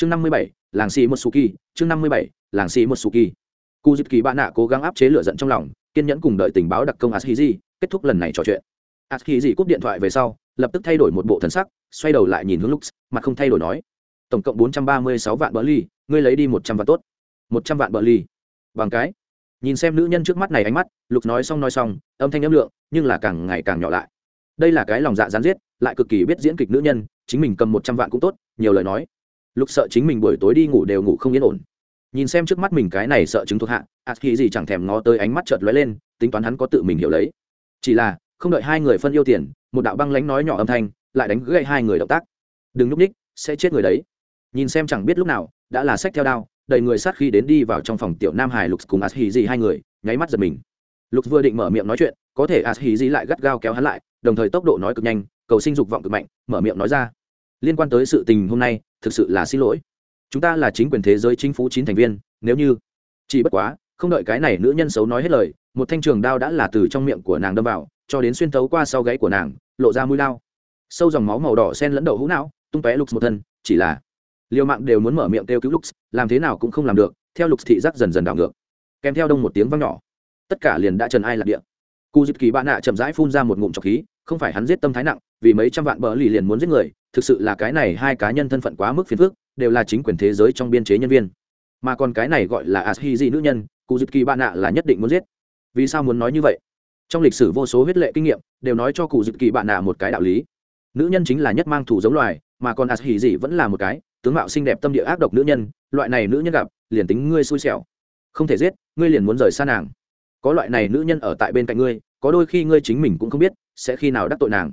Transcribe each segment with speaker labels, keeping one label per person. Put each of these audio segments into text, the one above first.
Speaker 1: chương năm mươi bảy, làng xì một suki chương năm mươi bảy, làng xì một suki cu dịp kỳ bạn nạ cố gắng áp chế lửa giận trong lòng, kiên nhẫn cùng đợi tình báo đặc công ashiji kết thúc lần này trò chuyện. Ashiji cúp điện thoại về sau, lập tức thay đổi một bộ thần sắc, xoay đầu lại nhìn hướng lux, mặt không thay đổi nói, tổng cộng bốn trăm ba mươi sáu vạn bờ ly ngươi lấy đi một trăm vạn tốt. Một trăm vạn bờ ly bằng cái. Nhìn xem nữ nhân trước mắt này ánh mắt lục nói xong nói xong, âm thanh âm lượng, nhưng là càng ngày càng nhỏ lại. Đây là cái lòng dạ gián giết, lại cực kỳ biết diễn kịch nữ nhân, chính mình cầm một trăm vạn cũng tốt, nhiều lời nói lục sợ chính mình buổi tối đi ngủ đều ngủ không yên ổn. Nhìn xem trước mắt mình cái này sợ chứng thuộc hạ ạt khi gì chẳng thèm ngó tới ánh mắt chợt lóe lên, tính toán hắn có tự mình hiểu lấy. Chỉ là, không đợi hai người phân yêu tiền, một đạo băng lánh nói nhỏ âm thanh, lại đánh gãy hai người động tác. Đừng nhúc ních, sẽ chết người đấy. Nhìn xem chẳng biết lúc nào, đã là sách theo đao đầy người sát khi đến đi vào trong phòng tiểu nam hải lục cùng ạt hì gì hai người, nháy mắt giật mình. Lục vừa định mở miệng nói chuyện, có thể ạt hì gì lại gắt gao kéo hắn lại, đồng thời tốc độ nói cực nhanh, cầu sinh dục vọng cực mạnh, mở miệng nói ra liên quan tới sự tình hôm nay, thực sự là xin lỗi. Chúng ta là chính quyền thế giới chính phủ chín thành viên, nếu như chỉ bất quá, không đợi cái này nữ nhân xấu nói hết lời, một thanh trường đao đã là từ trong miệng của nàng đâm vào, cho đến xuyên thấu qua sau gáy của nàng, lộ ra mũi đao sâu dòng máu màu đỏ sen lẫn đậu hũ não, tung tóe lục một thân, chỉ là liều mạng đều muốn mở miệng kêu cứu lục làm thế nào cũng không làm được, theo lục thị giác dần dần đảo ngược. Kèm theo đông một tiếng vang nhỏ, tất cả liền đã trần ai lạc địa. Cụ dịp kỳ bạn nạ chậm rãi phun ra một ngụm trọc khí không phải hắn giết tâm thái nặng, vì mấy trăm vạn bờ lì liền muốn giết người, thực sự là cái này hai cá nhân thân phận quá mức phiền phức, đều là chính quyền thế giới trong biên chế nhân viên. Mà còn cái này gọi là ashi dị nữ nhân cụ dịp kỳ bạn nạ là nhất định muốn giết. Vì sao muốn nói như vậy? Trong lịch sử vô số huyết lệ kinh nghiệm, đều nói cho cụ dịp kỳ bạn nạ một cái đạo lý. Nữ nhân chính là nhất mang thủ giống loài, mà còn ashi dị vẫn là một cái tướng mạo xinh đẹp tâm địa ác độc nữ nhân, loại này nữ nhân gặp, liền tính ngươi xui xẻo, không thể giết, ngươi liền muốn rời xa nàng. Có loại này nữ nhân ở tại bên cạnh ngươi, có đôi khi ngươi chính mình cũng không biết sẽ khi nào đắc tội nàng.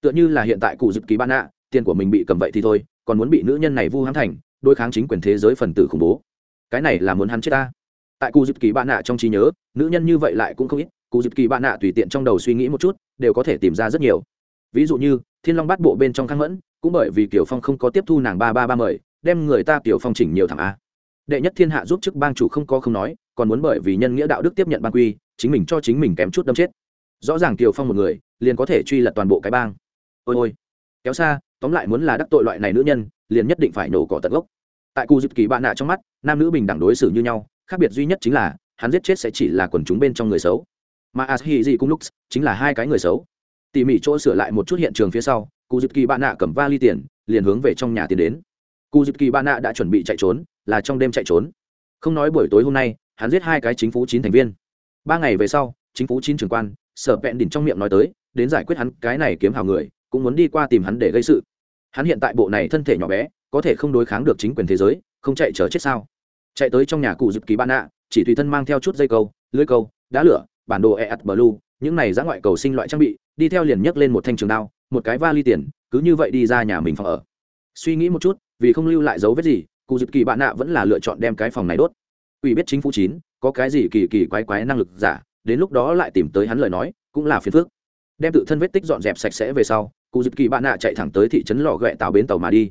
Speaker 1: Tựa như là hiện tại cụ dịp kỳ ban ạ tiền của mình bị cầm vậy thì thôi, còn muốn bị nữ nhân này vu hãm thành, đối kháng chính quyền thế giới phần tử khủng bố. Cái này là muốn hắn chết ta. Tại cụ dịp kỳ bạn nạ trong trí nhớ, nữ nhân như vậy lại cũng không ít, cụ dịp kỳ bạn nạ tùy tiện trong đầu suy nghĩ một chút, đều có thể tìm ra rất nhiều. Ví dụ như, thiên long bát bộ bên trong khang mẫn, cũng bởi vì kiểu phong không có tiếp thu nàng ba ba ba mời, đem người ta kiểu phong chỉnh nhiều thằng a. Đệ nhất thiên hạ giúp chức bang chủ không có không nói, còn muốn bởi vì nhân nghĩa đạo đức tiếp nhận ban quy, chính mình cho chính mình kém chút đâm chết rõ ràng kiều phong một người, liền có thể truy lật toàn bộ cái bang. Ôi ôi, kéo xa, tóm lại muốn là đắc tội loại này nữ nhân, liền nhất định phải nổ cỏ tận gốc. Tại cù dịp kỳ bạn nạ trong mắt, nam nữ bình đẳng đối xử như nhau, khác biệt duy nhất chính là, hắn giết chết sẽ chỉ là quần chúng bên trong người xấu. Mà ashi gì cũng lúc chính là hai cái người xấu. Tỉ mỉ chỗ sửa lại một chút hiện trường phía sau, cụ dịp kỳ bạn nạ cầm va ly tiền, liền hướng về trong nhà tiến đến. Cụ dịp kỳ bạn nạ đã chuẩn bị chạy trốn, là trong đêm chạy trốn. Không nói buổi tối hôm nay, hắn giết hai cái chính phủ chín thành viên. Ba ngày về sau, chính phủ chín trưởng quan sở vẹn đỉnh trong miệng nói tới, đến giải quyết hắn cái này kiếm hào người, cũng muốn đi qua tìm hắn để gây sự. Hắn hiện tại bộ này thân thể nhỏ bé, có thể không đối kháng được chính quyền thế giới, không chạy chờ chết sao? Chạy tới trong nhà cụ dịp kỳ ban nạ, chỉ tùy thân mang theo chút dây câu, lưới câu, đá lửa, bản đồ e blue những này giã ngoại cầu sinh loại trang bị, đi theo liền nhấc lên một thanh trường đao, một cái vali tiền, cứ như vậy đi ra nhà mình phòng ở. Suy nghĩ một chút, vì không lưu lại dấu vết gì, cụ dịp kỳ bạn nạ vẫn là lựa chọn đem cái phòng này đốt. Ủy biết chính phủ chín, có cái gì kỳ kỳ quái quái năng lực giả đến lúc đó lại tìm tới hắn lời nói, cũng là phiền phức. Đem tự thân vết tích dọn dẹp sạch sẽ về sau, cụ dịp kỳ bạn nạ chạy thẳng tới thị trấn lò ghẹ tàu bến tàu mà đi.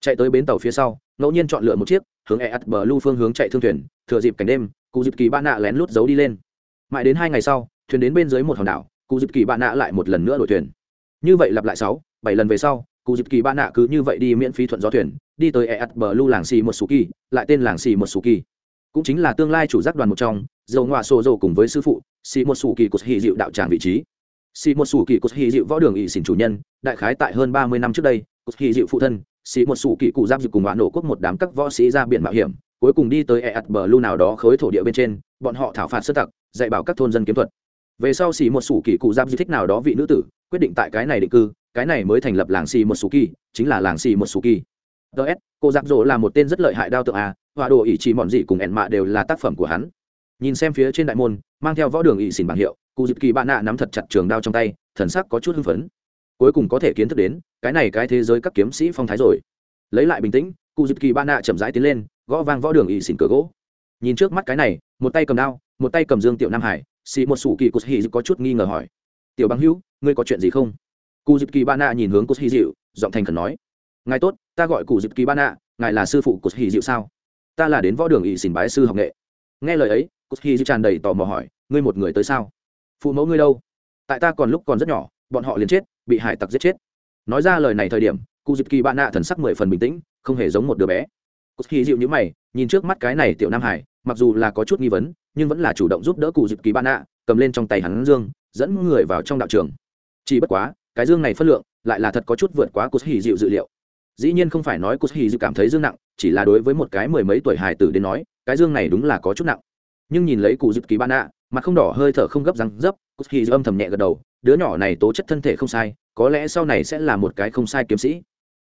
Speaker 1: Chạy tới bến tàu phía sau, ngẫu nhiên chọn lựa một chiếc, hướng e ắt bờ lưu phương hướng chạy thương thuyền, thừa dịp cảnh đêm, cụ dịp kỳ bạn nạ lén lút giấu đi lên. Mãi đến hai ngày sau, thuyền đến bên dưới một hòn đảo, cụ dịp kỳ bạn nạ lại một lần nữa đổi thuyền. Như vậy lặp lại sáu, bảy lần về sau, cụ dịp kỳ bạn nạ cứ như vậy đi miễn phí thuận gió thuyền, đi tới e ắt bờ lưu làng xì một số kỳ, lại tên làng xì một số kỳ. Cũng chính là tương lai chủ giác đoàn một trong dầu ngoại sổ dầu cùng với sư phụ, xì một sủ kỳ cột hy dịu đạo tràng vị trí. Xì một sủ kỳ cột hy dịu võ đường ỵ xỉn chủ nhân, đại khái tại hơn ba mươi năm trước đây, cột hy dịu phụ thân, xì một sủ kỳ cụ giáp dịu cùng bạn nổ quốc một đám các võ sĩ ra biển mạo hiểm, cuối cùng đi tới e ạt bờ lưu nào đó khối thổ địa bên trên, bọn họ thảo phạt sơ tặc, dạy bảo các thôn dân kiếm thuật. Về sau xì một sủ kỳ cụ giáp dịu thích nào đó vị nữ tử, quyết định tại cái này định cư, cái này mới thành lập làng xì một sủ kỳ, chính là làng xì một sủ kỳ. Ts cô giáp dỗ là một tên rất lợi hại đao tượng a hòa đồ ỷ chỉ mọn dị cùng ẻn mạ đều là tác phẩm của hắn nhìn xem phía trên đại môn, mang theo võ đường ỵ xỉn bảng hiệu, cụ dịp kỳ bạn nạ nắm thật chặt trường đao trong tay, thần sắc có chút hưng phấn. Cuối cùng có thể kiến thức đến, cái này cái thế giới các kiếm sĩ phong thái rồi. Lấy lại bình tĩnh, cụ dịp kỳ bạn nạ chậm rãi tiến lên, gõ vang võ đường ỵ xỉn cửa gỗ. Nhìn trước mắt cái này, một tay cầm đao, một tay cầm dương tiểu nam hải, xì một sủ kỳ cụt hì có chút nghi ngờ hỏi. Tiểu bằng hữu, ngươi có chuyện gì không? Cụ dịp kỳ bạn nạ nhìn hướng cụt hì dịu, giọng thành khẩn nói. Ngài tốt, ta gọi cụ dịp kỳ bạn nạ ngài là sư phụ cụt hì dịu sao? Ta là đến võ đường ỵ xỉn bái sư học nghệ. Nghe lời ấy cốt hy tràn đầy tò mò hỏi, ngươi một người tới sao? Phụ mẫu ngươi đâu? Tại ta còn lúc còn rất nhỏ, bọn họ liền chết, bị hải tặc giết chết. Nói ra lời này thời điểm cụ dịp kỳ bạn nạ thần sắc mười phần bình tĩnh, không hề giống một đứa bé. Cốt hy dịu như mày, nhìn trước mắt cái này tiểu nam hải, mặc dù là có chút nghi vấn, nhưng vẫn là chủ động giúp đỡ cụ dịp kỳ bạn ạ cầm lên trong tay hắn dương, dẫn người vào trong đạo trường. Chỉ bất quá, cái dương này phân lượng lại là thật có chút vượt quá cốt hy dịu dự liệu. Dĩ nhiên không phải nói cốt hy dịu cảm thấy dương nặng, chỉ là đối với một cái mười mấy tuổi hải tử đến nói, cái dương này đúng là có chút nặng nhưng nhìn lấy cụ dịp kỳ ban ạ mặt không đỏ hơi thở không gấp răng, dấp, cụ kỳ âm thầm nhẹ gật đầu, đứa nhỏ này tố chất thân thể không sai, có lẽ sau này sẽ là một cái không sai kiếm sĩ.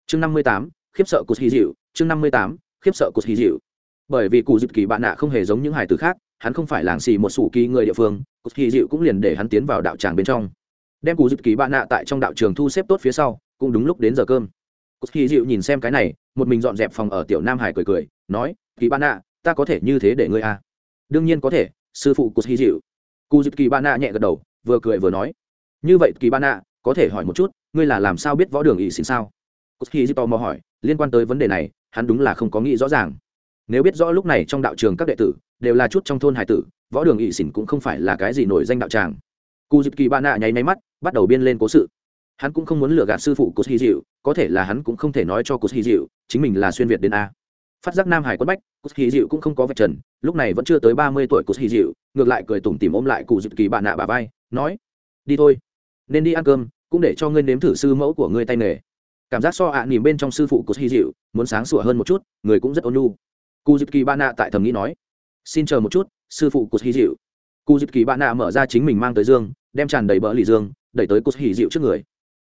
Speaker 1: Chương năm mươi tám, khiếp sợ cụ kỳ dịu, chương năm mươi tám, khiếp sợ cụ kỳ dịu. Bởi vì cụ dịp kỳ bạn nạ không hề giống những hải tử khác, hắn không phải làng xì một sủ kỳ người địa phương, cụ kỳ dịu cũng liền để hắn tiến vào đạo tràng bên trong. Đem cụ dịp kỳ bạn nạ tại trong đạo trường thu xếp tốt phía sau, cũng đúng lúc đến giờ cơm. Cụ kỳ dịu nhìn xem cái này, một mình dọn dẹp phòng ở tiểu nam hải cười cười, nói, kỳ bạn nạ, ta có thể như thế để ngươi à? Đương nhiên có thể, sư phụ cụt hy dịu cụ dịp kỳ ba nạ nhẹ gật đầu, vừa cười vừa nói. Như vậy kỳ ba nạ có thể hỏi một chút, ngươi là làm sao biết võ đường ỵ xỉn sao? Cụt hy dịu tò mò hỏi, liên quan tới vấn đề này, hắn đúng là không có nghĩ rõ ràng. Nếu biết rõ lúc này trong đạo trường các đệ tử, đều là chút trong thôn hải tử, võ đường ỵ xỉn cũng không phải là cái gì nổi danh đạo tràng. Cụ dịp kỳ ba nạ nháy máy mắt, bắt đầu biên lên cố sự. Hắn cũng không muốn lừa gạt sư phụ cụt hy dịu có thể là hắn cũng không thể nói cho cụt hy dịu chính mình là xuyên việt đến a phát giác nam hải quất bách của hì dịu cũng không có vạch trần, lúc này vẫn chưa tới ba mươi tuổi của hì dịu, ngược lại cười tủm tìm ôm lại cụ dịu kỳ bạn nạ bà vai, nói, đi thôi, nên đi ăn cơm, cũng để cho ngươi nếm thử sư mẫu của ngươi tay nghề. Cảm giác so ạ à nỉm bên trong sư phụ của hì dịu muốn sáng sủa hơn một chút, người cũng rất ôn nhu. Cụ dịu kỳ bạn nạ tại thầm nghĩ nói, xin chờ một chút, sư phụ của hì dịu. Cụ dịu kỳ bạn nạ mở ra chính mình mang tới dương, đem tràn đầy bỡ lì dương, đẩy tới cụ hì dịu trước người.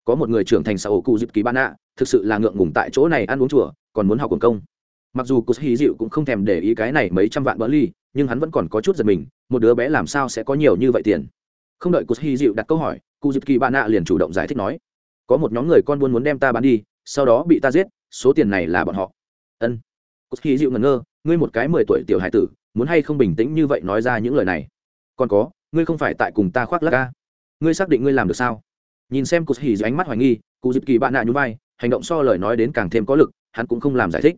Speaker 1: Có một người trưởng thành xã ổ cụ dịu kỳ bạn nạ, thực sự là ngượng ngùng tại chỗ này ăn uống chùa, còn muốn học quần công mặc dù cụt hy dịu cũng không thèm để ý cái này mấy trăm vạn bỡ ly, nhưng hắn vẫn còn có chút giật mình, một đứa bé làm sao sẽ có nhiều như vậy tiền? Không đợi cụt hy dịu đặt câu hỏi, cụ dịp kỳ bạn nạ liền chủ động giải thích nói, có một nhóm người con buôn muốn đem ta bán đi, sau đó bị ta giết, số tiền này là bọn họ. Ân. Cụt hy dịu ngẩn ngơ, ngươi một cái mười tuổi tiểu hải tử, muốn hay không bình tĩnh như vậy nói ra những lời này? Còn có, ngươi không phải tại cùng ta khoác lắc ca ngươi xác định ngươi làm được sao? Nhìn xem cụ hỉ ánh mắt hoài nghi, cụ dịp kỳ bạn nạ nhún vai, hành động so lời nói đến càng thêm có lực, hắn cũng không làm giải thích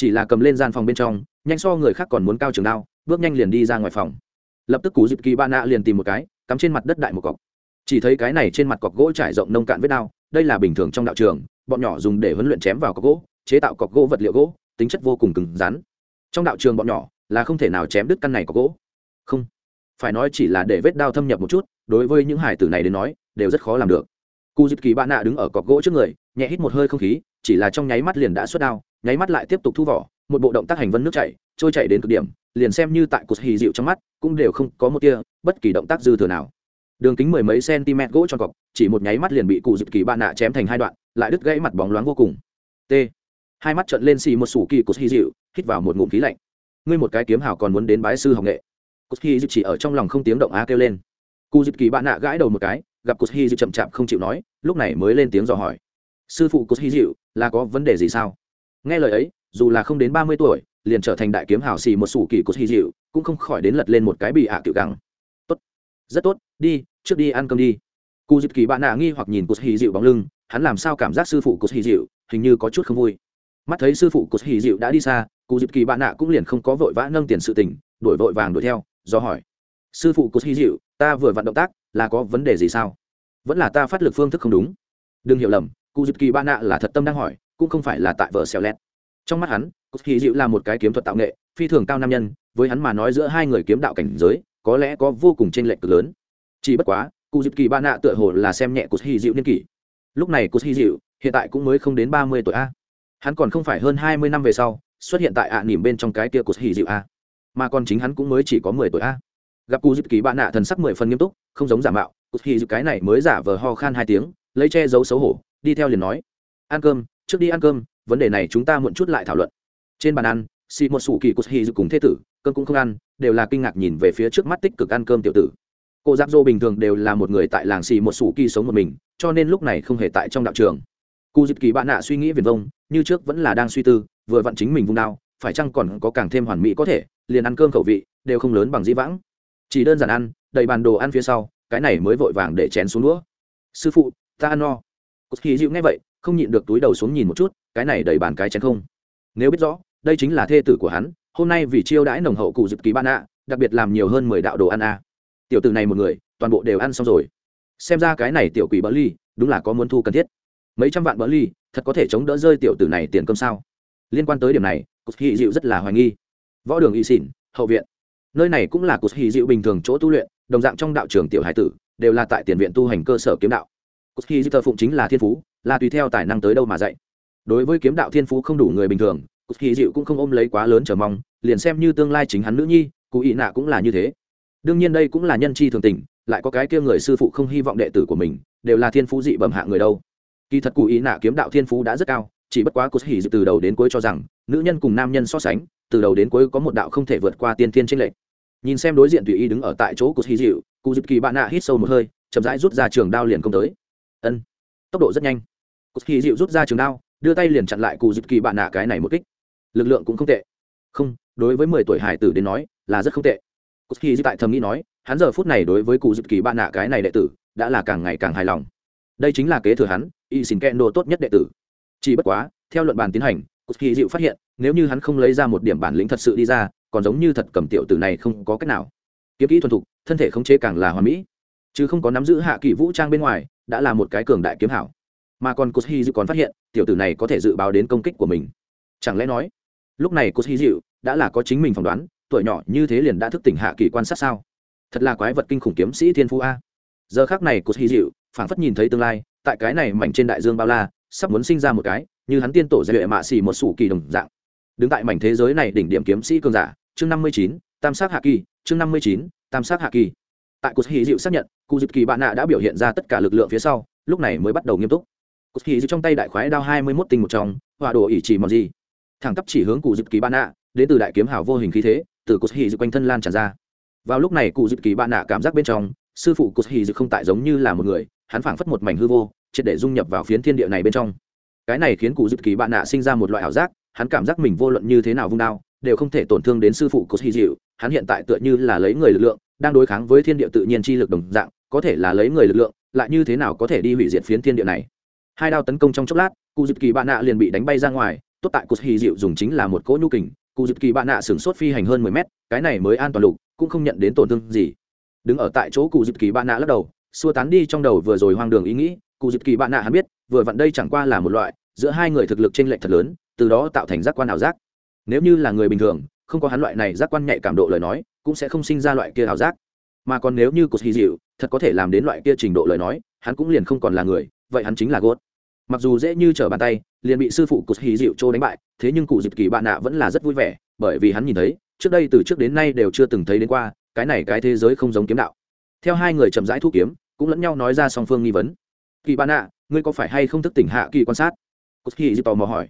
Speaker 1: chỉ là cầm lên gian phòng bên trong, nhanh so người khác còn muốn cao trường đao, bước nhanh liền đi ra ngoài phòng. Lập tức cú dịp kỳ ba nạ liền tìm một cái, cắm trên mặt đất đại một cọc. Chỉ thấy cái này trên mặt cọc gỗ trải rộng nông cạn vết đao, đây là bình thường trong đạo trường, bọn nhỏ dùng để huấn luyện chém vào cọc gỗ, chế tạo cọc gỗ vật liệu gỗ, tính chất vô cùng cứng rắn. Trong đạo trường bọn nhỏ là không thể nào chém đứt căn này cọc gỗ. Không, phải nói chỉ là để vết đao thâm nhập một chút, đối với những hải tử này đến nói, đều rất khó làm được cụ dịp kỳ bạn nạ đứng ở cọc gỗ trước người, nhẹ hít một hơi không khí, chỉ là trong nháy mắt liền đã xuất đao, nháy mắt lại tiếp tục thu vỏ, một bộ động tác hành vân nước chảy, trôi chảy đến cực điểm, liền xem như tại cột hì dịu trong mắt, cũng đều không có một tia bất kỳ động tác dư thừa nào. Đường kính mười mấy cm gỗ tròn cọc, chỉ một nháy mắt liền bị cụ dịp kỳ bạn nạ chém thành hai đoạn, lại đứt gãy mặt bóng loáng vô cùng. T. Hai mắt trận lên xì một sủ kỳ cột hì dịu, hít vào một ngụm khí lạnh. Ngươi một cái kiếm hào còn muốn đến bái sư học nghệ. Cột hì dịu chỉ ở trong lòng không tiếng động á kêu lên. Cụ dịp kỳ bạn nạ gãi đầu một cái gặp cụt hy dịu chậm chạp không chịu nói, lúc này mới lên tiếng dò hỏi. Sư phụ cụt hy dịu, là có vấn đề gì sao? Nghe lời ấy, dù là không đến ba mươi tuổi, liền trở thành đại kiếm hào xì một sủ kỳ cụt hy dịu, cũng không khỏi đến lật lên một cái bị hạ à kiểu gắng tốt. Rất tốt, đi, trước đi ăn cơm đi. Cụ dịp kỳ bạn nạ nghi hoặc nhìn cụt hy dịu bóng lưng, hắn làm sao cảm giác sư phụ cụt hy dịu, hình như có chút không vui. Mắt thấy sư phụ cụt hy dịu đã đi xa cụ dịp kỳ bạn nạ cũng liền không có vội vã nâng tiền sự tình, đổi vội vàng đuổi theo, do hỏi. Sư phụ cụt hy dịu, ta vừa vặn động tác là có vấn đề gì sao? Vẫn là ta phát lực phương thức không đúng. Đừng hiểu lầm cụ dịp kỳ ba nạ là thật tâm đang hỏi, cũng không phải là tại vợ xèo lét trong mắt hắn cụ kỳ dịu là một cái kiếm thuật tạo nghệ, phi thường cao nam nhân, với hắn mà nói giữa hai người kiếm đạo cảnh giới, có lẽ có vô cùng tranh lệch cực lớn. Chỉ bất quá cụ dịp kỳ ba nạ tựa hồ là xem nhẹ cụ hy dịu niên kỷ. Lúc này cụ hy dịu, hiện tại cũng mới không đến ba mươi tuổi a. Hắn còn không phải hơn hai mươi năm về sau, xuất hiện tại ạ nỉm bên trong cái kia cụ hy dịu a. Mà còn chính hắn cũng mới chỉ có mười tuổi a gặp cụ dịp kỳ bạn nạ thần sắc mười phần nghiêm túc, không giống giả mạo cụ hy cái này mới giả vờ ho khan hai tiếng, lấy che giấu xấu hổ, đi theo liền nói. Ăn cơm, trước đi ăn cơm, vấn đề này chúng ta muộn chút lại thảo luận. Trên bàn ăn xì một sủ kỳ cụ hy cùng thế tử, cơm cũng không ăn, đều là kinh ngạc nhìn về phía trước mắt tích cực ăn cơm tiểu tử. Cô giáp dô bình thường đều là một người tại làng xì một sủ kỳ sống một mình, cho nên lúc này không hề tại trong đạo trường. Cụ dịp kỳ bạn nạ suy nghĩ viền vông, như trước vẫn là đang suy tư, vừa vặn chính mình vung đao, phải chăng còn có càng thêm hoàn mỹ có thể, liền ăn cơm khẩu vị, đều không lớn bằng dĩ vãng chỉ đơn giản ăn đầy bàn đồ ăn phía sau, cái này mới vội vàng để chén xuống đũa. Sư phụ, ta ăn no. Cốt khí dịu nghe vậy, không nhịn được túi đầu xuống nhìn một chút, cái này đầy bàn cái chén không? Nếu biết rõ, đây chính là thê tử của hắn, hôm nay vì chiêu đãi nồng hậu cụ dịp ký ban ạ, đặc biệt làm nhiều hơn mười đạo đồ ăn a tiểu tử này một người, toàn bộ đều ăn xong rồi. Xem ra cái này tiểu quỷ bỡ ly, đúng là có muốn thu cần thiết. Mấy trăm vạn bỡ ly, thật có thể chống đỡ rơi tiểu tử này tiền cơm sao? Liên quan tới điểm này cục hì dịu rất là hoài nghi. Võ đường y xỉn, hậu viện nơi này cũng là cụt hì dịu bình thường chỗ tu luyện, đồng dạng trong đạo trường tiểu hải tử, đều là tại tiền viện tu hành cơ sở kiếm đạo. Cụt hì dịu thờ phụng chính là thiên phú, là tùy theo tài năng tới đâu mà dạy. Đối với kiếm đạo thiên phú không đủ người bình thường cụt hì dịu cũng không ôm lấy quá lớn chờ mong, liền xem như tương lai chính hắn nữ nhi, cụ ý nạ cũng là như thế. Đương nhiên đây cũng là nhân chi thường tình, lại có cái kia người sư phụ không hy vọng đệ tử của mình, đều là thiên phú dị bẩm hạ người đâu. Kỳ thật cụ ý nạ kiếm đạo thiên phú đã rất cao, chỉ bất quá cụ Dịu từ đầu đến cuối cho rằng, nữ nhân cùng nam nhân so sánh từ đầu đến cuối có một đạo không thể vượt qua tiên thiên tranh lệch. Nhìn xem đối diện tùy ý đứng ở tại chỗ của hy dịu cụ dịp kỳ bạn nạ hít sâu một hơi, chậm rãi rút ra trường đao liền công tới. Ân, tốc độ rất nhanh. Cụ hy dịu rút ra trường đao, đưa tay liền chặn lại cụ dịp kỳ bạn nạ cái này một kích. Lực lượng cũng không tệ. Không, đối với mười tuổi hải tử đến nói, là rất không tệ. Cụ hy dịu tại thầm nghĩ nói, hắn giờ phút này đối với cụ dịp kỳ bạn nạ cái này đệ tử, đã là càng ngày càng hài lòng. Đây chính là kế thừa hắn, y xin kẹn đồ tốt nhất đệ tử. Chỉ bất quá, theo luận bàn tiến hành cụt kỳ dịu phát hiện, nếu như hắn không lấy ra một điểm bản lĩnh thật sự đi ra, còn giống như thật cầm tiểu tử này không có cách nào. Kiếm kỹ thuần thục, thân thể khống chế càng là hoàn mỹ. Chứ không có nắm giữ hạ kỳ vũ trang bên ngoài, đã là một cái cường đại kiếm hảo. Mà còn cụt hy dịu còn phát hiện, tiểu tử này có thể dự báo đến công kích của mình. Chẳng lẽ nói, lúc này cụt hy dịu đã là có chính mình phỏng đoán, tuổi nhỏ như thế liền đã thức tỉnh hạ kỳ quan sát sao? Thật là quái vật kinh khủng kiếm sĩ thiên phú a. Giờ khác này cụt hy dịu phảng phất nhìn thấy tương lai, tại cái này mảnh trên đại dương bao la, sắp muốn sinh ra một cái như hắn tiên tổ dạy luyện mạ xỉ một sủ kỳ đồng dạng. Đứng tại mảnh thế giới này đỉnh điểm kiếm sĩ cường giả, chương năm mươi chín, tam sát hạ kỳ, chương năm mươi chín, tam sát hạ kỳ. Tại cục hì dịu xác nhận, cụ dịp kỳ bạn nạ đã biểu hiện ra tất cả lực lượng phía sau, lúc này mới bắt đầu nghiêm túc. Cục hì dịu trong tay đại khoái đao hai mươi mốt tinh một trong hòa đồ ỉ chỉ mòn gì. Thẳng tắp chỉ hướng cụ dịp kỳ bạn nạ, đến từ đại kiếm hào vô hình khí thế, từ cục hì dịu quanh thân lan tràn ra. Vào lúc này cụ dịp kỳ bạn nạ cảm giác bên trong, sư phụ cục hì dịu không tại giống như là một người, hắn phảng phất một mảnh hư vô, triệt để dung nhập vào phiến thiên địa này bên trong cái này khiến cụ dịp kỳ bạn nạ sinh ra một loại ảo giác, hắn cảm giác mình vô luận như thế nào vung đao, đều không thể tổn thương đến sư phụ của hy dịu, hắn hiện tại tựa như là lấy người lực lượng, đang đối kháng với thiên địa tự nhiên chi lực đồng dạng, có thể là lấy người lực lượng, lại như thế nào có thể đi hủy diệt phiến thiên địa này. Hai đao tấn công trong chốc lát, cụ dịp kỳ bạn nạ liền bị đánh bay ra ngoài, tốt tại cột hy dịu dùng chính là một cỗ nhu kình, cụ dịp kỳ bạn nạ sửng sốt phi hành hơn mười mét, cái này mới an toàn lục, cũng không nhận đến tổn thương gì. Đứng ở tại chỗ cụ dịp kỳ bạn nạ lắc đầu, xua tán đi trong đầu vừa rồi hoang đường ý nghĩ cụ dịp kỳ bạn nạ hắn biết, vừa vặn đây chẳng qua là một loại, giữa hai người thực lực chênh lệch thật lớn, từ đó tạo thành giác quan ảo giác. Nếu như là người bình thường, không có hắn loại này giác quan nhạy cảm độ lời nói, cũng sẽ không sinh ra loại kia ảo giác. Mà còn nếu như cột hy dịu thật có thể làm đến loại kia trình độ lời nói, hắn cũng liền không còn là người, vậy hắn chính là gốt. Mặc dù dễ như trở bàn tay, liền bị sư phụ cột hì dịu trô đánh bại, thế nhưng cụ dịp kỳ bạn nạ vẫn là rất vui vẻ, bởi vì hắn nhìn thấy, trước đây từ trước đến nay đều chưa từng thấy đến qua, cái này cái thế giới không giống kiếm đạo. Theo hai người chậm rãi thu kiếm, cũng lẫn nhau nói ra song phương nghi vấn kỳ bạn nạ ngươi có phải hay không thức tỉnh hạ kỳ quan sát? Cốt hì dịu tò mò hỏi.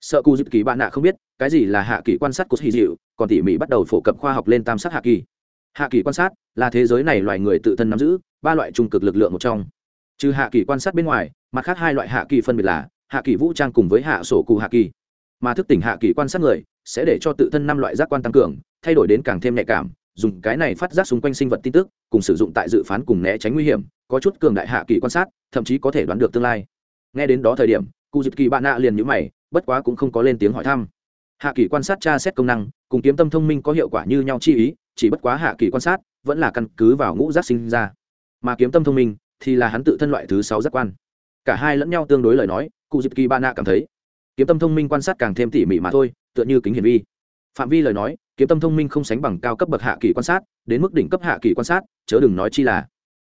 Speaker 1: Sợ cụ dịu kỳ bạn nạ không biết, cái gì là hạ kỳ quan sát cốt hì dịu, còn tỉ mỉ bắt đầu phổ cập khoa học lên tam sát hạ kỳ. Hạ kỳ quan sát là thế giới này loài người tự thân nắm giữ, ba loại trung cực lực lượng một trong. Trừ hạ kỳ quan sát bên ngoài, mặt khác hai loại hạ kỳ phân biệt là hạ kỳ vũ trang cùng với hạ sổ cụ hạ kỳ. Mà thức tỉnh hạ kỳ quan sát người sẽ để cho tự thân năm loại giác quan tăng cường, thay đổi đến càng thêm nhạy cảm dùng cái này phát giác xung quanh sinh vật tin tức, cùng sử dụng tại dự phán cùng né tránh nguy hiểm, có chút cường đại hạ kỳ quan sát, thậm chí có thể đoán được tương lai. Nghe đến đó thời điểm, cụ dịp kỳ bạn nạ liền nhữ mày, bất quá cũng không có lên tiếng hỏi thăm. Hạ kỳ quan sát tra xét công năng, cùng kiếm tâm thông minh có hiệu quả như nhau chi ý, chỉ bất quá hạ kỳ quan sát vẫn là căn cứ vào ngũ giác sinh ra. Mà kiếm tâm thông minh thì là hắn tự thân loại thứ sáu giác quan. Cả hai lẫn nhau tương đối lời nói, cụ dịp kỳ ba nạ cảm thấy, kiếm tâm thông minh quan sát càng thêm tỉ mỉ mà thôi, tựa như kính hiển vi phạm vi lời nói, kiếm tâm thông minh không sánh bằng cao cấp bậc hạ kỳ quan sát, đến mức đỉnh cấp hạ kỳ quan sát, chớ đừng nói chi là,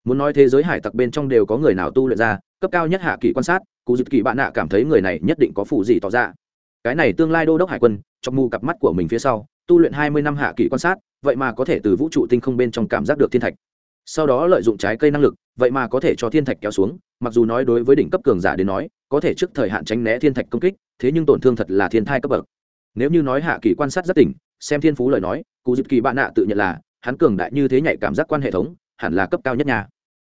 Speaker 1: muốn nói thế giới hải tặc bên trong đều có người nào tu luyện ra, cấp cao nhất hạ kỳ quan sát, cụ dịp kỳ bạn nạ cảm thấy người này nhất định có phụ gì tỏ ra. Cái này tương lai đô đốc hải quân trong mù cặp mắt của mình phía sau, tu luyện hai mươi năm hạ kỳ quan sát, vậy mà có thể từ vũ trụ tinh không bên trong cảm giác được thiên thạch. Sau đó lợi dụng trái cây năng lực, vậy mà có thể cho thiên thạch kéo xuống, mặc dù nói đối với đỉnh cấp cường giả đến nói, có thể trước thời hạn tránh né thiên thạch công kích, thế nhưng tổn thương thật là thiên thai cấp bậc nếu như nói hạ kỳ quan sát rất tỉnh, xem thiên phú lời nói, cụ dịp kỳ bạn nạ tự nhận là, hắn cường đại như thế nhạy cảm giác quan hệ thống, hẳn là cấp cao nhất nhà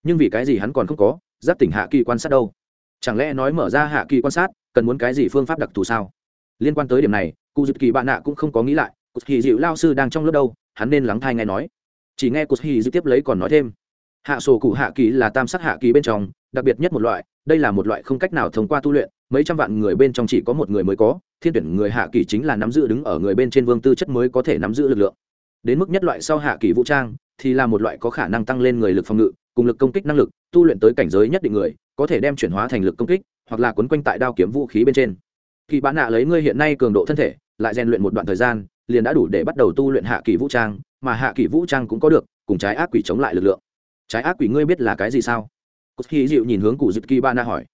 Speaker 1: nhưng vì cái gì hắn còn không có, giác tỉnh hạ kỳ quan sát đâu? Chẳng lẽ nói mở ra hạ kỳ quan sát, cần muốn cái gì phương pháp đặc thù sao? Liên quan tới điểm này, cụ dịp kỳ bạn nạ cũng không có nghĩ lại, cụ kỳ dịu lao sư đang trong lớp đâu, hắn nên lắng thai nghe nói. Chỉ nghe cụ kỳ dịu tiếp lấy còn nói thêm. Hạ sổ cụ hạ kỳ là tam sắc hạ kỳ bên trong, đặc biệt nhất một loại, đây là một loại không cách nào thông qua tu luyện, mấy trăm vạn người bên trong chỉ có một người mới có thiên tuyển người hạ kỳ chính là nắm giữ đứng ở người bên trên vương tư chất mới có thể nắm giữ lực lượng. Đến mức nhất loại sau hạ kỳ vũ trang, thì là một loại có khả năng tăng lên người lực phòng ngự, cùng lực công kích năng lực, tu luyện tới cảnh giới nhất định người, có thể đem chuyển hóa thành lực công kích, hoặc là quấn quanh tại đao kiếm vũ khí bên trên. Kỳ bán nạ lấy ngươi hiện nay cường độ thân thể, lại rèn luyện một đoạn thời gian, liền đã đủ để bắt đầu tu luyện hạ kỳ vũ trang, mà hạ kỳ vũ trang cũng có được, cùng trái ác quỷ chống lại lực lượng. Trái ác quỷ ngươi biết là cái gì sao? Cụt hy dịu nhìn hướng cụ dịp kỳ ba na hỏi.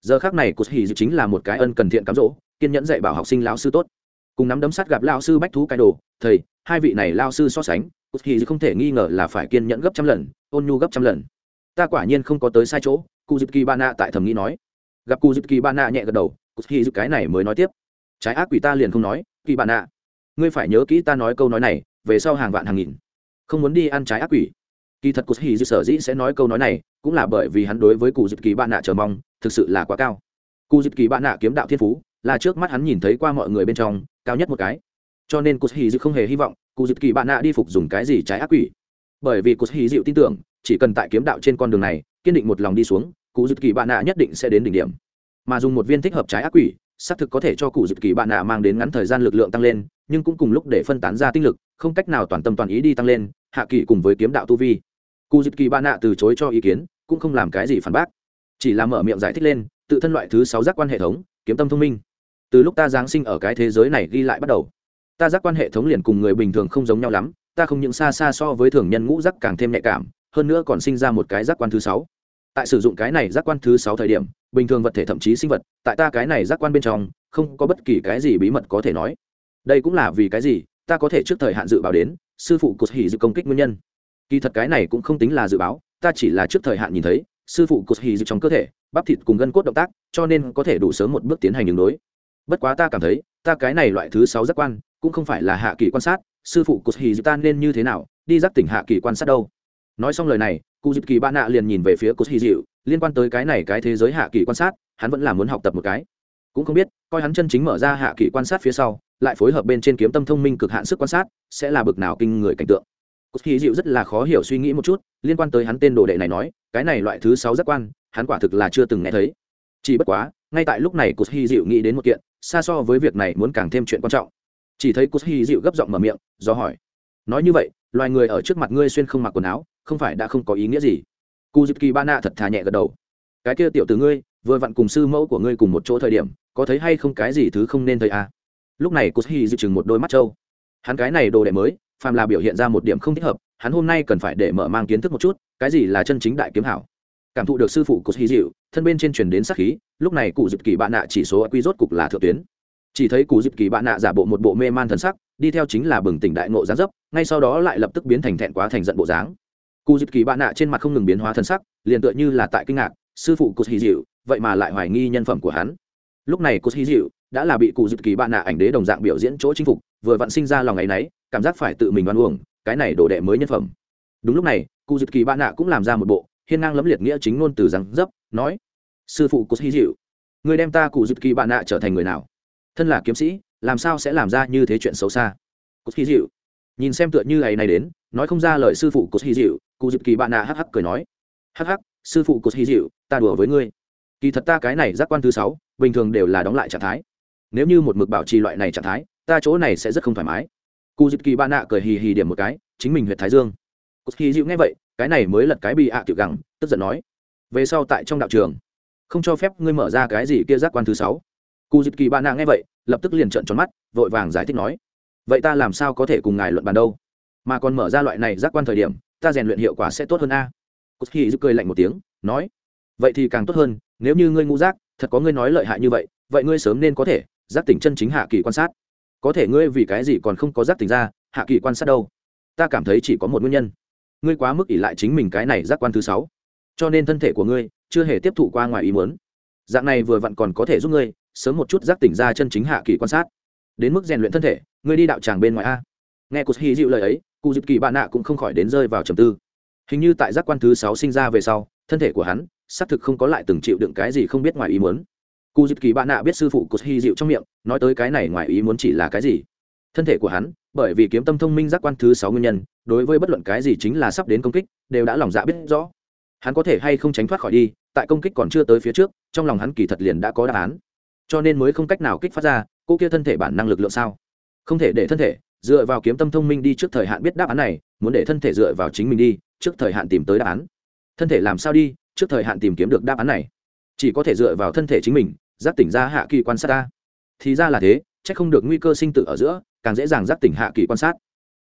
Speaker 1: Giờ khác này cụt hy dịu chính là một cái ân cần thiện cám dỗ kiên nhẫn dạy bảo học sinh lão sư tốt. Cùng nắm đấm sắt gặp lao sư bách thú cái đồ, thầy, hai vị này lao sư so sánh cốt hy không thể nghi ngờ là phải kiên nhẫn gấp trăm lần, ôn nhu gấp trăm lần. Ta quả nhiên không có tới sai chỗ cụ dịp kỳ ba na tại thầm nghĩ nói. Gặp cụ dịp kỳ ba na nhẹ gật đầu cốt hy cái này mới nói tiếp. Trái ác quỷ ta liền không nói, kỳ ba na. Ngươi phải nhớ kỹ ta nói câu nói này, về sau hàng vạn hàng nghìn. Không muốn đi ăn trái ác quỷ. Kỳ thật cụ hì sở dĩ sẽ nói câu nói này, cũng là bởi vì hắn đối với cụ dịp kỳ ba nạ chờ mong, thực sự là quá cao. Cụ dịp kỳ ba nạ kiếm đạo thiên phú là trước mắt hắn nhìn thấy qua mọi người bên trong, cao nhất một cái. Cho nên cụ hì dư không hề hy vọng cụ dịp kỳ bạn nạ đi phục dùng cái gì trái ác quỷ. Bởi vì cụ hì dịu tin tưởng, chỉ cần tại kiếm đạo trên con đường này, kiên định một lòng đi xuống cụ dịp kỳ bạn nạ nhất định sẽ đến đỉnh điểm. Mà dùng một viên thích hợp trái ác quỷ, xác thực có thể cho cụ dịp kỳ bạn nạ mang đến ngắn thời gian lực lượng tăng lên, nhưng cũng cùng lúc để phân tán ra tinh lực, không cách nào toàn tâm toàn ý đi tăng lên, hạ kỳ cùng với kiếm đạo tu vi. Cụ dịp kỳ bạn nạ từ chối cho ý kiến, cũng không làm cái gì phản bác. Chỉ là mở miệng giải thích lên, tự thân loại thứ sáu giác quan hệ thống, kiếm tâm thông minh từ lúc ta giáng sinh ở cái thế giới này ghi lại bắt đầu, ta giác quan hệ thống liền cùng người bình thường không giống nhau lắm, ta không những xa xa so với thường nhân ngũ giác càng thêm nhạy cảm, hơn nữa còn sinh ra một cái giác quan thứ sáu. Tại sử dụng cái này giác quan thứ sáu thời điểm, bình thường vật thể thậm chí sinh vật, tại ta cái này giác quan bên trong, không có bất kỳ cái gì bí mật có thể nói. Đây cũng là vì cái gì, ta có thể trước thời hạn dự báo đến, sư phụ cột hỉ dự công kích nguyên nhân. Kỳ thật cái này cũng không tính là dự báo, ta chỉ là trước thời hạn nhìn thấy, sư phụ cột hỉ dự trong cơ thể, bắp thịt cùng gân cốt động tác, cho nên có thể đủ sớm một bước tiến hành đường đối bất quá ta cảm thấy, ta cái này loại thứ sáu giác quan, cũng không phải là hạ kỳ quan sát, sư phụ cụt hì dự ta nên như thế nào, đi giác tỉnh hạ kỳ quan sát đâu. Nói xong lời này cụ dịp kỳ ba nạ liền nhìn về phía cụt hì dịu liên quan tới cái này cái thế giới hạ kỳ quan sát, hắn vẫn là muốn học tập một cái. Cũng không biết, coi hắn chân chính mở ra hạ kỳ quan sát phía sau, lại phối hợp bên trên kiếm tâm thông minh cực hạn sức quan sát, sẽ là bực nào kinh người cảnh tượng. Cụt hì dịu rất là khó hiểu suy nghĩ một chút, liên quan tới hắn tên đồ đệ này nói, cái này loại thứ sáu giác quan, hắn quả thực là chưa từng nghe thấy. Chỉ bất quá, ngay tại lúc này cụt hì dịu nghĩ đến một kiện xa so với việc này muốn càng thêm chuyện quan trọng. Chỉ thấy cốt hy dịu gấp giọng mở miệng, do hỏi. Nói như vậy, loài người ở trước mặt ngươi xuyên không mặc quần áo, không phải đã không có ý nghĩa gì? Cu dịp kỳ ba nạ thật thà nhẹ gật đầu. Cái kia tiểu từ ngươi, vừa vặn cùng sư mẫu của ngươi cùng một chỗ thời điểm, có thấy hay không cái gì thứ không nên thấy à? Lúc này cú hy dịu chừng một đôi mắt trâu. Hắn cái này đồ đệ mới, phàm là biểu hiện ra một điểm không thích hợp, hắn hôm nay cần phải để mở mang kiến thức một chút, cái gì là chân chính đại kiếm hảo? Cảm thụ được sư phụ cú hy dịu, thân bên trên truyền đến sắc khí lúc này cụ dịp kỳ bạn nạ chỉ số quy rốt cục là thượng tuyến. Chỉ thấy cụ dịp kỳ bạn nạ giả bộ một bộ mê man thần sắc, đi theo chính là bừng tỉnh đại ngộ gián dấp, ngay sau đó lại lập tức biến thành thẹn quá thành giận bộ dáng. Cụ dịp kỳ bạn nạ trên mặt không ngừng biến hóa thần sắc, liền tựa như là tại kinh ngạc, sư phụ cụ hy dịu, vậy mà lại hoài nghi nhân phẩm của hắn. Lúc này cụ hy dịu đã là bị cụ dịp kỳ bạn nạ ảnh đế đồng dạng biểu diễn chỗ chinh phục, vừa vặn sinh ra lòng ngày nấy cảm giác phải tự mình đoan uổng, cái này đổ đệ mới nhân phẩm. Đúng lúc này, cụ dịp kỳ bạn nạ cũng làm ra một bộ hiên ngang lấm liệt nghĩa chính ngôn từ rằng dấp, nói sư phụ cụ hy dịu người đem ta cụ dịp kỳ bạn nạ trở thành người nào? Thân là kiếm sĩ, làm sao sẽ làm ra như thế chuyện xấu xa? Cụ hy dịu nhìn xem tựa như ngày này đến, nói không ra lời sư phụ cụ hy dịu cụ dịp kỳ bạn nạ hắc hắc cười nói. Hắc hắc, sư phụ cụ hy dịu ta đùa với ngươi. Kỳ thật ta cái này giác quan thứ sáu, bình thường đều là đóng lại trạng thái. Nếu như một mực bảo trì loại này trạng thái, ta chỗ này sẽ rất không thoải mái. Cụ dịp kỳ bạn nạ cười hì hì điểm một cái, chính mình huyện thái dương. Cụ hy dịu nghe vậy, cái này mới lật cái bị ạ à tiểu gẳng, tức giận nói. Về sau tại trong đạo trường không cho phép ngươi mở ra cái gì kia giác quan thứ sáu. Cụ dịp kỳ bạn nạ nghe vậy, lập tức liền trợn tròn mắt, vội vàng giải thích nói, vậy ta làm sao có thể cùng ngài luận bàn đâu? Mà còn mở ra loại này giác quan thời điểm, ta rèn luyện hiệu quả sẽ tốt hơn a. Cụ kỳ dịu cười lạnh một tiếng, nói, vậy thì càng tốt hơn, nếu như ngươi ngũ giác, thật có ngươi nói lợi hại như vậy vậy ngươi sớm nên có thể, giác tỉnh chân chính hạ kỳ quan sát. Có thể ngươi vì cái gì còn không có giác tỉnh ra, hạ kỳ quan sát đâu? Ta cảm thấy chỉ có một nguyên nhân. Ngươi quá mức ỷ lại chính mình cái này giác quan thứ sáu. Cho nên thân thể của ngươi chưa hề tiếp thụ qua ngoài ý muốn. Dạng này vừa vặn còn có thể giúp ngươi sớm một chút giác tỉnh ra chân chính hạ kỳ quan sát. Đến mức rèn luyện thân thể, ngươi đi đạo tràng bên ngoài a. Nghe cụt hy dịu lời ấy, cụ dịp kỳ bạn nạ cũng không khỏi đến rơi vào trầm tư. Hình như tại giác quan thứ sáu sinh ra về sau, thân thể của hắn xác thực không có lại từng chịu đựng cái gì không biết ngoài ý muốn. Cụ dịp kỳ bạn nạ biết sư phụ của hy dịu trong miệng nói tới cái này ngoài ý muốn chỉ là cái gì. Thân thể của hắn, bởi vì kiếm tâm thông minh giác quan thứ sáu nguyên nhân, đối với bất luận cái gì chính là sắp đến công kích, đều đã lòng dạ biết rõ. Hắn có thể hay không tránh thoát khỏi đi tại công kích còn chưa tới phía trước, trong lòng hắn kỳ thật liền đã có đáp án. Cho nên mới không cách nào kích phát ra, cô kia thân thể bản năng lực lượng sao? Không thể để thân thể, dựa vào kiếm tâm thông minh đi trước thời hạn biết đáp án này, muốn để thân thể dựa vào chính mình đi, trước thời hạn tìm tới đáp án. Thân thể làm sao đi, trước thời hạn tìm kiếm được đáp án này. Chỉ có thể dựa vào thân thể chính mình, giác tỉnh ra hạ kỳ quan sát ta. Thì ra là thế, chắc không được nguy cơ sinh tử ở giữa, càng dễ dàng giác tỉnh hạ kỳ quan sát.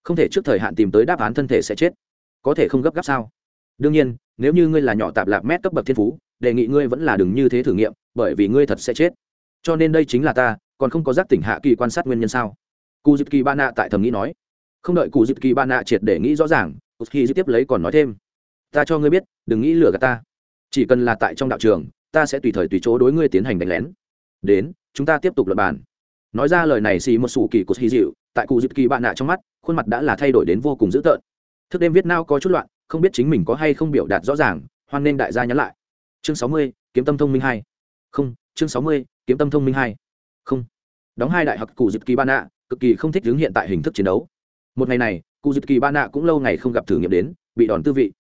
Speaker 1: Không thể trước thời hạn tìm tới đáp án thân thể sẽ chết. Có thể không gấp gáp sao? Đương nhiên, nếu như ngươi là nhỏ tạp lạc mét cấp bậc thiên phú, đề nghị ngươi vẫn là đừng như thế thử nghiệm, bởi vì ngươi thật sẽ chết. Cho nên đây chính là ta, còn không có giác tỉnh hạ kỳ quan sát nguyên nhân sao? Cụ dịp kỳ ba nạ tại thầm nghĩ nói. Không đợi cụ dịp kỳ ba nạ triệt để nghĩ rõ ràng khi tiếp lấy còn nói thêm. Ta cho ngươi biết, đừng nghĩ lừa gạt ta. Chỉ cần là tại trong đạo trường, ta sẽ tùy thời tùy chỗ đối ngươi tiến hành đánh lén. Đến, chúng ta tiếp tục lập bàn. Nói ra lời này xì một sủ kỳ của hy dịu tại cụ dịp kỳ bạn nạ trong mắt, khuôn mặt đã là thay đổi đến vô cùng dữ tợn. Thức đêm viết nao có chút loạn không biết chính mình có hay không biểu đạt rõ ràng, hoan nên đại gia nhắn lại. Chương sáu mươi, kiếm tâm thông minh hai. Không, chương sáu mươi, kiếm tâm thông minh hai. Không. Đóng hai đại học cụ dịp kỳ ba nạ, cực kỳ không thích hướng hiện tại hình thức chiến đấu. Một ngày này cụ dịp kỳ ba nạ cũng lâu ngày không gặp thử nghiệm đến, bị đòn tư vị.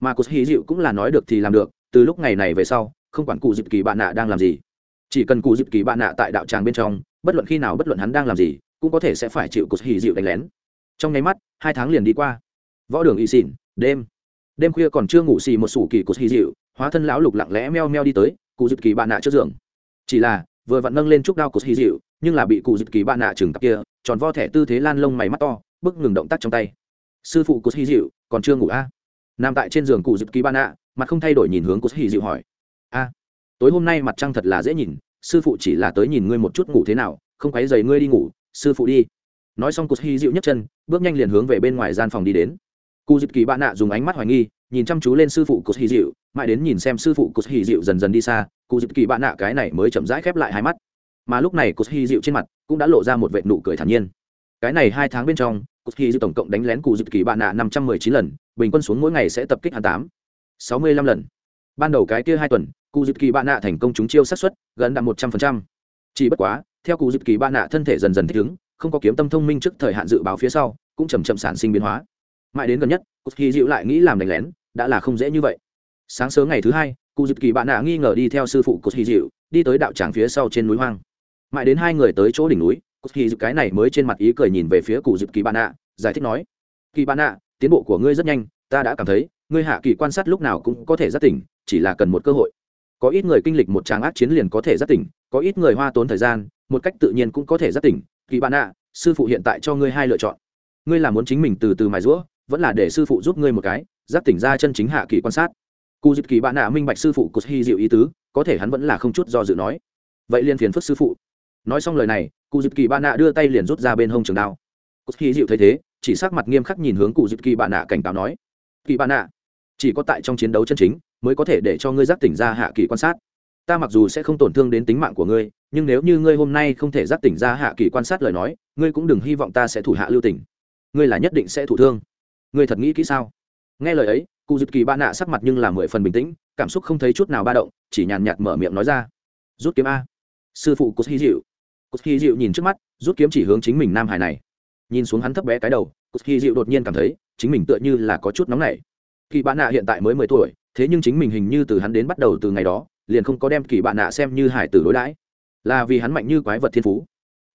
Speaker 1: Mà cụ hí dịu cũng là nói được thì làm được, từ lúc ngày này về sau, không quản cụ dịp kỳ bạn nạ đang làm gì. Chỉ cần cụ dịp kỳ bạn nạ tại đạo tràng bên trong, bất luận khi nào bất luận hắn đang làm gì, cũng có thể sẽ phải chịu cụ hí dịu đánh lén. Trong nháy mắt, hai tháng liền đi qua. Võ đường y xỉn đêm đêm khuya còn chưa ngủ xì một sủ kỳ cụt hy dịu, hóa thân lão lục lặng lẽ meo meo đi tới, cụ dịp kỳ bạn nạ trước giường. Chỉ là, vừa vặn nâng lên chút đao cụt hy dịu, nhưng là bị cụ dịp kỳ bạn nạ chừng cặp kia, tròn vo thẻ tư thế lan lông mày mắt to, bức ngừng động tác trong tay. Sư phụ cụt hy dịu, còn chưa ngủ a à? nằm tại trên giường cụ dịp kỳ bạn nạ, mặt không thay đổi nhìn hướng cụt hy dịu hỏi. A tối hôm nay mặt trăng thật là dễ nhìn, sư phụ chỉ là tới nhìn ngươi một chút ngủ thế nào, không quấy giày ngươi đi ngủ, sư phụ đi. Nói xong cụt hy dịu nhấc chân, bước nhanh liền hướng về bên ngoài gian phòng đi đến cụ dịp kỳ bạn nạ dùng ánh mắt hoài nghi, nhìn chăm chú lên sư phụ cụ hy dịu, mãi đến nhìn xem sư phụ cụ hy dịu dần dần đi xa cụ dịp kỳ bạn nạ cái này mới chậm rãi khép lại hai mắt. Mà lúc này cụ hy dịu trên mặt cũng đã lộ ra một vệ nụ cười thản nhiên. Cái này hai tháng bên trong cụ hy dịu tổng cộng đánh lén cụ dịp kỳ bạn nạ năm trăm mười chín lần, bình quân xuống mỗi ngày sẽ tập kích hắn tám, sáu mươi lăm lần. Ban đầu cái kia hai tuần cụ dịp kỳ bạn nạ thành công chúng chiêu sát xuất gần đạt một trăm phần trăm. Chỉ bất quá, theo cụ dịp kỳ bạn nạ thân thể dần dần thích ứng, không có kiếm tâm thông minh trước thời hạn dự báo phía sau, cũng chầm chậm sản sinh biến hóa mãi đến gần nhất cụ kỳ dịu lại nghĩ làm đánh lén, đã là không dễ như vậy. Sáng sớm ngày thứ hai, cụ dịp kỳ bạn nạ nghi ngờ đi theo sư phụ cụ kỳ dịu đi tới đạo tràng phía sau trên núi hoang. Mãi đến hai người tới chỗ đỉnh núi cụ kỳ dịu cái này mới trên mặt ý cười nhìn về phía cụ dịp kỳ bạn nạ, giải thích nói, kỳ bạn nạ, tiến bộ của ngươi rất nhanh, ta đã cảm thấy, ngươi hạ kỳ quan sát lúc nào cũng có thể giác tỉnh, chỉ là cần một cơ hội. Có ít người kinh lịch một tràng ác chiến liền có thể giác tỉnh, có ít người hoa tốn thời gian, một cách tự nhiên cũng có thể giác tỉnh. Kỳ bạn ạ sư phụ hiện tại cho ngươi hai lựa chọn. Ngươi là muốn chính mình từ từ mài rũa vẫn là để sư phụ giúp ngươi một cái giáp tỉnh ra chân chính hạ kỳ quan sát. Cụ dịp kỳ bạn nạ minh bạch sư phụ cụ hy dịu ý tứ có thể hắn vẫn là không chút do dự nói. Vậy liền phiền phức sư phụ. Nói xong lời này cụ dịp kỳ bạn nạ đưa tay liền rút ra bên hông trường đao. Cụ hy dịu thấy thế chỉ sắc mặt nghiêm khắc nhìn hướng cụ dịp kỳ bạn nạ cảnh cáo nói. Kỳ bạn nạ, chỉ có tại trong chiến đấu chân chính mới có thể để cho ngươi giác tỉnh ra hạ kỳ quan sát. Ta mặc dù sẽ không tổn thương đến tính mạng của ngươi nhưng nếu như ngươi hôm nay không thể giác tỉnh ra hạ kỳ quan sát lời nói ngươi cũng đừng hy vọng ta sẽ thủ hạ lưu tỉnh ngươi là nhất định sẽ thủ thương ngươi thật nghĩ kỹ sao? Nghe lời ấy, cụ dịp kỳ ba nạ sắc mặt nhưng là mười phần bình tĩnh, cảm xúc không thấy chút nào ba động, chỉ nhàn nhạt mở miệng nói ra. Rút kiếm a. Sư phụ cốt hy dịu cốt hy dịu nhìn trước mắt, rút kiếm chỉ hướng chính mình nam hải này. Nhìn xuống hắn thấp bé cái đầu, cốt hy dịu đột nhiên cảm thấy, chính mình tựa như là có chút nóng nảy. Kỳ bạn nạ hiện tại mới mười tuổi, thế nhưng chính mình hình như từ hắn đến bắt đầu từ ngày đó, liền không có đem kỳ bạn nạ xem như hải tử đối đãi. Là vì hắn mạnh như quái vật thiên phú,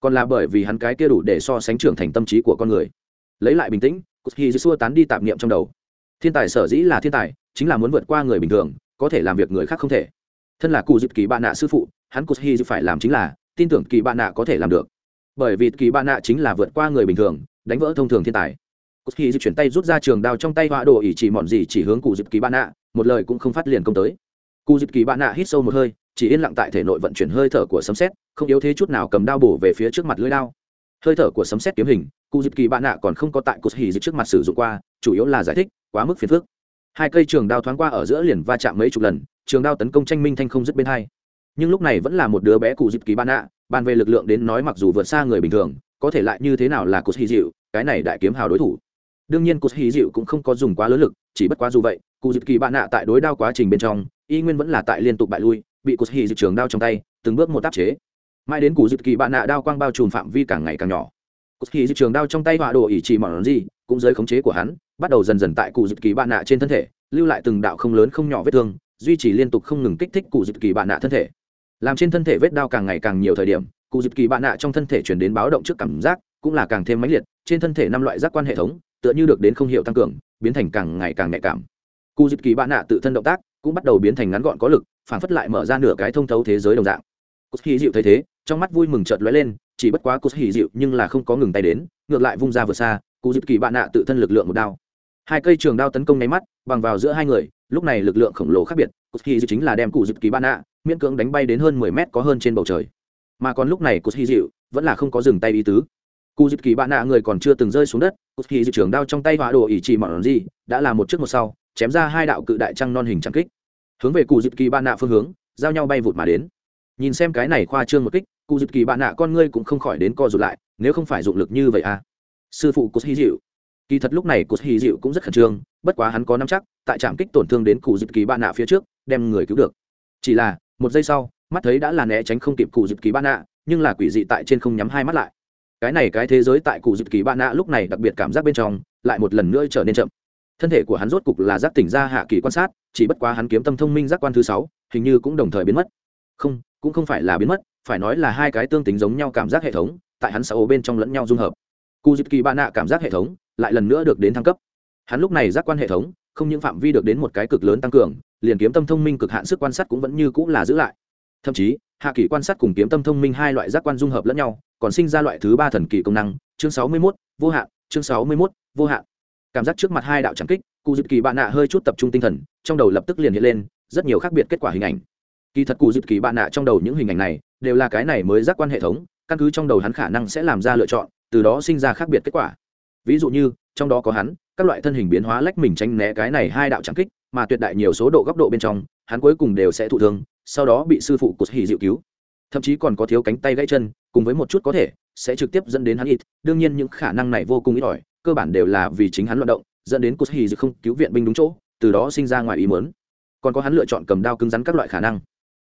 Speaker 1: còn là bởi vì hắn cái kia đủ để so sánh trưởng thành tâm trí của con người. Lấy lại bình tĩnh cút hy xua tán đi tạp niệm trong đầu. Thiên tài sở dĩ là thiên tài, chính là muốn vượt qua người bình thường, có thể làm việc người khác không thể. Thân là cụ dịp kỳ bạn nạ sư phụ, hắn cút hy phải làm chính là tin tưởng kỳ bạn nạ có thể làm được. Bởi vì kỳ bạn nạ chính là vượt qua người bình thường, đánh vỡ thông thường thiên tài. Cút hy chuyển tay rút ra trường đao trong tay họa đồ ỉ chỉ mọn gì chỉ hướng cụ dịp kỳ bạn nạ, một lời cũng không phát liền công tới. Cụ dịp kỳ bạn nạ hít sâu một hơi, chỉ yên lặng tại thể nội vận chuyển hơi thở của sấm xét không yếu thế chút nào cầm đao bổ về phía trước mặt lưỡi đao hơi thở của sấm xét kiếm hình, cụ dịp kỳ bạn nạ còn không có tại cột hỉ dịp trước mặt sử dụng qua, chủ yếu là giải thích, quá mức phiền phức. Hai cây trường đao thoáng qua ở giữa liền va chạm mấy chục lần, trường đao tấn công tranh minh thanh không dứt bên hai. Nhưng lúc này vẫn là một đứa bé cụ dịp kỳ bạn nạ, bàn về lực lượng đến nói mặc dù vượt xa người bình thường, có thể lại như thế nào là cột hỉ dịu, cái này đại kiếm hào đối thủ. Đương nhiên cột hỉ dịu cũng không có dùng quá lớn lực, chỉ bất quá dù vậy, cụ dịp kỳ bạn nạ tại đối đao quá trình bên trong, y nguyên vẫn là tại liên tục bại lui, bị cột hỉ dịu trường đao trong tay, từng bước một tác chế mãi đến cụ dịp kỳ bạn nạ đao quang bao trùm phạm vi càng ngày càng nhỏ. Cột kỳ dịch trường đao trong tay họa đồ ỉ chỉ mỏng gì, cũng dưới khống chế của hắn, bắt đầu dần dần tại cụ dịp kỳ bạn nạ trên thân thể, lưu lại từng đạo không lớn không nhỏ vết thương, duy trì liên tục không ngừng kích thích cụ dịp kỳ bạn nạ thân thể. Làm trên thân thể vết đao càng ngày càng nhiều thời điểm cụ dịp kỳ bạn nạ trong thân thể chuyển đến báo động trước cảm giác, cũng là càng thêm mãnh liệt, trên thân thể năm loại giác quan hệ thống, tựa như được đến không hiệu tăng cường, biến thành càng ngày càng nhạy cảm. Cụ dịp kỳ bạn nạ tự thân động tác, cũng bắt đầu biến thành ngắn gọn có lực, phản phất lại mở ra nửa cái thông thấu thế giới đồng dạng cốt hì dịu thấy thế, trong mắt vui mừng chợt lóe lên, chỉ bất quá cốt hì dịu nhưng là không có ngừng tay đến, ngược lại vung ra vượt xa cụ dịp kỳ bạn nạ tự thân lực lượng một đao. Hai cây trường đao tấn công nháy mắt, bằng vào giữa hai người, lúc này lực lượng khổng lồ khác biệt cốt hì dịu chính là đem cụ dịp kỳ bạn nạ, miễn cưỡng đánh bay đến hơn mười mét có hơn trên bầu trời. Mà còn lúc này cốt hì dịu vẫn là không có dừng tay ý tứ. Cụ dịp kỳ bạn nạ người còn chưa từng rơi xuống đất cốt hì dịu trường đao trong tay hỏa đồ ỉ chỉ mọn gì, đã là một trước một sau, chém ra hai đạo cự đại trăng non hình trăng kích. Hướng về cụ dịp kỳ bạn nạ phương hướng, giao nhau bay vụt mà đến nhìn xem cái này khoa trương một kích, cụ dịp kỳ bạn nạ con ngươi cũng không khỏi đến co rụt lại, nếu không phải dụng lực như vậy à. Sư phụ cốt hy dịu kỳ thật lúc này cốt hy dịu cũng rất khẩn trương, bất quá hắn có nắm chắc, tại trạm kích tổn thương đến cụ dịp kỳ bạn nạ phía trước, đem người cứu được. Chỉ là, một giây sau, mắt thấy đã là né tránh không kịp cụ dịp kỳ bạn nạ nhưng là quỷ dị tại trên không nhắm hai mắt lại. Cái này cái thế giới tại cụ dịp kỳ bạn nạ lúc này đặc biệt cảm giác bên trong, lại một lần nữa trở nên chậm. Thân thể của hắn rốt cục là giác tỉnh ra hạ kỳ quan sát, chỉ bất quá hắn kiếm tâm thông minh giác quan thứ sáu, hình như cũng đồng thời biến mất. Không cũng không phải là biến mất phải nói là hai cái tương tính giống nhau cảm giác hệ thống tại hắn xã ô bên trong lẫn nhau dung hợp. Cụ dịp kỳ bạn nạ cảm giác hệ thống lại lần nữa được đến thăng cấp. Hắn lúc này giác quan hệ thống không những phạm vi được đến một cái cực lớn tăng cường liền kiếm tâm thông minh cực hạn sức quan sát cũng vẫn như cũng là giữ lại. Thậm chí hạ kỳ quan sát cùng kiếm tâm thông minh hai loại giác quan dung hợp lẫn nhau còn sinh ra loại thứ ba thần kỳ công năng chương sáu mươi 61, vô hạn chương sáu mươi 61, vô hạn. Cảm giác trước mặt hai đạo trắng kích cụ dịp kỳ bạn nạ hơi chút tập trung tinh thần trong đầu lập tức liền hiện lên rất nhiều khác biệt kết quả hình ảnh kỳ thật cụ dịp kỳ bạn nạ trong đầu những hình ảnh này đều là cái này mới giác quan hệ thống, căn cứ trong đầu hắn khả năng sẽ làm ra lựa chọn, từ đó sinh ra khác biệt kết quả. Ví dụ như, trong đó có hắn, các loại thân hình biến hóa lách mình tránh né cái này hai đạo trắng kích, mà tuyệt đại nhiều số độ góc độ bên trong, hắn cuối cùng đều sẽ thụ thương, sau đó bị sư phụ cột hỉ dịu cứu. Thậm chí còn có thiếu cánh tay gãy chân, cùng với một chút có thể sẽ trực tiếp dẫn đến hắn ít. Đương nhiên những khả năng này vô cùng ít ỏi, cơ bản đều là vì chính hắn loạt động, dẫn đến cột hỉ dịu không cứu viện binh đúng chỗ, từ đó sinh ra ngoài ý muốn. Còn có hắn lựa chọn cầm đao cứng rắn các loại khả năng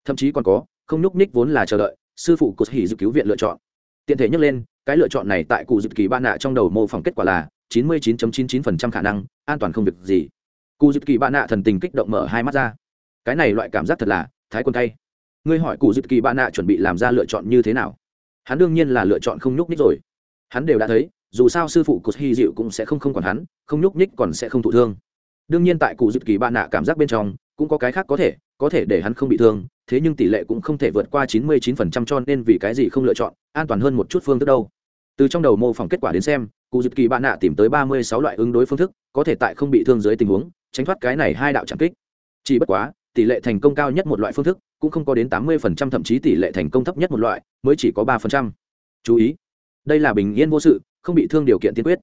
Speaker 1: thậm chí còn có, không nhúc ních vốn là chờ đợi, sư phụ cột hỉ dự cứu viện lựa chọn. Tiện thể nhắc lên, cái lựa chọn này tại cụ dự kỳ ba nạ trong đầu mô phỏng kết quả là chín mươi 99.99% khả năng, an toàn không việc gì. Cụ dự kỳ ba nạ thần tình kích động mở hai mắt ra. Cái này loại cảm giác thật là thái quân tay ngươi hỏi cụ dự kỳ ba nạ chuẩn bị làm ra lựa chọn như thế nào? Hắn đương nhiên là lựa chọn không nhúc ních rồi. Hắn đều đã thấy, dù sao sư phụ cột hy dịu cũng sẽ không không còn hắn, không nhúc ních còn sẽ không thụ thương. Đương nhiên tại cụ dự kỳ ba nạ cảm giác bên trong, cũng có cái khác có thể có thể để hắn không bị thương, thế nhưng tỷ lệ cũng không thể vượt qua chín mươi 99% cho nên vì cái gì không lựa chọn, an toàn hơn một chút phương thức đâu. Từ trong đầu mô phỏng kết quả đến xem, cụ dịp kỳ bạn nạ tìm tới ba mươi sáu loại ứng đối phương thức, có thể tại không bị thương dưới tình huống, tránh thoát cái này hai đạo trạm kích. Chỉ bất quá, tỷ lệ thành công cao nhất một loại phương thức, cũng không có đến tám mươi phần trăm, thậm chí tỷ lệ thành công thấp nhất một loại, mới chỉ có ba phần trăm. Chú ý, đây là bình yên vô sự, không bị thương điều kiện tiên quyết.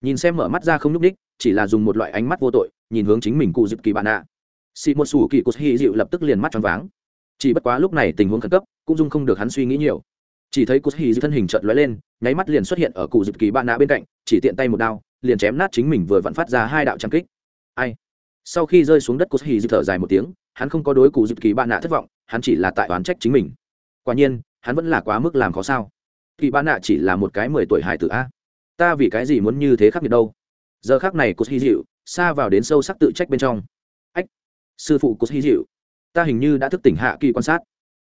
Speaker 1: Nhìn xem mở mắt ra không nhúc ních chỉ là dùng một loại ánh mắt vô tội, nhìn hướng chính mình cụ dịp kỳ bạn nạ xì một sủ kỳ cột hy dịu lập tức liền mắt choáng váng. Chỉ bất quá lúc này tình huống khẩn cấp, cũng dung không được hắn suy nghĩ nhiều. Chỉ thấy cột hy dịu thân hình trợn lóe lên, nháy mắt liền xuất hiện ở cụ dịp kỳ bạn nạ bên cạnh, chỉ tiện tay một đao, liền chém nát chính mình vừa vặn phát ra hai đạo trang kích. Ai? Sau khi rơi xuống đất cột hy dịu thở dài một tiếng, hắn không có đối cụ dịp kỳ bạn nạ thất vọng, hắn chỉ là tại oán trách chính mình. Quả nhiên, hắn vẫn là quá mức làm khó sao. Kỳ bạn nạ chỉ là một cái mười tuổi hải tử a. Ta vì cái gì muốn như thế khắc nghiệt đâu? Giờ khác này cột hy dịu, xa vào đến sâu sắc tự trách bên trong sư phụ cốt hy dịu. Ta hình như đã thức tỉnh hạ kỳ quan sát.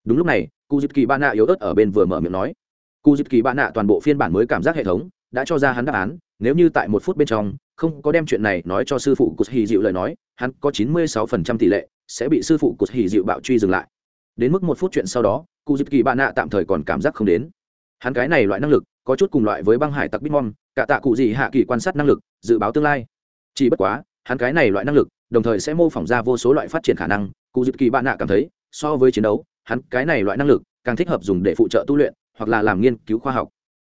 Speaker 1: Đúng lúc này cụ dịp kỳ ba nạ yếu ớt ở bên vừa mở miệng nói. Cụ dịp kỳ ba nạ toàn bộ phiên bản mới cảm giác hệ thống đã cho ra hắn đáp án, nếu như tại một phút bên trong, không có đem chuyện này nói cho sư phụ cốt hy dịu lời nói, hắn có chín mươi sáu phần trăm tỷ lệ sẽ bị sư phụ cốt hy dịu bạo truy dừng lại. Đến mức một phút chuyện sau đó cụ dịp kỳ ba nạ tạm thời còn cảm giác không đến. Hắn cái này loại năng lực, có chút cùng loại với băng hải tặc bitmom, cả tạ cụ gì hạ kỳ quan sát năng lực, dự báo tương lai. Chỉ bất quá hắn cái này loại năng lực, đồng thời sẽ mô phỏng ra vô số loại phát triển khả năng, cụ dịp kỳ bạn nạ cảm thấy, so với chiến đấu, hắn cái này loại năng lực càng thích hợp dùng để phụ trợ tu luyện, hoặc là làm nghiên cứu khoa học.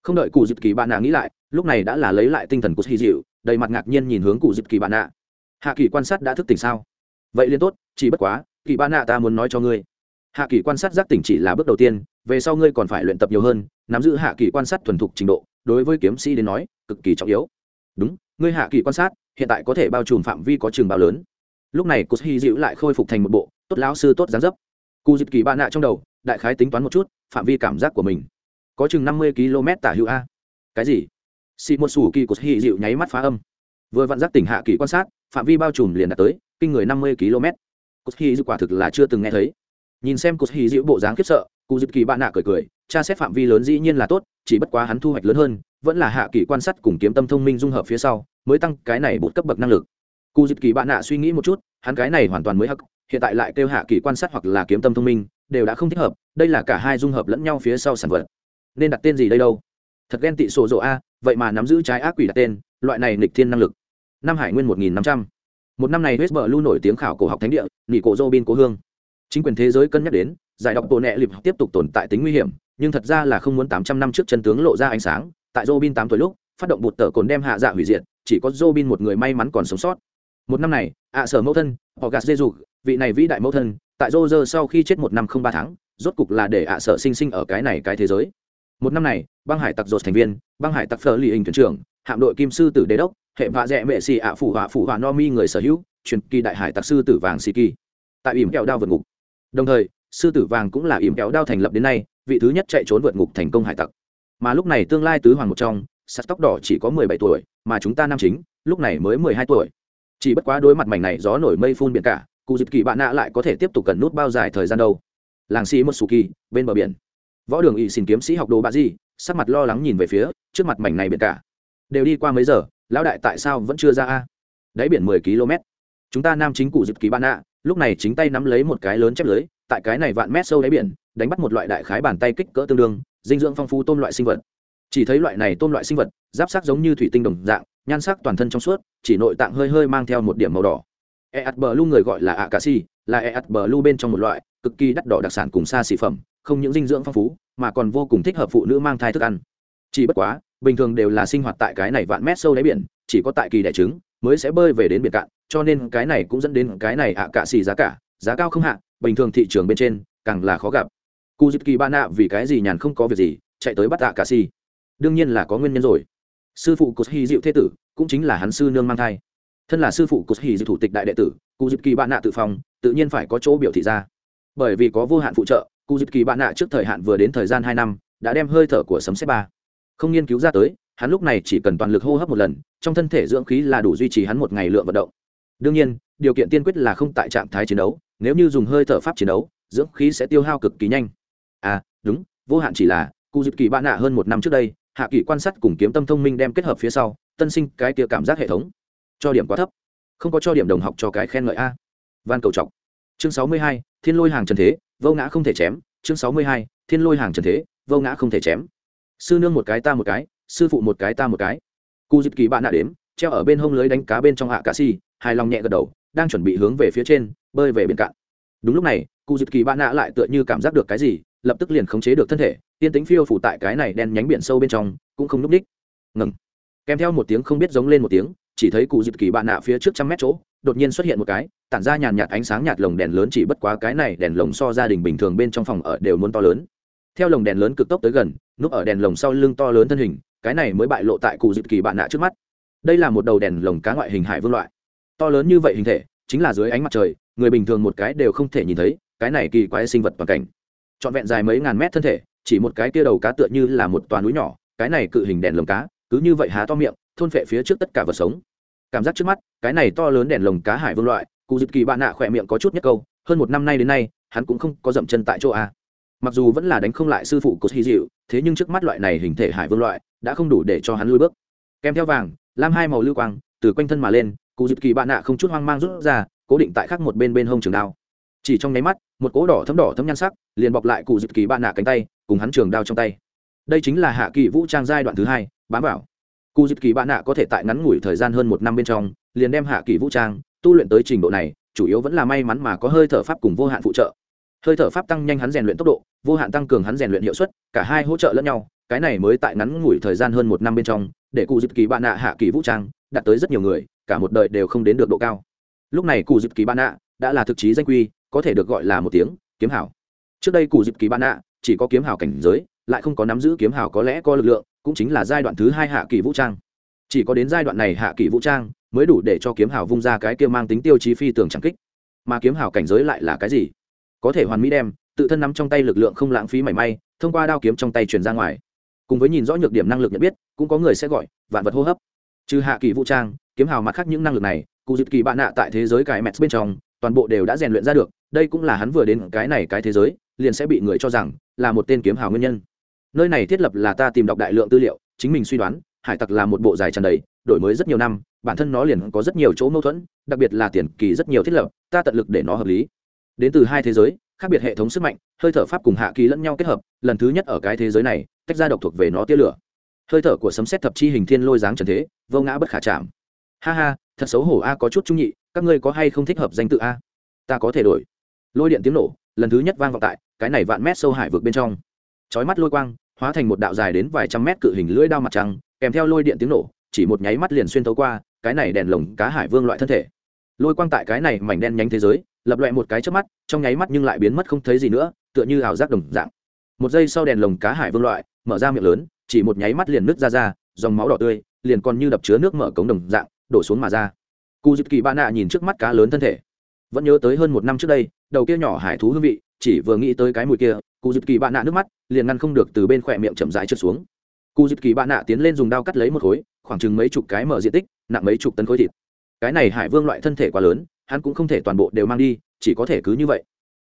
Speaker 1: Không đợi cụ dịp kỳ bạn nạ nghĩ lại, lúc này đã là lấy lại tinh thần của hy dịu đầy mặt ngạc nhiên nhìn hướng cụ dịp kỳ bạn nạ. Hạ kỳ quan sát đã thức tỉnh sao? Vậy liên tốt, chỉ bất quá, kỳ bạn nạ ta muốn nói cho ngươi. Hạ kỳ quan sát giác tỉnh chỉ là bước đầu tiên, về sau ngươi còn phải luyện tập nhiều hơn, nắm giữ hạ kỳ quan sát thuần thục trình độ, đối với kiếm sĩ đến nói, cực kỳ trọng yếu. Đúng, ngươi hạ kỳ quan sát hiện tại có thể bao trùm phạm vi có trường bao lớn. Lúc này cô hy dịu lại khôi phục thành một bộ tốt lão sư tốt gián dấp. Cụ dịp kỳ bạn nạ trong đầu, đại khái tính toán một chút phạm vi cảm giác của mình. Có chừng năm mươi km tả hữu a. Cái gì? Xị một sủ kỳ của hy dịu nháy mắt phá âm. Vừa vặn giác tỉnh hạ kỳ quan sát, phạm vi bao trùm liền đạt tới kinh người năm mươi km. Cô hy dịu quả thực là chưa từng nghe thấy. Nhìn xem cô hy dịu bộ dáng khiếp sợ cụ dịp kỳ bạn nạ cười cười, tra xét phạm vi lớn dĩ nhiên là tốt, chỉ bất quá hắn thu hoạch lớn hơn, vẫn là hạ kỳ quan sát cùng kiếm tâm thông minh dung hợp phía sau mới tăng cái này bột cấp bậc năng lực. Cụ dịp kỳ bạn nạ suy nghĩ một chút, hắn cái này hoàn toàn mới hắc, hiện tại lại kêu hạ kỳ quan sát hoặc là kiếm tâm thông minh, đều đã không thích hợp, đây là cả hai dung hợp lẫn nhau phía sau sản vật. Nên đặt tên gì đây đâu? Thật ghen tị sổ rộ a, vậy mà nắm giữ trái ác quỷ đặt tên, loại này nghịch thiên năng lực. Năm hải nguyên một nghìn năm trăm. Một năm này Westbrook lưu nổi tiếng khảo cổ học thánh địa nghỉ cổ Robin cố hương. Chính quyền thế giới cân nhắc đến, giải độc tổ nẹ lịp tiếp tục tồn tại tính nguy hiểm, nhưng thật ra là không muốn tám trăm năm trước chân tướng lộ ra ánh sáng, tại Robin tám tuổi lúc, phát động bụt tờ cồn đem hạ dạ hủy diệt chỉ có Robin một người may mắn còn sống sót. Một năm này, ạ sở mẫu thân, họ gạt dê dục, vị này vĩ đại mẫu thân, tại Roger sau khi chết một năm không ba tháng, rốt cục là để ạ sở sinh sinh ở cái này cái thế giới. Một năm này, băng hải tặc dột thành viên, băng hải tặc phở lì hình thuyền trưởng, hạm đội kim sư tử đế đốc, hệ vạ dẹ mẹ xì ạ phủ họa phủ họa no mi người sở hữu, truyền kỳ đại hải tặc sư tử vàng xì kỳ. Tại ỉm kẹo đao vượt ngục. Đồng thời, sư tử vàng cũng là ỉm kẹo đao thành lập đến nay, vị thứ nhất chạy trốn vượt ngục thành công hải tặc. Mà lúc này tương lai tứ hoàng một trong sắt tóc đỏ chỉ có mười bảy tuổi, mà chúng ta nam chính, lúc này mới mười hai tuổi. Chỉ bất quá đối mặt mảnh này gió nổi mây phun biển cả, cụ dịp kỳ bạn nạ lại có thể tiếp tục cần nút bao dài thời gian đâu. Làng sĩ một sù kỳ bên bờ biển. Võ đường ỵ xin kiếm sĩ học đồ bà gì, sắc mặt lo lắng nhìn về phía trước mặt mảnh này biển cả. Đều đi qua mấy giờ, lão đại tại sao vẫn chưa ra a? Đáy biển mười km chúng ta nam chính cụ dịp kỳ bạn nạ, lúc này chính tay nắm lấy một cái lớn chép lưới, tại cái này vạn mét sâu đáy biển, đánh bắt một loại đại khái bàn tay kích cỡ tương đương, dinh dưỡng phong phú tôm loại sinh vật chỉ thấy loại này tôm loại sinh vật, giáp sắc giống như thủy tinh đồng dạng, nhan sắc toàn thân trong suốt, chỉ nội tạng hơi hơi mang theo một điểm màu đỏ. Eat bờ lu người gọi là ạ cà si là eat bờ lu bên trong một loại, cực kỳ đắt đỏ đặc sản cùng xa xỉ phẩm, không những dinh dưỡng phong phú, mà còn vô cùng thích hợp phụ nữ mang thai thức ăn. Chỉ bất quá, bình thường đều là sinh hoạt tại cái này vạn mét sâu đáy biển, chỉ có tại kỳ đẻ trứng mới sẽ bơi về đến biển cạn, cho nên cái này cũng dẫn đến cái này ạ cạ xì giá cả, giá cao không hạ, bình thường thị trường bên trên càng là khó gặp. Cu dịp kỳ ba nạ vì cái gì nhàn không có việc gì, chạy tới bắt ạ cạ xì đương nhiên là có nguyên nhân rồi. Sư phụ của hy diệu thế tử cũng chính là hắn sư nương mang thai. Thân là sư phụ của hy diệu thủ tịch đại đệ tử cụ dịp kỳ bạn nạ tự phòng tự nhiên phải có chỗ biểu thị ra. Bởi vì có vô hạn phụ trợ cụ dịp kỳ bạn nạ trước thời hạn vừa đến thời gian hai năm đã đem hơi thở của sấm xếp ba không nghiên cứu ra tới, hắn lúc này chỉ cần toàn lực hô hấp một lần, trong thân thể dưỡng khí là đủ duy trì hắn một ngày lượng vận động. Đương nhiên, điều kiện tiên quyết là không tại trạng thái chiến đấu, nếu như dùng hơi thở pháp chiến đấu, dưỡng khí sẽ tiêu hao cực kỳ nhanh. À đúng, vô hạn chỉ là cụ dịp kỳ bạn nạ hơn một năm trước đây hạ kỳ quan sát cùng kiếm tâm thông minh đem kết hợp phía sau, tân sinh cái kia cảm giác hệ thống. Cho điểm quá thấp. Không có cho điểm đồng học cho cái khen ngợi a. Van cầu trọng. Chương sáu mươi hai, thiên lôi hàng trần thế, vô ngã không thể chém. Chương sáu mươi hai, thiên lôi hàng trần thế, vô ngã không thể chém. Sư nương một cái ta một cái, sư phụ một cái ta một cái. Cụ dịp kỳ bạn nạ đếm, treo ở bên hông lưới đánh cá bên trong hạ cà si hài lòng nhẹ gật đầu, đang chuẩn bị hướng về phía trên, bơi về bên cạn. Đúng lúc này cụ dịp kỳ bạn nạ lại tựa như cảm giác được cái gì lập tức liền khống chế được thân thể, tiên tính phiêu phủ tại cái này đen nhánh biển sâu bên trong, cũng không núp đích ngừng. Kèm theo một tiếng không biết giống lên một tiếng, chỉ thấy cụ dịp kỳ bạn nạ phía trước trăm mét chỗ, đột nhiên xuất hiện một cái, tản ra nhàn nhạt ánh sáng nhạt lồng đèn lớn chỉ bất quá cái này đèn lồng so gia đình bình thường bên trong phòng ở đều muốn to lớn. Theo lồng đèn lớn cực tốc tới gần, núp ở đèn lồng sau lưng to lớn thân hình, cái này mới bại lộ tại cụ dịp kỳ bạn nạ trước mắt. Đây là một đầu đèn lồng cá ngoại hình hải vương loại. To lớn như vậy hình thể, chính là dưới ánh mặt trời, người bình thường một cái đều không thể nhìn thấy, cái này kỳ quái sinh vật toàn cảnh trọn vẹn dài mấy ngàn mét thân thể, chỉ một cái kia đầu cá tựa như là một toàn núi nhỏ, cái này cự hình đèn lồng cá, cứ như vậy há to miệng, thôn phệ phía trước tất cả vật sống. Cảm giác trước mắt, cái này to lớn đèn lồng cá hải vương loại, cụ dịp kỳ bạn nạ khỏe miệng có chút nhất câu, hơn một năm nay đến nay, hắn cũng không có dậm chân tại chỗ a. Mặc dù vẫn là đánh không lại sư phụ của hy dịu, thế nhưng trước mắt loại này hình thể hải vương loại, đã không đủ để cho hắn lui bước. Kèm theo vàng, lam hai màu lưu quang, từ quanh thân mà lên, cụ dịp kỳ bạn nạ không chút hoang mang rút ra, cố định tại khắc một bên bên hông trường đao chỉ trong nháy mắt, một cỗ đỏ thấm đỏ thấm nhan sắc liền bọc lại cụ dịp kỳ bạn nạ cánh tay, cùng hắn trường đao trong tay. Đây chính là hạ kỳ vũ trang giai đoạn thứ hai, bám vào. Cụ dịp kỳ bạn nạ có thể tại ngắn ngủi thời gian hơn một năm bên trong, liền đem hạ kỳ vũ trang tu luyện tới trình độ này, chủ yếu vẫn là may mắn mà có hơi thở pháp cùng vô hạn phụ trợ. Hơi thở pháp tăng nhanh hắn rèn luyện tốc độ, vô hạn tăng cường hắn rèn luyện hiệu suất, cả hai hỗ trợ lẫn nhau, cái này mới tại ngắn ngủi thời gian hơn một năm bên trong, để cụ dịp kỳ bạn nạ, hạ kỳ vũ trang đạt tới rất nhiều người, cả một đời đều không đến được độ cao. Lúc này cụ dịp kỳ bạn nạ đã là thực chí danh quy có thể được gọi là một tiếng kiếm hảo. Trước đây cụ dịp kỳ bạn ạ, chỉ có kiếm hảo cảnh giới, lại không có nắm giữ kiếm hảo có lẽ có lực lượng, cũng chính là giai đoạn thứ hai hạ kỳ vũ trang. Chỉ có đến giai đoạn này hạ kỳ vũ trang mới đủ để cho kiếm hảo vung ra cái kia mang tính tiêu chí phi tường chẳng kích. Mà kiếm hảo cảnh giới lại là cái gì? Có thể hoàn mỹ đem, tự thân nắm trong tay lực lượng không lãng phí mảy may, thông qua đao kiếm trong tay truyền ra ngoài. Cùng với nhìn rõ nhược điểm năng lực nhận biết, cũng có người sẽ gọi, vạn vật hô hấp. Trừ hạ kỳ vũ trang, kiếm hào mặt khác những năng lực này, cụ dịp kỳ bạn nạ tại thế giới cải mẹt bên trong toàn bộ đều đã rèn luyện ra được, đây cũng là hắn vừa đến cái này cái thế giới, liền sẽ bị người cho rằng là một tên kiếm hào nguyên nhân. Nơi này thiết lập là ta tìm đọc đại lượng tư liệu, chính mình suy đoán, hải tặc là một bộ dài tràn đầy, đổi mới rất nhiều năm, bản thân nó liền có rất nhiều chỗ mâu thuẫn, đặc biệt là tiền kỳ rất nhiều thiết lập, ta tận lực để nó hợp lý. Đến từ hai thế giới, khác biệt hệ thống sức mạnh, hơi thở pháp cùng hạ kỳ lẫn nhau kết hợp, lần thứ nhất ở cái thế giới này, tách ra độc thuộc về nó tia lửa. Hơi thở của sấm xét thập chi hình thiên lôi dáng trần thế, vô ngã bất khả chạm. Ha ha, thật xấu hổ a, có chút trung nhị các ngươi có hay không thích hợp danh tự a? Ta có thể đổi. Lôi điện tiếng nổ, lần thứ nhất vang vọng tại cái này vạn mét sâu hải vực bên trong. Chói mắt lôi quang, hóa thành một đạo dài đến vài trăm mét cự hình lưỡi đao mặt trăng, kèm theo lôi điện tiếng nổ, chỉ một nháy mắt liền xuyên thấu qua cái này đèn lồng cá hải vương loại thân thể. Lôi quang tại cái này mảnh đen nhánh thế giới, lập loại một cái trước mắt, trong nháy mắt nhưng lại biến mất không thấy gì nữa, tựa như ảo giác đồng dạng. Một giây sau đèn lồng cá hải vương loại, mở ra miệng lớn, chỉ một nháy mắt liền nứt ra ra, dòng máu đỏ tươi, liền còn như đập chứa nước mở cống đồng dạng, đổ xuống mà ra cụ dịp kỳ ba nạ nhìn trước mắt cá lớn thân thể. Vẫn nhớ tới hơn một năm trước đây, đầu kia nhỏ hải thú hương vị, chỉ vừa nghĩ tới cái mùi kia cụ dịp kỳ ba nạ nước mắt liền ngăn không được từ bên khỏe miệng chậm rãi trượt xuống. Cụ dịp kỳ ba nạ tiến lên dùng dao cắt lấy một khối, khoảng chừng mấy chục cái mở diện tích, nặng mấy chục tấn khối thịt. Cái này hải vương loại thân thể quá lớn, hắn cũng không thể toàn bộ đều mang đi, chỉ có thể cứ như vậy.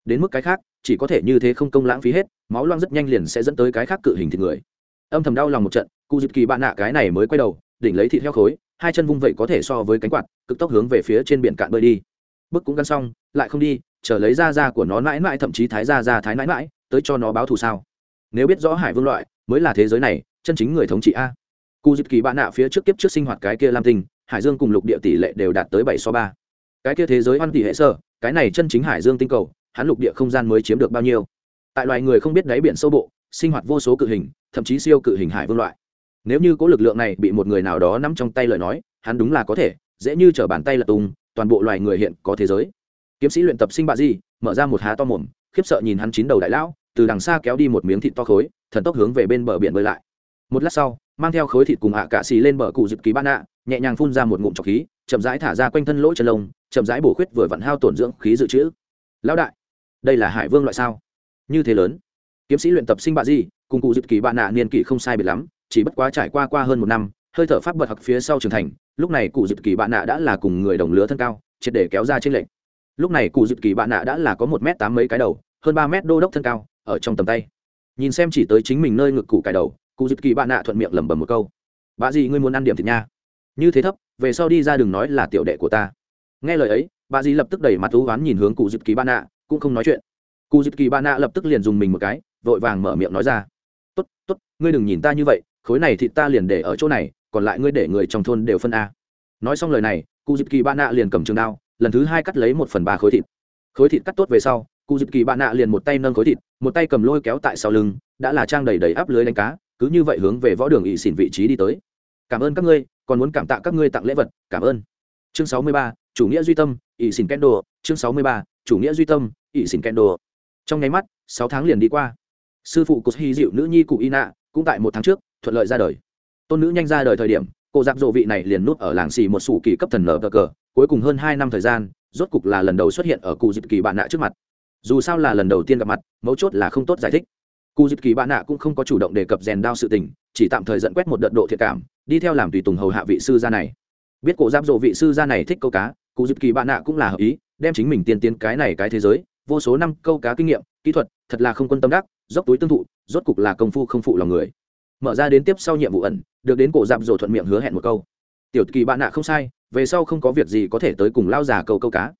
Speaker 1: Đến mức cái khác, chỉ có thể như thế không công lãng phí hết, máu loang rất nhanh liền sẽ dẫn tới cái khác cự hình thịt người. Âm thầm đau lòng một trận cụ dịp kỳ bạn nạ cái này mới quay đầu, đỉnh lấy thịt heo khối hai chân vung vậy có thể so với cánh quạt, cực tốc hướng về phía trên biển cạn bơi đi. Bức cũng gắn xong, lại không đi, chờ lấy da da của nó mãi mãi, thậm chí thái da da thái mãi mãi, tới cho nó báo thù sao. Nếu biết rõ hải vương loại, mới là thế giới này, chân chính người thống trị a. Cụ dịp kỳ bạn nạ phía trước kiếp trước sinh hoạt cái kia lam tinh, hải dương cùng lục địa tỷ lệ đều đạt tới bảy so ba. Cái kia thế giới hoan tỷ hệ sơ cái này chân chính hải dương tinh cầu, hắn lục địa không gian mới chiếm được bao nhiêu? Tại loài người không biết đáy biển sâu bộ, sinh hoạt vô số cự hình, thậm chí siêu cự hình hải vương loại nếu như có lực lượng này bị một người nào đó nắm trong tay lời nói, hắn đúng là có thể, dễ như t r ở bàn tay lật tung, toàn bộ loài người hiện có thế giới. Kiếm sĩ luyện tập sinh bạ di, mở ra một há to mồm, khiếp sợ nhìn hắn chín đầu đại lão, từ đằng xa kéo đi một miếng thịt to khối, thần tốc hướng về bên bờ biển bơi lại. Một lát sau, mang theo khối thịt cùng ạ cạ xì lên bờ cụ dịp ký ban ạ nhẹ nhàng phun ra một ngụm trọc khí, chậm rãi thả ra quanh thân lỗ chân lông, chậm rãi bổ khuyết vừa vặn hao tổn dưỡng khí dự trữ. Lão đại, đây là hải vương loại sao? Như thế lớn. Kiếm sĩ luyện tập sinh bạ di, cùng cụ dịp kỳ bạn nạ niên kỷ không sai biệt lắm chỉ bất quá trải qua qua hơn một năm, hơi thở pháp bật học phía sau trưởng thành, lúc này cụ dịp kỳ bạn nạ đã là cùng người đồng lứa thân cao, triệt để kéo ra trên lệnh lúc này cụ dịp kỳ bạn nạ đã là có một m tám mấy cái đầu, hơn ba m đô đốc thân cao, ở trong tầm tay. Nhìn xem chỉ tới chính mình nơi ngực cụ cải đầu, cụ dịp kỳ bạn nạ thuận miệng lẩm bẩm một câu. Bà gì ngươi muốn ăn điểm thịt nha? Như thế thấp, về sau đi ra đừng nói là tiểu đệ của ta. Nghe lời ấy bà dì lập tức đẩy mặt thú oán nhìn hướng cụ dịp kỳ bạn nạ, cũng không nói chuyện. Cụ dịp kỳ bạn nạ lập tức liền dùng mình một cái, vội vàng mở miệng nói ra. Tốt tốt, ngươi đừng nhìn ta như vậy khối này thịt ta liền để ở chỗ này, còn lại ngươi để người trong thôn đều phân a. Nói xong lời này cụ dịp kỳ bạn nạ liền cầm trường đao, lần thứ hai cắt lấy một phần ba khối thịt. Khối thịt cắt tốt về sau cụ dịp kỳ bạn nạ liền một tay nâng khối thịt, một tay cầm lôi kéo tại sau lưng, đã là trang đầy đầy áp lưới đánh cá, cứ như vậy hướng về võ đường ỵ xỉn vị trí đi tới. Cảm ơn các ngươi, còn muốn cảm tạ các ngươi tặng lễ vật, cảm ơn. Chương sáu mươi ba, chủ nghĩa duy tâm ỵ xỉn kendo chương sáu mươi ba, chủ nghĩa duy tâm ỵ xỉn kendo trong nháy mắt, sáu tháng liền đi qua. Sư phụ của hy dịu nữ nhi cụ y nạ cũng tại một tháng trước thuận lợi ra đời. Tôn nữ nhanh ra đời thời điểm, cô giặc dộ vị này liền nút ở làng xì một sủ kỳ cấp thần nở cờ cờ, cuối cùng hơn hai năm thời gian, rốt cục là lần đầu xuất hiện ở cụ dịp kỳ bạn nạ trước mặt. Dù sao là lần đầu tiên gặp mặt, mấu chốt là không tốt giải thích. Cụ dịp kỳ bạn nạ cũng không có chủ động đề cập rèn đao sự tình, chỉ tạm thời dẫn quét một đợt độ thiệt cảm, đi theo làm tùy tùng hầu hạ vị sư gia này. Biết cổ giáp dộ vị sư gia này thích câu cá, cụ dịp kỳ bạn nạ cũng là hợp ý, đem chính mình tiên tiến cái này cái thế giới, vô số năm câu cá kinh nghiệm, kỹ thuật, thật là không quân tâm đắc, dốc túi tương thụ, rốt cục là công phu không phụ lòng người mở ra đến tiếp sau nhiệm vụ ẩn, được đến cổ dạp rồi thuận miệng hứa hẹn một câu. Tiểu kỳ bạn nạ không sai, về sau không có việc gì có thể tới cùng lao già câu câu cá.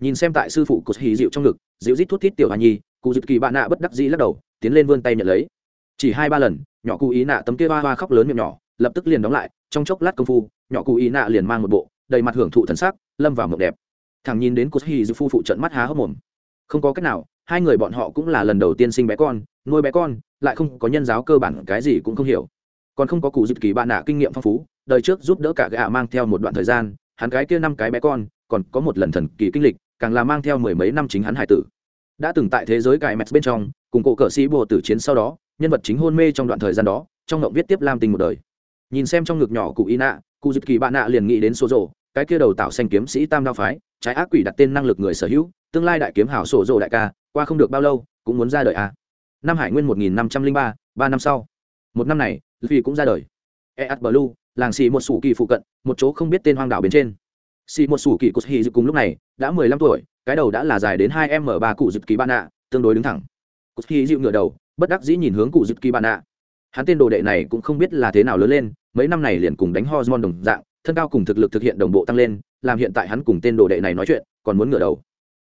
Speaker 1: Nhìn xem tại sư phụ cột hì dịu trong ngực dịu rít thuốc thít tiểu hoa nhi, cụ dịp kỳ bạn nạ bất đắc dĩ lắc đầu, tiến lên vươn tay nhận lấy. Chỉ hai ba lần, nhỏ cụ ý nạ tấm kia hoa hoa khóc lớn miệng nhỏ, lập tức liền đóng lại, trong chốc lát công phu, nhỏ cụ ý nạ liền mang một bộ, đầy mặt hưởng thụ thần sắc, lâm vào mộng đẹp. Thằng nhìn đến cột hì dịu phu phụ trận mắt há hốc mồm. Không có cách nào, hai người bọn họ cũng là lần đầu tiên sinh bé con nuôi bé con, lại không có nhân giáo cơ bản, cái gì cũng không hiểu. Còn không có cụ dịp kỳ bạn nạ kinh nghiệm phong phú, đời trước giúp đỡ cả gạ mang theo một đoạn thời gian, hắn cái kia năm cái bé con, còn có một lần thần kỳ kinh lịch, càng là mang theo mười mấy năm chính hắn hải tử. Đã từng tại thế giới cài mẹt bên trong, cùng cổ cờ sĩ bùa tử chiến sau đó, nhân vật chính hôn mê trong đoạn thời gian đó, trong ngộng viết tiếp lam tình một đời. Nhìn xem trong ngực nhỏ cụ y nạ cụ dịp kỳ bạn nạ liền nghĩ đến số rộ cái kia đầu tạo xanh kiếm sĩ tam đao phái, trái ác quỷ đặt tên năng lực người sở hữu, tương lai đại kiếm hảo sổ rộ đại ca, qua không được bao lâu, cũng muốn ra đời à năm hải nguyên một nghìn năm trăm linh ba ba năm sau. Một năm này vì cũng ra đời. E blue làng xì một sủ kỳ phụ cận, một chỗ không biết tên hoang đảo bên trên. Xì một sủ kỳ cột hì cùng lúc này, đã mười lăm tuổi, cái đầu đã là dài đến hai m ba cụ dịp kỳ ban ạ tương đối đứng thẳng. Cụt hì dịu ngựa đầu, bất đắc dĩ nhìn hướng cụ dịp kỳ ban ạ hắn tên đồ đệ này cũng không biết là thế nào lớn lên, mấy năm này liền cùng đánh hormone đồng dạng, thân cao cùng thực lực thực hiện đồng bộ tăng lên, làm hiện tại hắn cùng tên đồ đệ này nói chuyện, còn muốn ngửa đầu.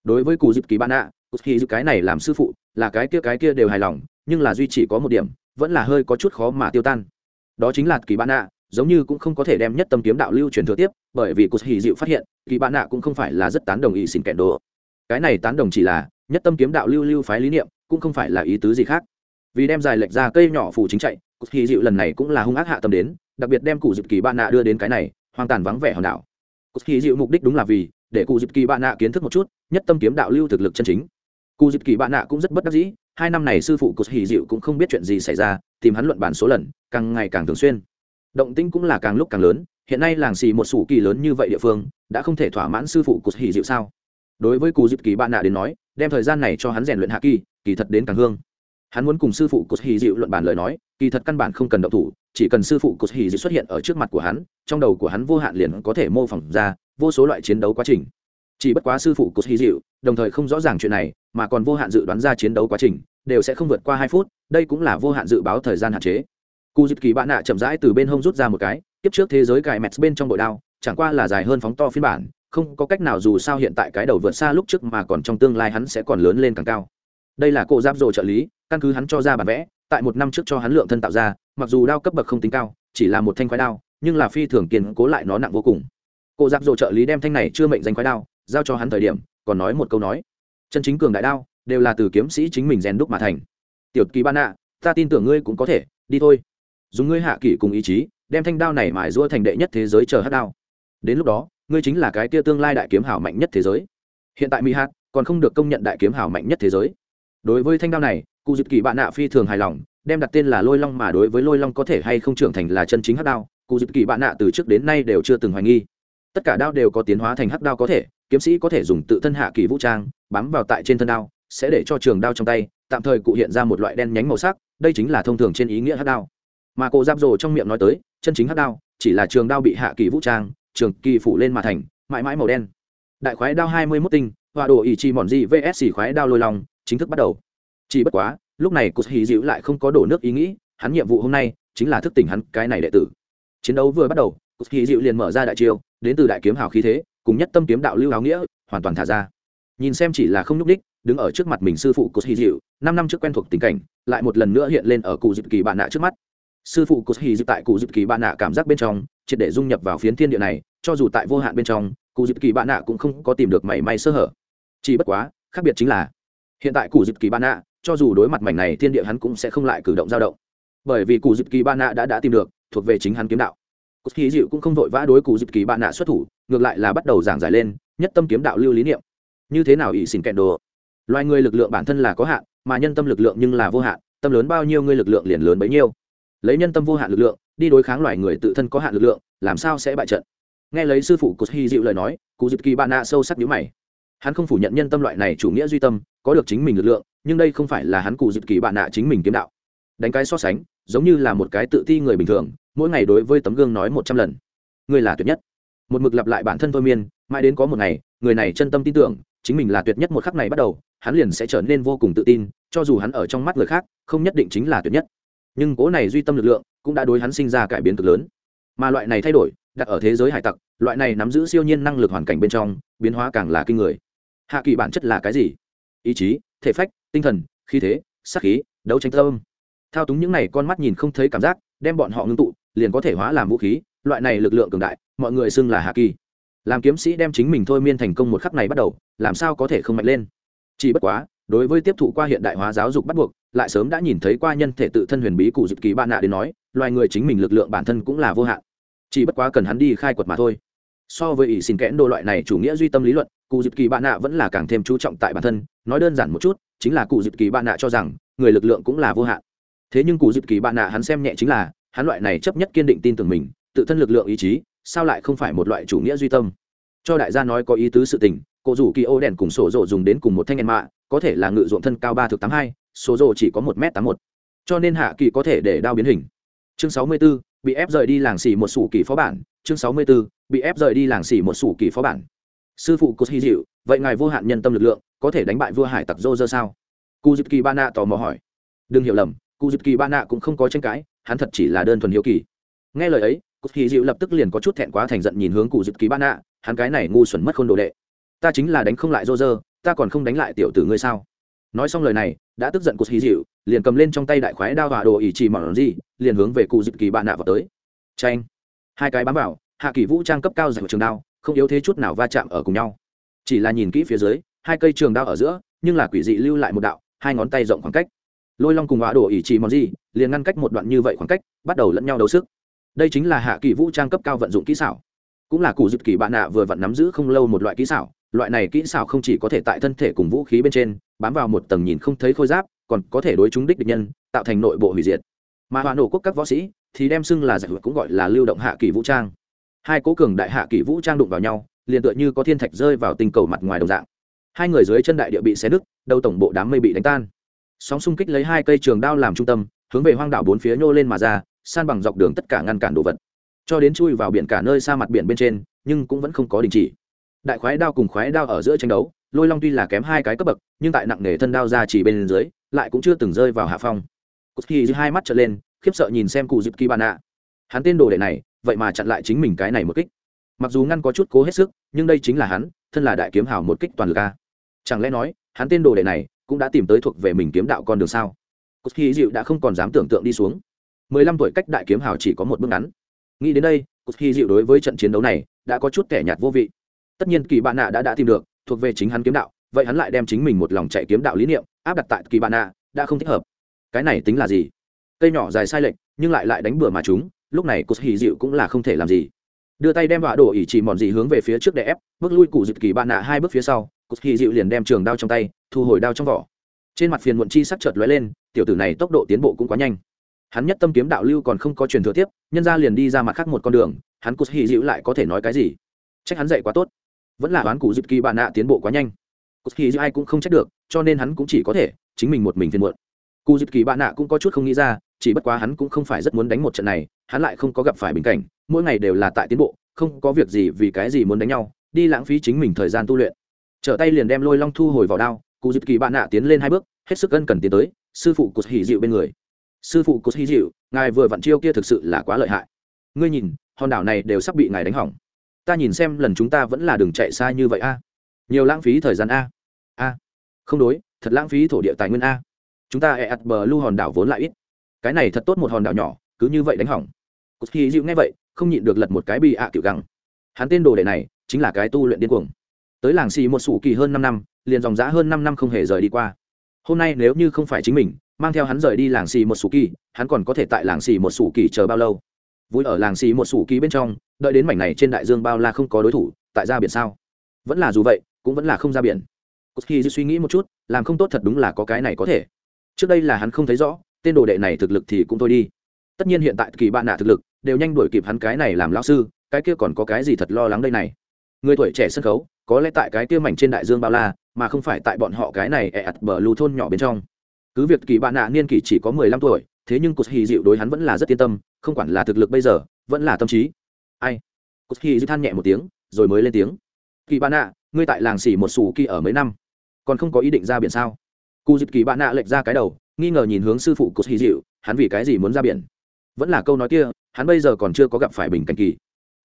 Speaker 1: Đối với cụ dịp kỳ ban cụt khi hy cái này làm sư phụ, là cái kia cái kia đều hài lòng, nhưng là duy chỉ có một điểm, vẫn là hơi có chút khó mà tiêu tan. Đó chính là kỳ bạn nạ, giống như cũng không có thể đem nhất tâm kiếm đạo lưu truyền thừa tiếp, bởi vì cụt hy dịu phát hiện, kỳ bạn nạ cũng không phải là rất tán đồng ý xin kẹn đồ. Cái này tán đồng chỉ là, nhất tâm kiếm đạo lưu lưu phái lý niệm, cũng không phải là ý tứ gì khác. Vì đem dài lệch ra cây nhỏ phủ chính chạy cụt hy dịu lần này cũng là hung ác hạ tâm đến, đặc biệt đem cụ dịp kỳ bạn nạ đưa đến cái này, hoang tàn vắng vẻ hòn đảo. Cụt hy dịu mục đích đúng là vì, để cụ dịp kỳ bạn nạ kiến thức một chút, nhất tâm kiếm đạo lưu thực lực chân chính cụ dịp kỳ bạn nạ cũng rất bất đắc dĩ, hai năm này sư phụ cút hì dịu cũng không biết chuyện gì xảy ra, tìm hắn luận bản số lần, càng ngày càng thường xuyên. Động tĩnh cũng là càng lúc càng lớn, hiện nay làng xì một sủ kỳ lớn như vậy địa phương, đã không thể thỏa mãn sư phụ cút hì dịu sao? Đối với cụ dịp kỳ bạn nạ đến nói, đem thời gian này cho hắn rèn luyện hạ kỳ kỳ thật đến càng hương. Hắn muốn cùng sư phụ cột hì dịu luận bản lời nói, kỳ thật căn bản không cần động thủ, chỉ cần sư phụ cột hì dịu xuất hiện ở trước mặt của hắn, trong đầu của hắn vô hạn liền có thể mô phỏng ra vô số loại chiến đấu quá trình chỉ bất quá sư phụ cột hy dịu, đồng thời không rõ ràng chuyện này, mà còn vô hạn dự đoán ra chiến đấu quá trình, đều sẽ không vượt qua hai phút, đây cũng là vô hạn dự báo thời gian hạn chế. Cụ dịp kỳ bạn nạ chậm rãi từ bên hông rút ra một cái, tiếp trước thế giới cài mẹt bên trong bội đao, chẳng qua là dài hơn phóng to phiên bản, không có cách nào dù sao hiện tại cái đầu vượt xa lúc trước mà còn trong tương lai hắn sẽ còn lớn lên càng cao. Đây là cổ giáp rồ trợ lý, căn cứ hắn cho ra bản vẽ, tại một năm trước cho hắn lượng thân tạo ra, mặc dù đao cấp bậc không tính cao, chỉ là một thanh khoái đao, nhưng là phi thường kiên cố lại nó nặng vô cùng. Cổ giáp rồ trợ lý đem thanh này chưa mệnh danh khoái đao giao cho hắn thời điểm còn nói một câu nói. Chân chính cường đại đao đều là từ kiếm sĩ chính mình rèn đúc mà thành. Tiểu kỳ ban ạ, ta tin tưởng ngươi cũng có thể đi thôi. Dùng ngươi hạ kỷ cùng ý chí đem thanh đao này mài rũa thành đệ nhất thế giới chờ hát đao. Đến lúc đó ngươi chính là cái kia tương lai đại kiếm hảo mạnh nhất thế giới. Hiện tại mỹ hát còn không được công nhận đại kiếm hảo mạnh nhất thế giới. Đối với thanh đao này cụ dịp kỳ bạn nạ phi thường hài lòng đem đặt tên là lôi long mà đối với lôi long có thể hay không trưởng thành là chân chính hắc đao cụ dịp kỳ bạn nạ từ trước đến nay đều chưa từng hoài nghi. Tất cả đao đều có tiến hóa thành hắc đao có thể kiếm sĩ có thể dùng tự thân hạ kỳ vũ trang, bám vào tại trên thân đao, sẽ để cho trường đao trong tay, tạm thời cụ hiện ra một loại đen nhánh màu sắc, đây chính là thông thường trên ý nghĩa hắc đao. Mà cổ giáp rồ trong miệng nói tới, chân chính hắc đao, chỉ là trường đao bị hạ kỳ vũ trang, trường kỳ phủ lên mà thành, mãi mãi màu đen. Đại khoái đao hai mươi mốt tinh và đồ ỷ chi mòn di vs khoái đao lôi lòng chính thức bắt đầu. Chỉ bất quá, lúc này cụt hì dịu lại không có đổ nước ý nghĩ, hắn nhiệm vụ hôm nay chính là thức tỉnh hắn cái này đệ tử. Chiến đấu vừa bắt đầu cụt hì dịu liền mở ra đại chiêu, đến từ đại kiếm hào khí thế cùng nhất tâm kiếm đạo lưu áo nghĩa, hoàn toàn thả ra. Nhìn xem chỉ là không nhúc đích đứng ở trước mặt mình sư phụ cụt hì dịu năm năm trước quen thuộc tình cảnh, lại một lần nữa hiện lên ở cụ dịp kỳ bạn nạ trước mắt. Sư phụ cụt hì dịu tại cụ dịp kỳ bạn nạ cảm giác bên trong, triệt để dung nhập vào phiến thiên địa này, cho dù tại vô hạn bên trong, cụ dịp kỳ bạn nạ cũng không có tìm được mảy may sơ hở. Chỉ bất quá, khác biệt chính là, hiện tại cụ dịp kỳ bạn nạ, cho dù đối mặt mảnh này thiên địa hắn cũng sẽ không lại cử động dao động. Bởi vì cụ dịp kỳ bạn nạ đã đã tìm được, thuộc về chính hắn kiếm đạo. Cụ khí dịu cũng không vội vã đối cụ dịp kỳ bạn nạ xuất thủ ngược lại là bắt đầu giảng giải lên, nhất tâm kiếm đạo lưu lý niệm. Như thế nào ỷ xin kẹn đồ? Loài người lực lượng bản thân là có hạn, mà nhân tâm lực lượng nhưng là vô hạn, tâm lớn bao nhiêu ngươi lực lượng liền lớn bấy nhiêu. Lấy nhân tâm vô hạn lực lượng, đi đối kháng loài người tự thân có hạn lực lượng, làm sao sẽ bại trận? Nghe lấy sư phụ cụ hy dịu lời nói cụ dịp kỳ bạn nạ sâu sắc nhữ mày. Hắn không phủ nhận nhân tâm loại này chủ nghĩa duy tâm, có được chính mình lực lượng, nhưng đây không phải là hắn cụ dịp kỳ bạn nạ chính mình kiếm đạo. Đánh cái so sánh, giống như là một cái tự ti người bình thường, mỗi ngày đối với tấm gương nói một trăm lần. Người là tuyệt nhất một mực lặp lại bản thân thôi miên, mãi đến có một ngày, người này chân tâm tin tưởng, chính mình là tuyệt nhất một khắc này bắt đầu, hắn liền sẽ trở nên vô cùng tự tin, cho dù hắn ở trong mắt người khác, không nhất định chính là tuyệt nhất. Nhưng cố này duy tâm lực lượng, cũng đã đối hắn sinh ra cải biến cực lớn. Mà loại này thay đổi, đặt ở thế giới hải tặc, loại này nắm giữ siêu nhiên năng lực hoàn cảnh bên trong, biến hóa càng là kinh người. Hạ kỳ bản chất là cái gì? Ý chí, thể phách, tinh thần, khí thế sắc khí, đấu tranh tâm. Thao túng những này con mắt nhìn không thấy cảm giác, đem bọn họ ngưng tụ, liền có thể hóa làm vũ khí loại này lực lượng cường đại, mọi người xưng là hạ kỳ. Làm kiếm sĩ đem chính mình thôi miên thành công một khắc này bắt đầu, làm sao có thể không mạnh lên? Chỉ bất quá, đối với tiếp thụ qua hiện đại hóa giáo dục bắt buộc, lại sớm đã nhìn thấy qua nhân thể tự thân huyền bí cụ dịp kỳ bạn nạ đến nói, loài người chính mình lực lượng bản thân cũng là vô hạn. Chỉ bất quá cần hắn đi khai quật mà thôi. So với ỷ xin kẽn đồ loại này chủ nghĩa duy tâm lý luận, cụ dịp kỳ bạn nạ vẫn là càng thêm chú trọng tại bản thân, nói đơn giản một chút, chính là cụ dịp kỳ bạn nạ cho rằng, người lực lượng cũng là vô hạn. Thế nhưng cụ dịp kỳ bạn nạ hắn xem nhẹ chính là, hắn loại này chấp nhất kiên định tin tưởng mình tự thân lực lượng ý chí sao lại không phải một loại chủ nghĩa duy tâm? Cho đại gia nói có ý tứ sự tình cụ rủ kỳ ô đèn cùng sổ rộ dùng đến cùng một thanh en mạ có thể là ngự ruộng thân cao ba thực tám hai số rộ chỉ có một m tám một. Cho nên hạ kỳ có thể để đao biến hình. Chương sáu mươi 64, bị ép rời đi làng xỉ một sủ kỳ phó bản. Chương sáu mươi 64, bị ép rời đi làng xỉ một sủ kỳ phó bản. Sư phụ cốt hy dịu vậy ngài vô hạn nhân tâm lực lượng có thể đánh bại vua hải tặc dô dơ sao? Cu dịp kỳ ba nạ tò mò hỏi. Đừng hiểu lầm cu dịp kỳ ba nạ cũng không có tranh cãi hắn thật chỉ là đơn thuần hiếu kỳ. Nghe lời ấy cốt hy dịu lập tức liền có chút thẹn quá thành giận nhìn hướng cụ dịp kỳ ban ạ hắn cái này ngu xuẩn mất khôn đồ đệ. Ta chính là đánh không lại dô dơ ta còn không đánh lại tiểu tử ngươi sao? Nói xong lời này, đã tức giận cụt hí dịu liền cầm lên trong tay đại khoái đao và đồ ỉ chỉ mỏng gì, liền hướng về cụ dịp kỳ bạn nạ vào tới. Tranh hai cái bám vào, hạ kỳ vũ trang cấp cao dành trường đao, không yếu thế chút nào va chạm ở cùng nhau. Chỉ là nhìn kỹ phía dưới, hai cây trường đao ở giữa, nhưng là quỷ dị lưu lại một đạo, hai ngón tay rộng khoảng cách. Lôi long cùng và đổ ỷ chỉ mòn gì, liền ngăn cách một đoạn như vậy khoảng cách, bắt đầu lẫn nhau đấu sức đây chính là hạ kỳ vũ trang cấp cao vận dụng kỹ xảo. Cũng là cụ dịp kỳ bạn nạ vừa vặn nắm giữ không lâu một loại kỹ xảo, loại này kỹ xảo không chỉ có thể tại thân thể cùng vũ khí bên trên, bám vào một tầng nhìn không thấy khôi giáp, còn có thể đối chúng đích địch nhân, tạo thành nội bộ hủy diệt. Mà hỏa nổ quốc các võ sĩ thì đem xưng là giải hữu cũng gọi là lưu động hạ kỳ vũ trang. Hai cố cường đại hạ kỳ vũ trang đụng vào nhau, liền tựa như có thiên thạch rơi vào tinh cầu mặt ngoài đồng dạng. Hai người dưới chân đại địa bị xé nứt, đầu tổng bộ đám mây bị đánh tan. Sóng xung kích lấy hai cây trường đao làm trung tâm, hướng về hoang đảo bốn phía nhô lên mà ra san bằng dọc đường tất cả ngăn cản đồ vật. Cho đến chui vào biển cả nơi xa mặt biển bên trên, nhưng cũng vẫn không có đình chỉ. Đại khoái đao cùng khoái đao ở giữa tranh đấu, lôi long tuy là kém hai cái cấp bậc, nhưng tại nặng nề thân đao ra chỉ bên dưới, lại cũng chưa từng rơi vào hạ phong. Cút khi hai mắt trở lên, khiếp sợ nhìn xem cụ dịp kỳ bạn ạ. Hắn tên đồ đệ này, vậy mà chặn lại chính mình cái này một kích. Mặc dù ngăn có chút cố hết sức, nhưng đây chính là hắn, thân là đại kiếm hào một kích toàn lực a. Chẳng lẽ nói, hắn tên đồ đệ này cũng đã tìm tới thuộc về mình kiếm đạo con đường sao? Cút khi dịu đã không còn dám tưởng tượng đi xuống mười lăm tuổi cách đại kiếm hào chỉ có một bước ngắn. Nghĩ đến đây cút hy dịu đối với trận chiến đấu này đã có chút kẻ nhạt vô vị. Tất nhiên kỳ bạn nạ đã đã tìm được, thuộc về chính hắn kiếm đạo, vậy hắn lại đem chính mình một lòng chạy kiếm đạo lý niệm áp đặt tại kỳ bạn nạ, đã không thích hợp. Cái này tính là gì? Cây nhỏ dài sai lệch, nhưng lại lại đánh bừa mà chúng, lúc này cút hy dịu cũng là không thể làm gì. Đưa tay đem vạ đổ ỉ chỉ mòn gì hướng về phía trước để ép, bước lui cụ dịp kỳ bạn nạ hai bước phía sau cút hy dịu liền đem trường đao trong tay, thu hồi đao trong vỏ. Trên mặt phiền muộn chi sắc chợt lóe lên, tiểu tử này tốc độ tiến bộ cũng quá nhanh hắn nhất tâm kiếm đạo lưu còn không có truyền thừa tiếp, nhân ra liền đi ra mặt khác một con đường, hắn cụt hì dịu lại có thể nói cái gì? Trách hắn dạy quá tốt. Vẫn là đoán cụ dịp kỳ bạn nạ tiến bộ quá nhanh. Cụt hì dịu ai cũng không trách được, cho nên hắn cũng chỉ có thể, chính mình một mình phiền muộn. Cụ dịp kỳ bạn nạ cũng có chút không nghĩ ra, chỉ bất quá hắn cũng không phải rất muốn đánh một trận này, hắn lại không có gặp phải bình cảnh, mỗi ngày đều là tại tiến bộ, không có việc gì vì cái gì muốn đánh nhau, đi lãng phí chính mình thời gian tu luyện. Trở tay liền đem lôi long thu hồi vào đao cụ dịp kỳ bạn nạ tiến lên hai bước, hết sức ân cần tiến tới, sư phụ cụt hỉ dịu bên người sư phụ cụt hy dịu, ngài vừa vặn chiêu kia thực sự là quá lợi hại. Ngươi nhìn, hòn đảo này đều sắp bị ngài đánh hỏng. Ta nhìn xem lần chúng ta vẫn là đường chạy xa như vậy a. Nhiều lãng phí thời gian a. A. Không đối, thật lãng phí thổ địa tài nguyên a. Chúng ta e ạt bờ lưu hòn đảo vốn lại ít. Cái này thật tốt một hòn đảo nhỏ, cứ như vậy đánh hỏng. Cút hy dịu nghe vậy, không nhịn được lật một cái bị ạ kiểu găng. Hắn tên đồ đệ này, chính là cái tu luyện điên cuồng. Tới làng xì một sủ kỳ hơn năm năm, liền dòng giã hơn năm năm không hề rời đi qua. Hôm nay nếu như không phải chính mình mang theo hắn rời đi làng xì một sủ kỳ, hắn còn có thể tại làng xì một sủ kỳ chờ bao lâu? Vui ở làng xì một sủ kỳ bên trong, đợi đến mảnh này trên đại dương bao la không có đối thủ, tại ra biển sao? Vẫn là dù vậy, cũng vẫn là không ra biển. Khi suy nghĩ một chút, làm không tốt thật đúng là có cái này có thể. Trước đây là hắn không thấy rõ, tên đồ đệ này thực lực thì cũng thôi đi. Tất nhiên hiện tại kỳ bạn nạ thực lực đều nhanh đuổi kịp hắn cái này làm lao sư, cái kia còn có cái gì thật lo lắng đây này? Người tuổi trẻ sân khấu, có lẽ tại cái kia mảnh trên đại dương bao la, mà không phải tại bọn họ cái này e ẹ ặt bờ lưu thôn nhỏ bên trong cứ việc kỳ bạn nạ niên kỷ chỉ có mười lăm tuổi, thế nhưng cuộc hì dịu đối hắn vẫn là rất yên tâm, không quản là thực lực bây giờ, vẫn là tâm trí. Ai? Cuộc hì dịu than nhẹ một tiếng, rồi mới lên tiếng. Kỳ bạn nạ ngươi tại làng xỉ một xù kỳ ở mấy năm? Còn không có ý định ra biển sao? Cụ dịp kỳ bạn nạ lệch ra cái đầu, nghi ngờ nhìn hướng sư phụ cuộc hì dịu, hắn vì cái gì muốn ra biển? Vẫn là câu nói kia, hắn bây giờ còn chưa có gặp phải bình cảnh kỳ.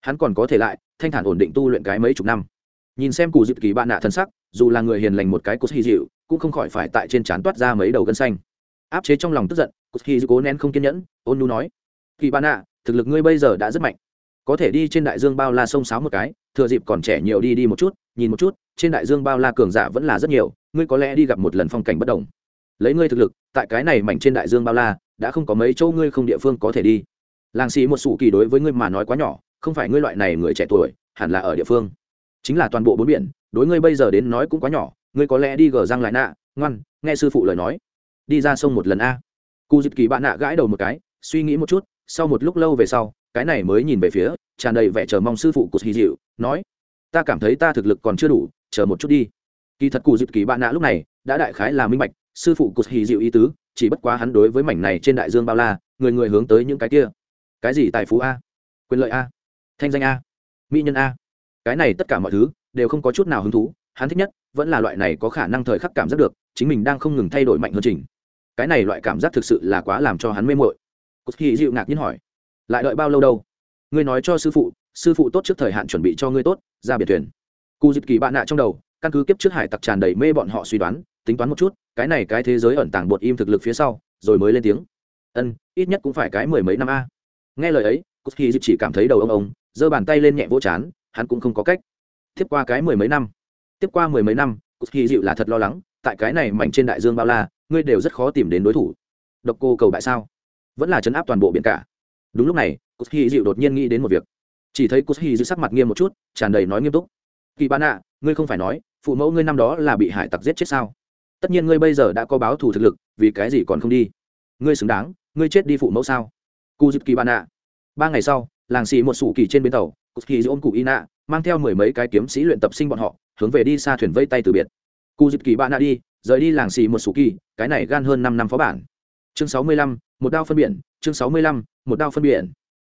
Speaker 1: Hắn còn có thể lại, thanh thản ổn định tu luyện cái mấy chục năm nhìn xem cụ dịp kỳ bạn nạ thân sắc, dù là người hiền lành một cái cột hy dịu, cũng không khỏi phải tại trên trán toát ra mấy đầu gân xanh. Áp chế trong lòng tức giận cột hy dịu cố nén không kiên nhẫn, ôn nu nói, kỳ bạn nạ, thực lực ngươi bây giờ đã rất mạnh. Có thể đi trên đại dương bao la sông sáo một cái, thừa dịp còn trẻ nhiều đi đi một chút, nhìn một chút, trên đại dương bao la cường giả vẫn là rất nhiều, ngươi có lẽ đi gặp một lần phong cảnh bất đồng. Lấy ngươi thực lực, tại cái này mảnh trên đại dương bao la, đã không có mấy chỗ ngươi không địa phương có thể đi. Làng xì một sủ kỳ đối với ngươi mà nói quá nhỏ, không phải ngươi loại này người trẻ tuổi, hẳn là ở địa phương chính là toàn bộ bốn biển, đối ngươi bây giờ đến nói cũng quá nhỏ, ngươi có lẽ đi gờ răng lại nạ, ngoan, nghe sư phụ lời nói. Đi ra sông một lần a. Cụ dịp kỳ bạn nạ gãi đầu một cái, suy nghĩ một chút, sau một lúc lâu về sau, cái này mới nhìn về phía, tràn đầy vẻ chờ mong sư phụ cụt hy dịu, nói, ta cảm thấy ta thực lực còn chưa đủ, chờ một chút đi. Kỳ thật cụ dịp kỳ bạn nạ lúc này, đã đại khái là minh bạch, sư phụ cụt hy dịu ý tứ, chỉ bất quá hắn đối với mảnh này trên đại dương bao la, người người hướng tới những cái kia. Cái gì tài phú a? Quyền lợi a? Thanh danh a? Mỹ nhân a? Cái này tất cả mọi thứ đều không có chút nào hứng thú, hắn thích nhất vẫn là loại này có khả năng thời khắc cảm giác được chính mình đang không ngừng thay đổi mạnh hơn trình. Cái này loại cảm giác thực sự là quá làm cho hắn mê mội cốt khi dịu ngạc nhiên hỏi, lại đợi bao lâu đâu? Ngươi nói cho sư phụ sư phụ tốt trước thời hạn chuẩn bị cho ngươi tốt, ra biệt thuyền. Cụ dịp kỳ bạn nạ trong đầu, căn cứ kiếp trước hải tặc tràn đầy mê bọn họ suy đoán, tính toán một chút, cái này cái thế giới ẩn tàng bột im thực lực phía sau, rồi mới lên tiếng. Ân, ít nhất cũng phải cái mười mấy năm a. Nghe lời ấy, cốt khi chỉ cảm thấy đầu ông ông, giơ bàn tay lên nhẹ vỗ chán hắn cũng không có cách. Tiếp qua cái mười mấy năm, tiếp qua mười mấy năm cút khi dịu là thật lo lắng, tại cái này mảnh trên đại dương bao la, ngươi đều rất khó tìm đến đối thủ. Độc cô cầu bại sao? Vẫn là chấn áp toàn bộ biển cả. Đúng lúc này cút khi dịu đột nhiên nghĩ đến một việc. Chỉ thấy cút khi dịu sắc mặt nghiêm một chút, tràn đầy nói nghiêm túc. Kỳ bán ạ ngươi không phải nói, phụ mẫu ngươi năm đó là bị hải tặc giết chết sao? Tất nhiên ngươi bây giờ đã có báo thù thực lực, vì cái gì còn không đi? Ngươi xứng đáng, ngươi chết đi phụ mẫu sao? Cu dịp kỳ bán ạ ba ngày sau làng xì một sủ kỳ trên bến tàu, cút khi ôm cụ ina, mang theo mười mấy cái kiếm sĩ luyện tập sinh bọn họ, hướng về đi xa thuyền vây tay từ biệt. Cụ dịp kỳ bạn đi, rời đi làng xì một sủ kỳ, cái này gan hơn năm năm phó bản. Chương sáu mươi lăm, một đao phân biển, chương sáu mươi lăm, một đao phân biển.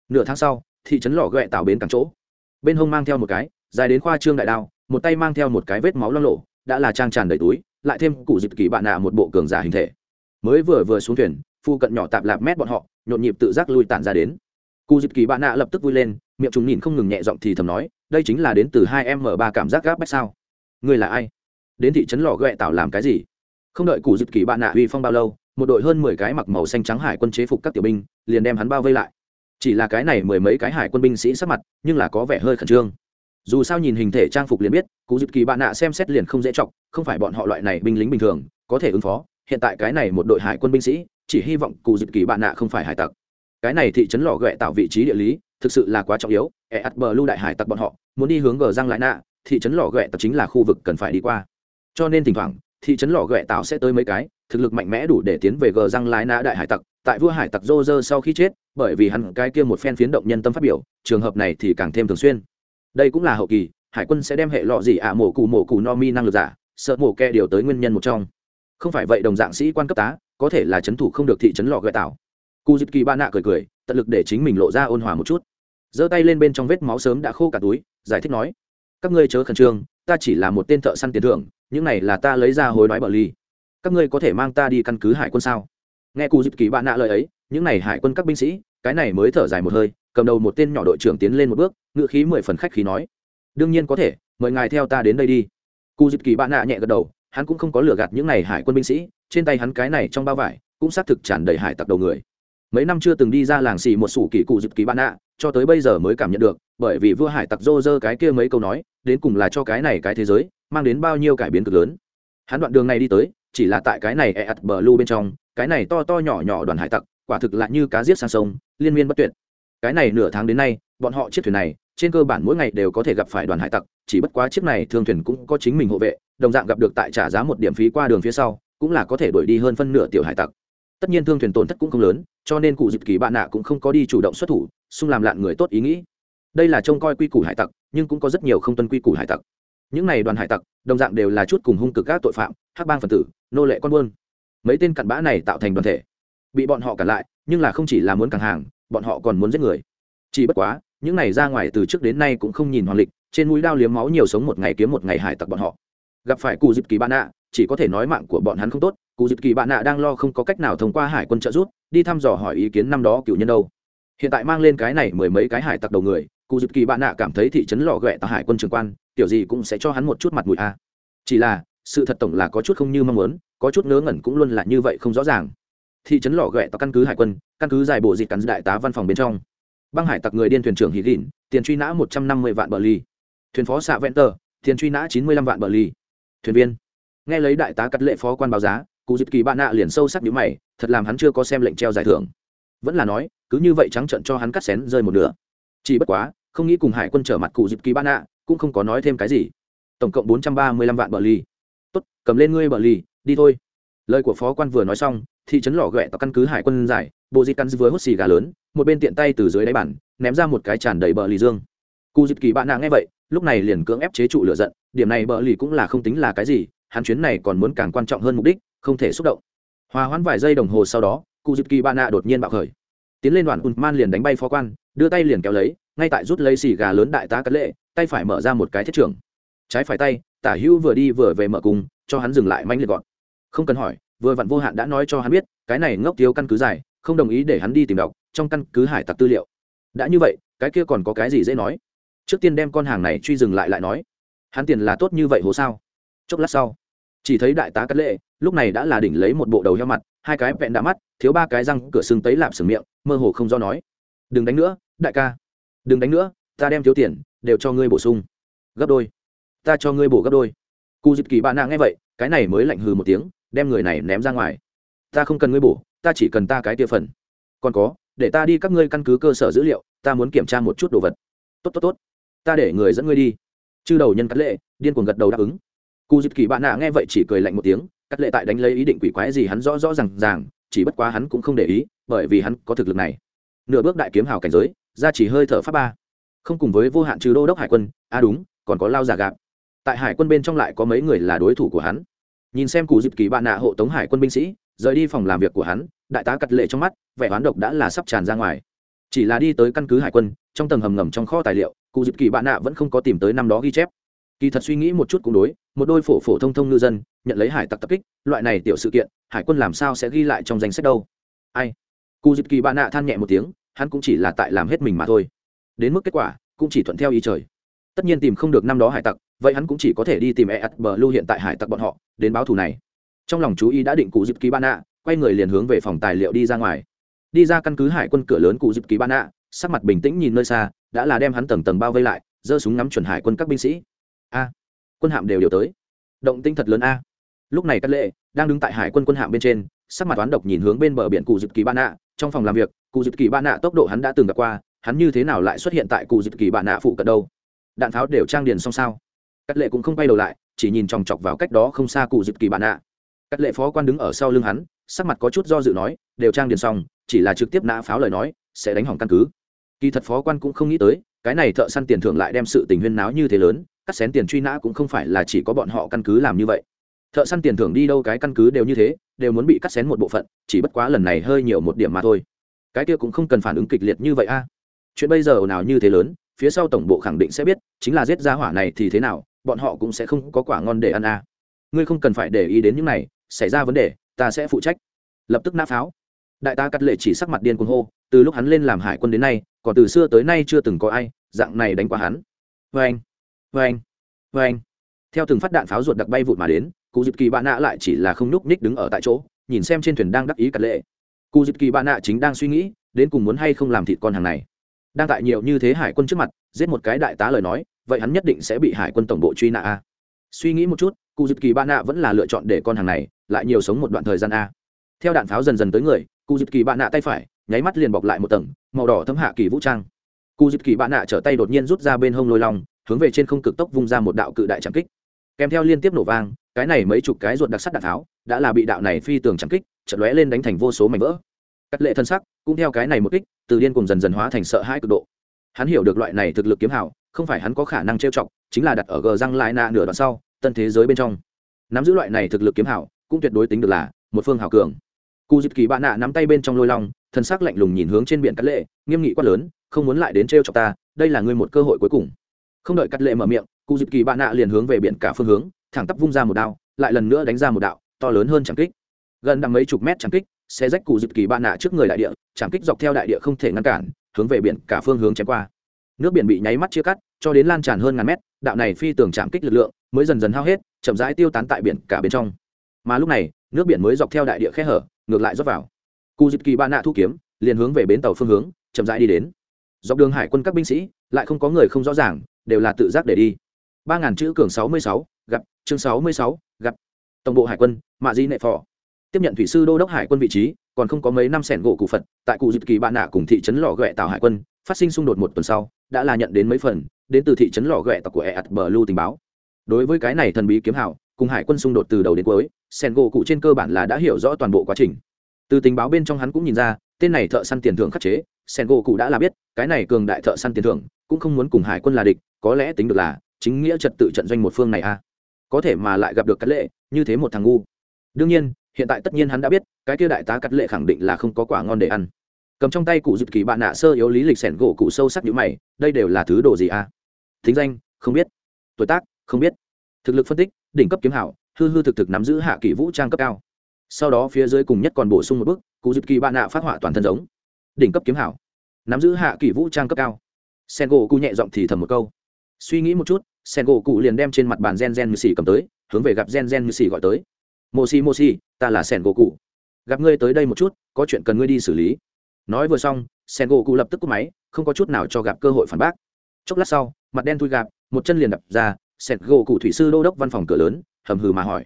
Speaker 1: Nửa tháng sau, thị trấn lò ghẹ tạo bến cảng chỗ. Bên hông mang theo một cái, dài đến khoa trương đại đao, một tay mang theo một cái vết máu lo lộ đã là trang tràn đầy túi, lại thêm cụ dịp kỳ bạn nạ một bộ cường giả hình thể. Mới vừa vừa xuống thuyền, phu cận nhỏ tạp lạp mét bọn họ, nhộn nhịp tự giác lui tản ra đến cụ dịp kỳ bạn nạ lập tức vui lên, miệng chúng nhìn không ngừng nhẹ giọng thì thầm nói, đây chính là đến từ hai m ba cảm giác gáp bách sao? Người là ai? Đến thị trấn lò ghẹ tạo làm cái gì? Không đợi cụ dịp kỳ bạn nạ uy phong bao lâu, một đội hơn mười cái mặc màu xanh trắng hải quân chế phục các tiểu binh, liền đem hắn bao vây lại. Chỉ là cái này mười mấy cái hải quân binh sĩ sắc mặt, nhưng là có vẻ hơi khẩn trương. Dù sao nhìn hình thể trang phục liền biết cụ dịp kỳ bạn nạ xem xét liền không dễ chọc, không phải bọn họ loại này binh lính bình thường, có thể ứng phó. Hiện tại cái này một đội hải quân binh sĩ, chỉ hy vọng cụ dịp kỳ bạn nạ không phải hải tặc cái này thị trấn lò ghẹ tạo vị trí địa lý, thực sự là quá trọng yếu. E ắt bờ lưu đại hải tặc bọn họ, muốn đi hướng gờ răng lại nạ, thị trấn lò ghẹ tạo chính là khu vực cần phải đi qua. Cho nên thỉnh thoảng, thị trấn lò ghẹ tạo sẽ tới mấy cái, thực lực mạnh mẽ đủ để tiến về gờ răng lái nạ đại hải tặc. Tại vua hải tặc dô dơ sau khi chết, bởi vì hắn cái kia một phen phiến động nhân tâm phát biểu, trường hợp này thì càng thêm thường xuyên. Đây cũng là hậu kỳ, hải quân sẽ đem hệ lọ gì ạ, mổ cụ mổ cụ no mi năng lực giả, sợ mổ ke điều tới nguyên nhân một trong. Không phải vậy đồng dạng sĩ quan cấp tá, có thể là c h ấ n thủ không được thị trấn lò ghẹ tạo cụ dịp kỳ ba nạ cười cười, tận lực để chính mình lộ ra ôn hòa một chút. Giơ tay lên bên trong vết máu sớm đã khô cả túi, giải thích nói, các ngươi chớ khẩn trương, ta chỉ là một tên thợ săn tiền thưởng, những này là ta lấy ra hối đoái bờ ly. Các ngươi có thể mang ta đi căn cứ hải quân sao? Nghe cụ dịp kỳ bạn nạ lời ấy, những này hải quân các binh sĩ, cái này mới thở dài một hơi, cầm đầu một tên nhỏ đội trưởng tiến lên một bước ngự khí mười phần khách khí nói, đương nhiên có thể, mời ngài theo ta đến đây đi. Cụ dịp kỳ bạn nạ nhẹ gật đầu, hắn cũng không có lừa gạt những này hải quân binh sĩ, trên tay hắn cái này trong bao vải cũng xác thực tràn đầy hải tặc đầu người mấy năm chưa từng đi ra làng xì một sủ kỳ cụ dịp kỳ bạn ạ, cho tới bây giờ mới cảm nhận được bởi vì vua hải tặc dô dơ cái kia mấy câu nói đến cùng là cho cái này cái thế giới mang đến bao nhiêu cải biến cực lớn. Hắn đoạn đường này đi tới chỉ là tại cái này e ạt bờ lu bên trong cái này to to nhỏ nhỏ đoàn hải tặc quả thực lại như cá giết sang sông liên miên bất tuyệt. Cái này nửa tháng đến nay bọn họ chiếc thuyền này trên cơ bản mỗi ngày đều có thể gặp phải đoàn hải tặc chỉ bất quá chiếc này thương thuyền cũng có chính mình hộ vệ đồng dạng gặp được tại trả giá một điểm phí qua đường phía sau cũng là có thể đuổi đi hơn phân nửa tiểu hải tặc. Tất nhiên thương thuyền tổn thất cũng không lớn cho nên cụ dịp kỳ bạn nạ cũng không có đi chủ động xuất thủ, xung làm lạn người tốt ý nghĩ. Đây là trông coi quy củ hải tặc, nhưng cũng có rất nhiều không tuân quy củ hải tặc. Những này đoàn hải tặc, đồng dạng đều là chút cùng hung cực các tội phạm, hắc bang phần tử, nô lệ con buôn. Mấy tên cặn bã này tạo thành đoàn thể. Bị bọn họ cản lại, nhưng là không chỉ là muốn càng hàng, bọn họ còn muốn giết người. Chỉ bất quá, những này ra ngoài từ trước đến nay cũng không nhìn hoàng lịch, trên mũi đao liếm máu nhiều sống một ngày kiếm một ngày hải tặc bọn họ. Gặp phải cụ dịp kỳ bạn nạ, chỉ có thể nói mạng của bọn hắn không tốt cụ dịp kỳ bạn nạ đang lo không có cách nào thông qua hải quân trợ giúp, đi thăm dò hỏi ý kiến năm đó cựu nhân đâu. Hiện tại mang lên cái này mười mấy cái hải tặc đầu người cụ dịp kỳ bạn nạ cảm thấy thị trấn lò ghẹ tại hải quân trường quan kiểu gì cũng sẽ cho hắn một chút mặt mũi a. Chỉ là, sự thật tổng là có chút không như mong muốn, có chút ngớ ngẩn cũng luôn là như vậy không rõ ràng. Thị trấn lò ghẹ tại căn cứ hải quân, căn cứ dài bộ dịp cắn đại tá văn phòng bên trong. Băng hải tặc người điên thuyền trưởng hí gỉn tiền truy nã một trăm năm mươi vạn bờ ly. Thuyền phó xạ vẹn tờ, tiền truy nã chín mươi lăm vạn bờ ly. Thuyền viên. Nghe lấy đại tá cắt lệ phó quan báo giá cụ dịp kỳ bạn nạ liền sâu sắc nhíu mày, thật làm hắn chưa có xem lệnh treo giải thưởng. Vẫn là nói, cứ như vậy trắng trận cho hắn cắt xén rơi một nửa. Chỉ bất quá, không nghĩ cùng hải quân trở mặt cụ dịp kỳ bạn nạ, cũng không có nói thêm cái gì. Tổng cộng bốn trăm ba mươi lăm vạn bờ ly tốt, cầm lên ngươi bờ ly đi thôi. Lời của phó quan vừa nói xong, thị trấn lò ghẹ tạo căn cứ hải quân giải, bộ dịp căn vừa hút xì gà lớn, một bên tiện tay từ dưới đáy bản ném ra một cái tràn đầy bờ lì dương. Cụ dịp kỳ bạn nạ nghe vậy, lúc này liền cưỡng ép chế trụ lửa giận, điểm này bờ lì cũng là không tính là cái gì, hắn chuyến này còn muốn càng quan trọng hơn mục đích không thể xúc động. Hòa hoãn vài giây đồng hồ sau đó cụ dịp kỳ Ba nạ đột nhiên bạo khởi. Tiến lên đoàn man liền đánh bay phó quan đưa tay liền kéo lấy ngay tại rút lấy xì gà lớn đại tá cắt lệ tay phải mở ra một cái thiết trưởng. Trái phải tay tả hữu vừa đi vừa về mở cùng, cho hắn dừng lại manh liệt gọn. Không cần hỏi vừa vặn vô hạn đã nói cho hắn biết cái này ngốc thiếu căn cứ dài không đồng ý để hắn đi tìm đọc trong căn cứ hải tặc tư liệu. Đã như vậy cái kia còn có cái gì dễ nói? Trước tiên đem con hàng này truy dừng lại lại nói. Hắn tiền là tốt như vậy hồ sao? Chốc lát sau chỉ thấy đại tá cắt lệ, lúc này đã là đỉnh lấy một bộ đầu heo mặt, hai cái vẹn đã mắt, thiếu ba cái răng, cửa xương tấy lạp sừng miệng, mơ hồ không do nói. Đừng đánh nữa, đại ca. Đừng đánh nữa, ta đem thiếu tiền đều cho ngươi bổ sung. Gấp đôi. Ta cho ngươi bổ gấp đôi. Cụ dịp kỳ bạn nạ nghe vậy, cái này mới lạnh hừ một tiếng, đem người này ném ra ngoài. Ta không cần ngươi bổ, ta chỉ cần ta cái tia phần. Còn có, để ta đi các ngươi căn cứ cơ sở dữ liệu, ta muốn kiểm tra một chút đồ vật. Tốt tốt tốt. Ta để người dẫn ngươi đi. Chư đầu nhân cắt lệ, điên cuồng gật đầu đáp ứng cụ dịp kỳ bạn nạ nghe vậy chỉ cười lạnh một tiếng, cắt lệ tại đánh lấy ý định quỷ quái gì hắn rõ rõ r à n g ràng, chỉ bất quá hắn cũng không để ý, bởi vì hắn có thực lực này. Nửa bước đại kiếm hào cảnh giới, ra chỉ hơi thở pháp ba. Không cùng với vô hạn trừ đô đốc hải quân a à đúng, còn có lao giả gạp tại hải quân bên trong lại có mấy người là đối thủ của hắn. Nhìn xem cụ dịp kỳ bạn nạ hộ tống hải quân binh sĩ, rời đi phòng làm việc của hắn, đại tá cắt lệ trong mắt, vẻ oán độc đã là sắp tràn ra ngoài. Chỉ là đi tới căn cứ hải quân, trong tầng hầm ngầm trong kho tài liệu cụ dịp kỳ bạn nạ vẫn không có tìm tới năm đó ghi chép kỳ thật suy nghĩ một chút cũng đối, một đôi phổ phổ thông thông ngư dân, nhận lấy hải tặc tập kích, loại này tiểu sự kiện, hải quân làm sao sẽ ghi lại trong danh sách đâu? Ai? Cụ dịp kỳ bạn nạ than nhẹ một tiếng, hắn cũng chỉ là tại làm hết mình mà thôi. Đến mức kết quả, cũng chỉ thuận theo ý trời. Tất nhiên tìm không được năm đó hải tặc, vậy hắn cũng chỉ có thể đi tìm e ắt bờ lưu hiện tại hải tặc bọn họ, đến báo thù này. Trong lòng chú ý đã định cụ dịp kỳ bạn nạ, quay người liền hướng về phòng tài liệu đi ra ngoài. Đi ra căn cứ hải quân cửa lớn cụ dịp kỳ bạn nạ, sắc mặt bình tĩnh nhìn nơi xa, đã là đem hắn tầng tầng bao vây lại, giơ súng ngắm chuẩn hải quân các binh sĩ a. Quân hạm đều điều tới. Động tinh thật lớn a. Lúc này cát lệ đang đứng tại hải quân quân hạm bên trên, sắc mặt toán độc nhìn hướng bên bờ biển cụ dịp kỳ ba nạ. Trong phòng làm việc, cụ dịp kỳ ba nạ tốc độ hắn đã từng gặp qua, hắn như thế nào lại xuất hiện tại cụ dịp kỳ ba nạ phụ cận đâu? Đạn pháo đều trang điền xong sao? Cát lệ cũng không bay đầu lại, chỉ nhìn chòng chọc vào cách đó không xa cụ dịp kỳ ba nạ. Cát lệ phó quan đứng ở sau lưng hắn, sắc mặt có chút do dự nói, đều trang điền xong, chỉ là trực tiếp nã pháo lời nói, sẽ đánh hỏng căn cứ. Kỳ thật phó quan cũng không nghĩ tới, cái này thợ săn tiền thưởng lại đem sự tình huyên náo như thế lớn cắt xén tiền truy nã cũng không phải là chỉ có bọn họ căn cứ làm như vậy. Thợ săn tiền thưởng đi đâu cái căn cứ đều như thế, đều muốn bị cắt xén một bộ phận, chỉ bất quá lần này hơi nhiều một điểm mà thôi. Cái kia cũng không cần phản ứng kịch liệt như vậy a. Chuyện bây giờ nào như thế lớn, phía sau tổng bộ khẳng định sẽ biết, chính là giết ra hỏa này thì thế nào, bọn họ cũng sẽ không có quả ngon để ăn a. Ngươi không cần phải để ý đến những này, xảy ra vấn đề, ta sẽ phụ trách. Lập tức nã pháo. Đại ta cắt lệ chỉ sắc mặt điên cuồng hô, từ lúc hắn lên làm hải quân đến nay, còn từ xưa tới nay chưa từng có ai, dạng này đánh qua hắn. Vê anh vê anh vê anh. Theo từng phát đạn pháo ruột đặc bay vụt mà đến, cụ dịp kỳ bạn nạ lại chỉ là không nhúc ních đứng ở tại chỗ, nhìn xem trên thuyền đang đắc ý cật lệ. Cụ dịp kỳ bạn nạ chính đang suy nghĩ, đến cùng muốn hay không làm thịt con hàng này. Đang tại nhiều như thế hải quân trước mặt, giết một cái đại tá lời nói, vậy hắn nhất định sẽ bị hải quân tổng bộ truy nã a. Suy nghĩ một chút, cụ dịp kỳ bạn nạ vẫn là lựa chọn để con hàng này, lại nhiều sống một đoạn thời gian a. Theo đạn pháo dần dần tới người, cụ dịp kỳ bạn nạ tay phải, nháy mắt liền bọc lại một tầng, màu đỏ thấm hạ kỳ vũ trang. Cụ dịp kỳ bạn nạ trở tay đột nhiên rút ra bên hông lôi long hướng về trên không cực tốc vung ra một đạo cự đại trạm kích. Kèm theo liên tiếp nổ vang, cái này mấy chục cái ruột đặc sắt đạn tháo, đã là bị đạo này phi tường trạm kích chật lóe lên đánh thành vô số mảnh vỡ. Cắt lệ thân sắc, cũng theo cái này một kích, từ điên cùng dần dần hóa thành sợ hãi cực độ. Hắn hiểu được loại này thực lực kiếm hảo không phải hắn có khả năng trêu chọc, chính là đặt ở gờ răng lại nạ nửa đoạn sau, tân thế giới bên trong. Nắm giữ loại này thực lực kiếm hảo cũng tuyệt đối tính được là một phương hảo cường. Cụ dịp kỳ bạn nạ nắm tay bên trong lôi long, thân xác lạnh lùng nhìn hướng trên biển cắt lệ, nghiêm nghị quát lớn, không muốn lại đến trêu chọc ta, đây là ngươi một cơ hội cuối cùng không đợi cắt lệ mở miệng, cụ dịp kỳ bạn nạ liền hướng về biển cả phương hướng, thẳng tắp vung ra một đao, lại lần nữa đánh ra một đạo to lớn hơn chẳng kích. Gần đằng mấy chục mét chẳng kích sẽ rách cụ dịp kỳ bạn nạ trước người đại địa chẳng kích dọc theo đại địa không thể ngăn cản, hướng về biển cả phương hướng chém qua. Nước biển bị nháy mắt chia cắt, cho đến lan tràn hơn ngàn mét, đạo này phi tường chạm kích lực lượng mới dần dần hao hết, chậm rãi tiêu tán tại biển cả bên trong. Mà lúc này, nước biển mới dọc theo đại địa khe hở, ngược lại rót vào. Cụ dịp kỳ bạn nạ thu kiếm, liền hướng về bến tàu phương hướng, chậm rãi đi đến. Dọc đường hải quân các binh sĩ, lại không có người không rõ ràng đều là tự giác để đi. Ba ngàn chữ cường sáu mươi sáu, gặp, chương sáu mươi sáu, gặp. Tổng bộ hải quân, mạ di nệ phò. Tiếp nhận thủy sư đô đốc hải quân vị trí, còn không có mấy năm sẻn gỗ cụ phật, tại cụ dịp kỳ bạn nạ cùng thị trấn lò ghẹ tàu hải quân, phát sinh xung đột một tuần sau, đã là nhận đến mấy phần, đến từ thị trấn lò ghẹ tàu của e ạt bờ lưu tình báo. Đối với cái này thần bí kiếm hảo cùng hải quân xung đột từ đầu đến cuối, sẻn gỗ cụ trên cơ bản là đã hiểu rõ toàn bộ quá trình. Từ tình báo bên trong hắn cũng nhìn ra, tên này thợ săn tiền thưởng khắc chế sen gỗ cụ đã là biết, cái này cường đại thợ săn tiền thưởng, cũng không muốn cùng hải quân là địch có lẽ tính được là chính nghĩa trật tự trận doanh một phương này a có thể mà lại gặp được cắt lệ, như thế một thằng ngu. Đương nhiên, hiện tại tất nhiên hắn đã biết, cái kia đại tá cắt lệ khẳng định là không có quả ngon để ăn. Cầm trong tay cụ dịp kỳ bạn nạ sơ yếu lý lịch sẻn gỗ cụ sâu sắc như mày, đây đều là thứ đồ gì a thính danh, không biết. Tuổi tác, không biết. Thực lực phân tích, đỉnh cấp kiếm hảo, hư hư thực thực nắm giữ hạ kỳ vũ trang cấp cao. Sau đó phía dưới cùng nhất còn bổ sung một bước, cụ dịp kỳ bạn nạ phát họa toàn thân giống. Đỉnh cấp kiếm hảo, nắm giữ hạ kỳ vũ trang cấp cao. Sen gỗ cụ nhẹ giọng thì thầm một câu suy nghĩ một chút sen gỗ cụ liền đem trên mặt bàn gen gen như xì cầm tới, hướng về gặp gen gen như xì gọi tới. Mô xì mô xì ta là sen gỗ cụ gặp ngươi tới đây một chút, có chuyện cần ngươi đi xử lý. Nói vừa xong sen gỗ cụ lập tức cúp máy, không có chút nào cho gặp cơ hội phản bác. Chốc lát sau, mặt đen thui gặp một chân liền đập ra sen gỗ cụ thủy sư đô đốc văn phòng cửa lớn, hầm hừ mà hỏi.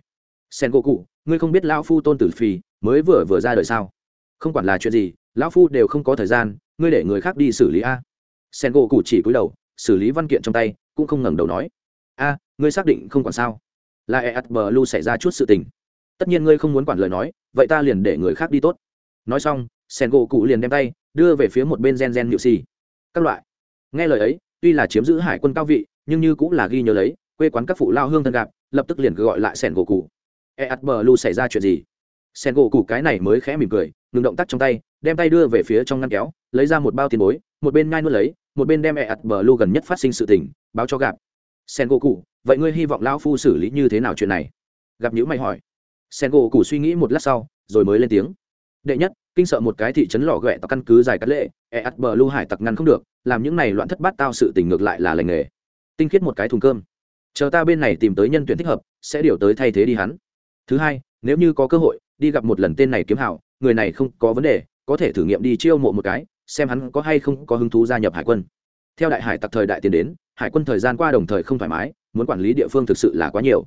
Speaker 1: Sen gỗ cụ ngươi không biết lão phu tôn tử phi mới vừa vừa ra đời sao? Không quản là chuyện gì, lão phu đều không có thời gian, ngươi để người khác đi xử lý a. Sen gỗ cụ chỉ cúi đầu, xử lý văn kiện trong tay cũng không ngẩng đầu nói. A, ngươi xác định không còn sao? Là e at bờ lu xảy ra chút sự tình. Tất nhiên ngươi không muốn quản lời nói, vậy ta liền để người khác đi tốt. Nói xong sen gỗ cụ liền đem tay đưa về phía một bên gen gen nhự xì các loại. Nghe lời ấy, tuy là chiếm giữ hải quân cao vị, nhưng như cũng là ghi nhớ lấy, quê quán các phụ lao hương thân gặp, lập tức liền gọi lại sen gỗ cụ. E at bờ lu xảy ra chuyện gì? Sen gỗ cụ cái này mới khẽ mỉm cười, ngừng động tác trong tay, đem tay đưa về phía trong ngăn kéo, lấy ra một bao tiền bối một bên ngai nuốt lấy, một bên đem e ạt bờ lu gần nhất phát sinh sự tình, báo cho gặp. Sen gỗ cụ vậy ngươi hy vọng lão phu xử lý như thế nào chuyện này? Gặp nhữ mày hỏi. Sen gỗ cụ suy nghĩ một lát sau, rồi mới lên tiếng. Đệ nhất, kinh sợ một cái thị trấn lò ghẹ tặc căn cứ dài cắt lệ e ắt bờ lưu hải tặc ngăn không được, làm những này loạn thất bát tao sự tình ngược lại là lành nghề. Tinh khiết một cái thùng cơm. Chờ ta bên này tìm tới nhân tuyển thích hợp, sẽ điều tới thay thế đi hắn. Thứ hai, nếu như có cơ hội, đi gặp một lần tên này kiếm hảo, người này không có vấn đề, có thể thử nghiệm đi chiêu mộ một cái xem hắn có hay không có hứng thú gia nhập hải quân. Theo đại hải tặc thời đại tiến đến, hải quân thời gian qua đồng thời không thoải mái, muốn quản lý địa phương thực sự là quá nhiều.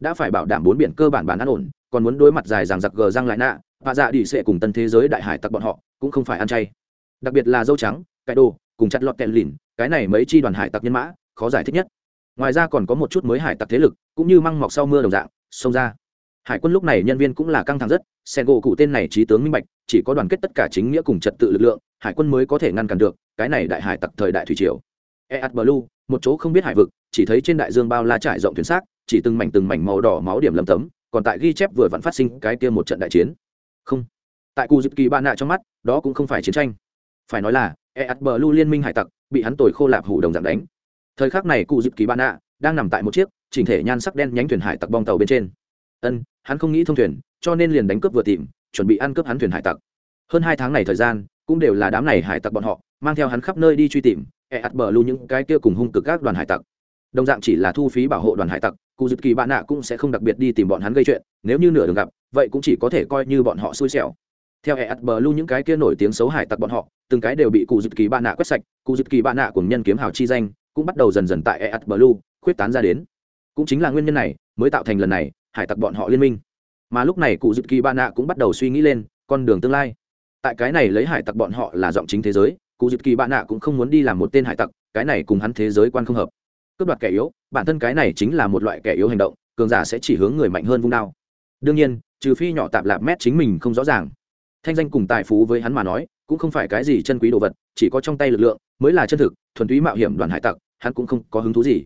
Speaker 1: Đã phải bảo đảm bốn biển cơ bản bản an ổn, còn muốn đối mặt dài ràng giặc gờ răng lại nạ, và dạ đi sẽ cùng tân thế giới đại hải tặc bọn họ, cũng không phải ăn chay. Đặc biệt là dâu trắng cải đồ, cùng chặt lọt kẹn lìn cái này mấy chi đoàn hải tặc nhân mã, khó giải thích nhất. Ngoài ra còn có một chút mới hải tặc thế lực, cũng như măng mọc sau mưa đồng dạng, xông ra hải quân lúc này nhân viên cũng là căng thẳng rất, sen gỗ cụ tên này trí tướng minh bạch, chỉ có đoàn kết tất cả chính nghĩa cùng trật tự lực lượng, hải quân mới có thể ngăn cản được, cái này đại hải tặc thời đại thủy triều. Eat blue, một chỗ không biết hải vực, chỉ thấy trên đại dương bao la trải rộng thuyền xác, chỉ từng mảnh từng mảnh màu đỏ máu điểm lấm tấm, còn tại ghi chép vừa vặn phát sinh cái kia một trận đại chiến. Không. Tại cụ dịp kỳ ba nạ trong mắt, đó cũng không phải chiến tranh. Phải nói là, eat blue liên minh hải tặc, bị hắn tồi khô lạp hủ đồng dạng đánh. Thời khắc này cụ dịp kỳ ba nạ đang nằm tại một chiếc chỉnh thể nhan sắc đen nhánh thuyền hải tặc bong tàu bên trên ân, hắn không nghĩ thông thuyền, cho nên liền đánh cướp vừa tìm, chuẩn bị ăn cướp hắn thuyền hải tặc. Hơn hai tháng này thời gian, cũng đều là đám này hải tặc bọn họ, mang theo hắn khắp nơi đi truy tìm e ắt bờ lưu những cái kia cùng hung cực các đoàn hải tặc. Đồng dạng chỉ là thu phí bảo hộ đoàn hải tặc, cụ dịp kỳ bạn nạ cũng sẽ không đặc biệt đi tìm bọn hắn gây chuyện, nếu như nửa đường gặp, vậy cũng chỉ có thể coi như bọn họ xui xẻo. Theo e ắt bờ lưu những cái kia nổi tiếng xấu hải tặc bọn họ, từng cái đều bị cụ dịp kỳ bạn nạ quét sạch, cụ dịp kỳ bạn nạ cùng nhân kiếm hào chi danh, cũng bắt đầu dần dần tại e ắt bờ lưu khuyết tán ra đến. Cũng chính là nguyên nhân này, mới tạo thành lần này hải tặc bọn họ liên minh. Mà lúc này cụ dịp kỳ ba nạ cũng bắt đầu suy nghĩ lên, con đường tương lai. Tại cái này lấy hải tặc bọn họ là giọng chính thế giới, cụ dịp kỳ ba nạ cũng không muốn đi làm một tên hải tặc, cái này cùng hắn thế giới quan không hợp. Cướp đoạt kẻ yếu, bản thân cái này chính là một loại kẻ yếu hành động, cường giả sẽ chỉ hướng người mạnh hơn vung đao. Đương nhiên, trừ phi nhỏ tạp lạp mét chính mình không rõ ràng. Thanh danh cùng tài phú với hắn mà nói, cũng không phải cái gì chân quý đồ vật, chỉ có trong tay lực lượng mới là chân thực, thuần túy mạo hiểm đoàn hải tặc, hắn cũng không có hứng thú gì.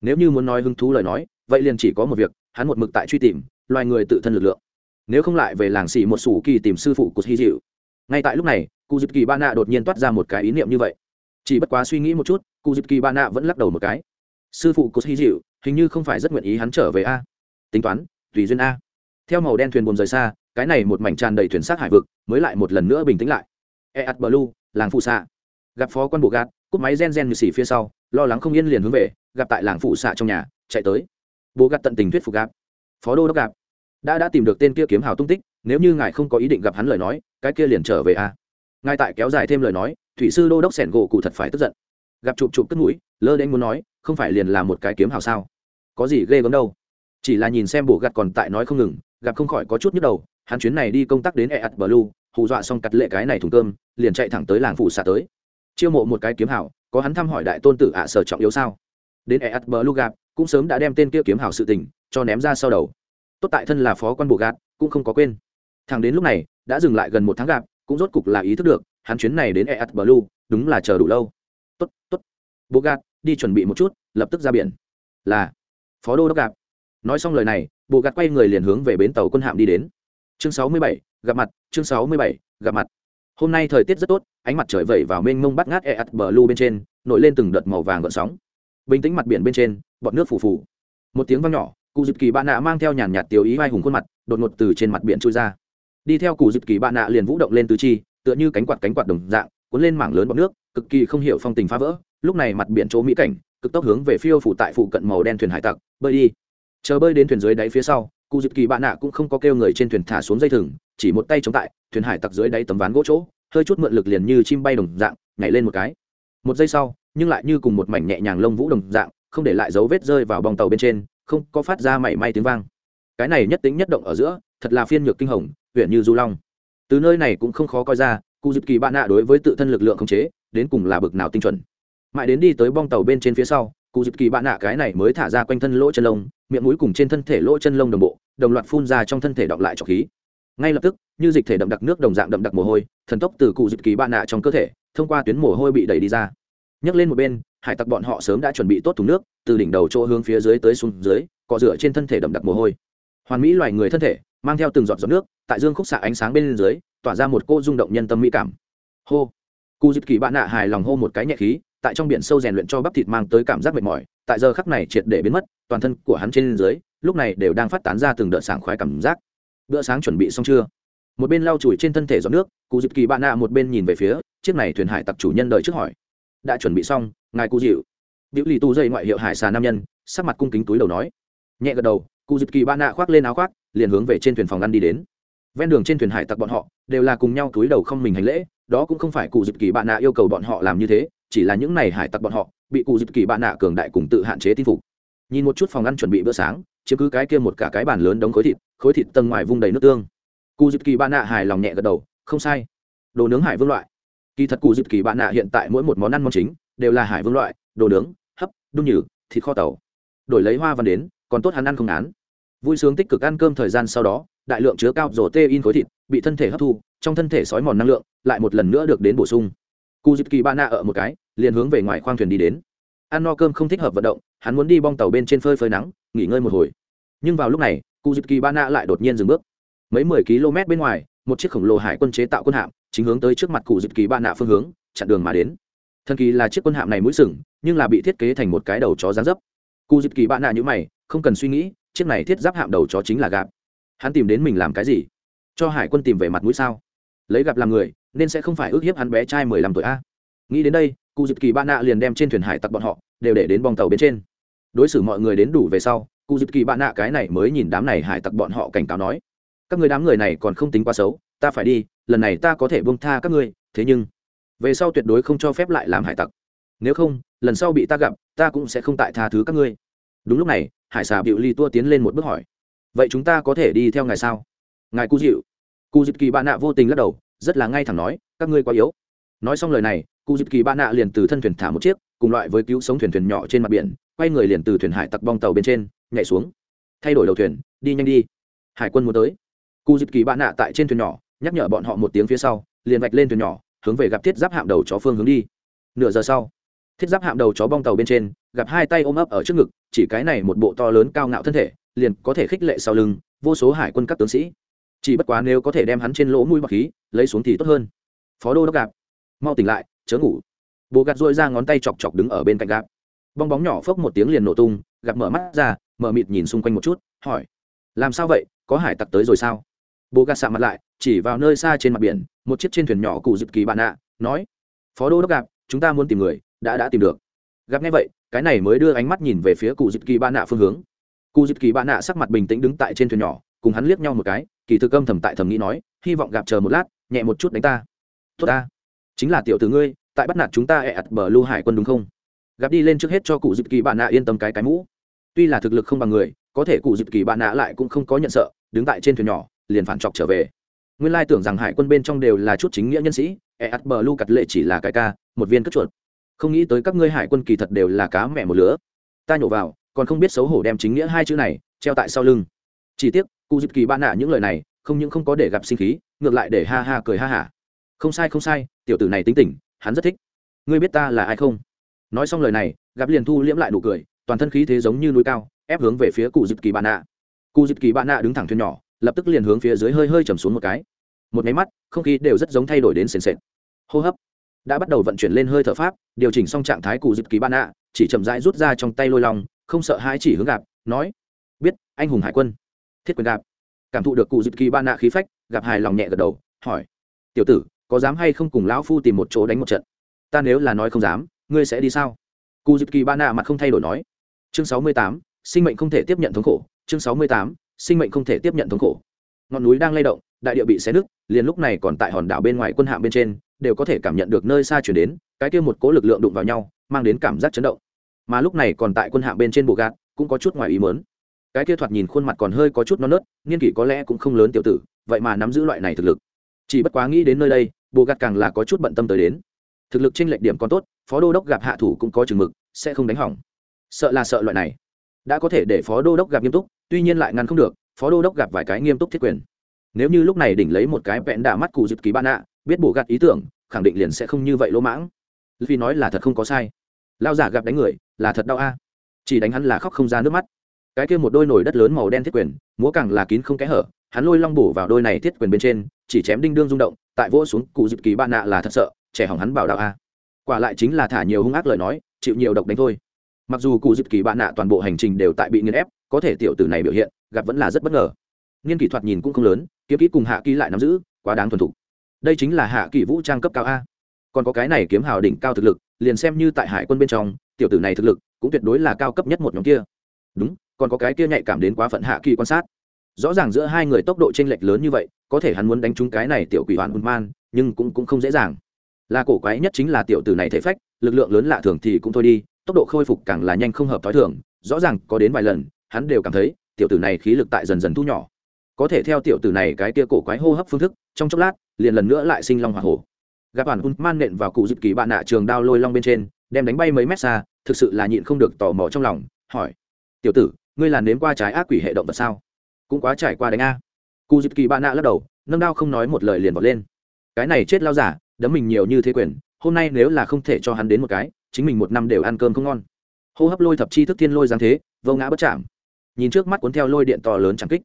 Speaker 1: Nếu như muốn nói hứng thú lời nói vậy liền chỉ có một việc, hắn một mực tại truy tìm, loài người tự thân lực lượng. Nếu không lại về làng xỉ một sủ kỳ tìm sư phụ của hy dịu. Ngay tại lúc này cụ dịp kỳ ba nạ đột nhiên toát ra một cái ý niệm như vậy. Chỉ bất quá suy nghĩ một chút cụ dịp kỳ ba nạ vẫn lắc đầu một cái. Sư phụ của hy dịu, hình như không phải rất nguyện ý hắn trở về a. Tính toán, tùy duyên a. Theo màu đen thuyền buồm rời xa, cái này một mảnh tràn đầy thuyền sát hải vực, mới lại một lần nữa bình tĩnh lại. E blue, làng phụ xạ. Gặp phó quan bộ gạt, cúp máy gen gen như xỉ phía sau, lo lắng không yên liền hướng về, gặp tại làng phụ xạ trong nhà, chạy tới bố gạt tận tình thuyết phục gạp. Phó đô đốc gạp. Đã đã tìm được tên kia kiếm hào tung tích, nếu như ngài không có ý định gặp hắn lời nói, cái kia liền trở về a. À. ngài tại kéo dài thêm lời nói, thủy sư đô đốc sẻn gỗ cụ thật phải tức giận. Gặp chụp chụp cất mũi, lơ đến muốn nói, không phải liền là một cái kiếm hào sao? Có gì ghê gớm đâu. Chỉ là nhìn xem bổ gặt còn tại nói không ngừng gặp không khỏi có chút nhức đầu, hắn chuyến này đi công tác đến e ạt bờ lu, hù dọa xong cặt lệ cái này thùng cơm, liền chạy thẳng tới làng phụ xạ tới. Chiêu mộ một cái kiếm hào, có hắn thăm hỏi đại tôn tử ạ sở trọng yếu sao? Đến e ạt bờ lu gặp cũng sớm đã đem tên kia kiếm hào sự tình cho ném ra sau đầu. Tốt tại thân là phó quan bộ gạt, cũng không có quên. Thằng đến lúc này, đã dừng lại gần một tháng gặp, cũng rốt cục là ý thức được, hắn chuyến này đến eat blue, đúng là chờ đủ lâu. Tốt tốt. Bộ gạt, đi chuẩn bị một chút, lập tức ra biển. Là, phó đô đốc gạp nói xong lời này, bộ gạt quay người liền hướng về bến tàu quân hạm đi đến. Chương sáu mươi bảy, gặp mặt, chương sáu mươi bảy, gặp mặt. Hôm nay thời tiết rất tốt, ánh mặt trời vẩy vào mênh mông bắt ngát eat blue bên trên, nổi lên từng đợt màu vàng gợn sóng. Bình tĩnh mặt biển bên trên bọt nước phủ phủ. Một tiếng vang nhỏ, cụ dịp kỳ bạn nạ mang theo nhàn nhạt tiêu ý vai hùng khuôn mặt, đột ngột từ trên mặt biển trôi ra. Đi theo cụ dịp kỳ bạn nạ liền vũ động lên tứ chi, tựa như cánh quạt cánh quạt đồng dạng, cuốn lên mảng lớn bọt nước, cực kỳ không hiểu phong tình phá vỡ. Lúc này mặt biển chỗ mỹ cảnh, cực tốc hướng về phiêu phủ tại phụ cận màu đen thuyền hải tặc, bơi đi. Chờ bơi đến thuyền dưới đáy phía sau, cụ dịp kỳ bạn nạ cũng không có kêu người trên thuyền thả xuống dây thừng, chỉ một tay chống tại thuyền hải tặc dưới đáy tấm ván gỗ chỗ, hơi chút mượn lực liền như chim bay đồng dạng, nhảy lên một cái. Một giây sau, nhưng lại như cùng một mảnh nhẹ nhàng lông vũ đồng dạng không để lại dấu vết rơi vào bong tàu bên trên, không có phát ra mảy may tiếng vang. Cái này nhất tính nhất động ở giữa, thật là phiên nhược kinh hồng huyện như du long. Từ nơi này cũng không khó coi ra, cụ dịp kỳ bạn nạ đối với tự thân lực lượng khống chế, đến cùng là bực nào tinh chuẩn. Mãi đến đi tới bong tàu bên trên phía sau, cụ dịp kỳ bạn nạ cái này mới thả ra quanh thân lỗ chân lông, miệng mũi cùng trên thân thể lỗ chân lông đồng bộ, đồng loạt phun ra trong thân thể đọng lại trọc khí. Ngay lập tức, như dịch thể đậm đặc nước đồng dạng đậm đặc mồ hôi, thần tốc từ cụ dịp kỳ bạn nạ trong cơ thể, thông qua tuyến mồ hôi bị đẩy đi ra. Nhấc lên một bên hải tặc bọn họ sớm đã chuẩn bị tốt thùng nước, từ đỉnh đầu chỗ hướng phía dưới tới xuống dưới, cọ rửa trên thân thể đậm đặc mồ hôi. Hoàn mỹ loài người thân thể, mang theo từng giọt giọt nước, tại dương khúc xạ ánh sáng bên dưới, tỏa ra một cô rung động nhân tâm mỹ cảm. Hô! Cụ dịp kỳ bạn nạ hài lòng hô một cái nhẹ khí, tại trong biển sâu rèn luyện cho bắp thịt mang tới cảm giác mệt mỏi, tại giờ khắc này triệt để biến mất, toàn thân của hắn trên dưới, lúc này đều đang phát tán ra từng đợt sảng khoái cảm giác. Bữa sáng chuẩn bị xong chưa? Một bên lau chùi trên thân thể giọt nước cụ dịp kỳ bạn nạ một bên nhìn về phía chiếc này thuyền hải tặc chủ nhân đợi trước hỏi đã chuẩn bị xong, ngài cụ dịu. Biểu lì tu dây ngoại hiệu hải xà nam nhân, sắc mặt cung kính túi đầu nói. Nhẹ gật đầu cụ dịp kỳ bạn nạ khoác lên áo khoác, liền hướng về trên thuyền phòng ăn đi đến. Ven đường trên thuyền hải tặc bọn họ, đều là cùng nhau túi đầu không mình hành lễ, đó cũng không phải cụ dịp kỳ bạn nạ yêu cầu bọn họ làm như thế, chỉ là những này hải tặc bọn họ, bị cụ dịp kỳ bạn nạ cường đại cùng tự hạn chế tin phục. Nhìn một chút phòng ăn chuẩn bị bữa sáng chứ cứ cái kia một cả cái bàn lớn đống khối thịt khối thịt tầng ngoài vung đầy nước tương. Cụ dịp kỳ bạn nạ hài lòng nhẹ gật đầu, không sai. Đồ nướng hải vương loại kỳ thật cụ dịp kỳ bạn nạ hiện tại mỗi một món ăn món chính đều là hải vương loại, đồ nướng, hấp, đun nhử thịt kho tàu. Đổi lấy hoa văn đến, còn tốt hắn ăn không án vui sướng tích cực ăn cơm thời gian sau đó, đại lượng chứa cao rổ tê in khối thịt bị thân thể hấp thu, trong thân thể sói mòn năng lượng lại một lần nữa được đến bổ sung. Cụ dịp kỳ bạn na ở một cái, liền hướng về ngoài khoang thuyền đi đến. Ăn no cơm không thích hợp vận động, hắn muốn đi bong tàu bên trên phơi phơi nắng, nghỉ ngơi một hồi. Nhưng vào lúc này, cụ dịp kỳ ba na lại đột nhiên dừng bước. Mấy mười km bên ngoài, một chiếc khổng lồ hải quân chế tạo quân hạm chính hướng tới trước mặt cụ dịp kỳ ba nạ phương hướng, chặn đường mà đến. Thần kỳ là chiếc quân hạm này mũi sừng, nhưng là bị thiết kế thành một cái đầu chó rán dấp. Cụ dịp kỳ ba nạ như mày, không cần suy nghĩ, chiếc này thiết giáp hạm đầu chó chính là gạp. Hắn tìm đến mình làm cái gì? Cho hải quân tìm về mặt mũi sao? Lấy gặp làm người, nên sẽ không phải ước hiếp hắn bé trai mười lăm tuổi a. Nghĩ đến đây, cụ dịp kỳ ba nạ liền đem trên thuyền hải tặc bọn họ đều để đến bong tàu bên trên. Đối xử mọi người đến đủ về sau, cụ dịp kỳ ba nạ cái này mới nhìn đám này hải tặc bọn họ cảnh cáo nói, các người đám người này còn không tính quá xấu, ta phải đi lần này ta có thể buông tha các ngươi, thế nhưng, về sau tuyệt đối không cho phép lại làm hải tặc. Nếu không, lần sau bị ta gặp, ta cũng sẽ không tại tha thứ các ngươi. Đúng lúc này, hải xà bịu ly tua tiến lên một bước hỏi, vậy chúng ta có thể đi theo ngài sao? Ngài cu dịu cu dịp kỳ bạn nạ vô tình lắc đầu, rất là ngay thẳng nói, các ngươi quá yếu. Nói xong lời này Cú dịp kỳ bạn nạ liền từ thân thuyền thả một chiếc, cùng loại với cứu sống thuyền thuyền nhỏ trên mặt biển, quay người liền từ thuyền hải tặc bong tàu bên trên, nhảy xuống. Thay đổi đầu thuyền, đi nhanh đi. Hải quân muốn tới. Cú dịp kỳ bạn nạ tại trên thuyền nhỏ nhắc nhở bọn họ một tiếng phía sau, liền vạch lên thuyền nhỏ, hướng về gặp thiết giáp hạm đầu chó phương hướng đi. Nửa giờ sau, thiết giáp hạm đầu chó bong tàu bên trên, gặp hai tay ôm ấp ở trước ngực, chỉ cái này một bộ to lớn cao ngạo thân thể, liền có thể khích lệ sau lưng, vô số hải quân các tướng sĩ. Chỉ bất quá nếu có thể đem hắn trên lỗ mũi bọc khí, lấy xuống thì tốt hơn. Phó đô đốc gạp, mau tỉnh lại, chớ ngủ. Bố gạt dôi ra ngón tay chọc chọc đứng ở bên cạnh gạp. Bong bóng nhỏ phốc một tiếng liền nổ tung gặp mở mắt ra, mở mịt nhìn xung quanh một chút, hỏi, làm sao vậy? Có hải tặc tới rồi sao? Bố gạt xạ mặt lại, chỉ vào nơi xa trên mặt biển, một chiếc trên thuyền nhỏ cụ dịp kỳ bạn ạ, nói, phó đô đốc gạp, chúng ta muốn tìm người, đã đã tìm được. Gặp nghe vậy, cái này mới đưa ánh mắt nhìn về phía cụ dịp kỳ bạn ạ phương hướng. Cụ dịp kỳ bạn ạ sắc mặt bình tĩnh đứng tại trên thuyền nhỏ, cùng hắn liếc nhau một cái, kỳ thực âm thầm tại thầm nghĩ nói, hy vọng gặp chờ một lát, nhẹ một chút đánh ta. Tốt ta, chính là tiểu tử ngươi, tại bắt nạt chúng ta ẹ ặt bờ lưu hải quân đúng không? Gặp đi lên trước hết cho cụ dịp kỳ bạn ạ yên tâm cái cái mũ. Tuy là thực lực không bằng người, có thể cụ dịp kỳ bạn ạ lại cũng không có nhận sợ, đứng tại trên thuyền nhỏ liền phản chọc trở về. Nguyên lai tưởng rằng hải quân bên trong đều là chút chính nghĩa nhân sĩ e ắt bờ lu cặt lệ chỉ là cái ca, một viên cất chuột. Không nghĩ tới các ngươi hải quân kỳ thật đều là cá mẹ một lứa. Ta nhổ vào, còn không biết xấu hổ đem chính nghĩa hai chữ này treo tại sau lưng. Chỉ tiếc cụ dịp kỳ ban nạ những lời này, không những không có để gặp sinh khí, ngược lại để ha ha cười ha hả. Không sai không sai, tiểu tử này tính tình, hắn rất thích. Ngươi biết ta là ai không? Nói xong lời này, gặp liền thu liễm lại nụ cười, toàn thân khí thế giống như núi cao, ép hướng về phía cụ dịp kỳ bạn nạ. Cụ dịp kỳ bạn nạ đứng thẳng thuyền nhỏ lập tức liền hướng phía dưới hơi hơi chầm xuống một cái. Một máy mắt, không khí đều rất giống thay đổi đến sền sệt. Hô hấp đã bắt đầu vận chuyển lên hơi thở pháp, điều chỉnh xong trạng thái cụ dịp kỳ ban ạ, chỉ chậm rãi rút ra trong tay lôi lòng không sợ hãi chỉ hướng gặp, nói, biết, anh hùng hải quân. Thiết quyền gặp. Cảm thụ được cụ dịp kỳ ban ạ khí phách, gặp hài lòng nhẹ gật đầu, hỏi, tiểu tử, có dám hay không cùng lão phu tìm một chỗ đánh một trận? Ta nếu là nói không dám, ngươi sẽ đi sao? Cụ dịp kỳ ban ạ mặt không thay đổi nói, chương sáu mươi tám, sinh mệnh không thể tiếp nhận thống khổ, chương sáu mươi tám sinh mệnh không thể tiếp nhận thống khổ. Ngọn núi đang lay động, đại địa bị xé nứt, liền lúc này còn tại hòn đảo bên ngoài quân hạm bên trên, đều có thể cảm nhận được nơi xa chuyển đến, cái kia một cố lực lượng đụng vào nhau, mang đến cảm giác chấn động. Mà lúc này còn tại quân hạm bên trên bộ gạt, cũng có chút ngoài ý mớn cái kia thoạt nhìn khuôn mặt còn hơi có chút non nớt, niên kỷ có lẽ cũng không lớn tiểu tử, vậy mà nắm giữ loại này thực lực. Chỉ bất quá nghĩ đến nơi đây, bộ gạt càng là có chút bận tâm tới đến. Thực lực trên lệch điểm còn tốt, phó đô đốc gặp hạ thủ cũng có chừng mực, sẽ không đánh hỏng. Sợ là sợ loại này. Đã có thể để phó đô đốc gặp nghiêm túc tuy nhiên lại ngăn không được, phó đô đốc gặp vài cái nghiêm túc thiết quyền. Nếu như lúc này đỉnh lấy một cái vẹn đạ mắt cụ dịp ký ban ạ, biết bổ gạt ý tưởng, khẳng định liền sẽ không như vậy lỗ mãng. Vì nói là thật không có sai. Lao giả gặp đánh người, là thật đau a. Chỉ đánh hắn là khóc không ra nước mắt. Cái kia một đôi nồi đất lớn màu đen thiết quyền, múa càng là kín không kẽ hở, hắn lôi long bổ vào đôi này thiết quyền bên trên, chỉ chém đinh đương rung động, tại vỗ xuống cụ dịp kỳ bạn nạ là thật sợ, trẻ hỏng hắn bảo đạo a. Quả lại chính là thả nhiều hung ác lời nói, chịu nhiều độc đánh thôi. Mặc dù cụ dịp kỳ bạn nạ toàn bộ hành trình đều tại bị nghiền ép có thể tiểu tử này biểu hiện, gặp vẫn là rất bất ngờ. Nghiên kỹ thuật nhìn cũng không lớn, kiếm kỹ cùng hạ kỹ lại nắm giữ, quá đáng thuần thục. Đây chính là hạ kỹ vũ trang cấp cao a. Còn có cái này kiếm hào đỉnh cao thực lực, liền xem như tại hải quân bên trong, tiểu tử này thực lực cũng tuyệt đối là cao cấp nhất một nhóm kia. Đúng, còn có cái kia nhạy cảm đến quá phận hạ kỳ quan sát. Rõ ràng giữa hai người tốc độ t r ê n lệch lớn như vậy, có thể hắn muốn đánh trúng cái này tiểu quỷ hoàn hùn man, nhưng cũng cũng không dễ dàng. Là cổ quái nhất chính là tiểu tử này thể phách, lực lượng lớn lạ thường thì cũng thôi đi, tốc độ khôi phục càng là nhanh không hợp t h ó i thường, rõ ràng có đến vài lần hắn đều cảm thấy, tiểu tử này khí lực tại dần dần thu nhỏ. Có thể theo tiểu tử này cái kia cổ quái hô hấp phương thức, trong chốc lát, liền lần nữa lại sinh long hoa hổ. Gặp bản hùn man nện vào cụ dịp kỳ bạn nạ trường đao lôi long bên trên, đem đánh bay mấy mét xa, thực sự là nhịn không được tò mò trong lòng, hỏi, tiểu tử, ngươi là nếm qua trái ác quỷ hệ động vật sao? Cũng quá trải qua đánh a. Cụ dịp kỳ bạn nạ lắc đầu, nâng đao không nói một lời liền vọt lên. Cái này chết lao giả, đấm mình nhiều như thế quyền, hôm nay nếu là không thể cho hắn đến một cái, chính mình một năm đều ăn cơm không ngon. Hô hấp lôi thập chi thức thiên lôi giáng thế, vô ngã bất chạm nhìn trước mắt cuốn theo lôi điện to lớn chẳng kích.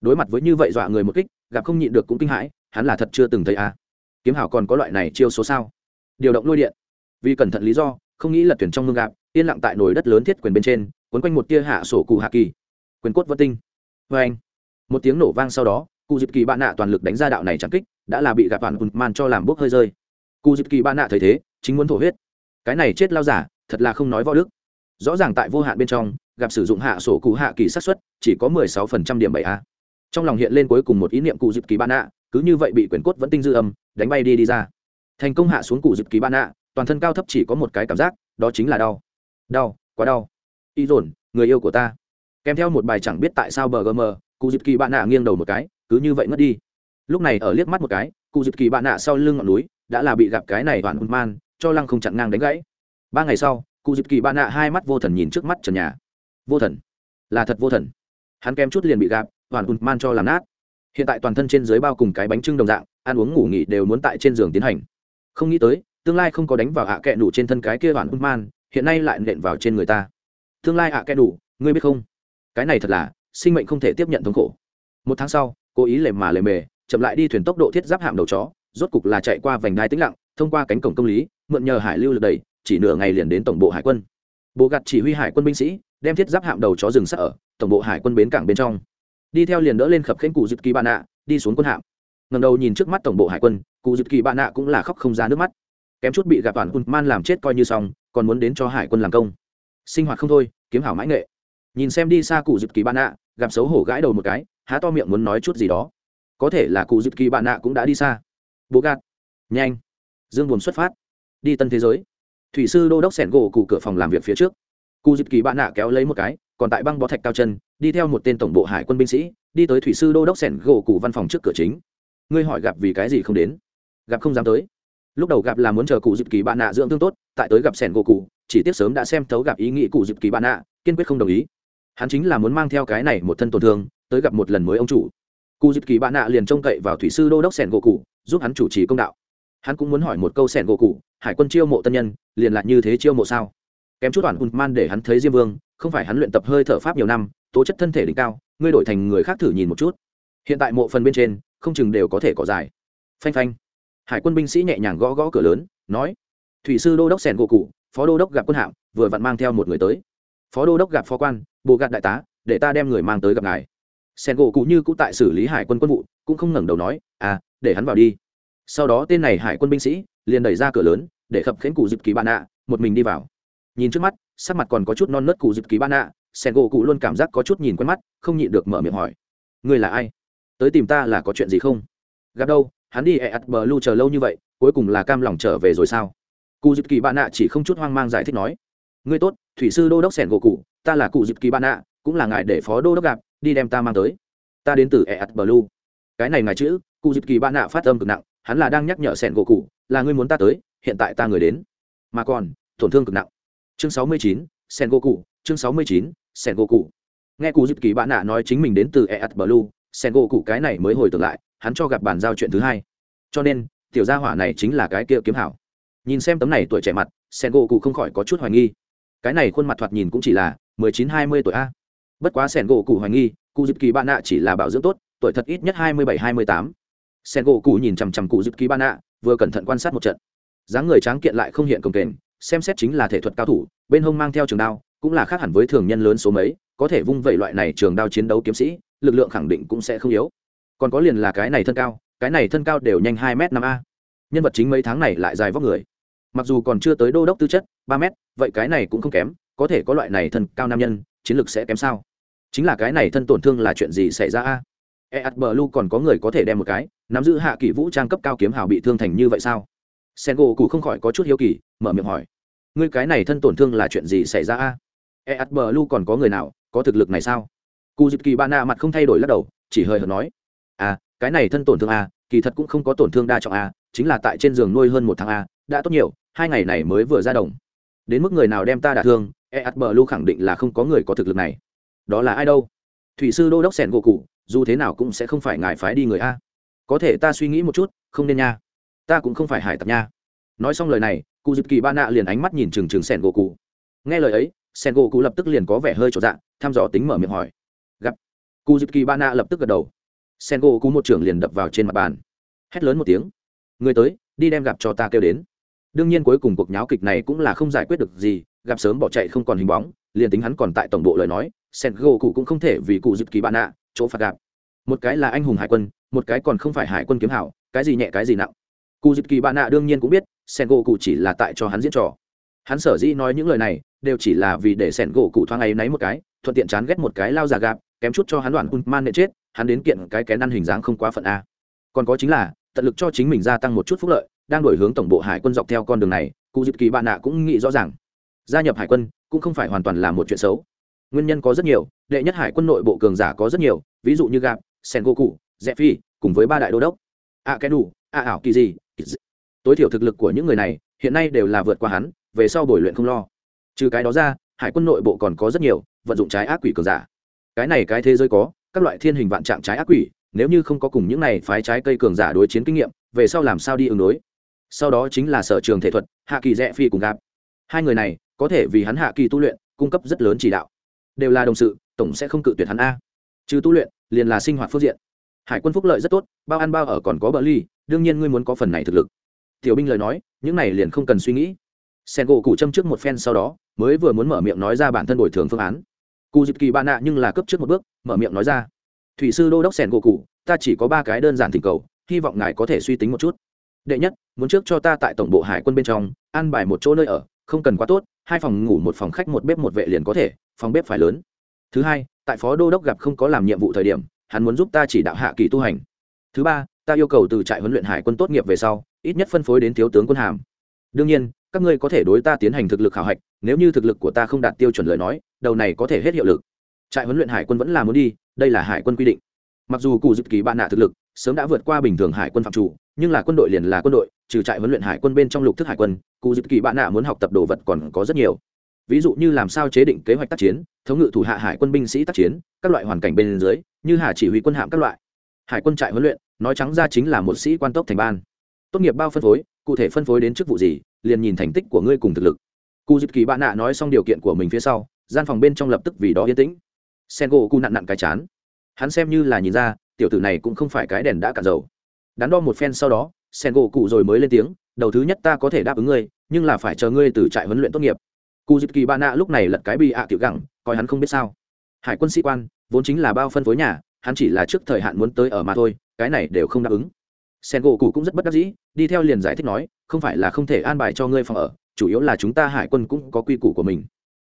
Speaker 1: Đối mặt với như vậy dọa người một kích, gặp không nhịn được cũng kinh hãi, hắn là thật chưa từng thấy à kiếm hảo còn có loại này chiêu số sao? Điều động lôi điện. Vì cẩn thận lý do, không nghĩ là tuyển trong mương gạp, yên lặng tại nồi đất lớn thiết quyền bên trên quấn quanh một tia hạ sổ cụ hạ kỳ. Quyền cốt vân tinh. Vê anh. Một tiếng nổ vang sau đó, cụ dịp kỳ bạn nạ toàn lực đánh ra đạo này chẳng kích, đã là bị gặp bạn hùn man cho làm bốc hơi rơi. Cụ dịp kỳ bạn nạ thấy thế, chính muốn thổ huyết. Cái này chết lao giả, thật là không nói võ đức. Rõ ràng tại vô hạn bên trong gặp sử dụng hạ sổ cụ hạ kỳ sát xuất chỉ có mười sáu phần trăm điểm bảy a. Trong lòng hiện lên cuối cùng một ý niệm cụ dịp kỳ ban ạ, cứ như vậy bị quyển cốt vẫn tinh dư âm, đánh bay đi đi ra. Thành công hạ xuống cụ dịp kỳ ban ạ, toàn thân cao thấp chỉ có một cái cảm giác, đó chính là đau. Đau, quá đau. Y dồn, người yêu của ta. Kèm theo một bài chẳng biết tại sao bờ gm cụ dịp kỳ bạn nạ nghiêng đầu một cái, cứ như vậy ngất đi. Lúc này ở liếc mắt một cái, cụ dịp kỳ bạn nạ sau lưng ngọn núi, đã là bị gặp cái này toàn hôn man, cho lăng không chặn ngang đánh gãy. Ba ngày sau, cụ dịp kỳ bạn nạ hai mắt vô thần nhìn trước mắt trần nhà vô thần. Là thật vô thần. Hắn kém chút liền bị gạp hoàn hùn man cho làm nát. Hiện tại toàn thân trên dưới bao cùng cái bánh trưng đồng dạng, ăn uống ngủ nghỉ đều muốn tại trên giường tiến hành. Không nghĩ tới, tương lai không có đánh vào hạ à kẹ đủ trên thân cái kia hoàn hùn man, hiện nay lại nện vào trên người ta. Tương lai hạ à đủ ngươi biết không? Cái này thật là, sinh mệnh không thể tiếp nhận thống khổ. Một tháng sau, cố ý lề mà lề mề, chậm lại đi thuyền tốc độ thiết giáp hạm đầu chó, rốt cục là chạy qua vành đai tĩnh lặng, thông qua cánh cổng công lý, mượn nhờ hải lưu lực đẩy, chỉ nửa ngày liền đến tổng bộ hải quân. Bộ gặt chỉ huy hải quân binh sĩ đem thiết giáp hạm đầu chó rừng sắc ở, tổng bộ hải quân bến cảng bên trong. Đi theo liền đỡ lên khập khênh cụ dịp kỳ bạn nạ, đi xuống quân hạm. Ngầm đầu nhìn trước mắt tổng bộ hải quân, cụ dịp kỳ bạn nạ cũng là khóc không ra nước mắt. Kém chút bị gặp toàn quân man làm chết coi như xong, còn muốn đến cho hải quân làm công. Sinh hoạt không thôi, kiếm hảo mãi nghệ. Nhìn xem đi xa cụ dịp kỳ bạn nạ, gặp xấu hổ gãi đầu một cái, há to miệng muốn nói chút gì đó. Có thể là cụ dịp kỳ bạn nạ cũng đã đi xa. Bố gạt. Nhanh. Dương buồn xuất phát. Đi tân thế giới. Thủy sư đô đốc sẻn gỗ cụ cửa phòng làm việc phía trước cụ dịp kỳ bạn nạ kéo lấy một cái, còn tại băng bó thạch cao chân, đi theo một tên tổng bộ hải quân binh sĩ, đi tới thủy sư đô đốc sẻn gỗ cụ văn phòng trước cửa chính. Ngươi hỏi gặp vì cái gì không đến? Gặp không dám tới. Lúc đầu gặp là muốn chờ cụ dịp kỳ bạn nạ dưỡng thương tốt, tại tới gặp sẻn gỗ cụ, chỉ tiếc sớm đã xem thấu gặp ý nghĩ cụ dịp kỳ bạn nạ, kiên quyết không đồng ý. Hắn chính là muốn mang theo cái này một thân tổn thương, tới gặp một lần mới ông chủ. Cụ dịp kỳ bạn nạ liền trông cậy vào thủy sư đô đốc sẻn gỗ cụ, giúp hắn chủ trì công đạo. Hắn cũng muốn hỏi một câu sẻn gỗ cụ, hải quân chiêu mộ tân nhân, liền lại như thế chiêu mộ sao? Kém chút toàn hùn man để hắn thấy diêm vương, không phải hắn luyện tập hơi thở pháp nhiều năm, tố chất thân thể đỉnh cao, ngươi đổi thành người khác thử nhìn một chút. Hiện tại mộ phần bên trên, không chừng đều có thể cỏ dài. Phanh phanh. Hải quân binh sĩ nhẹ nhàng gõ gõ cửa lớn, nói, thủy sư đô đốc sẻn gỗ cụ, phó đô đốc gặp quân hạm, vừa vặn mang theo một người tới. Phó đô đốc gặp phó quan, bộ gạt đại tá, để ta đem người mang tới gặp ngài. Sen gỗ cụ như cũng tại xử lý hải quân quân vụ, cũng không ngẩng đầu nói à để hắn vào đi. Sau đó tên này hải quân binh sĩ, liền đẩy ra cửa lớn, để khập khiến cụ dịp kỳ bạn ạ, một mình đi vào nhìn trước mắt, sắc mặt còn có chút non nớt cụ dịp kỳ ban nạ, sen gỗ cụ luôn cảm giác có chút nhìn quen mắt, không nhịn được mở miệng hỏi. Ngươi là ai? Tới tìm ta là có chuyện gì không? Gặp đâu, hắn đi ẹ ắt bờ lu chờ lâu như vậy, cuối cùng là cam lòng trở về rồi sao? Cụ dịp kỳ bạn nạ chỉ không chút hoang mang giải thích nói. Ngươi tốt, thủy sư đô đốc sẻn gỗ cụ, ta là cụ dịp kỳ bạn nạ, cũng là ngài để phó đô đốc gặp, đi đem ta mang tới. Ta đến từ ẹ ắt bờ lu. Cái này ngài chữ cụ dịp kỳ bạn nạ phát âm cực nặng, hắn là đang nhắc nhở sẻn gỗ cụ, là ngươi muốn ta tới, hiện tại ta người đến. Mà còn, tổn thương cực nặng chương sáu mươi chín sen go cụ chương sáu mươi chín sen go cụ nghe cụ dịp kỳ bạn nạ nói chính mình đến từ e at blue sen go cụ cái này mới hồi tưởng lại, hắn cho gặp bàn giao chuyện thứ hai. Cho nên, tiểu gia hỏa này chính là cái kia kiếm hảo. Nhìn xem tấm này tuổi trẻ mặt sen go cụ không khỏi có chút hoài nghi. Cái này khuôn mặt thoạt nhìn cũng chỉ là mười chín, hai mươi tuổi a. Bất quá sen go cụ hoài nghi, cụ dịp kỳ bạn nạ chỉ là bảo dưỡng tốt, tuổi thật ít nhất hai mươi bảy, hai mươi tám. Sen go cụ nhìn chằm chằm cụ dịp kỳ bạn nạ, vừa cẩn thận quan sát một trận. Dáng người tráng kiện lại không hiện công kềnh xem xét chính là thể thuật cao thủ, bên hông mang theo trường đao, cũng là khác hẳn với thường nhân lớn số mấy, có thể vung vẩy loại này trường đao chiến đấu kiếm sĩ, lực lượng khẳng định cũng sẽ không yếu. Còn có liền là cái này thân cao, cái này thân cao đều nhanh hai m năm a. Nhân vật chính mấy tháng này lại dài vóc người. Mặc dù còn chưa tới đô đốc tư chất, ba m vậy cái này cũng không kém, có thể có loại này thân cao nam nhân, chiến lược sẽ kém sao? Chính là cái này thân tổn thương là chuyện gì xảy ra a? E ạt còn có người có thể đem một cái, nắm giữ hạ kỷ vũ trang cấp cao kiếm hào bị thương thành như vậy sao? Sen gỗ cụ không khỏi có chút hiếu kỳ, mở miệng hỏi, ngươi cái này thân tổn thương là chuyện gì xảy ra a? E ạt bờ lu còn có người nào, có thực lực này sao? Cụ dịp kỳ ba na mặt không thay đổi lắc đầu, chỉ hơi hợt nói à cái này thân tổn thương a, kỳ thật cũng không có tổn thương đa trọng a, chính là tại trên giường nuôi hơn một tháng a, đã tốt nhiều, hai ngày này mới vừa ra đồng. Đến mức người nào đem ta đả thương e ạt bờ lu khẳng định là không có người có thực lực này. Đó là ai đâu? Thủy sư đô đốc sẻn gỗ cụ dù thế nào cũng sẽ không phải ngài phái đi người a. Có thể ta suy nghĩ một chút, không nên nha ta cũng không phải hải tặc nha. Nói xong lời này, cụ dịp kỳ ba nạ liền ánh mắt nhìn trừng trừng sẻn gỗ cụ. Nghe lời ấy sẻn gỗ cụ lập tức liền có vẻ hơi trọn dạng thăm dò tính mở miệng hỏi. Gặp. Cụ dịp kỳ ba nạ lập tức gật đầu. Sẻn gỗ cụ một trưởng liền đập vào trên mặt bàn. Hét lớn một tiếng. Người tới, đi đem gặp cho ta kêu đến. Đương nhiên cuối cùng cuộc nháo kịch này cũng là không giải quyết được gì, gặp sớm bỏ chạy không còn hình bóng, liền tính hắn còn tại tổng bộ lời nói, sen gỗ cụ cũng không thể vì cụ dịp kỳ bạn nạ, chỗ phạt gặp. Một cái là anh hùng hải quân, một cái còn không phải hải quân kiếm hảo, cái gì nhẹ cái gì nặng cụ dịp kỳ bạn nạ đương nhiên cũng biết sen gỗ cụ chỉ là tại cho hắn diễn trò. Hắn sở dĩ nói những lời này, đều chỉ là vì để sen gỗ cụ thoáng ấy náy một cái, thuận tiện chán ghét một cái lao già gạp, kém chút cho hắn đoạn un man nệ chết, hắn đến kiện cái kén ăn hình dáng không quá phận a. Còn có chính là, tận lực cho chính mình gia tăng một chút phúc lợi, đang đổi hướng tổng bộ hải quân dọc theo con đường này cụ dịp kỳ bạn nạ cũng nghĩ rõ ràng. Gia nhập hải quân, cũng không phải hoàn toàn là một chuyện xấu. Nguyên nhân có rất nhiều, đệ nhất hải quân nội bộ cường giả có rất nhiều, ví dụ như gạp sen gỗ cụ dẹp phi cùng với ba đại đô đốc. A cái đủ a ảo kỳ gì tối thiểu thực lực của những người này, hiện nay đều là vượt qua hắn, về sau bồi luyện không lo. Trừ cái đó ra, hải quân nội bộ còn có rất nhiều vận dụng trái ác quỷ cường giả. Cái này cái thế giới có, các loại thiên hình vạn trạng trái ác quỷ, nếu như không có cùng những này phái trái cây cường giả đối chiến kinh nghiệm, về sau làm sao đi ứng đối? Sau đó chính là sở trường thể thuật, hạ kỳ rẽ phi cùng gặp. Hai người này, có thể vì hắn hạ kỳ tu luyện, cung cấp rất lớn chỉ đạo. Đều là đồng sự, tổng sẽ không cự tuyệt hắn a. Trừ tu luyện, liền là sinh hoạt phương diện hải quân phúc lợi rất tốt, bao ăn bao ở còn có bờ ly, đương nhiên ngươi muốn có phần này thực lực. Tiểu binh lời nói, những này liền không cần suy nghĩ. Sen gỗ cụ châm trước một phen sau đó, mới vừa muốn mở miệng nói ra bản thân bồi thường phương án. Cụ dịp kỳ bạn nạ nhưng là cấp trước một bước, mở miệng nói ra. Thủy sư đô đốc sen gỗ cụ ta chỉ có ba cái đơn giản thỉnh cầu, hy vọng ngài có thể suy tính một chút. Đệ nhất, muốn trước cho ta tại tổng bộ hải quân bên trong ăn bài một chỗ nơi ở, không cần quá tốt, hai phòng ngủ một phòng khách một bếp một vệ liền có thể, phòng bếp phải lớn. Thứ hai, tại phó đô đốc gặp không có làm nhiệm vụ thời điểm hắn muốn giúp ta chỉ đạo hạ kỳ tu hành. Thứ ba, ta yêu cầu từ trại huấn luyện hải quân tốt nghiệp về sau, ít nhất phân phối đến thiếu tướng quân hàm. Đương nhiên, các ngươi có thể đối ta tiến hành thực lực khảo hạch, nếu như thực lực của ta không đạt tiêu chuẩn lời nói, đầu này có thể hết hiệu lực. Trại huấn luyện hải quân vẫn là muốn đi, đây là hải quân quy định. Mặc dù cụ dự kỳ bạn nạ thực lực, sớm đã vượt qua bình thường hải quân phạm chủ, nhưng là quân đội liền là quân đội, trừ trại huấn luyện hải quân bên trong lục thức hải quân, cụ dự kỳ bạn nạ muốn học tập đồ vật còn có rất nhiều ví dụ như làm sao chế định kế hoạch tác chiến, thống ngự thủ hạ hải quân binh sĩ tác chiến, các loại hoàn cảnh bên dưới, như hà chỉ huy quân hạm các loại. Hải quân trại huấn luyện, nói trắng ra chính là một sĩ quan tốc thành ban. Tốt nghiệp bao phân phối, cụ thể phân phối đến chức vụ gì, liền nhìn thành tích của ngươi cùng thực lực. Cụ dịp kỳ bạn nạ nói xong điều kiện của mình phía sau, gian phòng bên trong lập tức vì đó yên tĩnh. Sen gỗ cụ nặn nặn cái chán. Hắn xem như là nhìn ra, tiểu tử này cũng không phải cái đèn đã cạn dầu. Đắn đo một phen sau đó sen gỗ cụ rồi mới lên tiếng, đầu thứ nhất ta có thể đáp ứng ngươi, nhưng là phải chờ ngươi từ trại huấn luyện tốt nghiệp cụ dịp kỳ ba nạ lúc này lật cái bị ạ tiểu gẳng, coi hắn không biết sao. Hải quân sĩ quan, vốn chính là bao phân phối nhà, hắn chỉ là trước thời hạn muốn tới ở mà thôi, cái này đều không đáp ứng. Sen gỗ cụ cũng rất bất đắc dĩ, đi theo liền giải thích nói, không phải là không thể an bài cho ngươi phòng ở, chủ yếu là chúng ta hải quân cũng có quy củ của mình.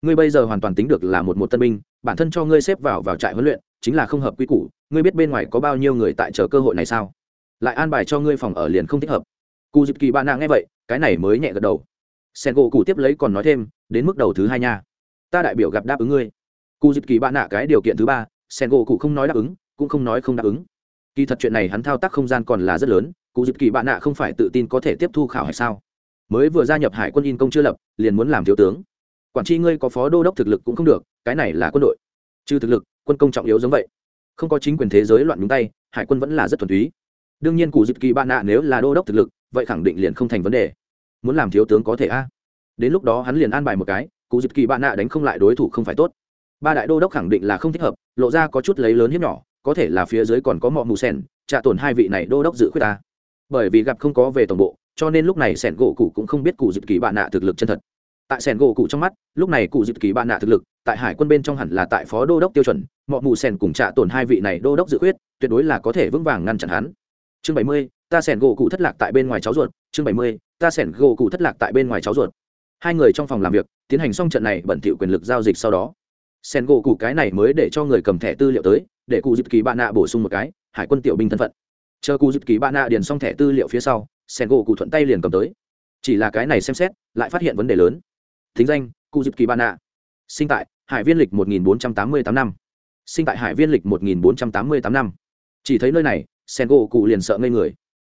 Speaker 1: Ngươi bây giờ hoàn toàn tính được là một một tân binh, bản thân cho ngươi xếp vào vào trại huấn luyện, chính là không hợp quy củ, ngươi biết bên ngoài có bao nhiêu người tại chờ cơ hội này sao? Lại an bài cho ngươi phòng ở liền không thích hợp. Cụ dịp kỳ bạn nạ nghe vậy, cái này mới nhẹ gật đầu sen gỗ cụ tiếp lấy còn nói thêm, đến mức đầu thứ hai nha. Ta đại biểu gặp đáp ứng ngươi. Cụ dịp kỳ bạn nạ cái điều kiện thứ ba, sen gỗ cụ không nói đáp ứng, cũng không nói không đáp ứng. Kỳ thật chuyện này hắn thao tác không gian còn là rất lớn cụ dịp kỳ bạn nạ không phải tự tin có thể tiếp thu khảo hay sao? Mới vừa gia nhập hải quân in công chưa lập, liền muốn làm thiếu tướng. Quản tri ngươi có phó đô đốc thực lực cũng không được, cái này là quân đội. Trừ thực lực, quân công trọng yếu giống vậy. Không có chính quyền thế giới loạn nhúng tay, hải quân vẫn là rất thuần túy. Đương nhiên cụ dịp kỳ bạn nạ nếu là đô đốc thực lực, vậy khẳng định liền không thành vấn đề muốn làm thiếu tướng có thể a. Đến lúc đó hắn liền an bài một cái, cụ dịp kỳ bạn nạ đánh không lại đối thủ không phải tốt. Ba đại đô đốc khẳng định là không thích hợp, lộ ra có chút lấy lớn hiếp nhỏ, có thể là phía dưới còn có mọ mù sen trả tổn hai vị này đô đốc dự khuyết ta. Bởi vì gặp không có về tổng bộ, cho nên lúc này sẻn gỗ cụ cũng không biết cụ dịp kỳ bạn nạ thực lực chân thật. Tại sẻn gỗ cụ trong mắt, lúc này cụ dịp kỳ bạn nạ thực lực, tại hải quân bên trong hẳn là tại phó đô đốc tiêu chuẩn, mọ mù sen cùng trả tổn hai vị này đô đốc dự khuyết, tuyệt đối là có thể vững vàng ngăn chặn hắn. Chương bảy mươi ta sẻn gỗ cụ thất lạc tại bên ngoài cháu ruột, chương bảy mươi, ta sẻn gỗ cụ thất lạc tại bên ngoài cháu ruột. Hai người trong phòng làm việc, tiến hành xong trận này bẩn thiệu quyền lực giao dịch sau đó. Sẻn gỗ cụ cái này mới để cho người cầm thẻ tư liệu tới, để cụ dịp kỳ bạn nạ bổ sung một cái, hải quân tiểu binh thân phận. Chờ cụ dịp kỳ bạn nạ điền xong thẻ tư liệu phía sau, sẻn gỗ cụ thuận tay liền cầm tới. Chỉ là cái này xem xét, lại phát hiện vấn đề lớn. Thính danh, cụ dịp kỳ bạn nạ. Sinh tại hải viên lịch một nghìn bốn trăm tám mươi tám năm. Sinh tại hải viên lịch một nghìn bốn trăm tám mươi tám năm. Chỉ thấy nơi này sen gỗ cụ liền sợ ngây người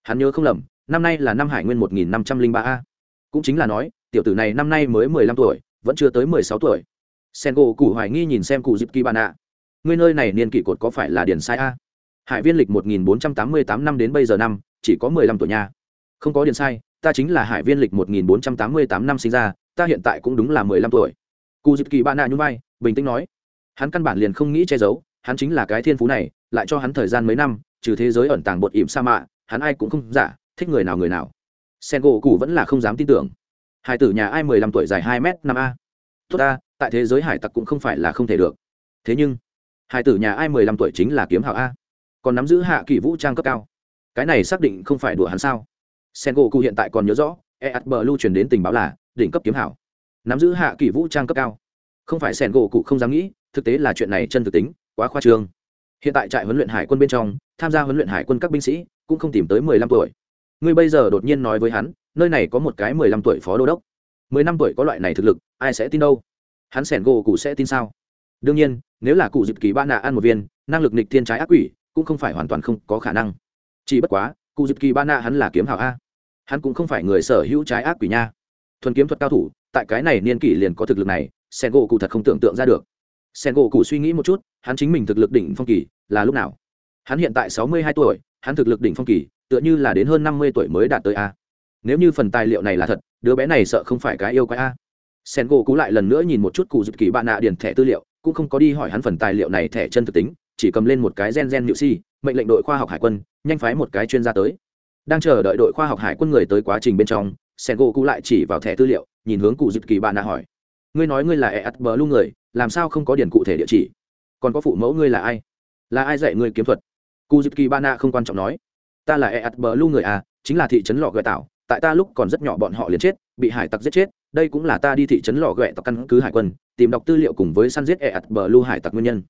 Speaker 1: hắn nhớ không lầm, năm nay là năm hải nguyên một nghìn năm trăm linh ba a. Cũng chính là nói, tiểu tử này năm nay mới mười lăm tuổi, vẫn chưa tới mười sáu tuổi. Sen gỗ cụ hoài nghi nhìn xem cụ dịp kỳ bạn ạ. Ngươi nơi này niên kỷ cột có phải là điển sai a? Hải viên lịch một nghìn bốn trăm tám mươi tám năm đến bây giờ năm, chỉ có mười lăm tuổi nha. Không có điển sai, ta chính là hải viên lịch một nghìn bốn trăm tám mươi tám năm sinh ra, ta hiện tại cũng đúng là mười lăm tuổi. Cụ dịp kỳ bạn ạ nhún vai, bình tĩnh nói. Hắn căn bản liền không nghĩ che giấu, hắn chính là cái thiên phú này, lại cho hắn thời gian mấy năm, trừ thế giới ẩn tàng bột ỉm sa mạ hắn ai cũng không giả, thích người nào người nào. Sen gỗ cụ vẫn là không dám tin tưởng. Hải tử nhà ai mười lăm tuổi dài hai m năm a. Tốt ta, tại thế giới hải tặc cũng không phải là không thể được. Thế nhưng, hải tử nhà ai mười lăm tuổi chính là kiếm hảo a. Còn nắm giữ hạ kỳ vũ trang cấp cao. Cái này xác định không phải đùa hắn sao? Sen gỗ cụ hiện tại còn nhớ rõ e ắt bờ lưu truyền đến tình báo là, đỉnh cấp kiếm hảo. Nắm giữ hạ kỳ vũ trang cấp cao. Không phải sen gỗ cụ không dám nghĩ, thực tế là chuyện này chân thực tính, quá khoa trương. Hiện tại trại huấn luyện hải quân bên trong, tham gia huấn luyện hải quân các binh sĩ cũng không tìm tới mười lăm tuổi. Ngươi bây giờ đột nhiên nói với hắn, nơi này có một cái mười lăm tuổi phó đô đốc. Mười năm tuổi có loại này thực lực, ai sẽ tin đâu? Hắn sẻn gỗ cụ sẽ tin sao? Đương nhiên, nếu là cụ dịp kỳ ba nạ ăn một viên, năng lực nịch thiên trái ác quỷ, cũng không phải hoàn toàn không có khả năng. Chỉ bất quá, cụ dịp kỳ ba nạ hắn là kiếm hào a. Hắn cũng không phải người sở hữu trái ác quỷ nha. Thuần kiếm thuật cao thủ, tại cái này niên kỷ liền có thực lực này sen gỗ cụ thật không tưởng tượng ra được. Sen gỗ cụ suy nghĩ một chút, hắn chính mình thực lực đỉnh phong kỳ, là lúc nào? Hắn hiện tại sáu mươi hai tuổi hắn thực lực đỉnh phong kỳ, tựa như là đến hơn năm mươi tuổi mới đạt tới a. Nếu như phần tài liệu này là thật, đứa bé này sợ không phải cái yêu quái a. Sen gỗ cú lại lần nữa nhìn một chút cụ dịp kỳ bạn nạ điền thẻ tư liệu, cũng không có đi hỏi hắn phần tài liệu này thẻ chân thực tính, chỉ cầm lên một cái gen gen nhự si mệnh lệnh đội khoa học hải quân, nhanh phái một cái chuyên gia tới. Đang chờ đợi đội khoa học hải quân người tới quá trình bên trong sen gỗ cú lại chỉ vào thẻ tư liệu, nhìn hướng cụ dịp kỳ bạn nạ hỏi. Ngươi nói ngươi là e ắt bờ lu người, làm sao không có điền cụ thể địa chỉ? Còn có phụ mẫu ngươi là ai? Là ai dạy ngươi kiếm thuật? Kuzuki bana kỳ không quan trọng nói. Ta là eat bờ lu người à chính là thị trấn lọ gợi tạo tại ta lúc còn rất nhỏ bọn họ liền chết, bị hải tặc giết chết, đây cũng là ta đi thị trấn lò ghẹ tặc căn cứ hải quân, tìm đọc tư liệu cùng với săn giết eat bờ Lu hải tặc nguyên nhân.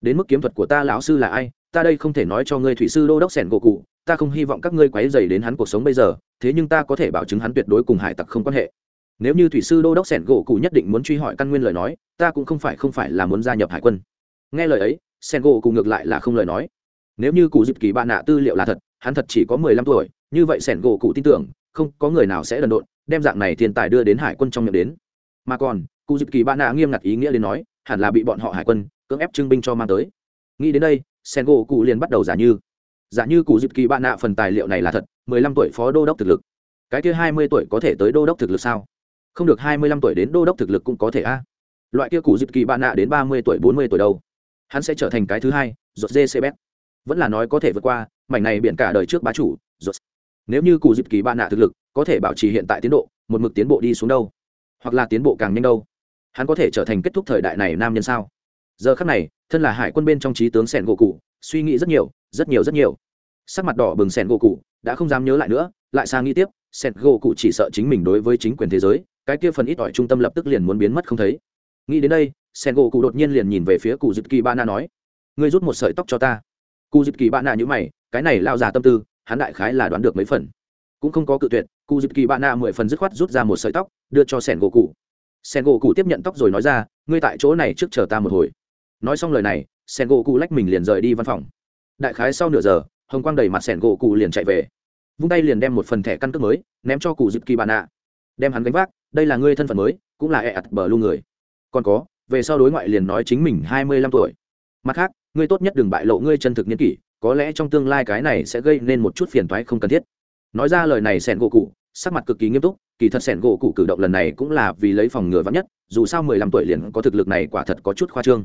Speaker 1: Đến mức kiếm thuật của ta lão sư là ai, ta đây không thể nói cho ngươi thủy sư đô đốc sẻn gỗ cụ, ta không hy vọng các ngươi quấy dày đến hắn cuộc sống bây giờ, thế nhưng ta có thể bảo chứng hắn tuyệt đối cùng hải tặc không quan hệ. Nếu như thủy sư đô đốc sẻn gỗ cụ nhất định muốn truy hỏi căn nguyên lời nói, ta cũng không phải không phải là muốn gia nhập hải quân. Nghe lời ấy, sẻn gỗ cụ ngược lại là không lời nói nếu như cụ dịp kỳ bạn nạ tư liệu là thật, hắn thật chỉ có mười lăm tuổi, như vậy sẻn gỗ cụ tin tưởng, không có người nào sẽ đần độn, đem dạng này thiên tài đưa đến hải quân trong miệng đến. Mà còn, cụ dịp kỳ bạn nạ nghiêm ngặt ý nghĩa đến nói, hẳn là bị bọn họ hải quân cưỡng ép trưng binh cho mang tới. Nghĩ đến đây, sẻn gỗ cụ liền bắt đầu giả như giả như cụ dịp kỳ bạn nạ phần tài liệu này là thật, mười lăm tuổi phó đô đốc thực lực. Cái kia hai mươi tuổi có thể tới đô đốc thực lực sao? Không được hai mươi lăm tuổi đến đô đốc thực lực cũng có thể a. Loại kia cụ dịp kỳ bạn nạ đến ba mươi tuổi, bốn mươi tuổi đâu? Hắn sẽ trở thành cái thứ hai rột dê cb vẫn là nói có thể vượt qua, mảnh này biển cả đời trước bá chủ rột nếu như cụ dịp kỳ bạn nạ thực lực có thể bảo trì hiện tại tiến độ, một mực tiến bộ đi xuống đâu? Hoặc là tiến bộ càng nhanh đâu? Hắn có thể trở thành kết thúc thời đại này nam nhân sao? Giờ khắc này, thân là hải quân bên trong trí tướng sẻn gỗ cụ, suy nghĩ rất nhiều rất nhiều rất nhiều. Sắc mặt đỏ bừng sẻn gỗ cụ, đã không dám nhớ lại nữa, lại sang nghĩ tiếp, sẻn gỗ cụ chỉ sợ chính mình đối với chính quyền thế giới, cái kia phần ít ỏi trung tâm lập tức liền muốn biến mất không thấy. Nghĩ đến đây, sẻn gỗ cụ đột nhiên liền nhìn về phía cụ dịp kỳ ba na nói, ngươi rút một sợi tóc cho ta cụ dịp kỳ bạn nạ như mày, cái này lao già tâm tư, hắn đại khái là đoán được mấy phần. Cũng không có cự tuyệt, cụ dịp kỳ bạn nạ mười phần dứt khoát rút ra một sợi tóc, đưa cho sẻn gỗ cụ. Sẻn gỗ cụ tiếp nhận tóc rồi nói ra, ngươi tại chỗ này trước chờ ta một hồi. Nói xong lời này sẻn gỗ cụ lách mình liền rời đi văn phòng. Đại khái sau nửa giờ, hồng quang đầy mặt sẻn gỗ cụ liền chạy về. Vung tay liền đem một phần thẻ căn cước mới, ném cho cụ dịp kỳ bạn nạ. Đem hắn gánh vác, đây là ngươi thân phận mới, cũng là ẹ ặt bờ lu người. Còn có, về sau đối ngoại liền nói chính mình hai mươi lăm tuổi. Mặt khác ngươi tốt nhất đừng bại lộ ngươi chân thực niên kỷ, có lẽ trong tương lai cái này sẽ gây nên một chút phiền toái không cần thiết. Nói ra lời này sẻn gỗ cụ, sắc mặt cực kỳ nghiêm túc, kỳ thật sẻn gỗ cụ cử động lần này cũng là vì lấy phòng ngừa vắng nhất, dù sao mười lăm tuổi liền có thực lực này quả thật có chút khoa trương.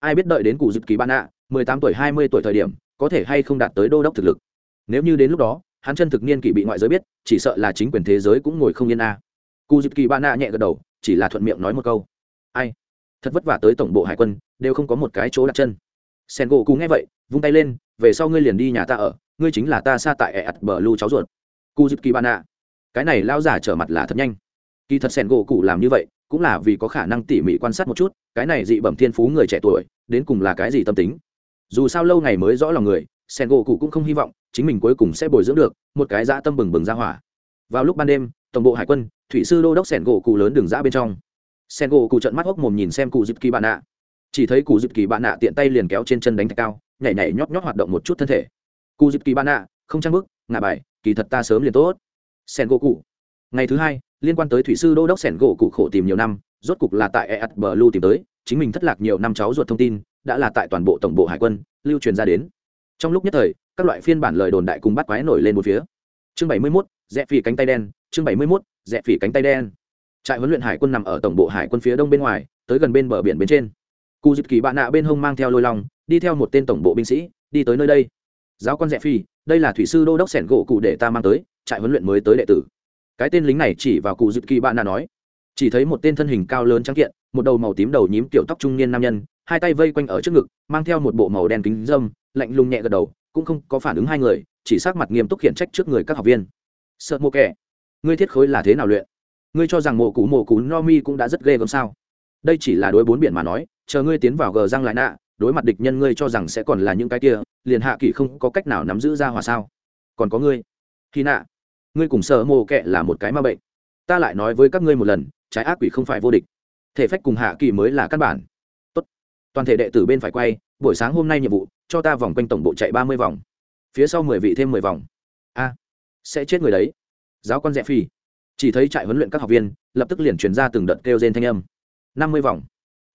Speaker 1: Ai biết đợi đến cụ dịp kỳ ban ạ, mười tám tuổi, hai mươi tuổi thời điểm, có thể hay không đạt tới đô đốc thực lực. Nếu như đến lúc đó, hắn chân thực niên kỷ bị ngoại giới biết, chỉ sợ là chính quyền thế giới cũng ngồi không yên a. Cụ dịp kỳ ban ạ nhẹ gật đầu, chỉ là thuận miệng nói một câu. Ai? Thật vất vả tới tổng bộ hải quân, đều không có một cái chỗ đặt chân sen gỗ cú nghe vậy, vung tay lên, về sau ngươi liền đi nhà ta ở, ngươi chính là ta xa tại ẹ ặt bờ lưu cháu ruột. Cu dịp kỳ ban ạ. Cái này lao giả trở mặt là thật nhanh. Kỳ thật sen gỗ cụ làm như vậy, cũng là vì có khả năng tỉ mỉ quan sát một chút, cái này dị bẩm thiên phú người trẻ tuổi, đến cùng là cái gì tâm tính. Dù sao lâu ngày mới rõ lòng người, sen gỗ cụ cũng không hy vọng chính mình cuối cùng sẽ bồi dưỡng được một cái dã tâm bừng bừng ra hỏa. Vào lúc ban đêm, tổng bộ hải quân, thủy sư đô đốc sen gỗ cụ lớn đường dã bên trong. Sen gỗ cụ trận mắt hốc mồm nhìn xem cụ dịp kỳ bạn ạ chỉ thấy cụ dịp kỳ bạn nạ tiện tay liền kéo trên chân đánh thạch cao nhảy nhảy nhót nhót hoạt động một chút thân thể. Cụ dịp kỳ bạn nạ không trang bức ngả bài kỳ thật ta sớm liền tốt. Sen gỗ cụ. Ngày thứ hai liên quan tới thủy sư đô đốc sẻn gỗ cụ khổ tìm nhiều năm rốt cục là tại eat blue tìm tới chính mình thất lạc nhiều năm cháu ruột thông tin đã là tại toàn bộ tổng bộ hải quân lưu truyền ra đến. Trong lúc nhất thời các loại phiên bản lời đồn đại cùng bắt quái nổi lên một phía. Chương bảy mươi 71, rẽ phỉ cánh tay đen chương bảy mươi 71, rẽ phỉ cánh tay đen. Trại huấn luyện hải quân nằm ở tổng bộ hải quân phía đông bên ngoài tới gần bên bờ biển bên trên cụ dịp kỳ bạn nạ bên hông mang theo lôi lòng đi theo một tên tổng bộ binh sĩ, đi tới nơi đây. Giáo quan rẽ phi, đây là thủy sư đô đốc sẻn gỗ cụ để ta mang tới, trại huấn luyện mới tới đệ tử. Cái tên lính này chỉ vào cụ dịp kỳ bạn nạ nói. Chỉ thấy một tên thân hình cao lớn trắng kiện, một đầu màu tím đầu nhím tiểu tóc trung niên nam nhân, hai tay vây quanh ở trước ngực, mang theo một bộ màu đen kính dâm, lạnh lùng nhẹ gật đầu, cũng không có phản ứng hai người, chỉ sát mặt nghiêm túc khiển trách trước người các học viên. Sợ mô kẻ, ngươi thiết khối là thế nào luyện? Ngươi cho rằng mộ cũ mộ cú no mi cũng đã rất ghê gớm sao? Đây chỉ là đối bốn biển mà nói chờ ngươi tiến vào gờ răng lại nạ, đối mặt địch nhân ngươi cho rằng sẽ còn là những cái kia, liền hạ kỷ không có cách nào nắm giữ ra hòa sao? Còn có ngươi, khi nạ, ngươi cùng sợ mồ kệ là một cái ma bệnh. Ta lại nói với các ngươi một lần, trái ác quỷ không phải vô địch. Thể phách cùng hạ kỳ mới là căn bản. Tốt. toàn thể đệ tử bên phải quay, buổi sáng hôm nay nhiệm vụ, cho ta vòng quanh tổng bộ chạy ba mươi vòng. Phía sau mười vị thêm mười vòng. A, sẽ chết người đấy. Giáo quan rẽ phi chỉ thấy trại huấn luyện các học viên, lập tức liền chuyển ra từng đợt kêu trên thanh âm. năm mươi vòng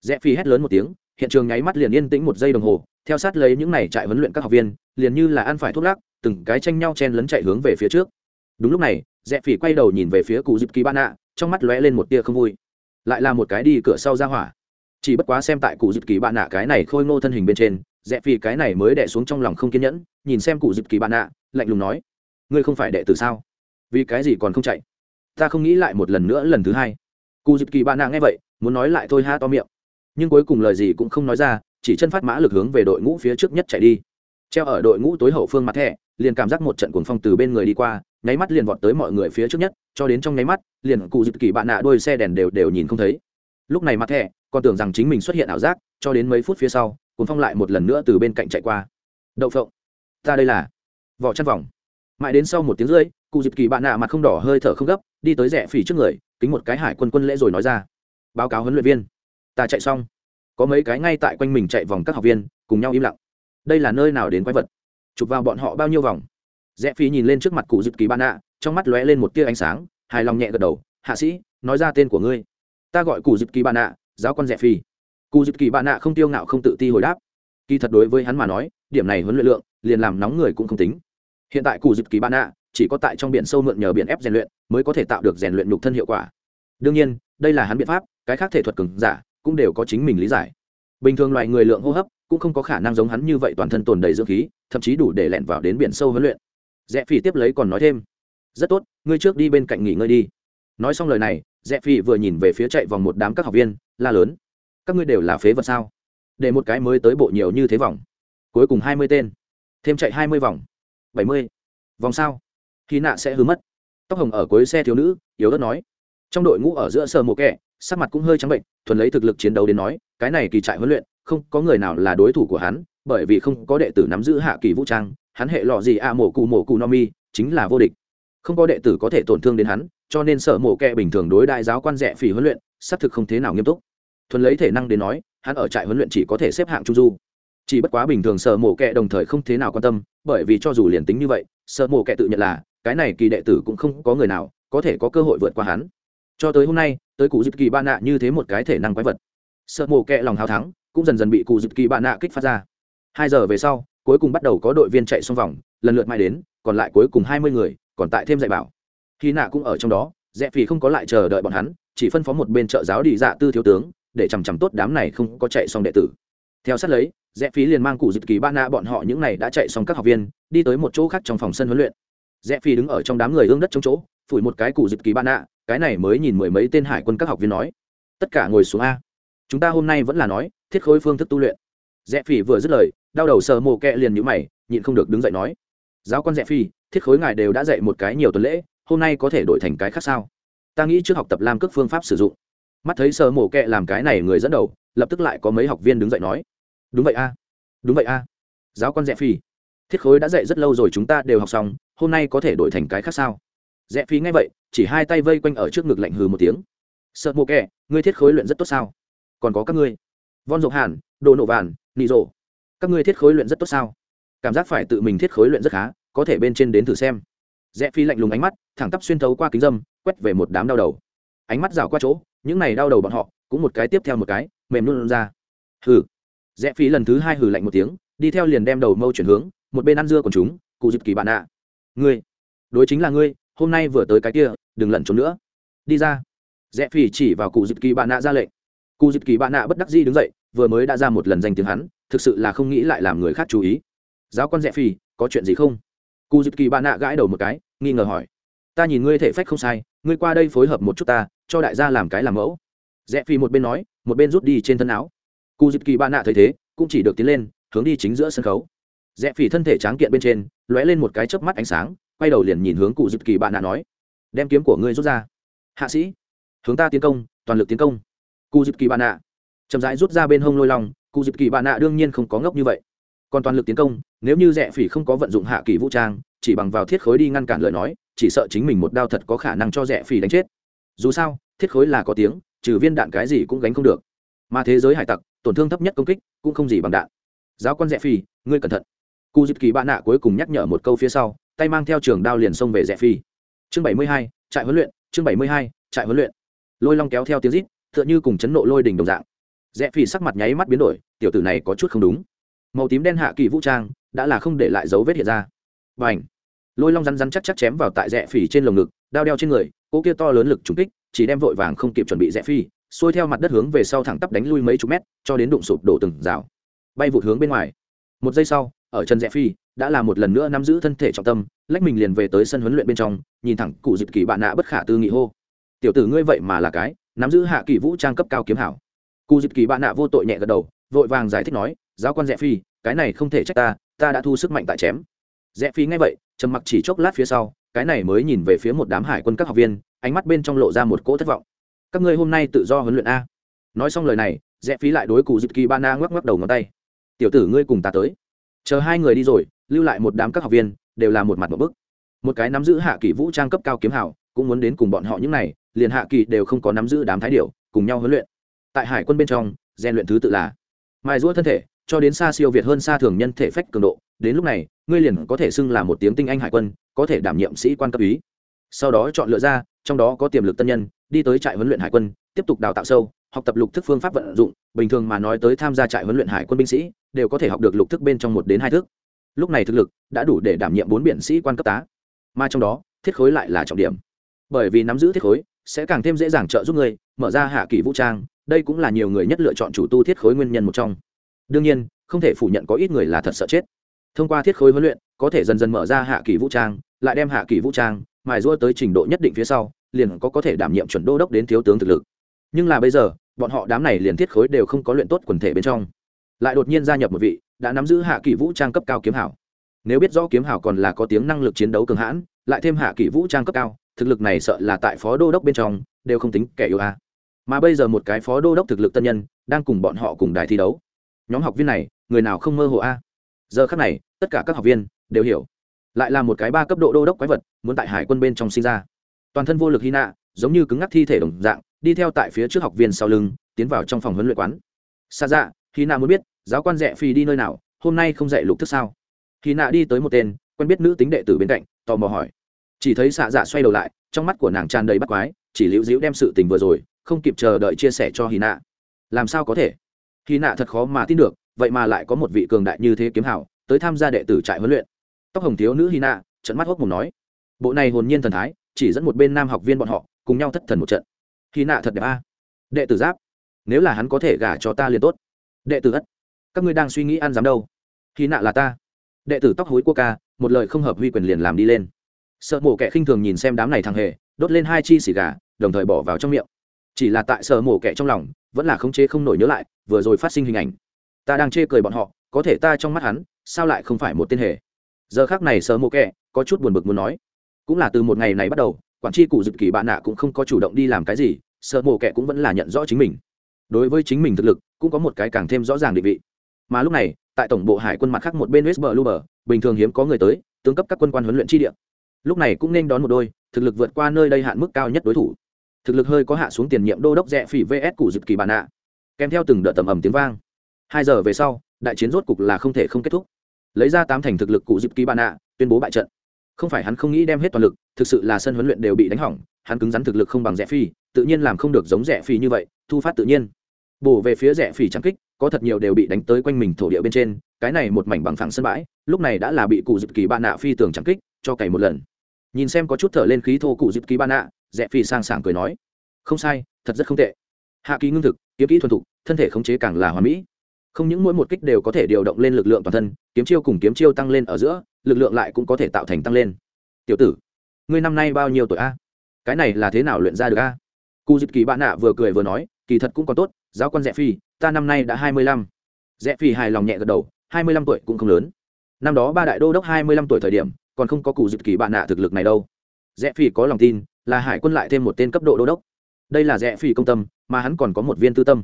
Speaker 1: rẽ phi hét lớn một tiếng, hiện trường nháy mắt liền yên tĩnh một giây đồng hồ, theo sát lấy những này trại huấn luyện các học viên, liền như là ăn phải thuốc lắc, từng cái tranh nhau chen lấn chạy hướng về phía trước. Đúng lúc này, rẽ phi quay đầu nhìn về phía cụ dịp kỳ ban nạ, trong mắt lóe lên một tia không vui. Lại là một cái đi cửa sau ra hỏa. Chỉ bất quá xem tại cụ dịp kỳ bạn nạ cái này khôi ngô thân hình bên trên, rẽ phi cái này mới đẻ xuống trong lòng không kiên nhẫn, nhìn xem cụ dịp kỳ bạn nạ, lạnh lùng nói, ngươi không phải đệ tử sao? Vì cái gì còn không chạy? Ta không nghĩ lại một lần nữa lần thứ hai. Cụ dịp kỳ bạn nạ nghe vậy, muốn nói lại thôi ha to miệng nhưng cuối cùng lời gì cũng không nói ra, chỉ chân phát mã lực hướng về đội ngũ phía trước nhất chạy đi. Treo ở đội ngũ tối hậu phương mặt thẻ, liền cảm giác một trận cuồng phong từ bên người đi qua, nháy mắt liền vọt tới mọi người phía trước nhất, cho đến trong nháy mắt, liền cụ dịp kỳ bạn nạ đôi xe đèn đều đều nhìn không thấy. Lúc này mặt thẻ, còn tưởng rằng chính mình xuất hiện ảo giác, cho đến mấy phút phía sau cuốn phong lại một lần nữa từ bên cạnh chạy qua. Đậu phộng, ta đây là vỏ chăn vòng. Mãi đến sau một tiếng rưỡi, cụ dịp kỳ bạn nạ mặt không đỏ hơi thở không gấp, đi tới rẽ phỉ trước người, kính một cái hải quân quân lễ rồi nói ra. Báo cáo huấn luyện viên ta chạy xong. Có mấy cái ngay tại quanh mình chạy vòng các học viên, cùng nhau im lặng. Đây là nơi nào đến quái vật? Chụp vào bọn họ bao nhiêu vòng? Rẽ phi nhìn lên trước mặt cụ dịp kỳ ban ạ trong mắt lóe lên một tia ánh sáng, hài lòng nhẹ gật đầu. Hạ sĩ, nói ra tên của ngươi. Ta gọi cụ dịp kỳ ban ạ giáo con rẽ phi. Cụ dịp kỳ ban ạ không tiêu ngạo không tự ti hồi đáp. Kỳ thật đối với hắn mà nói, điểm này huấn luyện lượng, liền làm nóng người cũng không tính. Hiện tại cụ dịp kỳ ban ạ chỉ có tại trong biển sâu mượn nhờ biển ép rèn luyện, mới có thể tạo được rèn luyện nhục thân hiệu quả. Đương nhiên, đây là hắn biện pháp, cái khác thể thuật cứng giả cũng đều có chính mình lý giải. Bình thường loại người lượng hô hấp cũng không có khả năng giống hắn như vậy toàn thân tồn đầy dưỡng khí, thậm chí đủ để lẻn vào đến biển sâu huấn luyện. Rẽ phi tiếp lấy còn nói thêm, rất tốt, ngươi trước đi bên cạnh nghỉ ngơi đi. Nói xong lời này rẽ phi vừa nhìn về phía chạy vòng một đám các học viên, la lớn, các ngươi đều là phế vật sao? Để một cái mới tới bộ nhiều như thế vòng. Cuối cùng hai mươi tên, thêm chạy hai mươi vòng, bảy mươi. Vòng sao khi nạ sẽ hứa mất. Tóc hồng ở cuối xe thiếu nữ, yếu ớt nói, trong đội ngũ ở giữa sờ mộ kẹ sắc mặt cũng hơi trắng bệnh, thuần lấy thực lực chiến đấu đến nói, cái này kỳ trại huấn luyện, không có người nào là đối thủ của hắn, bởi vì không có đệ tử nắm giữ hạ kỳ vũ trang, hắn hệ lọ gì a mổ cụ mổ cụ no mi, chính là vô địch. Không có đệ tử có thể tổn thương đến hắn, cho nên sở mộ kẹ bình thường đối đại giáo quan rẻ phỉ huấn luyện, xác thực không thế nào nghiêm túc. Thuần lấy thể năng đến nói, hắn ở trại huấn luyện chỉ có thể xếp hạng trung du. Chỉ bất quá bình thường sở mộ kẹ đồng thời không thế nào quan tâm, bởi vì cho dù liền tính như vậy, sở mộ kẹ tự nhận là, cái này kỳ đệ tử cũng không có người nào có thể có cơ hội vượt qua hắn cho tới hôm nay, tới cụ dịp kỳ ba nạ như thế một cái thể năng quái vật. Sợ mồ kẹ lòng hào thắng, cũng dần dần bị cụ dịp kỳ ba nạ kích phát ra. Hai giờ về sau, cuối cùng bắt đầu có đội viên chạy xong vòng, lần lượt mai đến, còn lại cuối cùng hai mươi người, còn tại thêm dạy bảo. Khi nạ cũng ở trong đó, rẽ phì không có lại chờ đợi bọn hắn, chỉ phân phó một bên trợ giáo đi dạ tư thiếu tướng, để chằm chằm tốt đám này không có chạy xong đệ tử. Theo sát lấy, rẽ phí liền mang cụ dịp kỳ ba nạ bọn họ những này đã chạy xong các học viên, đi tới một chỗ khác trong phòng sân huấn luyện. Rẽ phí đứng ở trong đám người ương đất trong chỗ, phủi một cái cụ dịp kỳ ba nạ cái này mới nhìn mười mấy tên hải quân các học viên nói. Tất cả ngồi xuống a. Chúng ta hôm nay vẫn là nói, thiết khối phương thức tu luyện. Rẽ phỉ vừa dứt lời, đau đầu sờ mồ kẹ liền nhũ mày, nhịn không được đứng dậy nói. Giáo quan rẽ phi thiết khối ngài đều đã dạy một cái nhiều tuần lễ, hôm nay có thể đổi thành cái khác sao? Ta nghĩ trước học tập làm cước phương pháp sử dụng. Mắt thấy sờ mồ kẹ làm cái này người dẫn đầu, lập tức lại có mấy học viên đứng dậy nói. Đúng vậy a. Đúng vậy a. Giáo quan rẽ phi thiết khối đã dạy rất lâu rồi chúng ta đều học xong, hôm nay có thể đổi thành cái khác sao? Rẽ phi nghe vậy, chỉ hai tay vây quanh ở trước ngực lạnh hừ một tiếng. Sợ mộ kẹ ngươi thiết khối luyện rất tốt sao? Còn có các ngươi. Von dọc hàn, đồ nổ vàn nị rộ. Các ngươi thiết khối luyện rất tốt sao? Cảm giác phải tự mình thiết khối luyện rất khá, có thể bên trên đến thử xem. Rẽ phi lạnh lùng ánh mắt, thẳng tắp xuyên thấu qua kính dâm, quét về một đám đau đầu. Ánh mắt rào qua chỗ, những này đau đầu bọn họ, cũng một cái tiếp theo một cái, mềm luôn ra. Hừ. Rẽ phi lần thứ hai hừ lạnh một tiếng, đi theo liền đem đầu mâu chuyển hướng, một bên ăn dưa còn chúng, cụ dịp kỳ bạn ạ. Ngươi. Đối chính là ngươi hôm nay vừa tới cái kia, đừng lẩn trốn nữa. Đi ra. Rẽ phi chỉ vào cụ dịp kỳ bạn nạ ra lệnh. Cụ dịp kỳ bạn nạ bất đắc dĩ đứng dậy, vừa mới đã ra một lần danh tiếng hắn, thực sự là không nghĩ lại làm người khác chú ý. Giáo con rẽ phi có chuyện gì không? Cụ dịp kỳ bạn nạ gãi đầu một cái, nghi ngờ hỏi. Ta nhìn ngươi thể phách không sai, ngươi qua đây phối hợp một chút ta, cho đại gia làm cái làm mẫu. Rẽ phi một bên nói, một bên rút đi trên thân áo. Cụ dịp kỳ bạn nạ thấy thế, cũng chỉ được tiến lên, hướng đi chính giữa sân khấu. Rẽ phi thân thể tráng kiện bên trên, lóe lên một cái chớp mắt ánh sáng quay đầu liền nhìn hướng cụ dịp kỳ bạn nạ nói, đem kiếm của ngươi rút ra. Hạ sĩ, hướng ta tiến công, toàn lực tiến công. Cụ dịp kỳ bạn nạ chậm rãi rút ra bên hông lôi long, cụ dịp kỳ bạn nạ đương nhiên không có ngốc như vậy. Còn toàn lực tiến công, nếu như rẽ phỉ không có vận dụng hạ kỳ vũ trang, chỉ bằng vào thiết khối đi ngăn cản lời nói, chỉ sợ chính mình một đao thật có khả năng cho rẽ phỉ đánh chết. Dù sao, thiết khối là có tiếng, trừ viên đạn cái gì cũng gánh không được. Mà thế giới hải tặc, tổn thương thấp nhất công kích, cũng không gì bằng đạn. Giáo quan rẽ phỉ, ngươi cẩn thận. Cụ dịp kỳ bạn nạ cuối cùng nhắc nhở một câu phía sau tay mang theo trường đao liền xông về rẽ phi. Chương bảy mươi hai, trại huấn luyện, chương bảy mươi hai, trại huấn luyện. Lôi long kéo theo tiếng rít, tựa như cùng chấn nộ lôi đỉnh đồng dạng. Rẽ phi sắc mặt nháy mắt biến đổi, tiểu tử này có chút không đúng. Màu tím đen hạ kỳ vũ trang, đã là không để lại dấu vết hiện ra. Và ảnh lôi long rắn rắn chắc chắc chém vào tại rẽ phỉ trên lồng ngực, đao đeo trên người, cỗ kia to lớn lực trúng kích, chỉ đem vội vàng không kịp chuẩn bị rẽ phi, xuôi theo mặt đất hướng về sau thẳng tắp đánh lui mấy chục mét, cho đến đụng sụp đổ từng rào. Bay vụt hướng bên ngoài. Một giây sau ở chân rẽ phi, đã là một lần nữa nắm giữ thân thể trọng tâm, lách mình liền về tới sân huấn luyện bên trong, nhìn thẳng cụ dịp kỳ bạn nạ bất khả tư nghị hô. Tiểu tử ngươi vậy mà là cái, nắm giữ hạ kỳ vũ trang cấp cao kiếm hảo. Cụ dịp kỳ bạn nạ vô tội nhẹ gật đầu, vội vàng giải thích nói, giáo quan rẽ phi, cái này không thể trách ta ta đã thu sức mạnh tại chém. Rẽ phi ngay vậy, trầm mặc chỉ chốc lát phía sau, cái này mới nhìn về phía một đám hải quân các học viên, ánh mắt bên trong lộ ra một cỗ thất vọng. Các ngươi hôm nay tự do huấn luyện a? Nói xong lời này, rẽ phí lại đối cụ dịp kỳ ba na ngoắc ngoắc đầu ngón tay. Tiểu tử ngươi cùng ta tới chờ hai người đi rồi, lưu lại một đám các học viên, đều là một mặt một bức. Một cái nắm giữ hạ kỳ vũ trang cấp cao kiếm hảo cũng muốn đến cùng bọn họ những này, liền hạ kỳ đều không có nắm giữ đám thái điệu cùng nhau huấn luyện. Tại hải quân bên trong, rèn luyện thứ tự là mài giũa thân thể, cho đến xa siêu việt hơn xa thường nhân thể phách cường độ, đến lúc này, ngươi liền có thể xưng là một tiếng tinh anh hải quân, có thể đảm nhiệm sĩ quan cấp ý sau đó chọn lựa ra, trong đó có tiềm lực tân nhân, đi tới trại huấn luyện hải quân, tiếp tục đào tạo sâu học tập lục thức phương pháp vận dụng, bình thường mà nói tới tham gia trại huấn luyện hải quân binh sĩ, đều có thể học được lục thức bên trong một đến hai thước lúc này thực lực đã đủ để đảm nhiệm bốn biện sĩ quan cấp tá. Mà trong đó, thiết khối lại là trọng điểm. Bởi vì nắm giữ thiết khối, sẽ càng thêm dễ dàng trợ giúp người, mở ra hạ kỳ vũ trang, đây cũng là nhiều người nhất lựa chọn chủ tu thiết khối nguyên nhân một trong. Đương nhiên, không thể phủ nhận có ít người là thật sợ chết. Thông qua thiết khối huấn luyện, có thể dần dần mở ra hạ kỳ vũ trang, lại đem hạ kỳ vũ trang, mài rua tới trình độ nhất định phía sau, liền có có thể đảm nhiệm chuẩn đô đốc đến thiếu tướng thực lực. Nhưng là bây giờ bọn họ đám này liền thiết khối đều không có luyện tốt quần thể bên trong. Lại đột nhiên gia nhập một vị, đã nắm giữ hạ kỳ vũ trang cấp cao kiếm hảo. Nếu biết rõ kiếm hảo còn là có tiếng năng lực chiến đấu cường hãn, lại thêm hạ kỳ vũ trang cấp cao, thực lực này sợ là tại phó đô đốc bên trong, đều không tính kẻ yêu a. Mà bây giờ một cái phó đô đốc thực lực tân nhân, đang cùng bọn họ cùng đài thi đấu. Nhóm học viên này, người nào không mơ hồ a? Giờ khác này, tất cả các học viên đều hiểu. Lại là một cái ba cấp độ đô đốc quái vật, muốn tại hải quân bên trong sinh ra. Toàn thân vô lực hy nạ, giống như cứng ngắc thi thể đồng dạng đi theo tại phía trước học viên sau lưng, tiến vào trong phòng huấn luyện quán. Xa dạ khi nạ muốn biết, giáo quan rẽ phi đi nơi nào, hôm nay không dạy lục thức sao? Khi nạ đi tới một tên, quen biết nữ tính đệ tử bên cạnh, tò mò hỏi. Chỉ thấy xạ dạ xoay đầu lại, trong mắt của nàng tràn đầy bắt quái, chỉ liễu dĩu đem sự tình vừa rồi, không kịp chờ đợi chia sẻ cho hy nạ. Làm sao có thể? Hy nạ thật khó mà tin được, vậy mà lại có một vị cường đại như thế kiếm hảo, tới tham gia đệ tử trại huấn luyện. Tóc hồng thiếu nữ hy nạ trận mắt hốc mùng nói. Bộ này hồn nhiên thần thái, chỉ dẫn một bên nam học viên bọn họ, cùng nhau thất thần một trận hy nạ thật đẹp a. Đệ tử giáp, nếu là hắn có thể gả cho ta liền tốt. Đệ tử ất, các ngươi đang suy nghĩ ăn dám đâu? Hy nạ là ta. Đệ tử tóc hối của ca, một lời không hợp huy quyền liền làm đi lên. Sợ mổ kẻ khinh thường nhìn xem đám này thằng hề, đốt lên hai chi xì gà, đồng thời bỏ vào trong miệng. Chỉ là tại sợ mổ kẻ trong lòng, vẫn là khống chế không nổi nhớ lại, vừa rồi phát sinh hình ảnh. Ta đang chê cười bọn họ, có thể ta trong mắt hắn, sao lại không phải một tên hề? Giờ khác này sợ mổ kẻ có chút buồn bực muốn nói. Cũng là từ một ngày này bắt đầu quản tri cụ dực kỳ bạn nạ cũng không có chủ động đi làm cái gì, sợ mổ kẻ cũng vẫn là nhận rõ chính mình. Đối với chính mình thực lực, cũng có một cái càng thêm rõ ràng định vị. Mà lúc này, tại tổng bộ hải quân mặt khác một bên westbờ luber bình thường hiếm có người tới, tướng cấp các quân quan huấn luyện chi địa. Lúc này cũng nên đón một đôi, thực lực vượt qua nơi đây hạn mức cao nhất đối thủ. Thực lực hơi có hạ xuống tiền nhiệm đô đốc rẽ phỉ vs cụ dịp kỳ bản nạ. Kèm theo từng đợt tầm ầm tiếng vang. Hai giờ về sau, đại chiến rốt cục là không thể không kết thúc. Lấy ra tám thành thực lực cụ dịp kỳ bản nạ, tuyên bố bại trận. Không phải hắn không nghĩ đem hết toàn lực thực sự là sân huấn luyện đều bị đánh hỏng, hắn cứng rắn thực lực không bằng rẻ phi tự nhiên làm không được giống rẻ phi như vậy, thu phát tự nhiên. Bổ về phía rẻ phi trắng kích, có thật nhiều đều bị đánh tới quanh mình thổ địa bên trên, cái này một mảnh bằng phẳng sân bãi, lúc này đã là bị cụ dịp kỳ ba nạ phi tường trắng kích, cho cày một lần. Nhìn xem có chút thở lên khí thô cụ dịp kỳ ba nạ, rẻ phi sang sảng cười nói, không sai, thật rất không tệ. Hạ kỳ ngưng thực, kiếm kỹ thuần thục, thân thể khống chế càng là hoàn mỹ. Không những mỗi một kích đều có thể điều động lên lực lượng toàn thân, kiếm chiêu cùng kiếm chiêu tăng lên ở giữa, lực lượng lại cũng có thể tạo thành tăng lên. Tiểu tử ngươi năm nay bao nhiêu tuổi a? Cái này là thế nào luyện ra được a? Cụ dịp kỳ bạn nạ vừa cười vừa nói, kỳ thật cũng còn tốt, giáo quan rẽ phi, ta năm nay đã hai mươi lăm. Rẽ phi hài lòng nhẹ gật đầu, hai mươi lăm tuổi cũng không lớn. Năm đó ba đại đô đốc hai mươi lăm tuổi thời điểm, còn không có cụ dịp kỳ bạn nạ thực lực này đâu. Rẽ phi có lòng tin, là hải quân lại thêm một tên cấp độ đô đốc. Đây là rẽ phi công tâm, mà hắn còn có một viên tư tâm.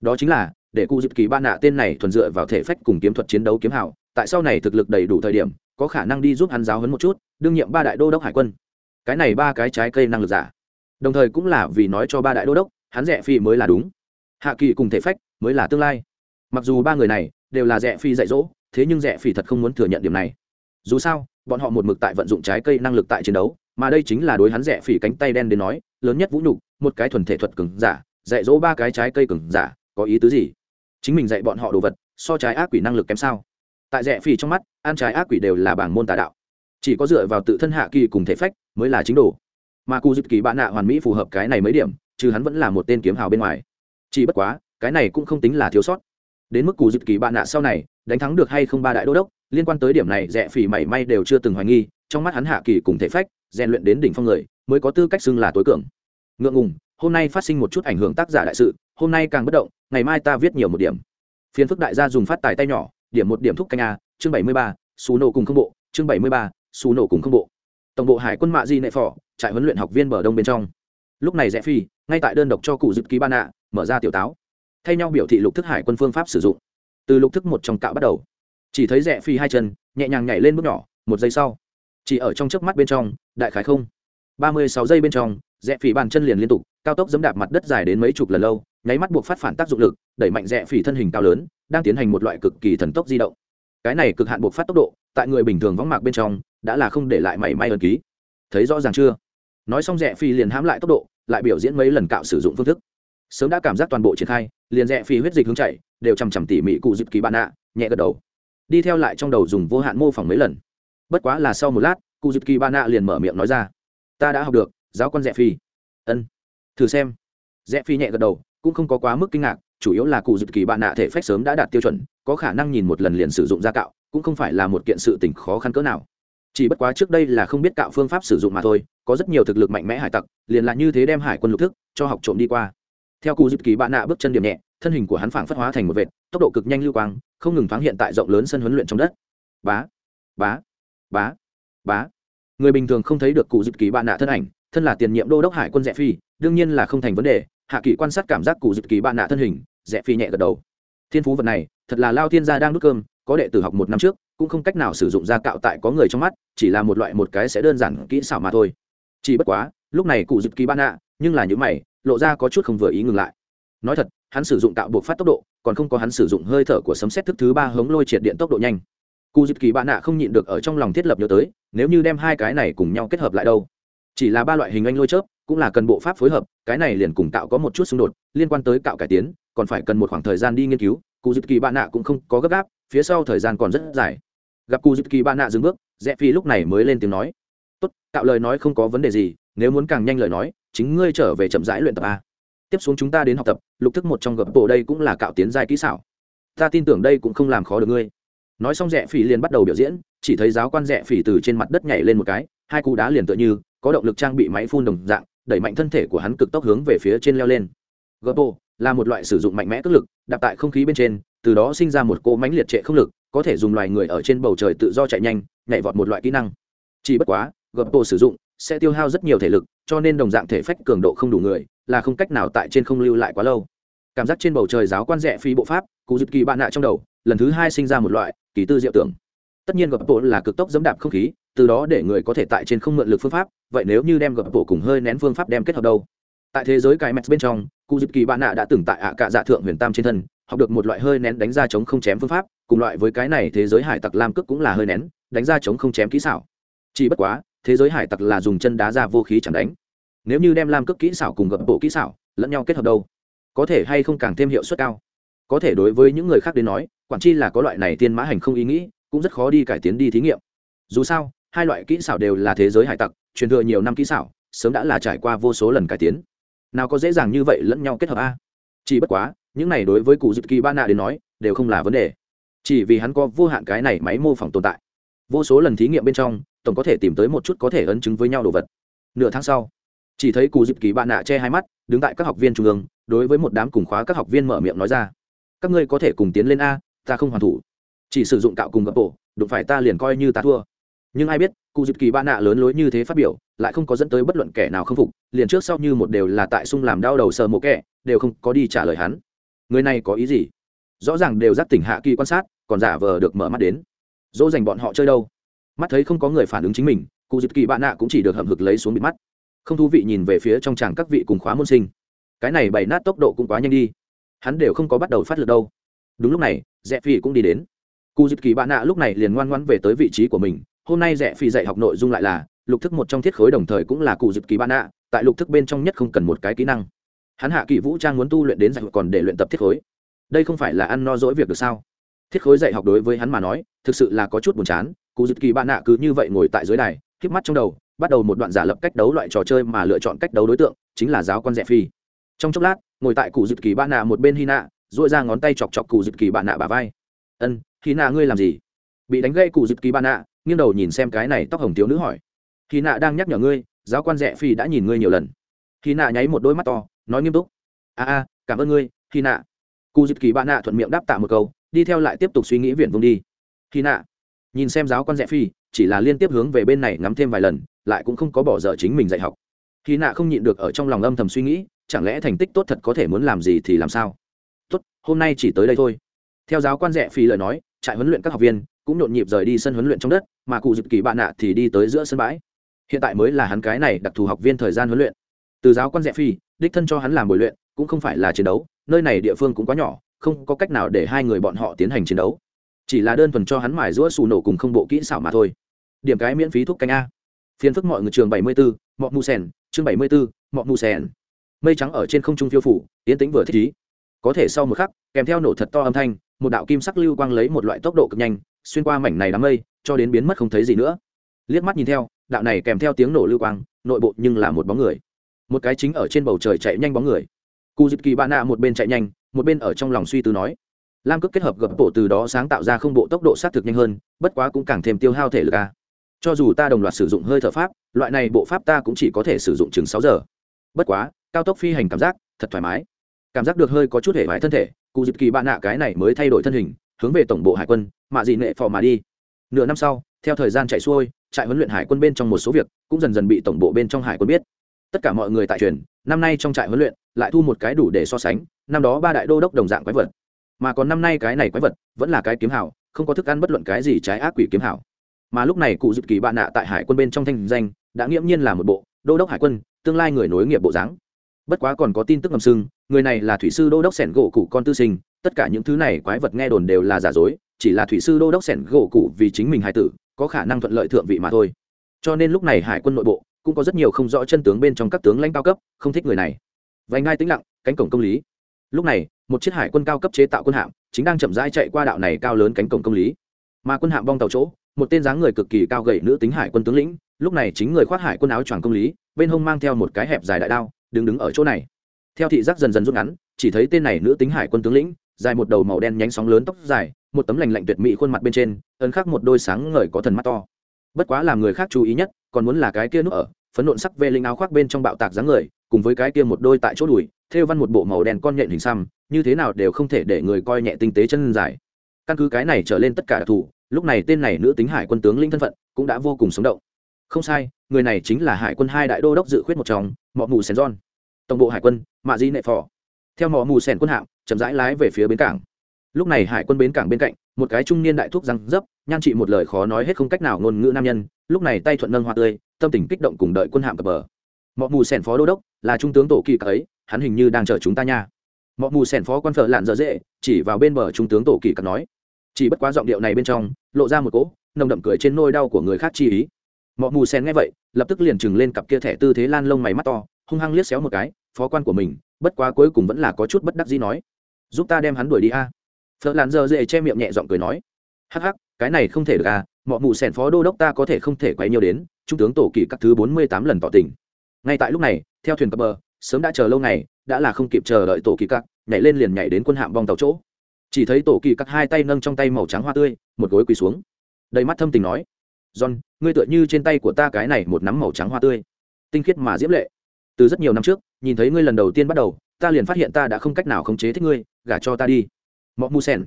Speaker 1: Đó chính là, để cụ dịp kỳ bạn nạ tên này thuần dựa vào thể phách cùng kiếm thuật chiến đấu kiếm hảo, tại sau này thực lực đầy đủ thời điểm, có khả năng đi giúp hắn giáo hấn một chút, đương nhiệm ba đại đô đốc hải quân cái này ba cái trái cây năng lực giả. Đồng thời cũng là vì nói cho ba đại đô đốc, hắn rẽ phi mới là đúng. Hạ kỳ cùng thể phách mới là tương lai. Mặc dù ba người này đều là rẽ phi dạy dỗ, thế nhưng rẽ phi thật không muốn thừa nhận điểm này. Dù sao, bọn họ một mực tại vận dụng trái cây năng lực tại chiến đấu, mà đây chính là đối hắn rẽ phỉ cánh tay đen đến nói, lớn nhất vũ nhục, một cái thuần thể thuật cứng giả, dạy dỗ ba cái trái cây cứng giả, có ý tứ gì? Chính mình dạy bọn họ đồ vật, so trái ác quỷ năng lực kém sao? Tại rẽ phỉ trong mắt, ăn trái ác quỷ đều là bảng môn tà đạo. Chỉ có dựa vào tự thân hạ kỳ cùng thể phách mới là chính đồ. Mà cụ dịp kỳ bạn nạ hoàn mỹ phù hợp cái này mấy điểm, chứ hắn vẫn là một tên kiếm hào bên ngoài. Chỉ bất quá, cái này cũng không tính là thiếu sót. Đến mức cụ dịp kỳ bạn nạ sau này, đánh thắng được hay không ba đại đô đốc, liên quan tới điểm này, rẽ phỉ mảy may đều chưa từng hoài nghi, trong mắt hắn hạ kỳ cùng thể phách, rèn luyện đến đỉnh phong người, mới có tư cách xưng là tối cường. Ngượng ngùng, hôm nay phát sinh một chút ảnh hưởng tác giả đại sự, hôm nay càng bất động, ngày mai ta viết nhiều một điểm. Phiên phức đại gia dùng phát tài tay nhỏ, điểm một điểm thúc canh a, chương bảy mươi ba, xù nổ cùng không bộ, chương bảy mươi ba, xù nổ cùng không bộ tổng bộ hải quân mạ di nệ phỏ trại huấn luyện học viên bờ đông bên trong. Lúc này rẽ phi, ngay tại đơn độc cho cụ dịp ký ban nạ, mở ra tiểu táo. Thay nhau biểu thị lục thức hải quân phương pháp sử dụng. Từ lục thức một trong cạo bắt đầu. Chỉ thấy rẽ phi hai chân, nhẹ nhàng nhảy lên bước nhỏ, một giây sau. Chỉ ở trong trước mắt bên trong, đại khái không. Ba mươi sáu giây bên trong, rẽ phỉ bàn chân liền liên tục, cao tốc dẫm đạp mặt đất dài đến mấy chục lần lâu, nháy mắt buộc phát phản tác dụng lực, đẩy mạnh rẽ phỉ thân hình cao lớn, đang tiến hành một loại cực kỳ thần tốc di động. Cái này cực hạn buộc phát tốc độ, tại người bình thường võng mạc bên trong đã là không để lại mảy may ẩn ký. Thấy rõ ràng chưa? Nói xong rẽ phi liền hãm lại tốc độ, lại biểu diễn mấy lần cạo sử dụng phương thức. Sớm đã cảm giác toàn bộ triển khai, liền rẽ phi huyết dịch hướng chạy, đều chằm chằm tỉ mỉ cụ dịp kỳ bạn nạ nhẹ gật đầu. Đi theo lại trong đầu dùng vô hạn mô phỏng mấy lần. Bất quá là sau một lát, cụ dịp kỳ bạn nạ liền mở miệng nói ra. Ta đã học được, giáo con rẽ phi ân. Thử xem. Rẽ phi nhẹ gật đầu, cũng không có quá mức kinh ngạc, chủ yếu là cụ dịp kỳ bạn nạ thể phách sớm đã đạt tiêu chuẩn, có khả năng nhìn một lần liền sử dụng da cạo, cũng không phải là một kiện sự tình khó khăn cỡ nào chỉ bất quá trước đây là không biết cạo phương pháp sử dụng mà thôi, có rất nhiều thực lực mạnh mẽ hải tặc, liền là như thế đem hải quân lục thức cho học trộm đi qua. Theo cụ dịp kỳ bạn nạ bước chân điểm nhẹ, thân hình của hắn phảng phất hóa thành một vệt, tốc độ cực nhanh lưu quang, không ngừng thoáng hiện tại rộng lớn sân huấn luyện trong đất. Bá bá bá bá. Người bình thường không thấy được cụ dịp kỳ bạn nạ thân ảnh, thân là tiền nhiệm đô đốc hải quân rẽ phi, đương nhiên là không thành vấn đề, hạ kỳ quan sát cảm giác cụ dịp kỳ bạn nạ thân hình, rẽ phi nhẹ gật đầu. Thiên phú vật này, thật là lao thiên gia đang đút cơm có đệ tử học một năm trước, cũng không cách nào sử dụng da cạo tại có người trong mắt, chỉ là một loại một cái sẽ đơn giản kỹ xảo mà thôi. Chỉ bất quá, lúc này cụ dịp kỳ ban nạ, nhưng là những mày, lộ ra có chút không vừa ý ngừng lại. Nói thật, hắn sử dụng tạo buộc phát tốc độ, còn không có hắn sử dụng hơi thở của sấm xét thức thứ ba hống lôi triệt điện tốc độ nhanh. Cụ dịp kỳ bạn nạ không nhịn được ở trong lòng thiết lập nhớ tới, nếu như đem hai cái này cùng nhau kết hợp lại đâu? Chỉ là ba loại hình anh lôi chớp, cũng là cần bộ pháp phối hợp, cái này liền cùng tạo có một chút xung đột, liên quan tới cạo cải tiến, còn phải cần một khoảng thời gian đi nghiên cứu, cụ dịp kỳ bạn nạ cũng không có gấp gáp phía sau thời gian còn rất dài. Gặp cụ dịp kỳ bạn nạ dừng bước rẽ phi lúc này mới lên tiếng nói, tốt cạo lời nói không có vấn đề gì, nếu muốn càng nhanh lời nói, chính ngươi trở về chậm rãi luyện tập a. Tiếp xuống chúng ta đến học tập, lục thức một trong gập bộ đây cũng là cạo tiến giai kỹ xảo. Ta tin tưởng đây cũng không làm khó được ngươi. Nói xong rẽ phỉ liền bắt đầu biểu diễn, chỉ thấy giáo quan rẽ phỉ từ trên mặt đất nhảy lên một cái, hai cú đá liền tựa như, có động lực trang bị máy phun đồng dạng, đẩy mạnh thân thể của hắn cực tốc hướng về phía trên leo lên. Gập bộ là một loại sử dụng mạnh mẽ tức lực, đạp tại không khí bên trên từ đó sinh ra một cỗ mánh liệt trệ không lực, có thể dùng loài người ở trên bầu trời tự do chạy nhanh, nhảy vọt một loại kỹ năng. Chỉ bất quá gập bộ sử dụng sẽ tiêu hao rất nhiều thể lực, cho nên đồng dạng thể phách cường độ không đủ người, là không cách nào tại trên không lưu lại quá lâu. Cảm giác trên bầu trời giáo quan rẻ phi bộ pháp cụ dịp kỳ bạn nạ trong đầu, lần thứ hai sinh ra một loại kỳ tư diệu tưởng. Tất nhiên gập bộ là cực tốc dẫm đạp không khí, từ đó để người có thể tại trên không mượn lực phương pháp, vậy nếu như đem gập bộ cùng hơi nén phương pháp đem kết hợp đâu? Tại thế giới cái mẹt bên trong cụ dịp kỳ bạn nạ đã từng tại ạ cạ dạ thượng huyền tam trên thân học được một loại hơi nén đánh ra chống không chém phương pháp, cùng loại với cái này thế giới hải tặc lam cước cũng là hơi nén, đánh ra chống không chém kỹ xảo. Chỉ bất quá, thế giới hải tặc là dùng chân đá ra vô khí chẳng đánh. Nếu như đem lam cước kỹ xảo cùng gập bộ kỹ xảo lẫn nhau kết hợp đâu, có thể hay không càng thêm hiệu suất cao? Có thể đối với những người khác đến nói, quản chi là có loại này tiên mã hành không ý nghĩ, cũng rất khó đi cải tiến đi thí nghiệm. Dù sao, hai loại kỹ xảo đều là thế giới hải tặc, truyền thừa nhiều năm kỹ xảo, sớm đã là trải qua vô số lần cải tiến. Nào có dễ dàng như vậy lẫn nhau kết hợp a? Chỉ bất quá những này đối với cụ dịp kỳ ba nạ đến nói, đều không là vấn đề. Chỉ vì hắn có vô hạn cái này máy mô phỏng tồn tại. Vô số lần thí nghiệm bên trong, tổng có thể tìm tới một chút có thể ấn chứng với nhau đồ vật. Nửa tháng sau, chỉ thấy cụ dịp kỳ bạn nạ che hai mắt, đứng tại các học viên trung ương, đối với một đám cùng khóa các học viên mở miệng nói ra. Các ngươi có thể cùng tiến lên a, ta không hoàn thủ. Chỉ sử dụng cạo cùng gập bộ đụng phải ta liền coi như ta thua. Nhưng ai biết, cụ dịp kỳ ba nạ lớn lối như thế phát biểu, lại không có dẫn tới bất luận kẻ nào không phục, liền trước sau như một đều là tại sung làm đau đầu sờ mộ kẻ, đều không có đi trả lời hắn người này có ý gì? Rõ ràng đều giác tỉnh hạ kỳ quan sát, còn giả vờ được mở mắt đến. Dỗ dành bọn họ chơi đâu? Mắt thấy không có người phản ứng chính mình, cụ dịp kỳ bạn nạ cũng chỉ được hậm hực lấy xuống bịt mắt. Không thú vị nhìn về phía trong tràng các vị cùng khóa môn sinh. Cái này bày nát tốc độ cũng quá nhanh đi. Hắn đều không có bắt đầu phát lực đâu. Đúng lúc này rẽ phi cũng đi đến. Cụ dịp kỳ bạn nạ lúc này liền ngoan ngoãn về tới vị trí của mình. Hôm nay rẽ phi dạy học nội dung lại là, lục thức một trong thiết khối đồng thời cũng là cụ dịp kỳ bạn nạ, tại lục thức bên trong nhất không cần một cái kỹ năng hắn hạ kỳ vũ trang muốn tu luyện đến dạy còn để luyện tập thiết khối. Đây không phải là ăn no dỗi việc được sao? Thiết khối dạy học đối với hắn mà nói, thực sự là có chút buồn chán cụ dịp kỳ bạn nạ cứ như vậy ngồi tại dưới đài, híp mắt trong đầu, bắt đầu một đoạn giả lập cách đấu loại trò chơi mà lựa chọn cách đấu đối tượng, chính là giáo con rẻ phi. Trong chốc lát, ngồi tại cụ dịp kỳ bạn nạ một bên hy nạ dội ra ngón tay chọc chọc cụ dịp kỳ bạn nạ bà vai. Ân hy nạ ngươi làm gì? Bị đánh gây cụ dịp kỳ bạn nạ, nghiêng đầu nhìn xem cái này tóc hồng thiếu nữ hỏi. Hy nạ đang nhắc nhở ngươi, giáo quan rẻ phi đã nhìn ngươi nhiều lần. Hy nạ nháy một đôi mắt to nói nghiêm túc. A a, cảm ơn ngươi hy nạ. Cụ dịp kỳ bạn nạ thuận miệng đáp tạ một câu, đi theo lại tiếp tục suy nghĩ viện vùng đi. Hy nạ. Nhìn xem giáo quan rẽ phi, chỉ là liên tiếp hướng về bên này ngắm thêm vài lần, lại cũng không có bỏ dở chính mình dạy học. Hy nạ không nhịn được ở trong lòng âm thầm suy nghĩ, chẳng lẽ thành tích tốt thật có thể muốn làm gì thì làm sao? Tốt, hôm nay chỉ tới đây thôi. Theo giáo quan rẽ phi lời nói, trại huấn luyện các học viên cũng nhộn nhịp rời đi sân huấn luyện trong đất, mà cụ dịp kỳ bạn nạ thì đi tới giữa sân bãi. Hiện tại mới là hắn cái này đặc thù học viên thời gian huấn luyện. Từ giáo quan rẽ phi đích thân cho hắn làm bồi luyện cũng không phải là chiến đấu nơi này địa phương cũng quá nhỏ không có cách nào để hai người bọn họ tiến hành chiến đấu. Chỉ là đơn thuần cho hắn mài rũa xù nổ cùng không bộ kỹ xảo mà thôi. Điểm cái miễn phí thuốc canh a. Phiền phức mọi người trường bảy mươi 74, mọ mù sen chương bảy mươi 74, mọ mù sen mây trắng ở trên không trung phiêu phủ tiến tĩnh vừa thích ý. Có thể sau một khắc kèm theo nổ thật to âm thanh một đạo kim sắc lưu quang lấy một loại tốc độ cực nhanh xuyên qua mảnh này đám mây cho đến biến mất không thấy gì nữa. Liếc mắt nhìn theo đạo này kèm theo tiếng nổ lưu quang nội bộ nhưng là một bóng người một cái chính ở trên bầu trời chạy nhanh bóng người. Cụ dịp kỳ bạn nạ một bên chạy nhanh, một bên ở trong lòng suy tư nói, lam cước kết hợp gập bộ từ đó sáng tạo ra không bộ tốc độ sát thực nhanh hơn, bất quá cũng càng thêm tiêu hao thể lực a. Cho dù ta đồng loạt sử dụng hơi thở pháp, loại này bộ pháp ta cũng chỉ có thể sử dụng chừng sáu giờ. Bất quá, cao tốc phi hành cảm giác thật thoải mái. Cảm giác được hơi có chút hệ vải thân thể cụ dịp kỳ bạn nạ cái này mới thay đổi thân hình, hướng về tổng bộ hải quân, mạ dị nệ phò mà đi. Nửa năm sau, theo thời gian chạy xuôi, trại huấn luyện hải quân bên trong một số việc cũng dần dần bị tổng bộ bên trong hải quân biết tất cả mọi người tại truyền, năm nay trong trại huấn luyện, lại thu một cái đủ để so sánh, năm đó ba đại đô đốc đồng dạng quái vật. Mà còn năm nay cái này quái vật vẫn là cái kiếm hảo, không có thức ăn bất luận cái gì trái ác quỷ kiếm hảo. Mà lúc này cụ dự kỳ bạn nạ tại hải quân bên trong thanh danh, đã nghiễm nhiên là một bộ đô đốc hải quân, tương lai người nối nghiệp bộ dáng. Bất quá còn có tin tức ngầm sưng, người này là thủy sư đô đốc sẻn gỗ cụ con tư sinh, tất cả những thứ này quái vật nghe đồn đều là giả dối, chỉ là thủy sư đô đốc sẻn gỗ cụ vì chính mình hải tử, có khả năng thuận lợi thượng vị mà thôi. Cho nên lúc này hải quân nội bộ cũng có rất nhiều không rõ chân tướng bên trong các tướng lãnh cao cấp, không thích người này. Vành ngai tĩnh lặng, cánh cổng công lý. Lúc này, một chiếc hải quân cao cấp chế tạo quân hạm, chính đang chậm rãi chạy qua đạo này cao lớn cánh cổng công lý. Mà quân hạm bong tàu chỗ, một tên dáng người cực kỳ cao gầy nữ tính hải quân tướng lĩnh, lúc này chính người khoác hải quân áo choàng công lý, bên hông mang theo một cái hẹp dài đại đao, đứng đứng ở chỗ này. Theo thị giác dần dần rút ngắn, chỉ thấy tên này nữ tính hải quân tướng lĩnh, dài một đầu màu đen nhánh sóng lớn tóc dài, một tấm lành lạnh tuyệt mỹ khuôn mặt bên trên, ấn khắc một đôi sáng ngời có thần mắt to bất quá làm người khác chú ý nhất, còn muốn là cái kia nút ở, phấn nộn sắc vê linh áo khoác bên trong bạo tạc dáng người, cùng với cái kia một đôi tại chỗ đùi, thêu văn một bộ màu đen con nhện hình xăm, như thế nào đều không thể để người coi nhẹ tinh tế chân dài. Căn cứ cái này trở lên tất cả đặc thù, lúc này tên này nữ tính hải quân tướng linh thân phận cũng đã vô cùng sống động. Không sai, người này chính là hải quân hai đại đô đốc dự khuyết một chồng mọ mù sèn giòn. Tổng bộ hải quân, mạ di nệ phò. Theo mọ mù sèn quân hạm, chậm rãi lái về phía bến cảng. Lúc này hải quân bến cảng bên cạnh, một cái trung niên đại thuốc răng dấp nhan trị một lời khó nói hết không cách nào ngôn ngữ nam nhân, lúc này tay thuận nâng hoa tươi, tâm tình kích động cùng đợi quân hạm cập bờ. Mọ mù sẻn phó đô đốc, là trung tướng tổ kỳ cặc ấy, hắn hình như đang chờ chúng ta nha. Mọ mù sẻn phó quan phở lạn dở dễ, chỉ vào bên bờ trung tướng tổ kỳ cặc nói. Chỉ bất quá giọng điệu này bên trong, lộ ra một cỗ, nồng đậm cười trên nôi đau của người khác chi ý. Mọ mù sẻn nghe vậy, lập tức liền chừng lên cặp kia thẻ tư thế lan lông mày mắt to, hung hăng liếc xéo một cái, phó quan của mình, bất quá cuối cùng vẫn là có chút bất đắc dĩ nói. Giúp ta đem hắn đuổi đi a. Phở lạn dở dễ che miệng nhẹ giọng cười nói. Hắc hắc cái này không thể được à mọi mù sẻn phó đô đốc ta có thể không thể quay nhiều đến, trung tướng tổ kỳ các thứ bốn mươi tám lần tỏ tình. Ngay tại lúc này, theo thuyền cập bờ, sớm đã chờ lâu ngày, đã là không kịp chờ đợi tổ kỳ các, nhảy lên liền nhảy đến quân hạm vòng tàu chỗ. Chỉ thấy tổ kỳ các hai tay nâng trong tay màu trắng hoa tươi, một gối quỳ xuống. Đầy mắt thâm tình nói, john, ngươi tựa như trên tay của ta cái này một nắm màu trắng hoa tươi. Tinh khiết mà diễm lệ. Từ rất nhiều năm trước, nhìn thấy ngươi lần đầu tiên bắt đầu, ta liền phát hiện ta đã không cách nào khống chế thích ngươi, gả cho ta đi. Mọi mù sen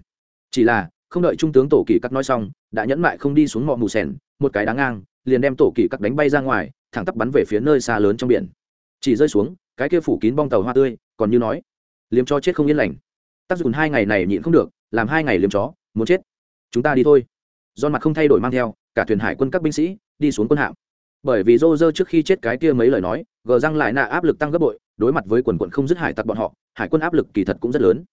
Speaker 1: chỉ là không đợi trung tướng tổ kỳ cắt nói xong, đã nhẫn mại không đi xuống mọ mù sèn, một cái đáng ngang, liền đem tổ kỳ cắt đánh bay ra ngoài, thẳng tắp bắn về phía nơi xa lớn trong biển. Chỉ rơi xuống, cái kia phủ kín bong tàu hoa tươi, còn như nói, liếm cho chết không yên lành. Tác dụng hai ngày này nhịn không được, làm hai ngày liếm chó, muốn chết. Chúng ta đi thôi. Do mặt không thay đổi mang theo, cả thuyền hải quân các binh sĩ đi xuống quân hạm. Bởi vì rô rơ trước khi chết cái kia mấy lời nói, gờ răng lại nạ áp lực tăng gấp bội, đối mặt với quần quận không dứt hải tặc bọn họ, hải quân áp lực kỳ thật cũng rất lớn.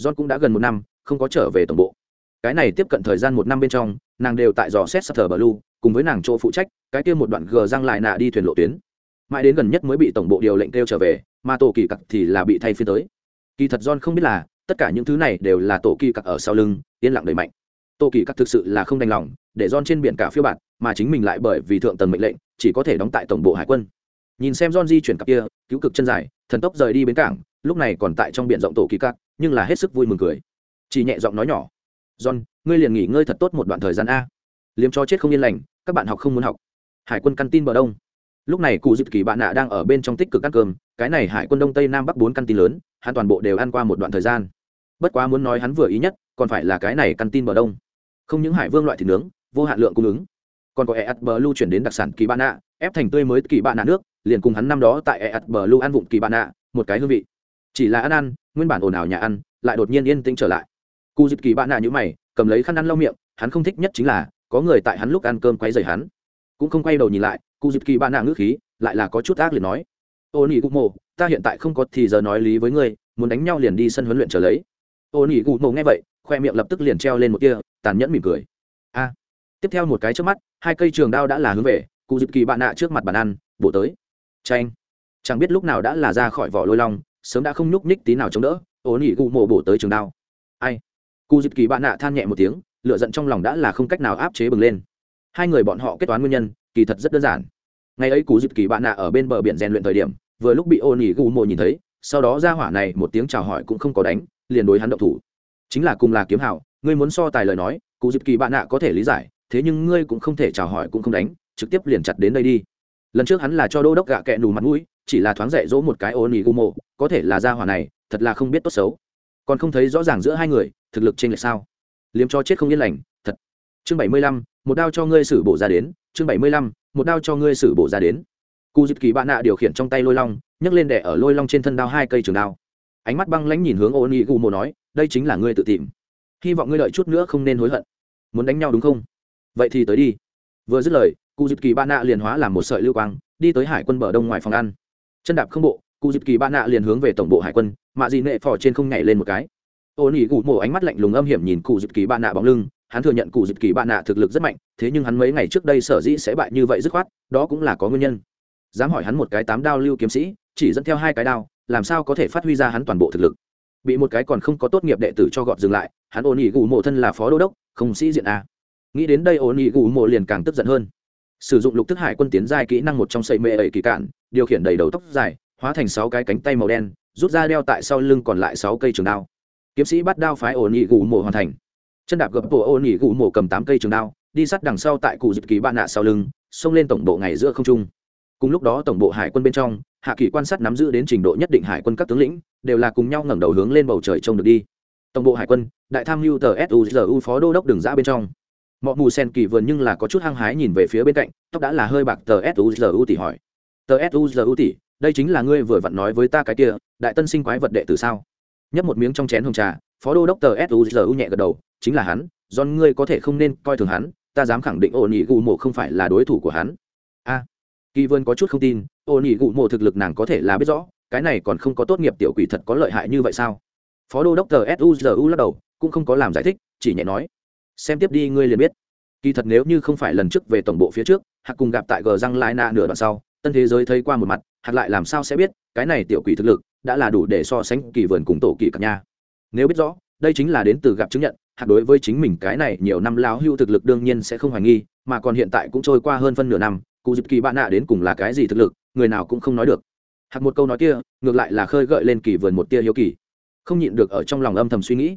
Speaker 1: John cũng đã gần một năm, không có trở về tổng bộ cái này tiếp cận thời gian một năm bên trong nàng đều tại dò xét sắt thờ bờ lu cùng với nàng chỗ phụ trách cái kia một đoạn gờ răng lại nạ đi thuyền lộ tuyến mãi đến gần nhất mới bị tổng bộ điều lệnh kêu trở về mà tổ kỳ cặc thì là bị thay phiên tới kỳ thật john không biết là tất cả những thứ này đều là tổ kỳ cặc ở sau lưng yên lặng đầy mạnh tổ kỳ cặc thực sự là không đành lòng để John trên biển cả phiêu bạt, mà chính mình lại bởi vì thượng tầng mệnh lệnh, chỉ có thể đóng tại tổng bộ hải quân. Nhìn xem John di chuyển cặp kia, cứu cực chân dài, thần tốc rời đi bến cảng, lúc này còn tại trong biển rộng tổ kỳ cặc nhưng là hết sức vui mừng cười. Chỉ nhẹ giọng nói nhỏ, "John, ngươi liền nghỉ ngơi thật tốt một đoạn thời gian a." Liếm cho chết không yên lành, các bạn học không muốn học. Hải quân căn tin bờ đông. Lúc này cụ Dịp Kỳ bạn nạ đang ở bên trong tích cực ăn cơm, cái này Hải quân đông tây nam bắc bốn căn tin lớn, hắn toàn bộ đều ăn qua một đoạn thời gian. Bất quá muốn nói hắn vừa ý nhất, còn phải là cái này căn tin bờ đông. Không những hải vương loại thịt nướng, vô hạn lượng cung ứng còn có ES Blue chuyển đến đặc sản kỳ bạn nạ, ép thành tươi mới kỳ bạn nạ nước, liền cùng hắn năm đó tại ES Blue ăn vụng kỳ bạn nạ, một cái hương vị. Chỉ là ăn ăn, nguyên bản ồn ào nhà ăn, lại đột nhiên yên tĩnh trở lại. Cụ dịch kỳ bạn nạ như mày, cầm lấy khăn ăn lau miệng, hắn không thích nhất chính là có người tại hắn lúc ăn cơm quấy dày hắn. Cũng không quay đầu nhìn lại, cụ dịch kỳ bạn nạ ngữ khí, lại là có chút ác liền nói: "Ô Nỉ Cục Mộ, ta hiện tại không có thì giờ nói lý với ngươi, muốn đánh nhau liền đi sân huấn luyện trở lấy." Ô Nỉ Cục Mộ nghe vậy, khoe miệng lập tức liền treo lên một tia, tàn nhẫn mỉm cười. "A." tiếp theo một cái trước mắt hai cây trường đao đã là hướng về cụ dịp kỳ bạn nạ trước mặt bàn ăn bổ tới tranh chẳng biết lúc nào đã là ra khỏi vỏ lôi long sớm đã không nhúc nhích tí nào chống đỡ ô nỉ cụ mộ bổ tới trường đao ai cụ dịp kỳ bạn nạ than nhẹ một tiếng lựa giận trong lòng đã là không cách nào áp chế bừng lên. Hai người bọn họ kết toán nguyên nhân, kỳ thật rất đơn giản. Ngày ấy cụ dịp kỳ bạn nạ ở bên bờ biển rèn luyện thời điểm, vừa lúc bị ô nỉ gu mổ nhìn thấy, sau đó ra hỏa này một tiếng chào hỏi cũng không có đánh, liền đối hắn động thủ. Chính là cùng là kiếm hảo ngươi muốn so tài lời nói, cụ dịp kỳ bạn nạ có thể lý giải, thế nhưng ngươi cũng không thể chào hỏi cũng không đánh, trực tiếp liền chặt đến đây đi. Lần trước hắn là cho đô đốc gạ kẹ nù mặt mũi, chỉ là thoáng dạy dỗ một cái ô nỉ gu mộ có thể là gia hỏa này, thật là không biết tốt xấu. Còn không thấy rõ ràng giữa hai người thực lực trên lệch sao? Liếm cho chết không yên lành, thật. Chương bảy mươi lăm, một đao cho ngươi xử bổ ra đến. Chương bảy mươi lăm, một đao cho ngươi xử bổ ra đến. Cụ dịp kỳ bạn nạ điều khiển trong tay lôi long, nhấc lên đẻ ở lôi long trên thân đao hai cây trường đao. Ánh mắt băng lãnh nhìn hướng ô nỉ gù mộ nói, đây chính là ngươi tự tìm. Hy vọng ngươi đợi chút nữa không nên hối hận. Muốn đánh nhau đúng không? Vậy thì tới đi. Vừa dứt lời cụ dịp kỳ bạn nạ liền hóa làm một sợi lưu quang, đi tới hải quân bờ đông ngoài phòng ăn. Chân đạp không bộ cụ dịp kỳ bạn nạ liền hướng về tổng bộ hải quân, mạ dị nệ phò trên không nhảy lên một cái ô nỉ gù mộ ánh mắt lạnh lùng âm hiểm nhìn cụ dịp kỳ bạn nạ bóng lưng, hắn thừa nhận cụ dịp kỳ bạn nạ thực lực rất mạnh, thế nhưng hắn mấy ngày trước đây sở dĩ sẽ bại như vậy dứt khoát, đó cũng là có nguyên nhân. Dám hỏi hắn một cái tám đao lưu kiếm sĩ, chỉ dẫn theo hai cái đao, làm sao có thể phát huy ra hắn toàn bộ thực lực? Bị một cái còn không có tốt nghiệp đệ tử cho gọt dừng lại, hắn ổn ỉ gù mộ thân là phó đô đốc, không sĩ diện a. Nghĩ đến đây ổn ỉ gù mộ liền càng tức giận hơn. Sử dụng lục thức hải quân tiến giai kỹ năng một trong sậy mệ ẩy kỳ cạn, điều khiển đầy đầu tóc dài, hóa thành sáu cái cánh tay màu đen, rút ra đeo tại sau lưng còn lại sáu cây trường đao kiếm sĩ bắt đao phái ổn nhị gù mộ hoàn thành. Chân đạp gập bộ ổn nhị gù mộ cầm tám cây trường đao, đi sát đằng sau tại cụ dịp kỳ bạn nạ sau lưng, xông lên tổng bộ ngày giữa không trung. Cùng lúc đó tổng bộ hải quân bên trong, hạ kỳ quan sát nắm giữ đến trình độ nhất định hải quân các tướng lĩnh, đều là cùng nhau ngẩng đầu hướng lên bầu trời trông được đi. Tổng bộ hải quân, đại tham mưu tờ suzu phó đô đốc đường giã bên trong. Mọi mù sen kỳ vườn nhưng là có chút hăng hái nhìn về phía bên cạnh, tóc đã là hơi bạc, tờ suzu tỷ hỏi. Tờ suzu tỷ, đây chính là ngươi vừa vặn nói với ta cái kia, đại tân sinh quái vật đệ từ sao? Nhấp một miếng trong chén hồng trà, phó đô đốc tờ suzu nhẹ gật đầu, chính là hắn do ngươi có thể không nên coi thường hắn, ta dám khẳng định ổn nhị gù mộ không phải là đối thủ của hắn. A, kỳ vân có chút không tin ổn nhị gù mộ thực lực nàng có thể là biết rõ, cái này còn không có tốt nghiệp tiểu quỷ thật có lợi hại như vậy sao? Phó đô đốc tờ suzu lắc đầu, cũng không có làm giải thích, chỉ nhẹ nói, xem tiếp đi ngươi liền biết. Kỳ thật nếu như không phải lần trước về tổng bộ phía trước hạc cùng gặp tại gờ răng lai na nửa đoạn sau, tân thế giới thấy qua một mặt hạc lại làm sao sẽ biết, cái này tiểu quỷ thực lực đã là đủ để so sánh kỳ vườn cùng tổ kỳ cả nhà. Nếu biết rõ, đây chính là đến từ gặp chứng nhận, Hạt đối với chính mình cái này nhiều năm lao hưu thực lực đương nhiên sẽ không hoài nghi, mà còn hiện tại cũng trôi qua hơn phân nửa năm, cụ dịp kỳ bạn nạ đến cùng là cái gì thực lực, người nào cũng không nói được. Hạt một câu nói kia, ngược lại là khơi gợi lên kỳ vườn một tia hiếu kỳ. Không nhịn được ở trong lòng âm thầm suy nghĩ.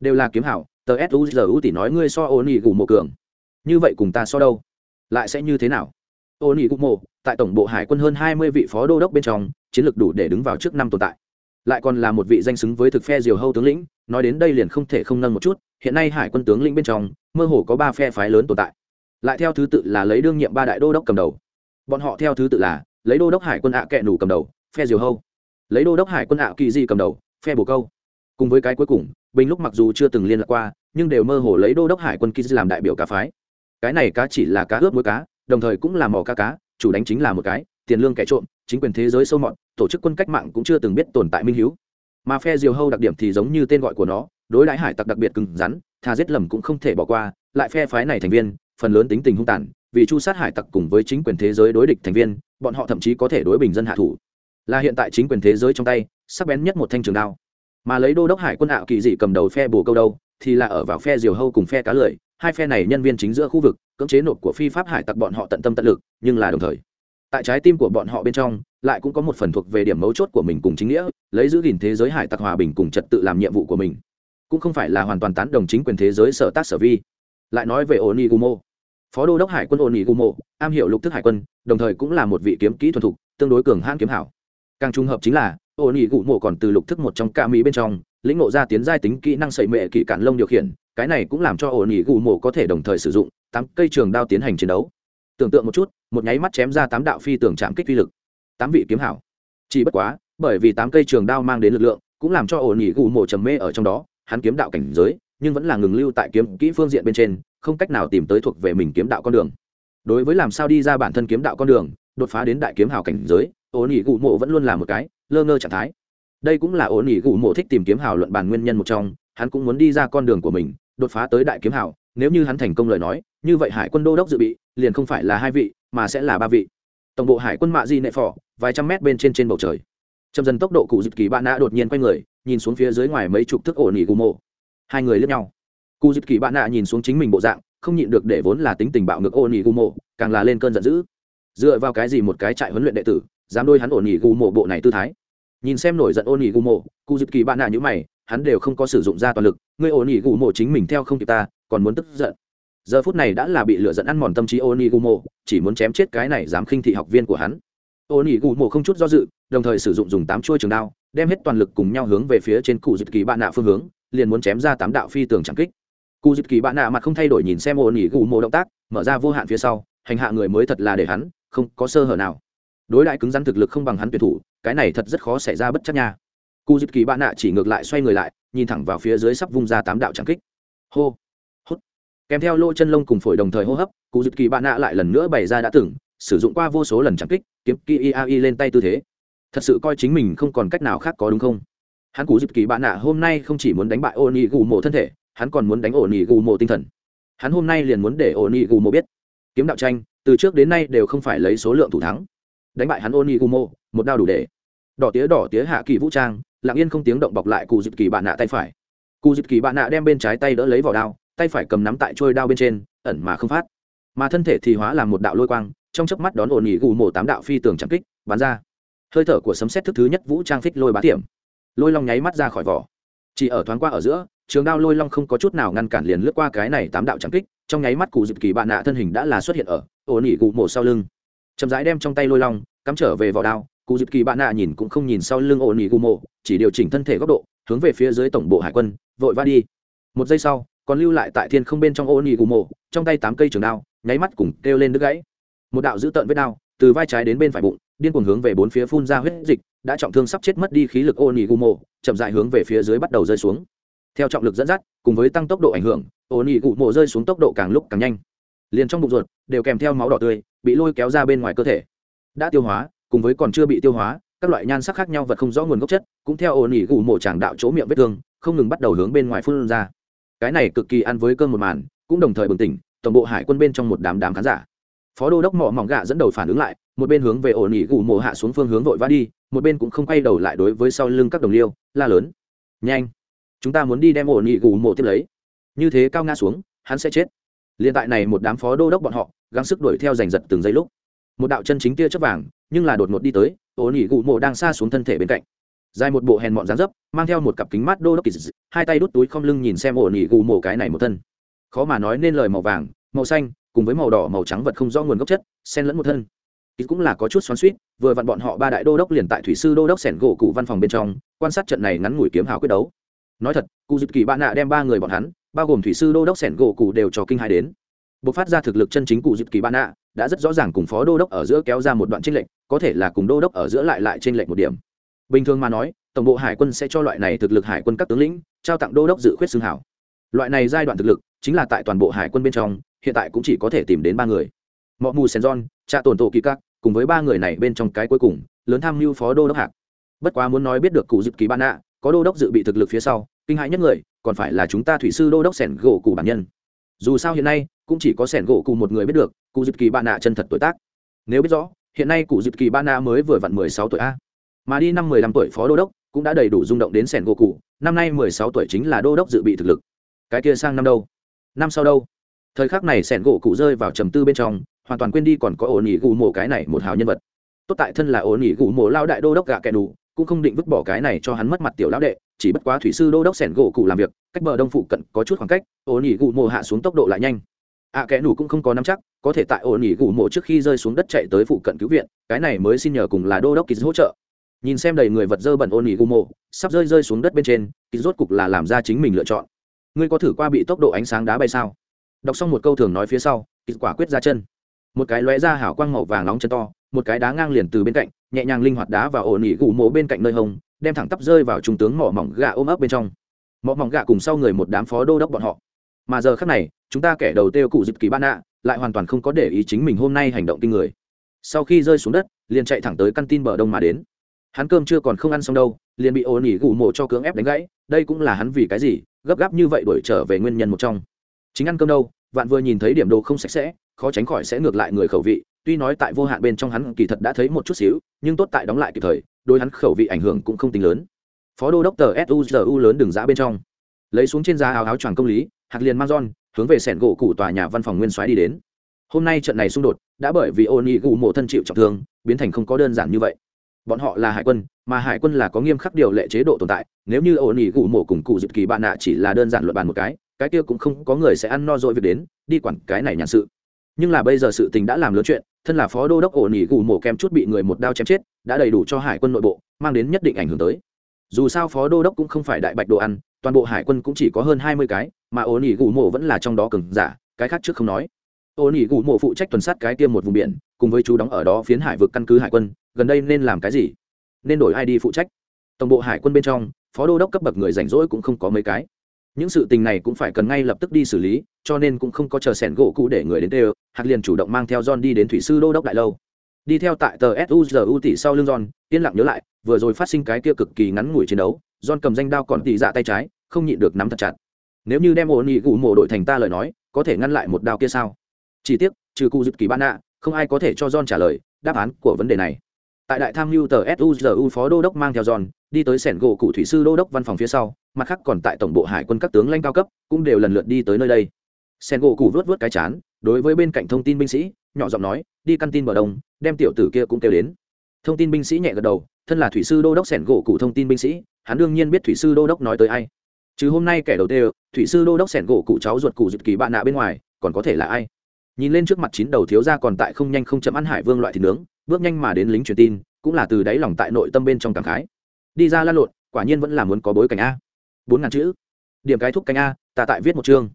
Speaker 1: Đều là kiếm hảo, tờ suzu tỷ nói ngươi so ô nỉ gù mộ cường. Như vậy cùng ta so đâu? Lại sẽ như thế nào? Ô nỉ gù mộ, tại tổng bộ hải quân hơn hai mươi vị phó đô đốc bên trong chiến lược đủ để đứng vào trước năm tồn tại. Lại còn là một vị danh xứng với thực phe diều hâu tướng lĩnh, nói đến đây liền không thể không nâng một chút, hiện nay hải quân tướng lĩnh bên trong, mơ hồ có ba phe phái lớn tồn tại. Lại theo thứ tự là lấy đương nhiệm ba đại đô đốc cầm đầu. Bọn họ theo thứ tự là lấy đô đốc hải quân ạ à kẹ nủ cầm đầu, phe diều hâu. Lấy đô đốc hải quân ạ kỳ di cầm đầu, phe bồ câu. Cùng với cái cuối cùng bình lúc mặc dù chưa từng liên lạc qua, nhưng đều mơ hồ lấy đô đốc hải quân kỳ di làm đại biểu cá phái. Cái này cá chỉ là cá ướp muối cá, đồng thời cũng là mỏ cá cá, chủ đánh chính là một cái, tiền lương kẻ trộm, chính quyền thế giới sâu mọt tổ chức quân cách mạng cũng chưa từng biết tồn tại minh hiếu. Mà phe diều hâu đặc điểm thì giống như tên gọi của nó, đối đãi hải tặc đặc biệt cứng rắn thà giết lầm cũng không thể bỏ qua, lại phe phái này thành viên, phần lớn tính tình hung tàn, vì chu sát hải tặc cùng với chính quyền thế giới đối địch thành viên, bọn họ thậm chí có thể đối bình dân hạ thủ. Là hiện tại chính quyền thế giới trong tay, sắc bén nhất một thanh trường đao. Mà lấy đô đốc hải quân ảo kỳ dị cầm đầu phe bồ câu đâu, thì là ở vào phe diều hâu cùng phe cá lười hai phe này nhân viên chính giữa khu vực, cưỡng chế nộp của phi pháp hải tặc bọn họ tận tâm tận lực, nhưng là đồng thời, tại trái tim của bọn họ bên trong lại cũng có một phần thuộc về điểm mấu chốt của mình cùng chính nghĩa, lấy giữ gìn thế giới hải tặc hòa bình cùng trật tự làm nhiệm vụ của mình. Cũng không phải là hoàn toàn tán đồng chính quyền thế giới sở tác sở vi. Lại nói về oni gumo phó đô đốc hải quân oni gumo am hiểu lục thức hải quân, đồng thời cũng là một vị kiếm kỹ thuần thục, tương đối cường hãn kiếm hảo. Càng trung hợp chính là oni gumo còn từ lục thức một trong ca mỹ bên trong, lĩnh ngộ ra tiến giai tính kỹ năng sẩy mệ kỹ cản lông điều khiển, cái này cũng làm cho oni gumo có thể đồng thời sử dụng tám cây trường đao tiến hành chiến đấu. Tưởng tượng một chút, một nháy mắt chém ra tám đạo phi tưởng chạm kích uy lực tám vị kiếm hảo. Chỉ bất quá, bởi vì tám cây trường đao mang đến lực lượng, cũng làm cho ổn nghỉ gù mộ trầm mê ở trong đó. Hắn kiếm đạo cảnh giới, nhưng vẫn là ngừng lưu tại kiếm kỹ phương diện bên trên, không cách nào tìm tới thuộc về mình kiếm đạo con đường. Đối với làm sao đi ra bản thân kiếm đạo con đường, đột phá đến đại kiếm hào cảnh giới ổn nghỉ gù mộ vẫn luôn là một cái lơ ngơ trạng thái. Đây cũng là ổn nghỉ gù mộ thích tìm kiếm hào luận bàn nguyên nhân một trong, hắn cũng muốn đi ra con đường của mình, đột phá tới đại kiếm hào nếu như hắn thành công lời nói, như vậy hải quân đô đốc dự bị, liền không phải là hai vị, mà sẽ là ba vị tổng bộ hải quân mạ di nệ phò, vài trăm mét bên trên trên bầu trời. Chậm dần tốc độ cụ dịp kỳ bạn nạ đột nhiên quay người, nhìn xuống phía dưới ngoài mấy chục thước ổ nỉ gù mộ. Hai người lướt nhau. Cụ dịp kỳ bạn nạ nhìn xuống chính mình bộ dạng, không nhịn được để vốn là tính tình bạo ngược ổ nỉ gù mộ, càng là lên cơn giận dữ. Dựa vào cái gì một cái trại huấn luyện đệ tử, dám đôi hắn ổ nỉ gù mộ bộ này tư thái? Nhìn xem nổi giận ổ nỉ gù mộ, cụ dịp kỳ bạn nạ như mày, hắn đều không có sử dụng ra toàn lực, ngươi ổ nỉ gù mộ chính mình theo không kịp ta, còn muốn tức giận giờ phút này đã là bị lựa dẫn ăn mòn tâm trí onigumo, chỉ muốn chém chết cái này dám khinh thị học viên của hắn. Onigumo không chút do dự, đồng thời sử dụng dùng tám chuôi trường đao, đem hết toàn lực cùng nhau hướng về phía trên cụ dịp kỳ bạn nạ phương hướng, liền muốn chém ra tám đạo phi tường chẳng kích. Cụ dịp kỳ bạn nạ mặt không thay đổi nhìn xem onigumo động tác, mở ra vô hạn phía sau, hành hạ người mới thật là để hắn không có sơ hở nào. Đối đại cứng rắn thực lực không bằng hắn tuyển thủ, cái này thật rất khó xảy ra bất chấp nha. Cụ dịp kỳ bạn nạ chỉ ngược lại xoay người lại, nhìn thẳng vào phía dưới sắp vung ra tám đạo trắng kích. Hô kèm theo lỗ chân lông cùng phổi đồng thời hô hấp, cụ dịp kỳ bạn nạ lại lần nữa bày ra đã từng, sử dụng qua vô số lần chẳng kích, kiếm kỳ iai lên tay tư thế. Thật sự coi chính mình không còn cách nào khác có đúng không? Hắn cụ dịp kỳ bạn nạ hôm nay không chỉ muốn đánh bại ô nị gù mộ thân thể, hắn còn muốn đánh ổ nị gù mộ tinh thần. Hắn hôm nay liền muốn để ổ nị gù mộ biết. Kiếm đạo tranh, từ trước đến nay đều không phải lấy số lượng thủ thắng. Đánh bại hắn ô nị gù mộ một đao đủ để. Đỏ tía đỏ tía hạ kỳ vũ trang, lặng yên không tiếng động bọc lại cụ dịp kỳ bạn nạ tay phải. Cụ dịp kỳ bạn nạ đem bên trái tay đỡ lấy vỏ đao tay phải cầm nắm tại trôi đao bên trên, ẩn mà không phát. Mà thân thể thì hóa làm một đạo lôi quang, trong chớp mắt đón ổn nghỉ gù mổ tám đạo phi tường chạm kích, bắn ra. Hơi thở của sấm xét thức thứ nhất vũ trang phích lôi bá tiệm. Lôi long nháy mắt ra khỏi vỏ. Chỉ ở thoáng qua ở giữa, trường đao lôi long không có chút nào ngăn cản liền lướt qua cái này tám đạo chạm kích, trong nháy mắt cụ dịp kỳ bạn nạ thân hình đã là xuất hiện ở ổn nghỉ gù mổ sau lưng. Chậm rãi đem trong tay lôi long, cắm trở về vỏ đao, cụ dịp kỳ bạn nạ nhìn cũng không nhìn sau lưng ổn nghỉ gù mổ, chỉ điều chỉnh thân thể góc độ, hướng về phía dưới tổng bộ hải quân, vội va đi. Một giây sau còn lưu lại tại thiên không bên trong ô nghỉ gù mộ, trong tay tám cây trường đao, nháy mắt cùng kêu lên đứt gãy. Một đạo dữ tợn vết đao, từ vai trái đến bên phải bụng, điên cuồng hướng về bốn phía phun ra huyết dịch, đã trọng thương sắp chết mất đi khí lực ô nỉ gù mộ, chậm dại hướng về phía dưới bắt đầu rơi xuống. Theo trọng lực dẫn dắt, cùng với tăng tốc độ ảnh hưởng, ô nỉ gù mộ rơi xuống tốc độ càng lúc càng nhanh. Liền trong bụng ruột, đều kèm theo máu đỏ tươi, bị lôi kéo ra bên ngoài cơ thể. Đã tiêu hóa, cùng với còn chưa bị tiêu hóa, các loại nhan sắc khác nhau vật không rõ nguồn gốc chất, cũng theo ổ nỉ gù mộ tràng đạo chỗ miệng vết thương, không ngừng bắt đầu hướng bên ngoài phun ra cái này cực kỳ ăn với cơm một màn, cũng đồng thời bừng tỉnh, tổng bộ hải quân bên trong một đám đám khán giả. Phó đô đốc mỏ mỏng gạ dẫn đầu phản ứng lại, một bên hướng về ổ nỉ gù mộ hạ xuống phương hướng vội vã đi, một bên cũng không quay đầu lại đối với sau lưng các đồng liêu, la lớn. Nhanh, chúng ta muốn đi đem ổ nỉ gù mộ tiếp lấy. Như thế cao ngã xuống, hắn sẽ chết. Liên tại này một đám phó đô đốc bọn họ, gắng sức đuổi theo giành giật từng giây lúc. Một đạo chân chính tia chớp vàng, nhưng là đột ngột đi tới, ổ nỉ gù mộ đang xa xuống thân thể bên cạnh dài một bộ hèn mọn dáng dấp, mang theo một cặp kính mắt đô đốc kỳ dị hai tay đút túi không lưng nhìn xem ổ nỉ gù mổ cái này một thân. Khó mà nói nên lời màu vàng, màu xanh, cùng với màu đỏ, màu trắng vật không rõ nguồn gốc chất, xen lẫn một thân. Ít cũng là có chút xoắn suýt vừa vặn bọn họ ba đại đô đốc liền tại thủy sư đô đốc sẻn gỗ cụ văn phòng bên trong, quan sát trận này ngắn ngủi kiếm hào quyết đấu. Nói thật, cụ dịp kỳ bạn nạ đem ba người bọn hắn, bao gồm thủy sư đô đốc sẻn gỗ cụ đều cho kinh hai đến. Bộc phát ra thực lực chân chính cụ dịp kỳ bạn nạ, đã rất rõ ràng cùng phó đô đốc ở giữa kéo ra một đoạn tranh lệch, có thể là cùng đô đốc ở giữa lại lại tranh lệch một điểm bình thường mà nói, tổng bộ hải quân sẽ cho loại này thực lực hải quân các tướng lĩnh, trao tặng đô đốc dự khuyết xương hảo. Loại này giai đoạn thực lực, chính là tại toàn bộ hải quân bên trong, hiện tại cũng chỉ có thể tìm đến ba người. Mọ mù sen john cha tổn tổ kỳ các, cùng với ba người này bên trong cái cuối cùng, lớn tham mưu phó đô đốc hạc. Bất quá muốn nói biết được cụ dịp kỳ ban nạ, có đô đốc dự bị thực lực phía sau, kinh hãi nhất người, còn phải là chúng ta thủy sư đô đốc sẻn gỗ cụ bản nhân. Dù sao hiện nay, cũng chỉ có sẻn gỗ cụ một người biết được, cụ dịp kỳ ban nạ chân thật tuổi tác. Nếu biết rõ, hiện nay cụ dịp kỳ ban nạ mới vừa vặn mười sáu tuổi a mà đi năm mười lăm tuổi phó đô đốc cũng đã đầy đủ rung động đến sẻn gỗ cụ năm nay mười sáu tuổi chính là đô đốc dự bị thực lực. Cái kia sang năm đâu? Năm sau đâu? Thời khắc này sẻn gỗ cụ rơi vào trầm tư bên trong hoàn toàn quên đi còn có ổn ỉ gù mộ cái này một hào nhân vật. Tốt tại thân là ổn ỉ gù mộ lao đại đô đốc gạ kẻ đủ cũng không định vứt bỏ cái này cho hắn mất mặt tiểu lão đệ chỉ bất quá thủy sư đô đốc sẻn gỗ cụ làm việc cách bờ đông phụ cận có chút khoảng cách ổn ỉ gù mộ hạ xuống tốc độ lại nhanh. Ạ à, kẻ đủ cũng không có nắm chắc có thể tại ổn ỉ gù mộ trước khi rơi xuống đất chạy tới phụ cận cứu viện cái này mới xin nhờ cùng là đô đốc kỳ hỗ trợ nhìn xem đầy người vật dơ bẩn ôn ỉ gu mộ sắp rơi rơi xuống đất bên trên kỳ rốt cục là làm ra chính mình lựa chọn. Ngươi có thử qua bị tốc độ ánh sáng đá bay sao? Đọc xong một câu thường nói phía sau, thì quả quyết ra chân. Một cái lóe ra hảo quang màu vàng nóng chân to, một cái đá ngang liền từ bên cạnh, nhẹ nhàng linh hoạt đá và ổn ỉ gù mộ bên cạnh nơi hông, đem thẳng tắp rơi vào trung tướng mỏ mỏng gà ôm ấp bên trong. Mỏ mỏng gà cùng sau người một đám phó đô đốc bọn họ. Mà giờ khác này, chúng ta kẻ đầu tiêu cụ dịp kỳ ban nạ lại hoàn toàn không có để ý chính mình hôm nay hành động kinh người. Sau khi rơi xuống đất, liền chạy thẳng tới căn tin bờ đông mà đến hắn cơm chưa còn không ăn xong đâu, liền bị ổn nỉ gù mộ cho cưỡng ép đánh gãy, đây cũng là hắn vì cái gì, gấp gáp như vậy đổi trở về nguyên nhân một trong. Chính ăn cơm đâu, vạn vừa nhìn thấy điểm đồ không sạch sẽ, khó tránh khỏi sẽ ngược lại người khẩu vị, tuy nói tại vô hạn bên trong hắn kỳ thật đã thấy một chút xíu, nhưng tốt tại đóng lại kịp thời đôi hắn khẩu vị ảnh hưởng cũng không tính lớn. Phó đô đốc tờ suzu lớn đường giã bên trong. Lấy xuống trên da áo áo choàng công lý, hạt liền mang giòn, hướng về sẻn gỗ cụ tòa nhà văn phòng nguyên soái đi đến. Hôm nay trận này xung đột, đã bởi vì ô nị gù mộ thân chịu trọng thương, biến thành không có đơn giản như vậy bọn họ là hải quân, mà hải quân là có nghiêm khắc điều lệ chế độ tồn tại. Nếu như ổn ỉ gù mổ cùng cụ dịp kỳ bạn nạ chỉ là đơn giản luận bàn một cái cái kia cũng không có người sẽ ăn no dội việc đến, đi quản cái này nhàn sự. Nhưng là bây giờ sự tình đã làm lớn chuyện, thân là phó đô đốc ổn ỉ gù mổ kem chút bị người một đao chém chết, đã đầy đủ cho hải quân nội bộ, mang đến nhất định ảnh hưởng tới. Dù sao phó đô đốc cũng không phải đại bạch đồ ăn, toàn bộ hải quân cũng chỉ có hơn hai mươi cái, mà ổn ỉ gù mổ vẫn là trong đó cừng giả, cái khác trước không nói. Ổn ỉ gù mổ phụ trách tuần sát cái tiêm một vùng biển, cùng với chú đóng ở đó phiến hải vực căn cứ hải quân gần đây nên làm cái gì? Nên đổi ai đi phụ trách? Tổng bộ hải quân bên trong, phó đô đốc cấp bậc người rảnh rỗi cũng không có mấy cái. Những sự tình này cũng phải cần ngay lập tức đi xử lý, cho nên cũng không có chờ sẻn gỗ cũ để người đến tê hạc liền chủ động mang theo john đi đến thủy sư đô đốc đại lâu. Đi theo tại tờ suzu tỷ sau lưng john, yên lặng nhớ lại, vừa rồi phát sinh cái kia cực kỳ ngắn ngủi chiến đấu, john cầm danh đao còn tỉ dạ tay trái, không nhịn được nắm thật chặt. Nếu như đem ổn nghị gù mộ đội thành ta lời nói, có thể ngăn lại một đao kia sao? Chỉ tiếc, trừ cụ dịp kỳ ban nạ, không ai có thể cho john trả lời đáp án của vấn đề này tại đại tham mưu tờ suzu phó đô đốc mang theo giòn đi tới sẻn gỗ cụ thủy sư đô đốc văn phòng phía sau, mặt khác còn tại tổng bộ hải quân các tướng lãnh cao cấp, cũng đều lần lượt đi tới nơi đây. Sẻn gỗ cụ vớt vớt cái chán, đối với bên cạnh thông tin binh sĩ, nhỏ giọng nói, đi căn tin bờ đông, đem tiểu tử kia cũng kêu đến. Thông tin binh sĩ nhẹ gật đầu, thân là thủy sư đô đốc sẻn gỗ cụ thông tin binh sĩ, hắn đương nhiên biết thủy sư đô đốc nói tới ai. Chứ hôm nay kẻ đầu tiên, thủy sư đô đốc sẻn gỗ cụ cháu ruột cụ dịp kỳ bạn nạ bên ngoài, còn có thể là ai? Nhìn lên trước mặt chín đầu thiếu gia còn tại không nhanh không chậm ăn hải vương loại thịt nướng bước nhanh mà đến lính truyền tin, cũng là từ đáy lòng tại nội tâm bên trong cảm khái. Đi ra lan lộn, quả nhiên vẫn là muốn có bối cảnh a. Bốn ngàn chữ. Điểm cái thúc cánh a, ta tại viết một chương.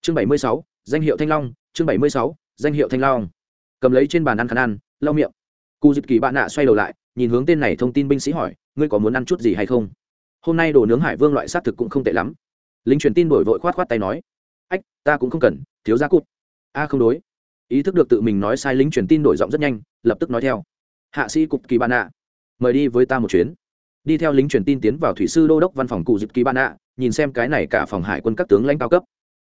Speaker 1: Chương bảy mươi sáu, danh hiệu thanh long, chương bảy mươi sáu, danh hiệu thanh long. Cầm lấy trên bàn ăn khăn ăn, lau miệng. Cụ dịp kỳ bạn nạ xoay đầu lại, nhìn hướng tên này thông tin binh sĩ hỏi, ngươi có muốn ăn chút gì hay không? Hôm nay đồ nướng hải vương loại xác thực cũng không tệ lắm. Lính truyền tin đổi vội khoát khoát tay nói, ách, ta cũng không cần, thiếu gia cụt. A, không đối ý thức được tự mình nói sai lính truyền tin đổi giọng rất nhanh, lập tức nói theo. Hạ sĩ cục kỳ bạn nạ mời đi với ta một chuyến. Đi theo lính truyền tin tiến vào thủy sư đô đốc văn phòng cụ dịp kỳ bạn nạ nhìn xem cái này cả phòng hải quân các tướng lãnh cao cấp.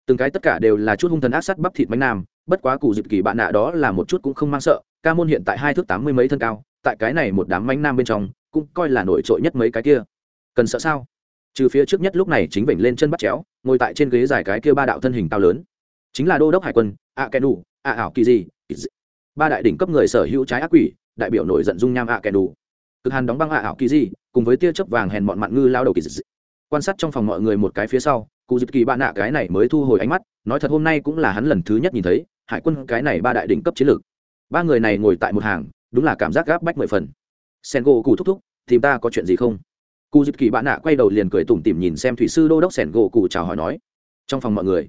Speaker 1: Từng cái tất cả đều là chút hung thần ác sắt bắp thịt bánh nam, bất quá cụ dịp kỳ bạn nạ đó là một chút cũng không mang sợ, ca môn hiện tại hai thước tám mươi mấy thân cao, tại cái này một đám bánh nam bên trong, cũng coi là nổi trội nhất mấy cái kia. Cần sợ sao? Trừ phía trước nhất lúc này chính vểnh lên chân bắt chéo, ngồi tại trên ghế dài cái kia ba đạo thân hình cao lớn. Chính là đô đốc hải quân, a kẻ đủ a ảo kỳ gì ba đại đỉnh cấp người sở hữu trái ác quỷ, đại biểu nổi giận dung nham a kẻ đủ cực hàn đóng băng a ảo kỳ gì, cùng với tia chớp vàng hèn mọn mặn ngư lao đầu kỳ dị. Quan sát trong phòng mọi người một cái phía sau, cụ dịp kỳ bạn nạ cái này mới thu hồi ánh mắt, nói thật hôm nay cũng là hắn lần thứ nhất nhìn thấy, hải quân cái này ba đại đỉnh cấp chiến lược. Ba người này ngồi tại một hàng, đúng là cảm giác gáp bách mười phần. Sen gỗ cụ thúc thúc, tìm ta có chuyện gì không? Cụ dịp kỳ bạn nạ quay đầu liền cười tủm tỉm nhìn xem thủy sư đô đốc sẻn gỗ cụ chào hỏi nói. Trong phòng mọi người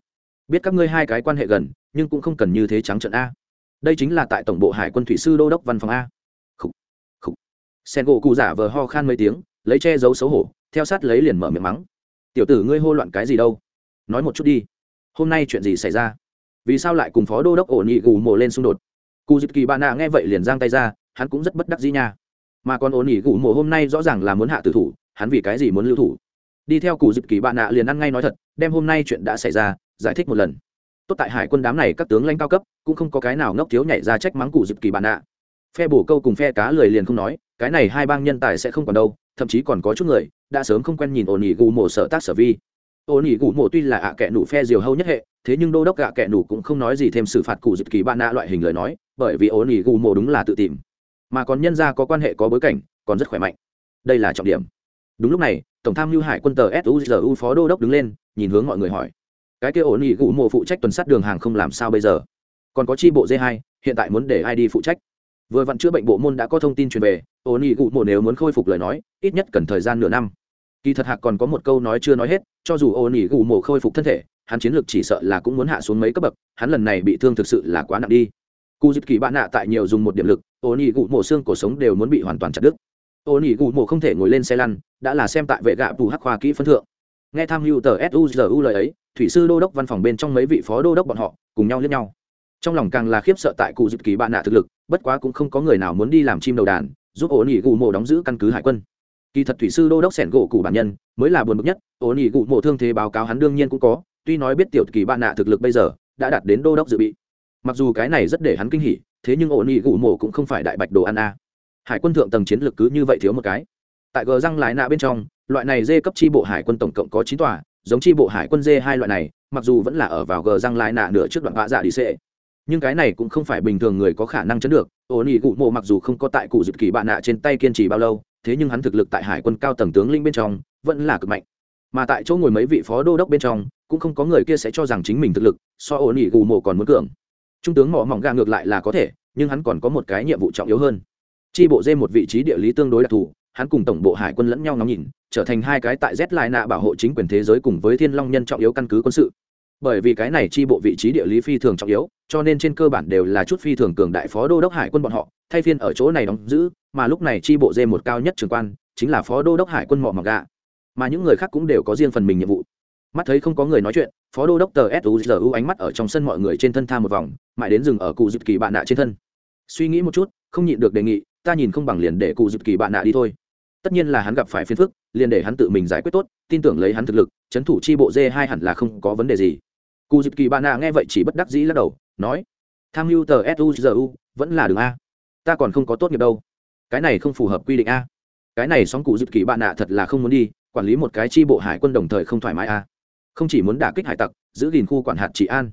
Speaker 1: biết các ngươi hai cái quan hệ gần, nhưng cũng không cần như thế trắng trận a. Đây chính là tại tổng bộ hải quân thủy sư đô đốc văn phòng a. Khúc khúc sen gỗ cụ giả vờ ho khan mấy tiếng, lấy che giấu xấu hổ, theo sát lấy liền mở miệng mắng. Tiểu tử ngươi hô loạn cái gì đâu? Nói một chút đi. Hôm nay chuyện gì xảy ra? Vì sao lại cùng phó đô đốc ổn nhị gù mồ lên xung đột? Cụ dịp kỳ bạn nạ nghe vậy liền giang tay ra, hắn cũng rất bất đắc dĩ nha. Mà còn ổn nhị gù mồ hôm nay rõ ràng là muốn hạ tử thủ, hắn vì cái gì muốn lưu thủ? Đi theo cụ dịp kỳ bạn nạ liền ăn ngay nói thật đem hôm nay chuyện đã xảy ra giải thích một lần. Tốt tại hải quân đám này các tướng lãnh cao cấp, cũng không có cái nào ngốc thiếu nhảy ra trách mắng cụ dịp kỳ bạn ạ. phe bổ câu cùng phe cá lười liền không nói, cái này hai bang nhân tài sẽ không còn đâu, thậm chí còn có chút người, đã sớm không quen nhìn ổn ỉ gù mộ sở tác sở vi. Ổn ỉ gù mộ tuy là ạ à kẻ nủ phe diều hâu nhất hệ, thế nhưng đô đốc ạ kẻ nủ cũng không nói gì thêm xử phạt cụ dịp kỳ bạn nạ loại hình lời nói, bởi vì ổn ỉ gù mộ đúng là tự tìm. Mà còn nhân ra có quan hệ có bối cảnh, còn rất khỏe mạnh. Đây là trọng điểm. Đúng lúc này, tổng tham mưu hải quân tờ suzu phó đô đốc đứng lên, nhìn hướng mọi người hỏi cái kia ổn ỉ gụ mộ phụ trách tuần sát đường hàng không làm sao bây giờ? Còn có chi bộ d hai, hiện tại muốn để ai đi phụ trách? Vừa vặn chữa bệnh bộ môn đã có thông tin truyền về ổn ỉ gụ mộ nếu muốn khôi phục lời nói ít nhất cần thời gian nửa năm. Kỳ thật hạc còn có một câu nói chưa nói hết cho dù ổn ỉ gụ mộ khôi phục thân thể hắn chiến lược chỉ sợ là cũng muốn hạ xuống mấy cấp bậc hắn lần này bị thương thực sự là quá nặng đi. Cụ dịp kỳ bạn nạ tại nhiều dùng một điểm lực ổn ỉ gụ mộ xương cổ sống đều muốn bị hoàn toàn chặt đứt. Ổn ỉ gụ mộ không thể ngồi lên xe lăn đã là xem tại vệ gạ bù hắc khoa kỹ phân thượng. Nghe tham hưu tờ suzu lời ấy thủy sư đô đốc văn phòng bên trong mấy vị phó đô đốc bọn họ cùng nhau lẫn nhau. Trong lòng càng là khiếp sợ tại cụ dịp kỳ bạn nạ thực lực, bất quá cũng không có người nào muốn đi làm chim đầu đàn, giúp ổn ỉ gù mộ đóng giữ căn cứ hải quân. Kỳ thật thủy sư đô đốc sẻn gỗ cụ bản nhân mới là buồn bực nhất ổn ỉ gù mộ thương thế báo cáo hắn đương nhiên cũng có, tuy nói biết tiểu kỳ bạn nạ thực lực bây giờ đã đạt đến đô đốc dự bị. Mặc dù cái này rất để hắn kinh hỉ, thế nhưng ổn ỉ gù mộ cũng không phải đại bạch đồ ăn a. Hải quân thượng tầng chiến lược cứ như vậy thiếu một cái. Tại gờ răng lái nạ bên trong, loại này dê cấp chi bộ hải quân tổng cộng có chín tòa giống chi bộ hải quân dê hai loại này, mặc dù vẫn là ở vào gờ răng lái nạ nửa trước đoạn vạ dạ đi xệ. Nhưng cái này cũng không phải bình thường người có khả năng chấn được ổn ỉ cụ mộ mặc dù không có tại cụ dịp kỳ bạn nạ trên tay kiên trì bao lâu, thế nhưng hắn thực lực tại hải quân cao tầng tướng linh bên trong vẫn là cực mạnh. Mà tại chỗ ngồi mấy vị phó đô đốc bên trong, cũng không có người kia sẽ cho rằng chính mình thực lực so ổn ỉ cụ mộ còn muốn cường. Trung tướng mỏ mỏng gà ngược lại là có thể, nhưng hắn còn có một cái nhiệm vụ trọng yếu hơn. Chi bộ dê một vị trí địa lý tương đối đặc thù hắn cùng tổng bộ hải quân lẫn nhau ngắm nhìn, trở thành hai cái tại z lại nạ bảo hộ chính quyền thế giới cùng với thiên long nhân trọng yếu căn cứ quân sự. Bởi vì cái này chi bộ vị trí địa lý phi thường trọng yếu, cho nên trên cơ bản đều là chút phi thường cường đại phó đô đốc hải quân bọn họ, thay phiên ở chỗ này đóng giữ, mà lúc này chi bộ dê một cao nhất trường quan, chính là phó đô đốc hải quân mọ mọc gà. Mà những người khác cũng đều có riêng phần mình nhiệm vụ. Mắt thấy không có người nói chuyện, phó đô đốc tờ suzu ánh mắt ở trong sân mọi người trên thân tha một vòng, mãi đến dừng ở cụ dịp kỳ bạn nạ trên thân. Suy nghĩ một chút, không nhịn được đề nghị ta nhìn không bằng liền để cụ dịp kỳ bạn nạ đi thôi. Tất nhiên là hắn gặp phải phiền phức, liền để hắn tự mình giải quyết tốt, tin tưởng lấy hắn thực lực, chấn thủ chi bộ dê hai hẳn là không có vấn đề gì. Cụ dịp kỳ bạn nạ nghe vậy chỉ bất đắc dĩ lắc đầu, nói, tham mưu tờ suzu vẫn là đường a. Ta còn không có tốt nghiệp đâu. Cái này không phù hợp quy định a. Cái này xong cụ dịp kỳ bạn nạ thật là không muốn đi, quản lý một cái chi bộ hải quân đồng thời không thoải mái a. Không chỉ muốn đả kích hải tặc, giữ gìn khu quản hạt trị an.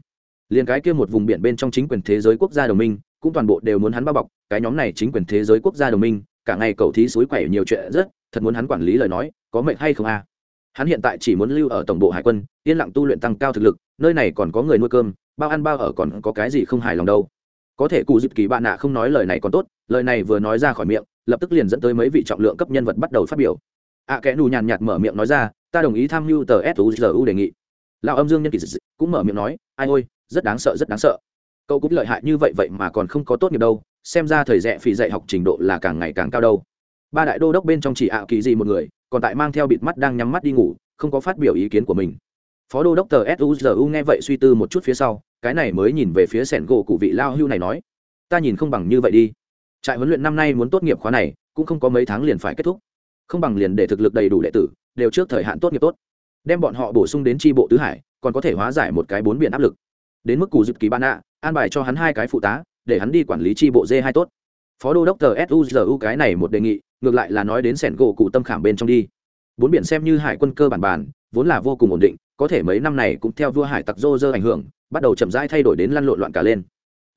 Speaker 1: Liền cái kia một vùng biển bên trong chính quyền thế giới quốc gia đồng minh, cũng toàn bộ đều muốn hắn bao bọc cái nhóm này chính quyền thế giới quốc gia đồng minh cả ngày cầu thí suối quẩy nhiều chuyện rất thật muốn hắn quản lý lời nói có mệnh hay không a hắn hiện tại chỉ muốn lưu ở tổng bộ hải quân yên lặng tu luyện tăng cao thực lực nơi này còn có người nuôi cơm bao ăn bao ở còn có cái gì không hài lòng đâu. Có thể cụ dịp kỳ bạn nạ không nói lời này còn tốt lời này vừa nói ra khỏi miệng lập tức liền dẫn tới mấy vị trọng lượng cấp nhân vật bắt đầu phát biểu. Ạ à, kẽ nù nhàn nhạt mở miệng nói ra ta đồng ý tham mưu tờ suzu đề nghị. Lão âm dương nhân kỳ cũng mở miệng nói ai ôi rất đáng sợ rất đáng sợ. Cậu cũng lợi hại như vậy vậy mà còn không có tốt nghiệp đâu xem ra thời rẽ phỉ dạy học trình độ là càng ngày càng cao đâu. Ba đại đô đốc bên trong chỉ ạ kỳ gì một người, còn tại mang theo bịt mắt đang nhắm mắt đi ngủ, không có phát biểu ý kiến của mình. Phó đô đốc tờ suzu nghe vậy suy tư một chút phía sau, cái này mới nhìn về phía sẻn gỗ cụ vị lao hưu này nói, ta nhìn không bằng như vậy đi. Trại huấn luyện năm nay muốn tốt nghiệp khóa này, cũng không có mấy tháng liền phải kết thúc. Không bằng liền để thực lực đầy đủ đệ tử, đều trước thời hạn tốt nghiệp tốt. Đem bọn họ bổ sung đến tri bộ tứ hải, còn có thể hóa giải một cái bốn biển áp lực. Đến mức cù dịp kỳ ban ạ, an bài cho hắn hai cái phụ tá để hắn đi quản lý tri bộ d hai tốt. Phó đô đốc tờ suzu cái này một đề nghị ngược lại là nói đến sẻn gỗ cụ tâm khảm bên trong đi. Bốn biển xem như hải quân cơ bản bản vốn là vô cùng ổn định có thể mấy năm này cũng theo vua hải tặc dô dơ ảnh hưởng bắt đầu chậm rãi thay đổi đến lăn lộn loạn cả lên.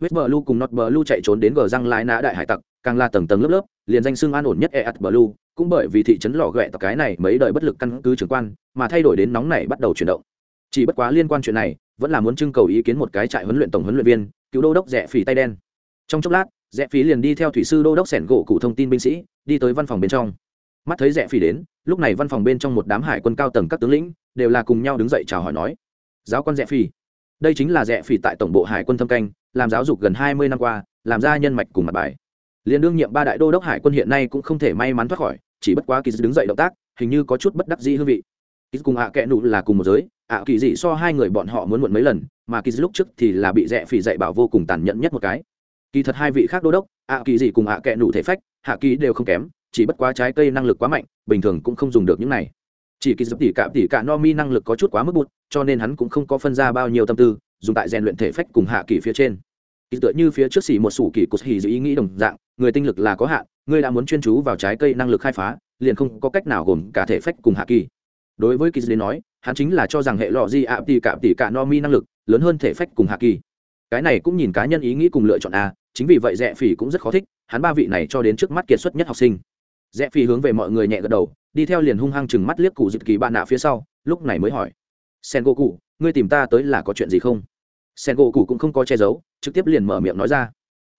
Speaker 1: West Blue cùng North Blue chạy trốn đến gờ răng lái nã đại hải tặc, càng là tầng tầng lớp lớp, liền danh xưng an ổn nhất Eat Blue, cũng bởi vì thị trấn lò ghẹ tặc cái này mấy đời bất lực căn cứ trưởng quan, mà thay đổi đến nóng này bắt đầu chuyển động. Chỉ bất quá liên quan chuyện này, vẫn là muốn trưng cầu ý kiến một cái trại huấn luyện tổng huấn luyện viên, cứu đô đốc rẻ phỉ tay đen. Trong chốc lát, rẽ phí liền đi theo thủy sư đô đốc sẻn gỗ cụ thông tin binh sĩ đi tới văn phòng bên trong. Mắt thấy rẽ phí đến lúc này văn phòng bên trong một đám hải quân cao tầng các tướng lĩnh đều là cùng nhau đứng dậy chào hỏi nói giáo quan rẽ phí đây chính là rẽ phí tại tổng bộ hải quân thâm canh làm giáo dục gần hai mươi năm qua làm ra nhân mạch cùng mặt bài. Liền đương nhiệm ba đại đô đốc hải quân hiện nay cũng không thể may mắn thoát khỏi chỉ bất quá kỳ đứng dậy động tác hình như có chút bất đắc dĩ hương vị. Kỳ cùng hạ à kẽ nụ là cùng một giới ạ, kỳ dị so hai người bọn họ muốn muộn mấy lần, mà kỳ lúc trước thì là bị rẽ phỉ dạy bảo vô cùng tàn nhẫn nhất một cái. Kỳ thật hai vị khác đô đốc, ạ, kỳ gì cùng ạ kẹ nủ thể phách, hạ kỳ đều không kém, chỉ bất quá trái cây năng lực quá mạnh, bình thường cũng không dùng được những này. Chỉ kỳ giúp tỉ cả tỉ cả no mi năng lực có chút quá mức bụt, cho nên hắn cũng không có phân ra bao nhiêu tâm tư, dùng tại rèn luyện thể phách cùng hạ kỳ phía trên. Kỳ tựa như phía trước xỉ một sủ kỳ cột hì giữ ý nghĩ đồng dạng, người tinh lực là có hạn, người đã muốn chuyên chú vào trái cây năng lực khai phá, liền không có cách nào gồm cả thể phách cùng hạ kỳ. Đối với kỳ đến nói hắn chính là cho rằng hệ lọ di ạ, tỉ cả tỉ cả no mi năng lực, lớn hơn thể phách cùng hạ kỳ. Cái này cũng nhìn cá nhân ý nghĩ cùng lựa chọn a, chính vì vậy rẽ phỉ cũng rất khó thích, hắn ba vị này cho đến trước mắt kiệt xuất nhất học sinh. Rẽ phỉ hướng về mọi người nhẹ gật đầu, đi theo liền hung hăng chừng mắt liếc cụ dịp kỳ bạn nạ phía sau, lúc này mới hỏi. Sen gỗ cụ ngươi tìm ta tới là có chuyện gì không? Sen gỗ cụ cũng không có che giấu, trực tiếp liền mở miệng nói ra.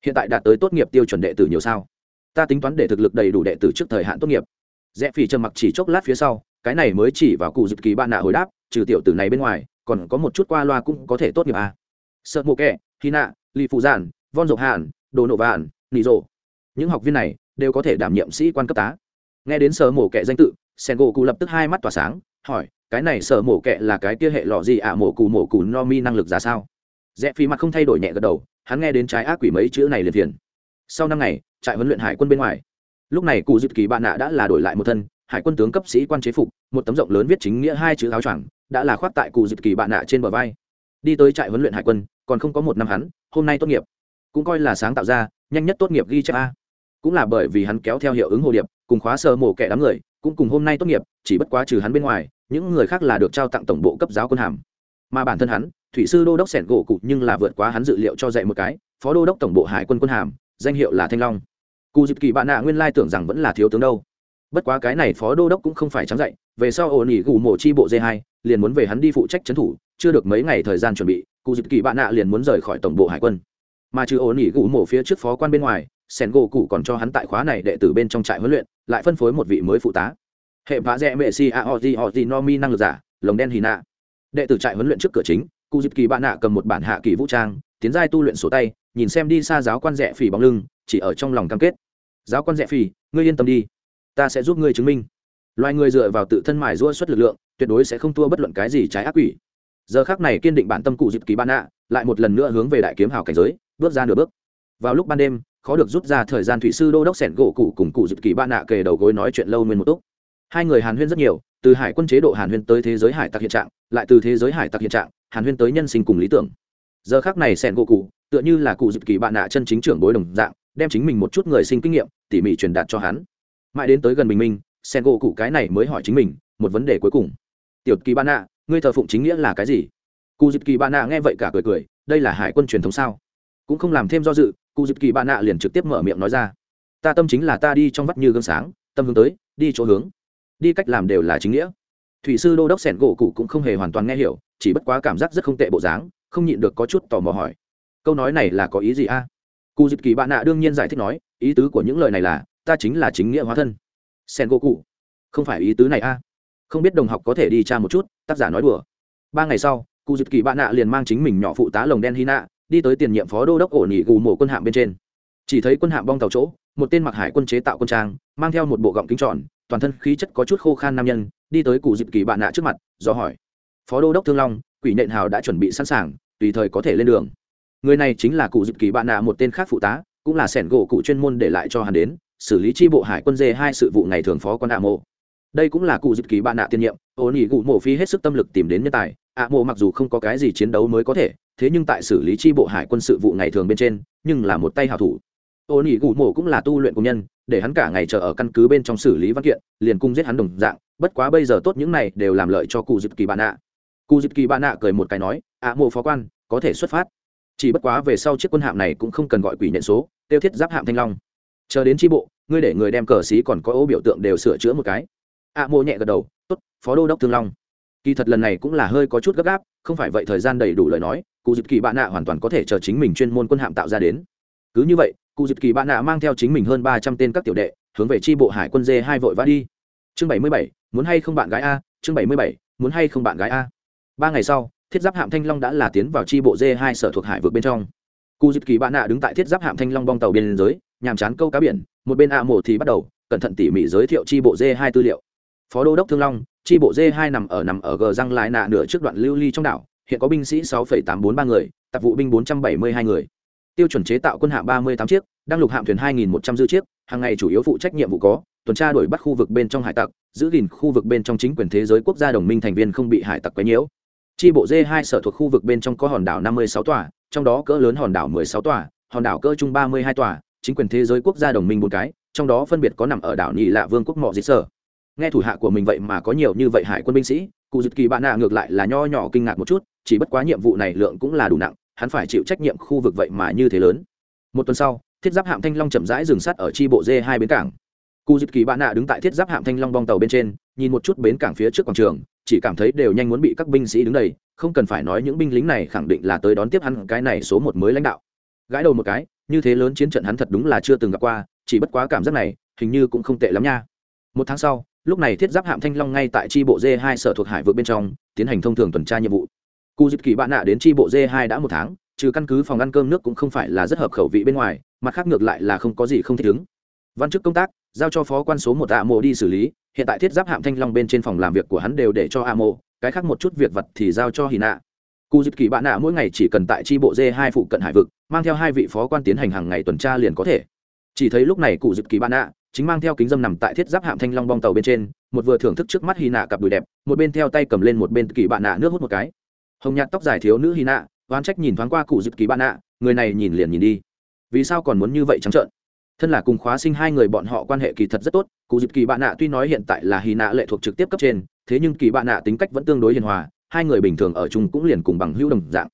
Speaker 1: Hiện tại đạt tới tốt nghiệp tiêu chuẩn đệ tử nhiều sao? Ta tính toán để thực lực đầy đủ đệ tử trước thời hạn tốt nghiệp. Rẽ phỉ trầm mặc chỉ chốc lát phía sau cái này mới chỉ vào cụ dịp kỳ bạn nạ hồi đáp trừ tiểu tử này bên ngoài còn có một chút qua loa cũng có thể tốt nghiệp à. sợ mộ kẻ hy nạ lì phụ giản von dầu hàn đồ nổ vạn nị rộ. Những học viên này đều có thể đảm nhiệm sĩ quan cấp tá. Nghe đến sở mổ kẻ danh tự sen gỗ cụ lập tức hai mắt tỏa sáng hỏi cái này sở mổ kẹ là cái kia hệ lọ gì ạ? À, mổ cụ mổ cụ no mi năng lực ra sao? Rẽ phi mặt không thay đổi nhẹ gật đầu hắn nghe đến trái ác quỷ mấy chữ này liền phiền. Sau năm ngày trại huấn luyện hải quân bên ngoài. Lúc này cụ dịp kỳ bạn nạ đã là đổi lại một thân hải quân tướng cấp sĩ quan chế phục, một tấm rộng lớn viết chính nghĩa hai chữ áo choàng, đã là khoác tại cụ dịp kỳ bạn nạ trên bờ vai. Đi tới trại huấn luyện hải quân, còn không có một năm hắn, hôm nay tốt nghiệp. Cũng coi là sáng tạo ra, nhanh nhất tốt nghiệp ghi chép a. Cũng là bởi vì hắn kéo theo hiệu ứng hồ điệp, cùng khóa sơ mổ kẻ đám người, cũng cùng hôm nay tốt nghiệp, chỉ bất quá trừ hắn bên ngoài, những người khác là được trao tặng tổng bộ cấp giáo quân hàm. Mà bản thân hắn, thủy sư đô đốc sẻn gỗ cụ nhưng là vượt quá hắn dự liệu cho dạy một cái, phó đô đốc tổng bộ hải quân quân hàm, danh hiệu là thanh long. Cụ dịp kỳ bạn nạ nguyên lai tưởng rằng vẫn là thiếu tướng đâu bất quá cái này phó đô đốc cũng không phải trắng dạy về sau ổn ỉ gù mổ chi bộ d hai, liền muốn về hắn đi phụ trách trấn thủ, chưa được mấy ngày thời gian chuẩn bị, cụ dịp kỳ bạn nạ liền muốn rời khỏi tổng bộ hải quân. Mà trừ ổn ỉ gù mổ phía trước phó quan bên ngoài, sen gỗ cụ còn cho hắn tại khóa này đệ tử bên trong trại huấn luyện, lại phân phối một vị mới phụ tá. Hệ vã rẽ mệ si a ozi ozi no mi năng lực giả, lồng đen hì nạ. Đệ tử trại huấn luyện trước cửa chính, cụ dịp kỳ bạn nạ cầm một bản hạ kỳ vũ trang, tiến giai tu luyện sổ tay, nhìn xem đi xa giáo quan rẽ phỉ bóng lưng, chỉ ở trong lòng cam kết. Giáo quan rẽ phỉ ngươi yên tâm đi ta sẽ giúp ngươi chứng minh. Loài người dựa vào tự thân mài rua xuất lực lượng, tuyệt đối sẽ không thua bất luận cái gì trái ác quỷ. Giờ khác này kiên định bản tâm cụ dịp kỳ ban nạ lại một lần nữa hướng về đại kiếm hào cảnh giới, bước ra nửa bước. Vào lúc ban đêm, khó được rút ra thời gian thủy sư đô đốc sẻn gỗ cụ cùng cụ dịp kỳ ban nạ kề đầu gối nói chuyện lâu nguyên một túc. Hai người hàn huyên rất nhiều, từ hải quân chế độ hàn huyên tới thế giới hải tặc hiện trạng, lại từ thế giới hải tặc hiện trạng, hàn huyên tới nhân sinh cùng lý tưởng. Giờ khác này sẻn gỗ cụ, tựa như là cụ dịp kỳ bạn nạ chân chính trưởng bối đồng dạng, đem chính mình một chút người sinh kinh nghiệm, tỉ mỉ truyền đạt cho hắn mãi đến tới gần bình minh, sen gỗ cụ cái này mới hỏi chính mình, một vấn đề cuối cùng. Tiểu kỳ ba nạ, ngươi thờ phụng chính nghĩa là cái gì? Cụ dịp kỳ ba nạ nghe vậy cả cười cười, đây là hải quân truyền thống sao? Cũng không làm thêm do dự, cụ dịp kỳ ba nạ liền trực tiếp mở miệng nói ra. Ta tâm chính là ta đi trong vắt như gương sáng, tâm hướng tới, đi chỗ hướng. Đi cách làm đều là chính nghĩa. Thủy sư đô đốc sẻn gỗ cụ cũng không hề hoàn toàn nghe hiểu, chỉ bất quá cảm giác rất không tệ bộ dáng, không nhịn được có chút tò mò hỏi. Câu nói này là có ý gì a? Cụ dịp kỳ bạn nạ đương nhiên giải thích nói, ý tứ của những lời này là ta chính là chính nghĩa hóa thân. Sen gỗ cụ không phải ý tứ này a. À? Không biết đồng học có thể đi tra một chút, tác giả nói đùa. Ba ngày sau cụ dịp kỳ bạn nạ liền mang chính mình nhỏ phụ tá lồng đen hy nạ đi tới tiền nhiệm phó đô đốc ổ nỉ gù mổ quân hạm bên trên. Chỉ thấy quân hạm bong tàu chỗ, một tên mặc hải quân chế tạo quân trang, mang theo một bộ gọng kính tròn, toàn thân khí chất có chút khô khan nam nhân, đi tới cụ dịp kỳ bạn nạ trước mặt, do hỏi, phó đô đốc thương long, quỷ nện hào đã chuẩn bị sẵn sàng, tùy thời có thể lên đường. Người này chính là cụ dịp kỳ bạn nạ một tên khác phụ tá, cũng là sẻn gỗ cụ chuyên môn để lại cho hắn đến xử lý tri bộ hải quân dê hai sự vụ ngày thường phó quan ạ mộ. Đây cũng là cụ dịp kỳ bạn nạ tiên nhiệm, ô nỉ cụ mộ phi hết sức tâm lực tìm đến nhân tài. Ạ mộ mặc dù không có cái gì chiến đấu mới có thể, thế nhưng tại xử lý tri bộ hải quân sự vụ ngày thường bên trên, nhưng là một tay hào thủ. Ô nỉ cụ mộ cũng là tu luyện công nhân, để hắn cả ngày chờ ở căn cứ bên trong xử lý văn kiện, liền cung giết hắn đồng dạng. Bất quá bây giờ tốt những này đều làm lợi cho cụ dịp kỳ bạn nạ cụ dịp kỳ bạn nạ cười một cái nói ạ mộ phó quan, có thể xuất phát. Chỉ bất quá về sau chiếc quân hạm này cũng không cần gọi quỷ nhận số, tiêu thiết giáp hạm thanh long chờ đến tri bộ, ngươi để người đem cờ xí còn có ô biểu tượng đều sửa chữa một cái. Ạ mộ nhẹ gật đầu, tốt, phó đô đốc thương long. Kỳ thật lần này cũng là hơi có chút gấp gáp, không phải vậy thời gian đầy đủ lời nói, cụ dịp kỳ bạn nạ hoàn toàn có thể chờ chính mình chuyên môn quân hạm tạo ra đến. Cứ như vậy, cụ dịp kỳ bạn nạ mang theo chính mình hơn ba trăm tên các tiểu đệ, hướng về tri bộ hải quân dê hai vội vã đi. Chương bảy mươi bảy, muốn hay không bạn gái a? Chương bảy mươi bảy, muốn hay không bạn gái a? Ba ngày sau, thiết giáp hạm thanh long đã là tiến vào tri bộ d hai sở thuộc hải vượt bên trong. Cụ dịp kỳ bạn nạ đứng tại thiết giáp hạm thanh long bong tàu biên giới nhàm chán câu cá biển một bên ạ mổ mộ thì bắt đầu cẩn thận tỉ mỉ giới thiệu tri bộ d hai tư liệu. Phó đô đốc thương long tri bộ d hai nằm ở nằm ở gờ răng lại nạ nửa trước đoạn lưu ly trong đảo hiện có binh sĩ sáu tám bốn ba người tạp vụ binh bốn trăm bảy mươi hai người. Tiêu chuẩn chế tạo quân hạm ba mươi tám chiếc đang lục hạm thuyền hai nghìn một trăm dư chiếc hàng ngày chủ yếu phụ trách nhiệm vụ có tuần tra đuổi bắt khu vực bên trong hải tặc giữ gìn khu vực bên trong chính quyền thế giới quốc gia đồng minh thành viên không bị hải tặc quấy nhiễu. Chi bộ D2 sở thuộc khu vực bên trong có hòn đảo 56 tòa, trong đó cỡ lớn hòn đảo 16 tòa, hòn đảo cỡ trung 32 tòa, chính quyền thế giới quốc gia đồng minh bốn cái, trong đó phân biệt có nằm ở đảo Nhị Lạ Vương quốc Mọ dị Sở. Nghe thủ hạ của mình vậy mà có nhiều như vậy hải quân binh sĩ, cụ dực kỳ bạn nạ ngược lại là nho nhỏ kinh ngạc một chút, chỉ bất quá nhiệm vụ này lượng cũng là đủ nặng, hắn phải chịu trách nhiệm khu vực vậy mà như thế lớn. Một tuần sau, thiết giáp hạm thanh long chậm rãi dừng sát ở tri bộ d hai bến cảng. Cụ dực kỳ bạn nạ đứng tại thiết giáp hạm thanh long bong tàu bên trên, nhìn một chút bến cảng phía trước quảng trường, chỉ cảm thấy đều nhanh muốn bị các binh sĩ đứng đầy không cần phải nói những binh lính này khẳng định là tới đón tiếp hắn cái này số một mới lãnh đạo gãi đầu một cái như thế lớn chiến trận hắn thật đúng là chưa từng gặp qua, chỉ bất quá cảm giác này, hình như cũng không tệ lắm nha. Một tháng sau, lúc này thiết giáp hạm thanh long ngay tại tri bộ d hai sở thuộc hải vượt bên trong, tiến hành thông thường tuần tra nhiệm vụ. Cụ dịp kỳ bạn nạ đến tri bộ d hai đã một tháng, trừ căn cứ phòng ăn cơm nước cũng không phải là rất hợp khẩu vị bên ngoài, mặt khác ngược lại là không có gì không thích ứng. Văn chức công tác, giao cho phó quan số một ạ mộ đi xử lý, hiện tại thiết giáp hạm thanh long bên trên phòng làm việc của hắn đều để cho ạ mộ, cái khác một chút việc vật thì giao cho hì nạ cụ dịp kỳ bạn nạ mỗi ngày chỉ cần tại tri bộ d hai phụ cận hải vực, mang theo hai vị phó quan tiến hành hàng ngày tuần tra liền có thể. Chỉ thấy lúc này cụ dịp kỳ bạn nạ chính mang theo kính dâm nằm tại thiết giáp hạm thanh long bong tàu bên trên, một vừa thưởng thức trước mắt hy nạ cặp đùi đẹp, một bên theo tay cầm lên một bên kỳ bạn nạ nước hút một cái. Hồng nhạt tóc dài thiếu nữ hy nạ oán trách nhìn thoáng qua cụ dịp kỳ bạn nạ, người này nhìn liền nhìn đi. Vì sao còn muốn như vậy trắng trợn? Thân là cùng khóa sinh hai người bọn họ quan hệ kỳ thật rất tốt cụ dịp kỳ bạn nạ tuy nói hiện tại là hy nạ lệ thuộc trực tiếp cấp trên, thế nhưng kỳ bạn nạ tính cách vẫn tương đối hiền hòa hai người bình thường ở chung cũng liền cùng bằng hữu đồng dạng.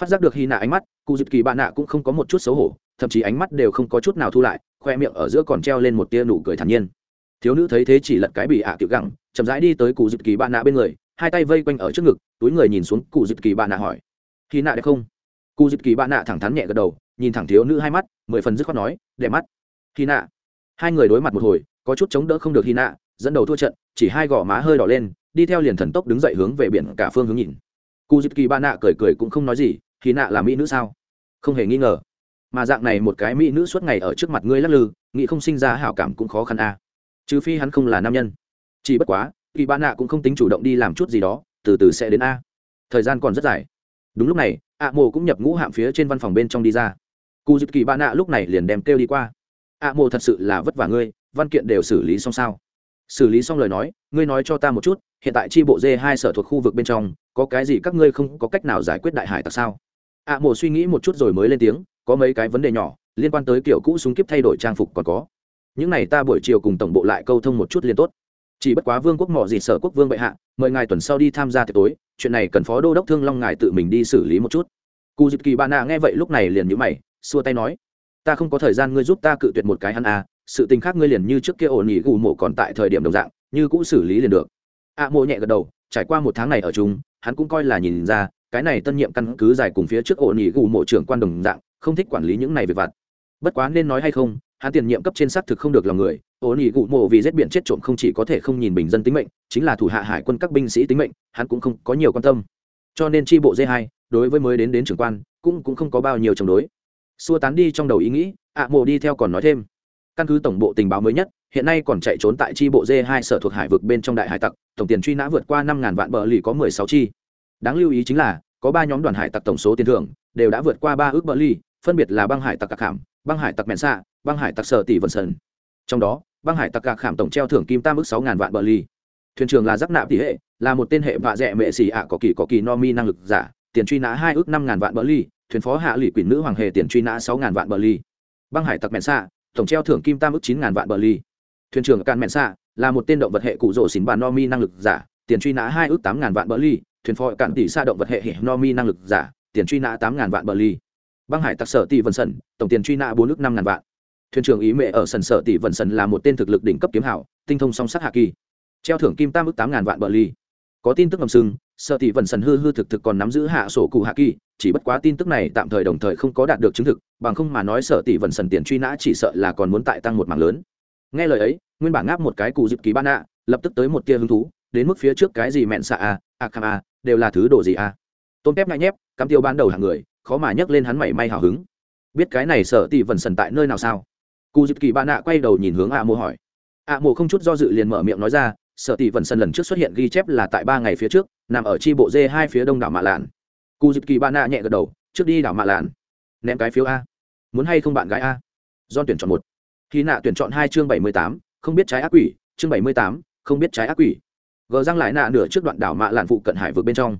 Speaker 1: Phát giác được hy nạ ánh mắt cụ dịp kỳ bạn nạ cũng không có một chút xấu hổ, thậm chí ánh mắt đều không có chút nào thu lại, khoe miệng ở giữa còn treo lên một tia nụ cười thản nhiên. Thiếu nữ thấy thế chỉ lật cái bị ạ à tiểu gẳng, chậm rãi đi tới cụ dịp kỳ bạn nạ bên người, hai tay vây quanh ở trước ngực, túi người nhìn xuống cụ dịp kỳ bạn nạ hỏi. Hy nạ đẹp không? Cụ dịp kỳ bạn nạ thẳng thắn nhẹ gật đầu, nhìn thẳng thiếu nữ hai mắt, mười phần dứt khoát nói, đẹp mắt. Hy nạ hai người đối mặt một hồi, có chút chống đỡ không được hy nạ dẫn đầu thua trận, chỉ hai gò má hơi đỏ lên đi theo liền thần tốc đứng dậy hướng về biển cả phương hướng nhìn. Cụ dịp kỳ ba nạ cười cười cũng không nói gì khi nạ là mỹ nữ sao? Không hề nghi ngờ. Mà dạng này một cái mỹ nữ suốt ngày ở trước mặt ngươi lắc lư, nghĩ không sinh ra hảo cảm cũng khó khăn a. À. trừ phi hắn không là nam nhân. Chỉ bất quá kỳ Ba nạ cũng không tính chủ động đi làm chút gì đó, từ từ sẽ đến a. Thời gian còn rất dài. Đúng lúc này ạ mộ cũng nhập ngũ hạm phía trên văn phòng bên trong đi ra. Cụ dịp kỳ ba nạ lúc này liền đem kêu đi qua. Ạ mộ thật sự là vất vả ngươi, văn kiện đều xử lý xong sao? Xử lý xong lời nói, ngươi nói cho ta một chút, hiện tại tri bộ d hai sở thuộc khu vực bên trong, có cái gì các ngươi không có cách nào giải quyết đại hải tặc sao? Ạ mộ suy nghĩ một chút rồi mới lên tiếng, có mấy cái vấn đề nhỏ, liên quan tới kiểu cũ súng kíp thay đổi trang phục còn có. Những này ta buổi chiều cùng tổng bộ lại câu thông một chút liên tốt. Chỉ bất quá vương quốc mỏ gì sở quốc vương bệ hạ, mời ngài tuần sau đi tham gia tiệc tối, chuyện này cần phó đô đốc thương long ngài tự mình đi xử lý một chút. Cụ dịp kỳ bà nạ nghe vậy lúc này liền nhữ mày, xua tay nói, ta không có thời gian ngươi giúp ta cự tuyệt một cái hắn à sự tình khác ngươi liền như trước kia ổn nghỉ gù mộ còn tại thời điểm đồng dạng như cũ xử lý liền được. A à, mộ nhẹ gật đầu trải qua một tháng này ở chung hắn cũng coi là nhìn ra cái này tân nhiệm căn cứ dài cùng phía trước ổn nghỉ gù mộ trưởng quan đồng dạng không thích quản lý những này về vặt. Bất quá nên nói hay không hắn tiền nhiệm cấp trên xác thực không được lòng người ổn nghỉ gù mộ vì giết biển chết trộm không chỉ có thể không nhìn bình dân tính mệnh chính là thủ hạ hải quân các binh sĩ tính mệnh hắn cũng không có nhiều quan tâm. Cho nên tri bộ d hai đối với mới đến đến trưởng quan cũng cũng không có bao nhiêu chống đối. Xua tán đi trong đầu ý nghĩ ạ à mộ đi theo còn nói thêm căn cứ tổng bộ tình báo mới nhất, hiện nay còn chạy trốn tại tri bộ d hai sở thuộc hải vực bên trong đại hải tặc, tổng tiền truy nã vượt qua năm ngàn vạn bờ lì có mười sáu chi. Đáng lưu ý chính là, có ba nhóm đoàn hải tặc tổng số tiền thưởng, đều đã vượt qua ba ước bờ lì, phân biệt là băng hải tặc cạc khảm, băng hải tặc mẹn xạ băng hải tặc sở tỷ vân sơn. Trong đó, băng hải tặc cạc khảm tổng treo thưởng kim tam ước sáu ngàn vạn bờ lì. Thuyền trưởng là giáp nạp tỷ hệ, là một tên hệ vạ dẹ mệ xì ạ có kỳ có kỳ no mi năng lực giả, tiền truy nã hai ước năm ngàn vạn bờ ly thuyền phó hạ lụy quỷ nữ hoàng hề tiền truy nã sáu ngàn vạn bờ ly băng hải tặc mẹn xạ tổng treo thưởng kim tam ước chín ngàn vạn bờ ly. Thuyền trưởng càn mẹn xạ là một tên động vật hệ cụ rổ xỉn bàn no mi năng lực giả, tiền truy nã hai ước tám ngàn vạn bờ ly. Thuyền phò cạn tỷ xa động vật hệ hệ no mi năng lực giả, tiền truy nã tám ngàn vạn bờ ly. Băng hải tặc sở tỷ vân sần tổng tiền truy nã bốn ước năm ngàn vạn. Thuyền trưởng ý mẹ ở sần sở tỷ vân sần là một tên thực lực đỉnh cấp kiếm hảo, tinh thông song sắc hạ kỳ. Treo thưởng kim tam ước tám ngàn vạn bờ ly. Có tin tức ngầm sưng sở tỷ vân sần hư hư thực thực còn nắm giữ hạ sổ cụ hạ kỳ chỉ bất quá tin tức này tạm thời đồng thời không có đạt được chứng thực, bằng không mà nói sở tỷ vần sần tiền truy nã chỉ sợ là còn muốn tại tăng một mảng lớn. Nghe lời ấy, nguyên bản ngáp một cái cụ dịp kỳ ban ạ, lập tức tới một tia hứng thú, đến mức phía trước cái gì mẹn xạ a a kham a đều là thứ đồ gì a tôn pép ngại nhép, cắm tiêu ban đầu hàng người, khó mà nhấc lên hắn mảy may hào hứng. Biết cái này sở tỷ vần sần tại nơi nào sao? Cụ dịp kỳ ban ạ quay đầu nhìn hướng a mô hỏi. A mô không chút do dự liền mở miệng nói ra, sở tỷ vần sân lần trước xuất hiện ghi chép là tại ba ngày phía trước, nằm ở tri bộ d hai phía đông đảo mạ lạn cụ dịp kỳ bạn nạ nhẹ gật đầu, trước đi đảo mạ lạn. Ném cái phiếu a. Muốn hay không bạn gái a? Don tuyển chọn một. Khi nạ tuyển chọn hai chương bảy mươi tám, không biết trái ác quỷ, chương bảy mươi tám, không biết trái ác quỷ. Gờ răng lại nạ nửa trước đoạn đảo mạ lạn phụ cận hải vượt bên trong.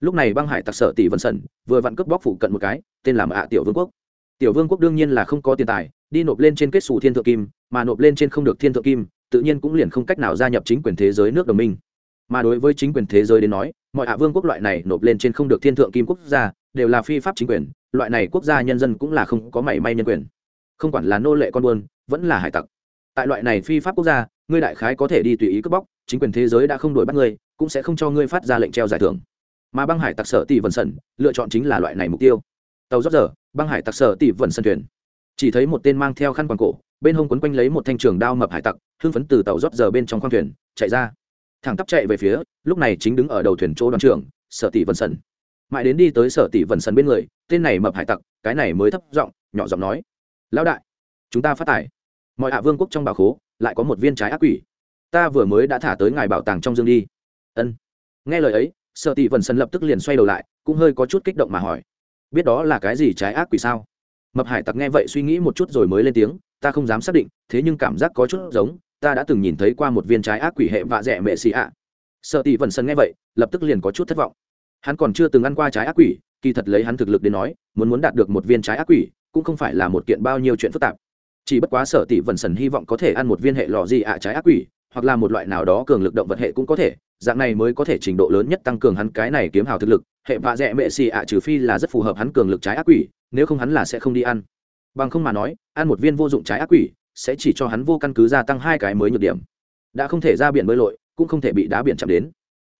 Speaker 1: Lúc này băng hải tặc sở tỷ vân sần vừa vặn cướp bóc phụ cận một cái, tên là mạ tiểu vương quốc. Tiểu vương quốc đương nhiên là không có tiền tài, đi nộp lên trên kết xù thiên thượng kim, mà nộp lên trên không được thiên thượng kim, tự nhiên cũng liền không cách nào gia nhập chính quyền thế giới nước đồng minh. Mà đối với chính quyền thế giới đến nói mọi hạ vương quốc loại này nộp lên trên không được thiên thượng kim quốc gia, đều là phi pháp chính quyền, loại này quốc gia nhân dân cũng là không có mảy may nhân quyền. Không quản là nô lệ con buôn, vẫn là hải tặc. Tại loại này phi pháp quốc gia, ngươi đại khái có thể đi tùy ý cướp bóc, chính quyền thế giới đã không đổi bắt ngươi, cũng sẽ không cho ngươi phát ra lệnh treo giải thưởng. Mà băng hải tặc sở tỷ vần sẩn, lựa chọn chính là loại này mục tiêu. Tàu rót giờ, băng hải tặc sở tỷ vần sân thuyền. Chỉ thấy một tên mang theo khăn quàng cổ, bên hông quấn quanh lấy một thanh trường đao mập hải tặc, hưng phấn từ tàu rót giờ bên trong khoang thuyền, chạy ra thẳng tắp chạy về phía, lúc này chính đứng ở đầu thuyền chỗ đoàn trưởng, sở tỷ vân sân mãi đến đi tới sở tỷ vân sân bên người, tên này mập hải tặc, cái này mới thấp giọng, nhỏ giọng nói, lão đại, chúng ta phát tài. Mọi hạ vương quốc trong bảo khố, lại có một viên trái ác quỷ. Ta vừa mới đã thả tới ngài bảo tàng trong dương đi. Ân. Nghe lời ấy, sở tỷ vân sân lập tức liền xoay đầu lại, cũng hơi có chút kích động mà hỏi, biết đó là cái gì trái ác quỷ sao? Mập hải tặc nghe vậy suy nghĩ một chút rồi mới lên tiếng, ta không dám xác định, thế nhưng cảm giác có chút giống ta đã từng nhìn thấy qua một viên trái ác quỷ hệ vạ rẻ mệ xì ạ. Sợ tỷ vần sân nghe vậy, lập tức liền có chút thất vọng. Hắn còn chưa từng ăn qua trái ác quỷ, kỳ thật lấy hắn thực lực đến nói, muốn muốn đạt được một viên trái ác quỷ, cũng không phải là một kiện bao nhiêu chuyện phức tạp. Chỉ bất quá sở tỷ vần sần hy vọng có thể ăn một viên hệ lò gì ạ trái ác quỷ, hoặc là một loại nào đó cường lực động vật hệ cũng có thể, dạng này mới có thể trình độ lớn nhất tăng cường hắn cái này kiếm hào thực lực. Hệ vạ dẹ mệ xì ạ trừ phi là rất phù hợp hắn cường lực trái ác quỷ, nếu không hắn là sẽ không đi ăn. Bằng không mà nói, ăn một viên vô dụng trái ác quỷ sẽ chỉ cho hắn vô căn cứ gia tăng hai cái mới nhược điểm. Đã không thể ra biển bơi lội, cũng không thể bị đá biển chạm đến.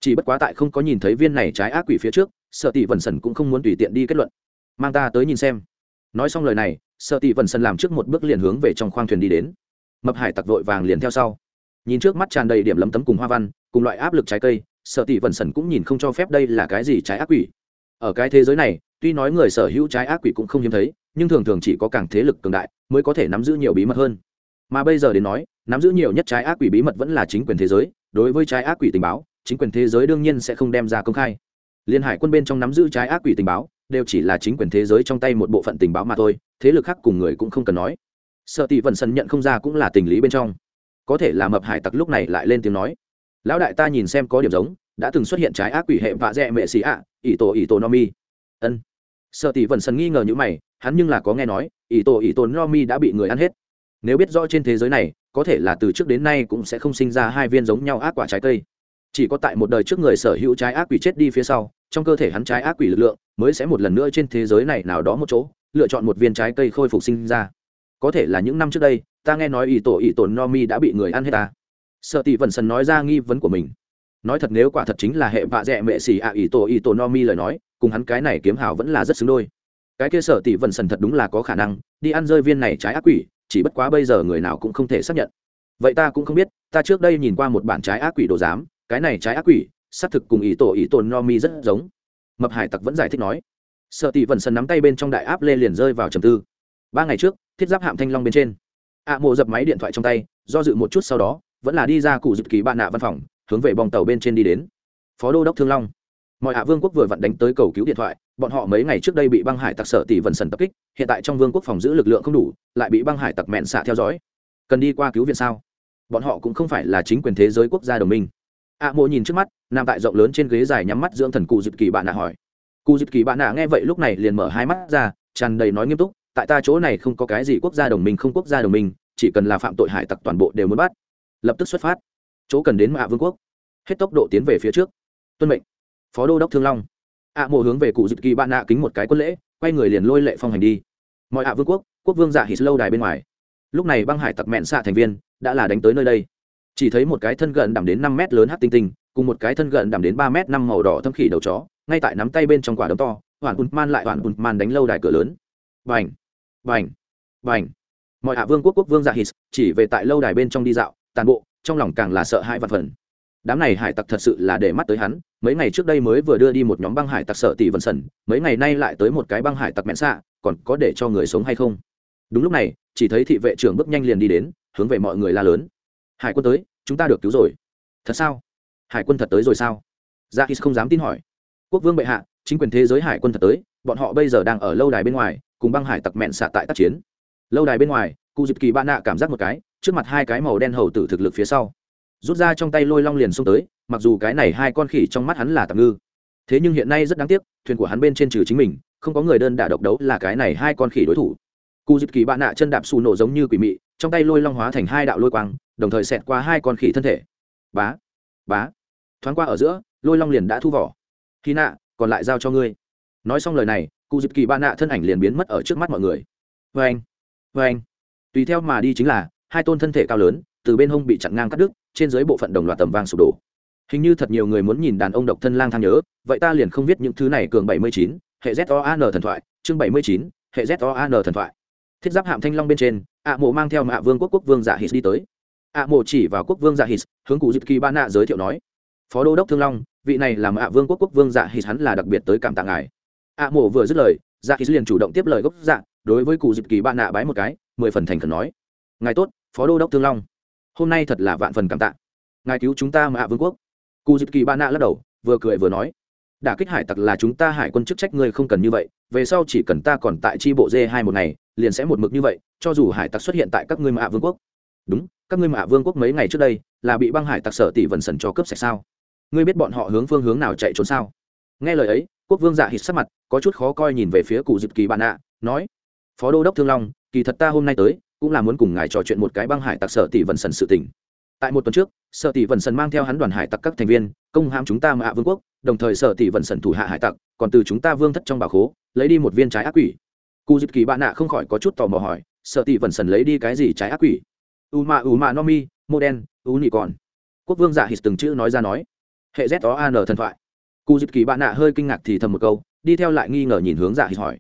Speaker 1: Chỉ bất quá tại không có nhìn thấy viên này trái ác quỷ phía trước sợ tỷ vần sần cũng không muốn tùy tiện đi kết luận. Mang ta tới nhìn xem. Nói xong lời này sợ tỷ vần sần làm trước một bước liền hướng về trong khoang thuyền đi đến. Mập hải tặc vội vàng liền theo sau. Nhìn trước mắt tràn đầy điểm lấm tấm cùng hoa văn, cùng loại áp lực trái cây sợ tỷ vần sần cũng nhìn không cho phép đây là cái gì trái ác quỷ. Ở cái thế giới này, tuy nói người sở hữu trái ác quỷ cũng không hiếm thấy, nhưng thường thường chỉ có càng thế lực cường đại, mới có thể nắm giữ nhiều bí mật hơn mà bây giờ đến nói, nắm giữ nhiều nhất trái ác quỷ bí mật vẫn là chính quyền thế giới, đối với trái ác quỷ tình báo, chính quyền thế giới đương nhiên sẽ không đem ra công khai. Liên hải quân bên trong nắm giữ trái ác quỷ tình báo, đều chỉ là chính quyền thế giới trong tay một bộ phận tình báo mà thôi, thế lực khác cùng người cũng không cần nói. Sợ tỷ vần sân nhận không ra cũng là tình lý bên trong. Có thể là mập hải tặc lúc này lại lên tiếng nói, lão đại ta nhìn xem có điểm giống, đã từng xuất hiện trái ác quỷ hệ vạ dẹ mẹ xì ạ, ỷ tổ ỷ tổ no mi. Ân. Sợ tỷ vần sân nghi ngờ như mày, hắn nhưng là có nghe nói, ỷ tổ ỷ tổ no mi đã bị người ăn hết nếu biết rõ trên thế giới này, có thể là từ trước đến nay cũng sẽ không sinh ra hai viên giống nhau ác quả trái cây. Chỉ có tại một đời trước người sở hữu trái ác quỷ chết đi phía sau, trong cơ thể hắn trái ác quỷ lực lượng mới sẽ một lần nữa trên thế giới này nào đó một chỗ, lựa chọn một viên trái cây khôi phục sinh ra. Có thể là những năm trước đây, ta nghe nói ỷ tổ ỷ tổ no mi đã bị người ăn hết ta. Sợ tỷ vần sần nói ra nghi vấn của mình. Nói thật nếu quả thật chính là hệ vạ dẹ mẹ xì ạ ỷ tổ ỷ tổ no mi lời nói, cùng hắn cái này kiếm hào vẫn là rất xứng đôi. Cái kia sở tỷ vần sần thật đúng là có khả năng, đi ăn rơi viên này trái ác quỷ chỉ bất quá bây giờ người nào cũng không thể xác nhận. Vậy ta cũng không biết ta trước đây nhìn qua một bản trái ác quỷ đồ giám cái này trái ác quỷ xác thực cùng ý tổ ý tổ no mi rất giống. Mập hải tặc vẫn giải thích nói. Sợ tỷ vần sần nắm tay bên trong đại áp lê liền rơi vào trầm tư. Ba ngày trước thiết giáp hạm thanh long bên trên. Ạ à, mộ dập máy điện thoại trong tay do dự một chút sau đó vẫn là đi ra cụ dự kỳ bạn nạ văn phòng hướng về bong tàu bên trên đi đến. Phó đô đốc thương long. Mọi hạ vương quốc vừa vặn đánh tới cầu cứu điện thoại bọn họ mấy ngày trước đây bị băng hải tặc sở tỷ vần sần tập kích hiện tại trong vương quốc phòng giữ lực lượng không đủ lại bị băng hải tặc mẹn xạ theo dõi. Cần đi qua cứu viện sao? Bọn họ cũng không phải là chính quyền thế giới quốc gia đồng minh. Ạ à, mộ nhìn trước mắt nằm tại rộng lớn trên ghế dài nhắm mắt dưỡng thần cụ dịp kỳ bạn nạ hỏi. Cụ dịp kỳ bạn nạ nghe vậy lúc này liền mở hai mắt ra tràn đầy nói nghiêm túc tại ta chỗ này không có cái gì quốc gia đồng minh không quốc gia đồng minh chỉ cần là phạm tội hải tặc toàn bộ đều muốn bắt. Lập tức xuất phát. Chỗ cần đến mạ vương quốc. Hết tốc độ tiến về phía trước. Tuân mệnh. Phó đô đốc thương long ạ à, mộ hướng về cụ dịp kỳ bạn nạ kính một cái quân lễ quay người liền lôi lệ phong hành đi. Mọi ạ vương quốc quốc vương dạ hít lâu đài bên ngoài. Lúc này băng hải tặc mẹn xạ thành viên đã là đánh tới nơi đây. Chỉ thấy một cái thân gần đảm đến năm mét lớn hát tinh tinh cùng một cái thân gần đảm đến ba mét năm màu đỏ thâm khỉ đầu chó ngay tại nắm tay bên trong quả đấm to hoàn bùn man lại hoàn bùn man đánh lâu đài cửa lớn. Vành vành vành mọi hạ vương quốc quốc vương dạ hít chỉ về tại lâu đài bên trong đi dạo tàn bộ trong lòng càng là sợ hãi vật phần đám này hải tặc thật sự là để mắt tới hắn, mấy ngày trước đây mới vừa đưa đi một nhóm băng hải tặc sợ tỷ vần sần mấy ngày nay lại tới một cái băng hải tặc mẹn xạ, còn có để cho người sống hay không? Đúng lúc này, chỉ thấy thị vệ trưởng bước nhanh liền đi đến, hướng về mọi người la lớn. Hải quân tới, chúng ta được cứu rồi. Thật sao? Hải quân thật tới rồi sao? Dạ Ra khi không dám tin hỏi. Quốc vương bệ hạ, chính quyền thế giới hải quân thật tới, bọn họ bây giờ đang ở lâu đài bên ngoài, cùng băng hải tặc mẹn xạ tại tác chiến. Lâu đài bên ngoài cụ dịp kỳ ba nạ cảm giác một cái, trước mặt hai cái màu đen hầu tử thực lực phía sau rút ra trong tay lôi long liền xông tới, mặc dù cái này hai con khỉ trong mắt hắn là tạm ngư. Thế nhưng hiện nay rất đáng tiếc, thuyền của hắn bên trên trừ chính mình, không có người đơn đả độc đấu là cái này hai con khỉ đối thủ. Cụ dịp kỳ bạn nạ chân đạp xù nổ giống như quỷ mị, trong tay lôi long hóa thành hai đạo lôi quang, đồng thời xẹt qua hai con khỉ thân thể. Bá bá. Thoáng qua ở giữa, lôi long liền đã thu vỏ. Khi nạ, còn lại giao cho ngươi. Nói xong lời này cụ dịp kỳ bạn nạ thân ảnh liền biến mất ở trước mắt mọi người. Vê anh vê anh tùy theo mà đi chính là, hai tôn thân thể cao lớn, từ bên hông bị chặn ngang cắt đứt trên dưới bộ phận đồng loạt tầm vang sụp đổ. Hình như thật nhiều người muốn nhìn đàn ông độc thân lang thang nhớ, vậy ta liền không biết những thứ này cường bảy mươi chín, hệ z o an thần thoại, chương bảy mươi chín, hệ z o an thần thoại. Thiết giáp hạm thanh long bên trên, ạ mộ mang theo mạ vương quốc quốc vương giả hít đi tới. Ạ mộ chỉ vào quốc vương giả hít hướng cụ dịp kỳ ba nạ giới thiệu nói, phó đô đốc thương long, vị này làm ạ vương quốc quốc vương giả hít hắn là đặc biệt tới cảm tạ ngài. Ạ mộ vừa dứt lời, giả hít liền chủ động tiếp lời gốc dạ đối với cụ dịp kỳ ba nạ bái một cái, mười phần thành khẩn nói, ngài tốt, phó đô đốc thương long hôm nay thật là vạn phần cảm tạ. Ngài cứu chúng ta mà mạ vương quốc. Cụ dịp kỳ ba nạ lắc đầu, vừa cười vừa nói, đả kích hải tặc là chúng ta hải quân chức trách ngươi không cần như vậy, về sau chỉ cần ta còn tại tri bộ Dê hai một ngày, liền sẽ một mực như vậy, cho dù hải tặc xuất hiện tại các ngươi mạ vương quốc. Đúng, các ngươi mạ vương quốc mấy ngày trước đây là bị băng hải tặc sở tỷ vần sần cho cướp sạch sao? Ngươi biết bọn họ hướng phương hướng nào chạy trốn sao? Nghe lời ấy, quốc vương dạ hít sắc mặt, có chút khó coi nhìn về phía cụ dịp kỳ bạn ạ nói, phó đô đốc thương long, kỳ thật ta hôm nay tới cũng là muốn cùng ngài trò chuyện một cái băng hải tặc sở tỷ vần sần sự tình. Tại một tuần trước, sở tỷ vần sần mang theo hắn đoàn hải tặc các thành viên, công hãm chúng ta mạ vương quốc, đồng thời sở tỷ vần sần thủ hạ hải tặc, còn từ chúng ta vương thất trong bảo khố, lấy đi một viên trái ác quỷ. Cụ dịp kỳ bạn nạ không khỏi có chút tò mò hỏi, sở tỷ vần sần lấy đi cái gì trái ác quỷ? U ma u ma no mi, mô đen, u nị còn. Quốc vương dạ giả hít từng chữ nói ra nói. Hệ z đó an thần thoại. Cụ dịp kỳ bạn nạ hơi kinh ngạc thì thầm một câu, đi theo lại nghi ngờ nhìn hướng dạ giả hít hỏi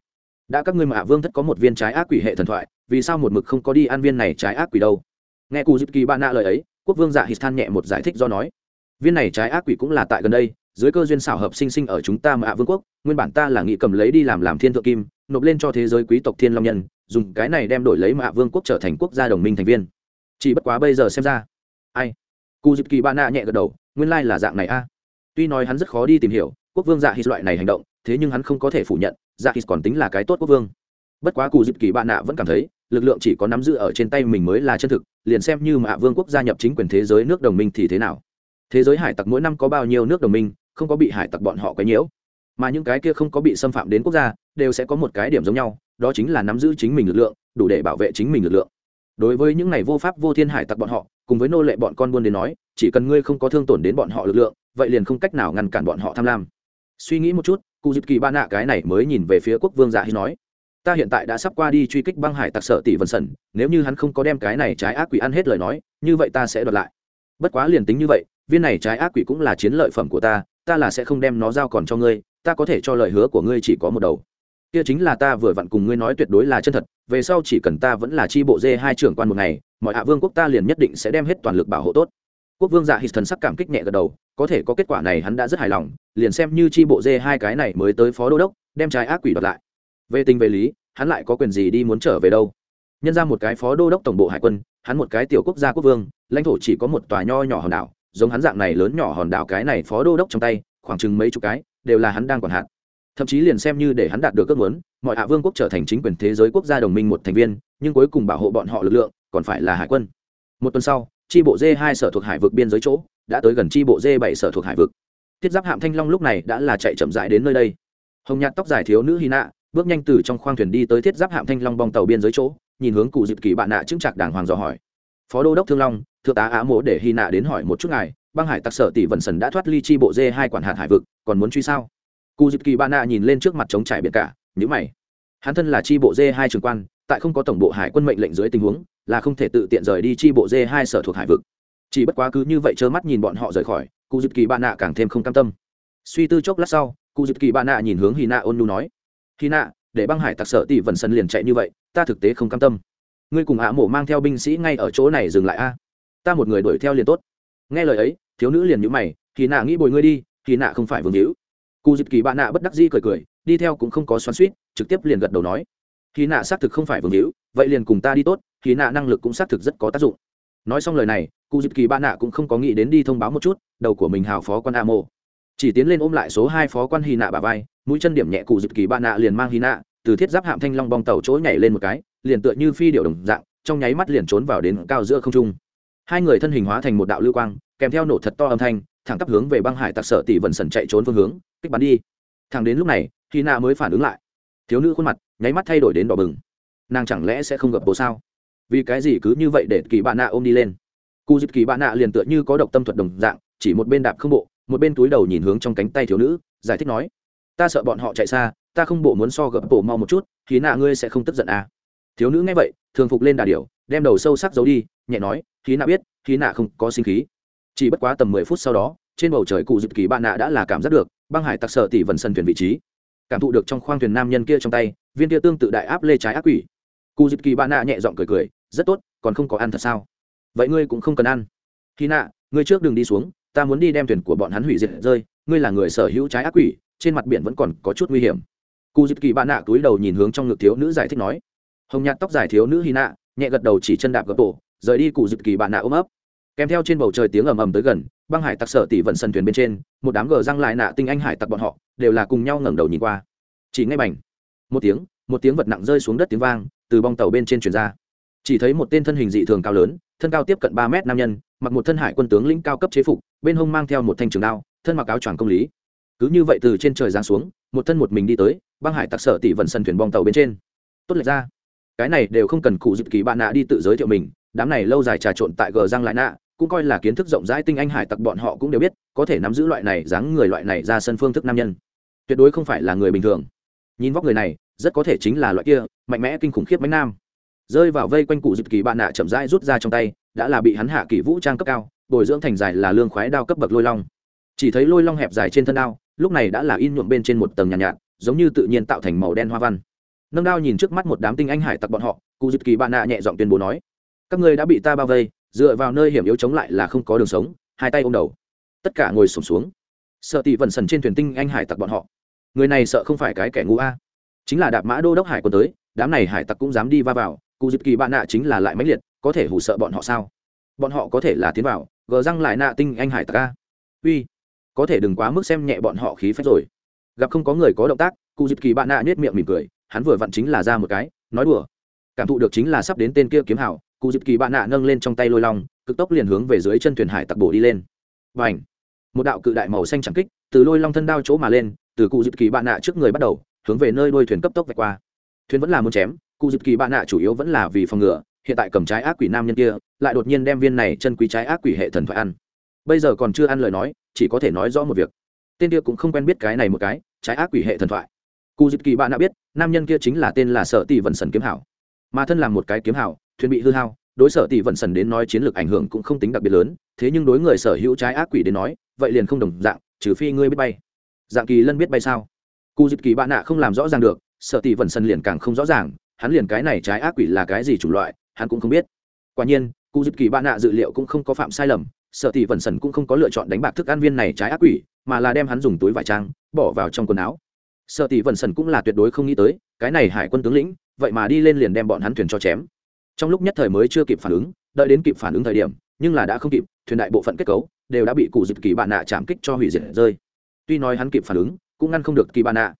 Speaker 1: đã các ngươi mà vương thất có một viên trái ác quỷ hệ thần thoại, vì sao một mực không có đi ăn viên này trái ác quỷ đâu? Nghe cù dịp kỳ ba nạ lời ấy, quốc vương dạ hít than nhẹ một giải thích do nói. Viên này trái ác quỷ cũng là tại gần đây, dưới cơ duyên xảo hợp sinh sinh ở chúng ta mà vương quốc, nguyên bản ta là nghĩ cầm lấy đi làm làm thiên thượng kim, nộp lên cho thế giới quý tộc thiên long nhân, dùng cái này đem đổi lấy mạ vương quốc trở thành quốc gia đồng minh thành viên. Chỉ bất quá bây giờ xem ra, ai? Cù dịp kỳ ba nạ nhẹ gật đầu, nguyên lai là dạng này a. Tuy nói hắn rất khó đi tìm hiểu, quốc vương dạ hít loại này hành động thế nhưng hắn không có thể phủ nhận dạ khi còn tính là cái tốt quốc vương. Bất quá cụ dịp kỳ bạn nạ vẫn cảm thấy, lực lượng chỉ có nắm giữ ở trên tay mình mới là chân thực, liền xem như mạ vương quốc gia nhập chính quyền thế giới nước đồng minh thì thế nào? Thế giới hải tặc mỗi năm có bao nhiêu nước đồng minh, không có bị hải tặc bọn họ quấy nhiễu. Mà những cái kia không có bị xâm phạm đến quốc gia, đều sẽ có một cái điểm giống nhau, đó chính là nắm giữ chính mình lực lượng, đủ để bảo vệ chính mình lực lượng. Đối với những này vô pháp vô thiên hải tặc bọn họ, cùng với nô lệ bọn con buôn đến nói, chỉ cần ngươi không có thương tổn đến bọn họ lực lượng, vậy liền không cách nào ngăn cản bọn họ tham lam. Suy nghĩ một chút cụ dịp kỳ ba nạ cái này mới nhìn về phía quốc vương dạ hy nói, ta hiện tại đã sắp qua đi truy kích băng hải tặc sở tỷ vân sẩn, nếu như hắn không có đem cái này trái ác quỷ ăn hết lời nói, như vậy ta sẽ đoạt lại. Bất quá liền tính như vậy, viên này trái ác quỷ cũng là chiến lợi phẩm của ta ta là sẽ không đem nó giao còn cho ngươi, ta có thể cho lời hứa của ngươi chỉ có một đầu. Kia chính là ta vừa vặn cùng ngươi nói tuyệt đối là chân thật, về sau chỉ cần ta vẫn là tri bộ dê hai trưởng quan một ngày, mọi hạ vương quốc ta liền nhất định sẽ đem hết toàn lực bảo hộ tốt quốc vương dạ hít thần sắc cảm kích nhẹ gật đầu, có thể có kết quả này hắn đã rất hài lòng, liền xem như tri bộ dê hai cái này mới tới phó đô đốc, đem trái ác quỷ đoạt lại. Về tình về lý, hắn lại có quyền gì đi muốn trở về đâu? Nhân ra một cái phó đô đốc tổng bộ hải quân, hắn một cái tiểu quốc gia quốc vương, lãnh thổ chỉ có một tòa nho nhỏ hòn đảo, giống hắn dạng này lớn nhỏ hòn đảo cái này phó đô đốc trong tay, khoảng chừng mấy chục cái, đều là hắn đang còn hạn thậm chí liền xem như để hắn đạt được ước muốn, mọi hạ vương quốc trở thành chính quyền thế giới quốc gia đồng minh một thành viên, nhưng cuối cùng bảo hộ bọn họ lực lượng, còn phải là hải quân. Một tuần sau tri bộ d hai sở thuộc hải vực biên giới chỗ, đã tới gần tri bộ d bảy sở thuộc hải vực. Thiết giáp hạm thanh long lúc này đã là chạy chậm rãi đến nơi đây. Hồng nhạt tóc dài thiếu nữ hy nạ bước nhanh từ trong khoang thuyền đi tới thiết giáp hạm thanh long bong tàu biên giới chỗ, nhìn hướng cụ dịp kỳ bạn nạ chứng trạc đàng hoàng dò hỏi. Phó đô đốc thương long, thượng tá á mộ để hy nạ đến hỏi một chút ngài, băng hải tặc sở tỷ vận sần đã thoát ly chi bộ dê hai quản hạt hải vực, còn muốn truy sao? Cụ dịp kỳ bạn nạ nhìn lên trước mặt trống trải biển cả nhữ mày. Hắn thân là chi bộ dê hai trường quan, tại không có tổng bộ hải quân mệnh lệnh dưới tình huống là không thể tự tiện rời đi chi bộ dê hai sở thuộc hải vực. Chỉ bất quá cứ như vậy trơ mắt nhìn bọn họ rời khỏi cụ dịp kỳ bạn nạ càng thêm không cam tâm. Suy tư chốc lát sau cụ dịp kỳ bạn nạ nhìn hướng hy nạ ôn nu nói hy nạ để băng hải tặc sở tỷ vần sân liền chạy như vậy, ta thực tế không cam tâm. Ngươi cùng hạ mổ mang theo binh sĩ ngay ở chỗ này dừng lại a. Ta một người đuổi theo liền tốt. Nghe lời ấy, thiếu nữ liền nhữ mày thì nạ nghĩ bồi ngươi đi thì nạ không phải vương hữu. Cụ dịp kỳ bạn nạ bất đắc di cười cười, đi theo cũng không có xoắn suýt trực tiếp liền gật đầu nói khi nạ xác thực không phải vương hữu, vậy liền cùng ta đi tốt, khi nạ năng lực cũng xác thực rất có tác dụng. Nói xong lời này cụ dịp kỳ ba nạ cũng không có nghĩ đến đi thông báo một chút, đầu của mình hào phó quan a mô chỉ tiến lên ôm lại số hai phó quan hy nạ bà vai, mũi chân điểm nhẹ cụ dịp kỳ ba nạ liền mang hy nạ, từ thiết giáp hạm thanh long bong tàu chỗ nhảy lên một cái, liền tựa như phi điệu đồng dạng, trong nháy mắt liền trốn vào đến cao giữa không trung. Hai người thân hình hóa thành một đạo lưu quang, kèm theo nổ thật to âm thanh, thẳng tắp hướng về băng hải tặc sở tỷ vận sần chạy trốn phương hướng, kích bắn đi. Thẳng đến lúc này hy nạ mới phản ứng lại thiếu nữ khuôn mặt, nháy mắt thay đổi đến đỏ bừng. Nàng chẳng lẽ sẽ không gặp bố sao? Vì cái gì cứ như vậy để kỳ bạn nạ ôm đi lên? Cụ dịp kỳ bạn nạ liền tựa như có độc tâm thuật đồng dạng, chỉ một bên đạp không bộ, một bên túi đầu nhìn hướng trong cánh tay thiếu nữ, giải thích nói, ta sợ bọn họ chạy xa, ta không bộ muốn so gập bộ mau một chút khí nạ ngươi sẽ không tức giận à. thiếu nữ nghe vậy, thường phục lên đà điểu, đem đầu sâu sắc giấu đi, nhẹ nói khí nạ biết khí nạ không có sinh khí. Chỉ bất quá tầm mười phút sau đó, trên bầu trời cụ dịp kỳ bạn nạ đã là cảm giác được, băng hải tặc sợ tỷ vần sân thuyền vị trí cảm thụ được trong khoang thuyền nam nhân kia trong tay, viên kia tương tự đại áp lê trái ác quỷ. Cụ dịp kỳ bạn nạ nhẹ giọng cười cười, rất tốt, còn không có ăn thật sao? Vậy ngươi cũng không cần ăn. Khi nạ, ngươi trước đừng đi xuống, ta muốn đi đem thuyền của bọn hắn hủy diệt rơi, ngươi là người sở hữu trái ác quỷ, trên mặt biển vẫn còn có chút nguy hiểm. Cụ dịp kỳ bạn nạ túi đầu nhìn hướng trong ngực thiếu nữ giải thích nói. Hồng nhạt tóc dài thiếu nữ hy nạ, nhẹ gật đầu chỉ chân đạp gập tổ, rời đi cụ dịp kỳ bạn nạ ôm ấp. Kèm theo trên bầu trời tiếng ầm ầm tới gần, băng hải tặc sở tỷ vận sân thuyền bên trên, một đám gờ răng lại nạ tinh anh hải tặc bọn họ đều là cùng nhau ngẩng đầu nhìn qua. Chỉ ngay bành, một tiếng một tiếng vật nặng rơi xuống đất tiếng vang, từ bong tàu bên trên truyền ra. Chỉ thấy một tên thân hình dị thường cao lớn, thân cao tiếp cận ba mét nam nhân, mặc một thân hải quân tướng lĩnh cao cấp chế phục, bên hông mang theo một thanh trường đao, thân mặc áo choàng công lý. Cứ như vậy từ trên trời giáng xuống, một thân một mình đi tới, băng hải tặc sở tỷ vận sân thuyền bong tàu bên trên. Tốt lệch ra. Cái này đều không cần cụ dự kỳ bạn nạ đi tự giới thiệu mình, đám này lâu dài trà trộn tại gờ răng lại nạ, cũng coi là kiến thức rộng rãi tinh anh hải tặc bọn họ cũng đều biết, có thể nắm giữ loại này dáng người loại này ra sân phương thức nam nhân tuyệt đối không phải là người bình thường. Nhìn vóc người này rất có thể chính là loại kia mạnh mẽ kinh khủng khiếp bánh nam. Rơi vào vây quanh cụ dịp kỳ bạn nạ chậm rãi rút ra trong tay đã là bị hắn hạ kỳ vũ trang cấp cao bồi dưỡng thành dài là lương khoái đao cấp bậc lôi long. Chỉ thấy lôi long hẹp dài trên thân đao lúc này đã là in nhuộm bên trên một tầng nhàn nhạt, nhạt giống như tự nhiên tạo thành màu đen hoa văn. Nâng đao nhìn trước mắt một đám tinh anh hải tặc bọn họ cụ dịp kỳ bạn nạ nhẹ giọng tuyên bố nói các người đã bị ta bao vây dựa vào nơi hiểm yếu chống lại là không có đường sống hai tay ôm đầu. Tất cả ngồi sổm xuống. Sợ tị vần sần trên thuyền tinh anh hải tặc bọn họ người này sợ không phải cái kẻ ngu a. Chính là đạp mã đô đốc hải quân tới, đám này hải tặc cũng dám đi va vào, cụ dịp kỳ bạn nạ chính là lại máy liệt, có thể hủ sợ bọn họ sao? Bọn họ có thể là tiến vào, gờ răng lại nạ tinh anh hải tặc a. Uy, có thể đừng quá mức xem nhẹ bọn họ khí phách rồi. Gặp không có người có động tác, cụ dịp kỳ bạn nạ nhét miệng mỉm cười, hắn vừa vặn chính là ra một cái, nói đùa. Cảm thụ được chính là sắp đến tên kia kiếm hảo cụ dịp kỳ bạn nạ nâng lên trong tay lôi long, cực tốc liền hướng về dưới chân thuyền hải tặc bổ đi lên. Và ảnh một đạo cự đại màu xanh chẳng kích, từ lôi long thân đao chỗ mà lên từ cụ dịp kỳ bạn nạ trước người bắt đầu, hướng về nơi đuôi thuyền cấp tốc vạch qua. Thuyền vẫn là muốn chém, cụ dịp kỳ bạn nạ chủ yếu vẫn là vì phòng ngừa, hiện tại cầm trái ác quỷ nam nhân kia, lại đột nhiên đem viên này chân quý trái ác quỷ hệ thần thoại ăn. Bây giờ còn chưa ăn lời nói, chỉ có thể nói rõ một việc. Tên kia cũng không quen biết cái này một cái, trái ác quỷ hệ thần thoại. Cụ dịp kỳ bạn đã biết, nam nhân kia chính là tên là sợ tỷ vận sần kiếm hảo. Mà thân làm một cái kiếm hảo, thuyền bị hư hao, đối sở tỷ vận sần đến nói chiến lược ảnh hưởng cũng không tính đặc biệt lớn, thế nhưng đối người sở hữu trái ác quỷ đến nói, vậy liền không đồng dạng, trừ phi ngươi biết bay dạng kỳ lân biết bay sao? Cụ dịp kỳ bạn nạ không làm rõ ràng được, sợ tỷ vận sân liền càng không rõ ràng, hắn liền cái này trái ác quỷ là cái gì chủng loại, hắn cũng không biết. Quả nhiên cụ dịp kỳ bạn nạ dự liệu cũng không có phạm sai lầm, sợ tỷ vận sân cũng không có lựa chọn đánh bạc thức ăn viên này trái ác quỷ, mà là đem hắn dùng túi vải trang, bỏ vào trong quần áo. Sợ tỷ vận sân cũng là tuyệt đối không nghĩ tới, cái này hải quân tướng lĩnh, vậy mà đi lên liền đem bọn hắn thuyền cho chém. Trong lúc nhất thời mới chưa kịp phản ứng, đợi đến kịp phản ứng thời điểm, nhưng là đã không kịp, thuyền đại bộ phận kết cấu đều đã bị cụ dịp kỳ bạn nạ chạm kích cho hủy diệt rơi tuy nói hắn kịp phản ứng, cũng ngăn không được kỳ bạn nạ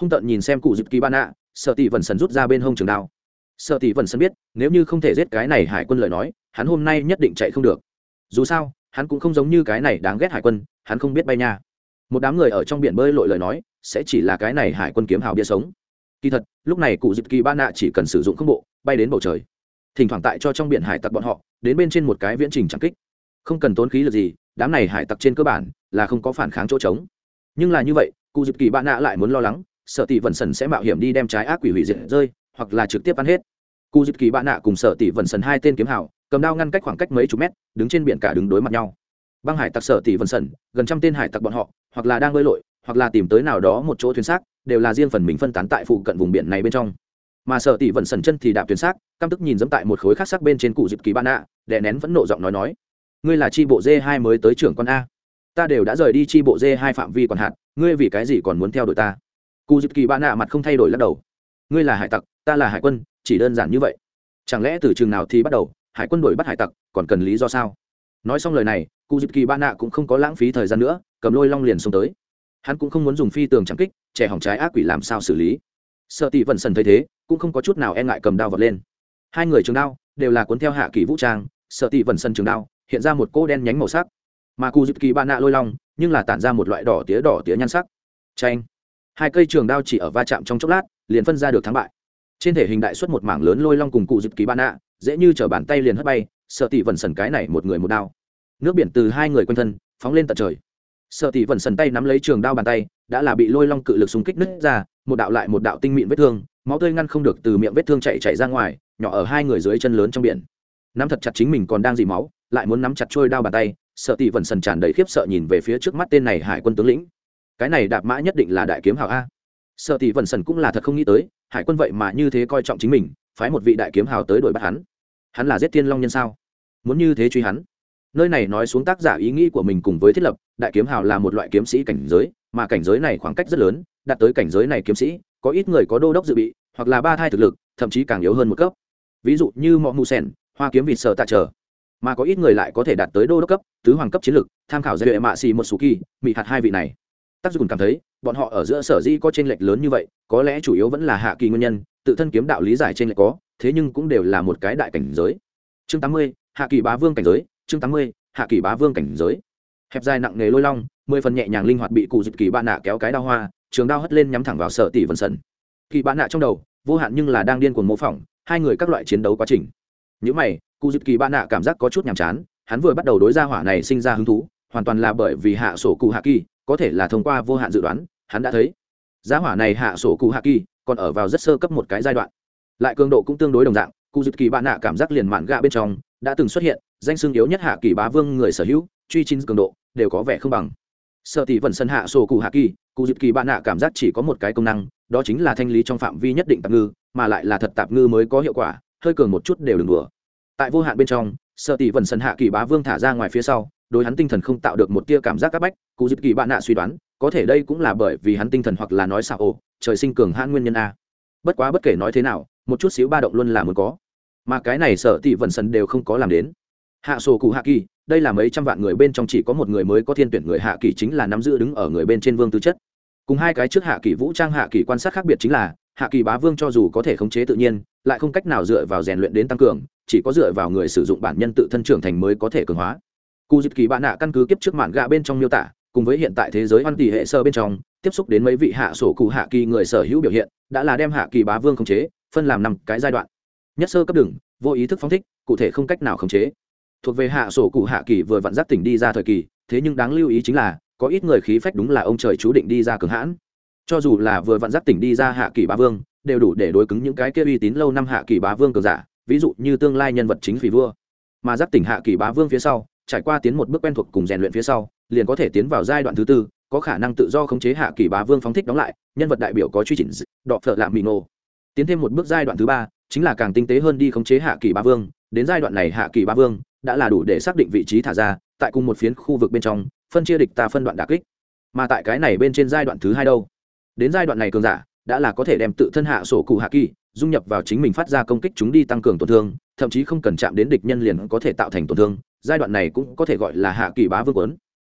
Speaker 1: hung tợn nhìn xem cụ dịp kỳ bạn nạ sở tỷ vần sần rút ra bên hông trường đao. Sở tỷ vần sần biết, nếu như không thể giết cái này hải quân lời nói, hắn hôm nay nhất định chạy không được. Dù sao, hắn cũng không giống như cái này đáng ghét hải quân, hắn không biết bay nha. Một đám người ở trong biển bơi lội lời nói, sẽ chỉ là cái này hải quân kiếm hào bia sống. Kỳ thật, lúc này cụ dịp kỳ ba nạ chỉ cần sử dụng không bộ, bay đến bầu trời. Thỉnh thoảng tại cho trong biển hải tặc bọn họ, đến bên trên một cái viễn trình trắng kích. Không cần tốn khí lực gì, đám này hải tặc trên cơ bản là không có phản kháng chỗ trống nhưng là như vậy, cụ dịp kỳ bạn nạ lại muốn lo lắng sợ tỷ vần sần sẽ mạo hiểm đi đem trái ác quỷ hủy diệt rơi, hoặc là trực tiếp ăn hết. Cụ dịp kỳ bạn nạ cùng sợ tỷ vần sần hai tên kiếm hào, cầm đao ngăn cách khoảng cách mấy chục mét, đứng trên biển cả đứng đối mặt nhau. Băng hải tặc sở tỷ vần sẩn gần trăm tên hải tặc bọn họ, hoặc là đang bơi lội, hoặc là tìm tới nào đó một chỗ thuyền xác, đều là riêng phần mình phân tán tại phụ cận vùng biển này bên trong. Mà sở tỷ vần sẩn chân thì đạp thuyền xác, căm tức nhìn dẫm tại một khối khắc sắc bên trên cụ dịp kỳ bạn nạ, đè nén vẫn nộ giọng nói nói, ngươi là tri bộ d hai mới tới trưởng con a? Ta đều đã rời đi chi bộ dê hai phạm vi còn hạn, ngươi vì cái gì còn muốn theo đuổi ta? Cụ dịp kỳ bạn nạ mặt không thay đổi lắc đầu. Ngươi là hải tặc, ta là hải quân, chỉ đơn giản như vậy. Chẳng lẽ từ trường nào thì bắt đầu, hải quân đuổi bắt hải tặc, còn cần lý do sao? Nói xong lời này cụ dịp kỳ ba nạ cũng không có lãng phí thời gian nữa, cầm lôi long liền xông tới. Hắn cũng không muốn dùng phi tường chẳng kích, trẻ hỏng trái ác quỷ làm sao xử lý. Sợ tỷ vần sần thấy thế, cũng không có chút nào e ngại cầm đao vật lên. Hai người trường đao đều là cuốn theo hạ kỳ vũ trang, sợ tỷ vần sân trường đao, hiện ra một cô đen nhánh màu sắc mà cụ dịp kỳ bạn nạ lôi long, nhưng là tản ra một loại đỏ tía đỏ tía nhan sắc. Tranh hai cây trường đao chỉ ở va chạm trong chốc lát, liền phân ra được thắng bại. Trên thể hình đại xuất một mảng lớn lôi long cùng cụ dịp kỳ bạn nạ, dễ như chở bàn tay liền hất bay, sợ tỷ vần sần cái này một người một đao. Nước biển từ hai người quanh thân, phóng lên tận trời. Sợ tỷ vần sần tay nắm lấy trường đao bàn tay, đã là bị lôi long cự lực súng kích nứt ra, một đạo lại một đạo tinh mịn vết thương, máu tươi ngăn không được từ miệng vết thương chạy chạy ra ngoài, nhỏ ở hai người dưới chân lớn trong biển. Nắm thật chặt chính mình còn đang dì máu, lại muốn nắm chặt trôi đao bàn tay sợ tỷ vần sần tràn đầy khiếp sợ nhìn về phía trước mắt tên này hải quân tướng lĩnh. Cái này đạp mã nhất định là đại kiếm Hào a. Sợ tỷ vần sần cũng là thật không nghĩ tới, hải quân vậy mà như thế coi trọng chính mình, phái một vị đại kiếm hào tới đuổi bắt hắn. Hắn là giết thiên long nhân sao? Muốn như thế truy hắn? Nơi này nói xuống tác giả ý nghĩ của mình cùng với thiết lập, đại kiếm hào là một loại kiếm sĩ cảnh giới, mà cảnh giới này khoảng cách rất lớn, đạt tới cảnh giới này kiếm sĩ, có ít người có đô đốc dự bị, hoặc là ba thai thực lực, thậm chí càng yếu hơn một cấp. Ví dụ như mọi mù sen hoa kiếm vịt sợ tạ trở mà có ít người lại có thể đạt tới đô đốc cấp, tứ hoàng cấp chiến lược. tham khảo giai đoạn mạ xì một số kỳ bị hạt hai vị này. Tác dụng cảm thấy, bọn họ ở giữa sở di có tranh lệch lớn như vậy, có lẽ chủ yếu vẫn là hạ kỳ nguyên nhân, tự thân kiếm đạo lý giải trên lệch có, thế nhưng cũng đều là một cái đại cảnh giới. Chương tám mươi, hạ kỳ bá vương cảnh giới, chương tám mươi, hạ kỳ bá vương cảnh giới. Hẹp dài nặng nghề lôi long, mười phần nhẹ nhàng linh hoạt bị cụ dịp kỳ bạn nạ kéo cái đao hoa, trường đao hất lên nhắm thẳng vào sở tỷ vân sân. Kỳ bạn nạ trong đầu, vô hạn nhưng là đang điên cuồng mô phỏng, hai người các loại chiến đấu quá trình. Những mày cụ dịp kỳ bạn nạ cảm giác có chút nhàm chán, hắn vừa bắt đầu đối ra hỏa này sinh ra hứng thú, hoàn toàn là bởi vì hạ sổ cụ hạ kỳ, có thể là thông qua vô hạn dự đoán, hắn đã thấy. Giá hỏa này hạ sổ cụ hạ kỳ, còn ở vào rất sơ cấp một cái giai đoạn. Lại cường độ cũng tương đối đồng dạng cụ dịp kỳ bạn nạ cảm giác liền mạn gạ bên trong đã từng xuất hiện, danh xương yếu nhất hạ kỳ bá vương người sở hữu, truy chín cường độ đều có vẻ không bằng. Sợ tỷ vần sân hạ sổ cụ hạ kỳ cụ dịp kỳ bạn nạ cảm giác chỉ có một cái công năng, đó chính là thanh lý trong phạm vi nhất định tạp ngư, mà lại là thật tạp ngư mới có hiệu quả, hơi cường một chút đều đừng đùa tại vô hạn bên trong sợ tỷ vần sân hạ kỳ bá vương thả ra ngoài phía sau, đối hắn tinh thần không tạo được một tia cảm giác áp bách cụ dịp kỳ bạn nạ suy đoán, có thể đây cũng là bởi vì hắn tinh thần hoặc là nói xạo ồ trời sinh cường hãn nguyên nhân a. Bất quá bất kể nói thế nào, một chút xíu ba động luôn là muốn có. Mà cái này sợ tỷ vần sân đều không có làm đến. Hạ sổ cụ hạ kỳ, đây là mấy trăm vạn người bên trong chỉ có một người mới có thiên tuyển người hạ kỳ chính là nắm giữ đứng ở người bên trên vương tư chất. Cùng hai cái trước hạ kỳ vũ trang hạ kỳ quan sát khác biệt chính là, hạ kỳ bá vương cho dù có thể khống chế tự nhiên, lại không cách nào dựa vào rèn luyện đến tăng cường chỉ có dựa vào người sử dụng bản nhân tự thân trưởng thành mới có thể cường hóa. Cụ dịp kỳ bạn nạ căn cứ kiếp trước mạn gạ bên trong miêu tả, cùng với hiện tại thế giới hoan tỷ hệ sơ bên trong, tiếp xúc đến mấy vị hạ sổ cụ hạ kỳ người sở hữu biểu hiện, đã là đem hạ kỳ bá vương khống chế, phân làm năm cái giai đoạn. Nhất sơ cấp đường, vô ý thức phóng thích, cụ thể không cách nào khống chế. Thuộc về hạ sổ cụ hạ kỳ vừa vặn giác tỉnh đi ra thời kỳ, thế nhưng đáng lưu ý chính là, có ít người khí phách đúng là ông trời chú định đi ra cường hãn. Cho dù là vừa vặn giác tỉnh đi ra hạ kỳ bá vương, đều đủ để đối cứng những cái kia uy tín lâu năm hạ kỳ bá vương cường giả ví dụ như tương lai nhân vật chính phỉ vua. Mà giáp tỉnh hạ kỳ bá vương phía sau, trải qua tiến một bước quen thuộc cùng rèn luyện phía sau, liền có thể tiến vào giai đoạn thứ tư, có khả năng tự do khống chế hạ kỳ bá vương phóng thích đóng lại, nhân vật đại biểu có truy chỉnh đọ phợ lạ mỹ nô tiến thêm một bước giai đoạn thứ ba, chính là càng tinh tế hơn đi khống chế hạ kỳ bá vương. Đến giai đoạn này hạ kỳ bá vương đã là đủ để xác định vị trí thả ra, tại cùng một phiến khu vực bên trong, phân chia địch ta phân đoạn đà kích. Mà tại cái này bên trên giai đoạn thứ hai đâu? Đến giai đoạn này cường giả, đã là có thể đem tự thân hạ sổ cụ hạ kỳ dung nhập vào chính mình phát ra công kích chúng đi tăng cường tổn thương, thậm chí không cần chạm đến địch nhân liền có thể tạo thành tổn thương, giai đoạn này cũng có thể gọi là hạ kỳ bá vương quấn.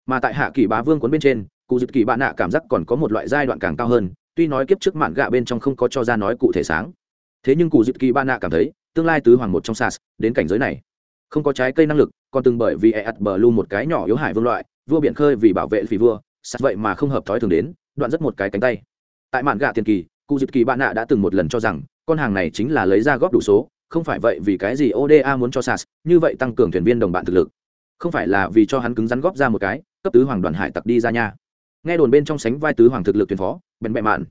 Speaker 1: Mà tại hạ kỳ bá vương quấn bên trên, cụ dịp kỳ bạn nạ cảm giác còn có một loại giai đoạn càng cao hơn, tuy nói kiếp trước mạn gạ bên trong không có cho ra nói cụ thể sáng. Thế nhưng cụ dịp kỳ bạn nạ cảm thấy, tương lai tứ hoàng một trong sas đến cảnh giới này, không có trái cây năng lực, còn từng bởi vì e ắt bờ lu một cái nhỏ yếu hải vương loại, vua biển khơi vì bảo vệ vì vua sas vậy mà không hợp thói thường đến, đoạn rất một cái cánh tay. Tại mạn gạ tiền kỳ, cụ dịp kỳ bạn nạ đã từng một lần cho rằng con hàng này chính là lấy ra góp đủ số, không phải vậy vì cái gì oda muốn cho sas như vậy tăng cường thuyền viên đồng bạn thực lực. Không phải là vì cho hắn cứng rắn góp ra một cái, cấp tứ hoàng đoàn hải tặc đi ra nha. Nghe đồn bên trong sánh vai tứ hoàng thực lực thuyền phó, bèn bẹ mạn,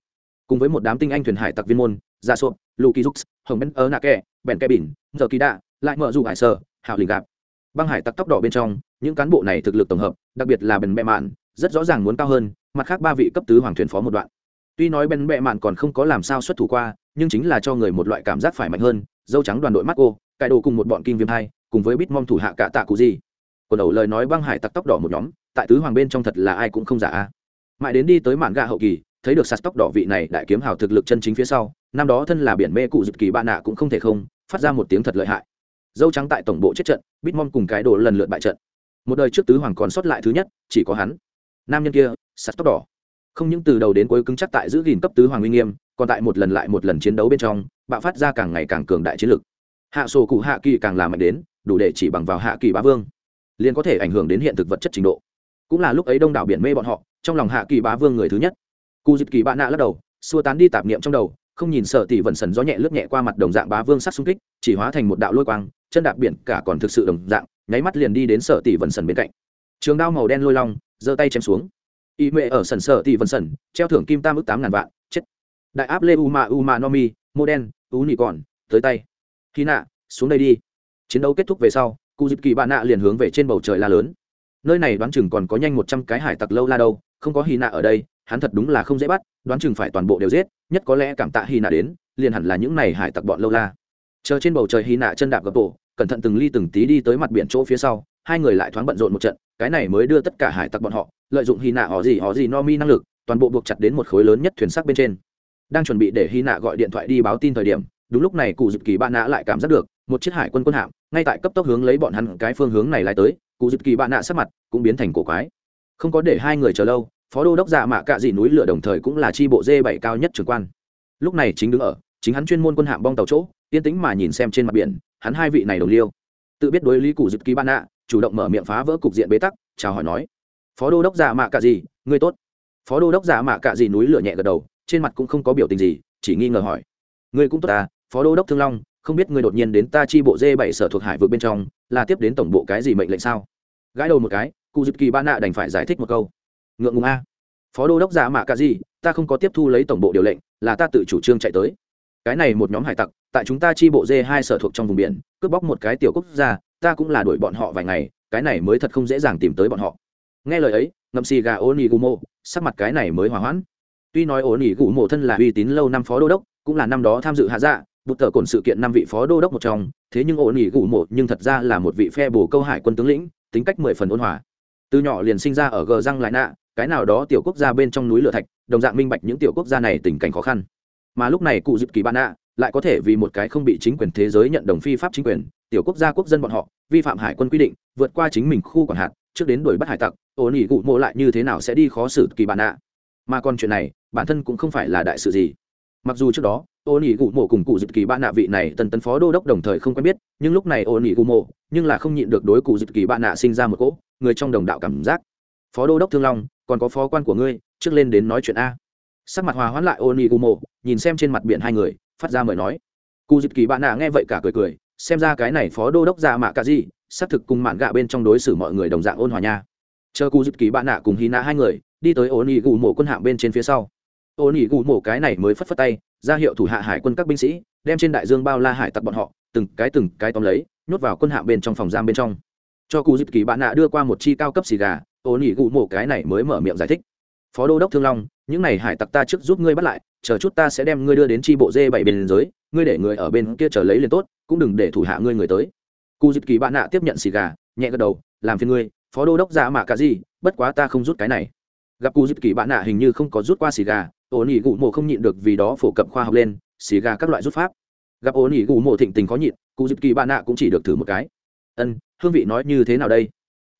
Speaker 1: cùng với một đám tinh anh thuyền hải tặc viên môn gia sộp luki dux hồng bén ơ nạ kẹ bèn kẹ bỉn, giờ kỳ đạ, lại mở dù hải sơ hào lình gạp. Băng hải tặc tóc đỏ bên trong, những cán bộ này thực lực tổng hợp, đặc biệt là bèn bẹ mạn, rất rõ ràng muốn cao hơn, mặt khác ba vị cấp tứ hoàng thuyền phó một đoạn. Tuy nói bèn bẹ mạn còn không có làm sao xuất thủ qua nhưng chính là cho người một loại cảm giác phải mạnh hơn, dâu trắng đoàn đội mắt cô cải đồ cùng một bọn kim viêm hai, cùng với bít mong thủ hạ cả tạ cụ gì quần đầu lời nói băng hải tặc tóc đỏ một nhóm, tại tứ hoàng bên trong thật là ai cũng không giả a. Mãi đến đi tới mạn gà hậu kỳ, thấy được sạt tóc đỏ vị này đại kiếm hào thực lực chân chính phía sau, năm đó thân là biển mê cụ dực kỳ bạn nạ cũng không thể không, phát ra một tiếng thật lợi hại. Dâu trắng tại tổng bộ chết trận bitmon cùng cái đồ lần lượt bại trận. Một đời trước tứ hoàng còn sót lại thứ nhất, chỉ có hắn. Nam nhân kia, sạt tóc đỏ. Không những từ đầu đến cuối cứng chắc tại giữ gìn cấp tứ hoàng uy nghiêm còn tại một lần lại một lần chiến đấu bên trong, bạo phát ra càng ngày càng cường đại chiến lực. Hạ sổ cụ hạ kỳ càng làm mạnh đến, đủ để chỉ bằng vào hạ kỳ bá vương, liền có thể ảnh hưởng đến hiện thực vật chất trình độ. Cũng là lúc ấy đông đảo biển mê bọn họ, trong lòng hạ kỳ bá vương người thứ nhất. Cụ dịp kỳ bạn nạ lắc đầu, xua tán đi tạp niệm trong đầu, không nhìn sợ tỷ vần sần gió nhẹ lướt nhẹ qua mặt đồng dạng bá vương sắc xung kích, chỉ hóa thành một đạo lôi quang, chân đạp biển cả còn thực sự đồng dạng, nháy mắt liền đi đến sợ tỷ vần sần bên cạnh. Trường đao màu đen lôi long, giơ tay chém xuống. Y mệ ở sần sợ tỷ vần sần, treo thưởng kim tam ước tám ngàn vạn đại áp lê uma uma nomi mô đen, u nị còn, tới tay. Khi nạ, xuống đây đi. Chiến đấu kết thúc về sau, cụ dịp kỳ bạn nạ liền hướng về trên bầu trời la lớn. Nơi này đoán chừng còn có nhanh một trăm cái hải tặc lâu la đâu, không có hy nạ ở đây, hắn thật đúng là không dễ bắt, đoán chừng phải toàn bộ đều giết, nhất có lẽ cảm tạ hy nạ đến, liền hẳn là những này hải tặc bọn lâu la. Chờ trên bầu trời hy nạ chân đạp gập bộ cẩn thận từng ly từng tí đi tới mặt biển chỗ phía sau, hai người lại thoáng bận rộn một trận, cái này mới đưa tất cả hải tặc bọn họ, lợi dụng hy nạ họ gì họ gì no mi năng lực, toàn bộ buộc chặt đến một khối lớn nhất thuyền sắc bên trên đang chuẩn bị để hy nạ gọi điện thoại đi báo tin thời điểm, đúng lúc này cụ dịp kỳ bạn nạ lại cảm giác được một chiếc hải quân quân hạm ngay tại cấp tốc hướng lấy bọn hắn cái phương hướng này lại tới. Cụ dịp kỳ bạn nạ sắc mặt cũng biến thành cổ quái. Không có để hai người chờ lâu, phó đô đốc dạ mạ cạ dị núi lửa đồng thời cũng là tri bộ dê bảy cao nhất trưởng quan. Lúc này chính đứng ở, chính hắn chuyên môn quân hạm bong tàu chỗ, yên tĩnh mà nhìn xem trên mặt biển, hắn hai vị này đồng liêu. Tự biết đối lý cụ dịp kỳ bạn nạ chủ động mở miệng phá vỡ cục diện bế tắc, chào hỏi nói, phó đô đốc dạ mạ cạ dị, ngươi tốt. Phó đô đốc giả mạ cạ dị núi lửa nhẹ gật đầu trên mặt cũng không có biểu tình gì, chỉ nghi ngờ hỏi. Ngươi cũng tốt à phó đô đốc thương long, không biết ngươi đột nhiên đến ta chi bộ dê bảy sở thuộc hải vượt bên trong, là tiếp đến tổng bộ cái gì mệnh lệnh sao? Gãi đầu một cái, cụ dịp kỳ ba nạ đành phải giải thích một câu. Ngượng ngùng a. Phó đô đốc giả mạ cả gì ta không có tiếp thu lấy tổng bộ điều lệnh, là ta tự chủ trương chạy tới. Cái này một nhóm hải tặc, tại chúng ta chi bộ dê hai sở thuộc trong vùng biển, cướp bóc một cái tiểu quốc gia, ta cũng là đuổi bọn họ vài ngày, cái này mới thật không dễ dàng tìm tới bọn họ. Nghe lời ấy, ngậm xì gà ô nỉ gù sắc mặt cái này mới hòa hoãn tuy nói ổn ỉ gù mộ thân là uy tín lâu năm phó đô đốc, cũng là năm đó tham dự hạ dạ bụt tờ cổn sự kiện năm vị phó đô đốc một trong, thế nhưng ổn ỉ gù Mộ nhưng thật ra là một vị phe bồ câu hải quân tướng lĩnh, tính cách mười phần ôn hòa. Từ nhỏ liền sinh ra ở gờ răng lại nạ, cái nào đó tiểu quốc gia bên trong núi lửa thạch, đồng dạng minh bạch những tiểu quốc gia này tình cảnh khó khăn. Mà lúc này cụ dịp kỳ bạn nạ lại có thể vì một cái không bị chính quyền thế giới nhận đồng phi pháp chính quyền, tiểu quốc gia quốc dân bọn họ, vi phạm hải quân quy định, vượt qua chính mình khu quản hạt, trước đến đuổi bắt hải tặc ổn ỉ cụ mộ lại như thế nào sẽ đi khó xử kỳ bạn nạ. Mà còn chuyện này bản thân cũng không phải là đại sự gì. Mặc dù trước đó ô nỉ gù mộ cùng cụ dịp kỳ bạn nạ vị này tần tấn phó đô đốc đồng thời không quen biết, nhưng lúc này ô nỉ gù mộ nhưng là không nhịn được đối cụ dịp kỳ bạn nạ sinh ra một cỗ, người trong đồng đạo cảm giác. Phó đô đốc thương long, còn có phó quan của ngươi, trước lên đến nói chuyện a. Sắc mặt hòa hoãn lại ô nỉ gù mộ nhìn xem trên mặt biển hai người, phát ra mời nói. Cụ dịp kỳ bạn nạ nghe vậy cả cười cười, xem ra cái này phó đô đốc ra mạ cả gì, xác thực cùng mạn gạ bên trong đối xử mọi người đồng dạng ôn hòa nha. Chờ cụ dịp kỳ bạn nạ cùng hy nạ hai người, đi tới ô nỉ gù mộ quân hạng bên trên phía sau ô nỉ gù mổ cái này mới phất phất tay, ra hiệu thủ hạ hải quân các binh sĩ, đem trên đại dương bao la hải tặc bọn họ, từng cái từng cái tóm lấy, nhốt vào quân hạ bên trong phòng giam bên trong. Cho cụ dịp kỳ bạn nạ đưa qua một chi cao cấp xì gà, ô nỉ gù mổ cái này mới mở miệng giải thích. Phó đô đốc thương long, những này hải tặc ta trước giúp ngươi bắt lại, chờ chút ta sẽ đem ngươi đưa đến tri bộ dê bảy bên dưới ngươi để người ở bên kia chờ lấy liền tốt, cũng đừng để thủ hạ ngươi người tới. Cụ dịp kỳ bạn nạ tiếp nhận xì gà, nhẹ gật đầu, làm phiền ngươi, phó đô đốc giả mạ cả gì bất quá ta không rút cái này. Gặp cụ dịp kỳ bạn nạ hình như không có rút qua xì gà ổ nỉ gù mộ không nhịn được vì đó phổ cập khoa học lên, xì gà các loại rút pháp. Gặp ổ nỉ gù mộ thịnh tình khó nhịn cụ dịp kỳ bạn nạ cũng chỉ được thử một cái. Ân, hương vị nói như thế nào đây?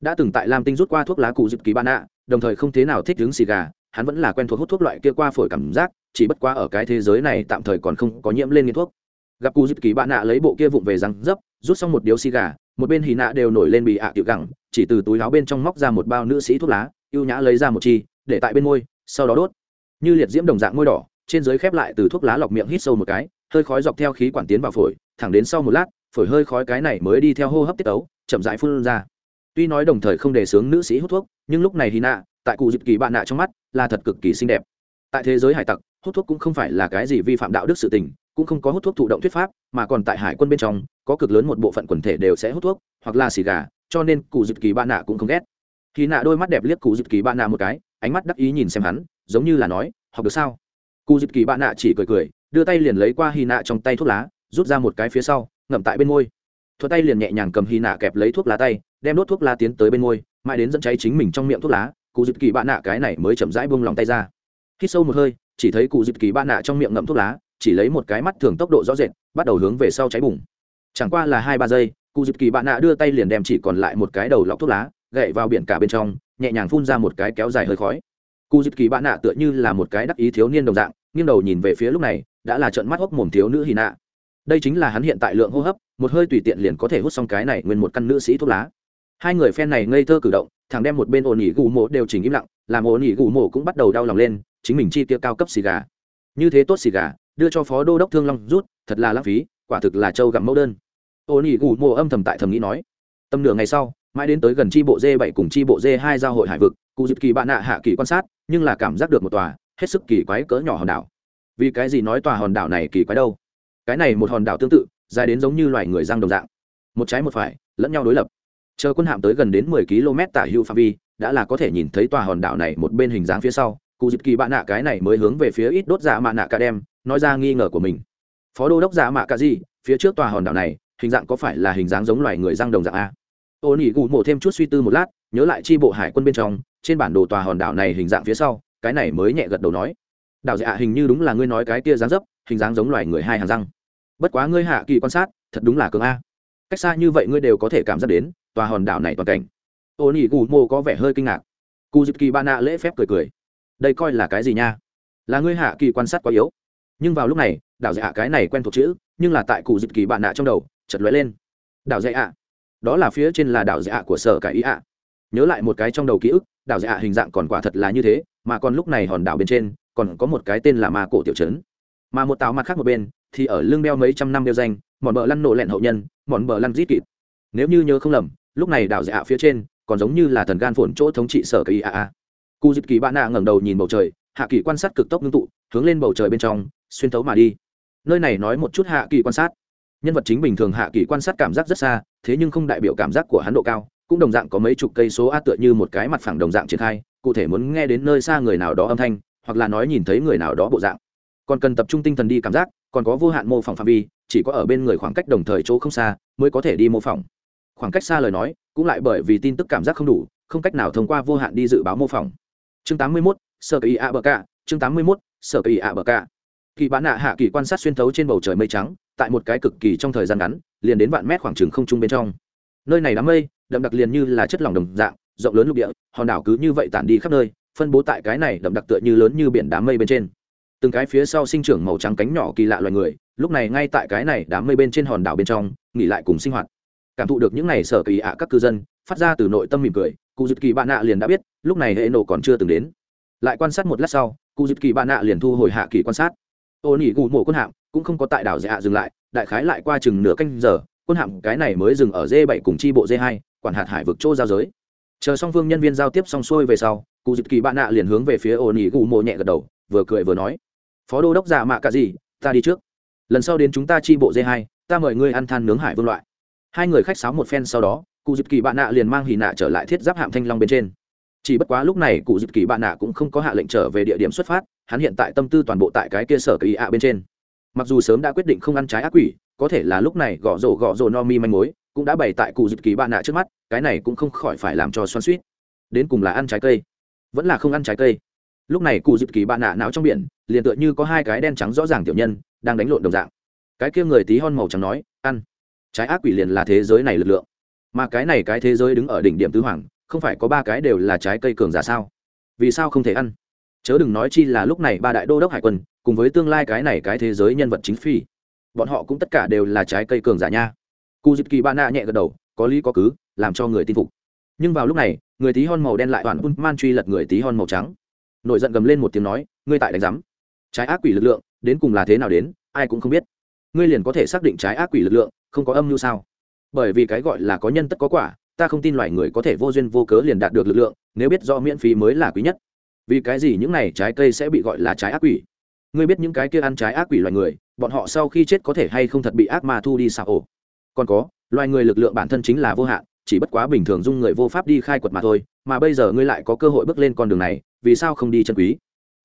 Speaker 1: Đã từng tại lam tinh rút qua thuốc lá cụ dịp kỳ bạn nạ đồng thời không thế nào thích đứng xì gà, hắn vẫn là quen thuộc hút thuốc loại kia qua phổi cảm giác, chỉ bất qua ở cái thế giới này tạm thời còn không có nhiễm lên nghiện thuốc. Gặp cụ dịp kỳ bạn nạ lấy bộ kia vụng về răng dấp, rút xong một điếu xì gà, một bên hì nạ đều nổi lên bị ạ à tiểu gẳng, chỉ từ túi áo bên trong móc ra một bao nữ sĩ thuốc lá, ưu nhã lấy ra một chi, để tại bên môi, sau đó đốt như liệt diễm đồng dạng môi đỏ, trên dưới khép lại từ thuốc lá lọc miệng hít sâu một cái, hơi khói dọc theo khí quản tiến vào phổi, thẳng đến sau một lát, phổi hơi khói cái này mới đi theo hô hấp tiết tấu, chậm rãi phun ra. Tuy nói đồng thời không đề xướng nữ sĩ hút thuốc, nhưng lúc này hy nạ, tại cụ dịp kỳ bạn nạ trong mắt, là thật cực kỳ xinh đẹp. Tại thế giới hải tặc, hút thuốc cũng không phải là cái gì vi phạm đạo đức sự tình, cũng không có hút thuốc thụ động thuyết pháp, mà còn tại hải quân bên trong, có cực lớn một bộ phận quần thể đều sẽ hút thuốc, hoặc là xì gà, cho nên cụ dịp kỳ bạn nạ cũng không ghét. Khi nạ đôi mắt đẹp liếc cụ dịp kỳ bạn nạ một cái, ánh mắt đắc ý nhìn xem hắn giống như là nói, học được sao? Cụ dịp kỳ bạn nạ chỉ cười cười, đưa tay liền lấy qua hy nạ trong tay thuốc lá, rút ra một cái phía sau, ngậm tại bên môi. Thuật tay liền nhẹ nhàng cầm hy nạ kẹp lấy thuốc lá tay, đem đốt thuốc lá tiến tới bên môi, mãi đến dẫn cháy chính mình trong miệng thuốc lá, cụ dịp kỳ bạn nạ cái này mới chậm rãi buông lòng tay ra. Hít sâu một hơi, chỉ thấy cụ dịp kỳ bạn nạ trong miệng ngậm thuốc lá, chỉ lấy một cái mắt thường tốc độ rõ rệt, bắt đầu hướng về sau cháy bùng. Chẳng qua là hai ba giây, cụ dịp kỳ bạn nạ đưa tay liền đem chỉ còn lại một cái đầu lọc thuốc lá, gậy vào biển cả bên trong, nhẹ nhàng phun ra một cái kéo dài hơi khói cụ dịp kỳ bạn nạ tựa như là một cái đắc ý thiếu niên đồng dạng, nghiêng đầu nhìn về phía lúc này, đã là trận mắt hốc mồm thiếu nữ hy nạ. Đây chính là hắn hiện tại lượng hô hấp, một hơi tùy tiện liền có thể hút xong cái này nguyên một căn nữ sĩ thuốc lá. Hai người phen này ngây thơ cử động, thằng đem một bên ổn ỉ gù mộ đều chỉnh im lặng, làm ổn ỉ gù mộ cũng bắt đầu đau lòng lên, chính mình chi tiêu cao cấp xì gà. Như thế tốt xì gà, đưa cho phó đô đốc thương long rút, thật là lãng phí, quả thực là trâu gặm mẫu đơn. Ổn ỉ gù mộ âm thầm tại thầm nghĩ nói, tầm nửa ngày sau, mãi đến tới gần chi bộ d bảy cùng chi bộ d hai giao hội hải vực cụ dịp kỳ bạn nạ hạ kỳ quan sát, nhưng là cảm giác được một tòa hết sức kỳ quái cỡ nhỏ hòn đảo. Vì cái gì nói tòa hòn đảo này kỳ quái đâu? Cái này một hòn đảo tương tự, dài đến giống như loài người răng đồng dạng. Một trái một phải, lẫn nhau đối lập. Chờ quân hạm tới gần đến mười km tả hữu phạm vi, đã là có thể nhìn thấy tòa hòn đảo này một bên hình dáng phía sau. Cụ dịp kỳ bạn nạ cái này mới hướng về phía ít đốt dạ mạ nạ cả đem, nói ra nghi ngờ của mình. Phó đô đốc dạ mạ cả gì phía trước tòa hòn đảo này, hình dạng có phải là hình dáng giống loài người răng đồng dạng a? Ô nỉ gù mổ thêm chút suy tư một lát nhớ lại chi bộ hải quân bên trong, trên bản đồ tòa hòn đảo này hình dạng phía sau, cái này mới nhẹ gật đầu nói. Đảo dạ hình như đúng là ngươi nói cái kia dáng dấp, hình dáng giống loài người hai hàng răng. Bất quá ngươi hạ kỳ quan sát, thật đúng là cường a. Cách xa như vậy ngươi đều có thể cảm giác đến, tòa hòn đảo này toàn cảnh. Ô nỉ gù mô có vẻ hơi kinh ngạc. Cụ dịp kỳ ba nạ lễ phép cười cười. Đây coi là cái gì nha? Là ngươi hạ kỳ quan sát quá yếu. Nhưng vào lúc này, đảo dạ cái này quen thuộc chữ, nhưng là tại cụ dịp kỳ bạn nạ trong đầu chật lóe lên. Đảo dạ đó là phía trên là đảo dạ của sở cải ý ạ nhớ lại một cái trong đầu ký ức, đảo dạ hình dạng còn quả thật là như thế, mà còn lúc này hòn đảo bên trên, còn có một cái tên là ma cổ tiểu trấn. Mà một tàu mặt khác một bên, thì ở lưng đeo mấy trăm năm đeo danh, mòn bờ lăn nổ lẹn hậu nhân, mòn bờ lăn rít kịt. Nếu như nhớ không lầm, lúc này đảo dạ phía trên, còn giống như là thần gan phồn chỗ thống trị sở kỳ a cụ dịp kỳ bạn nạ ngẩng đầu nhìn bầu trời, hạ kỳ quan sát cực tốc ngưng tụ, hướng lên bầu trời bên trong, xuyên thấu mà đi. Nơi này nói một chút hạ kỳ quan sát. Nhân vật chính bình thường hạ kỳ quan sát cảm giác rất xa, thế nhưng không đại biểu cảm giác của hắn độ cao cũng đồng dạng có mấy chục cây số a tựa như một cái mặt phẳng đồng dạng triển khai cụ thể muốn nghe đến nơi xa người nào đó âm thanh hoặc là nói nhìn thấy người nào đó bộ dạng. Còn cần tập trung tinh thần đi cảm giác còn có vô hạn mô phỏng phạm vi chỉ có ở bên người khoảng cách đồng thời chỗ không xa mới có thể đi mô phỏng. Khoảng cách xa lời nói cũng lại bởi vì tin tức cảm giác không đủ không cách nào thông qua vô hạn đi dự báo mô phỏng. Chương 81, sở kỳ ạ bờ cả chương 81, sở kỳ ạ bờ cả kỳ bán nạ hạ kỳ quan sát xuyên thấu trên bầu trời mây trắng tại một cái cực kỳ trong thời gian ngắn liền đến vạn mét khoảng trừng không trung bên trong nơi này đám mây, đậm đặc liền như là chất lỏng đồng dạng, rộng lớn lục địa, hòn đảo cứ như vậy tản đi khắp nơi, phân bố tại cái này đậm đặc tựa như lớn như biển đám mây bên trên. Từng cái phía sau sinh trưởng màu trắng cánh nhỏ kỳ lạ loài người, lúc này ngay tại cái này đám mây bên trên hòn đảo bên trong, nghỉ lại cùng sinh hoạt. Cảm thụ được những này sở kỳ ạ các cư dân, phát ra từ nội tâm mỉm cười, cụ dứt kỳ bạn nạ liền đã biết, lúc này hệ nổ còn chưa từng đến. Lại quan sát một lát sau, cụ dứt kỳ bạn nạ liền thu hồi hạ kỳ quan sát. Ô nỉ gù mổ quân hạm cũng không có tại đảo dạ dừng lại, đại khái lại qua chừng nửa canh giờ quân hạm cái này mới dừng ở d 7 cùng chi bộ d 2 quản hạt hải vực chỗ giao giới. Chờ song phương nhân viên giao tiếp xong xuôi về sau, cụ dứt kỳ bạn nạ liền hướng về phía ô nỉ cụ mộ nhẹ gật đầu, vừa cười vừa nói, phó đô đốc giả mạ cả gì, ta đi trước. Lần sau đến chúng ta chi bộ d 2 ta mời ngươi ăn than nướng hải vương loại. Hai người khách sáo một phen sau đó, cụ dịp kỳ bạn nạ liền mang hì nạ trở lại thiết giáp hạm thanh long bên trên. Chỉ bất quá lúc này cụ dịp kỳ bạn nạ cũng không có hạ lệnh trở về địa điểm xuất phát, hắn hiện tại tâm tư toàn bộ tại cái kia sở kỳ ạ bên trên mặc dù sớm đã quyết định không ăn trái ác quỷ, có thể là lúc này gõ rổ gõ rổ no mi manh mối, cũng đã bày tại cụ dịp kỳ bạn nạ trước mắt, cái này cũng không khỏi phải làm cho xoan suýt đến cùng là ăn trái cây, vẫn là không ăn trái cây. Lúc này cụ dịp kỳ bạn nạ não trong biển, liền tựa như có hai cái đen trắng rõ ràng tiểu nhân, đang đánh lộn đồng dạng. Cái kia người tí hon màu trắng nói, ăn. Trái ác quỷ liền là thế giới này lực lượng. Mà cái này cái thế giới đứng ở đỉnh điểm tứ hoàng, không phải có ba cái đều là trái cây cường giả sao? Vì sao không thể ăn? Chớ đừng nói chi là lúc này ba đại đô đốc hải quân, cùng với tương lai cái này cái thế giới nhân vật chính phi. Bọn họ cũng tất cả đều là trái cây cường giả nha. Cu dịp kỳ ba nạ nhẹ gật đầu, có lý có cứ, làm cho người tin phục. Nhưng vào lúc này, người tí hon màu đen lại toàn un man truy lật người tí hon màu trắng. Nổi giận gầm lên một tiếng nói, ngươi tại đánh giám. Trái ác quỷ lực lượng, đến cùng là thế nào đến, ai cũng không biết. Ngươi liền có thể xác định trái ác quỷ lực lượng, không có âm mưu sao? Bởi vì cái gọi là có nhân tất có quả, ta không tin loài người có thể vô duyên vô cớ liền đạt được lực lượng, nếu biết do miễn phí mới là quý nhất vì cái gì những này trái cây sẽ bị gọi là trái ác quỷ? Ngươi biết những cái kia ăn trái ác quỷ loài người, bọn họ sau khi chết có thể hay không thật bị ác ma thu đi xào ổ còn có, loài người lực lượng bản thân chính là vô hạn, chỉ bất quá bình thường dung người vô pháp đi khai quật mà thôi, mà bây giờ ngươi lại có cơ hội bước lên con đường này, vì sao không đi chân quý?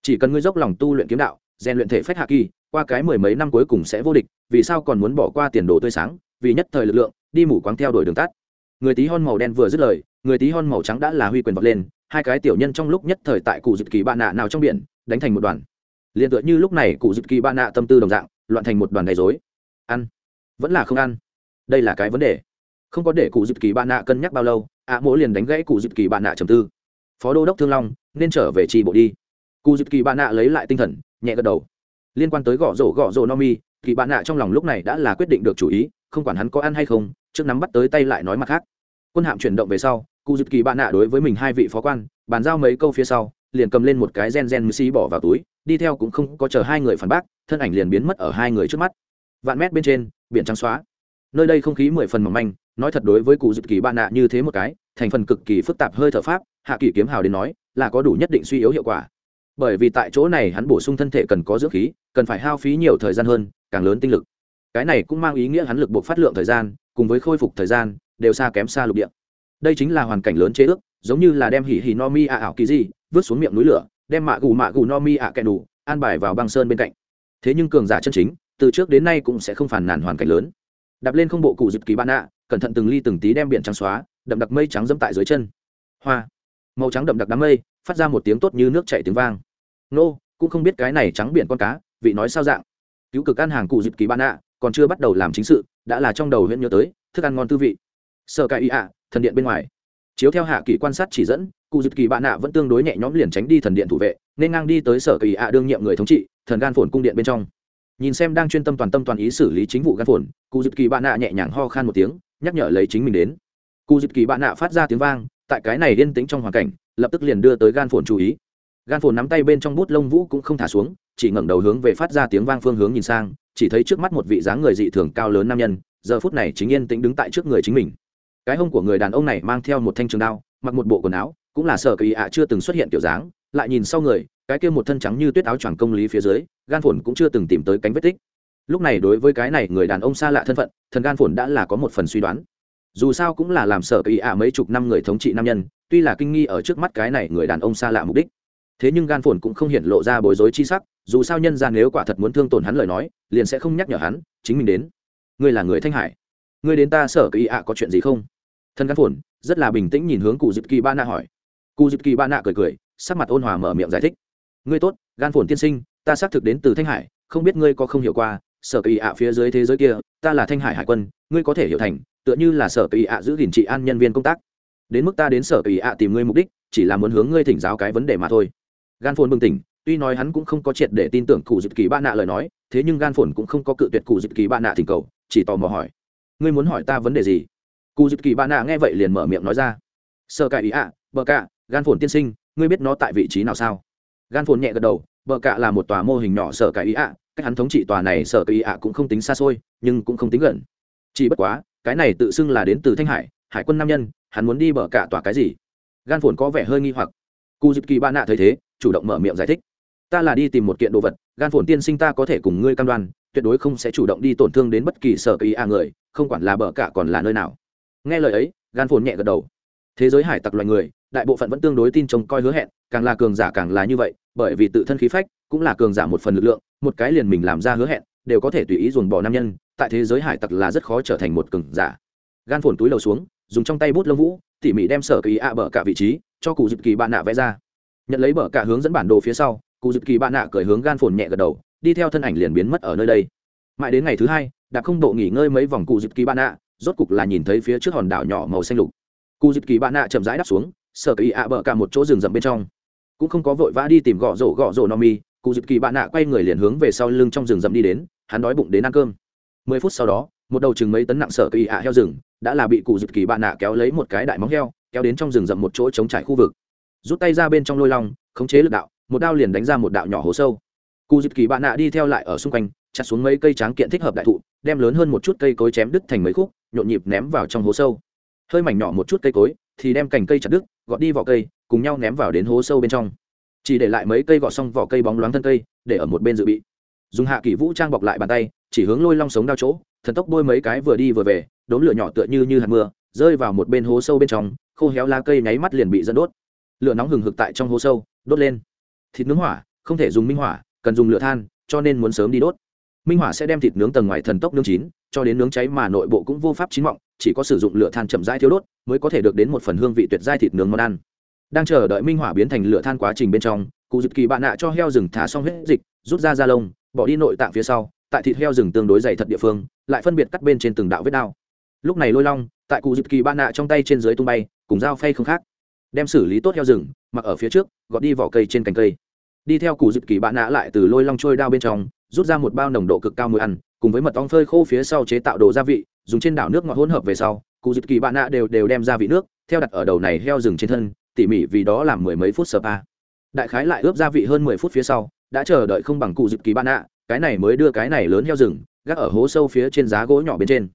Speaker 1: Chỉ cần ngươi dốc lòng tu luyện kiếm đạo, rèn luyện thể phách hạ kỳ, qua cái mười mấy năm cuối cùng sẽ vô địch, vì sao còn muốn bỏ qua tiền đồ tươi sáng, vì nhất thời lực lượng, đi mù quáng theo đuổi đường tắt? Người tí hon màu đen vừa dứt lời người tí hon màu trắng đã là huy quyền vọt lên, hai cái tiểu nhân trong lúc nhất thời tại cụ dịp kỳ bạn nạ nào trong biển, đánh thành một đoàn. Liền tựa như lúc này cụ dịp kỳ bạn nạ tâm tư đồng dạng, loạn thành một đoàn gây dối ăn. Vẫn là không ăn. Đây là cái vấn đề. Không có để cụ dịp kỳ bạn nạ cân nhắc bao lâu, ạ à mỗ liền đánh gãy cụ dịp kỳ bạn nạ trầm tư. Phó đô đốc thương long, nên trở về tri bộ đi. Cụ dịp kỳ bạn nạ lấy lại tinh thần, nhẹ gật đầu. Liên quan tới gõ rổ gõ rổ no mi, kỳ bạn nạ trong lòng lúc này đã là quyết định được chủ ý, không quản hắn có ăn hay không, trước nắm bắt tới tay lại nói mặt khác. Quân hạm chuyển động về sau cụ dịp kỳ bạn nạ đối với mình hai vị phó quan, bàn giao mấy câu phía sau, liền cầm lên một cái gen gen xí bỏ vào túi, đi theo cũng không có chờ hai người phản bác, thân ảnh liền biến mất ở hai người trước mắt. Vạn mét bên trên, biển trắng xóa. Nơi đây không khí mười phần mỏng manh, nói thật đối với cụ dịp kỳ bạn nạ như thế một cái, thành phần cực kỳ phức tạp hơi thở pháp, hạ kỳ kiếm hào đến nói, là có đủ nhất định suy yếu hiệu quả. Bởi vì tại chỗ này hắn bổ sung thân thể cần có dưỡng khí, cần phải hao phí nhiều thời gian hơn, càng lớn tinh lực. Cái này cũng mang ý nghĩa hắn lực buộc phát lượng thời gian, cùng với khôi phục thời gian, đều xa kém xa lục địa đây chính là hoàn cảnh lớn chế ước, giống như là đem hỉ hỉ no mi ạ ảo kỳ gì, vứt xuống miệng núi lửa, đem mạ gù mạ gù no mi ạ kẹ đủ an bài vào băng sơn bên cạnh. Thế nhưng cường giả chân chính, từ trước đến nay cũng sẽ không phản nàn hoàn cảnh lớn. Đạp lên không bộ cụ dịp kỳ ban ạ, cẩn thận từng ly từng tí đem biển trắng xóa, đậm đặc mây trắng dẫm tại dưới chân. Hoa. Màu trắng đậm đặc đám mây, phát ra một tiếng tốt như nước chảy tiếng vang. Nô, cũng không biết cái này trắng biển con cá, vị nói sao dạng. Cứu cực ăn hàng cụ dịp kỳ ban ạ, còn chưa bắt đầu làm chính sự, đã là trong đầu huyện nhớ tới, thức ăn ngon tư vị. Sợ cãi ý ạ thần điện bên ngoài. Chiếu theo hạ kỳ quan sát chỉ dẫn, cụ dịp kỳ bạn nạ vẫn tương đối nhẹ nhõm liền tránh đi thần điện thủ vệ, nên ngang đi tới sở kỳ ạ đương nhiệm người thống trị, thần gan phồn cung điện bên trong. Nhìn xem đang chuyên tâm toàn tâm toàn ý xử lý chính vụ gan phồn, cụ dịp kỳ bạn nạ nhẹ nhàng ho khan một tiếng, nhắc nhở lấy chính mình đến. Cụ dịp kỳ bạn nạ phát ra tiếng vang, tại cái này yên tĩnh trong hoàn cảnh, lập tức liền đưa tới gan phồn chú ý. Gan phồn nắm tay bên trong bút lông vũ cũng không thả xuống, chỉ ngẩng đầu hướng về phát ra tiếng vang phương hướng nhìn sang, chỉ thấy trước mắt một vị dáng người dị thường cao lớn nam nhân, giờ phút này chính yên tĩnh đứng tại trước người chính mình cái hông của người đàn ông này mang theo một thanh trường đao, mặc một bộ quần áo, cũng là sở kỳ ạ chưa từng xuất hiện kiểu dáng, lại nhìn sau người, cái kia một thân trắng như tuyết áo choàng công lý phía dưới, gan phổn cũng chưa từng tìm tới cánh vết tích. Lúc này đối với cái này người đàn ông xa lạ thân phận, thần gan phổn đã là có một phần suy đoán. Dù sao cũng là làm sở kỳ ạ mấy chục năm người thống trị nam nhân, tuy là kinh nghi ở trước mắt cái này người đàn ông xa lạ mục đích. Thế nhưng gan phổn cũng không hiện lộ ra bối rối chi sắc, dù sao nhân gian nếu quả thật muốn thương tổn hắn lời nói, liền sẽ không nhắc nhở hắn, chính mình đến. Ngươi là người thanh hải. Ngươi đến ta sở kỳ ạ có chuyện gì không? Thân gắn phồn, rất là bình tĩnh nhìn hướng cụ dịp kỳ ba nạ hỏi. Cụ dịp kỳ ba nạ cười cười, sắc mặt ôn hòa mở miệng giải thích. Ngươi tốt, gan phồn tiên sinh, ta xác thực đến từ thanh hải, không biết ngươi có không hiểu qua, sở kỳ ạ phía dưới thế giới kia, ta là thanh hải hải quân, ngươi có thể hiểu thành, tựa như là sở kỳ ạ giữ gìn trị an nhân viên công tác. Đến mức ta đến sở kỳ ạ tìm ngươi mục đích, chỉ là muốn hướng ngươi thỉnh giáo cái vấn đề mà thôi. Gan phồn bừng tỉnh, tuy nói hắn cũng không có triệt để tin tưởng cụ dịp kỳ ba nạ lời nói, thế nhưng gan phồn cũng không có cự tuyệt cụ dịp kỳ ba nạ thỉnh cầu, chỉ tò mò hỏi. Ngươi muốn hỏi ta vấn đề gì? Cụ dịp kỳ ba nạ nghe vậy liền mở miệng nói ra. Sợ cạ ý ạ, bờ cạ, gan phồn tiên sinh, ngươi biết nó tại vị trí nào sao? Gan phồn nhẹ gật đầu, bờ cạ là một tòa mô hình nhỏ sở cạ ý ạ, cách hắn thống trị tòa này sở cạ ý ạ cũng không tính xa xôi, nhưng cũng không tính gần. Chỉ bất quá, cái này tự xưng là đến từ thanh hải hải quân nam nhân, hắn muốn đi bờ cạ tòa cái gì? Gan phồn có vẻ hơi nghi hoặc. Cụ dịp kỳ ba nạ thấy thế, chủ động mở miệng giải thích. Ta là đi tìm một kiện đồ vật, gan phồn tiên sinh ta có thể cùng ngươi cam đoan, tuyệt đối không sẽ chủ động đi tổn thương đến bất kỳ sở kỳ a người, không quản là bờ cả còn là nơi nào nghe lời ấy, gan phồn nhẹ gật đầu. Thế giới hải tặc loài người, đại bộ phận vẫn tương đối tin trông coi hứa hẹn, càng là cường giả càng là như vậy, bởi vì tự thân khí phách cũng là cường giả một phần lực lượng, một cái liền mình làm ra hứa hẹn, đều có thể tùy ý dồn bỏ nam nhân, tại thế giới hải tặc là rất khó trở thành một cường giả. Gan phồn túi lầu xuống, dùng trong tay bút lông vũ, tỉ mỉ đem sở kỳ ạ bờ cả vị trí, cho cụ dịp kỳ bạn nạ vẽ ra. Nhận lấy bờ cả hướng dẫn bản đồ phía sau, cụ dịp kỳ bạn nạ cởi hướng gan phồn nhẹ gật đầu, đi theo thân ảnh liền biến mất ở nơi đây. Mãi đến ngày thứ hai, đã không độ nghỉ ngơi mấy vòng cụ dịp kỳ bạn nạ rốt cục là nhìn thấy phía trước hòn đảo nhỏ màu xanh lục. Cụ dịp kỳ bạn nạ chậm rãi đáp xuống, sở kỳ ạ bờ cả một chỗ rừng rậm bên trong. Cũng không có vội vã đi tìm gõ rổ gõ rổ no mi cụ dịp kỳ bạn nạ quay người liền hướng về sau lưng trong rừng rậm đi đến, hắn đói bụng đến ăn cơm. Mười phút sau đó, một đầu chừng mấy tấn nặng sở kỳ ạ heo rừng đã là bị cụ dịp kỳ bạn nạ kéo lấy một cái đại móng heo, kéo đến trong rừng rậm một chỗ chống trải khu vực. Rút tay ra bên trong lôi long, khống chế lực đạo, một đao liền đánh ra một đạo nhỏ hố sâu. Cụ dịp kỳ bạn nạ đi theo lại ở xung quanh chặt xuống mấy cây tráng kiện thích hợp đại thụ, đem lớn hơn một chút cây cối chém đứt thành mấy khúc, nhộn nhịp ném vào trong hố sâu. Hơi mảnh nhỏ một chút cây cối, thì đem cành cây chặt đứt, gọt đi vỏ cây, cùng nhau ném vào đến hố sâu bên trong. Chỉ để lại mấy cây gọt xong vỏ cây bóng loáng thân cây, để ở một bên dự bị. Dùng hạ kỷ vũ trang bọc lại bàn tay, chỉ hướng lôi long sống đao chỗ, thần tốc bôi mấy cái vừa đi vừa về đốn lửa nhỏ tựa như như hạt mưa, rơi vào một bên hố sâu bên trong, khô héo lá cây nháy mắt liền bị dẫn đốt. Lửa nóng hừng hực tại trong hố sâu, đốt lên. Thịt nướng hỏa, không thể dùng minh hỏa, cần dùng lửa than, cho nên muốn sớm đi đốt minh hỏa sẽ đem thịt nướng tầng ngoài thần tốc nướng chín, cho đến nướng cháy mà nội bộ cũng vô pháp chín mọng, chỉ có sử dụng lửa than chậm rãi thiếu đốt mới có thể được đến một phần hương vị tuyệt giai thịt nướng món ăn. Đang chờ đợi minh hỏa biến thành lửa than quá trình bên trong, cụ dịp kỳ bạn nạ cho heo rừng thả xong huyết dịch, rút ra da lông, bỏ đi nội tạng phía sau, tại thịt heo rừng tương đối dày thật địa phương, lại phân biệt cắt bên trên từng đạo vết đao. Lúc này lôi long, tại cụ dịp kỳ bạn nạ trong tay trên dưới tung bay, cùng dao phay không khác. Đem xử lý tốt heo rừng, mặc ở phía trước, gọt đi vỏ cây trên cành cây. Đi theo cụ dịp kỳ bạn nạ lại từ lôi long trôi đao bên trong rút ra một bao nồng độ cực cao mùi ăn, cùng với mật ong phơi khô phía sau chế tạo đồ gia vị, dùng trên đảo nước ngọt hỗn hợp về sau, cụ dịp kỳ bạn nạ đều đều đem gia vị nước, theo đặt ở đầu này heo rừng trên thân, tỉ mỉ vì đó làm mười mấy phút spa đại khái lại ướp gia vị hơn mười phút phía sau, đã chờ đợi không bằng cụ dịp kỳ bạn nạ, cái này mới đưa cái này lớn heo rừng, gác ở hố sâu phía trên giá gỗ nhỏ bên trên.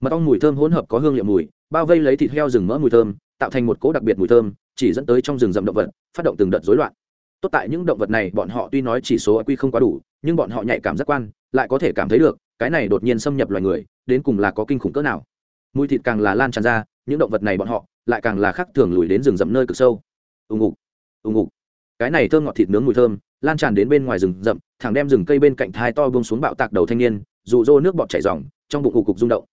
Speaker 1: Mật ong mùi thơm hỗn hợp có hương liệu mùi, bao vây lấy thịt heo rừng mỡ mùi thơm, tạo thành một cỗ đặc biệt mùi thơm, chỉ dẫn tới trong rừng rậm động vật, phát động từng đợt rối loạn tốt tại những động vật này, bọn họ tuy nói chỉ số quy không quá đủ, nhưng bọn họ nhạy cảm giác quan, lại có thể cảm thấy được, cái này đột nhiên xâm nhập loài người, đến cùng là có kinh khủng cỡ nào. Mùi thịt càng là lan tràn ra, những động vật này bọn họ, lại càng là khác thường lùi đến rừng rậm nơi cực sâu. Ùng ục ùng ục cái này thơm ngọt thịt nướng mùi thơm, lan tràn đến bên ngoài rừng rậm, thẳng đem rừng cây bên cạnh thai to bông xuống bạo tạc đầu thanh niên rụ rô nước bọt chảy dòng trong bụng ục cục rung động.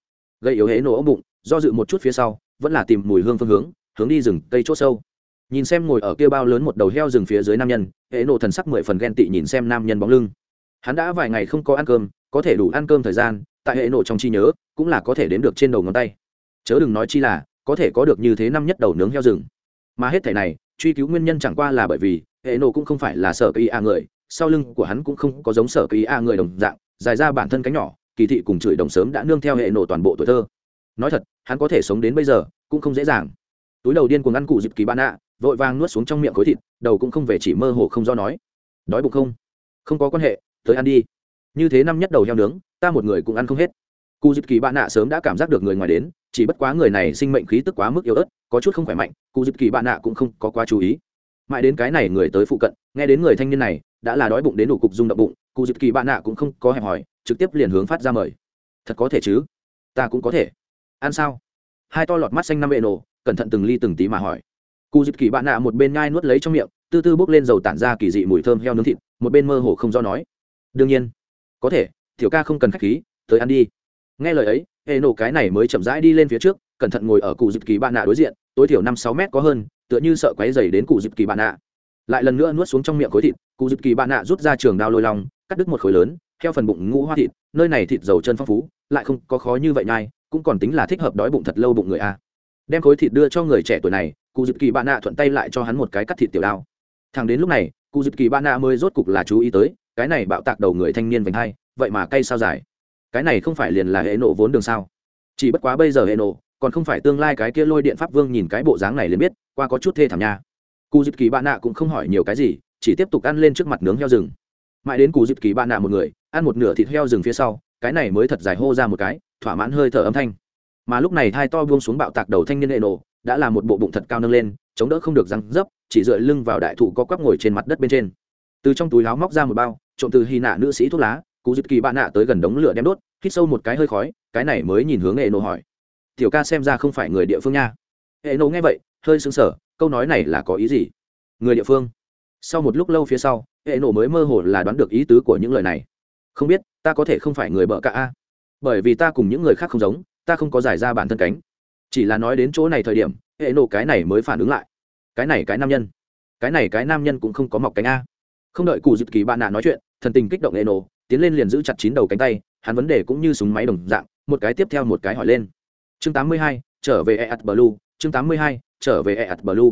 Speaker 1: Gây yếu hế nổ ống bụng, do dự một chút phía sau, vẫn là tìm mùi hương phương hướng hướng đi rừng cây chỗ sâu nhìn xem ngồi ở kia bao lớn một đầu heo rừng phía dưới nam nhân, hệ nộ thần sắc mười phần ghen tị nhìn xem nam nhân bóng lưng. Hắn đã vài ngày không có ăn cơm, có thể đủ ăn cơm thời gian, tại hệ nộ trong chi nhớ, cũng là có thể đến được trên đầu ngón tay. Chớ đừng nói chi là, có thể có được như thế năm nhất đầu nướng heo rừng. Mà hết thể này, truy cứu nguyên nhân chẳng qua là bởi vì, hệ nộ cũng không phải là sở kỳ a người, sau lưng của hắn cũng không có giống sở kỳ a người đồng dạng, dài ra bản thân cánh nhỏ, kỳ thị cùng chửi đồng sớm đã nương theo hệ nộ toàn bộ tuổi thơ. Nói thật, hắn có thể sống đến bây giờ, cũng không dễ dàng. Túi đầu điên cuồng ăn cụ dịp kỳ ban ạ vội vàng nuốt xuống trong miệng khối thịt, đầu cũng không về chỉ mơ hồ không do nói. Đói bụng không? Không có quan hệ, tới ăn đi. Như thế năm nhất đầu heo nướng, ta một người cũng ăn không hết. Cụ dịp kỳ bạn nạ sớm đã cảm giác được người ngoài đến, chỉ bất quá người này sinh mệnh khí tức quá mức yếu ớt, có chút không khỏe mạnh cụ dịp kỳ bạn nạ cũng không có quá chú ý. Mãi đến cái này người tới phụ cận, nghe đến người thanh niên này, đã là đói bụng đến đủ cục rung động bụng cụ dịp kỳ bạn nạ cũng không có hẹp hỏi trực tiếp liền hướng phát ra mời. Thật có thể chứ? Ta cũng có thể. Ăn sao? Hai to lọt mắt xanh năm bệ nổ, cẩn thận từng ly từng tí mà hỏi cụ dịp kỳ bạn nạ một bên ngai nuốt lấy trong miệng, tư tư bốc lên dầu tản ra kỳ dị mùi thơm heo nướng thịt, một bên mơ hồ không do nói. Đương nhiên, có thể, tiểu ca không cần khách khí, tới ăn đi. Nghe lời ấy, hệ nổ cái này mới chậm rãi đi lên phía trước, cẩn thận ngồi ở cụ dịp kỳ bạn nạ đối diện, tối thiểu năm sáu mét có hơn, tựa như sợ quáy dày đến cụ dịp kỳ bạn nạ. Lại lần nữa nuốt xuống trong miệng khối thịt cụ dịp kỳ bạn nạ rút ra trường đao lôi long, cắt đứt một khối lớn, theo phần bụng ngũ hoa thịt, nơi này thịt dầu chân phong phú, lại không có khó như vậy nhai, cũng còn tính là thích hợp đói bụng thật lâu bụng người a. Đem khối thịt đưa cho người trẻ tuổi này cụ dịp kỳ bạn nạ thuận tay lại cho hắn một cái cắt thịt tiểu đao. Thằng đến lúc này, cụ dịp kỳ bạn nạ mới rốt cục là chú ý tới, cái này bạo tạc đầu người thanh niên vành hai, vậy mà cay sao dài? Cái này không phải liền là hệ nộ vốn đường sao? Chỉ bất quá bây giờ hệ nộ còn không phải tương lai cái kia lôi điện pháp vương nhìn cái bộ dáng này liền biết, qua có chút thê thảm nha. Cụ dịp kỳ bạn nạ cũng không hỏi nhiều cái gì, chỉ tiếp tục ăn lên trước mặt nướng heo rừng. Mãi đến cụ dịp kỳ bạn nạ một người, ăn một nửa thịt heo rừng phía sau, cái này mới thật dài hô ra một cái, thỏa mãn hơi thở âm thanh. Mà lúc này thai to buông xuống bạo tạc đầu thanh niên hệ nổ đã là một bộ bụng thật cao nâng lên, chống đỡ không được răng dấp, chỉ dựa lưng vào đại thụ có quắp ngồi trên mặt đất bên trên. Từ trong túi láo móc ra một bao, trộm từ hy nạ nữ sĩ thuốc lá cụ dịp kỳ bạn nạ tới gần đống lửa đem đốt, hít sâu một cái hơi khói, cái này mới nhìn hướng hệ nổ hỏi. Tiểu ca xem ra không phải người địa phương nha. Hệ nổ nghe vậy, hơi sững sờ, câu nói này là có ý gì? Người địa phương. Sau một lúc lâu phía sau hệ nổ mới mơ hồ là đoán được ý tứ của những lời này. Không biết, ta có thể không phải người bợ cả a? Bởi vì ta cùng những người khác không giống, ta không có giải ra bản thân cánh chỉ là nói đến chỗ này thời điểm hệ nổ cái này mới phản ứng lại. Cái này cái nam nhân. Cái này cái nam nhân cũng không có mọc cánh a. Không đợi cụ dịp kỳ bạn nạ nói chuyện thần tình kích động hệ nổ tiến lên liền giữ chặt chín đầu cánh tay hắn vấn đề cũng như súng máy đồng dạng một cái tiếp theo một cái hỏi lên. Chương 82, trở về eat blue chương 82, trở về eat blue.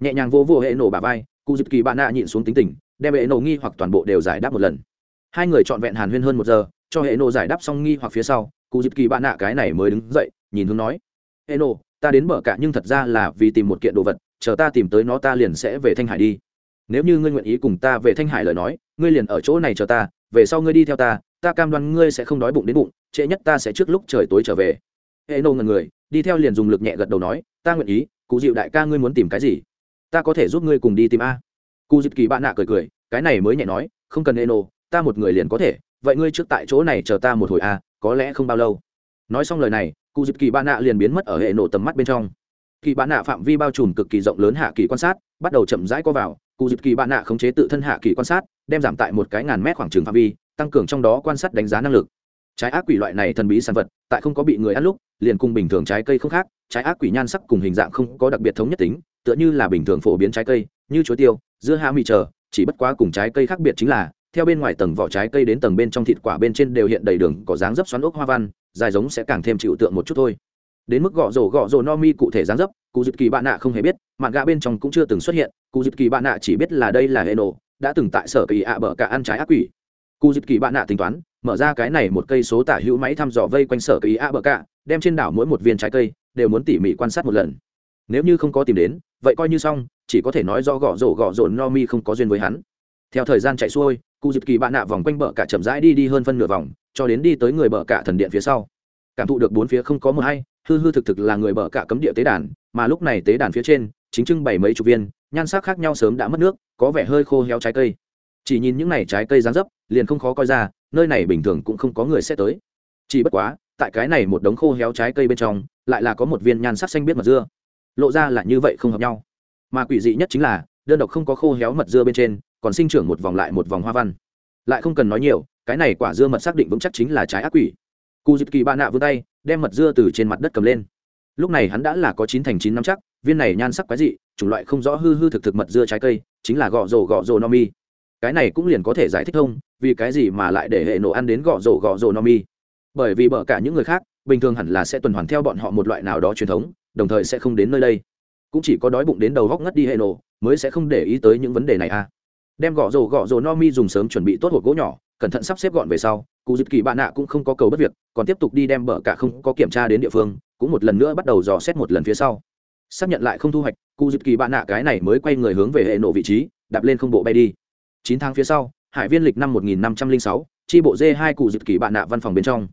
Speaker 1: Nhẹ nhàng vô vô hệ nổ bà vai cụ dịp kỳ bạn nạ nhịn xuống tính tình đem hệ nổ nghi hoặc toàn bộ đều giải đáp một lần. Hai người trọn vẹn hàn huyên hơn một giờ cho hệ nổ giải đáp xong nghi hoặc phía sau cụ dịp kỳ bạn nạ cái này mới đứng dậy nhìn hướng nói. Eno, ta đến mở cả nhưng thật ra là vì tìm một kiện đồ vật chờ ta tìm tới nó ta liền sẽ về thanh hải đi. Nếu như ngươi nguyện ý cùng ta về thanh hải lời nói ngươi liền ở chỗ này chờ ta về sau ngươi đi theo ta ta cam đoan ngươi sẽ không đói bụng đến bụng trễ nhất ta sẽ trước lúc trời tối trở về. Hệ nô ngần người đi theo liền dùng lực nhẹ gật đầu nói ta nguyện ý cụ dịu đại ca ngươi muốn tìm cái gì? Ta có thể giúp ngươi cùng đi tìm a. Cụ dịu kỳ bạn nạ cười cười cái này mới nhẹ nói không cần hệ nô ta một người liền có thể vậy ngươi trước tại chỗ này chờ ta một hồi a có lẽ không bao lâu. Nói xong lời này cụ dịp kỳ bạn nạ liền biến mất ở hệ nổ tầm mắt bên trong. Kỳ bạn nạ phạm vi bao trùm cực kỳ rộng lớn hạ kỳ quan sát, bắt đầu chậm rãi co vào. Cụ dịp kỳ bạn nạ khống chế tự thân hạ kỳ quan sát, đem giảm tại một cái ngàn mét khoảng trường phạm vi, tăng cường trong đó quan sát đánh giá năng lực. Trái ác quỷ loại này thần bí sản vật, tại không có bị người ăn lúc, liền cùng bình thường trái cây không khác, trái ác quỷ nhan sắc cùng hình dạng không có đặc biệt thống nhất tính, tựa như là bình thường phổ biến trái cây, như chuối tiêu, dưa hạ mì chờ, chỉ bất quá cùng trái cây khác biệt chính là theo bên ngoài tầng vỏ trái cây đến tầng bên trong thịt quả bên trên đều hiện đầy đường, có dáng dấp xoắn ốc hoa văn, dài giống sẽ càng thêm chịu tượng một chút thôi. Đến mức gõ rổ gõ rổ no mi cụ thể dáng dấp, cụ dịp kỳ bạn nạ không hề biết, mạn gạ bên trong cũng chưa từng xuất hiện, cụ dịp kỳ bạn nạ chỉ biết là đây là hệ nổ, đã từng tại sở kỳ ạ bở cả ăn trái ác quỷ. Cụ dịp kỳ bạn nạ tính toán, mở ra cái này một cây số tả hữu máy thăm dò vây quanh sở kỳ ạ bở cả, đem trên đảo mỗi một viên trái cây đều muốn tỉ mỉ quan sát một lần. Nếu như không có tìm đến, vậy coi như xong, chỉ có thể nói do gõ rổ gõ rổ no mi không có duyên với hắn theo thời gian chạy xuôi, cụ dịp kỳ bạn nạ vòng quanh bờ cả chậm rãi đi đi hơn phân nửa vòng, cho đến đi tới người bờ cả thần điện phía sau. Cảm thụ được bốn phía không có mờ hay, hư hư thực thực là người bờ cả cấm địa tế đàn, mà lúc này tế đàn phía trên, chính trưng bày mấy chục viên, nhan sắc khác nhau sớm đã mất nước, có vẻ hơi khô héo trái cây. Chỉ nhìn những này trái cây dán dấp, liền không khó coi ra, nơi này bình thường cũng không có người sẽ tới. Chỉ bất quá, tại cái này một đống khô héo trái cây bên trong, lại là có một viên nhan sắc xanh biết mật dưa. Lộ ra là như vậy không hợp nhau. Mà quỷ dị nhất chính là, đơn độc không có khô héo mật dưa bên trên còn sinh trưởng một vòng lại một vòng hoa văn. Lại không cần nói nhiều, cái này quả dưa mật xác định vững chắc chính là trái ác quỷ. Cụ dịp kỳ bạn nạ vươn tay, đem mật dưa từ trên mặt đất cầm lên. Lúc này hắn đã là có chín thành chín năm chắc, viên này nhan sắc quái dị, chủng loại không rõ hư hư thực thực mật dưa trái cây, chính là gọ rổ gọ rổ no mi. Cái này cũng liền có thể giải thích thông, vì cái gì mà lại để hệ nổ ăn đến gọ rổ gọ rổ no mi. Bởi vì bở cả những người khác, bình thường hẳn là sẽ tuần hoàn theo bọn họ một loại nào đó truyền thống, đồng thời sẽ không đến nơi đây. Cũng chỉ có đói bụng đến đầu góc ngất đi hệ nổ, mới sẽ không để ý tới những vấn đề này à đem gõ rổ gõ rổ no mi dùng sớm chuẩn bị tốt hộp gỗ nhỏ, cẩn thận sắp xếp gọn về sau, cụ dịp kỳ bạn nạ cũng không có cầu bất việc, còn tiếp tục đi đem bờ cả không có kiểm tra đến địa phương, cũng một lần nữa bắt đầu dò xét một lần phía sau. Xác nhận lại không thu hoạch, cụ dịp kỳ bạn nạ cái này mới quay người hướng về hệ nổ vị trí, đạp lên không bộ bay đi. Chín tháng phía sau, hải viên lịch năm một nghìn năm trăm linh sáu tri bộ d hai cụ dịp kỳ bạn nạ văn phòng bên trong.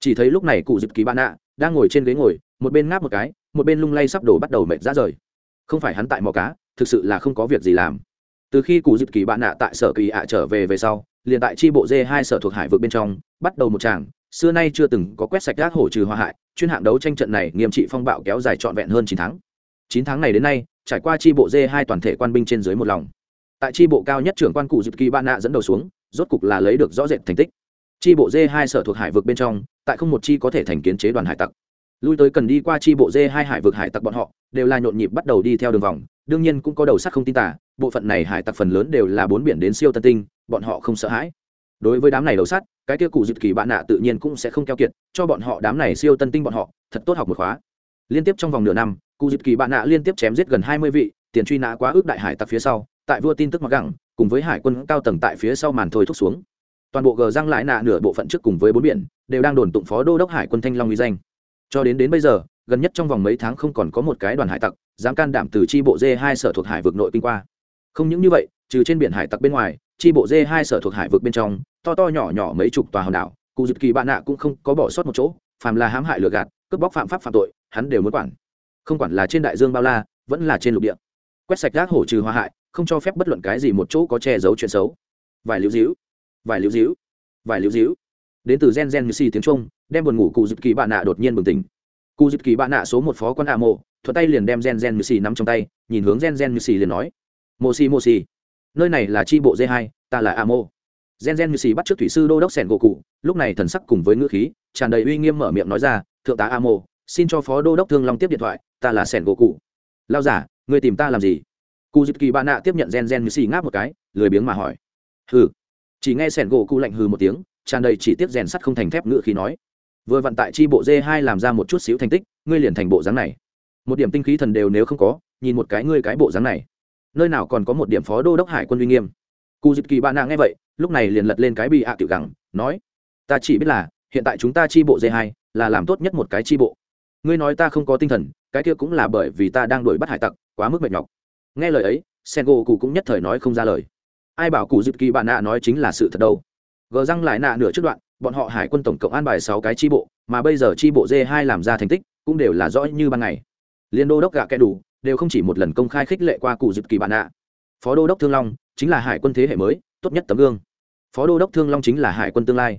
Speaker 1: Chỉ thấy lúc này cụ dịp kỳ bạn nạ đang ngồi trên ghế ngồi, một bên ngáp một cái, một bên lung lay sắp đổ bắt đầu mệt ra rời. Không phải hắn tại mò cá, thực sự là không có việc gì làm từ khi cụ dịp kỳ bạn nạ tại sở kỳ ạ trở về về sau, liền tại tri bộ d hai sở thuộc hải vực bên trong, bắt đầu một tràng, xưa nay chưa từng có quét sạch gác hổ trừ hoa hại, chuyên hạng đấu tranh trận này nghiêm trị phong bạo kéo dài trọn vẹn hơn chín tháng. Chín tháng này đến nay, trải qua tri bộ d hai toàn thể quan binh trên dưới một lòng. Tại tri bộ cao nhất trưởng quan cụ dịp kỳ bạn nạ dẫn đầu xuống, rốt cục là lấy được rõ rệt thành tích. Tri bộ d hai sở thuộc hải vực bên trong, tại không một chi có thể thành kiến chế đoàn hải tặc. Lui tới cần đi qua tri bộ d hai hải vực hải tặc bọn họ, đều là nhộn nhịp bắt đầu đi theo đường vòng đương nhiên cũng có đầu sắt không tin tả, bộ phận này hải tặc phần lớn đều là bốn biển đến siêu tân tinh, bọn họ không sợ hãi. Đối với đám này đầu sắt, cái kia cụ dịp kỳ bạn nạ tự nhiên cũng sẽ không keo kiệt, cho bọn họ đám này siêu tân tinh bọn họ, thật tốt học một khóa. Liên tiếp trong vòng nửa năm, cụ dịp kỳ bạn nạ liên tiếp chém giết gần hai mươi vị, tiền truy nã quá ước đại hải tặc phía sau, tại vua tin tức mặc gẳng, cùng với hải quân cao tầng tại phía sau màn thôi thúc xuống. Toàn bộ gờ răng lại nạ nửa bộ phận trước cùng với bốn biển, đều đang đồn tụng phó đô đốc hải quân thanh long uy danh. Cho đến đến bây giờ gần nhất trong vòng mấy tháng không còn có một cái đoàn hải tặc dám can đảm từ chi bộ d hai sở thuộc hải vực nội kinh qua. Không những như vậy, trừ trên biển hải tặc bên ngoài, chi bộ d hai sở thuộc hải vực bên trong, to to nhỏ nhỏ mấy chục tòa hòn đảo, cụ dịp kỳ bạn nạ cũng không có bỏ sót một chỗ, phàm là hãm hại lừa gạt, cướp bóc phạm pháp phạm tội, hắn đều muốn quản. Không quản là trên đại dương bao la, vẫn là trên lục địa. Quét sạch gác hổ trừ hoa hại, không cho phép bất luận cái gì một chỗ có che giấu chuyện xấu. Vài liễu díu, vài liễu díu, vài liễu díu. Đến từ gen gen như xì tiếng trung, đem buồn ngủ cụ dịp kỳ bạn nạ đột nhiên bừng tỉnh cụ dịp kỳ bạn nạ số một phó quan hạ mộ, thuận tay liền đem gen gen mười xì nắm trong tay, nhìn hướng gen gen mười xì liền nói mô xì mô xì, nơi này là tri bộ d hai, ta là a mô gen gen mười xì bắt trước thủy sư đô đốc sẻn gỗ cụ, lúc này thần sắc cùng với ngữ khí, tràn đầy uy nghiêm mở miệng nói ra, thượng tá a mô xin cho phó đô đốc thương long tiếp điện thoại, ta là sẻn gỗ cụ. Lao giả người tìm ta làm gì? Cụ dịp kỳ bạn nạ tiếp nhận gen gen mười xì ngáp một cái, lười biếng mà hỏi. Hừ. Chỉ nghe sẻn gỗ cụ lạnh hừ một tiếng, tràn đầy chỉ tiếp rèn sắt không thành thép ngữ khí nói vừa vận tại chi bộ d hai làm ra một chút xíu thành tích, ngươi liền thành bộ dáng này. Một điểm tinh khí thần đều nếu không có, nhìn một cái ngươi cái bộ dáng này. Nơi nào còn có một điểm phó đô đốc hải quân uy nghiêm. Cụ dịp kỳ bạn nạ nghe vậy, lúc này liền lật lên cái bị ạ tiểu gẳng, nói, ta chỉ biết là, hiện tại chúng ta chi bộ d hai là làm tốt nhất một cái chi bộ. Ngươi nói ta không có tinh thần, cái kia cũng là bởi vì ta đang đuổi bắt hải tặc, quá mức mệt nhọc. Nghe lời ấy sen gỗ cụ cũng nhất thời nói không ra lời. Ai bảo cụ dịp kỳ bạn nạ nói chính là sự thật đâu? Gờ răng lại nạ nửa trước đoạn bọn họ hải quân tổng cộng an bài sáu cái tri bộ, mà bây giờ tri bộ d hai làm ra thành tích, cũng đều là rõ như ban ngày. Liên đô đốc gạ kẻ đủ, đều không chỉ một lần công khai khích lệ qua cụ dịp kỳ bạn nạ phó đô đốc thương long, chính là hải quân thế hệ mới, tốt nhất tấm gương. Phó đô đốc thương long chính là hải quân tương lai.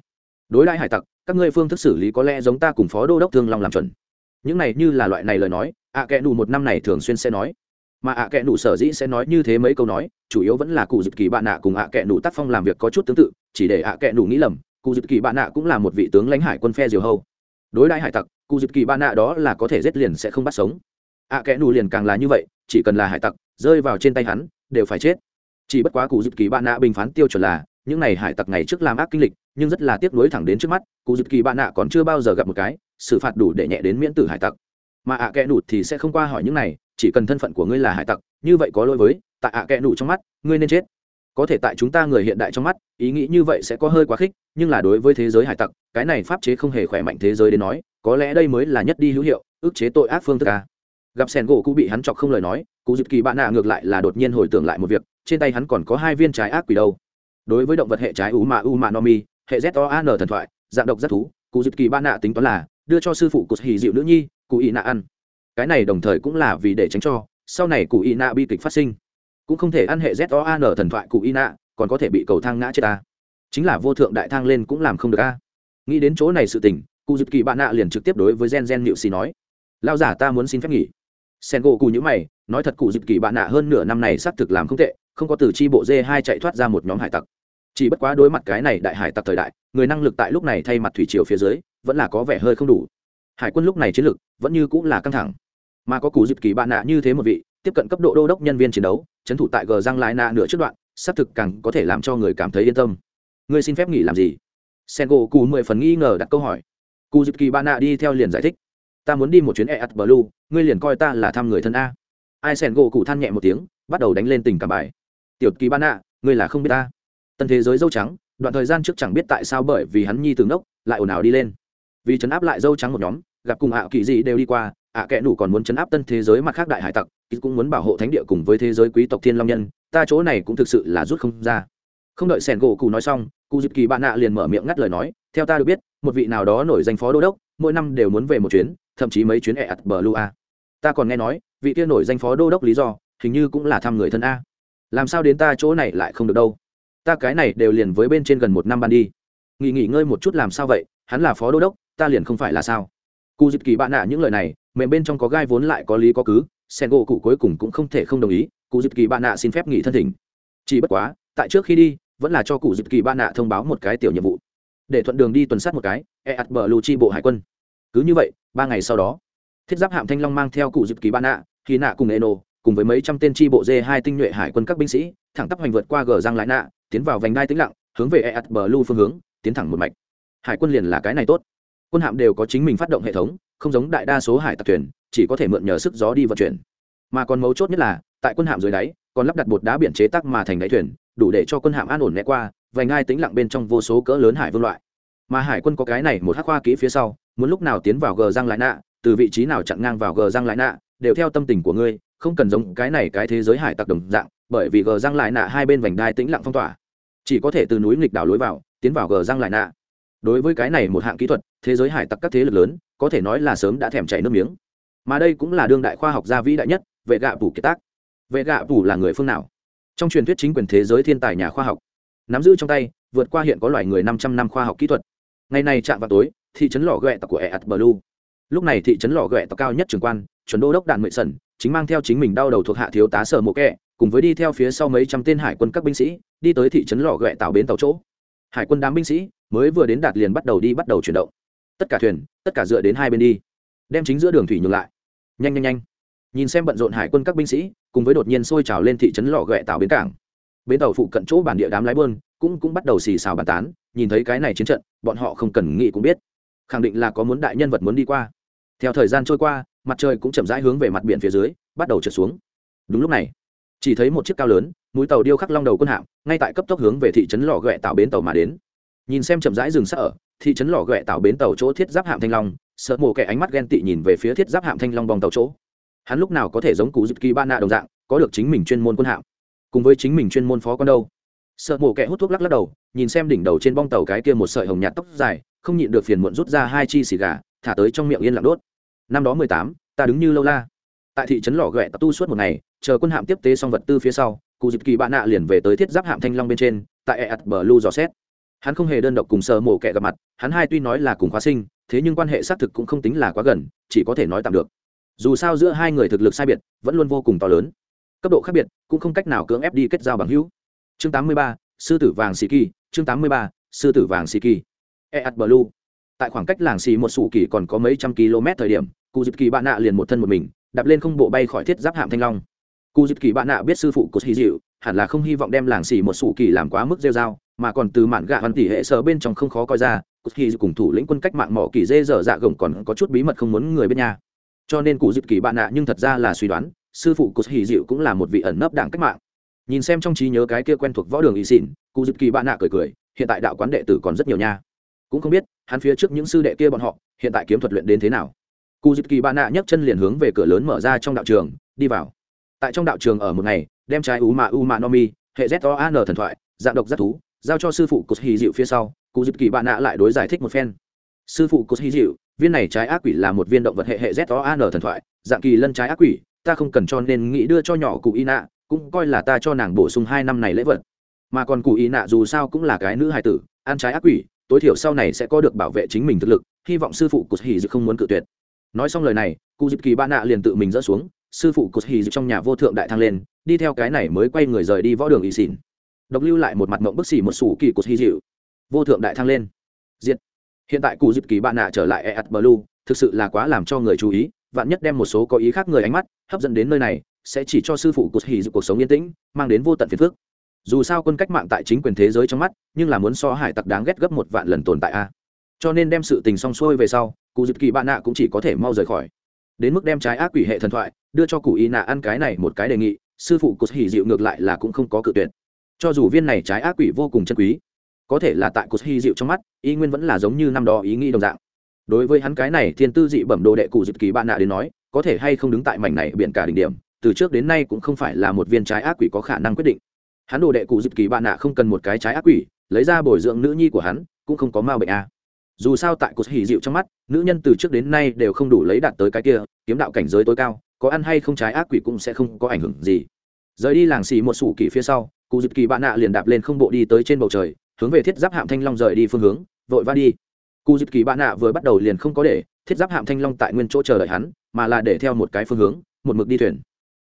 Speaker 1: Đối lại hải tặc, các ngươi phương thức xử lý có lẽ giống ta cùng phó đô đốc thương long làm chuẩn. Những này như là loại này lời nói, ạ à kẽ đủ một năm này thường xuyên sẽ nói. Mà ạ à kẽ đủ sở dĩ sẽ nói như thế mấy câu nói, chủ yếu vẫn là cụ dịp kỳ bạn nạ cùng ạ à kẽ đủ tác phong làm việc có chút tương tự, chỉ để ạ kẽ đủ nghĩ lầm cụ dịp kỳ bạn nạ cũng là một vị tướng lãnh hải quân phe diều hâu. Đối đại hải tặc, cụ dịp kỳ bạn nạ đó là có thể giết liền sẽ không bắt sống. Ạ kẽ nù liền càng là như vậy, chỉ cần là hải tặc, rơi vào trên tay hắn, đều phải chết. Chỉ bất quá cụ dịp kỳ bạn nạ bình phán tiêu chuẩn là, những này hải tặc ngày trước làm ác kinh lịch, nhưng rất là tiếc nuối thẳng đến trước mắt, cụ dịp kỳ bạn nạ còn chưa bao giờ gặp một cái, xử phạt đủ để nhẹ đến miễn tử hải tặc. Mà ạ kẽ đủ thì sẽ không qua hỏi những này, chỉ cần thân phận của ngươi là hải tặc, như vậy có lỗi với, tại ạ kẽ nụ trong mắt, ngươi nên chết có thể tại chúng ta người hiện đại trong mắt, ý nghĩ như vậy sẽ có hơi quá khích, nhưng là đối với thế giới hải tặc, cái này pháp chế không hề khỏe mạnh thế giới đến nói, có lẽ đây mới là nhất đi hữu hiệu, ức chế tội ác phương thức ca gặp sẻn gỗ cụ bị hắn chọc không lời nói cụ dịp kỳ bạn nạ ngược lại là đột nhiên hồi tưởng lại một việc, trên tay hắn còn có hai viên trái ác quỷ đâu. Đối với động vật hệ trái u ma u ma nomi hệ z o n thần thoại, dạng độc rất thú cụ dịp kỳ bạn nạ tính toán là đưa cho sư phụ cụ hì dịu nữ nhi cụ y nạ ăn. Cái này đồng thời cũng là vì để tránh cho, sau này cụ y nạ bi kịch phát sinh cũng không thể ăn hệ z o an thần thoại cụ y nạ còn có thể bị cầu thang ngã chết ta. Chính là vô thượng đại thang lên cũng làm không được a. Nghĩ đến chỗ này sự tình, cụ dịp kỳ bạn nạ liền trực tiếp đối với gen gen nịu xì nói lao giả ta muốn xin phép nghỉ. Sen gỗ cụ nhữ mày, nói thật cụ dịp kỳ bạn nạ hơn nửa năm này xác thực làm không tệ, không có từ chi bộ dê hai chạy thoát ra một nhóm hải tặc. Chỉ bất quá đối mặt cái này đại hải tặc thời đại, người năng lực tại lúc này thay mặt thủy triều phía dưới, vẫn là có vẻ hơi không đủ. Hải quân lúc này chiến lược vẫn như cũng là căng thẳng. Mà có cụ dịp kỳ bạn nạ như thế một vị, tiếp cận cấp độ đô đốc nhân viên chiến đấu trấn thủ tại gờ răng lái nạ nửa trước đoạn, xác thực càng có thể làm cho người cảm thấy yên tâm. Ngươi xin phép nghỉ làm gì? Sen gỗ cụ mười phần nghi ngờ đặt câu hỏi. Cụ dịp kỳ ba nạ đi theo liền giải thích. Ta muốn đi một chuyến e at blue, ngươi liền coi ta là thăm người thân a. Ai sen gỗ cụ than nhẹ một tiếng, bắt đầu đánh lên tình cảm bài. Tiểu kỳ ba nạ ngươi là không biết ta. Tân thế giới dâu trắng, đoạn thời gian trước chẳng biết tại sao bởi vì hắn nhi từ ngốc, lại ồn ào đi lên. Vì chấn áp lại dâu trắng một nhóm gặp cùng ạ kỳ gì đều đi qua, ạ kẽ nủ còn muốn chấn áp tân thế giới mặt khác đại hải tặc cũng muốn bảo hộ thánh địa cùng với thế giới quý tộc thiên long nhân, ta chỗ này cũng thực sự là rút không ra. Không đợi sẻn gỗ cụ nói xong cụ dịp kỳ bạn nạ liền mở miệng ngắt lời nói, theo ta được biết, một vị nào đó nổi danh phó đô đốc, mỗi năm đều muốn về một chuyến, thậm chí mấy chuyến ẹ ạt bờ lu a. Ta còn nghe nói, vị kia nổi danh phó đô đốc lý do, hình như cũng là thăm người thân a. Làm sao đến ta chỗ này lại không được đâu? Ta cái này đều liền với bên trên gần một năm ban đi. Nghỉ nghỉ ngơi một chút làm sao vậy? Hắn là phó đô đốc, ta liền không phải là sao? Cụ dịp kỳ bạn nạ những lời này, mềm bên trong có gai vốn lại có lý có cứ, sen gỗ cụ cuối cùng cũng không thể không đồng ý cụ dịp kỳ bạn nạ xin phép nghỉ thân thỉnh. Chỉ bất quá, tại trước khi đi, vẫn là cho cụ dịp kỳ bạn nạ thông báo một cái tiểu nhiệm vụ. Để thuận đường đi tuần sát một cái e ạt bờ lù chi bộ hải quân. Cứ như vậy, ba ngày sau đó, thiết giáp hạm thanh long mang theo cụ dịp kỳ bạn nạ khi nạ cùng eno, cùng với mấy trăm tên tri bộ d hai tinh nhuệ hải quân các binh sĩ, thẳng tắp hoành vượt qua gờ giang lại nạ, tiến vào vành đai tĩnh lặng, hướng về eat bờ lu phương hướng, tiến thẳng một mạch. Hải quân liền là cái này tốt quân hạm đều có chính mình phát động hệ thống, không giống đại đa số hải tặc thuyền, chỉ có thể mượn nhờ sức gió đi vận chuyển. Mà còn mấu chốt nhất là, tại quân hạm dưới đáy, còn lắp đặt bột đá biển chế tác mà thành đáy thuyền, đủ để cho quân hạm an ổn né qua, vành ngai tĩnh lặng bên trong vô số cỡ lớn hải vương loại. Mà hải quân có cái này một hắc khoa kỹ phía sau, muốn lúc nào tiến vào gờ giang lại nạ, từ vị trí nào chặn ngang vào gờ giang lại nạ, đều theo tâm tình của ngươi, không cần giống cái này cái thế giới hải tặc đồng dạng, bởi vì gờ giang lại nạ hai bên vành đai tĩnh lặng phong tỏa. Chỉ có thể từ núi nghịch đảo lối vào, tiến vào gờ giang lại nạ đối với cái này một hạng kỹ thuật, thế giới hải tặc các thế lực lớn, có thể nói là sớm đã thèm chảy nước miếng. Mà đây cũng là đương đại khoa học gia vĩ đại nhất, vệ gạ phủ kiệt tác. Vệ gạ phủ là người phương nào? Trong truyền thuyết chính quyền thế giới thiên tài nhà khoa học. Nắm giữ trong tay, vượt qua hiện có loài người năm trăm năm khoa học kỹ thuật. Ngày này chạm vào tối, thị trấn lò ghẹ tặc của eat blue. Lúc này thị trấn lò ghẹ tặc cao nhất trường quan, chuẩn đô đốc đạn mệ sẩn, chính mang theo chính mình đau đầu thuộc hạ thiếu tá sở mộ kẹ cùng với đi theo phía sau mấy trăm tên hải quân các binh sĩ, đi tới thị trấn lò ghẹ tạo bến tàu chỗ hải quân đám binh sĩ mới vừa đến đạt liền bắt đầu đi bắt đầu chuyển động. Tất cả thuyền, tất cả dựa đến hai bên đi. Đem chính giữa đường thủy nhường lại. Nhanh nhanh nhanh. Nhìn xem bận rộn hải quân các binh sĩ, cùng với đột nhiên sôi trào lên thị trấn lò ghẹ tạo bến cảng. Bến tàu phụ cận chỗ bản địa đám lái bơn cũng cũng bắt đầu xì xào bàn tán, nhìn thấy cái này chiến trận, bọn họ không cần nghĩ cũng biết. Khẳng định là có muốn đại nhân vật muốn đi qua. Theo thời gian trôi qua, mặt trời cũng chậm rãi hướng về mặt biển phía dưới, bắt đầu trượt xuống. Đúng lúc này chỉ thấy một chiếc cao lớn, mũi tàu điêu khắc long đầu quân hạm, ngay tại cấp tốc hướng về thị trấn lò ghẹ tạo bến tàu mà đến. Nhìn xem chậm rãi dừng sát ở, thị trấn lò ghẹ tạo bến tàu chỗ thiết giáp hạm thanh long, sợ mồ kẻ ánh mắt ghen tị nhìn về phía thiết giáp hạm thanh long bong tàu chỗ. Hắn lúc nào có thể giống cụ dịp kỳ ba nạ đồng dạng, có được chính mình chuyên môn quân hạm? Cùng với chính mình chuyên môn phó con đâu? Sợ mồ kẻ hút thuốc lắc lắc đầu, nhìn xem đỉnh đầu trên bong tàu cái kia một sợi hồng nhạt tóc dài, không nhịn được phiền muộn rút ra hai chi xì gà, thả tới trong miệng yên lặng đốt. Năm đó mười tám, ta đứng như lâu la tại thị trấn lò ghẹ tập tu suốt một ngày chờ quân hạm tiếp tế xong vật tư phía sau cụ dịp kỳ bạn nạ liền về tới thiết giáp hạm thanh long bên trên tại eat bờ lu dò xét. Hắn không hề đơn độc cùng sơ mổ kẻ gặp mặt hắn hai tuy nói là cùng khóa sinh thế nhưng quan hệ xác thực cũng không tính là quá gần chỉ có thể nói tạm được. Dù sao giữa hai người thực lực sai biệt vẫn luôn vô cùng to lớn. Cấp độ khác biệt cũng không cách nào cưỡng ép đi kết giao bằng hữu. Chương 83, sư tử vàng xì kỳ chương 83, sư tử vàng xì kỳ. Eat blue tại khoảng cách làng xì một sủ kỳ còn có mấy trăm km thời điểm cụ dịp kỳ bạn nạ liền một thân một mình đạp lên không bộ bay khỏi thiết giáp hạm thanh long. Cụ dịp kỳ bạn nạ biết sư phụ của sĩ dịu hẳn là không hy vọng đem làng xỉ một sủ kỳ làm quá mức rêu dao mà còn từ mạn gạ văn tỷ hệ sở bên trong không khó coi ra cụ hì cùng thủ lĩnh quân cách mạng mỏ kỳ dê dở dạ gồng còn có chút bí mật không muốn người bên nhà cho nên cụ dịp kỳ bạn nạ nhưng thật ra là suy đoán, sư phụ của hì dịu cũng là một vị ẩn nấp đảng cách mạng. Nhìn xem trong trí nhớ cái kia quen thuộc võ đường y xỉn cụ dịp kỳ bạn nạ cười cười, hiện tại đạo quán đệ tử còn rất nhiều nha. Cũng không biết, hắn phía trước những sư đệ kia bọn họ, hiện tại kiếm thuật luyện đến thế nào cụ dịp kỳ bạn nạ nhấc chân liền hướng về cửa lớn mở ra trong đạo trường, đi vào. Tại trong đạo trường ở một ngày, đem trái u mạ u mạ no mi, hệ z o an thần thoại, dạng độc giác thú, giao cho sư phụ cột hy dịu phía sau, cụ dịp kỳ bạn nạ lại đối giải thích một phen. Sư phụ cột hy dịu, viên này trái ác quỷ là một viên động vật hệ hệ z o an thần thoại, dạng kỳ lân trái ác quỷ, ta không cần cho nên nghĩ đưa cho nhỏ cụ y nạ, cũng coi là ta cho nàng bổ sung hai năm này lễ vật. Mà còn cụ y nạ dù sao cũng là cái nữ hài tử, ăn trái ác quỷ, tối thiểu sau này sẽ có được bảo vệ chính mình thực lực, hy vọng sư phụ cột hy dịu không muốn cự tuyệt nói xong lời này, cụ dịp kỳ ba nạ liền tự mình dỡ xuống, sư phụ cột hì dịu trong nhà vô thượng đại thăng lên, đi theo cái này mới quay người rời đi võ đường y xỉn. Độc lưu lại một mặt mộng bức xỉ một sủ kỳ cột hì dịu. Vô thượng đại thăng lên. Diện hiện tại cụ dịp kỳ ba nạ trở lại eat blue, thực sự là quá làm cho người chú ý, vạn nhất đem một số có ý khác người ánh mắt, hấp dẫn đến nơi này, sẽ chỉ cho sư phụ cột hì dịu cuộc sống yên tĩnh, mang đến vô tận phiền phức. Dù sao quân cách mạng tại chính quyền thế giới trong mắt, nhưng là muốn so hải tặc đáng ghét gấp một vạn lần tồn tại a. Cho nên đem sự tình xong xuôi về sau cụ dịp kỳ bạn nạ cũng chỉ có thể mau rời khỏi. Đến mức đem trái ác quỷ hệ thần thoại đưa cho cụ y nạ ăn cái này một cái đề nghị, sư phụ cột hỉ dịu ngược lại là cũng không có cự tuyệt. Cho dù viên này trái ác quỷ vô cùng chân quý, có thể là tại cột hỉ dịu trong mắt, Y nguyên vẫn là giống như năm đó ý nghĩ đồng dạng. Đối với hắn cái này thiên tư dị bẩm đồ đệ cụ dịp kỳ bạn nạ đến nói, có thể hay không đứng tại mảnh này biển cả đỉnh điểm, từ trước đến nay cũng không phải là một viên trái ác quỷ có khả năng quyết định. Hắn đồ đệ cụ dịp kỳ bạn nạ không cần một cái trái ác quỷ, lấy ra bồi dưỡng nữ nhi của hắn, cũng không có ma bệnh a. à dù sao tại cột hỉ dịu trong mắt, nữ nhân từ trước đến nay đều không đủ lấy đạt tới cái kia, kiếm đạo cảnh giới tối cao, có ăn hay không trái ác quỷ cũng sẽ không có ảnh hưởng gì. Rời đi làng xì một sủ kỳ phía sau, cụ dịp kỳ bạn nạ liền đạp lên không bộ đi tới trên bầu trời, hướng về thiết giáp hạm thanh long rời đi phương hướng, vội va đi. Cụ dịp kỳ bạn nạ vừa bắt đầu liền không có để thiết giáp hạm thanh long tại nguyên chỗ chờ đợi hắn, mà là để theo một cái phương hướng, một mực đi thuyền.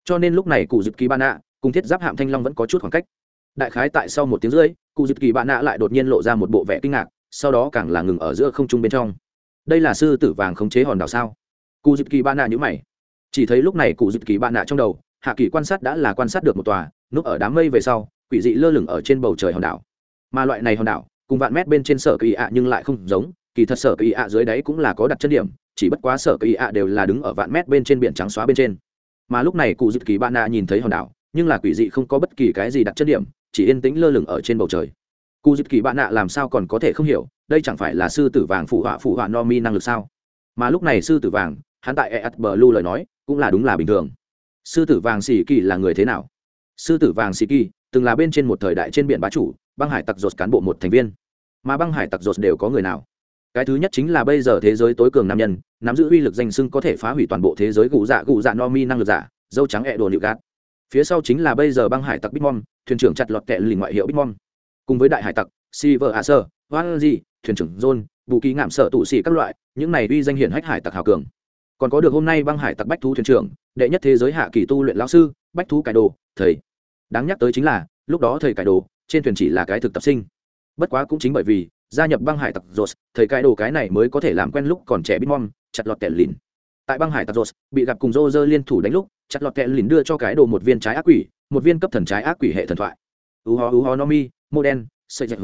Speaker 1: Cho nên lúc này cụ dịp kỳ bạn nạ cùng thiết giáp hạm thanh long vẫn có chút khoảng cách. Đại khái tại sau một tiếng rưỡi, cụ dịp kỳ bạn nạ lại đột nhiên lộ ra một bộ vẻ kinh ngạc sau đó càng là ngừng ở giữa không trung bên trong. Đây là sư tử vàng khống chế hòn đảo sao? Cụ dịp kỳ ba nạ nhữ mày. Chỉ thấy lúc này cụ dịp kỳ ba nạ trong đầu, hạ kỳ quan sát đã là quan sát được một tòa, núp ở đám mây về sau, quỷ dị lơ lửng ở trên bầu trời hòn đảo. Mà loại này hòn đảo, cùng vạn mét bên trên sở kỳ ạ nhưng lại không giống, kỳ thật sở kỳ ạ dưới đáy cũng là có đặt chân điểm, chỉ bất quá sở kỳ ạ đều là đứng ở vạn mét bên trên biển trắng xóa bên trên. Mà lúc này cụ dịp kỳ ba nạ nhìn thấy hòn đảo, nhưng là quỷ dị không có bất kỳ cái gì đặt chân điểm, chỉ yên tĩnh lơ lửng ở trên bầu trời cụ dịp kỳ bạn nạ làm sao còn có thể không hiểu, đây chẳng phải là sư tử vàng phụ họa phụ họa no mi năng lực sao? Mà lúc này sư tử vàng, hắn tại e bờ lu lời nói, cũng là đúng là bình thường. Sư tử vàng xì kỳ là người thế nào? Sư tử vàng xì kỳ, từng là bên trên một thời đại trên biển bá chủ, băng hải tặc dột cán bộ một thành viên. Mà băng hải tặc dột đều có người nào? Cái thứ nhất chính là bây giờ thế giới tối cường nam nhân, nắm giữ uy lực danh sưng có thể phá hủy toàn bộ thế giới gù dạ gù dạ no mi năng lực giả, dâu trắng ẹ đồ nịu gạt. Phía sau chính là bây giờ băng hải tặc bitmom thuyền trưởng chặt lọt tệ lì ngoại hiệu bitmom cùng với đại hải tặc Silver A Sơ, Hoan Di, thuyền trưởng John, bù ký ngạm sợ tụ sĩ các loại, những này uy danh hiển hách hải tặc hào cường. Còn có được hôm nay băng hải tặc bách thú thuyền trưởng, đệ nhất thế giới hạ kỳ tu luyện lão sư, bách thú cải đồ, thầy. Đáng nhắc tới chính là, lúc đó thầy cải đồ, trên thuyền chỉ là cái thực tập sinh. Bất quá cũng chính bởi vì gia nhập băng hải tặc Rose, thầy cải đồ cái này mới có thể làm quen lúc còn trẻ Bitmom, chặt lọt tẻ lìn. Tại băng hải tặc Rose, bị gặp cùng Roger liên thủ đánh lúc, chặt lọt tẻ lìn đưa cho cái đồ một viên trái ác quỷ, một viên cấp thần trái ác quỷ hệ thần thoại. ú ho ú ho nomi Mô đen, Sợi Dạy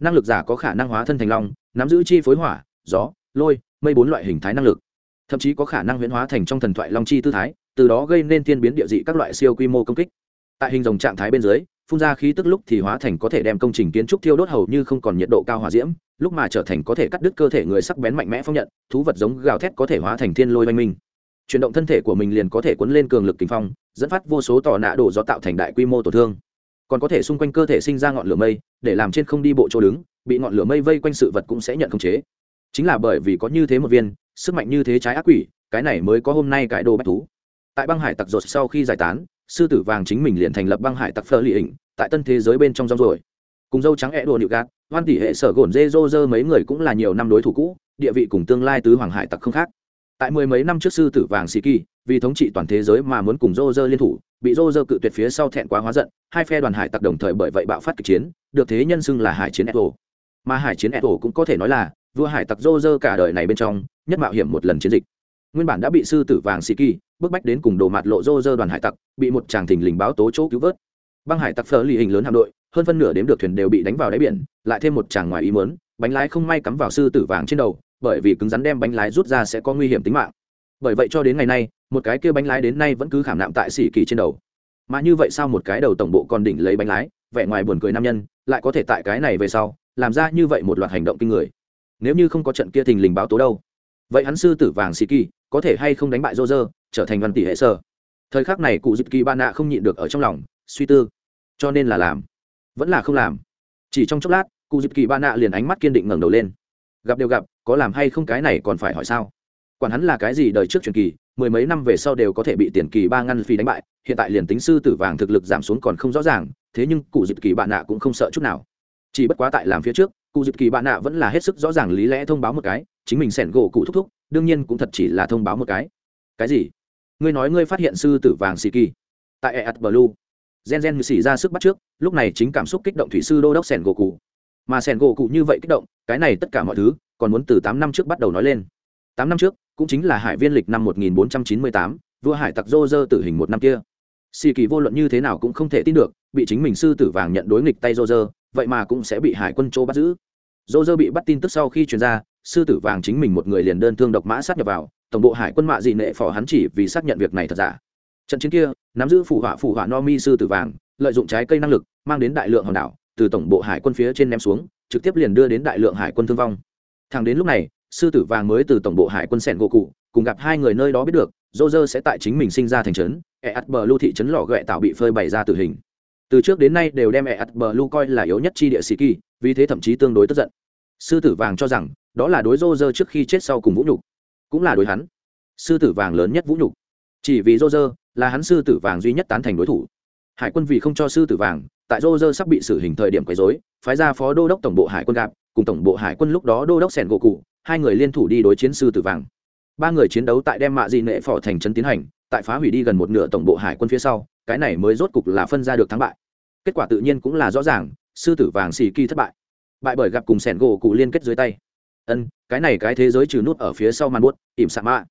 Speaker 1: năng lực giả có khả năng hóa thân thành long nắm giữ chi phối hỏa gió lôi mây bốn loại hình thái năng lực. Thậm chí có khả năng huyễn hóa thành trong thần thoại long chi tư thái từ đó gây nên thiên biến địa dị các loại siêu quy mô công kích. Tại hình dòng trạng thái bên dưới phun ra khí tức lúc thì hóa thành có thể đem công trình kiến trúc thiêu đốt hầu như không còn nhiệt độ cao hỏa diễm lúc mà trở thành có thể cắt đứt cơ thể người sắc bén mạnh mẽ phong nhận thú vật giống gào thét có thể hóa thành thiên lôi oanh minh. Chuyển động thân thể của mình liền có thể cuốn lên cường lực kinh phong dẫn phát vô số tò nạ đổ do tạo thành đại quy mô tổn thương còn có thể xung quanh cơ thể sinh ra ngọn lửa mây, để làm trên không đi bộ chỗ đứng, bị ngọn lửa mây vây quanh sự vật cũng sẽ nhận khống chế. Chính là bởi vì có như thế một viên, sức mạnh như thế trái ác quỷ, cái này mới có hôm nay cái đồ bách thú. Tại băng hải tặc rột sau khi giải tán, sư tử vàng chính mình liền thành lập băng hải tặc phơ lì ỉnh, tại tân thế giới bên trong rong rồi cùng dâu trắng e đồ nịu gạt, hoan tỷ hệ sở gồn dê dô dơ mấy người cũng là nhiều năm đối thủ cũ, địa vị cùng tương lai tứ hoàng hải tặc không khác tại mười mấy năm trước sư tử vàng sĩ kỳ, vì thống trị toàn thế giới mà muốn cùng rô rơ liên thủ, bị rô rơ cự tuyệt phía sau thẹn quá hóa giận, hai phe đoàn hải tặc đồng thời bởi vậy bạo phát kịch chiến, được thế nhân xưng là hải chiến eto. Mà hải chiến eto cũng có thể nói là, vua hải tặc rô rơ cả đời này bên trong, nhất mạo hiểm một lần chiến dịch. Nguyên bản đã bị sư tử vàng sĩ kỳ, bức bách đến cùng đồ mặt lộ rô rơ đoàn hải tặc, bị một chàng thình lình báo tố chỗ cứu vớt. Băng hải tặc phở lì hình lớn hạm đội, hơn phân nửa đếm được thuyền đều bị đánh vào đáy biển, lại thêm một chàng ngoài ý mớn bánh lái không may cắm vào sư tử vàng trên đầu bởi vì cứng rắn đem bánh lái rút ra sẽ có nguy hiểm tính mạng. Bởi vậy cho đến ngày nay, một cái kia bánh lái đến nay vẫn cứ khảm nạm tại sĩ kỳ trên đầu. Mà như vậy sao một cái đầu tổng bộ còn đỉnh lấy bánh lái, vẻ ngoài buồn cười nam nhân, lại có thể tại cái này về sau, làm ra như vậy một loạt hành động kinh người. Nếu như không có trận kia thình lình báo tố đâu? Vậy hắn sư tử vàng sĩ kỳ, có thể hay không đánh bại rô rơ trở thành văn tỷ hệ sơ thời khắc này cụ dịp kỳ ba nạ không nhịn được ở trong lòng, suy tư. Cho nên là làm. Vẫn là không làm. Chỉ trong chốc lát, cụ dịp kỳ ba nạ liền ánh mắt kiên định ngẩng đầu lên gặp đều gặp, có làm hay không cái này còn phải hỏi sao? Quản hắn là cái gì đời trước truyền kỳ, mười mấy năm về sau đều có thể bị tiền kỳ ba ngăn phi đánh bại, hiện tại liền tính sư tử vàng thực lực giảm xuống còn không rõ ràng, thế nhưng cụ dịp kỳ bạn nạ cũng không sợ chút nào. Chỉ bất quá tại làm phía trước, cụ dịp kỳ bạn nạ vẫn là hết sức rõ ràng lý lẽ thông báo một cái, chính mình sẻn gỗ cụ thúc thúc, đương nhiên cũng thật chỉ là thông báo một cái. Cái gì? Ngươi nói ngươi phát hiện sư tử vàng xì kỳ. Tại eat blue, gen gen xì ra sức bắt trước, lúc này chính cảm xúc kích động thủy sư đô đốc sẻn gỗ cụ mà sẻn gỗ cụ như vậy kích động cái này tất cả mọi thứ còn muốn từ tám năm trước bắt đầu nói lên. Tám năm trước cũng chính là hải viên lịch năm 1498, vua hải tặc dô dơ tử hình một năm kia. Xì kỳ vô luận như thế nào cũng không thể tin được bị chính mình sư tử vàng nhận đối nghịch tay dô dơ vậy mà cũng sẽ bị hải quân châu bắt giữ. Dô dơ bị bắt tin tức sau khi chuyển ra sư tử vàng chính mình một người liền đơn thương độc mã sát nhập vào tổng bộ hải quân mạ dị nệ phò hắn chỉ vì xác nhận việc này thật giả. Trận chiến kia nắm giữ phủ họa phủ họa no mi sư tử vàng lợi dụng trái cây năng lực mang đến đại lượng hòn đảo từ tổng bộ hải quân phía trên ném xuống, trực tiếp liền đưa đến đại lượng hải quân thương vong. Thẳng đến lúc này, sư tử vàng mới từ tổng bộ hải quân sẻn gỗ cụ, cùng gặp hai người nơi đó biết được dô dơ sẽ tại chính mình sinh ra thành trấn e ắt bờ lưu thị trấn lò ghẹ tạo bị phơi bày ra tử hình. Từ trước đến nay đều đem e ắt bờ lưu coi là yếu nhất chi địa sĩ kỳ, vì thế thậm chí tương đối tức giận. Sư tử vàng cho rằng, đó là đối dô dơ trước khi chết sau cùng vũ nhục. Cũng là đối hắn. Sư tử vàng lớn nhất vũ nhục. Chỉ vì dô dơ là hắn sư tử vàng duy nhất tán thành đối thủ hải quân vì không cho sư tử vàng, tại Rô Rơ sắp bị xử hình thời điểm quấy dối phái ra phó đô đốc tổng bộ hải quân gạp cùng tổng bộ hải quân lúc đó đô đốc sẻn gỗ cụ, hai người liên thủ đi đối chiến sư tử vàng. Ba người chiến đấu tại đem mạ dị nệ phỏ thành trấn tiến hành, tại phá hủy đi gần một nửa tổng bộ hải quân phía sau, cái này mới rốt cục là phân ra được thắng bại. Kết quả tự nhiên cũng là rõ ràng, sư tử vàng xì kỳ thất bại. Bại bởi gặp cùng sẻn gỗ cụ liên kết dưới tay. Ân, cái này cái thế giới trừ nút ở phía sau màn buốt, ỉm sạ mạ.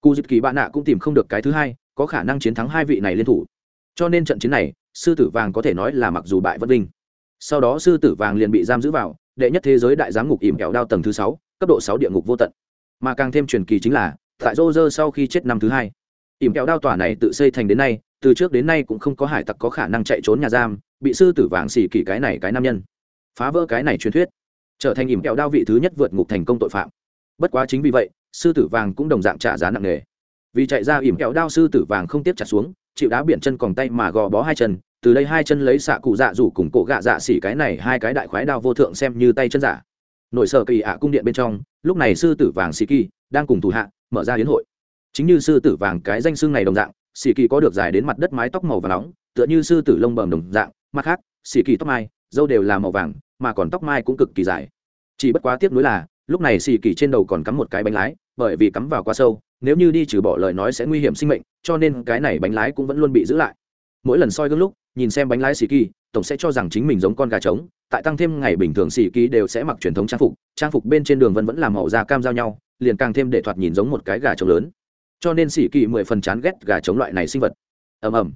Speaker 1: Cụ dịp kỳ bạn nạ cũng tìm không được cái thứ hai, có khả năng chiến thắng hai vị này liên thủ cho nên trận chiến này, sư tử vàng có thể nói là mặc dù bại vân vinh. Sau đó sư tử vàng liền bị giam giữ vào, đệ nhất thế giới đại giám ngục ỉm kẹo đao tầng thứ sáu, cấp độ sáu địa ngục vô tận. Mà càng thêm truyền kỳ chính là, tại rô rơ sau khi chết năm thứ hai, ỉm kẹo đao tòa này tự xây thành đến nay, từ trước đến nay cũng không có hải tặc có khả năng chạy trốn nhà giam, bị sư tử vàng xỉ kỷ cái này cái nam nhân. Phá vỡ cái này truyền thuyết, trở thành ỉm kẹo đao vị thứ nhất vượt ngục thành công tội phạm. Bất quá chính vì vậy, sư tử vàng cũng đồng dạng trả giá nặng nề. Vì chạy ra ỉm kẹo đao sư tử vàng không tiếp trả xuống chịu đá biển chân còn tay mà gò bó hai chân, từ đây hai chân lấy xạ cụ dạ rủ cùng cổ gạ dạ xỉ cái này hai cái đại khoái đao vô thượng xem như tay chân giả. Nội sở kỳ ạ cung điện bên trong, lúc này sư tử vàng xì kỳ đang cùng thủ hạ mở ra hiến hội. Chính như sư tử vàng cái danh xương này đồng dạng xì kỳ có được dài đến mặt đất mái tóc màu và nóng, tựa như sư tử lông bầm đồng dạng, mặt khác xì kỳ tóc mai, dâu đều là màu vàng, mà còn tóc mai cũng cực kỳ dài. Chỉ bất quá tiếc nuối là, lúc này xì kỳ trên đầu còn cắm một cái bánh lái, bởi vì cắm vào quá sâu nếu như đi trừ bỏ lời nói sẽ nguy hiểm sinh mệnh, cho nên cái này bánh lái cũng vẫn luôn bị giữ lại. Mỗi lần soi gương lúc, nhìn xem bánh lái xì kỳ, tổng sẽ cho rằng chính mình giống con gà trống, tại tăng thêm ngày bình thường xì kỳ đều sẽ mặc truyền thống trang phục trang phục bên trên đường vẫn vẫn làm màu da cam giao nhau, liền càng thêm để thoạt nhìn giống một cái gà trống lớn. Cho nên xì kỳ mười phần chán ghét gà trống loại này sinh vật. Ầm ầm.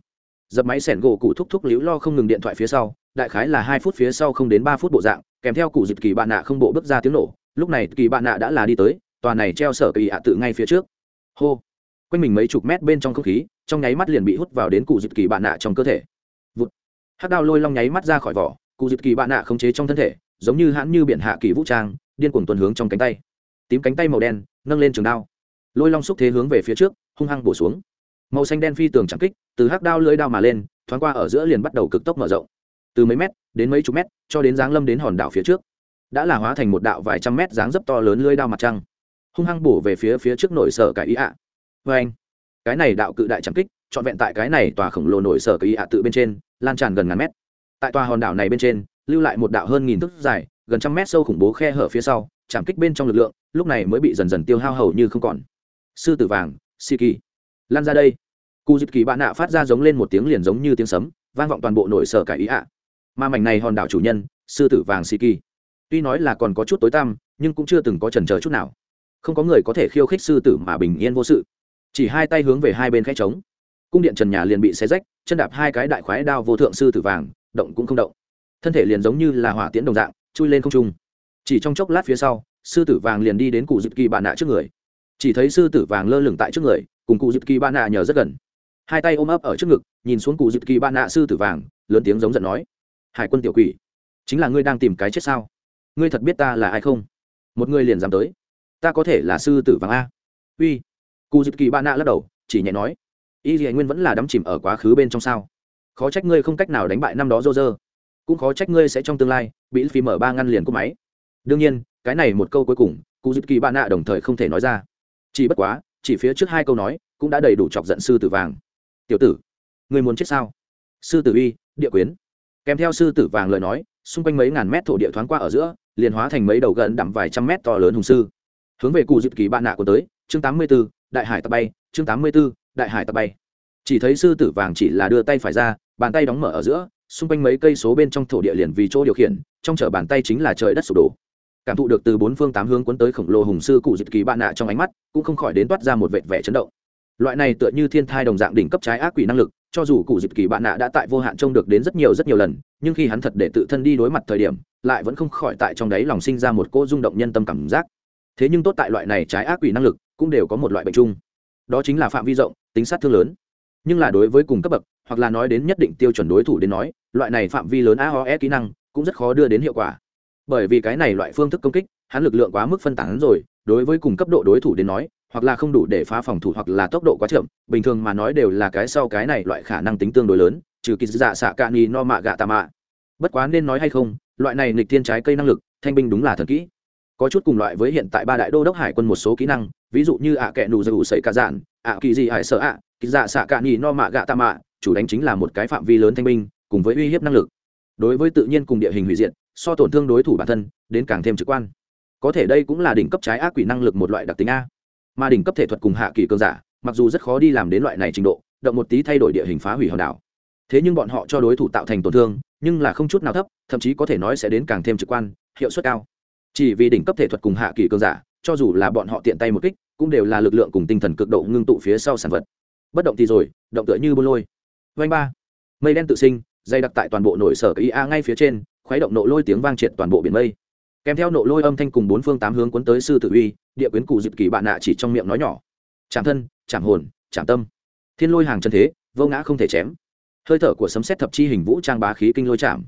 Speaker 1: Dập máy sẻn gỗ cụ thúc thúc liễu lo không ngừng điện thoại phía sau, đại khái là hai phút phía sau không đến ba phút bộ dạng, kèm theo cụ dịp kỳ bạn nạ không bộ bước ra tiếng nổ. Lúc này kỳ bạn nạ đã là đi tới, tòa này treo sở kỳ ạ tự ngay phía trước hô. Quanh mình mấy chục mét bên trong không khí, trong nháy mắt liền bị hút vào đến cụ dịp kỳ bạn nạ trong cơ thể. Vụt. hắc đao lôi long nháy mắt ra khỏi vỏ, cụ dịp kỳ bạn nạ khống chế trong thân thể, giống như hãn như biển hạ kỳ vũ trang, điên cuồng tuần hướng trong cánh tay. Tím cánh tay màu đen, nâng lên trường đao. Lôi long xúc thế hướng về phía trước, hung hăng bổ xuống. Màu xanh đen phi tường chẳng kích, từ hắc đao lưới đao mà lên, thoáng qua ở giữa liền bắt đầu cực tốc mở rộng. Từ mấy mét đến mấy chục mét, cho đến dáng lâm đến hòn đảo phía trước. Đã là hóa thành một đạo vài trăm mét dáng dấp to lớn lưới đao mặt trăng hung hăng bổ về phía phía trước nổi sở cái ý ạ. À. vê anh, cái này đạo cự đại chẳng kích, trọn vẹn tại cái này tòa khổng lồ nổi sở cái ý ạ tự bên trên, lan tràn gần ngàn mét. Tại tòa hòn đảo này bên trên, lưu lại một đạo hơn nghìn thước dài, gần trăm mét sâu khủng bố khe hở phía sau chạm kích bên trong lực lượng, lúc này mới bị dần dần tiêu hao hầu như không còn. Sư tử vàng si kỳ. Lan ra đây. Cụ dịp kỳ bạn nạ phát ra giống lên một tiếng liền giống như tiếng sấm, vang vọng toàn bộ nội sở cải ý ạ. Mà mảnh này hòn đảo chủ nhân, sư tử vàng si kỳ. Tuy nói là còn có chút tối tăm, nhưng cũng chưa từng có trần chờ chút nào không có người có thể khiêu khích sư tử mà bình yên vô sự. Chỉ hai tay hướng về hai bên khẽ trống. Cung điện trần nhà liền bị xé rách, chân đạp hai cái đại khoái đao vô thượng sư tử vàng, động cũng không động. Thân thể liền giống như là hỏa tiễn đồng dạng, chui lên không trung. Chỉ trong chốc lát phía sau, sư tử vàng liền đi đến cụ dịp kỳ bà nạ trước người. Chỉ thấy sư tử vàng lơ lửng tại trước người, cùng cụ dịp kỳ bà nạ nhờ rất gần. Hai tay ôm ấp ở trước ngực, nhìn xuống cụ dịp kỳ bà nạ sư tử vàng, lớn tiếng giống giận nói. Hải quân tiểu quỷ, chính là ngươi đang tìm cái chết sao? Ngươi thật biết ta là ai không? Một người liền dám tới ta có thể là sư tử vàng a. Uy. Cụ dịp kỳ bạn nạ lắc đầu, chỉ nhẹ nói, y dì nguyên vẫn là đắm chìm ở quá khứ bên trong sao? Khó trách ngươi không cách nào đánh bại năm đó dô dơ cũng khó trách ngươi sẽ trong tương lai bị phí mở ba ngăn liền cúp máy. Đương nhiên, cái này một câu cuối cùng cụ dịp kỳ bạn nạ đồng thời không thể nói ra. Chỉ bất quá, chỉ phía trước hai câu nói cũng đã đầy đủ chọc giận sư tử vàng. Tiểu tử người muốn chết sao? Sư tử uy, địa quyến. Kèm theo sư tử vàng lời nói, xung quanh mấy ngàn mét thổ địa thoáng qua ở giữa, liền hóa thành mấy đầu gần đậm vài trăm mét to lớn hùng sư hướng về cụ dịp kỳ bạn nạ của tới chương tám mươi 84, đại hải tập bay chương tám mươi 84, đại hải tập bay. Chỉ thấy sư tử vàng chỉ là đưa tay phải ra bàn tay đóng mở ở giữa xung quanh mấy cây số bên trong thổ địa liền vì chỗ điều khiển trong chở bàn tay chính là trời đất sụp đổ. Cảm thụ được từ bốn phương tám hướng cuốn tới khổng lồ hùng sư cụ dịp kỳ bạn nạ trong ánh mắt cũng không khỏi đến toát ra một vệt vẻ chấn động. Loại này tựa như thiên thai đồng dạng đỉnh cấp trái ác quỷ năng lực cho dù cụ dịp kỳ bạn nạ đã tại vô hạn trông được đến rất nhiều rất nhiều lần nhưng khi hắn thật để tự thân đi đối mặt thời điểm lại vẫn không khỏi tại trong đấy lòng sinh ra một cô rung động nhân tâm cảm giác thế nhưng tốt tại loại này trái ác quỷ năng lực cũng đều có một loại bệnh chung. Đó chính là phạm vi rộng, tính sát thương lớn. Nhưng là đối với cùng cấp bậc, hoặc là nói đến nhất định tiêu chuẩn đối thủ đến nói, loại này phạm vi lớn aoe kỹ năng cũng rất khó đưa đến hiệu quả. Bởi vì cái này loại phương thức công kích, hắn lực lượng quá mức phân tán rồi, đối với cùng cấp độ đối thủ đến nói, hoặc là không đủ để phá phòng thủ hoặc là tốc độ quá chậm, bình thường mà nói đều là cái sau cái này loại khả năng tính tương đối lớn, trừ kỳ dạ xạ cạn ni no mạ gạ tà mạ. Bất quá nên nói hay không, loại này nghịch thiên trái cây năng lực, thanh binh đúng là thần kỹ có chút cùng loại với hiện tại ba đại đô đốc hải quân một số kỹ năng, ví dụ như ạ kẹ nù dù sẩy cả dạn, ạ kỳ gì hải sợ ạ, kỳ dạ xạ cạn nhì no mạ gạ tạ mạ, chủ đánh chính là một cái phạm vi lớn thanh minh cùng với uy hiếp năng lực. Đối với tự nhiên cùng địa hình hủy diệt, so tổn thương đối thủ bản thân, đến càng thêm trực quan. Có thể đây cũng là đỉnh cấp trái ác quỷ năng lực một loại đặc tính a. Mà đỉnh cấp thể thuật cùng hạ kỳ cường giả, mặc dù rất khó đi làm đến loại này trình độ, động một tí thay đổi địa hình phá hủy hòn đảo. Thế nhưng bọn họ cho đối thủ tạo thành tổn thương, nhưng là không chút nào thấp, thậm chí có thể nói sẽ đến càng thêm trực quan, hiệu suất cao chỉ vì đỉnh cấp thể thuật cùng hạ kỳ cường giả, cho dù là bọn họ tiện tay một kích, cũng đều là lực lượng cùng tinh thần cực độ ngưng tụ phía sau sản vật. Bất động thì rồi, động tựa như bôn lôi. Vanh ba. Mây đen tự sinh, dày đặc tại toàn bộ nội sở ý a ngay phía trên, khuấy động nộ lôi tiếng vang triệt toàn bộ biển mây. Kèm theo nộ lôi âm thanh cùng bốn phương tám hướng cuốn tới sư tử uy, địa quyến cụ dịp kỳ bạn nạ chỉ trong miệng nói nhỏ. Chạm thân, chạm hồn, chạm tâm. Thiên lôi hàng chân thế, vô ngã không thể chém. Hơi thở của sấm xét thập chi hình vũ trang bá khí kinh lôi chạm.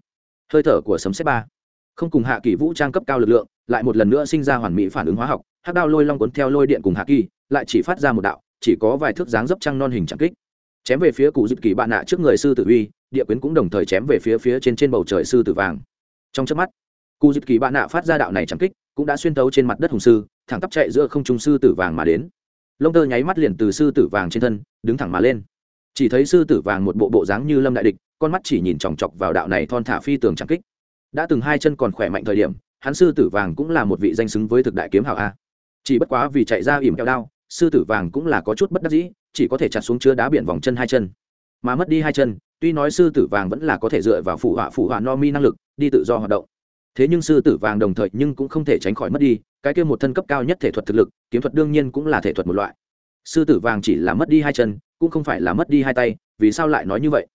Speaker 1: Hơi thở của sấm xét ba. Không cùng hạ kỳ vũ trang cấp cao lực lượng lại một lần nữa sinh ra hoàn mỹ phản ứng hóa học hát đao lôi long cuốn theo lôi điện cùng hạ kỳ lại chỉ phát ra một đạo, chỉ có vài thước dáng dấp trăng non hình trắng kích. Chém về phía cụ dịp kỳ bạn nạ trước người sư tử uy, địa quyến cũng đồng thời chém về phía phía trên trên bầu trời sư tử vàng. Trong chớp mắt, cụ dịp kỳ bạn nạ phát ra đạo này trắng kích, cũng đã xuyên tấu trên mặt đất hùng sư, thẳng tắp chạy giữa không trung sư tử vàng mà đến. Lông tơ nháy mắt liền từ sư tử vàng trên thân, đứng thẳng mà lên. Chỉ thấy sư tử vàng một bộ bộ dáng như lâm đại địch, con mắt chỉ nhìn chòng chọc vào đạo này thon thả phi tường trắng kích. Đã từng hai chân còn khỏe mạnh thời điểm hắn sư tử vàng cũng là một vị danh xứng với thực đại kiếm hảo a. Chỉ bất quá vì chạy ra ỉm kẹo đao, sư tử vàng cũng là có chút bất đắc dĩ, chỉ có thể chặt xuống chứa đá biển vòng chân hai chân. Mà mất đi hai chân, tuy nói sư tử vàng vẫn là có thể dựa vào phụ họa phụ họa no mi năng lực, đi tự do hoạt động. Thế nhưng sư tử vàng đồng thời nhưng cũng không thể tránh khỏi mất đi, cái kia một thân cấp cao nhất thể thuật thực lực, kiếm thuật đương nhiên cũng là thể thuật một loại. Sư tử vàng chỉ là mất đi hai chân, cũng không phải là mất đi hai tay, vì sao lại nói như vậy?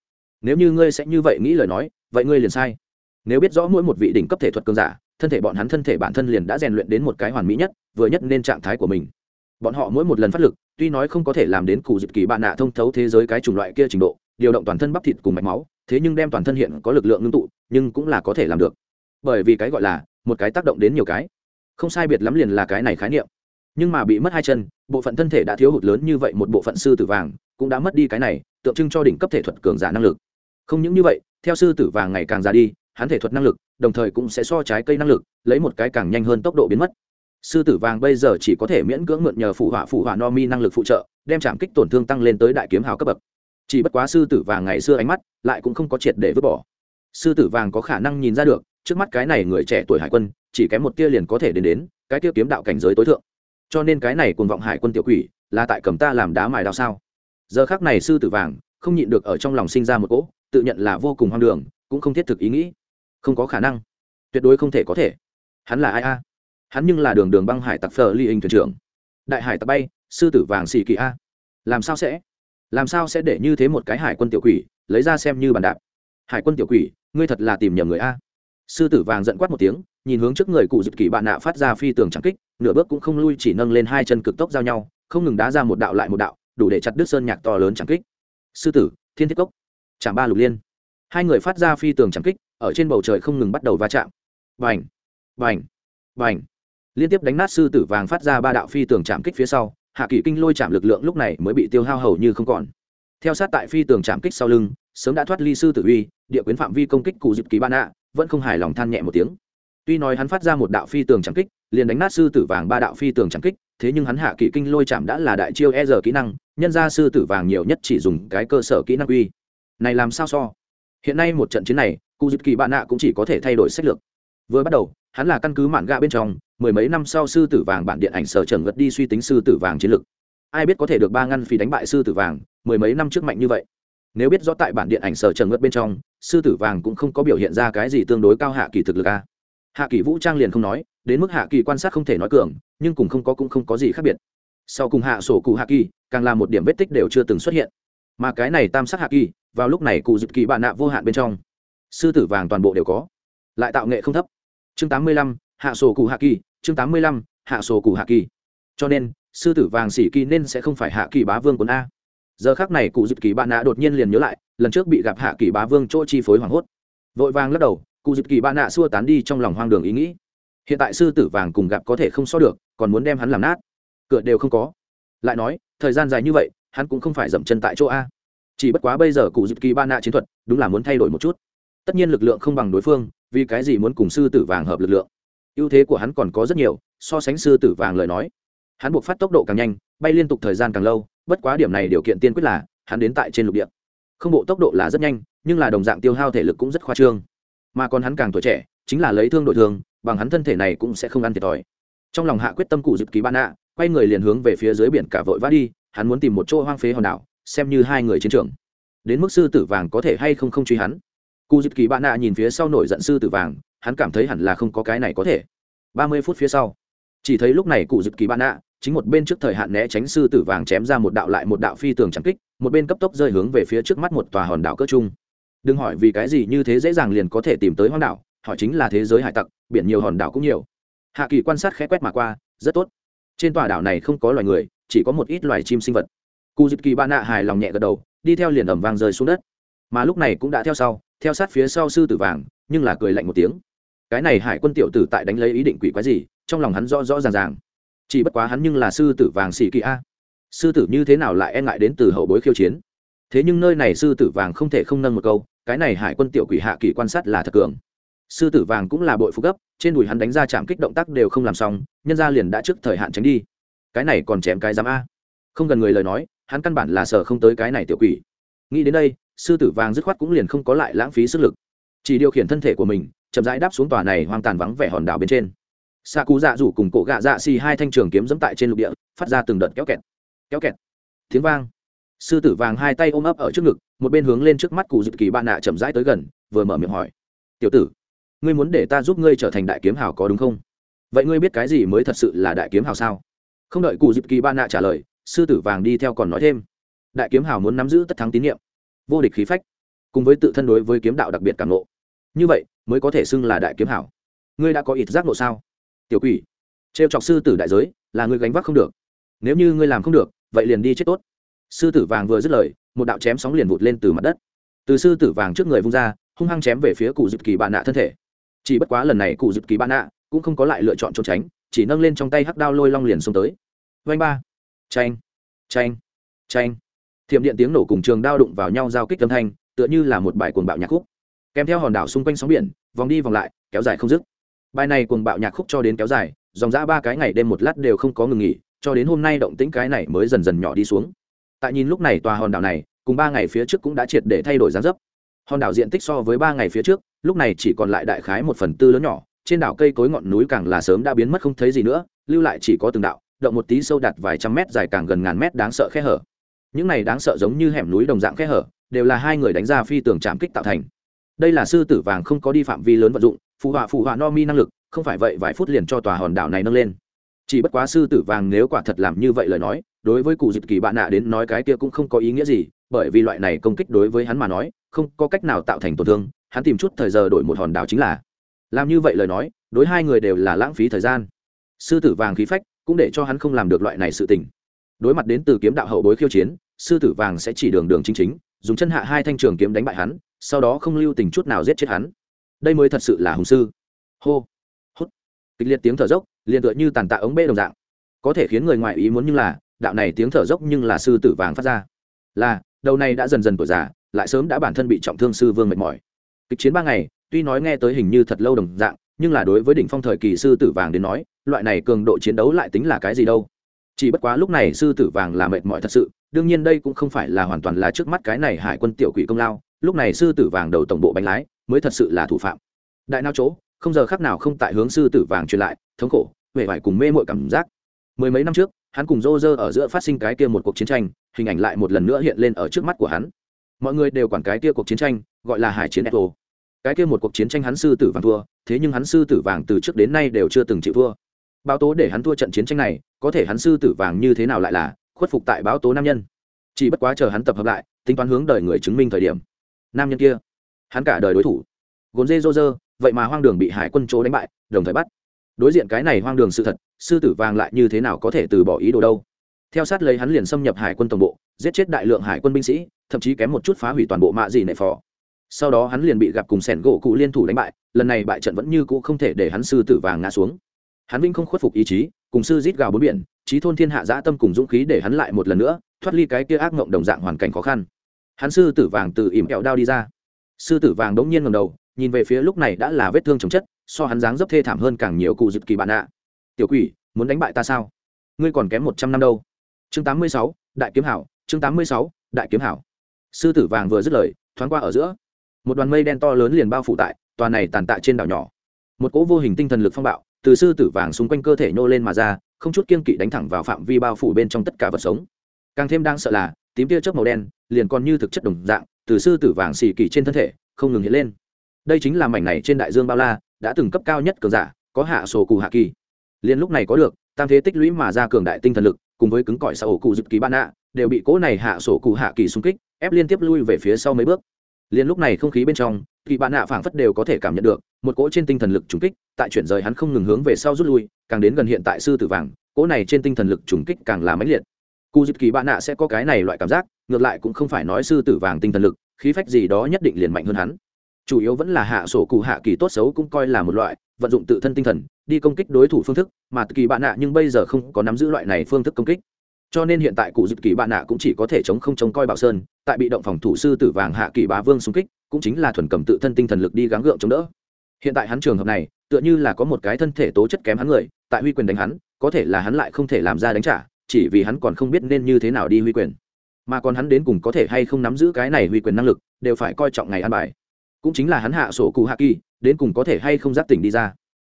Speaker 1: Nếu như ngươi sẽ như vậy nghĩ lời nói, vậy ngươi liền sai. Nếu biết rõ mỗi một vị đỉnh cấp thể thuật cường giả thân thể bọn hắn thân thể bản thân liền đã rèn luyện đến một cái hoàn mỹ nhất, vừa nhất nên trạng thái của mình. Bọn họ mỗi một lần phát lực, tuy nói không có thể làm đến cụ dịp kỳ bạn nạ thông thấu thế giới cái chủng loại kia trình độ, điều động toàn thân bắp thịt cùng mạch máu, thế nhưng đem toàn thân hiện có lực lượng ngưng tụ, nhưng cũng là có thể làm được. Bởi vì cái gọi là, một cái tác động đến nhiều cái. Không sai biệt lắm liền là cái này khái niệm. Nhưng mà bị mất hai chân, bộ phận thân thể đã thiếu hụt lớn như vậy một bộ phận sư tử vàng, cũng đã mất đi cái này, tượng trưng cho đỉnh cấp thể thuật cường giả năng lực. Không những như vậy, theo sư tử vàng ngày càng già đi hắn thể thuật năng lực, đồng thời cũng sẽ so trái cây năng lực, lấy một cái càng nhanh hơn tốc độ biến mất. Sư tử vàng bây giờ chỉ có thể miễn cưỡng mượn nhờ phụ họa phụ họa no mi năng lực phụ trợ, đem chạm kích tổn thương tăng lên tới đại kiếm hào cấp bậc. Chỉ bất quá sư tử vàng ngày xưa ánh mắt lại cũng không có triệt để vứt bỏ. Sư tử vàng có khả năng nhìn ra được, trước mắt cái này người trẻ tuổi hải quân, chỉ kém một tia liền có thể đến đến, cái tia kiếm đạo cảnh giới tối thượng. Cho nên cái này cùng vọng hải quân tiểu quỷ, là tại cầm ta làm đá mài đao sao? Giờ khác này sư tử vàng không nhịn được ở trong lòng sinh ra một cỗ, tự nhận là vô cùng hoang đường, cũng không thiết thực ý nghĩ không có khả năng. Tuyệt đối không thể có thể. Hắn là ai a? Hắn nhưng là đường đường băng hải tặc phờ ly hình thuyền trưởng. Đại hải tặc bay, sư tử vàng xì kỳ a. Làm sao sẽ? Làm sao sẽ để như thế một cái hải quân tiểu quỷ, lấy ra xem như bàn đạp? Hải quân tiểu quỷ, ngươi thật là tìm nhầm người a. Sư tử vàng giận quát một tiếng, nhìn hướng trước người cụ dịp kỳ bạn nạ phát ra phi tường trắng kích, nửa bước cũng không lui, chỉ nâng lên hai chân cực tốc giao nhau, không ngừng đá ra một đạo lại một đạo, đủ để chặt đứt sơn nhạc to lớn trắng kích. Sư tử, thiên thiết cốc. Chạm ba lục liên hai người phát ra phi tường trắng kích, ở trên bầu trời không ngừng bắt đầu va chạm. Vành vành vành liên tiếp đánh nát sư tử vàng phát ra ba đạo phi tường chạm kích phía sau, hạ kỳ kinh lôi chạm lực lượng lúc này mới bị tiêu hao hầu như không còn. Theo sát tại phi tường chạm kích sau lưng, sớm đã thoát ly sư tử uy, địa quyến phạm vi công kích cụ dịp kỳ ban ạ, vẫn không hài lòng than nhẹ một tiếng. Tuy nói hắn phát ra một đạo phi tường chạm kích, liền đánh nát sư tử vàng ba đạo phi tường chạm kích, thế nhưng hắn hạ kỳ kinh lôi chạm đã là đại chiêu e giờ kỹ năng, nhân ra sư tử vàng nhiều nhất chỉ dùng cái cơ sở kỹ năng uy. Này làm sao so? Hiện nay một trận chiến này cụ dịp kỳ bạn nạ cũng chỉ có thể thay đổi sách lược. Vừa bắt đầu, hắn là căn cứ mạn gạ bên trong, mười mấy năm sau sư tử vàng bản điện ảnh sở trần gật đi suy tính sư tử vàng chiến lược. Ai biết có thể được ba ngăn phí đánh bại sư tử vàng, mười mấy năm trước mạnh như vậy. Nếu biết rõ tại bản điện ảnh sở trần ngất bên trong, sư tử vàng cũng không có biểu hiện ra cái gì tương đối cao hạ kỳ thực lực a. Hạ kỳ vũ trang liền không nói, đến mức hạ kỳ quan sát không thể nói cường, nhưng cùng không có cũng không có gì khác biệt. Sau cùng hạ sổ cụ hạ kỳ, càng là một điểm vết tích đều chưa từng xuất hiện. Mà cái này tam sắc hạ kỳ vào lúc này cụ dịp kỳ bạn nạ vô hạn bên trong. Sư tử vàng toàn bộ đều có. Lại tạo nghệ không thấp. Chương tám mươi lăm, hạ sổ cụ hạ kỳ. Chương tám mươi lăm, hạ sổ cụ hạ kỳ. Cho nên, sư tử vàng xỉ kỳ nên sẽ không phải hạ kỳ bá vương quân a. Giờ khác này cụ dịp kỳ bạn nạ đột nhiên liền nhớ lại, lần trước bị gặp hạ kỳ bá vương chỗ chi phối hoảng hốt. Vội vàng lắc đầu, cụ dịp kỳ bạn nạ xua tán đi trong lòng hoang đường ý nghĩ. Hiện tại sư tử vàng cùng gặp có thể không so được, còn muốn đem hắn làm nát. Cửa đều không có. Lại nói, thời gian dài như vậy, hắn cũng không phải dậm chân tại chỗ a chỉ bất quá bây giờ cụ dịp kỳ ba nạ chiến thuật, đúng là muốn thay đổi một chút. Tất nhiên lực lượng không bằng đối phương, vì cái gì muốn cùng sư tử vàng hợp lực lượng? Ưu thế của hắn còn có rất nhiều, so sánh sư tử vàng lời nói. Hắn buộc phát tốc độ càng nhanh, bay liên tục thời gian càng lâu, bất quá điểm này điều kiện tiên quyết là, hắn đến tại trên lục địa. Không bộ tốc độ là rất nhanh, nhưng là đồng dạng tiêu hao thể lực cũng rất khoa trương. Mà còn hắn càng tuổi trẻ, chính là lấy thương đổi thương bằng hắn thân thể này cũng sẽ không ăn thiệt thòi. Trong lòng hạ quyết tâm cụ dịp kỳ ban nạ quay người liền hướng về phía dưới biển cả vội vã đi, hắn muốn tìm một chỗ hoang phế hòn đảo xem như hai người chiến trường. Đến mức sư tử vàng có thể hay không không truy hắn. Cụ dịp kỳ bạn nạ nhìn phía sau nổi giận sư tử vàng, hắn cảm thấy hẳn là không có cái này có thể. Ba mươi phút phía sau, chỉ thấy lúc này cụ dịp kỳ bạn nạ chính một bên trước thời hạn né tránh sư tử vàng chém ra một đạo lại một đạo phi tường trắng kích, một bên cấp tốc rơi hướng về phía trước mắt một tòa hòn đảo cỡ chung đừng hỏi vì cái gì như thế dễ dàng liền có thể tìm tới hoang đảo họ chính là thế giới hải tặc, biển nhiều hòn đảo cũng nhiều. Hạ kỳ quan sát khẽ quét mà qua, rất tốt. Trên tòa đảo này không có loài người, chỉ có một ít loài chim sinh vật cụ dịp kỳ ba nạ hài lòng nhẹ gật đầu, đi theo liền ẩm vang rơi xuống đất. Mà lúc này cũng đã theo sau, theo sát phía sau sư tử vàng, nhưng là cười lạnh một tiếng. Cái này hải quân tiểu tử tại đánh lấy ý định quỷ quái gì, trong lòng hắn rõ rõ ràng ràng. Chỉ bất quá hắn nhưng là sư tử vàng xì kỳ a. Sư tử như thế nào lại e ngại đến từ hậu bối khiêu chiến? Thế nhưng nơi này sư tử vàng không thể không nâng một câu, cái này hải quân tiểu quỷ hạ kỳ quan sát là thật cường. Sư tử vàng cũng là bội phục gấp, trên đùi hắn đánh ra chạm kích động tác đều không làm xong, nhân ra liền đã trước thời hạn tránh đi. Cái này còn chém cái giám a. Không gần người lời nói hắn căn bản là sợ không tới cái này tiểu quỷ. Nghĩ đến đây, sư tử vàng dứt khoát cũng liền không có lại lãng phí sức lực. Chỉ điều khiển thân thể của mình, chậm rãi đáp xuống tòa này hoang tàn vắng vẻ hòn đảo bên trên. Xạ cú dạ rủ cùng cổ gạ dạ xì hai thanh trường kiếm dẫm tại trên lục địa, phát ra từng đợt kéo kẹt. Kéo kẹt. Tiếng vang. Sư tử vàng hai tay ôm ấp ở trước ngực, một bên hướng lên trước mắt cụ dự kỳ bạn nạ chậm rãi tới gần, vừa mở miệng hỏi. Tiểu tử, ngươi muốn để ta giúp ngươi trở thành đại kiếm hào có đúng không? Vậy ngươi biết cái gì mới thật sự là đại kiếm hào sao? Không đợi cụ dịp kỳ bạn nạ trả lời sư tử vàng đi theo còn nói thêm. Đại kiếm hào muốn nắm giữ tất thắng tín nhiệm. Vô địch khí phách. Cùng với tự thân đối với kiếm đạo đặc biệt cảm nộ như vậy, mới có thể xưng là đại kiếm hảo ngươi đã có ít giác nộ sao? Tiểu quỷ. Trêu chọc sư tử đại giới, là ngươi gánh vác không được. Nếu như ngươi làm không được, vậy liền đi chết tốt. Sư tử vàng vừa dứt lời, một đạo chém sóng liền vụt lên từ mặt đất. Từ sư tử vàng trước người vung ra, hung hăng chém về phía cụ dịp kỳ bạn nạ thân thể. Chỉ bất quá lần này cụ dịp kỳ bạn nạ cũng không có lại lựa chọn trốn tránh, chỉ nâng lên trong tay hắc đao lôi long liền xông tới. Vanh ba tranh tranh tranh thiểm điện tiếng nổ cùng trường đao đụng vào nhau giao kích âm thanh, tựa như là một bài cuồng bạo nhạc khúc. Kèm theo hòn đảo xung quanh sóng biển, vòng đi vòng lại, kéo dài không dứt. Bài này cuồng bạo nhạc khúc cho đến kéo dài, dòng dã ba cái ngày đêm một lát đều không có ngừng nghỉ, cho đến hôm nay động tĩnh cái này mới dần dần nhỏ đi xuống. Tại nhìn lúc này tòa hòn đảo này, cùng ba ngày phía trước cũng đã triệt để thay đổi dáng dấp. Hòn đảo diện tích so với ba ngày phía trước, lúc này chỉ còn lại đại khái một phần tư lớn nhỏ, trên đảo cây cối ngọn núi càng là sớm đã biến mất không thấy gì nữa, lưu lại chỉ có từng đạo động một tí sâu đạt vài trăm mét dài càng gần ngàn mét đáng sợ khe hở. Những này đáng sợ giống như hẻm núi đồng dạng khe hở, đều là hai người đánh ra phi tường chạm kích tạo thành. Đây là sư tử vàng không có đi phạm vi lớn vận dụng, phù họa phù họa no mi năng lực, không phải vậy vài phút liền cho tòa hòn đảo này nâng lên. Chỉ bất quá sư tử vàng nếu quả thật làm như vậy lời nói, đối với cụ dịp kỳ bạn nạ đến nói cái kia cũng không có ý nghĩa gì, bởi vì loại này công kích đối với hắn mà nói, không có cách nào tạo thành tổn thương, hắn tìm chút thời giờ đổi một hòn đảo chính là. Làm như vậy lời nói, đối hai người đều là lãng phí thời gian. Sư tử vàng khí phách cũng để cho hắn không làm được loại này sự tình. Đối mặt đến từ kiếm đạo hậu bối khiêu chiến, sư tử vàng sẽ chỉ đường đường chính chính, dùng chân hạ hai thanh trường kiếm đánh bại hắn, sau đó không lưu tình chút nào giết chết hắn. Đây mới thật sự là hùng sư. Hô, hút. Kịch liệt tiếng thở dốc, liền tựa như tàn tạ ống bê đồng dạng. Có thể khiến người ngoài ý muốn nhưng là, đạo này tiếng thở dốc nhưng là sư tử vàng phát ra. Là, đầu này đã dần dần tuổi già, lại sớm đã bản thân bị trọng thương sư vương mệt mỏi. Kịch chiến ba ngày, tuy nói nghe tới hình như thật lâu đồng dạng nhưng là đối với đỉnh phong thời kỳ sư tử vàng đến nói, loại này cường độ chiến đấu lại tính là cái gì đâu? Chỉ bất quá lúc này sư tử vàng là mệt mỏi thật sự, đương nhiên đây cũng không phải là hoàn toàn là trước mắt cái này hải quân tiểu quỷ công lao, lúc này sư tử vàng đầu tổng bộ bánh lái, mới thật sự là thủ phạm. Đại nao chỗ, không giờ khác nào không tại hướng sư tử vàng truyền lại, thống khổ huệ vải cùng mê mội cảm giác. Mười mấy năm trước, hắn cùng rô rơ ở giữa phát sinh cái kia một cuộc chiến tranh, hình ảnh lại một lần nữa hiện lên ở trước mắt của hắn. Mọi người đều quản cái kia cuộc chiến tranh, gọi là hải chiến eto cái kia một cuộc chiến tranh hắn sư tử vàng thua, thế nhưng hắn sư tử vàng từ trước đến nay đều chưa từng chịu thua. Báo tố để hắn thua trận chiến tranh này, có thể hắn sư tử vàng như thế nào lại là khuất phục tại báo tố nam nhân? Chỉ bất quá chờ hắn tập hợp lại, tính toán hướng đời người chứng minh thời điểm. Nam nhân kia, hắn cả đời đối thủ. Gồn dê dô dơ, vậy mà hoang đường bị hải quân chỗ đánh bại, đồng thời bắt. Đối diện cái này hoang đường sự thật, sư tử vàng lại như thế nào có thể từ bỏ ý đồ đâu? Theo sát lấy hắn liền xâm nhập hải quân tổng bộ, giết chết đại lượng hải quân binh sĩ, thậm chí kém một chút phá hủy toàn bộ mạ gì nệ phò sau đó hắn liền bị gặp cùng sẻn gỗ cụ liên thủ đánh bại, lần này bại trận vẫn như cũ không thể để hắn sư tử vàng ngã xuống. Hắn vinh không khuất phục ý chí, cùng sư rít gào bốn biển trí thôn thiên hạ dã tâm cùng dũng khí để hắn lại một lần nữa, thoát ly cái kia ác mộng đồng dạng hoàn cảnh khó khăn. Hắn sư tử vàng từ ỉm kẹo đao đi ra. Sư tử vàng đống nhiên ngầm đầu, nhìn về phía lúc này đã là vết thương chồng chất, so hắn dáng dấp thê thảm hơn càng nhiều cụ dịp kỳ bạn ạ. Tiểu quỷ, muốn đánh bại ta sao? Ngươi còn kém một trăm năm đâu. Chương tám mươi sáu, đại kiếm hảo, chương tám mươi sáu, đại kiếm hảo. Sư tử vàng vừa dứt lời, thoáng qua ở giữa một đoàn mây đen to lớn liền bao phủ tại tòa này tàn tạ trên đảo nhỏ. Một cỗ vô hình tinh thần lực phong bạo, từ sư tử vàng xung quanh cơ thể nhô lên mà ra, không chút kiên kỵ đánh thẳng vào phạm vi bao phủ bên trong tất cả vật sống. Càng thêm đang sợ là, tím tia chớp màu đen liền còn như thực chất đồng dạng, từ sư tử vàng xì kỳ trên thân thể, không ngừng hiện lên. Đây chính là mảnh này trên đại dương bao la, đã từng cấp cao nhất cường giả, có hạ sổ cù hạ kỳ. Liền lúc này có được, tam thế tích lũy mà ra cường đại tinh thần lực, cùng với cứng cỏi xã ổ cụ dự ký ban nạ, đều bị cỗ này hạ sổ cụ hạ kỳ xung kích, ép liên tiếp lui về phía sau mấy bước liền lúc này không khí bên trong kỳ bạn nạ phảng phất đều có thể cảm nhận được, một cỗ trên tinh thần lực trùng kích, tại chuyển rời hắn không ngừng hướng về sau rút lui, càng đến gần hiện tại sư tử vàng, cỗ này trên tinh thần lực trùng kích càng là mãnh liệt. Cụ dịp kỳ bạn nạ sẽ có cái này loại cảm giác, ngược lại cũng không phải nói sư tử vàng tinh thần lực, khí phách gì đó nhất định liền mạnh hơn hắn. Chủ yếu vẫn là hạ sổ cụ hạ kỳ tốt xấu cũng coi là một loại, vận dụng tự thân tinh thần, đi công kích đối thủ phương thức, mà kỳ bạn nạ nhưng bây giờ không có nắm giữ loại này phương thức công kích cho nên hiện tại cụ dịp kỳ bạn nạ cũng chỉ có thể chống không chống coi bảo sơn, tại bị động phòng thủ sư tử vàng hạ kỳ bá vương xung kích, cũng chính là thuần cầm tự thân tinh thần lực đi gắng gượng chống đỡ. Hiện tại hắn trường hợp này, tựa như là có một cái thân thể tố chất kém hắn người, tại huy quyền đánh hắn, có thể là hắn lại không thể làm ra đánh trả, chỉ vì hắn còn không biết nên như thế nào đi huy quyền. Mà còn hắn đến cùng có thể hay không nắm giữ cái này huy quyền năng lực, đều phải coi trọng ngày ăn bài. Cũng chính là hắn hạ sổ cụ hạ kỳ, đến cùng có thể hay không giáp tỉnh đi ra.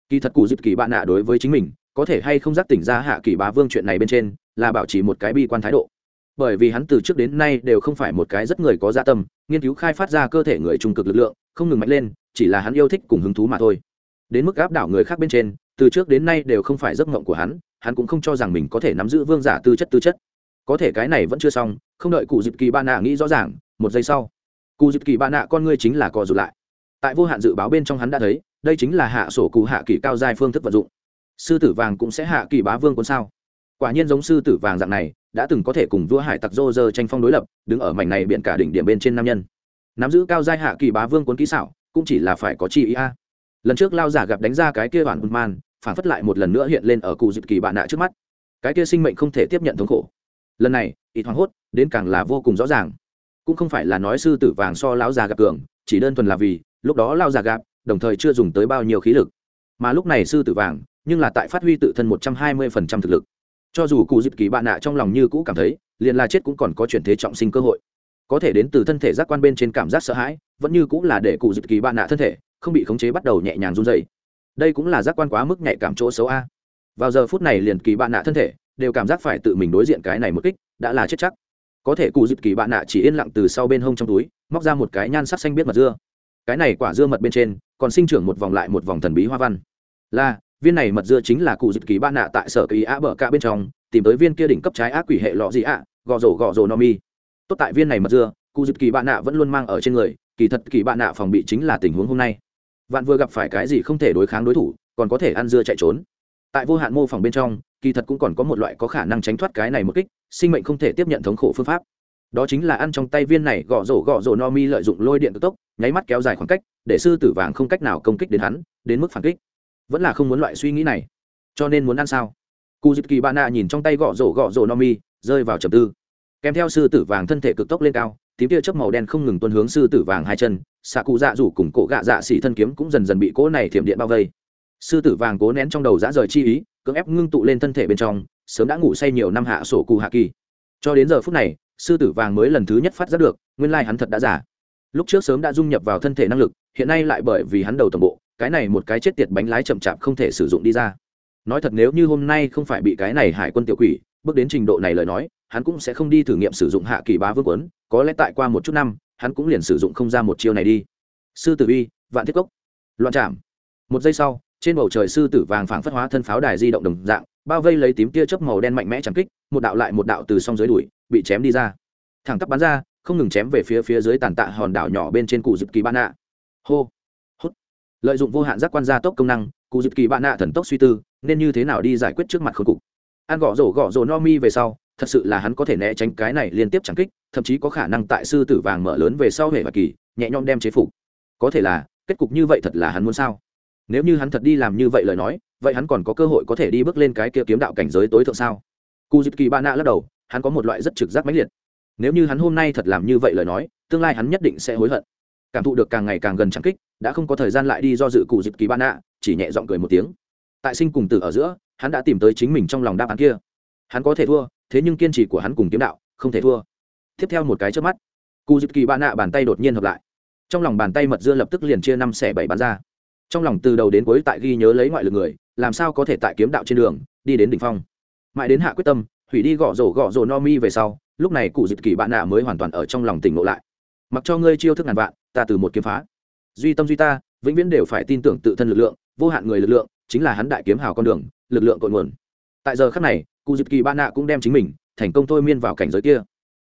Speaker 1: Kỳ thật cụ dịp kỳ bạn nạ đối với chính mình có thể hay không giác tỉnh ra hạ kỳ bá vương chuyện này bên trên, là bảo trì một cái bi quan thái độ. Bởi vì hắn từ trước đến nay đều không phải một cái rất người có gia dạ tâm, nghiên cứu khai phát ra cơ thể người trung cực lực lượng, không ngừng mạnh lên, chỉ là hắn yêu thích cùng hứng thú mà thôi. Đến mức áp đảo người khác bên trên, từ trước đến nay đều không phải giấc mộng của hắn hắn cũng không cho rằng mình có thể nắm giữ vương giả tư chất tư chất. Có thể cái này vẫn chưa xong, không đợi cụ dịp kỳ ba nạ nghĩ rõ ràng, một giây sau, cụ dịp kỳ ba nạ con ngươi chính là co rụt lại. Tại vô hạn dự báo bên trong hắn đã thấy, đây chính là hạ sổ cụ hạ kỳ cao giai phương thức vận dụng sư tử vàng cũng sẽ hạ kỳ bá vương quân sao? Quả nhiên giống sư tử vàng dạng này, đã từng có thể cùng vua hải tặc dô dơ tranh phong đối lập, đứng ở mảnh này biện cả đỉnh điểm bên trên nam nhân. Nắm giữ cao giai hạ kỳ bá vương cuốn kỹ xảo, cũng chỉ là phải có chi ý a. Lần trước lao giả gặp đánh ra cái kia bản bùn man, phản phất lại một lần nữa hiện lên ở cụ dịp kỳ bạn nạ trước mắt. Cái kia sinh mệnh không thể tiếp nhận thống khổ. Lần này ít hoảng hốt, đến càng là vô cùng rõ ràng. Cũng không phải là nói sư tử vàng so lão già gặp cường, chỉ đơn thuần là vì, lúc đó lao già gặp, đồng thời chưa dùng tới bao nhiêu khí lực. Mà lúc này sư tử vàng nhưng là tại phát huy tự thân một trăm hai mươi phần trăm thực lực. Cho dù cụ dịp kỳ bạn nạ trong lòng như cũ cảm thấy, liền là chết cũng còn có chuyển thế trọng sinh cơ hội. Có thể đến từ thân thể giác quan bên trên cảm giác sợ hãi, vẫn như cũng là để cụ dịp kỳ bạn nạ thân thể không bị khống chế bắt đầu nhẹ nhàng run dày đây cũng là giác quan quá mức nhạy cảm chỗ xấu a. Vào giờ phút này liền kỳ bạn nạ thân thể đều cảm giác phải tự mình đối diện cái này một kích, đã là chết chắc. Có thể cụ dịp kỳ bạn nạ chỉ yên lặng từ sau bên hông trong túi, móc ra một cái nhan sắc xanh biết mật dưa. Cái này quả dưa mật bên trên còn sinh trưởng một vòng lại một vòng thần bí hoa văn. Là viên này mật dưa chính là cụ dịp kỳ ba nạ tại sở kỳ á bờ cả bên trong, tìm tới viên kia đỉnh cấp trái ác quỷ hệ lọ gì ạ, gò rổ gò rổ no mi. Tốt tại viên này mật dưa, cụ dịp kỳ bạn nạ vẫn luôn mang ở trên người, kỳ thật kỳ bạn nạ phòng bị chính là tình huống hôm nay. Vạn vừa gặp phải cái gì không thể đối kháng đối thủ, còn có thể ăn dưa chạy trốn. Tại vô hạn mô phỏng bên trong, kỳ thật cũng còn có một loại có khả năng tránh thoát cái này một kích, sinh mệnh không thể tiếp nhận thống khổ phương pháp. Đó chính là ăn trong tay viên này gõ rổ gõ rổ no mi lợi dụng lôi điện tức tốc, nháy mắt kéo dài khoảng cách, để sư tử vàng không cách nào công kích đến hắn, đến mức phản kích vẫn là không muốn loại suy nghĩ này. Cho nên muốn ăn sao? Cụ dịp kỳ ba nạ nhìn trong tay gõ rổ gõ rổ no mi rơi vào trầm tư. Kèm theo sư tử vàng thân thể cực tốc lên cao, tím tia chớp màu đen không ngừng tuân hướng sư tử vàng hai chân xạ cụ dạ rủ cùng cổ gạ dạ xỉ thân kiếm cũng dần dần bị cỗ này thiểm điện bao vây. Sư tử vàng cố nén trong đầu dã rời chi ý, cưỡng ép ngưng tụ lên thân thể bên trong, sớm đã ngủ say nhiều năm hạ sổ cụ hạ kỳ. Cho đến giờ phút này, sư tử vàng mới lần thứ nhất phát giác được, nguyên lai hắn thật đã giả. Lúc trước sớm đã dung nhập vào thân thể năng lực, hiện nay lại bởi vì hắn đầu tổng bộ cái này một cái chết tiệt bánh lái chậm chạp không thể sử dụng đi ra. Nói thật nếu như hôm nay không phải bị cái này hải quân tiểu quỷ, bước đến trình độ này lời nói, hắn cũng sẽ không đi thử nghiệm sử dụng hạ kỳ bá vương quấn, có lẽ tại qua một chút năm, hắn cũng liền sử dụng không ra một chiêu này đi. Sư tử uy, vạn thiết cốc. Loạn chạm một giây sau, trên bầu trời sư tử vàng phảng phất hóa thân pháo đài di động đồng dạng, bao vây lấy tím tia chớp màu đen mạnh mẽ chẳng kích, một đạo lại một đạo từ song dưới đuổi, bị chém đi ra. Thẳng tắp bắn ra, không ngừng chém về phía phía dưới tàn tạ hòn đảo nhỏ bên trên cụ dịp kỳ ban ạ hô lợi dụng vô hạn giác quan gia tốc công năng, cụ dịp kỳ bạn nạ thần tốc suy tư, nên như thế nào đi giải quyết trước mặt khôi cục. Ăn gõ rổ gõ rổ no mi về sau, thật sự là hắn có thể né tránh cái này liên tiếp chẳng kích, thậm chí có khả năng tại sư tử vàng mở lớn về sau hệ và kỳ, nhẹ nhõm đem chế phục. Có thể là, kết cục như vậy thật là hắn muốn sao? Nếu như hắn thật đi làm như vậy lời nói, vậy hắn còn có cơ hội có thể đi bước lên cái kia kiếm đạo cảnh giới tối thượng sao? Cụ dịp kỳ bạn nạ lắc đầu, hắn có một loại rất trực giác mãnh liệt. Nếu như hắn hôm nay thật làm như vậy lời nói, tương lai hắn nhất định sẽ hối hận. Cảm thụ được càng ngày càng gần chẳng kích đã không có thời gian lại đi do dự cụ dịp kỳ ban nạ, chỉ nhẹ giọng cười một tiếng. Tại sinh cùng tử ở giữa, hắn đã tìm tới chính mình trong lòng đáp án kia. Hắn có thể thua, thế nhưng kiên trì của hắn cùng kiếm đạo, không thể thua. Tiếp theo một cái trước mắt, cụ dịp kỳ ban nạ bàn tay đột nhiên hợp lại. Trong lòng bàn tay mật dưa lập tức liền chia năm xẻ bảy bắn ra. Trong lòng từ đầu đến cuối tại ghi nhớ lấy ngoại lực người, làm sao có thể tại kiếm đạo trên đường, đi đến đỉnh phong. Mãi đến hạ quyết tâm, hủy đi gõ rổ gõ rổ no mi về sau, lúc này cụ dịp kỳ bạn nạ mới hoàn toàn ở trong lòng tỉnh ngộ lại. Mặc cho ngươi chiêu thức ngàn vạn, ta từ một kiếm phá duy tâm duy ta, vĩnh viễn đều phải tin tưởng tự thân lực lượng, vô hạn người lực lượng, chính là hắn đại kiếm hào con đường, lực lượng cội nguồn. Tại giờ khắc này cụ dịp kỳ ba nạ cũng đem chính mình thành công thôi miên vào cảnh giới kia.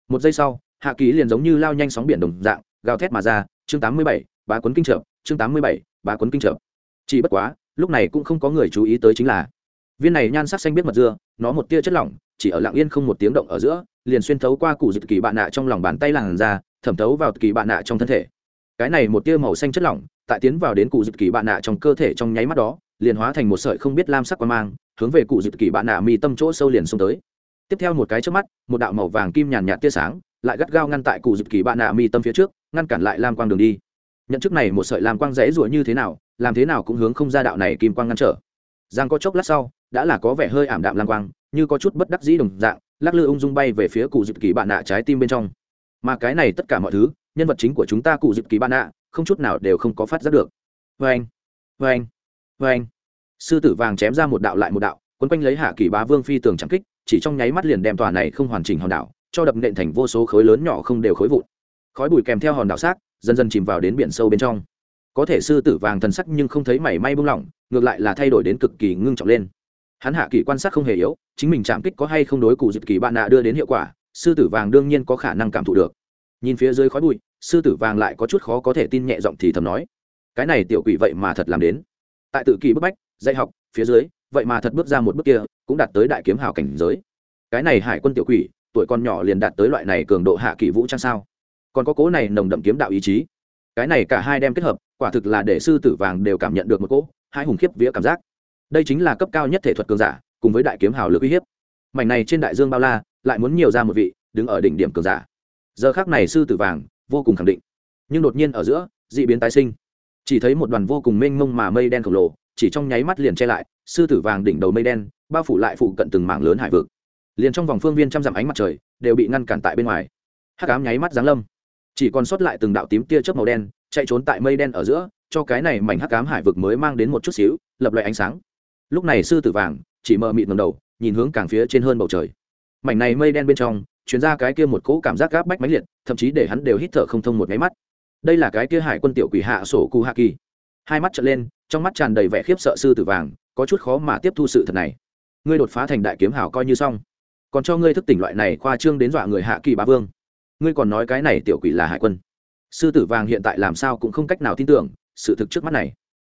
Speaker 1: Một giây sau, hạ ký liền giống như lao nhanh sóng biển đồng dạng, gào thét mà ra, chương tám mươi bảy, bá quấn kinh trợ chương tám mươi bảy, bá quấn kinh trợ chỉ bất quá, lúc này cũng không có người chú ý tới chính là, viên này nhan sắc xanh biết mật dưa, nó một tia chất lỏng, chỉ ở lặng yên không một tiếng động ở giữa, liền xuyên thấu qua cụ dịp kỳ bạn nạ trong lòng bàn tay làn ra thẩm thấu vào kỳ bạn nạ trong thân thể cái này một tia màu xanh chất lỏng, tại tiến vào đến cụ dịp kỳ bạn nạ trong cơ thể trong nháy mắt đó, liền hóa thành một sợi không biết lam sắc quan mang, hướng về cụ dịp kỳ bạn nạ mi tâm chỗ sâu liền xông tới. Tiếp theo một cái trước mắt, một đạo màu vàng kim nhàn nhạt tia sáng, lại gắt gao ngăn tại cụ dịp kỳ bạn nạ mi tâm phía trước, ngăn cản lại lam quang đường đi. Nhận trước này một sợi lam quang rẽ rủa như thế nào, làm thế nào cũng hướng không ra đạo này kim quang ngăn trở. Giang có chốc lát sau, đã là có vẻ hơi ảm đạm lam quang, như có chút bất đắc dĩ đồng dạng, lắc lư ung dung bay về phía cụ dịp kỳ bạn nạ trái tim bên trong. Mà cái này tất cả mọi thứ nhân vật chính của chúng ta cụ dịp kỳ ban nạ không chút nào đều không có phát giác được. Vê anh vê anh vê anh. Sư tử vàng chém ra một đạo lại một đạo, quấn quanh lấy hạ kỳ bá vương phi tường trắng kích, chỉ trong nháy mắt liền đem tòa này không hoàn chỉnh hòn đảo, cho đập nện thành vô số khối lớn nhỏ không đều khối vụn. Khói bụi kèm theo hòn đảo xác, dần dần chìm vào đến biển sâu bên trong. Có thể sư tử vàng thần sắc nhưng không thấy mảy may buông lỏng, ngược lại là thay đổi đến cực kỳ ngưng trọng lên. Hắn hạ kỳ quan sát không hề yếu, chính mình chạm kích có hay không đối cụ dịp kỳ bạn nạ đưa đến hiệu quả, sư tử vàng đương nhiên có khả năng cảm thụ được nhìn phía dưới khói bụi, sư tử vàng lại có chút khó có thể tin nhẹ giọng thì thầm nói, cái này tiểu quỷ vậy mà thật làm đến. Tại tự kỳ bức bách, dạy học, phía dưới, vậy mà thật bước ra một bước kia, cũng đạt tới đại kiếm hào cảnh giới. Cái này hải quân tiểu quỷ, tuổi con nhỏ liền đạt tới loại này cường độ hạ kỳ vũ trang sao? Còn có cố này nồng đậm kiếm đạo ý chí. Cái này cả hai đem kết hợp, quả thực là để sư tử vàng đều cảm nhận được một cỗ, hai hùng khiếp vía cảm giác. Đây chính là cấp cao nhất thể thuật cường giả, cùng với đại kiếm hào lực uy hiếp. Mảnh này trên đại dương bao la, lại muốn nhiều ra một vị, đứng ở đỉnh điểm cường giả giờ khác này sư tử vàng, vô cùng khẳng định. Nhưng đột nhiên ở giữa d ị biến tái sinh. Chỉ thấy một đoàn vô cùng mênh mông mà mây đen khổng lồ, chỉ trong nháy mắt liền che lại, sư tử vàng đỉnh đầu mây đen, bao phủ lại phụ cận từng mảng lớn hải vực. Liền trong vòng phương viên trăm dặm ánh mặt trời, đều bị ngăn cản tại bên ngoài. Hát cám nháy mắt giáng lâm. Chỉ còn sót lại từng đạo tím tia chớp màu đen, chạy trốn tại mây đen ở giữa, cho cái này mảnh hắc cám hải vực mới mang đến một chút xíu, lập loại ánh sáng. Lúc này sư tử vàng, chỉ mờ mịt ngầm đầu, nhìn hướng càng phía trên hơn bầu trời. Mảnh này mây đen bên trong chuyển ra cái kia một cỗ cảm giác gáp bách mãnh liệt, thậm chí để hắn đều hít thở không thông một máy mắt. Đây là cái kia hải quân tiểu quỷ hạ sổ cu hạ kỳ. Hai mắt trợn lên, trong mắt tràn đầy vẻ khiếp sợ sư tử vàng, có chút khó mà tiếp thu sự thật này. Ngươi đột phá thành đại kiếm hảo coi như xong. Còn cho ngươi thức tỉnh loại này khoa trương đến dọa người hạ kỳ bá vương. Ngươi còn nói cái này tiểu quỷ là hải quân. Sư tử vàng hiện tại làm sao cũng không cách nào tin tưởng, sự thực trước mắt này.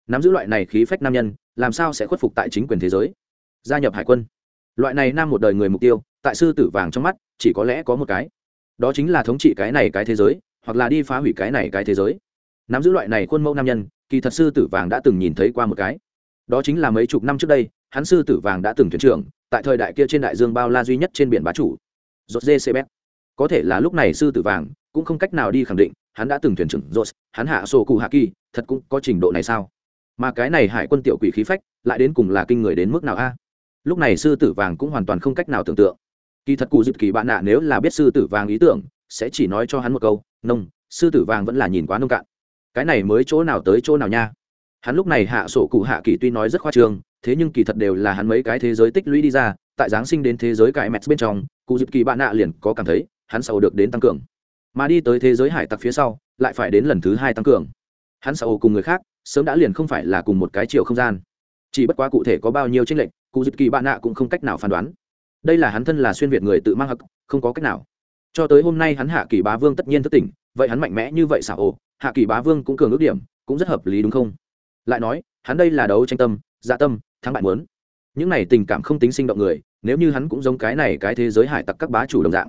Speaker 1: Nắm giữ loại này khí phách nam nhân, làm sao sẽ khuất phục tại chính quyền thế giới? Gia nhập hải quân. Loại này nam một đời người mục tiêu tại sư tử vàng trong mắt, chỉ có lẽ có một cái. Đó chính là thống trị cái này cái thế giới, hoặc là đi phá hủy cái này cái thế giới. Nắm giữ loại này khuôn mẫu nam nhân, kỳ thật sư tử vàng đã từng nhìn thấy qua một cái. Đó chính là mấy chục năm trước đây, hắn sư tử vàng đã từng thuyền trưởng, tại thời đại kia trên đại dương bao la duy nhất trên biển bá chủ. Jose sebet có thể là lúc này sư tử vàng, cũng không cách nào đi khẳng định, hắn đã từng thuyền trưởng jose, hắn hạ sổ cụ hạ kỳ, thật cũng có trình độ này sao? Mà cái này hải quân tiểu quỷ khí phách, lại đến cùng là kinh người đến mức nào a? Lúc này sư tử vàng cũng hoàn toàn không cách nào tưởng tượng kỳ thật cụ dịp kỳ bạn nạ nếu là biết sư tử vàng ý tưởng, sẽ chỉ nói cho hắn một câu, nông, sư tử vàng vẫn là nhìn quá nông cạn. Cái này mới chỗ nào tới chỗ nào nha? Hắn lúc này hạ sổ cụ hạ kỳ tuy nói rất khoa trương, thế nhưng kỳ thật đều là hắn mấy cái thế giới tích lũy đi ra, tại giáng sinh đến thế giới cải mẹt bên trong, cụ dịp kỳ bạn nạ liền có cảm thấy hắn sầu được đến tăng cường. Mà đi tới thế giới hải tặc phía sau, lại phải đến lần thứ hai tăng cường. Hắn sầu cùng người khác, sớm đã liền không phải là cùng một cái chiều không gian. Chỉ bất quá cụ thể có bao nhiêu tranh lệch, cụ dịp kỳ bạn nạ cũng không cách nào phán đoán đây là hắn thân là xuyên việt người tự mang hực, không có cách nào. Cho tới hôm nay hắn hạ kỳ bá vương tất nhiên thất tỉnh vậy hắn mạnh mẽ như vậy xảo ồ hạ kỳ bá vương cũng cường ước điểm cũng rất hợp lý đúng không? Lại nói hắn đây là đấu tranh tâm dạ tâm thắng bại muốn. Những này tình cảm không tính sinh động người nếu như hắn cũng giống cái này cái thế giới hải tặc các bá chủ đồng dạng.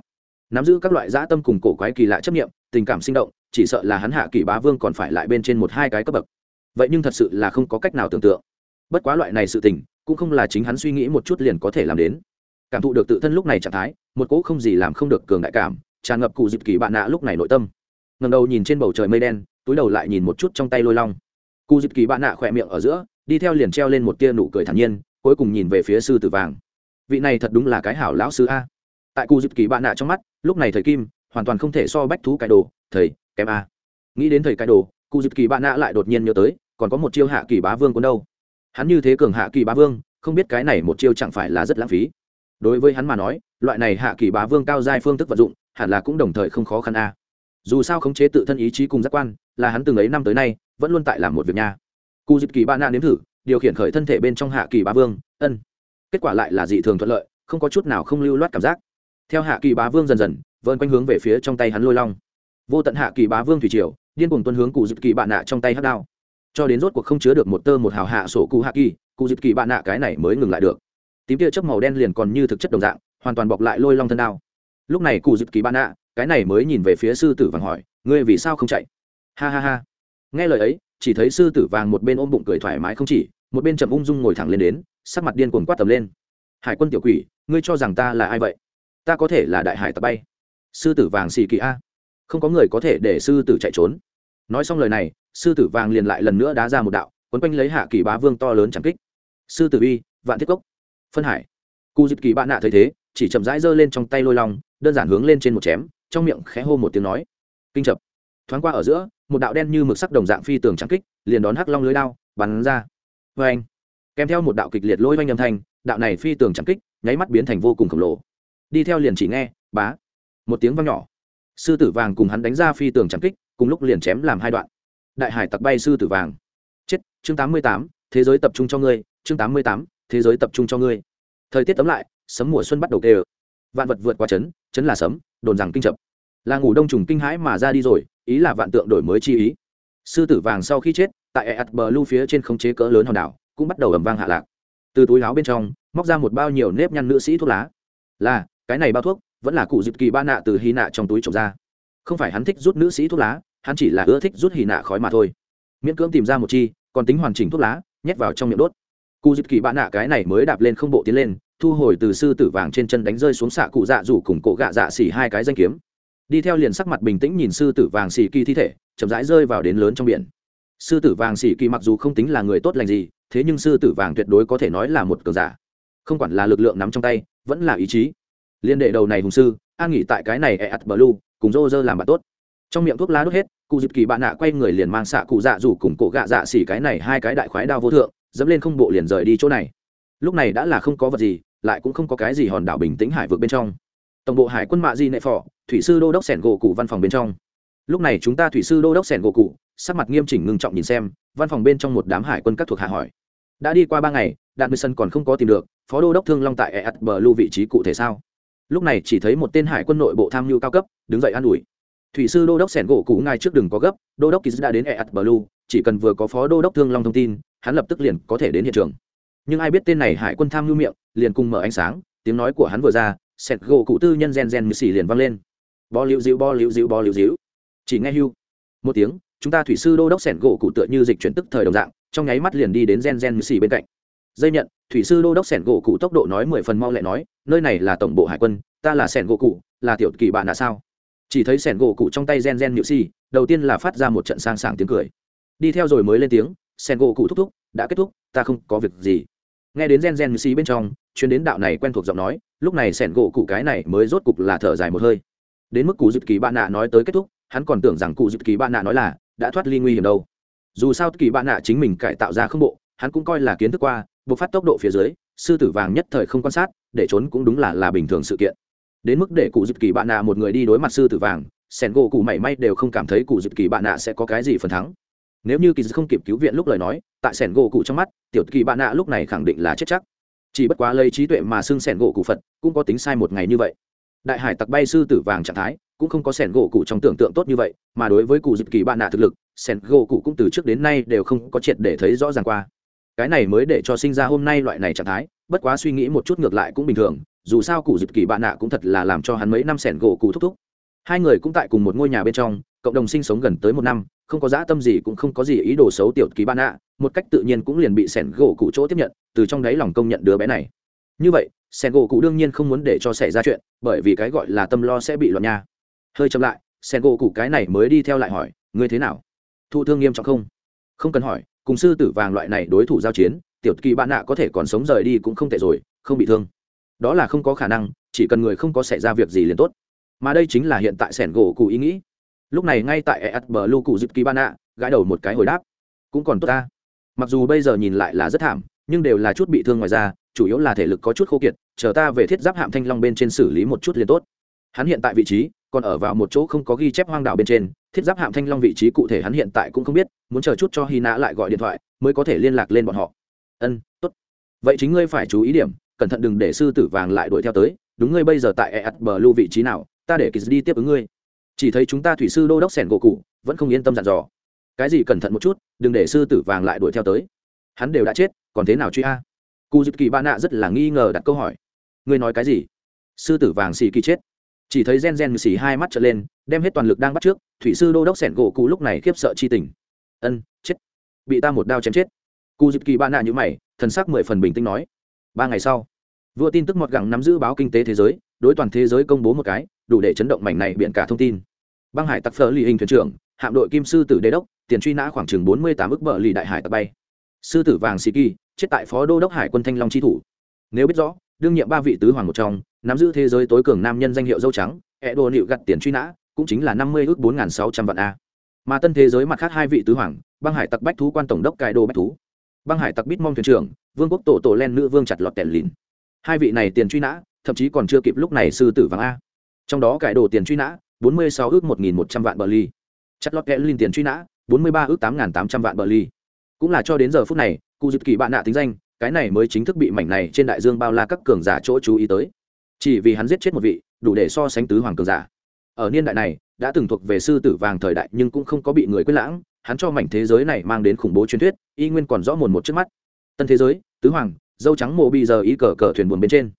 Speaker 1: Nắm giữ các loại dã tâm cùng cổ quái kỳ lạ chấp nghiệm tình cảm sinh động chỉ sợ là hắn hạ kỳ bá vương còn phải lại bên trên một hai cái cấp bậc. Vậy nhưng thật sự là không có cách nào tưởng tượng. Bất quá loại này sự tình cũng không là chính hắn suy nghĩ một chút liền có thể làm đến cảm thụ được tự thân lúc này trạng thái, một cỗ không gì làm không được cường đại cảm, tràn ngập cụ dịp kỳ bạn nạ lúc này nội tâm. Ngầm đầu nhìn trên bầu trời mây đen, túi đầu lại nhìn một chút trong tay lôi long. Cụ dịp kỳ bạn nạ khỏe miệng ở giữa, đi theo liền treo lên một tia nụ cười thản nhiên, cuối cùng nhìn về phía sư tử vàng. Vị này thật đúng là cái hảo lão sư a. Tại cụ dịp kỳ bạn nạ trong mắt, lúc này thầy kim, hoàn toàn không thể so bách thú cái đồ, thầy, kém a. Nghĩ đến thầy cái đồ, cụ dịp kỳ bạn nạ lại đột nhiên nhớ tới, còn có một chiêu hạ kỳ bá vương cuốn đâu. Hắn như thế cường hạ kỳ bá vương, không biết cái này một chiêu chẳng phải là rất lãng phí đối với hắn mà nói, loại này hạ kỳ bá vương cao giai phương thức vận dụng, hẳn là cũng đồng thời không khó khăn a. Dù sao khống chế tự thân ý chí cùng giác quan, là hắn từng ấy năm tới nay, vẫn luôn tại làm một việc nha. Cụ dịp kỳ ba nạn nếm thử, điều khiển khởi thân thể bên trong hạ kỳ bá vương, ân. Kết quả lại là dị thường thuận lợi, không có chút nào không lưu loát cảm giác. Theo hạ kỳ bá vương dần dần vơn quanh hướng về phía trong tay hắn lôi long. Vô tận hạ kỳ bá vương thủy triều, điên cùng tuân hướng cụ dịp kỳ bạn nạ trong tay hát đao. Cho đến rốt cuộc không chứa được một tơ một hào hạ sổ cụ hạ kỳ cụ dịp kỳ bạn nạ cái này mới ngừng lại được tím tia chớp màu đen liền còn như thực chất đồng dạng hoàn toàn bọc lại lôi long thân đao. Lúc này cụ dịp kỳ ban ạ, cái này mới nhìn về phía sư tử vàng hỏi ngươi vì sao không chạy? Ha ha ha. Nghe lời ấy chỉ thấy sư tử vàng một bên ôm bụng cười thoải mái không chỉ một bên chậm ung dung ngồi thẳng lên đến sắc mặt điên cuồng quát tầm lên. Hải quân tiểu quỷ ngươi cho rằng ta là ai vậy? Ta có thể là đại hải tập bay. Sư tử vàng xì kỳ a. Không có người có thể để sư tử chạy trốn. Nói xong lời này sư tử vàng liền lại lần nữa đá ra một đạo quấn quanh lấy hạ kỳ bá vương to lớn chẳng kích. Sư tử uy vạn thiết cốc phân hải. Cụ dịp kỳ bạn nạ thấy thế, chỉ chậm rãi giơ lên trong tay lôi long, đơn giản hướng lên trên một chém, trong miệng khẽ hô một tiếng nói. Kinh chập. Thoáng qua ở giữa, một đạo đen như mực sắc đồng dạng phi tường trắng kích, liền đón hắc long lưới đao, bắn ra. Vê anh kèm theo một đạo kịch liệt lôi oanh âm thanh, đạo này phi tường trắng kích, nháy mắt biến thành vô cùng khổng lồ. Đi theo liền chỉ nghe, bá. Một tiếng vang nhỏ. Sư tử vàng cùng hắn đánh ra phi tường trắng kích, cùng lúc liền chém làm hai đoạn. Đại hải tặc bay sư tử vàng. Chết, chương tám mươi tám, thế giới tập trung cho ngươi, chương tám mươi tám thế giới tập trung cho ngươi. Thời tiết tấm lại, sấm mùa xuân bắt đầu kê vạn vật vượt qua chấn chấn là sấm, đồn rằng kinh chậm là ngủ đông trùng kinh hãi mà ra đi rồi, ý là vạn tượng đổi mới chi ý. Sư tử vàng sau khi chết, tại ạt bờ lưu phía trên khống chế cỡ lớn hòn đảo, cũng bắt đầu ầm vang hạ lạc. Từ túi láo bên trong, móc ra một bao nhiều nếp nhăn nữ sĩ thuốc lá. Là, cái này bao thuốc, vẫn là cụ dịp kỳ ba nạ từ hy nạ trong túi trồng ra. Không phải hắn thích rút nữ sĩ thuốc lá, hắn chỉ là ưa thích rút hy nạ khói mà thôi. Miễn cưỡng tìm ra một chi, còn tính hoàn chỉnh thuốc lá, nhét vào trong miệng đốt cụ dịp kỳ bạn nạ cái này mới đạp lên không bộ tiến lên, thu hồi từ sư tử vàng trên chân đánh rơi xuống xạ cụ dạ rủ cùng cổ gạ dạ xỉ hai cái danh kiếm. Đi theo liền sắc mặt bình tĩnh nhìn sư tử vàng xỉ kỳ thi thể, chậm rãi rơi vào đến lớn trong biển. Sư tử vàng xỉ kỳ mặc dù không tính là người tốt lành gì, thế nhưng sư tử vàng tuyệt đối có thể nói là một cờ giả. Không quản là lực lượng nắm trong tay, vẫn là ý chí. Liên đệ đầu này hùng sư, an nghỉ tại cái này e at blue, cùng rô rơ làm bạn tốt trong miệng thuốc lá đốt hết, cụ dịp kỳ bạn nạ quay người liền mang xạ cụ dạ rủ cùng cổ gạ dạ xỉ cái này hai cái đại khoái đao vô thượng, dẫm lên không bộ liền rời đi chỗ này. Lúc này đã là không có vật gì, lại cũng không có cái gì hòn đảo bình tĩnh hải vượt bên trong. Tổng bộ hải quân mạ di nệ phò, thủy sư đô đốc sẻn gỗ cụ văn phòng bên trong. Lúc này chúng ta thủy sư đô đốc sẻn gỗ cụ, sắc mặt nghiêm chỉnh ngưng trọng nhìn xem, văn phòng bên trong một đám hải quân các thuộc hạ hỏi. Đã đi qua ba ngày đạn mười sân còn không có tìm được, phó đô đốc thương long tại e bờ lưu vị trí cụ thể sao? Lúc này chỉ thấy một tên hải quân nội bộ tham mưu cao cấp, đứng dậy an ủi thủy sư đô đốc sẻn gỗ cũ ngay trước đừng có gấp đô đốc kỳ đã đến e Blue, chỉ cần vừa có phó đô đốc thương long thông tin hắn lập tức liền có thể đến hiện trường. Nhưng ai biết tên này hải quân tham lưu miệng liền cùng mở ánh sáng tiếng nói của hắn vừa ra sẹt gỗ cụ tư nhân gen gen như xì liền vang lên. Bo liễu dịu bo liễu dịu bo liễu dịu chỉ nghe hưu. Một tiếng chúng ta thủy sư đô đốc sẹn gỗ cụ tựa như dịch chuyển tức thời đồng dạng trong nháy mắt liền đi đến gen gen như xì bên cạnh. Dây nhận thủy sư đô đốc sẹn gỗ cụ tốc độ nói mười phần mau lại nói nơi này là tổng bộ hải quân ta là sẹn gỗ cụ là tiểu kỳ bạn là sao? Chỉ thấy sẻn gỗ cụ trong tay gen gen nhự xì đầu tiên là phát ra một trận sang sảng tiếng cười. Đi theo rồi mới lên tiếng, sẻn gỗ cụ thúc thúc, đã kết thúc, ta không có việc gì. Nghe đến gen gen nhự xì bên trong chuyến đến đạo này quen thuộc giọng nói, lúc này sẻn gỗ cụ cái này mới rốt cục là thở dài một hơi. Đến mức cụ dịp kỳ bạn nạ nói tới kết thúc, hắn còn tưởng rằng cụ dịp kỳ bạn nạ nói là đã thoát ly nguy hiểm đâu. Dù sao kỳ bạn nạ chính mình cải tạo ra không bộ, hắn cũng coi là kiến thức qua buộc phát tốc độ phía dưới, sư tử vàng nhất thời không quan sát, để trốn cũng đúng là là bình thường sự kiện đến mức để cụ dịp kỳ bạn nạ một người đi đối mặt sư tử vàng sẻn gỗ cụ mảy may đều không cảm thấy cụ dịp kỳ bạn nạ sẽ có cái gì phần thắng. Nếu như kỳ dịp không kịp cứu viện lúc lời nói, tại sẻn gỗ cụ trong mắt, tiểu kỳ bạn nạ lúc này khẳng định là chết chắc. Chỉ bất quá lấy trí tuệ mà xưng sẻn gỗ cụ phật, cũng có tính sai một ngày như vậy. Đại hải tặc bay sư tử vàng trạng thái, cũng không có sẻn gỗ cụ trong tưởng tượng tốt như vậy, mà đối với cụ dịp kỳ bạn nạ thực lực sẻn gỗ cụ cũng từ trước đến nay đều không có triệt để thấy rõ ràng qua. Cái này mới để cho sinh ra hôm nay loại này trạng thái, bất quá suy nghĩ một chút ngược lại cũng bình thường dù sao cụ dịp kỳ bạn nạ cũng thật là làm cho hắn mấy năm sẻn gỗ cụ thúc thúc. Hai người cũng tại cùng một ngôi nhà bên trong, cộng đồng sinh sống gần tới một năm, không có dã tâm gì cũng không có gì ý đồ xấu tiểu kỳ bạn nạ, một cách tự nhiên cũng liền bị sẻn gỗ cụ chỗ tiếp nhận, từ trong đáy lòng công nhận đứa bé này. Như vậy, sẻn gỗ cụ đương nhiên không muốn để cho xảy ra chuyện, bởi vì cái gọi là tâm lo sẽ bị loạn nha. Hơi chậm lại, sẻn gỗ cụ cái này mới đi theo lại hỏi, ngươi thế nào? Thụ thương nghiêm trọng không? Không cần hỏi, cùng sư tử vàng loại này đối thủ giao chiến, tiểu kỳ bạn nạ có thể còn sống rời đi cũng không tệ rồi, không bị thương đó là không có khả năng, chỉ cần người không có xảy ra việc gì liền tốt. Mà đây chính là hiện tại sẻn gỗ cụ ý nghĩ. Lúc này ngay tại e s bờ lu cụ dịp kỳ ban ạ gãi đầu một cái hồi đáp. Cũng còn tốt ta. Mặc dù bây giờ nhìn lại là rất thảm, nhưng đều là chút bị thương ngoài ra chủ yếu là thể lực có chút khô kiệt, chờ ta về thiết giáp hạm thanh long bên trên xử lý một chút liền tốt. Hắn hiện tại vị trí, còn ở vào một chỗ không có ghi chép hoang đảo bên trên, thiết giáp hạm thanh long vị trí cụ thể hắn hiện tại cũng không biết, muốn chờ chút cho hy nã lại gọi điện thoại, mới có thể liên lạc lên bọn họ. Ân vậy chính ngươi phải chú ý điểm, cẩn thận đừng để sư tử vàng lại đuổi theo tới. Đúng ngươi bây giờ tại e at bờ lưu vị trí nào, ta để kỳ đi tiếp ứng ngươi. Chỉ thấy chúng ta thủy sư đô đốc sẻn gỗ cụ, vẫn không yên tâm dặn dò. Cái gì cẩn thận một chút, đừng để sư tử vàng lại đuổi theo tới. Hắn đều đã chết, còn thế nào truy a? Cụ dịp kỳ ba nạ rất là nghi ngờ đặt câu hỏi. Ngươi nói cái gì? Sư tử vàng xì kỳ chết. Chỉ thấy gen gen xì hai mắt trở lên, đem hết toàn lực đang bắt trước, thủy sư đô đốc sẻn gỗ cụ lúc này khiếp sợ chi tình. Ân, chết. Bị ta một đao chém chết cụ dịp kỳ ba nạ như mày, thần sắc mười phần bình tĩnh nói, ba ngày sau, vua tin tức mọt gẳng nắm giữ báo kinh tế thế giới, đối toàn thế giới công bố một cái, đủ để chấn động mảnh này biện cả thông tin. Băng hải tặc phở lì hình thuyền trưởng, hạm đội kim sư tử đế đốc, tiền truy nã khoảng chừng bốn mươi tám ức bờ lì đại hải tặc bay. Sư tử vàng sĩ kỳ, chết tại phó đô đốc hải quân thanh long chi thủ. Nếu biết rõ, đương nhiệm ba vị tứ hoàng một trong, nắm giữ thế giới tối cường nam nhân danh hiệu dâu trắng e đồ nịu gặt tiền truy nã, cũng chính là năm mươi ước bốn n sáu trăm vạn a. Mà tân thế giới mặt khác hai vị tứ hoàng, băng hải tặc bách thú quan tổng đốc cài đồ bách thú băng hải tặc bít mong thuyền trưởng, vương quốc tổ tổ len nữ vương chặt lọt tèn lìn. Hai vị này tiền truy nã, thậm chí còn chưa kịp lúc này sư tử vàng a. Trong đó cải đồ tiền truy nã, bốn mươi sáu ước một nghìn một trăm vạn bờ ly chặt lọt kẽ lìn tiền truy nã, bốn mươi ba ước tám nghìn tám trăm vạn bờ ly cũng là cho đến giờ phút này, cụ dịp kỳ bạn nạ tính danh, cái này mới chính thức bị mảnh này trên đại dương bao la các cường giả chỗ chú ý tới. Chỉ vì hắn giết chết một vị, đủ để so sánh tứ hoàng cường giả. Ở niên đại này, đã từng thuộc về sư tử vàng thời đại nhưng cũng không có bị người quyết lãng hắn cho mảnh thế giới này mang đến khủng bố truyền thuyết, y nguyên còn rõ mồn một trước mắt. Tân thế giới, tứ hoàng, dâu trắng mộ bị giờ y cờ cờ thuyền buồn bên trên.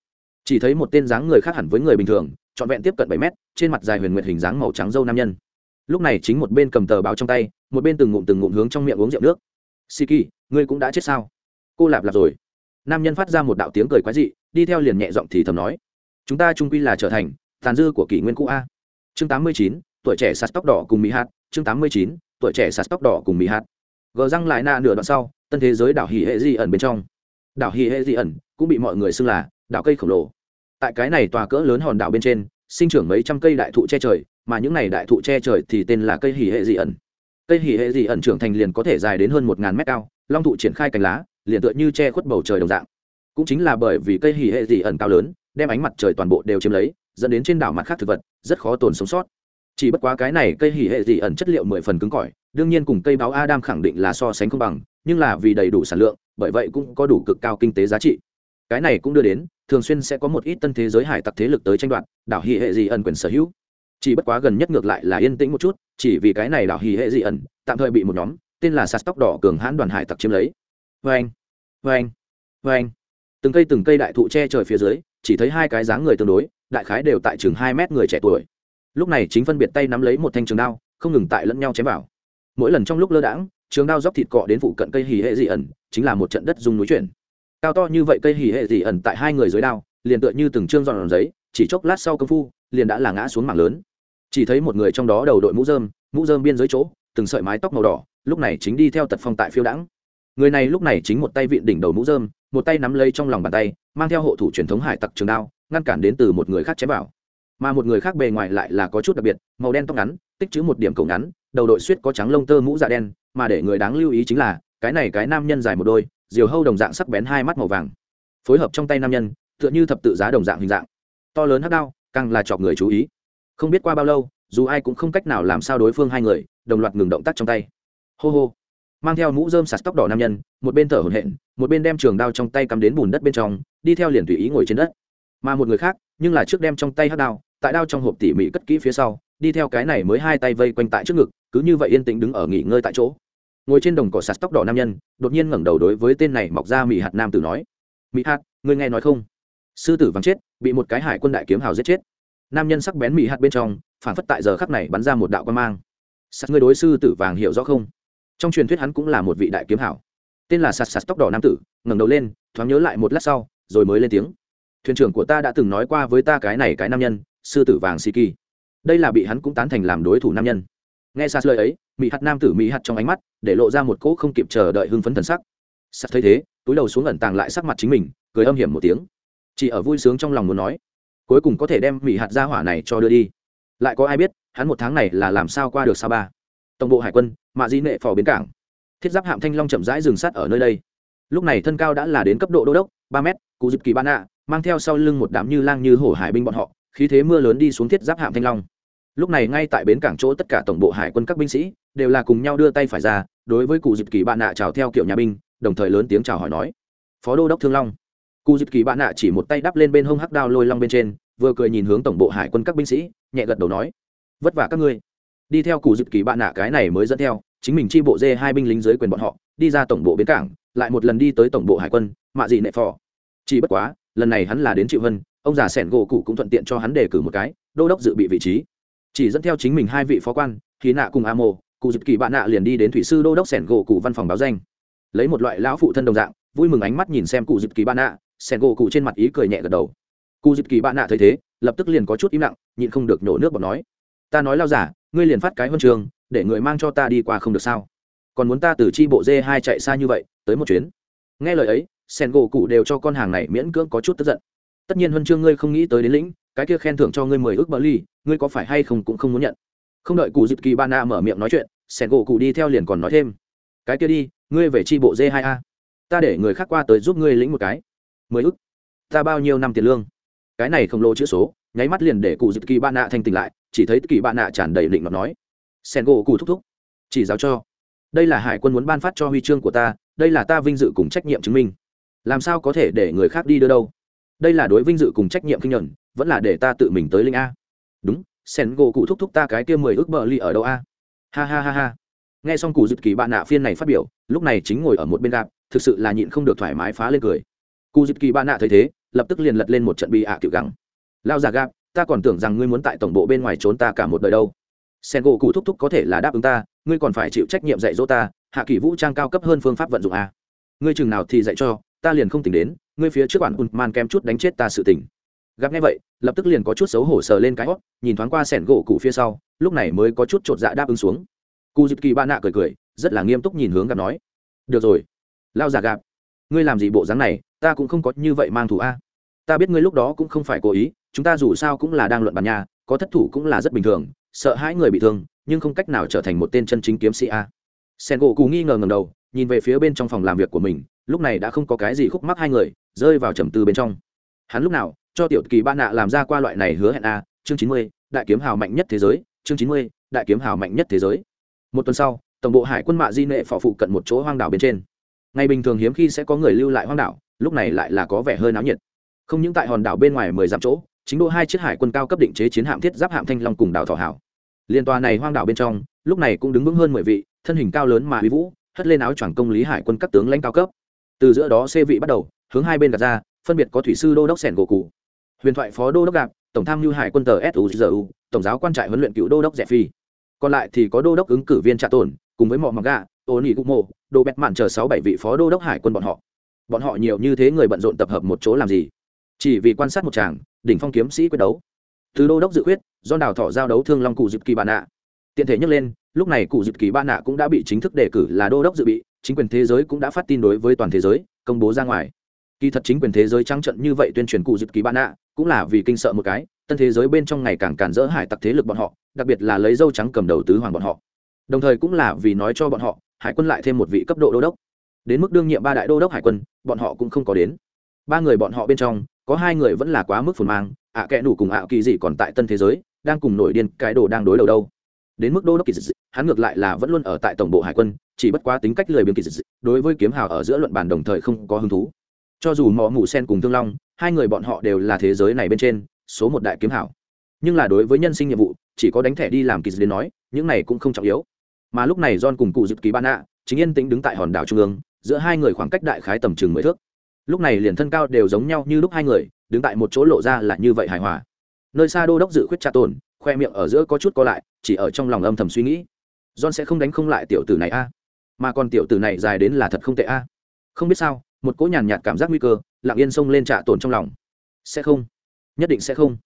Speaker 1: Chỉ thấy một tên dáng người khác hẳn với người bình thường, trọn vẹn tiếp cận bảy mét, trên mặt dài huyền nguyệt hình dáng màu trắng dâu nam nhân. Lúc này chính một bên cầm tờ báo trong tay, một bên từng ngụm từng ngụm hướng trong miệng uống rượu nước. Siki, ngươi cũng đã chết sao? Cô lạp lạp rồi. Nam nhân phát ra một đạo tiếng cười quái dị, đi theo liền nhẹ giọng thì thầm nói. Chúng ta trung quy là trở thành tàn dư của kỷ nguyên cũ a. Chương tám mươi chín, tuổi trẻ sạt tóc đỏ cùng mỹ hạt, chương tám mươi chín tuổi trẻ sạt tóc đỏ cùng mỹ hạt. Gờ răng lại na nửa đoạn sau, tân thế giới đảo hỉ hệ di ẩn bên trong. Đảo hỉ hệ di ẩn cũng bị mọi người xưng là đảo cây khổng lồ. Tại cái này tòa cỡ lớn hòn đảo bên trên, sinh trưởng mấy trăm cây đại thụ che trời, mà những này đại thụ che trời thì tên là cây hỉ hệ dị ẩn. Cây hỉ hệ dị ẩn trưởng thành liền có thể dài đến hơn một ngàn mét cao, long thụ triển khai cành lá, liền tựa như che khuất bầu trời đồng dạng. Cũng chính là bởi vì cây hỉ hệ dị ẩn cao lớn, đem ánh mặt trời toàn bộ đều chiếm lấy, dẫn đến trên đảo mặt khác thực vật, rất khó tồn sống sót chỉ bất quá cái này cây hỉ hệ dị ẩn chất liệu mười phần cứng cỏi, đương nhiên cùng cây báo adam khẳng định là so sánh không bằng, nhưng là vì đầy đủ sản lượng, bởi vậy cũng có đủ cực cao kinh tế giá trị. Cái này cũng đưa đến, thường xuyên sẽ có một ít tân thế giới hải tặc thế lực tới tranh đoạt, đảo hỉ hệ dị ẩn quyền sở hữu. Chỉ bất quá gần nhất ngược lại là yên tĩnh một chút, chỉ vì cái này đảo hỉ hệ dị ẩn, tạm thời bị một nhóm, tên là sạt tóc đỏ cường hãn đoàn hải tặc chiếm lấy. Vê anh vê anh vê anh từng cây từng cây đại thụ che trời phía dưới, chỉ thấy hai cái dáng người tương đối, đại khái đều tại chừng hai mét người trẻ tuổi lúc này chính phân biệt tay nắm lấy một thanh trường đao, không ngừng tại lẫn nhau chém vào. Mỗi lần trong lúc lơ đãng, trường đao dốc thịt cọ đến phụ cận cây hỉ hệ dị ẩn, chính là một trận đất dung núi chuyển. Cao to như vậy cây hỉ hệ dị ẩn tại hai người dưới đao, liền tựa như từng trương dọn giấy, chỉ chốc lát sau công phu, liền đã là ngã xuống mảng lớn. Chỉ thấy một người trong đó đầu đội mũ dơm mũ dơm biên dưới chỗ, từng sợi mái tóc màu đỏ, lúc này chính đi theo tật phong tại phiêu đãng. Người này lúc này chính một tay vịn đỉnh đầu mũ dơm một tay nắm lấy trong lòng bàn tay, mang theo hộ thủ truyền thống hải tặc trường đao, ngăn cản đến từ một người khác chém vào mà một người khác bề ngoài lại là có chút đặc biệt, màu đen tóc ngắn, tích chữ một điểm cổ ngắn, đầu đội suýt có trắng lông tơ mũ dạ đen, mà để người đáng lưu ý chính là, cái này cái nam nhân dài một đôi, diều hâu đồng dạng sắc bén hai mắt màu vàng. Phối hợp trong tay nam nhân, tựa như thập tự giá đồng dạng hình dạng. To lớn hắc đao, càng là chọc người chú ý. Không biết qua bao lâu, dù ai cũng không cách nào làm sao đối phương hai người, đồng loạt ngừng động tác trong tay. Hô hô. Mang theo mũ rơm sạt tóc đỏ nam nhân, một bên thở hổn hển, một bên đem trường đao trong tay cắm đến bùn đất bên trong, đi theo liền tùy ý ngồi trên đất. Mà một người khác, nhưng là trước đem trong tay hắc đao tại đao trong hộp tỉ mỉ cất kỹ phía sau, đi theo cái này mới hai tay vây quanh tại trước ngực, cứ như vậy yên tĩnh đứng ở nghỉ ngơi tại chỗ. Ngồi trên đồng cỏ sạt tóc đỏ nam nhân, đột nhiên ngẩng đầu đối với tên này mọc ra mỹ hạt nam tử nói mỹ hạt người nghe nói không? Sư tử vắng chết, bị một cái hải quân đại kiếm hào giết chết. Nam nhân sắc bén mỹ hạt bên trong phản phất tại giờ khắc này bắn ra một đạo quan mang. Sạt người đối sư tử vàng hiểu rõ không? Trong truyền thuyết hắn cũng là một vị đại kiếm hảo tên là sạt sạt tóc đỏ nam tử, ngẩng đầu lên, thoáng nhớ lại một lát sau, rồi mới lên tiếng. Thuyền trưởng của ta đã từng nói qua với ta cái này cái nam nhân sư tử vàng si kỳ đây là bị hắn cũng tán thành làm đối thủ nam nhân. Nghe sạt lời ấy mỹ hạt nam tử mỹ hạt trong ánh mắt, để lộ ra một cỗ không kịp chờ đợi hưng phấn thần sắc. Sạt thấy thế, túi đầu xuống ẩn tàng lại sắc mặt chính mình, cười âm hiểm một tiếng. Chỉ ở vui sướng trong lòng muốn nói, cuối cùng có thể đem mỹ hạt ra hỏa này cho đưa đi. Lại có ai biết, hắn một tháng này là làm sao qua được sao ba? Tổng bộ hải quân, mạ di nệ phò bến cảng. Thiết giáp hạm thanh long chậm rãi dừng sát ở nơi đây. Lúc này thân cao đã là đến cấp độ đô đốc, ba mét, cụ dịp kỳ ban ạ, mang theo sau lưng một đám như lang như hổ hải binh bọn họ khí thế mưa lớn đi xuống thiết giáp hạm thanh long. Lúc này ngay tại bến cảng chỗ tất cả tổng bộ hải quân các binh sĩ đều là cùng nhau đưa tay phải ra, đối với cụ dịp kỳ bạn nạ chào theo kiểu nhà binh, đồng thời lớn tiếng chào hỏi nói, phó đô đốc thương long. Cụ dịp kỳ bạn nạ chỉ một tay đắp lên bên hông hắc đao lôi long bên trên, vừa cười nhìn hướng tổng bộ hải quân các binh sĩ, nhẹ gật đầu nói, vất vả các ngươi. Đi theo cụ dịp kỳ bạn nạ cái này mới dẫn theo, chính mình chi bộ dê hai binh lính dưới quyền bọn họ, đi ra tổng bộ bến cảng, lại một lần đi tới tổng bộ hải quân, mạ dị nệ phò. Chỉ bất quá, lần này hắn là đến triệu vân ông già sẻn gỗ cụ cũng thuận tiện cho hắn đề cử một cái, đô đốc dự bị vị trí. Chỉ dẫn theo chính mình hai vị phó quan khí nạ cùng a mô cụ dịp kỳ bạn nạ liền đi đến thủy sư đô đốc sẻn gỗ cụ văn phòng báo danh. Lấy một loại lão phụ thân đồng dạng, vui mừng ánh mắt nhìn xem cụ dịp kỳ bạn nạ, sẻn gỗ cụ trên mặt ý cười nhẹ gật đầu. Cụ dịp kỳ bạn nạ thấy thế, lập tức liền có chút im lặng, nhịn không được nhổ nước bọt nói, ta nói lao giả ngươi liền phát cái huân trường, để người mang cho ta đi qua không được sao? Còn muốn ta từ chi bộ dê hai chạy xa như vậy, tới một chuyến? Nghe lời ấy sen gỗ cụ đều cho con hàng này miễn cưỡng có chút tức giận tất nhiên huân chương ngươi không nghĩ tới đến lĩnh, cái kia khen thưởng cho ngươi mười ước bờ ly, ngươi có phải hay không cũng không muốn nhận. Không đợi cụ dịp kỳ ba na mở miệng nói chuyện, Sẻn gỗ cụ đi theo liền còn nói thêm. Cái kia đi, ngươi về tri bộ d hai a. Ta để người khác qua tới giúp ngươi lĩnh một cái. Mười ước. Ta bao nhiêu năm tiền lương? Cái này không lô chữ số, nháy mắt liền để cụ dịp kỳ ba nạ thanh tỉnh lại, chỉ thấy kỳ ba nạ tràn đầy định mà nói. Sen gỗ cụ thúc thúc, chỉ giáo cho. Đây là hải quân muốn ban phát cho huy chương của ta, đây là ta vinh dự cùng trách nhiệm chứng minh. Làm sao có thể để người khác đi đưa đâu? Đây là đối vinh dự cùng trách nhiệm kinh nhuận, vẫn là để ta tự mình tới linh a. Đúng, sen gỗ cụ thúc thúc ta cái kia mười ước bờ ly ở đâu a? Ha ha ha ha. Nghe xong cụ dịp kỳ bạn nạ phiên này phát biểu, lúc này chính ngồi ở một bên gạp, thực sự là nhịn không được thoải mái phá lên cười. Cụ dịp kỳ bạn nạ thấy thế, lập tức liền lật lên một trận bị ạ à kiểu gắng. Lao giả gạp, ta còn tưởng rằng ngươi muốn tại tổng bộ bên ngoài trốn ta cả một đời đâu. Sen gỗ cụ thúc thúc có thể là đáp ứng ta, ngươi còn phải chịu trách nhiệm dạy dỗ ta, hạ kỳ vũ trang cao cấp hơn phương pháp vận dụng a. Ngươi chừng nào thì dạy cho, ta liền không tính đến ngươi phía trước bản ùn man kém chút đánh chết ta sự tỉnh gặp nghe vậy, lập tức liền có chút xấu hổ sờ lên cái hót, nhìn thoáng qua sẻn gỗ cụ phía sau, lúc này mới có chút chột dạ đáp ứng xuống. Cụ dịp kỳ ba nạ cười cười, rất là nghiêm túc nhìn hướng gặp nói. Được rồi, lao giả gạp ngươi làm gì bộ dáng này, ta cũng không có như vậy mang thủ a. Ta biết ngươi lúc đó cũng không phải cố ý, chúng ta dù sao cũng là đang luận bàn nhà, có thất thủ cũng là rất bình thường, sợ hãi người bị thương, nhưng không cách nào trở thành một tên chân chính kiếm sĩ a. Sen gỗ cù nghi ngờ ngầm đầu, nhìn về phía bên trong phòng làm việc của mình, lúc này đã không có cái gì khúc mắc hai người rơi vào trầm tư bên trong. Hắn lúc nào, cho tiểu kỳ ba nạ làm ra qua loại này hứa hẹn a, chương chín mươi, đại kiếm hào mạnh nhất thế giới, chương chín mươi, đại kiếm hào mạnh nhất thế giới. Một tuần sau, tổng bộ hải quân mạ di nệ phò phụ cận một chỗ hoang đảo bên trên. Ngày bình thường hiếm khi sẽ có người lưu lại hoang đảo, lúc này lại là có vẻ hơi náo nhiệt. Không những tại hòn đảo bên ngoài mười dặm chỗ, chính đô hai chiếc hải quân cao cấp định chế chiến hạm thiết giáp hạm thanh long cùng đảo thọ hảo. Liên tòa này hoang đảo bên trong, lúc này cũng đứng vững hơn mười vị, thân hình cao lớn mà uy vũ, hất lên áo choàng công lý hải quân các tướng lãnh cao cấp. Từ giữa đó xê vị bắt đầu hướng hai bên đặt ra, phân biệt có thủy sư đô đốc sẻn gỗ cụ, huyền thoại phó đô đốc gạp, tổng tham mưu hải quân tờ suzu tổng giáo quan trại huấn luyện cựu đô đốc rẻ phi. Còn lại thì có đô đốc ứng cử viên trạ tồn, cùng với mọi mặc gà ô nỉ cục mộ, đồ bẹt mạn chờ sáu bảy vị phó đô đốc hải quân bọn họ. Bọn họ nhiều như thế người bận rộn tập hợp một chỗ làm gì? Chỉ vì quan sát một chàng đỉnh phong kiếm sĩ quyết đấu. Từ đô đốc dự quyết, do đào thọ giao đấu thương long cụ dịp kỳ bà nạ. Tiện thể nhắc lên, lúc này cụ dịp kỳ ba nạ cũng đã bị chính thức đề cử là đô đốc dự bị, chính quyền thế giới cũng đã phát tin đối với toàn thế giới, công bố ra ngoài kỳ thật chính quyền thế giới trắng trận như vậy tuyên truyền cụ dịp kỳ bạn ạ, cũng là vì kinh sợ một cái, tân thế giới bên trong ngày càng càn dỡ hải tặc thế lực bọn họ, đặc biệt là lấy dâu trắng cầm đầu tứ hoàng bọn họ. Đồng thời cũng là vì nói cho bọn họ, hải quân lại thêm một vị cấp độ đô đốc. Đến mức đương nhiệm ba đại đô đốc hải quân, bọn họ cũng không có đến. Ba người bọn họ bên trong, có hai người vẫn là quá mức phồn mang, ạ à kẽ đủ cùng ạ kỳ dị còn tại tân thế giới, đang cùng nổi điên cái đồ đang đối đầu đâu. Đến mức đô đốc kỳ dị hắn ngược lại là vẫn luôn ở tại tổng bộ hải quân, chỉ bất quá tính cách lười biếng kỳ dị, đối với kiếm hào ở giữa luận bàn đồng thời không có hứng thú cho dù mò mù sen cùng thương long, hai người bọn họ đều là thế giới này bên trên, số một đại kiếm hảo. Nhưng là đối với nhân sinh nhiệm vụ, chỉ có đánh thẻ đi làm kỳ dị đến nói, những này cũng không trọng yếu. Mà lúc này john cùng cụ dịp kỳ ban ạ, chính yên tĩnh đứng tại hòn đảo trung ương, giữa hai người khoảng cách đại khái tầm chừng mười thước. Lúc này liền thân cao đều giống nhau như lúc hai người, đứng tại một chỗ lộ ra là như vậy hài hòa. Nơi xa đô đốc dự khuyết trà tồn khoe miệng ở giữa có chút co lại, chỉ ở trong lòng âm thầm suy nghĩ. John sẽ không đánh không lại tiểu tử này a, mà còn tiểu tử này dài đến là thật không tệ a. Không biết sao một cỗ nhàn nhạt cảm giác nguy cơ, lặng yên xông lên trạ tồn trong lòng. Sẽ không. Nhất định sẽ không.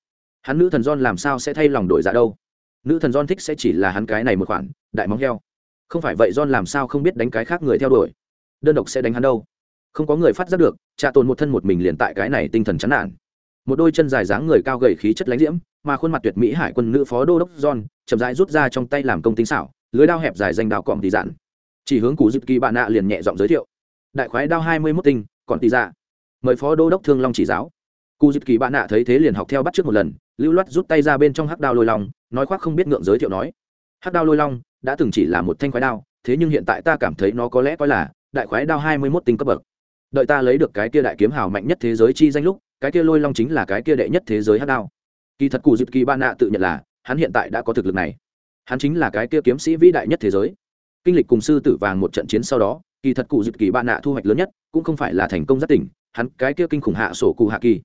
Speaker 1: Hắn nữ thần don làm sao sẽ thay lòng đổi dạ đâu? Nữ thần don thích sẽ chỉ là hắn cái này một khoản, đại móng heo. Không phải vậy don làm sao không biết đánh cái khác người theo đuổi? Đơn độc sẽ đánh hắn đâu? Không có người phát giác được, trạ tồn một thân một mình liền tại cái này tinh thần chán nản. Một đôi chân dài dáng người cao gầy khí chất lánh diễm, mà khuôn mặt tuyệt mỹ hải quân nữ phó đô đốc john, chậm rãi rút ra trong tay làm công tính xảo, lưới đao hẹp dài danh đào cọm thì dạn. Chỉ hướng cú dịp kỳ bạn nạ liền nhẹ giọng giới thiệu đại khoái đao hai mươi mốt tinh, còn tỷ dạ. Mời phó đô đốc thương long chỉ giáo. Cụ dịp kỳ bạn nạ thấy thế liền học theo bắt trước một lần, lưu loát rút tay ra bên trong hắc đao lôi long, nói khoác không biết ngượng giới thiệu nói. Hắc đao lôi long đã từng chỉ là một thanh khoái đao, thế nhưng hiện tại ta cảm thấy nó có lẽ coi là đại khoái đao hai mươi mốt tinh cấp bậc. Đợi ta lấy được cái kia đại kiếm hào mạnh nhất thế giới chi danh lúc, cái kia lôi long chính là cái kia đệ nhất thế giới hắc đao. Kỳ thật cụ dịp kỳ bạn nạ tự nhận là, hắn hiện tại đã có thực lực này. Hắn chính là cái kia kiếm sĩ vĩ đại nhất thế giới. Kinh lịch cùng sư tử vàng một trận chiến sau đó kỳ thật cụ dịp kỳ bạn nạ thu hoạch lớn nhất cũng không phải là thành công rất tỉnh, hắn cái kia kinh khủng hạ sổ cụ hạ kỳ,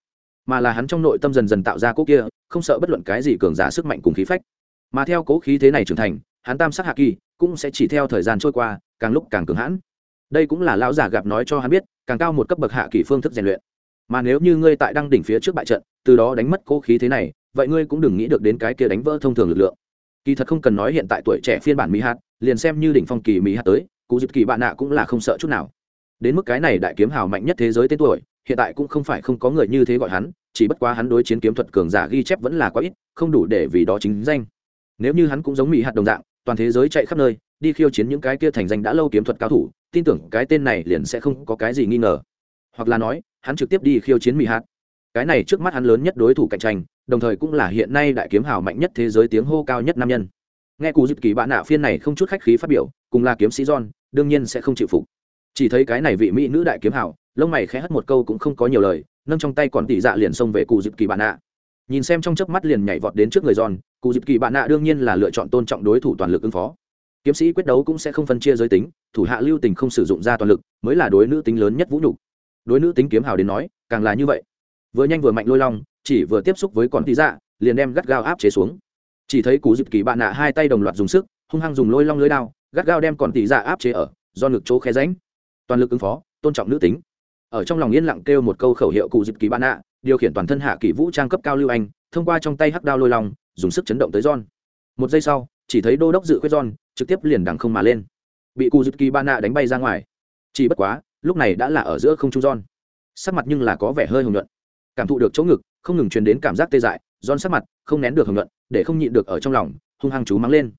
Speaker 1: mà là hắn trong nội tâm dần dần tạo ra cố kia, không sợ bất luận cái gì cường giả sức mạnh cùng khí phách. Mà theo cố khí thế này trưởng thành, hắn tam sắc hạ kỳ cũng sẽ chỉ theo thời gian trôi qua, càng lúc càng cường hãn. Đây cũng là lão giả gặp nói cho hắn biết, càng cao một cấp bậc hạ kỳ phương thức rèn luyện. Mà nếu như ngươi tại đăng đỉnh phía trước bại trận, từ đó đánh mất cố khí thế này, vậy ngươi cũng đừng nghĩ được đến cái kia đánh vỡ thông thường lực lượng. Kỳ thật không cần nói hiện tại tuổi trẻ phiên bản mỹ hạt, liền xem như đỉnh phong kỳ mỹ hạt tới cụ dịp kỳ bạn nạ cũng là không sợ chút nào. Đến mức cái này đại kiếm hào mạnh nhất thế giới tên tuổi, hiện tại cũng không phải không có người như thế gọi hắn, chỉ bất quá hắn đối chiến kiếm thuật cường giả ghi chép vẫn là quá ít, không đủ để vì đó chính danh. Nếu như hắn cũng giống mỹ hạt đồng dạng, toàn thế giới chạy khắp nơi, đi khiêu chiến những cái kia thành danh đã lâu kiếm thuật cao thủ, tin tưởng cái tên này liền sẽ không có cái gì nghi ngờ. Hoặc là nói, hắn trực tiếp đi khiêu chiến mỹ hạt. Cái này trước mắt hắn lớn nhất đối thủ cạnh tranh, đồng thời cũng là hiện nay đại kiếm hào mạnh nhất thế giới tiếng hô cao nhất nam nhân. Nghe cụ dịp kỳ bạn nạ phiên này không chút khách khí phát biểu, cùng là kiếm sĩ john đương nhiên sẽ không chịu phục. Chỉ thấy cái này vị mỹ nữ đại kiếm hảo, lông mày khẽ hất một câu cũng không có nhiều lời, nâng trong tay còn tỉ dạ liền xông về cụ dịp kỳ bạn nạ. Nhìn xem trong chớp mắt liền nhảy vọt đến trước người giòn cụ dịp kỳ bạn nạ đương nhiên là lựa chọn tôn trọng đối thủ toàn lực ứng phó. Kiếm sĩ quyết đấu cũng sẽ không phân chia giới tính, thủ hạ lưu tình không sử dụng ra toàn lực, mới là đối nữ tính lớn nhất vũ nhục. Đối nữ tính kiếm hào đến nói, càng là như vậy. Vừa nhanh vừa mạnh lôi long, chỉ vừa tiếp xúc với còn tí dạ liền đem gắt gao áp chế xuống. Chỉ thấy cú dịp kỳ bạn nạ hai tay đồng loạt dùng sức, hung hăng dùng lôi long lưới đao gắt gao đem còn tỷ dạ áp chế ở do ngực chỗ khe ránh toàn lực ứng phó tôn trọng nữ tính. Ở trong lòng yên lặng kêu một câu khẩu hiệu cụ dịp kỳ bạn nạ điều khiển toàn thân hạ kỳ vũ trang cấp cao lưu anh thông qua trong tay hắc đao lôi long dùng sức chấn động tới john. Một giây sau chỉ thấy đô đốc dự quyết john trực tiếp liền đằng không mà lên. Bị cụ dịp kỳ bạn nạ đánh bay ra ngoài. Chỉ bất quá lúc này đã là ở giữa không trung john. Sắc mặt nhưng là có vẻ hơi hồng nhuận. Cảm thụ được chỗ ngực không ngừng truyền đến cảm giác tê dại john sắc mặt không nén được hưởng nhuận, để không nhịn được ở trong lòng hung hăng chú mắng lên.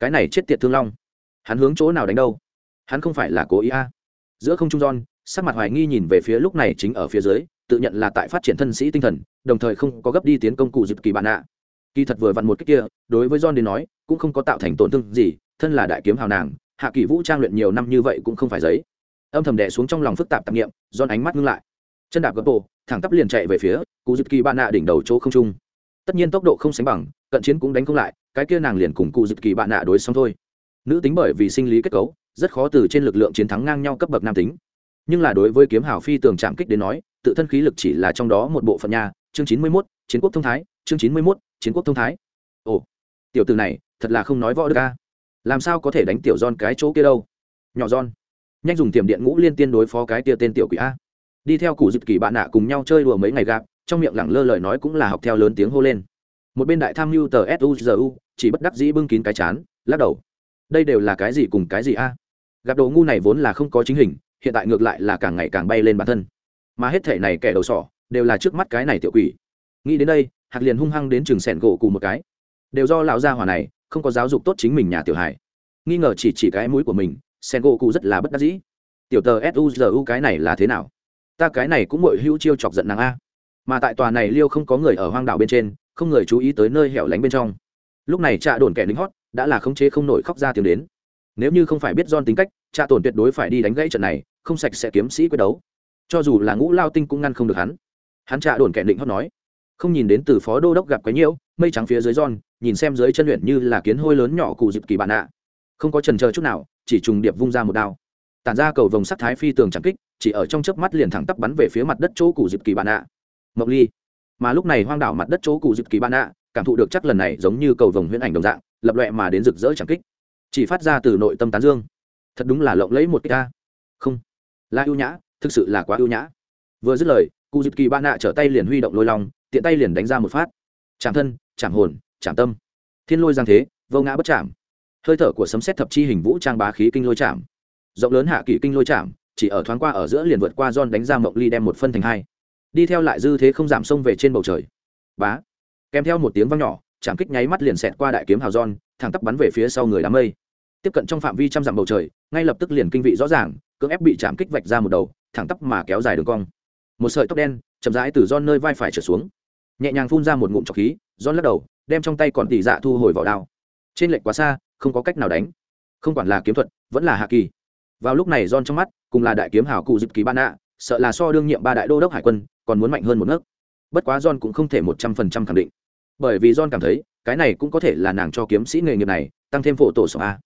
Speaker 1: Cái này chết tiệt thương long hắn hướng chỗ nào đánh đâu? Hắn không phải là cố ý a. À. giữa không trung don sắc mặt hoài nghi nhìn về phía lúc này chính ở phía dưới, tự nhận là tại phát triển thân sĩ tinh thần, đồng thời không có gấp đi tiến công cụ dịp kỳ bạn ạ. Kỳ thật vừa vặn một cách kia, đối với john đến nói, cũng không có tạo thành tổn thương gì, thân là đại kiếm hào nàng, hạ kỳ vũ trang luyện nhiều năm như vậy cũng không phải giấy. Âm thầm đè xuống trong lòng phức tạp tạp nghiệm john ánh mắt ngưng lại. Chân đạp gấp bộ, thẳng tắp liền chạy về phía, cụ dịp kỳ bạn nạ đỉnh đầu chỗ không trung. Tất nhiên tốc độ không sánh bằng, cận chiến cũng đánh không lại, cái kia nàng liền cùng cụ dịp kỳ bạn ạ đối xong thôi nữ tính bởi vì sinh lý kết cấu, rất khó từ trên lực lượng chiến thắng ngang nhau cấp bậc nam tính. Nhưng là đối với kiếm hào phi tường chạm kích đến nói, tự thân khí lực chỉ là trong đó một bộ phận nhà chương chín mươi mốt, chiến quốc thông thái, chương chín mươi mốt, chiến quốc thông thái. Ồ, tiểu từ này, thật là không nói võ được ca làm sao có thể đánh tiểu don cái chỗ kia đâu? Nhỏ don nhanh dùng tiềm điện ngũ liên tiên đối phó cái tia tên tiểu quỷ a. Đi theo củ dịp kỳ bạn nạ cùng nhau chơi đùa mấy ngày gặp, trong miệng lẳng lơ lời nói cũng là học theo lớn tiếng hô lên. Một bên đại tham mưu tờ suzu chỉ bất đắc dĩ bưng kín cái chán, lắc đầu đây đều là cái gì cùng cái gì a? Gặp đồ ngu này vốn là không có chính hình, hiện tại ngược lại là càng ngày càng bay lên bản thân. Mà hết thể này kẻ đầu sỏ, đều là trước mắt cái này tiểu quỷ. Nghĩ đến đây hạt liền hung hăng đến trường sẻn gỗ cụ một cái. Đều do lão gia hỏa này, không có giáo dục tốt chính mình nhà tiểu hải nghi ngờ chỉ chỉ cái mũi của mình sẻn gỗ cụ rất là bất đắc dĩ. Tiểu tờ suzu cái này là thế nào? Ta cái này cũng mội hữu chiêu chọc giận nàng a. Mà tại tòa này liêu không có người ở hoang đảo bên trên, không người chú ý tới nơi hẻo lánh bên trong. Lúc này trạ đồn kẻ lính hót đã là khống chế không nổi khóc ra tiếng đến. Nếu như không phải biết don tính cách, trạ tổn tuyệt đối phải đi đánh gãy trận này, không sạch sẽ kiếm sĩ quyết đấu. Cho dù là ngũ lao tinh cũng ngăn không được hắn. Hắn trạ đồn kẹn định hót nói, không nhìn đến từ phó đô đốc gặp cái nhiễu, mây trắng phía dưới don nhìn xem dưới chân luyện như là kiến hôi lớn nhỏ cụ dịp kỳ bạn ạ. Không có trần chờ chút nào, chỉ trùng điệp vung ra một đao. Tản ra cầu vồng sắt thái phi tường chẳng kích, chỉ ở trong chớp mắt liền thẳng tắp bắn về phía mặt đất chỗ cụ dịp kỳ bạn ạ. Mộc ly. Mà lúc này hoang đảo mặt đất chỗ cụ dịp kỳ bạn ạ cảm thụ được chắc lần này giống như cầu vồng huyễn ảnh đồng dạng, lập loẹ mà đến rực rỡ chẳng kích. Chỉ phát ra từ nội tâm tán dương. Thật đúng là lộng lấy một ca không. Là ưu nhã, thực sự là quá ưu nhã. Vừa dứt lời cụ dịp kỳ ba nạ trở tay liền huy động lôi lòng tiện tay liền đánh ra một phát. Chạm thân, chạm hồn, chạm tâm. Thiên lôi giang thế, vô ngã bất chạm. Hơi thở của sấm xét thập chi hình vũ trang bá khí kinh lôi chạm. Rộng lớn hạ kỷ kinh lôi chạm, chỉ ở thoáng qua ở giữa liền vượt qua John đánh ra mộng ly đem một phân thành hai. Đi theo lại dư thế không giảm sông về trên bầu trời. Bá kèm theo một tiếng vang nhỏ chạm kích nháy mắt liền xẹt qua đại kiếm hào giòn, thẳng tắp bắn về phía sau người đám mây. Tiếp cận trong phạm vi trăm dặm bầu trời ngay lập tức liền kinh vị rõ ràng cưỡng ép bị chạm kích vạch ra một đầu thẳng tắp mà kéo dài đường cong. Một sợi tóc đen chậm rãi từ giòn nơi vai phải trở xuống nhẹ nhàng phun ra một ngụm trọc khí giòn lắc đầu đem trong tay còn tỉ dạ thu hồi vào đao. Trên lệch quá xa không có cách nào đánh. Không quản là kiếm thuật vẫn là hạ kỳ. Vào lúc này giòn trong mắt cùng là đại kiếm hào cụ dịp kỳ ban ạ sợ là so đương nhiệm ba đại đô đốc hải quân còn muốn mạnh hơn một nước. Bất quá john cũng không thể một trăm phần trăm khẳng định bởi vì john cảm thấy, cái này cũng có thể là nàng cho kiếm sĩ nghề nghiệp này, tăng thêm phổ tổ số a.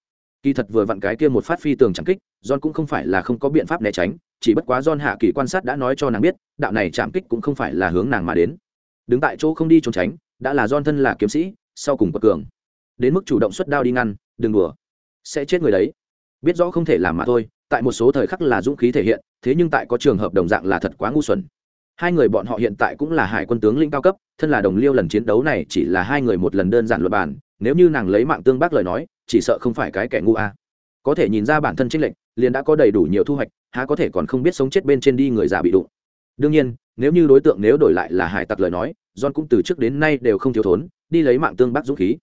Speaker 1: Kỳ thật vừa vặn cái kia một phát phi tường chẳng kích, john cũng không phải là không có biện pháp né tránh, chỉ bất quá john hạ kỳ quan sát đã nói cho nàng biết, đạo này chạm kích cũng không phải là hướng nàng mà đến. Đứng tại chỗ không đi trốn tránh, đã là john thân là kiếm sĩ, sau cùng bậc cường. Đến mức chủ động xuất đao đi ngăn, đừng đùa. Sẽ chết người đấy. Biết rõ không thể làm mà thôi, tại một số thời khắc là dũng khí thể hiện, thế nhưng tại có trường hợp đồng dạng là thật quá ngu xuẩn hai người bọn họ hiện tại cũng là hải quân tướng lĩnh cao cấp, thân là đồng liêu lần chiến đấu này chỉ là hai người một lần đơn giản luật bàn nếu như nàng lấy mạng tương bác lời nói, chỉ sợ không phải cái kẻ ngu a. Có thể nhìn ra bản thân trinh lệnh liền đã có đầy đủ nhiều thu hoạch, há có thể còn không biết sống chết bên trên đi người già bị đụng. Đương nhiên, nếu như đối tượng nếu đổi lại là hải tặc lời nói, john cũng từ trước đến nay đều không thiếu thốn, đi lấy mạng tương bác dũng khí.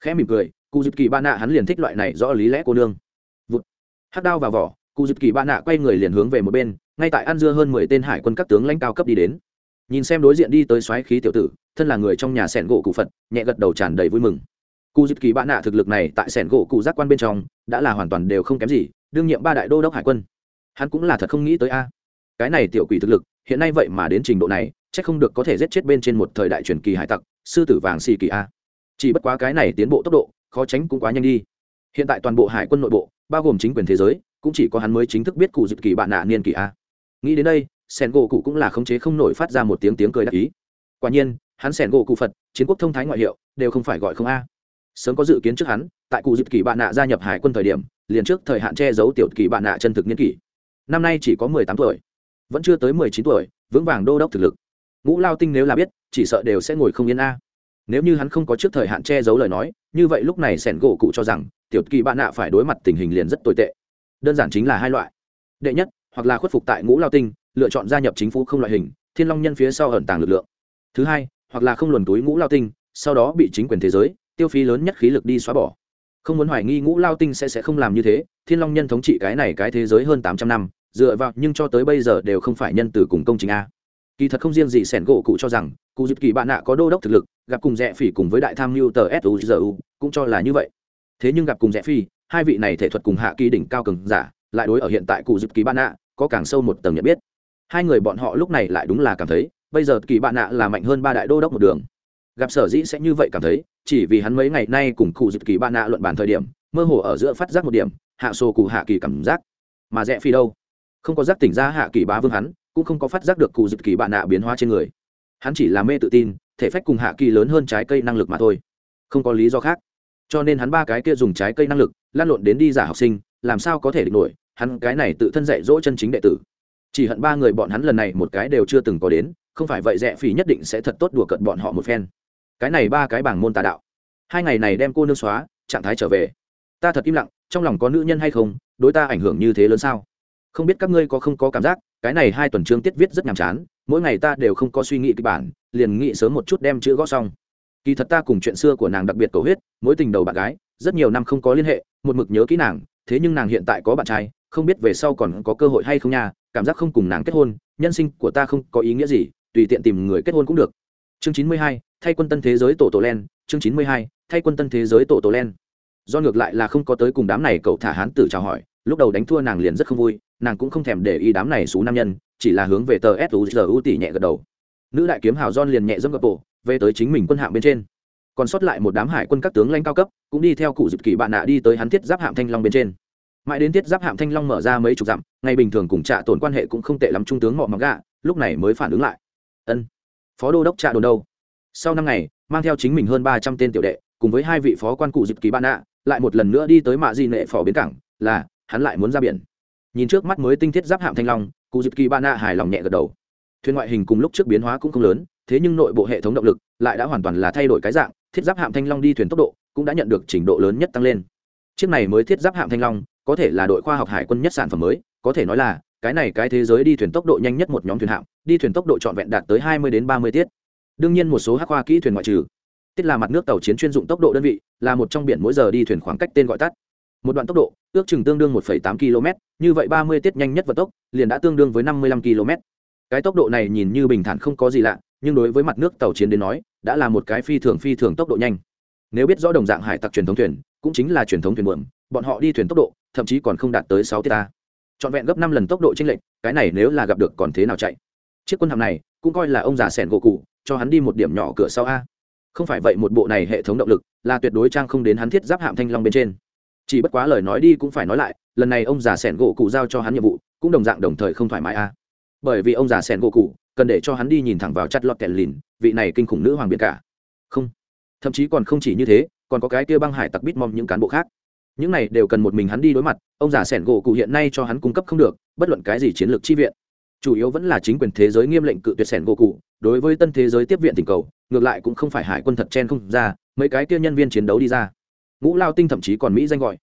Speaker 1: Khẽ mỉm cười cụ dịp kỳ ba nạ hắn liền thích loại này rõ lý lẽ cô nương. Vụt. Hắc đao vào vỏ cụ dịp kỳ ba nạ quay người liền hướng về một bên ngay tại ăn dưa hơn mười tên hải quân các tướng lãnh cao cấp đi đến. Nhìn xem đối diện đi tới xoáy khí tiểu tử, thân là người trong nhà sẻn gỗ cụ phật, nhẹ gật đầu tràn đầy vui mừng. Cụ dịp kỳ bạn nạ thực lực này tại sẻn gỗ cụ giác quan bên trong, đã là hoàn toàn đều không kém gì, đương nhiệm ba đại đô đốc hải quân. Hắn cũng là thật không nghĩ tới a. Cái này tiểu quỷ thực lực, hiện nay vậy mà đến trình độ này, chắc không được có thể giết chết bên trên một thời đại truyền kỳ hải tặc, sư tử vàng xì kỳ a. Chỉ bất quá cái này tiến bộ tốc độ, khó tránh cũng quá nhanh đi. Hiện tại toàn bộ hải quân nội bộ, bao gồm chính quyền thế giới, cũng chỉ có hắn mới chính thức biết cụ dịp kỳ bạn nạ niên kỳ a nghĩ đến đây, sẻn gỗ cụ cũng là khống chế không nổi phát ra một tiếng tiếng cười đắc ý. Quả nhiên, hắn sẻn gỗ cụ phật, chiến quốc thông thái ngoại hiệu, đều không phải gọi không a. Sớm có dự kiến trước hắn, tại cụ dịp kỳ bạn nạ gia nhập hải quân thời điểm, liền trước thời hạn che giấu tiểu kỳ bạn nạ chân thực niên kỷ. Năm nay chỉ có mười tám tuổi, vẫn chưa tới mười chín tuổi, vững vàng đô đốc thực lực. Ngũ lao tinh nếu là biết, chỉ sợ đều sẽ ngồi không yên a. Nếu như hắn không có trước thời hạn che giấu lời nói, như vậy lúc này sẻn gỗ cụ cho rằng, tiểu kỳ bạn nạ phải đối mặt tình hình liền rất tồi tệ. Đơn giản chính là hai loại. Đệ nhất hoặc là khuất phục tại ngũ lao tinh, lựa chọn gia nhập chính phủ không loại hình, thiên long nhân phía sau ẩn tàng lực lượng. Thứ hai, hoặc là không luồn túi ngũ lao tinh, sau đó bị chính quyền thế giới, tiêu phí lớn nhất khí lực đi xóa bỏ. Không muốn hoài nghi ngũ lao tinh sẽ sẽ không làm như thế, thiên long nhân thống trị cái này cái thế giới hơn tám trăm năm, dựa vào, nhưng cho tới bây giờ đều không phải nhân từ cùng công trình a. Kỳ thật không riêng gì sẻn gỗ cụ cho rằng, cụ dịp kỳ bạn nạ có đô đốc thực lực, gặp cùng rẽ phỉ cùng với đại tham mưu tờ suzu cũng cho là như vậy. Thế nhưng gặp cùng rẽ phi hai vị này thể thuật cùng hạ kỳ đỉnh cao cường giả, lại đối ở hiện tại cụ dịp kỳ bạn nạ có càng sâu một tầng nhận biết. Hai người bọn họ lúc này lại đúng là cảm thấy, bây giờ kỳ bạn nạ là mạnh hơn ba đại đô đốc một đường. Gặp sở dĩ sẽ như vậy cảm thấy, chỉ vì hắn mấy ngày nay cùng cụ dịp kỳ bạn nạ luận bàn thời điểm, mơ hồ ở giữa phát giác một điểm, hạ sổ cụ hạ kỳ cảm giác. Mà rẽ phi đâu? Không có giác tỉnh ra hạ kỳ bá vương hắn, cũng không có phát giác được cụ dịp kỳ bạn nạ biến hóa trên người. Hắn chỉ là mê tự tin, thể phách cùng hạ kỳ lớn hơn trái cây năng lực mà thôi. Không có lý do khác. Cho nên hắn ba cái kia dùng trái cây năng lực lan lộn đến đi giả học sinh, làm sao có thể địch nổi hắn cái này tự thân dạy dỗ chân chính đệ tử. Chỉ hận ba người bọn hắn lần này một cái đều chưa từng có đến, không phải vậy rẽ phỉ nhất định sẽ thật tốt đùa cận bọn họ một phen. Cái này ba cái bảng môn tà đạo. Hai ngày này đem cô nương xóa, trạng thái trở về. Ta thật im lặng, trong lòng có nữ nhân hay không, đối ta ảnh hưởng như thế lớn sao? Không biết các ngươi có không có cảm giác, cái này hai tuần chương tiết viết rất nhàm chán, mỗi ngày ta đều không có suy nghĩ kịch bản, liền nghĩ sớm một chút đem chữ gõ xong. Kỳ thật ta cùng chuyện xưa của nàng đặc biệt cầu huyết, mối tình đầu bạn gái, rất nhiều năm không có liên hệ, một mực nhớ kỹ nàng, thế nhưng nàng hiện tại có bạn trai không biết về sau còn có cơ hội hay không nha, cảm giác không cùng nàng kết hôn, nhân sinh của ta không có ý nghĩa gì, tùy tiện tìm người kết hôn cũng được. Chương chín mươi hai, thay quân tân thế giới tổ tổ len, chương chín mươi hai, thay quân tân thế giới tổ tổ len. Do ngược lại là không có tới cùng đám này cậu thả hán tử chào hỏi, lúc đầu đánh thua nàng liền rất không vui, nàng cũng không thèm để ý đám này xú nam nhân, chỉ là hướng về tờ suzu tỉ nhẹ gật đầu. Nữ đại kiếm hào don liền nhẹ dâm gập bộ về tới chính mình quân hạng bên trên. Còn sót lại một đám hải quân các tướng lãnh cao cấp, cũng đi theo cụ dịp kỳ bạn nạ đi tới hắn thiết giáp hạm thanh long bên trên mãi đến thiết giáp hạm thanh long mở ra mấy chục dặm, ngày bình thường cùng trạ tổn quan hệ cũng không tệ lắm, trung tướng mọ mặc gạ, lúc này mới phản ứng lại. Ân, phó đô đốc trạ đồn đâu? Sau năm ngày, mang theo chính mình hơn ba trăm tên tiểu đệ, cùng với hai vị phó quan cụ dịp kỳ ban ạ, lại một lần nữa đi tới mạ di nệ phỏ bến cảng, là, hắn lại muốn ra biển. Nhìn trước mắt mới tinh thiết giáp hạm thanh long, cụ dịp kỳ ban ạ hài lòng nhẹ gật đầu. Thuyền ngoại hình cùng lúc trước biến hóa cũng không lớn, thế nhưng nội bộ hệ thống động lực lại đã hoàn toàn là thay đổi cái dạng, thiết giáp hạm thanh long đi thuyền tốc độ cũng đã nhận được trình độ lớn nhất tăng lên. Chiếc này mới thiết giáp hạm thanh long có thể là đội khoa học hải quân nhất sản phẩm mới có thể nói là cái này cái thế giới đi thuyền tốc độ nhanh nhất một nhóm thuyền hạm đi thuyền tốc độ trọn vẹn đạt tới hai mươi đến ba mươi tiết. Đương nhiên một số hắc khoa kỹ thuyền ngoại trừ tiết là mặt nước tàu chiến chuyên dụng tốc độ đơn vị là một trong biển mỗi giờ đi thuyền khoảng cách tên gọi tắt. Một đoạn tốc độ ước chừng tương đương 1,8 km như vậy 30 tiết nhanh nhất vận tốc liền đã tương đương với 55 km cái tốc độ này nhìn như bình thản không có gì lạ nhưng đối với mặt nước tàu chiến đến nói đã là một cái phi thường phi thường tốc độ nhanh. Nếu biết rõ đồng dạng hải tặc truyền thống thuyền cũng chính là truyền thống thuyền buồm bọn họ đi thuyền tốc độ thậm chí còn không đạt tới sáu tiết ta. Trọn vẹn gấp năm lần tốc độ chênh lệch, cái này nếu là gặp được còn thế nào chạy? Chiếc quân hạm này, cũng coi là ông già sẻn gỗ cụ, cho hắn đi một điểm nhỏ cửa sau a. Không phải vậy một bộ này hệ thống động lực, là tuyệt đối trang không đến hắn thiết giáp hạm thanh long bên trên. Chỉ bất quá lời nói đi cũng phải nói lại, lần này ông già sẻn gỗ cụ giao cho hắn nhiệm vụ, cũng đồng dạng đồng thời không thoải mái a. Bởi vì ông già sẻn gỗ cụ, cần để cho hắn đi nhìn thẳng vào chặt lọt kẹt lìn, vị này kinh khủng nữ hoàng biển cả. Không. Thậm chí còn không chỉ như thế, còn có cái kia băng hải tặc bít mong những cán bộ khác những này đều cần một mình hắn đi đối mặt, ông già sẻn gỗ cụ hiện nay cho hắn cung cấp không được, bất luận cái gì chiến lược chi viện. Chủ yếu vẫn là chính quyền thế giới nghiêm lệnh cự tuyệt sẻn gỗ cụ, đối với tân thế giới tiếp viện tình cầu, ngược lại cũng không phải hải quân thật chen không ra, mấy cái kia nhân viên chiến đấu đi ra. Ngũ lao tinh thậm chí còn mỹ danh gọi.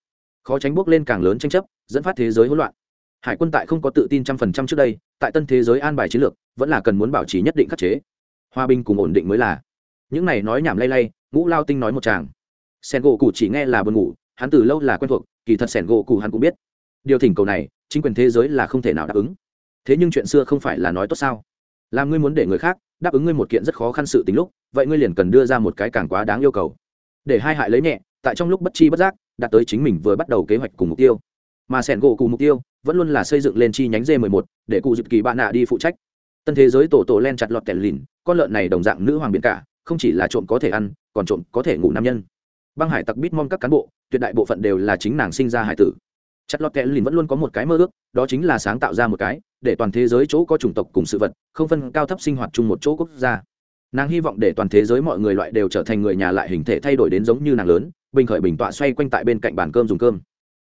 Speaker 1: Khó tránh bước lên càng lớn tranh chấp, dẫn phát thế giới hỗn loạn. Hải quân tại không có tự tin trăm phần trăm trước đây, tại tân thế giới an bài chiến lược, vẫn là cần muốn bảo trì nhất định khắc chế. Hòa bình cùng ổn định mới là. Những này nói nhảm lay lay, ngũ lao tinh nói một chàng sen gỗ cụ chỉ nghe là buồn ngủ hắn từ lâu là quen thuộc, kỳ thật sẻn gỗ cụ hắn cũng biết. Điều thỉnh cầu này, chính quyền thế giới là không thể nào đáp ứng. Thế nhưng chuyện xưa không phải là nói tốt sao? Làm ngươi muốn để người khác đáp ứng ngươi một kiện rất khó khăn sự tính lúc, vậy ngươi liền cần đưa ra một cái càng quá đáng yêu cầu. Để hai hại lấy nhẹ, tại trong lúc bất chi bất giác, đạt tới chính mình vừa bắt đầu kế hoạch cùng mục tiêu. Mà sẻn gỗ cùng mục tiêu vẫn luôn là xây dựng lên chi nhánh d 11 để cụ dịp kỳ bạn nạ đi phụ trách. Tân thế giới tổ tổ len chặt lọt kẻ lìn, con lợn này đồng dạng nữ hoàng biển cả, không chỉ là trộm có thể ăn, còn trộm có thể ngủ nam nhân băng hải tặc bít mong các cán bộ, tuyệt đại bộ phận đều là chính nàng sinh ra hải tử. Chặt lọt kẽ lìn vẫn luôn có một cái mơ ước, đó chính là sáng tạo ra một cái, để toàn thế giới chỗ có chủng tộc cùng sự vật, không phân cao thấp sinh hoạt chung một chỗ quốc gia. Nàng hy vọng để toàn thế giới mọi người loại đều trở thành người nhà lại hình thể thay đổi đến giống như nàng lớn, bình khởi bình tọa xoay quanh tại bên cạnh bàn cơm dùng cơm.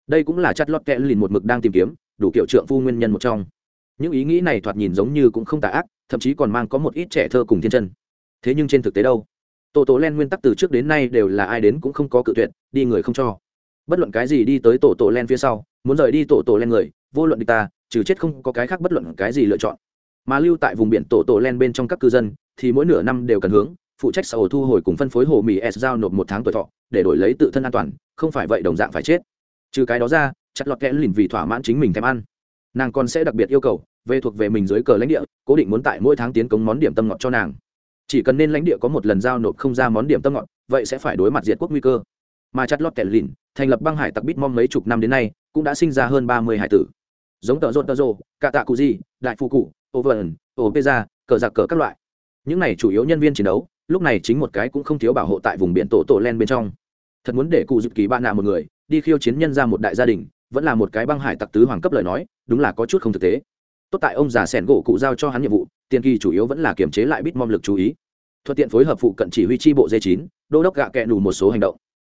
Speaker 1: Đây cũng là chặt lọt kẽ lìn một mực đang tìm kiếm, đủ kiểu trượng phu nguyên nhân một trong. Những ý nghĩ này thoạt nhìn giống như cũng không tà ác, thậm chí còn mang có một ít trẻ thơ cùng thiên chân. Thế nhưng trên thực tế đâu? Tổ tổ len nguyên tắc từ trước đến nay đều là ai đến cũng không có cự tuyệt, đi người không cho. Bất luận cái gì đi tới tổ tổ len phía sau, muốn rời đi tổ tổ len người, vô luận địch ta, trừ chết không có cái khác bất luận cái gì lựa chọn. Mà lưu tại vùng biển tổ tổ len bên trong các cư dân, thì mỗi nửa năm đều cần hướng, phụ trách xã hội thu hồi cùng phân phối hồ mì s giao nộp một tháng tuổi thọ, để đổi lấy tự thân an toàn, không phải vậy đồng dạng phải chết. Trừ cái đó ra, chặt lọt kẽ lìn vì thỏa mãn chính mình thèm ăn. Nàng còn sẽ đặc biệt yêu cầu, về thuộc về mình dưới cờ lãnh địa, cố định muốn tại mỗi tháng tiến cống món điểm tâm ngọt cho nàng chỉ cần nên lãnh địa có một lần giao nộp không ra món điểm tâm ngọt, vậy sẽ phải đối mặt diệt quốc nguy cơ. Mà chặt lọt kẻ lìn, thành lập băng hải tặc bít mong mấy chục năm đến nay, cũng đã sinh ra hơn ba mươi hải tử. Giống tợ rột tợ rồ cạ tạ cụ di đại phụ cụ ô vần ô pê gia cờ giặc cờ các loại. Những này chủ yếu nhân viên chiến đấu, lúc này chính một cái cũng không thiếu bảo hộ tại vùng biển tổ tổ len bên trong. Thật muốn để cụ dịp kỳ bạn nạ một người, đi khiêu chiến nhân ra một đại gia đình, vẫn là một cái băng hải tặc tứ hoàng cấp lời nói, đúng là có chút không thực tế. Tốt tại ông già sẻn gỗ cụ giao cho hắn nhiệm vụ tiền kỳ chủ yếu vẫn là kiềm chế lại bít mom lực chú ý. Thuận tiện phối hợp phụ cận chỉ huy chi bộ d 9 đô đốc gạ kẹ đủ một số hành động.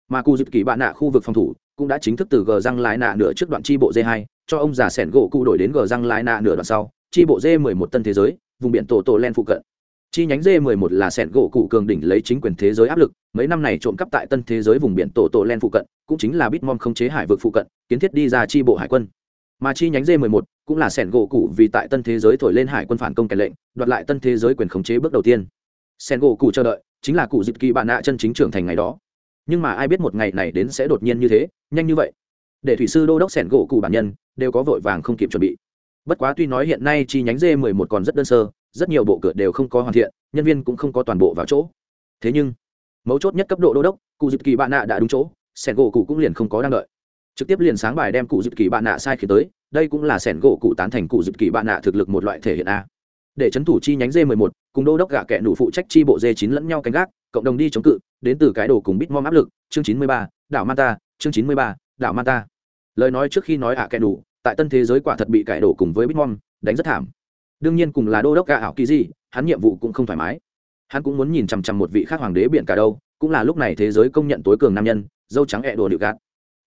Speaker 1: Mà cụ dịp kỳ bạn nạ khu vực phòng thủ cũng đã chính thức từ gờ răng lái nạ nửa trước đoạn chi bộ d 2 cho ông già sẻn gỗ cụ đổi đến gờ răng lái nạ nửa đoạn sau, chi bộ d 11 tân thế giới, vùng biển tổ tổ len phụ cận. Chi nhánh d 11 là sẻn gỗ cụ cường đỉnh lấy chính quyền thế giới áp lực, mấy năm này trộm cắp tại tân thế giới vùng biển tổ tổ len phụ cận, cũng chính là bitmom không chế hải vực phụ cận, kiến thiết đi ra chi bộ hải quân. Mà chi nhánh d 11 cũng là sẻn gỗ cụ vì tại tân thế giới thổi lên hải quân phản công kèn lệnh, đoạt lại tân thế giới quyền khống chế bước đầu tiên. Sẻn gỗ cụ chờ đợi, chính là cụ dịp kỳ bạn nạ chân chính trưởng thành ngày đó. Nhưng mà ai biết một ngày này đến sẽ đột nhiên như thế, nhanh như vậy. Để thủy sư đô đốc sẻn gỗ cụ bản nhân, đều có vội vàng không kịp chuẩn bị. Bất quá tuy nói hiện nay chi nhánh d 11 còn rất đơn sơ, rất nhiều bộ cửa đều không có hoàn thiện, nhân viên cũng không có toàn bộ vào chỗ. Thế nhưng, mấu chốt nhất cấp độ đô đốc, cụ dịp kỳ bạn nạ đã đúng chỗ, sẻn gỗ cụ cũng liền không có đang đợi. Trực tiếp liền sáng bài đem cụ dịp kỳ bạn nạ sai khi tới đây cũng là sẻn gỗ cụ tán thành cụ dịp kỳ bạn nạ thực lực một loại thể hiện a. Để c thủ chi nhánh d 11 cùng đô đốc gạ kẻ nụ phụ trách chi bộ d 9 lẫn nhau canh gác cộng đồng đi chống cự đến từ cái đồ cùng bitmom áp lực chương 93, đảo manta chương 93, đảo manta. Lời nói trước khi nói ạ à kẻ nụ tại tân thế giới quả thật bị cải đổ cùng với bitmom đánh rất thảm. Đương nhiên cùng là đô đốc gạ ảo kỳ gì hắn nhiệm vụ cũng không thoải mái. Hắn cũng muốn nhìn chằm chằm một vị khác hoàng đế biển cả đâu cũng là lúc này thế giới công nhận tối cường nam nhân dâu trắng ẹ đùa điệu gạt.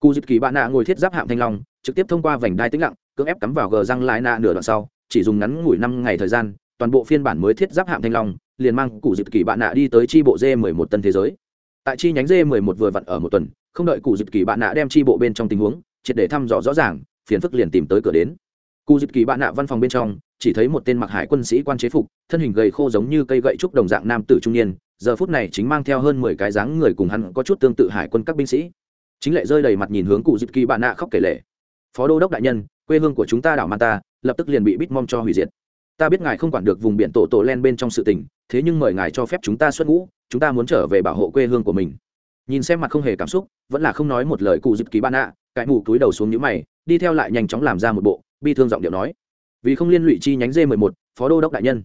Speaker 1: Cụ dịp kỳ bạn nạ ngồi thiết giáp hạm thanh long trực tiếp thông qua vành đai tĩnh lặng, cưỡng ép cắm vào gờ răng lại nạ nửa đoạn sau, chỉ dùng ngắn ngủi năm ngày thời gian, toàn bộ phiên bản mới thiết giáp hạm thanh long, liền mang cụ dịp kỳ bạn nạ đi tới chi bộ d 11 tân thế giới. Tại chi nhánh d 11 vừa vặn ở một tuần, không đợi cụ dịp kỳ bạn nạ đem chi bộ bên trong tình huống triệt để thăm dò rõ ràng, phiền phức liền tìm tới cửa đến. Cụ dịp kỳ bạn nạ văn phòng bên trong, chỉ thấy một tên mặc hải quân sĩ quan chế phục, thân hình gầy khô giống như cây gậy trúc đồng dạng nam tử trung niên, giờ phút này chính mang theo hơn mười cái dáng người cùng hắn có chút tương tự hải quân các binh sĩ. Chính lệ rơi đầy mặt nhìn hướng cụ dịp kỳ bạn nạ khóc kể lệ phó đô đốc đại nhân, quê hương của chúng ta đảo manta, lập tức liền bị bít mong cho hủy diệt. Ta biết ngài không quản được vùng biển tổ tổ len bên trong sự tình, thế nhưng mời ngài cho phép chúng ta xuất ngũ, chúng ta muốn trở về bảo hộ quê hương của mình. Nhìn xem mặt không hề cảm xúc, vẫn là không nói một lời cụ dịp ký ban ạ cãi mù túi đầu xuống những mày, đi theo lại nhanh chóng làm ra một bộ, bi thương giọng điệu nói. Vì không liên lụy chi nhánh d mười một, phó đô đốc đại nhân,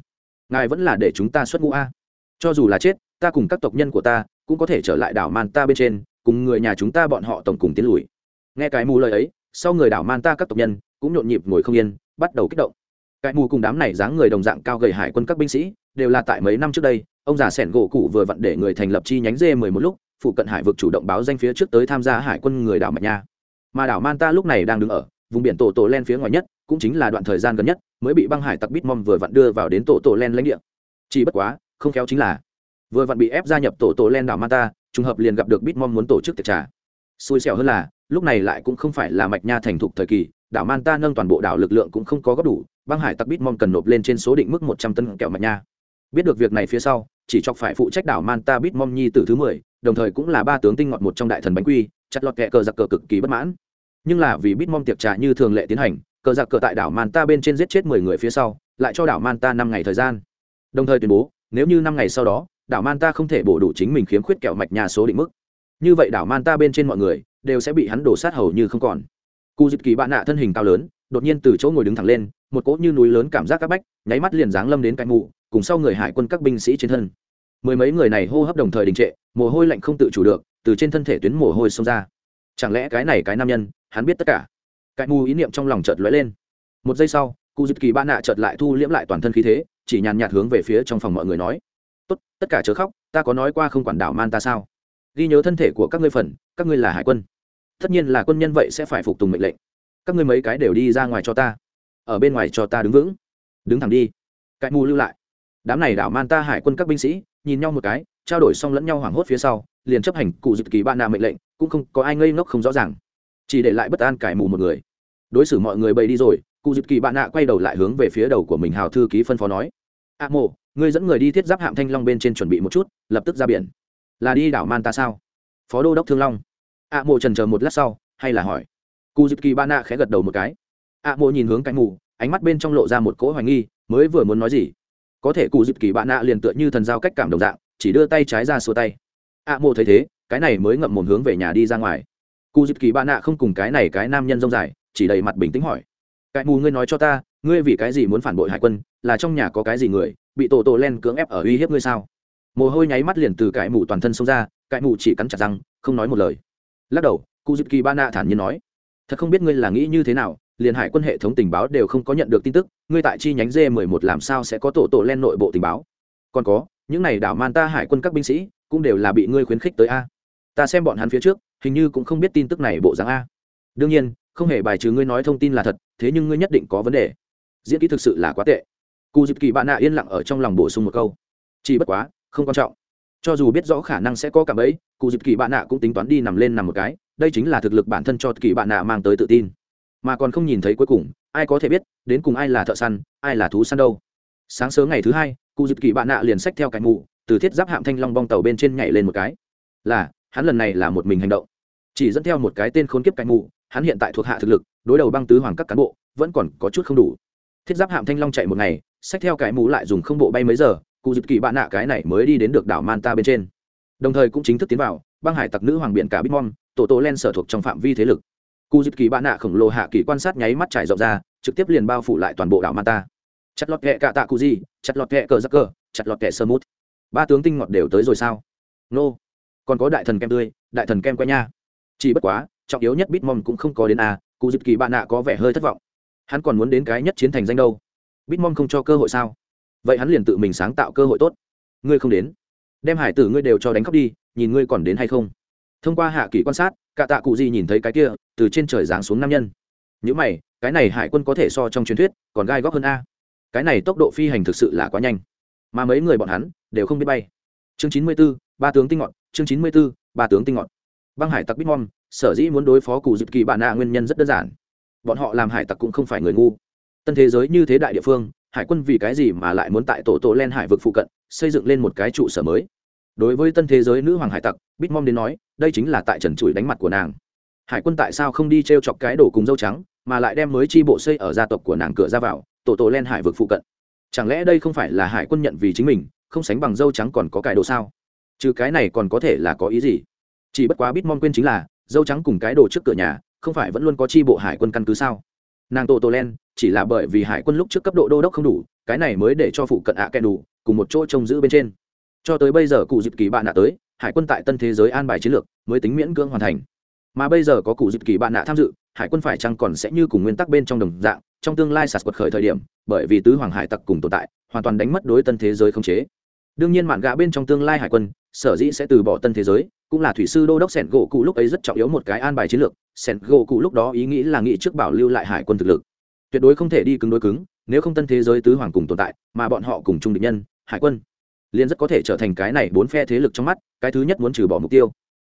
Speaker 1: ngài vẫn là để chúng ta xuất ngũ a. Cho dù là chết, ta cùng các tộc nhân của ta cũng có thể trở lại đảo man ta bên trên, cùng người nhà chúng ta bọn họ tổng cùng tiến lùi. Nghe cái mù lời ấy sau người đảo man ta các tộc nhân, cũng nhộn nhịp ngồi không yên, bắt đầu kích động. Cái mù cùng đám này dáng người đồng dạng cao gầy hải quân các binh sĩ, đều là tại mấy năm trước đây, ông già sẻn gỗ cụ vừa vặn để người thành lập chi nhánh dê mười một lúc, phụ cận hải vực chủ động báo danh phía trước tới tham gia hải quân người đảo mạch nha. Mà đảo Manta lúc này đang đứng ở, vùng biển tổ tổ len phía ngoài nhất, cũng chính là đoạn thời gian gần nhất, mới bị băng hải tặc bitmom vừa vặn đưa vào đến tổ tổ len lãnh địa. Chỉ bất quá, không khéo chính là, vừa vặn bị ép gia nhập tổ tổ len đảo Manta trùng hợp liền gặp được bitmom muốn tổ chức tiệc trà xui xẻo hơn là, lúc này lại cũng không phải là mạch nha thành thục thời kỳ, đảo man ta nâng toàn bộ đảo lực lượng cũng không có góp đủ, băng hải tặc bitmom cần nộp lên trên số định mức một trăm tấn kẹo mạch nha. Biết được việc này phía sau, chỉ chọc phải phụ trách đảo man ta bitmom nhi tử thứ mười, đồng thời cũng là ba tướng tinh ngọt một trong đại thần bánh quy, chặt lọt kẹ cờ giặc cờ cực kỳ bất mãn. Nhưng là vì bitmom tiệc trà như thường lệ tiến hành, cờ giặc cờ tại đảo man ta bên trên giết chết mười người phía sau, lại cho đảo man ta năm ngày thời gian. Đồng thời tuyên bố, nếu như năm ngày sau đó, đảo man ta không thể bổ đủ chính mình khiếm khuyết kẹo mạch nhà số định mức như vậy đảo man ta bên trên mọi người đều sẽ bị hắn đổ sát hầu như không còn. Cụ dịp kỳ bạn nạ thân hình cao lớn, đột nhiên từ chỗ ngồi đứng thẳng lên, một cỗ như núi lớn cảm giác các bách, nháy mắt liền giáng lâm đến cạnh mụ cùng sau người hải quân các binh sĩ trên thân. Mười mấy người này hô hấp đồng thời đình trệ, mồ hôi lạnh không tự chủ được, từ trên thân thể tuyến mồ hôi xông ra. Chẳng lẽ cái này cái nam nhân, hắn biết tất cả? Cái mù ý niệm trong lòng chợt lóe lên. Một giây sau cụ dịp kỳ bạn nạ chợt lại thu liễm lại toàn thân khí thế, chỉ nhàn nhạt hướng về phía trong phòng mọi người nói, tốt, tất cả chớ khóc, ta có nói qua không quản đảo man ta sao? Ghi nhớ thân thể của các ngươi phần, các ngươi là hải quân. Tất nhiên là quân nhân vậy sẽ phải phục tùng mệnh lệnh. Các ngươi mấy cái đều đi ra ngoài cho ta. Ở bên ngoài cho ta đứng vững. Đứng thẳng đi. Cãi mù lưu lại. Đám này đảo man ta hải quân các binh sĩ, nhìn nhau một cái, trao đổi xong lẫn nhau hoảng hốt phía sau, liền chấp hành cụ dịp kỳ bạn nạ mệnh lệnh, cũng không có ai ngây ngốc không rõ ràng. Chỉ để lại bất an cải mù một người. Đối xử mọi người bày đi rồi, cụ dịp kỳ bạn nạ quay đầu lại hướng về phía đầu của mình hào thư ký phân phó nói. A mộ, ngươi dẫn người đi thiết giáp hạm thanh long bên trên chuẩn bị một chút, lập tức ra biển là đi đảo man ta sao? Phó đô đốc thương long. Ạ mộ trần chờ một lát sau, hay là hỏi. Cụ dịp kỳ bạn nạ khẽ gật đầu một cái. Ạ mộ nhìn hướng cái mù, ánh mắt bên trong lộ ra một cỗ hoài nghi, mới vừa muốn nói gì. Có thể cụ dịp kỳ bạn nạ liền tựa như thần giao cách cảm đồng dạng, chỉ đưa tay trái ra xua tay. Ạ mộ thấy thế, cái này mới ngậm mồm hướng về nhà đi ra ngoài. Cụ dịp kỳ bạn nạ không cùng cái này cái nam nhân rông dài, chỉ đầy mặt bình tĩnh hỏi. Cái mù ngươi nói cho ta, ngươi vì cái gì muốn phản bội hải quân, là trong nhà có cái gì người, bị tổ tổ len cưỡng ép ở uy hiếp ngươi sao? Mồ hôi nháy mắt liền từ cãi mù toàn thân xông ra cãi mù chỉ cắn chặt răng, không nói một lời. Lắc đầu, cụ dịp kỳ ba nạ thản nhiên nói, thật không biết ngươi là nghĩ như thế nào, liền hải quân hệ thống tình báo đều không có nhận được tin tức, ngươi tại chi nhánh d mười một làm sao sẽ có tổ tổ len nội bộ tình báo? Còn có, những này đảo man ta hải quân các binh sĩ, cũng đều là bị ngươi khuyến khích tới a. Ta xem bọn hắn phía trước, hình như cũng không biết tin tức này bộ dáng a. Đương nhiên, không hề bài trừ ngươi nói thông tin là thật, thế nhưng ngươi nhất định có vấn đề. Diễn kỹ thực sự là quá tệ. Cụ dịp kỳ bạn nạ yên lặng ở trong lòng bổ sung một câu. Chỉ bất quá không quan trọng. Cho dù biết rõ khả năng sẽ có cảm ấy, cụ dịp kỳ bạn nạ cũng tính toán đi nằm lên nằm một cái, đây chính là thực lực bản thân cho kỳ bạn nạ mang tới tự tin. Mà còn không nhìn thấy cuối cùng, ai có thể biết, đến cùng ai là thợ săn, ai là thú săn đâu. Sáng sớm ngày thứ hai, cụ dịp kỳ bạn nạ liền xách theo cạnh mụ từ thiết giáp hạm thanh long bong tàu bên trên nhảy lên một cái. Là, hắn lần này là một mình hành động. Chỉ dẫn theo một cái tên khốn kiếp cạnh mụ hắn hiện tại thuộc hạ thực lực, đối đầu băng tứ hoàng các cán bộ, vẫn còn có chút không đủ. Thiết giáp hạm thanh long chạy một ngày, xách theo cái mũ lại dùng không bộ bay mấy giờ cụ dịp kỳ bạn nạ cái này mới đi đến được đảo manta bên trên. Đồng thời cũng chính thức tiến vào, băng hải tặc nữ hoàng biển cả bitmom tổ tổ len sở thuộc trong phạm vi thế lực. Cụ dịp kỳ bạn nạ khổng lồ hạ kỳ quan sát nháy mắt trải rộng ra, trực tiếp liền bao phủ lại toàn bộ đảo manta. Chặt lọt kẹ cạ tạ cụ gì, chặt lọt kẹ cờ giắc cờ, chặt lọt kẹ sơ mút. Ba tướng tinh ngọt đều tới rồi sao? Nô. Còn có đại thần kem tươi, đại thần kem quay nha. Chỉ bất quá, trọng yếu nhất bitmom cũng không có đến a cụ dịp kỳ bạn nạ có vẻ hơi thất vọng. Hắn còn muốn đến cái nhất chiến thành danh đâu? Bitmom không cho cơ hội sao? Vậy hắn liền tự mình sáng tạo cơ hội tốt. Ngươi không đến. Đem hải tử ngươi đều cho đánh khóc đi nhìn ngươi còn đến hay không? Thông qua hạ kỷ quan sát cả tạ cụ gì nhìn thấy cái kia từ trên trời giáng xuống nam nhân. Những mày cái này hải quân có thể so trong truyền thuyết còn gai góc hơn a. Cái này tốc độ phi hành thực sự là quá nhanh. Mà mấy người bọn hắn đều không biết bay. Chương chín mươi 94, ba tướng tinh ngọn chương chín mươi 94, ba tướng tinh ngọn. Băng hải tặc bitmom sở dĩ muốn đối phó cụ dịp kỳ bạn nạ nguyên nhân rất đơn giản. Bọn họ làm hải tặc cũng không phải người ngu. Tân thế giới như thế đại địa phương hải quân vì cái gì mà lại muốn tại tổ tổ len hải vực phụ cận, xây dựng lên một cái trụ sở mới? Đối với tân thế giới nữ hoàng hải tặc, bitmom đến nói, đây chính là tại trần trụi đánh mặt của nàng. Hải quân tại sao không đi t r e o chọc cái đổ cùng dâu trắng, mà lại đem mới chi bộ xây ở gia tộc của nàng cửa ra vào, tổ tổ len hải vực phụ cận? Chẳng lẽ đây không phải là hải quân nhận vì chính mình, không sánh bằng dâu trắng còn có cái đồ sao? Trừ cái này còn có thể là có ý gì? Chỉ bất quá bitmom quên chính là, dâu trắng cùng cái đồ trước cửa nhà, không phải vẫn luôn có chi bộ hải quân căn cứ sao? Nàng tổ tổ len chỉ là bởi vì hải quân lúc trước cấp độ đô đốc không đủ, cái này mới để cho phụ cận ạ à đủ, cùng một chỗ trông giữ bên trên. Cho tới bây giờ cụ dịp kỳ bạn nạ tới, hải quân tại tân thế giới an bài chiến lược, mới tính miễn cưỡng hoàn thành. Mà bây giờ có cụ dịp kỳ bạn nạ tham dự, hải quân phải chăng còn sẽ như cùng nguyên tắc bên trong đồng dạng, trong tương lai sạt quật khởi thời điểm, bởi vì tứ hoàng hải tặc cùng tồn tại, hoàn toàn đánh mất đối tân thế giới không chế. Đương nhiên mạn gạ bên trong tương lai hải quân, sở dĩ sẽ từ bỏ tân thế giới, cũng là thủy sư đô đốc sẻn gỗ cụ lúc ấy rất trọng yếu một cái an bài chiến lược. Sẻn gỗ cụ lúc đó ý nghĩ là nghĩ trước bảo lưu lại hải quân thực lực tuyệt đối không thể đi cứng đối cứng, nếu không tân thế giới tứ hoàng cùng tồn tại, mà bọn họ cùng chung định nhân, hải quân, liền rất có thể trở thành cái này bốn phe thế lực trong mắt, cái thứ nhất muốn trừ bỏ mục tiêu.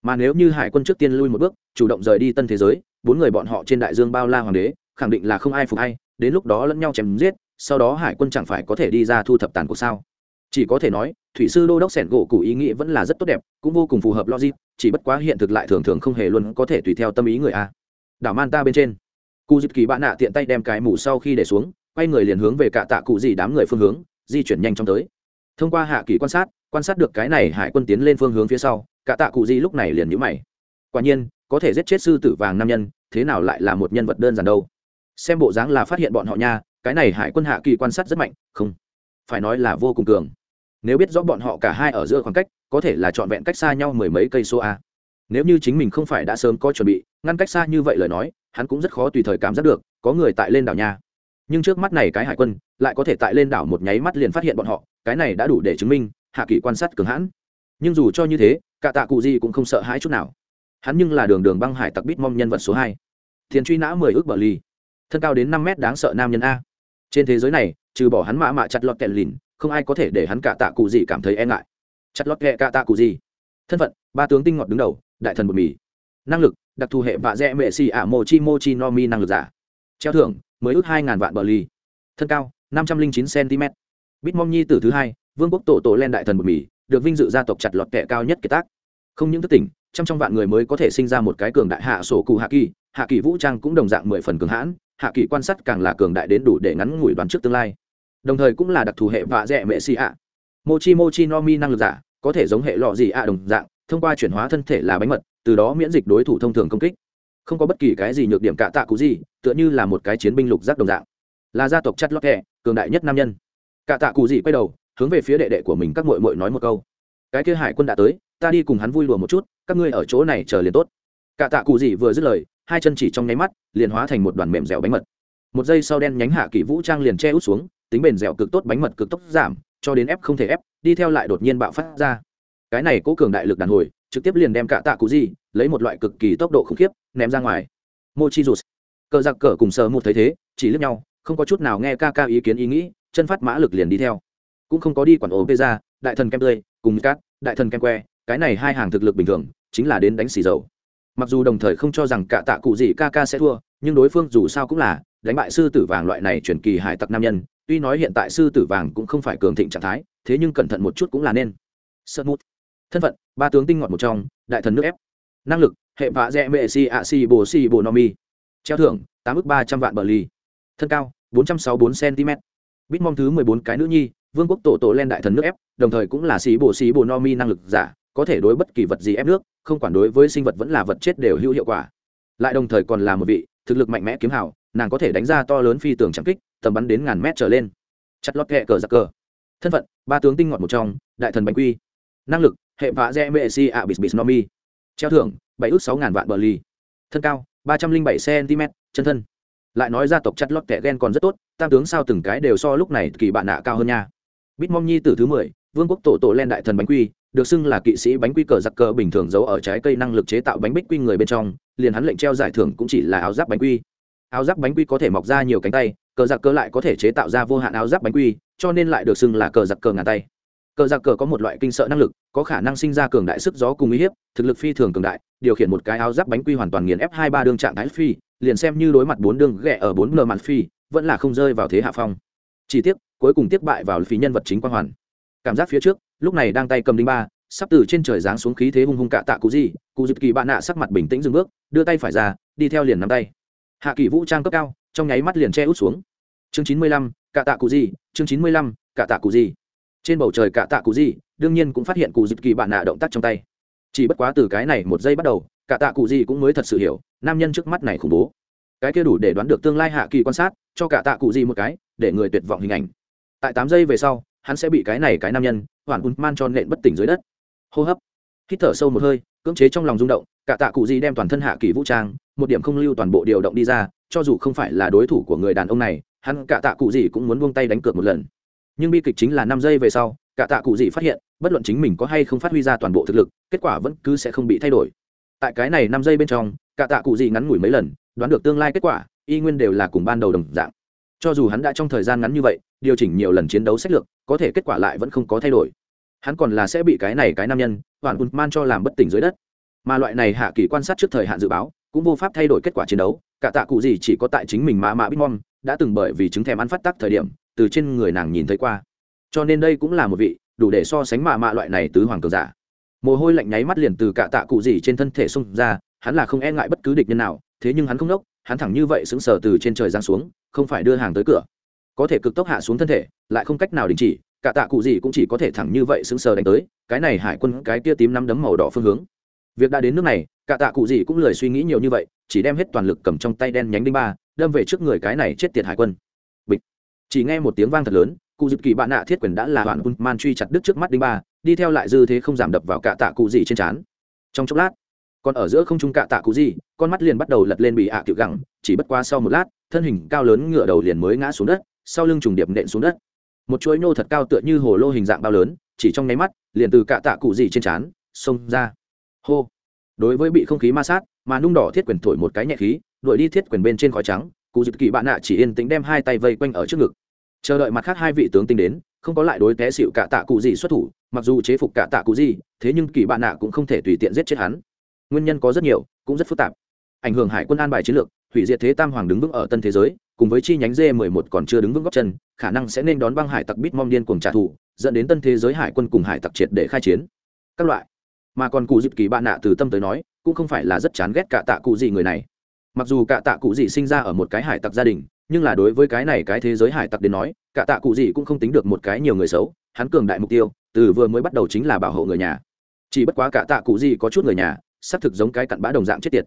Speaker 1: Mà nếu như hải quân trước tiên lui một bước, chủ động rời đi tân thế giới, bốn người bọn họ trên đại dương bao la hoàng đế, khẳng định là không ai phục ai, đến lúc đó lẫn nhau chém giết, sau đó hải quân chẳng phải có thể đi ra thu thập tàn cuộc sao? Chỉ có thể nói, thủy sư đô đốc sẻn gỗ cụ ý nghĩ vẫn là rất tốt đẹp, cũng vô cùng phù hợp logic, chỉ bất quá hiện thực lại thường thường không hề luôn có thể tùy theo tâm ý người a. Đảo man ta bên trên cụ dịp kỳ bạn nạ tiện tay đem cái mũ sau khi để xuống, quay người liền hướng về cả tạ cụ gì đám người phương hướng, di chuyển nhanh chóng tới. Thông qua hạ kỳ quan sát quan sát được cái này hải quân tiến lên phương hướng phía sau, cả tạ cụ gì lúc này liền nhíu mày. Quả nhiên, có thể giết chết sư tử vàng nam nhân, thế nào lại là một nhân vật đơn giản đâu? Xem bộ dáng là phát hiện bọn họ nha, cái này hải quân hạ kỳ quan sát rất mạnh, không phải nói là vô cùng cường. Nếu biết rõ bọn họ cả hai ở giữa khoảng cách, có thể là trọn vẹn cách xa nhau mười mấy cây số a. Nếu như chính mình không phải đã sớm có chuẩn bị, ngăn cách xa như vậy lời nói hắn cũng rất khó tùy thời cảm giác được, có người tại lên đảo nha. Nhưng trước mắt này cái hải quân, lại có thể tại lên đảo một nháy mắt liền phát hiện bọn họ, cái này đã đủ để chứng minh, hạ kỳ quan sát cường hãn. Nhưng dù cho như thế, cả tạ cụ gì cũng không sợ hãi chút nào. Hắn nhưng là đường đường băng hải tặc bít mong nhân vật số hai. Thiền truy nã mười ước bờ ly thân cao đến năm mét đáng sợ nam nhân a. Trên thế giới này, trừ bỏ hắn mã mạ chặt lọt kẹt lìn, không ai có thể để hắn cả tạ cụ gì cảm thấy e ngại. Chặt lọt kẹ cả tạ cụ gì. Thân phận, ba tướng tinh ngọt đứng đầu, đại thần bột mì năng lực, đặc thù hệ vạ dẹ mệ xì ả mô chi mô chi no mi năng lực giả. Treo thưởng mới ước hai ngàn vạn bờ ly thân cao, năm trăm linh chín cm bít mong nhi tử thứ hai, vương quốc tổ tổ lên đại thần bột mì, được vinh dự gia tộc chặt lọt kẹ cao nhất kiệt tác. Không những thức tỉnh, trăm trong vạn người mới có thể sinh ra một cái cường đại hạ sổ cụ hạ kỳ. Hạ kỳ vũ trang cũng đồng dạng mười phần cường hãn, hạ kỳ quan sát càng là cường đại đến đủ để ngắn ngủi đoán trước tương lai. Đồng thời cũng là đặc thù hệ vạ dẹ mệ xì ạ. Mochi mochi no mi năng lực giả, có thể giống hệ lọ gì ạ đồng dạng, thông qua chuyển hóa thân thể là bánh mật từ đó miễn dịch đối thủ thông thường công kích. Không có bất kỳ cái gì nhược điểm cạ tạ cụ gì, tựa như là một cái chiến binh lục giác đồng dạng. Là gia tộc chất lót kẹ cường đại nhất nam nhân. Cạ tạ cụ gì quay đầu, hướng về phía đệ đệ của mình các mội mội nói một câu. Cái kia hải quân đã tới, ta đi cùng hắn vui lùa một chút, các ngươi ở chỗ này chờ liền tốt. Cạ tạ cụ gì vừa dứt lời, hai chân chỉ trong nháy mắt, liền hóa thành một đoàn mềm dẻo bánh mật. Một giây sau đen nhánh hạ kỷ vũ trang liền che út xuống, tính bền dẻo cực tốt bánh mật cực tốc giảm, cho đến ép không thể ép, đi theo lại đột nhiên bạo phát ra. Cái này cố cường đại lực đàn hồi trực tiếp liền đem cả tạ cụ gì, lấy một loại cực kỳ tốc độ khủng khiếp, ném ra ngoài. Mochi rụt cờ giặc cờ cùng sờ một thấy thế, chỉ lướt nhau, không có chút nào nghe ca ca ý kiến ý nghĩ, chân phát mã lực liền đi theo. Cũng không có đi quản ố bê ra, đại thần kem tươi, cùng cát, đại thần kem que, cái này hai hàng thực lực bình thường, chính là đến đánh xì dầu. Mặc dù đồng thời không cho rằng cả tạ cụ gì ca ca sẽ thua, nhưng đối phương dù sao cũng là đánh bại sư tử vàng loại này chuyển kỳ hải tặc nam nhân, tuy nói hiện tại sư tử vàng cũng không phải cường thịnh trạng thái, thế nhưng cẩn thận một chút cũng là nên. Sợ mút thân phận, ba tướng tinh ngọt một trong, đại thần nước ép. Năng lực, hệ vạ dẹ mệ si ạ si bồ si bồ no mi. Treo thưởng, tám ước ba trăm vạn bờ ly thân cao, bốn trăm sáu bốn cm bít mong thứ mười bốn cái nữ nhi, vương quốc tổ tổ lên đại thần nước ép, đồng thời cũng là xí bồ xí bồ no mi năng lực giả, có thể đối bất kỳ vật gì ép nước, không quản đối với sinh vật vẫn là vật chết đều hữu hiệu quả. Lại đồng thời còn là một vị, thực lực mạnh mẽ kiếm hảo nàng có thể đánh ra to lớn phi tường trắng kích, tầm bắn đến ngàn mét trở lên. Chặt lót kẹ cờ giặc cờ. Thân phận, ba tướng tinh ngọt một trong, đại thần bánh quy. Năng lực hệ vạ dẹ mệ si ạ bịt bịt nomi treo thưởng, bảy ước sáu ngàn vạn bờ ly thân cao, ba trăm linh bảy cm chân thân. Lại nói gia tộc chặt lót kẹ ghen còn rất tốt, tam tướng sao từng cái đều so lúc này kỳ bạn nạ cao hơn nha. Bít mong nhi từ thứ mười, vương quốc tổ tổ lên đại thần bánh quy, được xưng là kỵ sĩ bánh quy cờ giặc cờ bình thường giấu ở trái cây năng lực chế tạo bánh bích quy người bên trong, liền hắn lệnh treo giải thưởng cũng chỉ là áo giáp bánh quy. Áo giáp bánh quy có thể mọc ra nhiều cánh tay, cờ giặc cờ lại có thể chế tạo ra vô hạn áo giáp bánh quy, cho nên lại được xưng là cờ giặc cờ ngàn tay cờ giặc cờ có một loại kinh sợ năng lực, có khả năng sinh ra cường đại sức gió cùng uy hiếp, thực lực phi thường cường đại, điều khiển một cái áo giáp bánh quy hoàn toàn nghiền ép hai ba đương trạng thái phi, liền xem như đối mặt bốn đương ghẹ ở bốn nờ mặt phi, vẫn là không rơi vào thế hạ phong. Chỉ tiếc, cuối cùng tiếc bại vào phí nhân vật chính quan hoàn. Cảm giác phía trước, lúc này đang tay cầm đinh ba, sắp từ trên trời giáng xuống khí thế hung hung cạ tạ cụ gì, cụ dịp kỳ bạn nạ sắc mặt bình tĩnh dừng bước, đưa tay phải ra, đi theo liền nắm tay. Hạ kỳ vũ trang cấp cao, trong nháy mắt liền che út xuống. Chương chín mươi lăm, cạ tạ cụ gì, chương chín mươi lăm, cạ tạ cụ gì trên bầu trời cạ tạ cụ Di đương nhiên cũng phát hiện cụ dịp kỳ bạn nạ động tác trong tay. Chỉ bất quá từ cái này một giây bắt đầu cạ tạ cụ Di cũng mới thật sự hiểu, nam nhân trước mắt này khủng bố. Cái kia đủ để đoán được tương lai hạ kỳ quan sát, cho cả tạ cụ Di một cái, để người tuyệt vọng hình ảnh. Tại tám giây về sau, hắn sẽ bị cái này cái nam nhân, hoàn un man cho nện bất tỉnh dưới đất. Hô hấp. Hít thở sâu một hơi, cưỡng chế trong lòng rung động, cả tạ cụ Di đem toàn thân hạ kỳ vũ trang, một điểm không lưu toàn bộ điều động đi ra, cho dù không phải là đối thủ của người đàn ông này, hắn cả tạ cụ gì cũng muốn buông tay đánh cược một lần nhưng bi kịch chính là năm giây về sau, cả tạ cụ dị phát hiện, bất luận chính mình có hay không phát huy ra toàn bộ thực lực, kết quả vẫn cứ sẽ không bị thay đổi. Tại cái này năm giây bên trong, cả tạ cụ dị ngắn ngủi mấy lần, đoán được tương lai kết quả, y nguyên đều là cùng ban đầu đồng dạng. Cho dù hắn đã trong thời gian ngắn như vậy, điều chỉnh nhiều lần chiến đấu sách lược, có thể kết quả lại vẫn không có thay đổi. Hắn còn là sẽ bị cái này cái nam nhân, hoàn un man cho làm bất tỉnh dưới đất. Mà loại này hạ kỳ quan sát trước thời hạn dự báo, cũng vô pháp thay đổi kết quả chiến đấu. Cả tạ cụ gì chỉ có tại chính mình mã mã bitmom đã từng bởi vì chứng thèm ăn phát tác thời điểm từ trên người nàng nhìn thấy qua. Cho nên đây cũng là một vị, đủ để so sánh mạ mạ loại này tứ hoàng cường giả. Mồ hôi lạnh nháy mắt liền từ cả tạ cụ gì trên thân thể xông ra, hắn là không e ngại bất cứ địch nhân nào, thế nhưng hắn không đốc hắn thẳng như vậy sững sờ từ trên trời giáng xuống, không phải đưa hàng tới cửa. Có thể cực tốc hạ xuống thân thể, lại không cách nào đình chỉ, cả tạ cụ gì cũng chỉ có thể thẳng như vậy sững sờ đánh tới, cái này hải quân, cái kia tím nắm đấm màu đỏ phương hướng. Việc đã đến nước này, cả tạ cụ gì cũng lười suy nghĩ nhiều như vậy, chỉ đem hết toàn lực cầm trong tay đen nhánh đinh ba, đâm về trước người cái này chết tiệt hải quân chỉ nghe một tiếng vang thật lớn, cụ dịp kỳ bạn nạ thiết quyền đã là hoàn quân man truy chặt đứt trước mắt đinh ba, đi theo lại dư thế không giảm đập vào cạ tạ cụ gì trên trán. Trong chốc lát, còn ở giữa không trung cạ tạ cụ gì, con mắt liền bắt đầu lật lên bị ạ à tiểu gẳng, chỉ bất qua sau một lát, thân hình cao lớn ngựa đầu liền mới ngã xuống đất, sau lưng trùng điệp nện xuống đất. Một chuỗi nô thật cao tựa như hồ lô hình dạng bao lớn, chỉ trong nháy mắt, liền từ cạ tạ cụ gì trên trán, xông ra. Hô! Đối với bị không khí ma sát, mà nung đỏ thiết quyền thổi một cái nhẹ khí, đuổi đi thiết quyền bên trên khói trắng, cụ dịp kỳ bạn nạ chỉ yên tĩnh đem hai tay vây quanh ở trước ngực chờ đợi mặt khác hai vị tướng tinh đến, không có lại đối té xịu cả tạ cụ gì xuất thủ, mặc dù chế phục cả tạ cụ gì, thế nhưng kỳ bạn nạ cũng không thể tùy tiện giết chết hắn. Nguyên nhân có rất nhiều, cũng rất phức tạp. Ảnh hưởng hải quân an bài chiến lược, hủy diệt thế tam hoàng đứng vững ở tân thế giới, cùng với chi nhánh d 11 còn chưa đứng vững góc chân, khả năng sẽ nên đón băng hải tặc bít mong điên cuồng trả thù, dẫn đến tân thế giới hải quân cùng hải tặc triệt để khai chiến. Các loại. Mà còn cụ dịp kỳ bạn nạ từ tâm tới nói, cũng không phải là rất chán ghét cả tạ cụ gì người này. Mặc dù cả tạ cụ gì sinh ra ở một cái hải tặc gia đình nhưng là đối với cái này cái thế giới hải tặc đến nói, cả tạ cụ gì cũng không tính được một cái nhiều người xấu, hắn cường đại mục tiêu, từ vừa mới bắt đầu chính là bảo hộ người nhà. Chỉ bất quá cả tạ cụ gì có chút người nhà, xác thực giống cái cặn bã đồng dạng chết tiệt.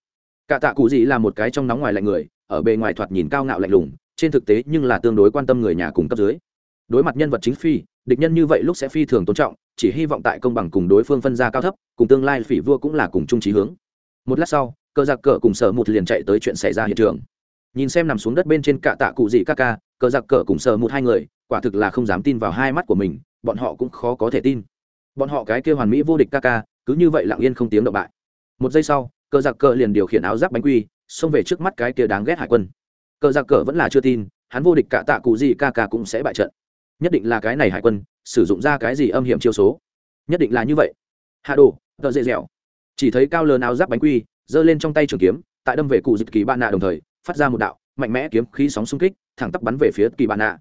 Speaker 1: Cả tạ cụ gì là một cái trong nóng ngoài lạnh người, ở bề ngoài thoạt nhìn cao ngạo lạnh lùng, trên thực tế nhưng là tương đối quan tâm người nhà cùng cấp dưới. Đối mặt nhân vật chính phi, địch nhân như vậy lúc sẽ phi thường tôn trọng, chỉ hy vọng tại công bằng cùng đối phương phân ra cao thấp, cùng tương lai phỉ vua cũng là cùng chung trí hướng. Một lát sau cờ giặc cờ cùng sở một liền chạy tới chuyện xảy ra hiện trường nhìn xem nằm xuống đất bên trên cạ tạ cụ gì ca ca, cờ giặc cờ cùng sờ một hai người, quả thực là không dám tin vào hai mắt của mình, bọn họ cũng khó có thể tin. Bọn họ cái kêu hoàn mỹ vô địch ca ca, cứ như vậy lặng yên không tiếng động bại. Một giây sau, cờ giặc cờ liền điều khiển áo giáp bánh quy, xông về trước mắt cái kia đáng ghét hải quân. Cờ giặc cờ vẫn là chưa tin, hắn vô địch cạ tạ cụ gì ca ca cũng sẽ bại trận. Nhất định là cái này hải quân, sử dụng ra cái gì âm hiểm chiêu số. Nhất định là như vậy. Hạ đồ, tờ dễ dẻo. Chỉ thấy cao lớn áo giáp bánh quy, giơ lên trong tay trường kiếm, tại đâm về cụ dịp kỳ bạn nạ đồng thời phát ra một đạo mạnh mẽ kiếm khí sóng xung kích, thẳng tắp bắn về phía kỳ bạn nạ.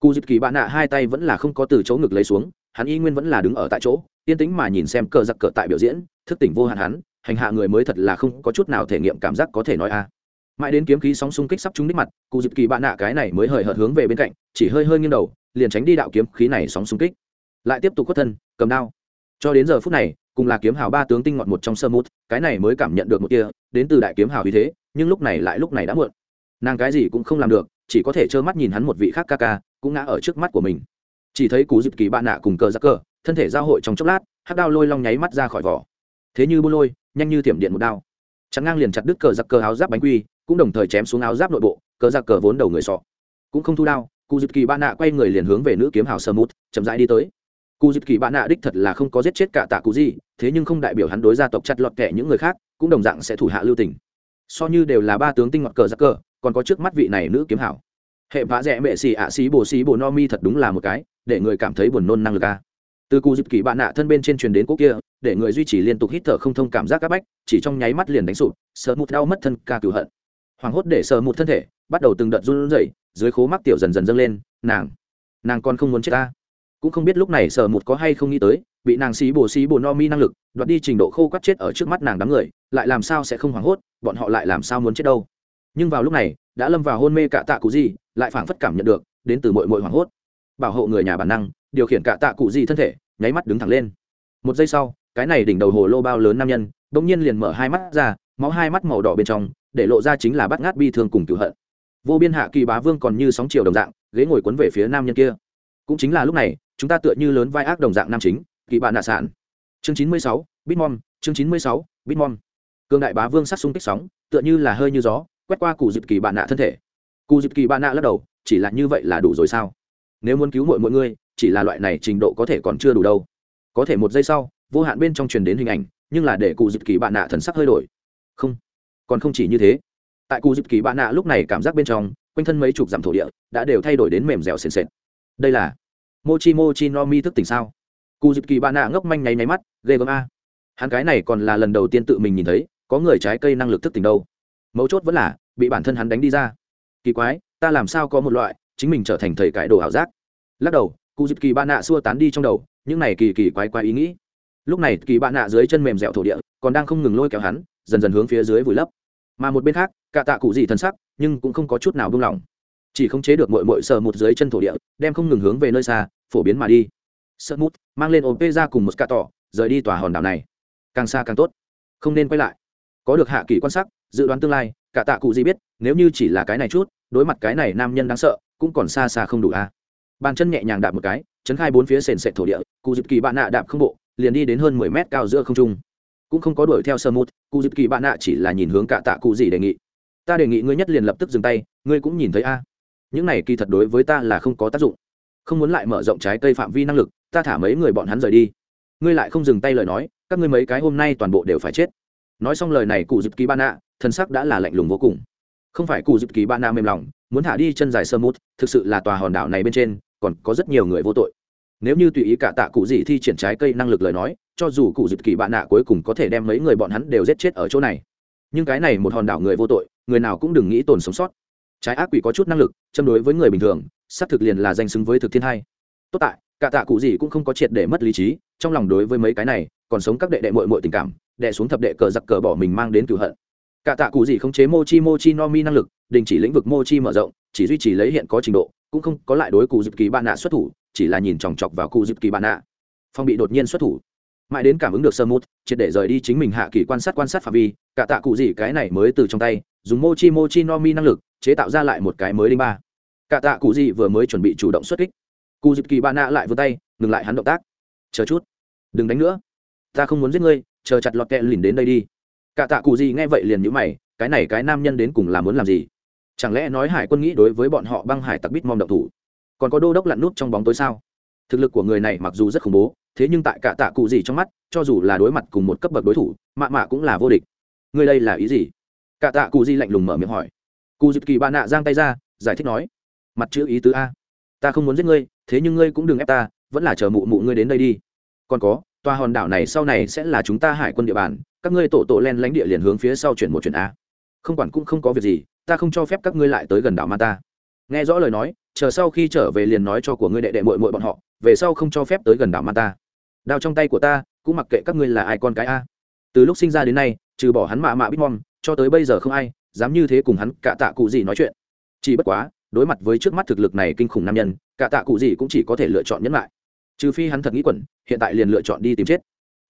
Speaker 1: Cụ dịp kỳ bạn nạ hai tay vẫn là không có từ chỗ ngực lấy xuống, hắn y nguyên vẫn là đứng ở tại chỗ, yên tĩnh mà nhìn xem cờ giặc cờ tại biểu diễn, thức tỉnh vô hạn hắn, hành hạ người mới thật là không có chút nào thể nghiệm cảm giác có thể nói a. À. Mãi đến kiếm khí sóng xung kích sắp trúng đích mặt cụ dịp kỳ bạn nạ cái này mới hời hợt hướng về bên cạnh, chỉ hơi hơi nghiêng đầu, liền tránh đi đạo kiếm khí này sóng xung kích. Lại tiếp tục khuất thân, cầm đao. Cho đến giờ phút này cùng là kiếm hào ba tướng tinh ngọn một trong sơ mút, cái này mới cảm nhận được một kia, đến từ đại kiếm hào vì thế, nhưng lúc này lại lúc này đã muộn. Nàng cái gì cũng không làm được, chỉ có thể trơ mắt nhìn hắn một vị khác ca ca, cũng ngã ở trước mắt của mình. Chỉ thấy cú dịp kỳ bạn nạ cùng cờ giặc cờ, thân thể giao hội trong chốc lát hát đao lôi long nháy mắt ra khỏi vỏ. Thế như bô lôi, nhanh như thiểm điện một đao. Chắn ngang liền chặt đứt cờ giặc cờ áo giáp bánh quy, cũng đồng thời chém xuống áo giáp nội bộ, cờ giặc cờ vốn đầu người sọ. Cũng không thu đao cụ dịp kỳ bạn nạ quay người liền hướng về nữ kiếm hào sơ mút, chậm rãi đi tới cụ dịp kỳ bạn nạ đích thật là không có giết chết cả tạ cụ gì, thế nhưng không đại biểu hắn đối gia tộc chặt lọt kẻ những người khác, cũng đồng dạng sẽ thủ hạ lưu tình. So như đều là ba tướng tinh ngọt cờ giặc cờ, còn có trước mắt vị này nữ kiếm hảo. Hệ vã rẽ mệ xì ạ xí bồ xí bồ no mi thật đúng là một cái, để người cảm thấy buồn nôn năng lực a. Từ cụ dịp kỳ bạn nạ thân bên trên truyền đến cố kia, để người duy trì liên tục hít thở không thông cảm giác áp bách, chỉ trong nháy mắt liền đánh sụp, sợ một đau mất thân ca cửu hận. Hoảng hốt để sợ một thân thể, bắt đầu từng đợt run rẩy, dưới khố mắc tiểu dần dần dâng lên, nàng nàng còn không muốn chết ta cũng không biết lúc này sở một có hay không nghĩ tới, bị nàng xí bồ xí bồ no mi năng lực, đoạt đi trình độ khô quắt chết ở trước mắt nàng đám người, lại làm sao sẽ không hoảng hốt, bọn họ lại làm sao muốn chết đâu. Nhưng vào lúc này, đã lâm vào hôn mê cả tạ cụ gì, lại phảng phất cảm nhận được, đến từ mội mội hoảng hốt. Bảo hộ người nhà bản năng, điều khiển cả tạ cụ gì thân thể, nháy mắt đứng thẳng lên. Một giây sau, cái này đỉnh đầu hồ lô bao lớn nam nhân, bỗng nhiên liền mở hai mắt ra, máu hai mắt màu đỏ bên trong, để lộ ra chính là bắt ngát bi thương cùng cựu hận. Vô biên hạ kỳ bá vương còn như sóng chiều đồng dạng, ghế ngồi quấn về phía nam nhân kia. Cũng chính là lúc này chúng ta tựa như lớn vai ác đồng dạng nam chính, kỳ bạn nạ sản. Chương chín mươi sáu, bitmom, chương chín mươi sáu, bitmom. Cương đại bá vương sát xung kích sóng, tựa như là hơi như gió, quét qua cụ dịp kỳ bạn nạ thân thể. Cụ dịp kỳ bạn nạ lắc đầu, chỉ là như vậy là đủ rồi sao? Nếu muốn cứu mọi mọi người chỉ là loại này trình độ có thể còn chưa đủ đâu. Có thể một giây sau, vô hạn bên trong truyền đến hình ảnh, nhưng là để cụ dịp kỳ bạn nạ thần sắc hơi đổi. Không, còn không chỉ như thế. Tại cụ dịp kỳ bạn nạ lúc này cảm giác bên trong, quanh thân mấy chục dặm thổ địa, đã đều thay đổi đến mềm dẻo sền sệt. Đây là mochi mochi no mi thức tỉnh sao? Cụ dịp kỳ bạn nạ ngốc manh nháy nháy mắt, ghê gớm a. Hắn cái này còn là lần đầu tiên tự mình nhìn thấy, có người trái cây năng lực thức tỉnh đâu. Mấu chốt vẫn là, bị bản thân hắn đánh đi ra. Kỳ quái, ta làm sao có một loại, chính mình trở thành thầy cải đồ ảo giác. Lắc đầu cụ dịp kỳ bạn nạ xua tán đi trong đầu, những này kỳ kỳ quái quái ý nghĩ. Lúc này, kỳ bạn nạ dưới chân mềm dẻo thổ địa, còn đang không ngừng lôi kéo hắn, dần dần hướng phía dưới vùi lấp. Mà một bên khác, cả tạ cụ gì thân sắc, nhưng cũng không có chút nào buông lỏng chỉ không chế được mội mội sờ một dưới chân thổ địa, đem không ngừng hướng về nơi xa, phổ biến mà đi. Sợ mút mang lên ốp ra cùng một cà tỏ rời đi tòa hòn đảo này. Càng xa càng tốt. Không nên quay lại. Có được hạ kỳ quan sát, dự đoán tương lai, cả tạ cụ gì biết, nếu như chỉ là cái này chút, đối mặt cái này nam nhân đáng sợ, cũng còn xa xa không đủ a bàn chân nhẹ nhàng đạp một cái, chấn khai bốn phía sền sệt thổ địa, cụ dịp kỳ bạn nạ đạp không bộ, liền đi đến hơn mười mét cao giữa không trung. Cũng không có đuổi theo sơ mút cụ dịp kỳ bạn nạ chỉ là nhìn hướng cả tạ cụ gì đề nghị. Ta đề nghị ngươi nhất liền lập tức dừng tay, ngươi cũng nhìn thấy a những này kỳ thật đối với ta là không có tác dụng. Không muốn lại mở rộng trái cây phạm vi năng lực, ta thả mấy người bọn hắn rời đi. Ngươi lại không dừng tay lời nói, các ngươi mấy cái hôm nay toàn bộ đều phải chết. Nói xong lời này, cụ dịp kỳ Ban nạ thân sắc đã là lạnh lùng vô cùng. Không phải cụ dịp kỳ Ban nạ mềm lòng, muốn thả đi chân dài sơ mút, thực sự là tòa hòn đảo này bên trên, còn có rất nhiều người vô tội. Nếu như tùy ý cả tạ cụ gì thi triển trái cây năng lực lời nói, cho dù cụ dịp kỳ bạn nạ cuối cùng có thể đem mấy người bọn hắn đều giết chết ở chỗ này. Nhưng cái này một hòn đảo người vô tội, người nào cũng đừng nghĩ tồn sống sót trái ác quỷ có chút năng lực, châm đối với người bình thường, xác thực liền là danh xứng với thực thiên hai. Tốt tại, cả tạ cụ gì cũng không có triệt để mất lý trí, trong lòng đối với mấy cái này, còn sống các đệ đệ mội mội tình cảm đệ xuống thập đệ cờ giặc cờ bỏ mình mang đến cửu hận. Cả tạ cụ gì không chế mochi mochi no mi năng lực, đình chỉ lĩnh vực mochi mở rộng, chỉ duy trì lấy hiện có trình độ, cũng không có lại đối cụ dịp kỳ bạn nạ xuất thủ, chỉ là nhìn chòng chọc vào cụ dịp kỳ bạn nạ. Phong bị đột nhiên xuất thủ. Mãi đến cảm ứng được sơ mút, triệt để rời đi chính mình hạ kỳ quan sát quan sát phạm vi, cả tạ cụ gì cái này mới từ trong tay dùng mochi mochi no mi năng lực, chế tạo ra lại một cái mới đinh ba. Cả tạ cụ gì vừa mới chuẩn bị chủ động xuất kích. Cụ dịp kỳ ba nạ lại vươn tay, ngừng lại hắn động tác. Chờ chút. Đừng đánh nữa. Ta không muốn giết ngươi, chờ chặt lọt kẹ lìn đến đây đi. Cả tạ cụ gì nghe vậy liền nhữ mày, cái này cái nam nhân đến cùng là muốn làm gì? Chẳng lẽ nói hải quân nghĩ đối với bọn họ băng hải tặc bít mong động thủ? Còn có đô đốc lặn nút trong bóng tối sao? Thực lực của người này mặc dù rất khủng bố, thế nhưng tại cả tạ cụ gì trong mắt, cho dù là đối mặt cùng một cấp bậc đối thủ, mạ mạ cũng là vô địch. Người đây là ý gì? Cả tạ cụ Di lạnh lùng mở miệng hỏi. Cụ dịp kỳ bạn nạ giang tay ra, giải thích nói, mặt chữ ý tứ a. Ta không muốn giết ngươi, thế nhưng ngươi cũng đừng ép ta, vẫn là chờ mụ mụ ngươi đến đây đi. Còn có, tòa hòn đảo này sau này sẽ là chúng ta hải quân địa bàn, các ngươi tổ tổ len lánh địa liền hướng phía sau chuyển một chuyển a. Không quản cũng không có việc gì, ta không cho phép các ngươi lại tới gần đảo ma ta nghe rõ lời nói, chờ sau khi trở về liền nói cho của ngươi đệ đệ mội mội bọn họ, về sau không cho phép tới gần đảo ma ta đao trong tay của ta, cũng mặc kệ các ngươi là ai con cái a. Từ lúc sinh ra đến nay, trừ bỏ hắn mạ mạ bít mom cho tới bây giờ không ai dám như thế cùng hắn cả tạ cụ gì nói chuyện. Chỉ bất quá, đối mặt với trước mắt thực lực này kinh khủng nam nhân, cả tạ cụ gì cũng chỉ có thể lựa chọn nhẫn lại. Trừ phi hắn thật nghĩ quẩn, hiện tại liền lựa chọn đi tìm chết.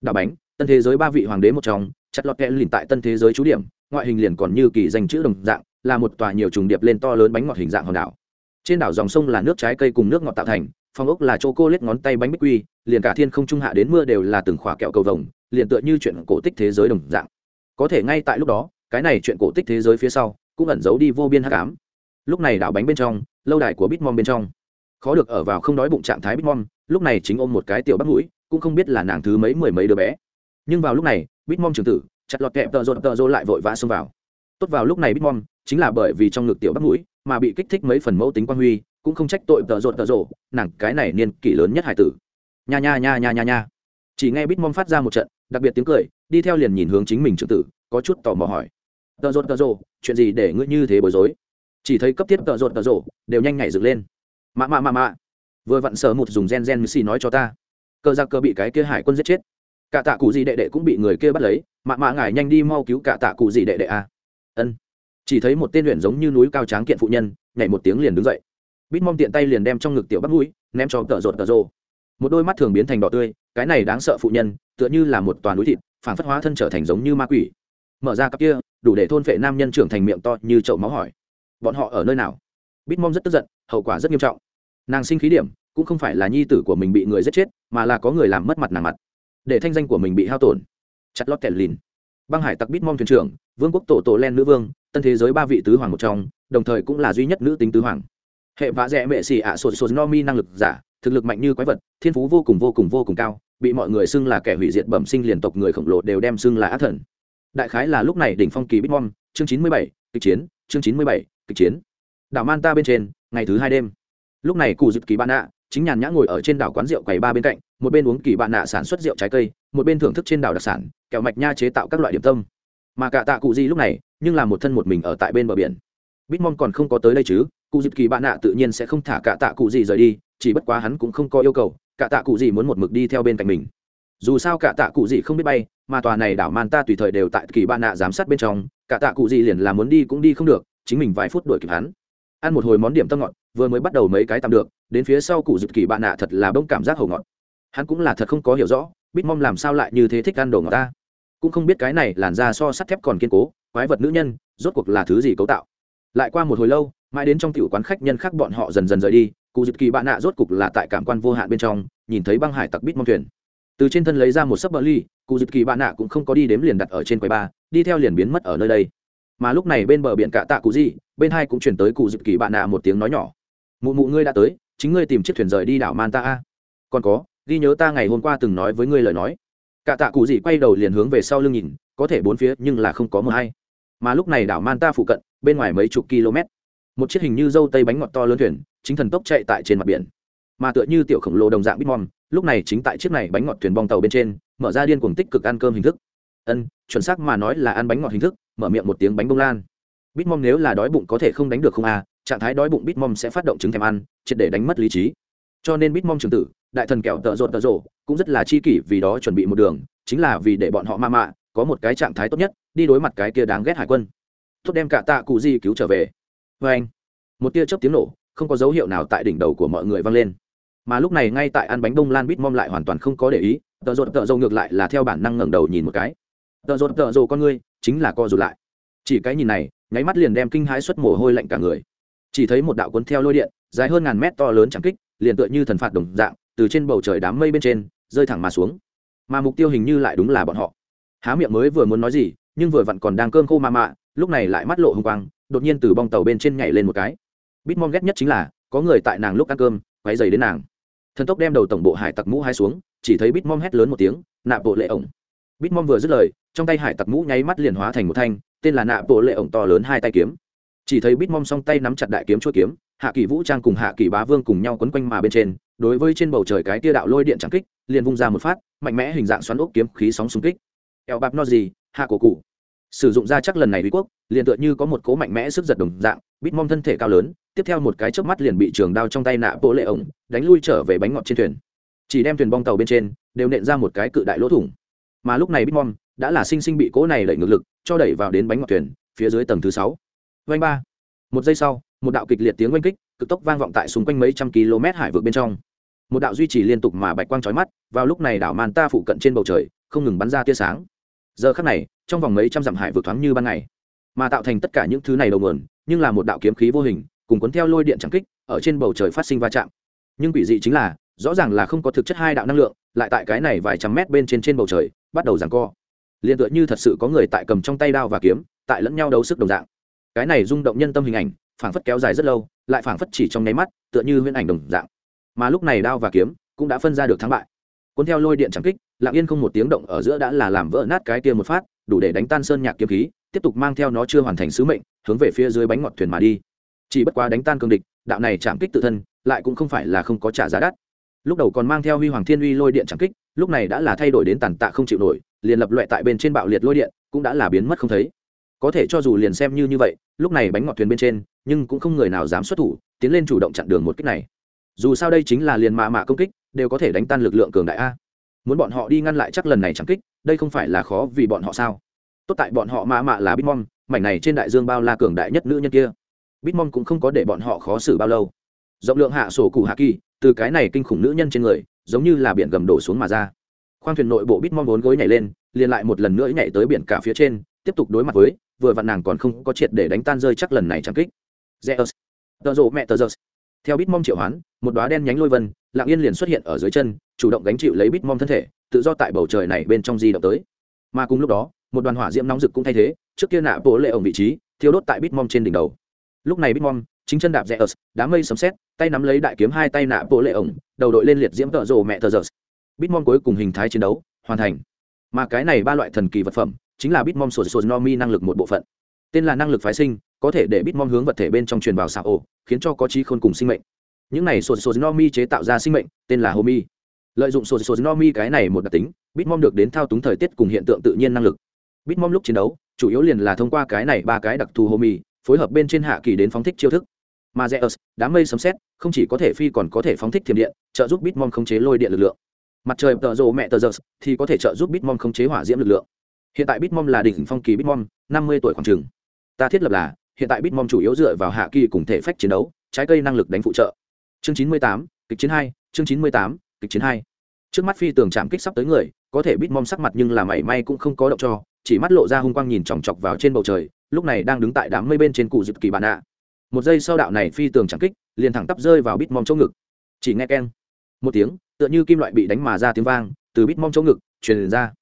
Speaker 1: Đảo bánh, tân thế giới ba vị hoàng đế một trong, chặt lọt kẽ lìn tại tân thế giới trú điểm, ngoại hình liền còn như kỳ danh chữ đồng dạng, là một tòa nhiều trùng điệp lên to lớn bánh ngọt hình dạng hòn đảo. Trên đảo dòng sông là nước trái cây cùng nước ngọt tạo thành, phong ốc là chỗ cô lết ngón tay bánh bích quy, liền cả thiên không trung hạ đến mưa đều là từng khỏa kẹo cầu vồng, liền tựa như chuyện cổ tích thế giới đồng dạng. Có thể ngay tại lúc đó cái này chuyện cổ tích thế giới phía sau, cũng ẩn giấu đi vô biên hắc ám. Lúc này đảo bánh bên trong, lâu đài của bitmom bên trong. Khó được ở vào không đói bụng trạng thái bitmom, lúc này chính ôm một cái tiểu bắt mũi, cũng không biết là nàng thứ mấy mười mấy đứa bé. Nhưng vào lúc này, bitmom trường tử, chặt lọt kẹp tợ rộn tợ rô lại vội vã xông vào. Tốt vào lúc này bitmom, chính là bởi vì trong ngực tiểu bắt mũi, mà bị kích thích mấy phần mẫu tính quan huy, cũng không trách tội tợ rộn tợ rộ nàng cái này niên kỷ lớn nhất hải tử. Nha nha nha nha nha nha. Chỉ nghe bitmom phát ra một trận, đặc biệt tiếng cười, đi theo liền nhìn hướng chính mình trưởng tử, có chút tò mò hỏi tợ rộn tợ rộ chuyện gì để ngươi như thế bối rối? Chỉ thấy cấp thiết tợ rộn tợ rộ đều nhanh nhảy dựng lên. Mạ mạ mạ mạ vừa vặn sờ một dùng gen gen xì nói cho ta. Cơ ra cơ bị cái kia hải quân giết chết. Cả tạ cụ gì đệ đệ cũng bị người kia bắt lấy. Mạ mạ ngài nhanh đi mau cứu cả tạ cụ gì đệ đệ a à. ân. Chỉ thấy một tên luyện giống như núi cao tráng kiện phụ nhân, nhảy một tiếng liền đứng dậy. Bít mong tiện tay liền đem trong ngực tiểu bắt mũi, ném cho tợ rột tợ rộ một đôi mắt thường biến thành đỏ tươi, cái này đáng sợ phụ nhân, tựa như là một toàn núi thịt phản phất hóa thân trở thành giống như ma quỷ. Mở ra cặp kia đủ để thôn phệ nam nhân trưởng thành miệng to như chậu máu hỏi. Bọn họ ở nơi nào? Bitmom rất tức giận, hậu quả rất nghiêm trọng. Nàng sinh khí điểm, cũng không phải là nhi tử của mình bị người giết chết, mà là có người làm mất mặt nàng mặt. Để thanh danh của mình bị hao tổn. Chặt lót kẹt lìn. Băng hải tặc bitmom thuyền trưởng, vương quốc tổ tổ len nữ vương, tân thế giới ba vị tứ hoàng một trong, đồng thời cũng là duy nhất nữ tính tứ hoàng. Hệ vã rẽ mệ xì ạ sột sột no mi năng lực giả, thực lực mạnh như quái vật, thiên phú vô cùng vô cùng vô cùng cao, bị mọi người xưng là kẻ hủy diệt bẩm sinh liền tộc người khổng lồ đều đem xưng là ác thần đại khái là lúc này đỉnh phong kỳ bitmom chương chín mươi bảy, kịch chiến, chương chín mươi bảy, kịch chiến. Đảo manta bên trên, ngày thứ hai đêm. Lúc này cụ dịp kỳ bạn nạ chính nhàn nhã ngồi ở trên đảo quán rượu quầy ba bên cạnh, một bên uống kỳ bạn nạ sản xuất rượu trái cây, một bên thưởng thức trên đảo đặc sản, kẹo mạch nha chế tạo các loại điểm tâm. Mà cả tạ cụ gì lúc này, nhưng là một thân một mình ở tại bên bờ biển. Bitmon còn không có tới đây chứ, cụ dịp kỳ bạn nạ tự nhiên sẽ không thả cả tạ cụ gì rời đi, chỉ bất quá hắn cũng không có yêu cầu, cả tạ cụ gì muốn một mực đi theo bên cạnh mình dù sao cả tạ cụ gì không biết bay, mà tòa này đảo man ta tùy thời đều tại kỳ bạn nạ giám sát bên trong, cả tạ cụ gì liền là muốn đi cũng đi không được, chính mình vài phút đuổi kịp hắn. Ăn một hồi món điểm tâm ngọt, vừa mới bắt đầu mấy cái tạm được, đến phía sau cụ dịp kỳ bạn nạ thật là bông cảm giác hầu ngọt. Hắn cũng là thật không có hiểu rõ bít mong làm sao lại như thế thích ăn đồ ngọt ta? Cũng không biết cái này làn da so sắt thép còn kiên cố, quái vật nữ nhân, rốt cuộc là thứ gì cấu tạo? Lại qua một hồi lâu, mãi đến trong tiểu quán khách nhân khác bọn họ dần dần rời đi, cụ dịp kỳ bạn nạ rốt cục là tại cảm quan vô hạn bên trong, nhìn thấy băng hải tặc bít mong thuyền từ trên thân lấy ra một sấp bờ ly, cụ dịp kỳ bạn nạ cũng không có đi đếm liền đặt ở trên quầy ba, đi theo liền biến mất ở nơi đây. Mà lúc này bên bờ biển cạ tạ cụ gì, bên hai cũng chuyển tới cụ dịp kỳ bạn nạ một tiếng nói nhỏ. Mụ mụ ngươi đã tới, chính ngươi tìm chiếc thuyền rời đi đảo man ta a. Còn có, ghi nhớ ta ngày hôm qua từng nói với ngươi lời nói. Cạ tạ cụ gì quay đầu liền hướng về sau lưng nhìn, có thể bốn phía nhưng là không có mờ hay. Mà lúc này đảo man ta phụ cận, bên ngoài mấy chục km, một chiếc hình như dâu tây bánh ngọt to lớn thuyền, chính thần tốc chạy tại trên mặt biển. Mà tựa như tiểu khổng lồ đồng dạng bitmom lúc này chính tại chiếc này bánh ngọt thuyền bong tàu bên trên, mở ra điên cuồng tích cực ăn cơm hình thức. Ân, chuẩn xác mà nói là ăn bánh ngọt hình thức, mở miệng một tiếng bánh bông lan. Bitmom nếu là đói bụng có thể không đánh được không à trạng thái đói bụng bitmom sẽ phát động chứng thèm ăn, triệt để đánh mất lý trí. Cho nên bitmom trường tử, đại thần kẹo tợ rột tợ rộ cũng rất là chi kỷ vì đó chuẩn bị một đường, chính là vì để bọn họ ma mạ, có một cái trạng thái tốt nhất, đi đối mặt cái kia đáng ghét hải quân. Tốt đem cả tạ cụ di cứu trở về. Vê anh một tia chớp tiếng nổ, không có dấu hiệu nào tại đỉnh đầu của mọi người vang lên mà lúc này ngay tại ăn bánh đông lan bít mom lại hoàn toàn không có để ý, tợ rột tợ dầu ngược lại là theo bản năng ngẩng đầu nhìn một cái. Tợ rột tợ dầu con ngươi, chính là co rụt lại. Chỉ cái nhìn này, nháy mắt liền đem kinh hãi xuất mồ hôi lạnh cả người. Chỉ thấy một đạo cuốn theo lôi điện, dài hơn ngàn mét to lớn chẳng kích, liền tựa như thần phạt đồng dạng, từ trên bầu trời đám mây bên trên, rơi thẳng mà xuống. Mà mục tiêu hình như lại đúng là bọn họ. Há miệng mới vừa muốn nói gì, nhưng vừa vặn còn đang cơm khô ma mạ lúc này lại mắt lộ hùng quang, đột nhiên từ bong tàu bên trên nhảy lên một cái. Bít mong ghét nhất chính là, có người tại nàng lúc ăn cơm quáy dày đến nàng thần tốc đem đầu tổng bộ hải tặc mũ hai xuống, chỉ thấy bít mom hét lớn một tiếng, nạ bộ lệ ổng. Bít mom vừa dứt lời, trong tay hải tặc mũ nháy mắt liền hóa thành một thanh, tên là nạ bộ lệ ổng to lớn hai tay kiếm. Chỉ thấy bít mom song tay nắm chặt đại kiếm chuỗi kiếm, hạ kỳ vũ trang cùng hạ kỳ bá vương cùng nhau quấn quanh mà bên trên, đối với trên bầu trời cái tia đạo lôi điện trắng kích, liền vung ra một phát, mạnh mẽ hình dạng xoắn ốc kiếm khí sóng xung kích. Eo bạp no gì, hạ cổ cụ. Sử dụng ra chắc lần này uy quốc, liền tựa như có một cố mạnh mẽ sức giật đồng dạng bít mom thân thể cao lớn tiếp theo một cái chớp mắt liền bị trường đao trong tay nạ bộ lệ ổng đánh lui trở về bánh ngọt trên thuyền. Chỉ đem thuyền bong tàu bên trên đều nện ra một cái cự đại lỗ thủng. Mà lúc này bitmom đã là sinh sinh bị cố này đẩy ngược lực, cho đẩy vào đến bánh ngọt thuyền, phía dưới tầng thứ sáu. Vanh ba. Một giây sau, một đạo kịch liệt tiếng oanh kích, cực tốc vang vọng tại xung quanh mấy trăm km hải vực bên trong. Một đạo duy trì liên tục mà bạch quang trói mắt, vào lúc này đảo man ta phụ cận trên bầu trời, không ngừng bắn ra tia sáng. Giờ khắc này, trong vòng mấy trăm dặm hải vượt thoáng như ban ngày, mà tạo thành tất cả những thứ này đầu nguồn, nhưng là một đạo kiếm khí vô hình cùng cuốn theo lôi điện trắng kích, ở trên bầu trời phát sinh va chạm. Nhưng quỷ dị chính là, rõ ràng là không có thực chất hai đạo năng lượng, lại tại cái này vài trăm mét bên trên trên bầu trời, bắt đầu giằng co. Liền tựa như thật sự có người tại cầm trong tay đao và kiếm, tại lẫn nhau đấu sức đồng dạng. Cái này rung động nhân tâm hình ảnh, phảng phất kéo dài rất lâu, lại phảng phất chỉ trong nháy mắt, tựa như huyễn ảnh đồng dạng. Mà lúc này đao và kiếm cũng đã phân ra được thắng bại. Cuốn theo lôi điện chẳng kích, lặng yên không một tiếng động ở giữa đã là làm vỡ nát cái kia một phát, đủ để đánh tan sơn nhạc kiếm khí, tiếp tục mang theo nó chưa hoàn thành sứ mệnh, hướng về phía dưới bánh ngọt thuyền mà đi chỉ bất quá đánh tan cương địch đạo này chạm kích tự thân lại cũng không phải là không có trả giá đắt. Lúc đầu còn mang theo huy hoàng thiên uy lôi điện chạm kích lúc này đã là thay đổi đến tàn tạ không chịu nổi liền lập loại tại bên trên bạo liệt lôi điện cũng đã là biến mất không thấy. Có thể cho dù liền xem như như vậy lúc này bánh ngọt thuyền bên trên nhưng cũng không người nào dám xuất thủ tiến lên chủ động chặn đường một kích này. Dù sao đây chính là liền mạ mạ công kích đều có thể đánh tan lực lượng cường đại a. Muốn bọn họ đi ngăn lại chắc lần này chẳng kích đây không phải là khó vì bọn họ sao? Tốt tại bọn họ mạ mạ là mong, mảnh này trên đại dương bao la cường đại nhất nữ nhân kia bitmom cũng không có để bọn họ khó xử bao lâu. Rộng lượng hạ sổ cụ hạ kỳ, từ cái này kinh khủng nữ nhân trên người, giống như là biển gầm đổ xuống mà ra. Khoang thuyền nội bộ bitmom vốn gối nhảy lên, liền lại một lần nữa nhảy tới biển cả phía trên, tiếp tục đối mặt với, vừa vặn nàng còn không có triệt để đánh tan rơi chắc lần này chẳng kích. Zeus. Tờ rộ mẹ tờ Zeus. theo bitmom triệu hoán, một đóa đen nhánh lôi vân, lặng yên liền xuất hiện ở dưới chân, chủ động gánh chịu lấy bitmom thân thể, tự do tại bầu trời này bên trong di động tới. Mà cùng lúc đó, một đoàn hỏa diễm nóng rực cũng thay thế, trước kia nạ bộ lệ ổng vị trí, thiêu đốt tại bitmom trên đỉnh đầu lúc này bitmom chính chân đạp rẽ ớt đám mây sấm xét tay nắm lấy đại kiếm hai tay nạ bộ lệ ổng, đầu đội lên liệt diễm tợ rồ mẹ tờ giơ bitmom cuối cùng hình thái chiến đấu, hoàn thành. Mà cái này ba loại thần kỳ vật phẩm, chính là bitmom sổ sổ no mi năng lực một bộ phận. Tên là năng lực phái sinh, có thể để bitmom hướng vật thể bên trong truyền vào xạ ổ, khiến cho có trí khôn cùng sinh mệnh. Những này sổ sổ no mi chế tạo ra sinh mệnh, tên là homi lợi dụng sổ sổ no mi cái này một đặc tính bitmom được đến thao túng thời tiết cùng hiện tượng tự nhiên năng lực. Bitmom lúc chiến đấu, chủ yếu liền là thông qua cái này ba cái đặc thù homi phối hợp bên trên hạ kỳ đến phóng thích chiêu thức mà Zeus, đám mây sấm sét, không chỉ có thể phi còn có thể phóng thích thiểm điện, trợ giúp Bitmon khống chế lôi điện lực lượng. Mặt trời tợ rộ mẹ tờ giờ thì có thể trợ giúp Bitmon khống chế hỏa diễm lực lượng. Hiện tại Bitmon là đỉnh phong kỳ Bitmon, 50 tuổi khoảng chừng. Ta thiết lập là, hiện tại Bitmon chủ yếu dựa vào hạ kỳ cùng thể phách chiến đấu, trái cây năng lực đánh phụ trợ. Chương 98, kịch chiến hai, chương 98, kịch chiến hai. Trước mắt phi tường chạm kích sắp tới người, có thể Bitmon sắc mặt nhưng là mảy may cũng không có động cho, chỉ mắt lộ ra hung quang nhìn chòng chọc vào trên bầu trời, lúc này đang đứng tại đám mây bên trên cụ dịp kỳ bạn ạ. Một giây sau đạo này phi tường chẳng kích, liền thẳng tắp rơi vào bít mong chỗ ngực. Chỉ nghe keng. Một tiếng, tựa như kim loại bị đánh mà ra tiếng vang, từ bít mong chỗ ngực truyền ra.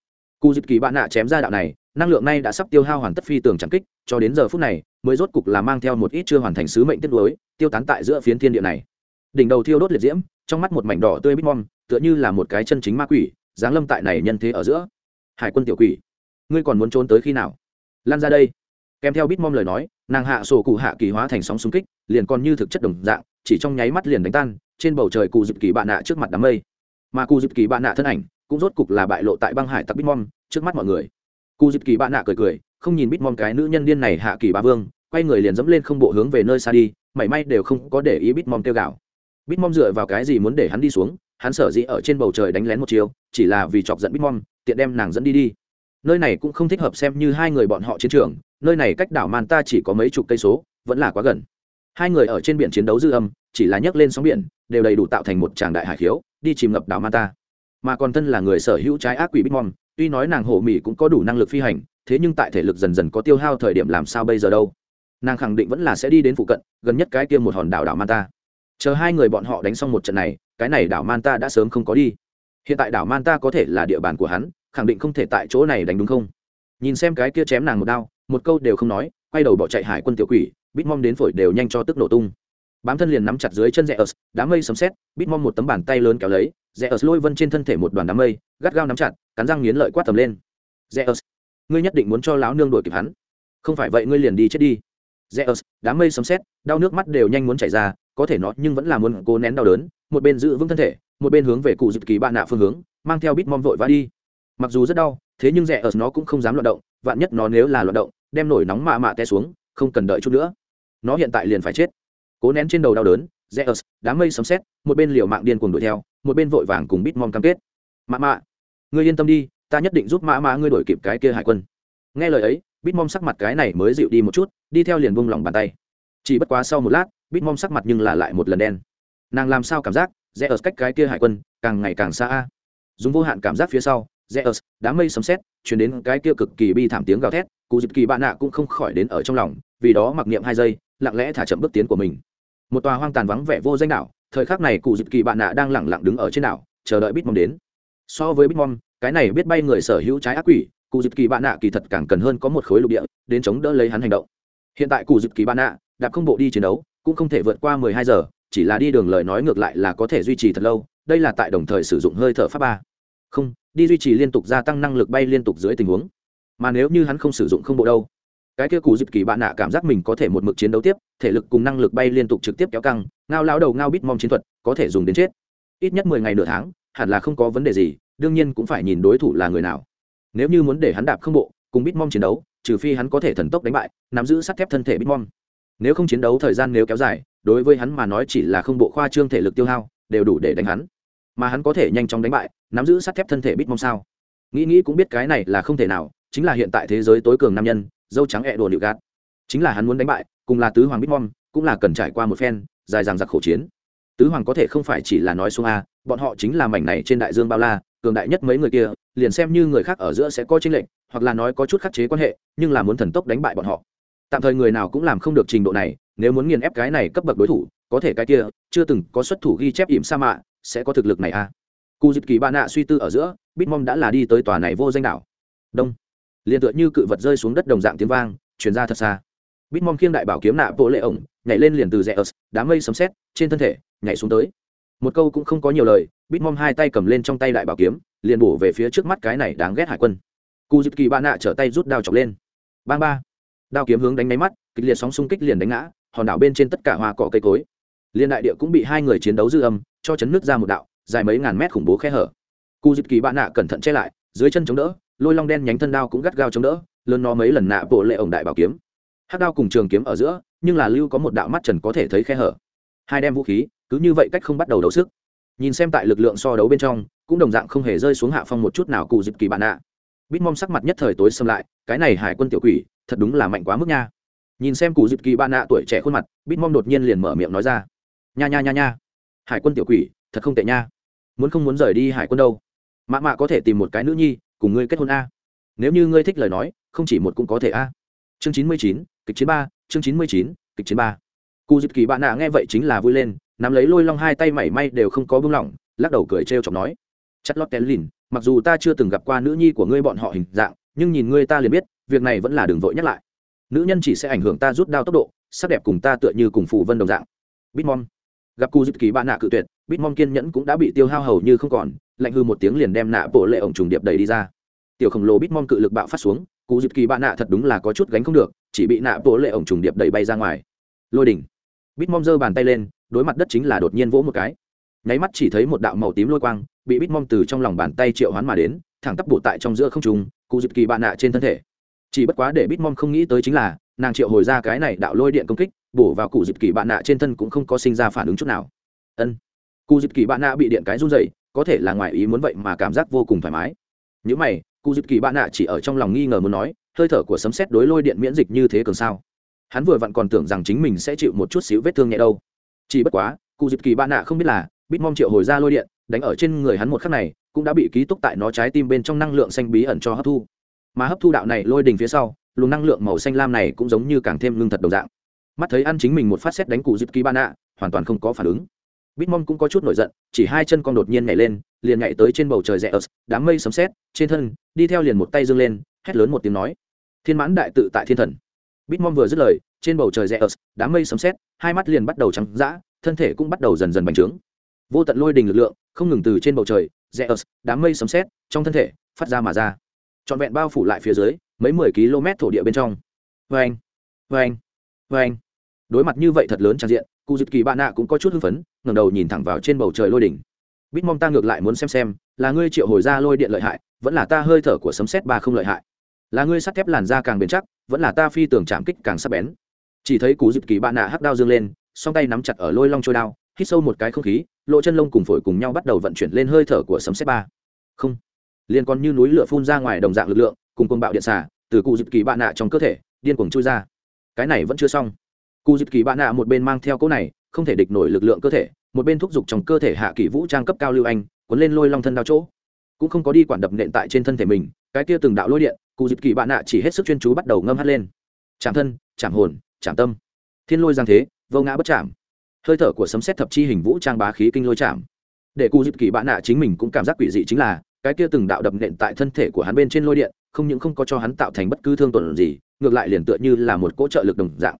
Speaker 1: Cụ dịp kỳ bạn nạ chém ra đạo này, năng lượng này đã sắp tiêu hao hoàn tất phi tường chẳng kích, cho đến giờ phút này, mới rốt cục là mang theo một ít chưa hoàn thành sứ mệnh tiết đối tiêu tán tại giữa phiến thiên địa này. Đỉnh đầu thiêu đốt liệt diễm, trong mắt một mảnh đỏ tươi bít mong, tựa như là một cái chân chính ma quỷ, giáng lâm tại này nhân thế ở giữa. Hải quân tiểu quỷ, ngươi còn muốn trốn tới khi nào? Lan ra đây kèm theo bitmom lời nói, nàng hạ sổ cụ hạ kỳ hóa thành sóng xung kích, liền còn như thực chất đồng dạng, chỉ trong nháy mắt liền đánh tan, trên bầu trời cụ dịp kỳ bạn nạ trước mặt đám mây. Mà cụ dịp kỳ bạn nạ thân ảnh, cũng rốt cục là bại lộ tại băng hải tặc bitmom, trước mắt mọi người. Cụ dịp kỳ bạn nạ cười cười, không nhìn bitmom cái nữ nhân điên này hạ kỳ ba vương, quay người liền dẫm lên không bộ hướng về nơi xa đi, mảy may đều không có để ý bitmom kêu gạo bitmom dựa vào cái gì muốn để hắn đi xuống, hắn sở dĩ ở trên bầu trời đánh lén một chiều chỉ là vì chọc giận bitmom, tiện đem nàng dẫn đi đi. Nơi này cũng không thích hợp xem như hai người bọn họ chiến trường nơi này cách đảo manta chỉ có mấy chục cây số, vẫn là quá gần. Hai người ở trên biển chiến đấu dư âm, chỉ là nhấc lên sóng biển, đều đầy đủ tạo thành một tràng đại hải khiếu, đi chìm ngập đảo manta mà còn thân là người sở hữu trái ác quỷ bitmom tuy nói nàng hổ mỹ cũng có đủ năng lực phi hành, thế nhưng tại thể lực dần dần có tiêu hao thời điểm làm sao bây giờ đâu? Nàng khẳng định vẫn là sẽ đi đến phụ cận, gần nhất cái kia một hòn đảo đảo manta chờ hai người bọn họ đánh xong một trận này, cái này đảo manta đã sớm không có đi. Hiện tại đảo manta có thể là địa bàn của hắn, khẳng định không thể tại chỗ này đánh đúng không? Nhìn xem cái kia chém nàng một đao một câu đều không nói, quay đầu bỏ chạy hải quân tiểu quỷ, bít mong đến phổi đều nhanh cho tức nổ tung. Bám thân liền nắm chặt dưới chân rẽ ớt đám mây sấm xét bít mong một tấm bàn tay lớn kéo lấy rẽ ớt lôi vân trên thân thể một đoàn đám mây, gắt gao nắm chặt, cắn răng nghiến lợi quát tầm lên. Rẽ ớt ngươi nhất định muốn cho láo nương đuổi kịp hắn. Không phải vậy ngươi liền đi chết đi. Rẽ ớt đám mây sấm xét đau nước mắt đều nhanh muốn chảy ra, có thể nó nhưng vẫn là muốn cố nén đau đớn, một bên giữ vững thân thể, một bên hướng về cụ dịp kỳ bạn nạ phương hướng, mang theo bít mong vội vã đi. Mặc dù rất đau, thế nhưng rẽ ớt nó cũng không dám loạt động, vạn nhất nó nếu là loạt động đem nổi nóng mạ mạ té xuống không cần đợi chút nữa nó hiện tại liền phải chết cố nén trên đầu đau đớn Zeus, đám mây sấm sét, một bên liều mạng điên cuồng đuổi theo, một bên vội vàng cùng Bitmom cam kết. Mạ mạ, ngươi yên tâm đi, ta nhất định giúp Mã Mã ngươi đổi kịp cái kia hải quân." Nghe lời ấy, Bitmom sắc mặt cái này mới dịu đi một chút, đi theo liền buông lòng bàn tay. Chỉ bất quá sau một lát, Bitmom sắc mặt nhưng là lại một lần đen. Nàng làm sao cảm giác, rẽ Zeus cách cái kia hải quân càng ngày càng xa a. Dùng vô hạn cảm giác phía sau, Zeus, đám mây sấm sét, truyền đến cái kia cực kỳ bi thảm tiếng gào thét, cụ Dịch kỳ bạn nạ cũng không khỏi đến ở trong lòng vì đó mặc niệm hai giây lặng lẽ thả chậm bước tiến của mình. Một tòa hoang tàn vắng vẻ vô danh đảo thời khắc này cụ Dịch kỳ bạn nạ đang lặng lặng đứng ở trên đảo chờ đợi bitmom đến. So với bitmom cái này biết bay người sở hữu trái ác quỷ cụ Dịch kỳ bạn nạ kỳ thật càng cần hơn có một khối lục địa đến chống đỡ lấy hắn hành động. Hiện tại cụ Dịch kỳ bạn nạ đạp không bộ đi chiến đấu cũng không thể vượt qua mười hai giờ chỉ là đi đường lời nói ngược lại là có thể duy trì thật lâu đây là tại đồng thời sử dụng hơi thở pháp ba. Không đi duy trì liên tục gia tăng năng lực bay liên tục dưới tình huống. Mà nếu như hắn không sử dụng không bộ đâu, cái kia cụ dịp kỳ bạn nạ cảm giác mình có thể một mực chiến đấu tiếp, thể lực cùng năng lực bay liên tục trực tiếp kéo căng, ngao lao đầu ngao bít mong chiến thuật, có thể dùng đến chết. Ít nhất mười ngày nửa tháng, hẳn là không có vấn đề gì, đương nhiên cũng phải nhìn đối thủ là người nào. Nếu như muốn để hắn đạp không bộ, cùng bít mong chiến đấu, trừ phi hắn có thể thần tốc đánh bại, nắm giữ sắt thép thân thể bít mong. Nếu không chiến đấu thời gian nếu kéo dài, đối với hắn mà nói chỉ là không bộ khoa trương thể lực tiêu hao, đều đủ để đánh hắn mà hắn có thể nhanh chóng đánh bại nắm giữ sắt thép thân thể bít mong sao? Nghĩ nghĩ cũng biết cái này là không thể nào chính là hiện tại thế giới tối cường nam nhân dâu trắng ẹ đùa nịu gạt. Chính là hắn muốn đánh bại cùng là tứ hoàng bitmom cũng là cần trải qua một phen dài dằng giặc khổ chiến. Tứ hoàng có thể không phải chỉ là nói xuống a bọn họ chính là mảnh này trên đại dương bao la cường đại nhất mấy người kia liền xem như người khác ở giữa sẽ có tranh lệnh, hoặc là nói có chút khắc chế quan hệ nhưng là muốn thần tốc đánh bại bọn họ. Tạm thời người nào cũng làm không được trình độ này nếu muốn nghiền ép cái này cấp bậc đối thủ có thể cái kia chưa từng có xuất thủ ghi chép ỉm sa mạ sẽ có thực lực này à? Cụ dịp kỳ bạn nạ suy tư ở giữa bitmom đã là đi tới tòa này vô danh đảo. Đông. Liền tựa như cự vật rơi xuống đất đồng dạng tiếng vang chuyển ra thật xa. Bitmom khiêng đại bảo kiếm nạ bộ lệ ổng, nhảy lên liền từ rẽ ớt đám mây sấm xét trên thân thể, nhảy xuống tới. Một câu cũng không có nhiều lời bitmom hai tay cầm lên trong tay đại bảo kiếm, liền bổ về phía trước mắt cái này đáng ghét hải quân. Cụ dịp kỳ bạn nạ trở tay rút đao chọc lên. Bang ba. Đao kiếm hướng đánh máy mắt, kịch liệt sóng xung kích liền đánh ngã, hòn đảo bên trên tất cả hoa cỏ cây cối liên đại địa cũng bị hai người chiến đấu dư âm, cho chấn nước ra một đạo, dài mấy ngàn mét khủng bố khe hở. Cụ dịp kỳ bạn nạ cẩn thận che lại, dưới chân chống đỡ, lôi long đen nhánh thân đao cũng gắt gao chống đỡ, lớn nó mấy lần nạ bộ lệ ổng đại bảo kiếm. Hát đao cùng trường kiếm ở giữa, nhưng là lưu có một đạo mắt trần có thể thấy khe hở. Hai đem vũ khí, cứ như vậy cách không bắt đầu đấu sức. Nhìn xem tại lực lượng so đấu bên trong, cũng đồng dạng không hề rơi xuống hạ phong một chút nào cụ dịp kỳ bạn nạ. Bít mong sắc mặt nhất thời tối xâm lại, cái này hải quân tiểu quỷ, thật đúng là mạnh quá mức nha. Nhìn xem cụ dịp kỳ bạn nạ tuổi trẻ khuôn mặt, bít mong đột nhiên liền mở miệng nói ra nha nha nha nha. Hải quân tiểu quỷ, thật không tệ nha. Muốn không muốn rời đi hải quân đâu? Mạ mạ có thể tìm một cái nữ nhi, cùng ngươi kết hôn a. Nếu như ngươi thích lời nói, không chỉ một cũng có thể a. Chương chín mươi chín, kịch chiến ba, chương chín mươi chín, kịch chiến ba. Cụ dịp kỳ bạn nạ nghe vậy chính là vui lên, nắm lấy lôi long hai tay mảy may đều không có bưng lỏng, lắc đầu cười trêu chọc nói. Chất lót tén lìn, mặc dù ta chưa từng gặp qua nữ nhi của ngươi bọn họ hình dạng, nhưng nhìn ngươi ta liền biết, việc này vẫn là đường vội nhắc lại. Nữ nhân chỉ sẽ ảnh hưởng ta rút đao tốc độ, sắc đẹp cùng ta tựa như cùng phù vân đồng dạng. Bitmom gặp cụ dịp kỳ bạn nạ cự tuyệt bitmom kiên nhẫn cũng đã bị tiêu hao hầu như không còn, lạnh hư một tiếng liền đem nạ bộ lệ ổng trùng điệp đầy đi ra. Tiểu khổng lồ bitmom cự lực bạo phát xuống cụ dịp kỳ bạn nạ thật đúng là có chút gánh không được, chỉ bị nạ bộ lệ ổng trùng điệp đẩy bay ra ngoài. Lôi đỉnh. Bitmom giơ bàn tay lên, đối mặt đất chính là đột nhiên vỗ một cái. Nháy mắt chỉ thấy một đạo màu tím lôi quang, bị bitmom từ trong lòng bàn tay triệu hoán mà đến, thẳng tắp bộ tại trong giữa không trùng cụ dịp kỳ bạn nạ trên thân thể. Chỉ bất quá để bitmom không nghĩ tới chính là, nàng triệu hồi ra cái này đạo lôi điện công kích bổ vào cụ dịp kỳ bạn nạ trên thân cũng không có sinh ra phản ứng chút nào. Ân. Cụ dịp kỳ bạn nạ bị điện cái run dày có thể là ngoài ý muốn vậy mà cảm giác vô cùng thoải mái. Những mày, cụ dịp kỳ bạn nạ chỉ ở trong lòng nghi ngờ muốn nói, hơi thở của sấm xét đối lôi điện miễn dịch như thế cường sao? Hắn vừa vặn còn tưởng rằng chính mình sẽ chịu một chút xíu vết thương nhẹ đâu. Chỉ bất quá, cụ dịp kỳ bạn nạ không biết là, bít mong triệu hồi ra lôi điện, đánh ở trên người hắn một khắc này, cũng đã bị ký túc tại nó trái tim bên trong năng lượng xanh bí ẩn cho hấp thu. Mà hấp thu đạo này lôi đình phía sau, luồng năng lượng màu xanh lam này cũng giống như càng thêm lương thật đồng dạng mắt thấy ăn chính mình một phát xét đánh cụ dịp kỳ ba nạ hoàn toàn không có phản ứng. Bitmom cũng có chút nổi giận, chỉ hai chân con đột nhiên nhảy lên, liền nhảy tới trên bầu trời rẽ ớt, đám mây sấm sét, trên thân, đi theo liền một tay dâng lên, hét lớn một tiếng nói, thiên mãn đại tự tại thiên thần. Bitmom vừa dứt lời, trên bầu trời rẽ ớt, đám mây sấm sét, hai mắt liền bắt đầu trắng dã, thân thể cũng bắt đầu dần dần bành trướng. Vô tận lôi đình lực lượng, không ngừng từ trên bầu trời, rẽ ớt, đám mây sấm sét, trong thân thể, phát ra mà ra. Trọn vẹn bao phủ lại phía dưới, mấy mười km thổ địa bên trong. Vê anh vê anh vê anh đối mặt như vậy thật lớn trang diện cụ dịp kỳ bạn nạ cũng có chút hưng phấn, ngẩng đầu nhìn thẳng vào trên bầu trời lôi đỉnh. Bít mong ta ngược lại muốn xem xem, là ngươi triệu hồi ra lôi điện lợi hại, vẫn là ta hơi thở của sấm xét ba không lợi hại. Là ngươi sắt thép làn da càng bền chắc, vẫn là ta phi tường chạm kích càng sắc bén. Chỉ thấy cụ dịp kỳ bạn nạ hắc đao dương lên, song tay nắm chặt ở lôi long trôi đao, hít sâu một cái không khí lộ chân lông cùng phổi cùng nhau bắt đầu vận chuyển lên hơi thở của sấm xét ba. Không. Liên còn như núi lửa phun ra ngoài đồng dạng lực lượng, cùng côn bạo điện xả, từ cụ dịp kỳ bạn nạ trong cơ thể, điên cuồng chui ra. Cái này vẫn chưa xong cụ dịp kỳ bạn nạ một bên mang theo cỗ này, không thể địch nổi lực lượng cơ thể, một bên thúc giục trong cơ thể hạ kỳ vũ trang cấp cao lưu anh, cuốn lên lôi long thân đao chỗ. Cũng không có đi quản đập nện tại trên thân thể mình, cái kia từng đạo lôi điện, cụ dịp kỳ bạn nạ chỉ hết sức chuyên chú bắt đầu ngâm hắt lên. Chạm thân, chạm hồn, chạm tâm. Thiên lôi giang thế, vô ngã bất chạm. Hơi thở của sấm xét thập chi hình vũ trang bá khí kinh lôi chạm. Để cụ dịp kỳ bạn nạ chính mình cũng cảm giác quỷ dị chính là, cái kia từng đạo đập nện tại thân thể của hắn bên trên lôi điện, không những không có cho hắn tạo thành bất cứ thương tổn gì, ngược lại liền tựa như là một cỗ trợ lực đồng dạng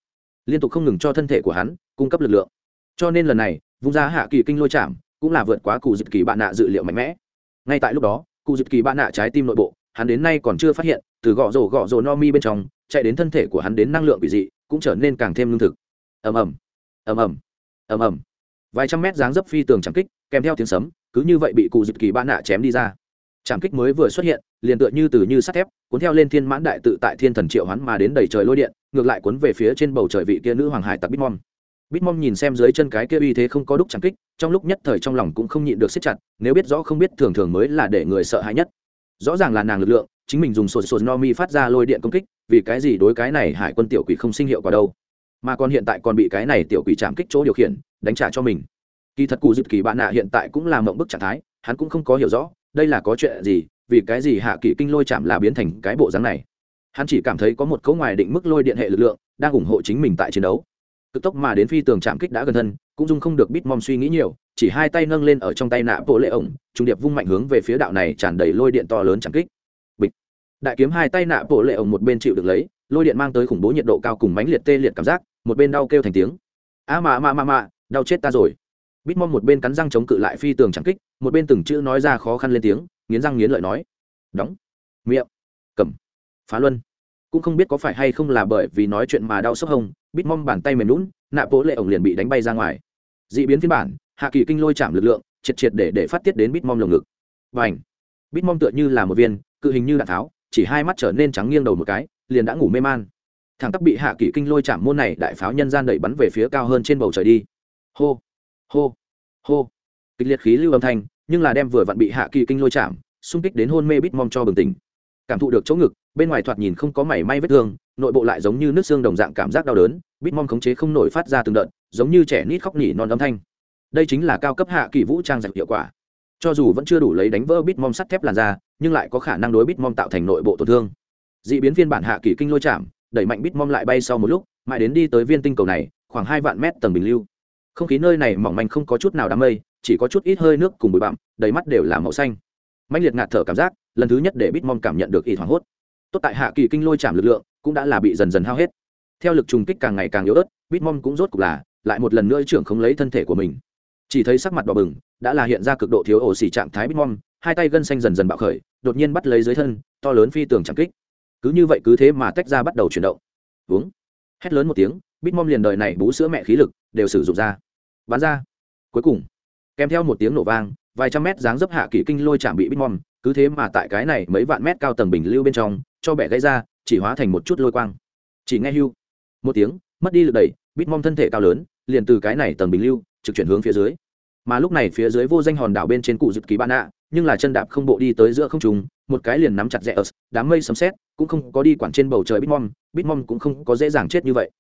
Speaker 1: liên tục không ngừng cho thân thể của hắn cung cấp lực lượng. Cho nên lần này, vung ra hạ kỳ kinh lôi chạm cũng là vượt quá cụ dịp kỳ bạn nạ dự liệu mạnh mẽ. Ngay tại lúc đó, cụ dịp kỳ bạn nạ trái tim nội bộ, hắn đến nay còn chưa phát hiện, từ gõ rổ gõ rổ no mi bên trong, chạy đến thân thể của hắn đến năng lượng quỷ dị, cũng trở nên càng thêm lương thực. Ầm ầm ầm ầm ầm ầm. Vài trăm mét dáng dấp phi tường chẳng kích, kèm theo tiếng sấm, cứ như vậy bị cụ dịp kỳ bạn nạ chém đi ra. Chạm kích mới vừa xuất hiện, liền tựa như từ như sắt thép, cuốn theo lên thiên mãn đại tự tại thiên thần triệu hoán mà đến đầy trời lôi điện ngược lại cuốn về phía trên bầu trời vị kia nữ hoàng hải tặc bitmom bitmom nhìn xem dưới chân cái kia uy thế không có đúc trảm kích, trong lúc nhất thời trong lòng cũng không nhịn được siết chặt, nếu biết rõ không biết thường thường mới là để người sợ hãi nhất. Rõ ràng là nàng lực lượng, chính mình dùng sột sột no mi phát ra lôi điện công kích, vì cái gì đối cái này hải quân tiểu quỷ không sinh hiệu quả đâu. Mà còn hiện tại còn bị cái này tiểu quỷ chạm kích chỗ điều khiển, đánh trả cho mình. Kỳ thật cụ dịp kỳ bạn nạ hiện tại cũng là mộng bức trạng thái, hắn cũng không có hiểu rõ, đây là có chuyện gì, vì cái gì hạ kỳ kinh lôi chạm là biến thành cái bộ dáng này hắn chỉ cảm thấy có một cấu ngoài định mức lôi điện hệ lực lượng đang ủng hộ chính mình tại chiến đấu. Cực tốc mà đến phi tường chạm kích đã gần thân, cũng dung không được bitmom suy nghĩ nhiều, chỉ hai tay nâng lên ở trong tay nạ bộ lệ ổng, trung điệp vung mạnh hướng về phía đạo này tràn đầy lôi điện to lớn chạm kích. Bịch. Đại kiếm hai tay nạ bộ lệ ổng một bên chịu được lấy, lôi điện mang tới khủng bố nhiệt độ cao cùng mãnh liệt tê liệt cảm giác, một bên đau kêu thành tiếng. A mà mà mà mà đau chết ta rồi. Bitmom một bên cắn răng chống cự lại phi tường chạm kích, một bên từng chữ nói ra khó khăn lên tiếng, nghiến răng nghiến lợi nói. Đóng. Miệng phá luân. Cũng không biết có phải hay không là bởi vì nói chuyện mà đau sốc hông, bít mong bàn tay mềm lún nạ bố lệ ổng liền bị đánh bay ra ngoài. D ị biến phiên bản, hạ kỳ kinh lôi chạm lực lượng, triệt triệt để để phát tiết đến bít mong lồng ngực. Và ảnh bít mong tựa như là một viên, cự hình như đạn tháo, chỉ hai mắt trở nên trắng nghiêng đầu một cái, liền đã ngủ mê man. Thằng tắc bị hạ kỳ kinh lôi chạm môn này đại pháo nhân gian đẩy bắn về phía cao hơn trên bầu trời đi. Hô! Hô! Hô! Kịch liệt khí lưu âm thanh, nhưng là đem vừa vặn bị hạ kỳ kinh lôi chạm, xung kích đến hôn mê bít mong cho bừng tỉnh. Cảm thụ được chỗ ngực bên ngoài thoạt nhìn không có mảy may vết thương, nội bộ lại giống như nước xương đồng dạng cảm giác đau đớn, bít mong khống chế không nổi phát ra từng đợt, giống như trẻ nít khóc nỉ non âm thanh. Đây chính là cao cấp hạ kỳ vũ trang giặc hiệu quả. Cho dù vẫn chưa đủ lấy đánh vỡ bít mong sắt thép làn da, nhưng lại có khả năng đối bít mong tạo thành nội bộ tổn thương. D ị biến phiên bản hạ kỳ kinh lôi chạm, đẩy mạnh bít mong lại bay sau một lúc, mãi đến đi tới viên tinh cầu này, khoảng hai vạn mét tầng bình lưu. Không khí nơi này mỏng manh không có chút nào đám mây, chỉ có chút ít hơi nước cùng bụi bặm, đầy mắt đều là màu xanh. Mạnh liệt ngạt thở cảm giác, lần thứ nhất để bitmom cảm nhận được y hoảng hốt tốt tại hạ kỳ kinh lôi chạm lực lượng cũng đã là bị dần dần hao hết. Theo lực trùng kích càng ngày càng yếu ớt, bitmom cũng rốt cục là, lại một lần nữa trưởng không lấy thân thể của mình. Chỉ thấy sắc mặt đỏ bừng, đã là hiện ra cực độ thiếu ổ xỉ trạng thái bitmom, hai tay gân xanh dần dần bạo khởi, đột nhiên bắt lấy dưới thân, to lớn phi tường chạm kích. Cứ như vậy cứ thế mà tách ra bắt đầu chuyển động. Uống hét lớn một tiếng, bitmom liền đời này bú sữa mẹ khí lực, đều sử dụng ra. Bán ra. Cuối cùng, kèm theo một tiếng nổ vang, vài trăm mét dáng dấp hạ kỷ kinh lôi chạm bị bitmom cứ thế mà tại cái này mấy vạn mét cao tầng bình lưu bên trong, cho bẻ gãy ra, chỉ hóa thành một chút lôi quang. Chỉ nghe hưu. Một tiếng, mất đi lực đẩy bitmom thân thể cao lớn, liền từ cái này tầng bình lưu, trực chuyển hướng phía dưới. Mà lúc này phía dưới vô danh hòn đảo bên trên cụ dực kỳ bạn ạ, nhưng là chân đạp không bộ đi tới giữa không trùng một cái liền nắm chặt rẽ ớt đám mây sấm xét cũng không có đi quản trên bầu trời bitmom bitmom cũng không có dễ dàng chết như vậy.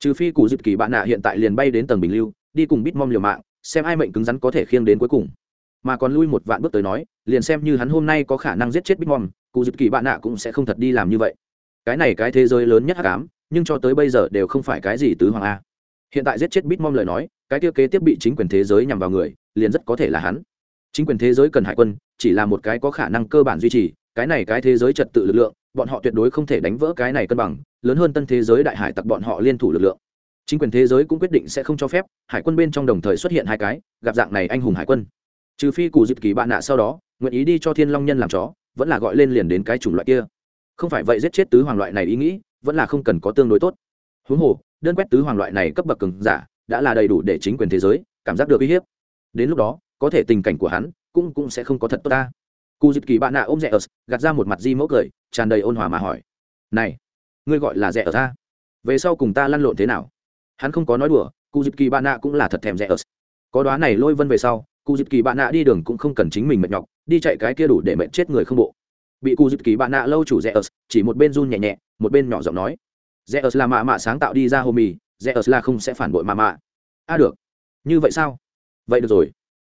Speaker 1: Trừ phi cụ dực kỳ bạn ạ hiện tại liền bay đến tầng bình lưu, đi cùng bitmom liều mạng, xem ai mệnh cứng rắn có thể khiêng đến cuối cùng mà còn lui một vạn bước tới nói, liền xem như hắn hôm nay có khả năng giết chết bitmom cụ dịp kỳ bạn nạ cũng sẽ không thật đi làm như vậy. Cái này cái thế giới lớn nhất hắc ám, nhưng cho tới bây giờ đều không phải cái gì tứ hoàng a. Hiện tại giết chết bitmom lời nói, cái tiêu kế tiếp bị chính quyền thế giới nhằm vào người, liền rất có thể là hắn. Chính quyền thế giới cần hải quân, chỉ là một cái có khả năng cơ bản duy trì, cái này cái thế giới trật tự lực lượng, bọn họ tuyệt đối không thể đánh vỡ cái này cân bằng, lớn hơn tân thế giới đại hải tặc bọn họ liên thủ lực lượng. Chính quyền thế giới cũng quyết định sẽ không cho phép, hải quân bên trong đồng thời xuất hiện hai cái, gặp dạng này anh hùng hải quân trừ phi cụ dịp kỳ bạn nạ sau đó, nguyện ý đi cho thiên long nhân làm chó, vẫn là gọi lên liền đến cái chủng loại kia. Không phải vậy giết chết tứ hoàng loại này ý nghĩ, vẫn là không cần có tương đối tốt. Huống hồ, đơn quét tứ hoàng loại này cấp bậc cường giả, đã là đầy đủ để chính quyền thế giới cảm giác được uy hiếp. Đến lúc đó, có thể tình cảnh của hắn cũng cũng sẽ không có thật tốt ta. Cụ dịp kỳ bạn nạ ôm rẽ ớt gạt ra một mặt di mẫu cười, tràn đầy ôn hòa mà hỏi. Này, ngươi gọi là rẽ ở ta? Về sau cùng ta lăn lộn thế nào? Hắn không có nói đùa, cụ dịp kỳ bạn nạ cũng là thật thèm rẽ ớt có đoá này lôi vân về sau cụ dịp kỳ bạn nạ đi đường cũng không cần chính mình mệt nhọc, đi chạy cái kia đủ để mệt chết người không bộ. Bị cụ dịp kỳ bạn nạ lâu chủ rẽ ớt chỉ một bên run nhẹ nhẹ, một bên nhỏ giọng nói. Rẽ ớt là mạ mạ sáng tạo đi ra hô mì rẽ ớt là không sẽ phản bội mạ mạ. A à được. Như vậy sao? Vậy được rồi.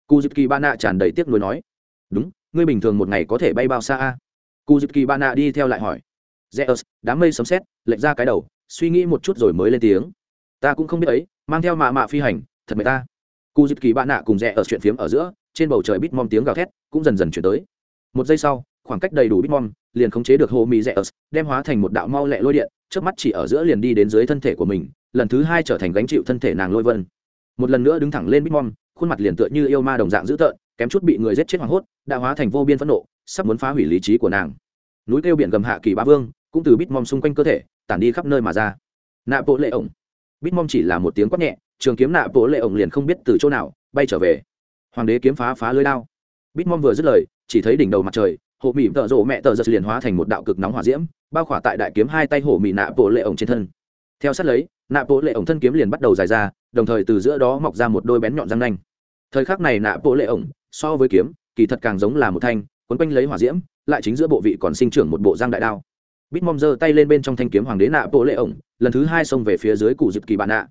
Speaker 1: Cụ dịp kỳ bạn nạ tràn đầy tiếc nuối nói. Đúng, ngươi bình thường một ngày có thể bay bao xa a? Cụ dịp kỳ bạn nạ đi theo lại hỏi. Rẽ ớt đám mây sấm xét lệch ra cái đầu, suy nghĩ một chút rồi mới lên tiếng. Ta cũng không biết ấy, mang theo mạ mạ phi hành, thật mệt ta cụ dịp kỳ bạn nạ cùng rẽ ở chuyện phiếm ở giữa, trên bầu trời bít mom tiếng gào thét cũng dần dần chuyển tới. Một giây sau, khoảng cách đầy đủ bít mom liền khống chế được hồ mỹ rẽ ở, đem hóa thành một đạo mau lẹ lôi điện trước mắt chỉ ở giữa liền đi đến dưới thân thể của mình, lần thứ hai trở thành gánh chịu thân thể nàng lôi vân. Một lần nữa đứng thẳng lên bít mom khuôn mặt liền tựa như yêu ma đồng dạng dữ tợn, kém chút bị người giết chết hoảng hốt, đã hóa thành vô biên phẫn nộ, sắp muốn phá hủy lý trí của nàng. Núi kêu biển gầm hạ kỳ ba vương, cũng từ bít mom xung quanh cơ thể, tản đi khắp nơi mà ra. Nạ bộ lệ ổng. Bít mom chỉ là một tiếng quát nhẹ trường kiếm nạ bộ lệ ổng liền không biết từ chỗ nào, bay trở về. Hoàng đế kiếm phá phá lưới lao bít mom vừa dứt lời, chỉ thấy đỉnh đầu mặt trời, hộ mỹ tợ rộ mẹ tợ giật liền hóa thành một đạo cực nóng hỏa diễm, bao khỏa tại đại kiếm hai tay hổ mỹ nạ bộ lệ ổng trên thân. Theo sát lấy, nạ bộ lệ ổng thân kiếm liền bắt đầu dài ra, đồng thời từ giữa đó mọc ra một đôi bén nhọn răng nanh. Thời khắc này nạ bộ lệ ổng, so với kiếm, kỳ thật càng giống là một thanh, quấn quanh lấy hỏa diễm, lại chính giữa bộ vị còn sinh trưởng một bộ răng đại đao. Bít mom giơ tay lên bên trong thanh kiếm hoàng đế nạ bộ lệ ổng, lần thứ hai xông về phía dưới cụ dịp kỳ bạn nạ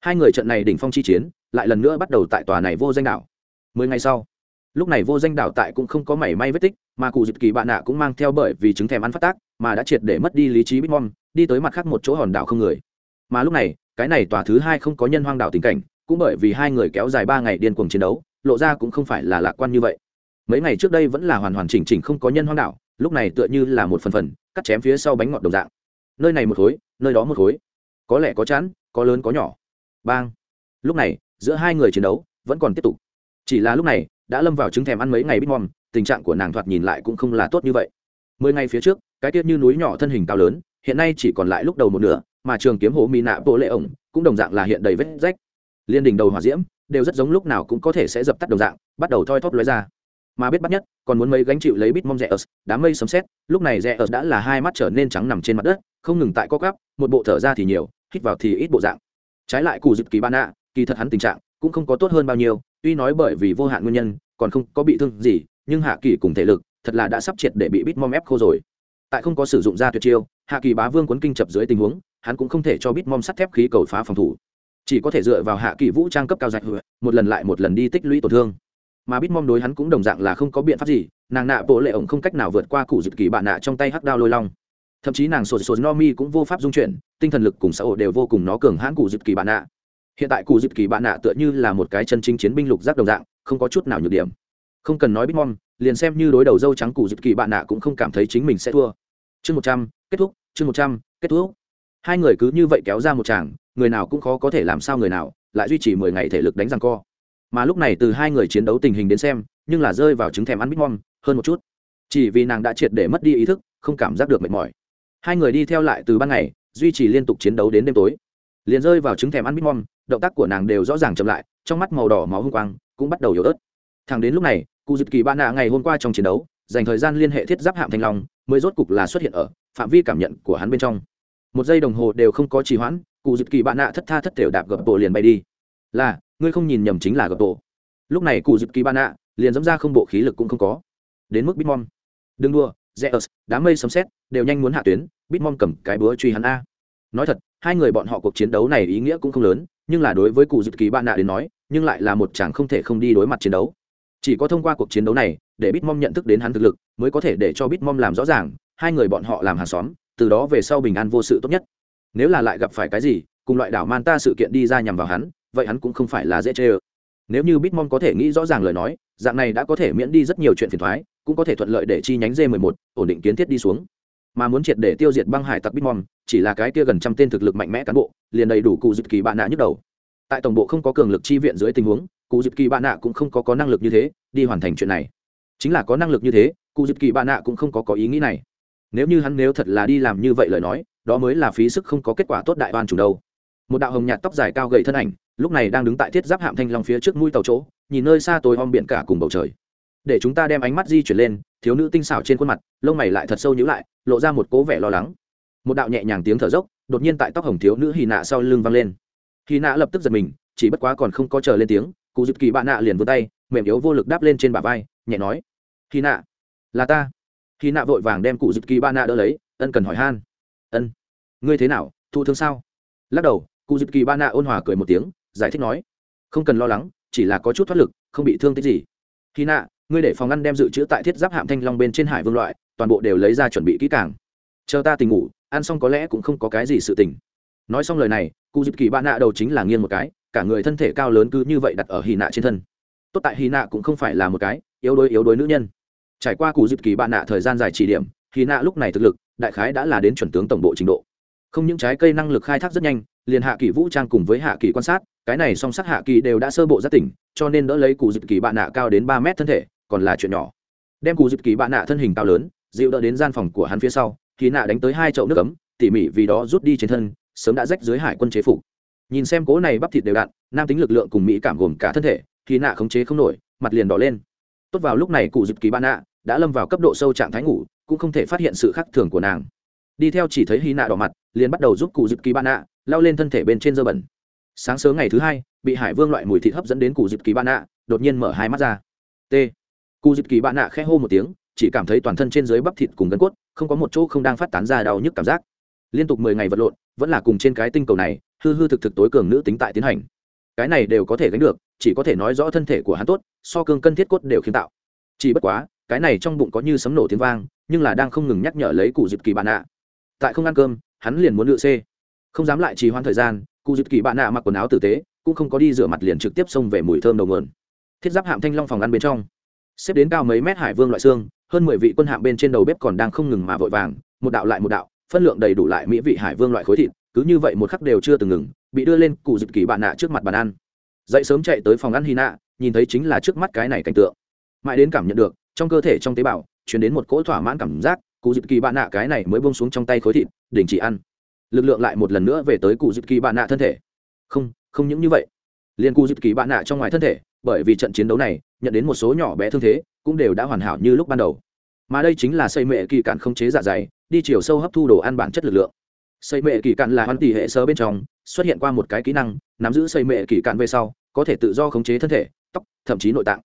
Speaker 1: hai người trận này đỉnh phong chi chiến, lại lần nữa bắt đầu tại tòa này vô danh đảo. Mười ngày sau, lúc này vô danh đảo tại cũng không có mảy may vết tích, mà cụ dịp kỳ bạn nạ cũng mang theo bởi vì chứng thèm ăn phát tác, mà đã triệt để mất đi lý trí bitmom đi tới mặt khác một chỗ hòn đảo không người. Mà lúc này, cái này tòa thứ hai không có nhân hoang đảo tình cảnh, cũng bởi vì hai người kéo dài ba ngày điên cuồng chiến đấu, lộ ra cũng không phải là lạc quan như vậy. Mấy ngày trước đây vẫn là hoàn hoàn chỉnh chỉnh không có nhân hoang đảo, lúc này tựa như là một phần phần, cắt chém phía sau bánh ngọt đồng dạng. Nơi này một khối, nơi đó một khối. Có lẽ có chán, có lớn có nhỏ bang. Lúc này, giữa hai người chiến đấu vẫn còn tiếp tục. Chỉ là lúc này, đã lâm vào trứng thèm ăn mấy ngày bít bitmom tình trạng của nàng thoạt nhìn lại cũng không là tốt như vậy. Mười ngày phía trước, cái tiết như núi nhỏ thân hình cao lớn, hiện nay chỉ còn lại lúc đầu một nửa, mà trường kiếm hố mỹ nạ bộ lệ ổng cũng đồng dạng là hiện đầy vết rách. Liên đỉnh đầu hỏa diễm đều rất giống lúc nào cũng có thể sẽ dập tắt đồng dạng, bắt đầu thoi thóp lóe ra. Mà biết bắt nhất, còn muốn mấy gánh chịu lấy bít mong rẽ ớt, đám mây sấm xét lúc này rẽ ớt đã là hai mắt trở nên trắng nằm trên mặt đất, không ngừng tại co cắp một bộ thở ra thì nhiều, hít vào thì ít bộ dạng trái lại cụ dịp kỳ ban ạ kỳ thật hắn tình trạng cũng không có tốt hơn bao nhiêu, tuy nói bởi vì vô hạn nguyên nhân, còn không có bị thương gì, nhưng hạ kỳ cùng thể lực thật là đã sắp triệt để bị bít mom ép khô rồi. Tại không có sử dụng ra tuyệt chiêu, hạ kỳ bá vương quấn kinh chập dưới tình huống, hắn cũng không thể cho bít mom sắt thép khí cầu phá phòng thủ. Chỉ có thể dựa vào hạ kỳ vũ trang cấp cao dạch một lần lại một lần đi tích lũy tổn thương. Mà bít mom đối hắn cũng đồng dạng là không có biện pháp gì, nàng nạ bộ lệ ổng không cách nào vượt qua cụ dịp kỳ bạn nạ trong tay hắc đao lôi long thậm chí nàng sột sột no mi cũng vô pháp dung chuyển, tinh thần lực cùng xã hội đều vô cùng nó cường hãn cụ dịp kỳ bạn nạ. Hiện tại cụ dịp kỳ bạn nạ tựa như là một cái chân chính chiến binh lục giác đồng dạng, không có chút nào nhược điểm. Không cần nói bít liền xem như đối đầu dâu trắng cụ dịp kỳ bạn nạ cũng không cảm thấy chính mình sẽ thua. Chương một trăm, kết thúc, chương một trăm, kết thúc. Hai người cứ như vậy kéo ra một chàng người nào cũng khó có thể làm sao người nào, lại duy trì mười ngày thể lực đánh răng co. Mà lúc này từ hai người chiến đấu tình hình đến xem, nhưng là rơi vào chứng thèm ăn bít hơn một chút. Chỉ vì nàng đã triệt để mất đi ý thức, không cảm giác được mệt mỏi hai người đi theo lại từ ban ngày, duy trì liên tục chiến đấu đến đêm tối. Liền rơi vào trứng thèm ăn bít mom, động tác của nàng đều rõ ràng chậm lại, trong mắt màu đỏ máu hung quang cũng bắt đầu yếu ớt. Thẳng đến lúc này, cụ dịp kỳ ba nạ ngày hôm qua trong chiến đấu, dành thời gian liên hệ thiết giáp hạm thanh long, mới rốt cục là xuất hiện ở phạm vi cảm nhận của hắn bên trong. Một giây đồng hồ đều không có trì hoãn, cụ dịp kỳ bạn nạ thất tha thất thểu đạp gập bộ liền bay đi. Là, ngươi không nhìn nhầm chính là gập bộ lúc này cụ dịp kỳ bạn nạ liền dẫm ra không bộ khí lực cũng không có. Đến mức bitmom đừng đua zeus, đám mây sấm sét đều nhanh muốn hạ tuyến Bitmon cầm cái búa truy hắn a nói thật, hai người bọn họ cuộc chiến đấu này ý nghĩa cũng không lớn, nhưng là đối với cụ dịp kỳ bạn nạ đến nói, nhưng lại là một chàng không thể không đi đối mặt chiến đấu chỉ có thông qua cuộc chiến đấu này, để Bitmon nhận thức đến hắn thực lực, mới có thể để cho Bitmon làm rõ ràng, hai người bọn họ làm hàng xóm, từ đó về sau bình an vô sự tốt nhất nếu là lại gặp phải cái gì, cùng loại đảo man ta sự kiện đi ra nhằm vào hắn, vậy hắn cũng không phải là dễ chơi. nếu như bitmon có thể nghĩ rõ ràng lời nói, dạng này đã có thể miễn đi rất nhiều chuyện phiền toái cũng có thể thuận lợi để chi nhánh d 11 ổn định kiến thiết đi xuống. Mà muốn triệt để tiêu diệt băng hải tặc bitmon chỉ là cái kia gần trăm tên thực lực mạnh mẽ cán bộ, liền đầy đủ cụ dịp kỳ bạn nạ nhức đầu. Tại tổng bộ không có cường lực chi viện dưới tình huống, cụ dịp kỳ bạn nạ cũng không có có năng lực như thế đi hoàn thành chuyện này. Chính là có năng lực như thế, cụ dịp kỳ bạn nạ cũng không có có ý nghĩ này. Nếu như hắn nếu thật là đi làm như vậy lời nói, đó mới là phí sức không có kết quả tốt đại oan chủ đâu. Một đạo hồng nhạt tóc dài cao gầy thân ảnh, lúc này đang đứng tại thiết giáp hạm thanh long phía trước mũi tàu chỗ, nhìn nơi xa tối om biển cả cùng bầu trời để chúng ta đem ánh mắt di chuyển lên, thiếu nữ tinh xảo trên khuôn mặt, lông mày lại thật sâu nhữ lại, lộ ra một cố vẻ lo lắng. Một đạo nhẹ nhàng tiếng thở dốc, đột nhiên tại tóc hồng thiếu nữ hy nạ sau lưng vang lên. Hy nạ lập tức giật mình, chỉ bất quá còn không có chờ lên tiếng, cụ dịp kỳ bạn nạ liền vươn tay, mềm yếu vô lực đáp lên trên bả vai, nhẹ nói hy nạ, là ta. Hy nạ vội vàng đem cụ dịp kỳ bạn nạ đỡ lấy, ân cần hỏi han. Ân, ngươi thế nào, thụ thương sao? Lắc đầu, cụ dịp kỳ ba nạ ôn hòa cười một tiếng, giải thích nói, không cần lo lắng, chỉ là có chút thoát lực, không bị thương tích gì. Hy nạ ngươi để phòng ngăn đem dự trữ tại thiết giáp hạm thanh long bên trên hải vương loại, toàn bộ đều lấy ra chuẩn bị kỹ càng. Chờ ta tình ngủ, ăn xong có lẽ cũng không có cái gì sự tình. Nói xong lời này, cụ dịp kỳ bạn nạ đầu chính là nghiêng một cái, cả người thân thể cao lớn cứ như vậy đặt ở hy nạ trên thân. Tốt tại hy nạ cũng không phải là một cái, yếu đuối yếu đuối nữ nhân. Trải qua cụ dịp kỳ bạn nạ thời gian dài chỉ điểm hy nạ lúc này thực lực, đại khái đã là đến chuẩn tướng tổng bộ trình độ. Không những trái cây năng lực khai thác rất nhanh, liền hạ kỳ vũ trang cùng với hạ kỳ quan sát, cái này song sắc hạ kỳ đều đã sơ bộ ra tỉnh, cho nên đỡ lấy cụ dịp kỳ bạn nạ cao đến ba mét thân thể còn là chuyện nhỏ. Đem cụ dịp kỳ bạn nạ thân hình cao lớn, dịu đỡ đến gian phòng của hắn phía sau, thì nạ đánh tới hai chậu nước cấm tỉ mỉ vì đó rút đi trên thân, sớm đã rách dưới hải quân chế phục. Nhìn xem cố này bắp thịt đều đặn, nam tính lực lượng cùng mỹ cảm gồm cả thân thể, thì nạ khống chế không nổi, mặt liền đỏ lên. Tốt vào lúc này cụ dịp kỳ bạn nạ đã lâm vào cấp độ sâu trạng thái ngủ, cũng không thể phát hiện sự khác thường của nàng. Đi theo chỉ thấy hy nạ đỏ mặt, liền bắt đầu giúp cụ dịp kỳ bạn nạ lao lên thân thể bên trên dơ bẩn. Sáng sớm ngày thứ hai, bị hải vương loại mùi thịt hấp dẫn đến cụ dịp kỳ bạn nạ, đột nhiên mở hai mắt ra. T cụ dịp kỳ bạn nạ khẽ hô một tiếng, chỉ cảm thấy toàn thân trên dưới bắp thịt cùng gân cốt, không có một chỗ không đang phát tán ra đau nhức cảm giác. Liên tục mười ngày vật lộn, vẫn là cùng trên cái tinh cầu này, hư hư thực thực tối cường nữ tính tại tiến hành. Cái này đều có thể gánh được, chỉ có thể nói rõ thân thể của hắn tốt, so cương cân thiết cốt đều khiến tạo. Chỉ bất quá, cái này trong bụng có như sấm nổ tiếng vang, nhưng là đang không ngừng nhắc nhở lấy cụ dịp kỳ bạn nạ. tại không ăn cơm, hắn liền muốn lựa c. Không dám lại trì hoãn thời gian, cụ dịp kỳ bạn nạ mặc quần áo tử tế, cũng không có đi rửa mặt liền trực tiếp xông về mùi thơm đầu nguồn. Thiết giáp hạm thanh long phòng ăn bên trong xếp đến cao mấy mét hải vương loại xương, hơn mười vị quân hạm bên trên đầu bếp còn đang không ngừng mà vội vàng, một đạo lại một đạo, phân lượng đầy đủ lại mỹ vị hải vương loại khối thịt, cứ như vậy một khắc đều chưa từng ngừng, bị đưa lên cụ dịp kỳ bạn nạ trước mặt bàn ăn. Dậy sớm chạy tới phòng ăn hy nạ nhìn thấy chính là trước mắt cái này cảnh tượng. Mãi đến cảm nhận được, trong cơ thể trong tế bào chuyển đến một cỗ thỏa mãn cảm giác, cụ dịp kỳ bạn nạ cái này mới bông xuống trong tay khối thịt, đình chỉ ăn. Lực lượng lại một lần nữa về tới cụ dịp kỳ bạn nạ thân thể. Không không những như vậy. Liền cụ dịp kỳ bạn nạ trong ngoài thân thể, bởi vì trận chiến đấu này nhận đến một số nhỏ bé thương thế, cũng đều đã hoàn hảo như lúc ban đầu. Mà đây chính là xây mệ kỳ cạn không chế dạ dày, đi chiều sâu hấp thu đồ ăn bản chất lực lượng. Xây mệ kỳ cạn là hoàn tỷ hệ sơ bên trong, xuất hiện qua một cái kỹ năng, nắm giữ xây mệ kỳ cạn về sau, có thể tự do khống chế thân thể, tóc, thậm chí nội tạng.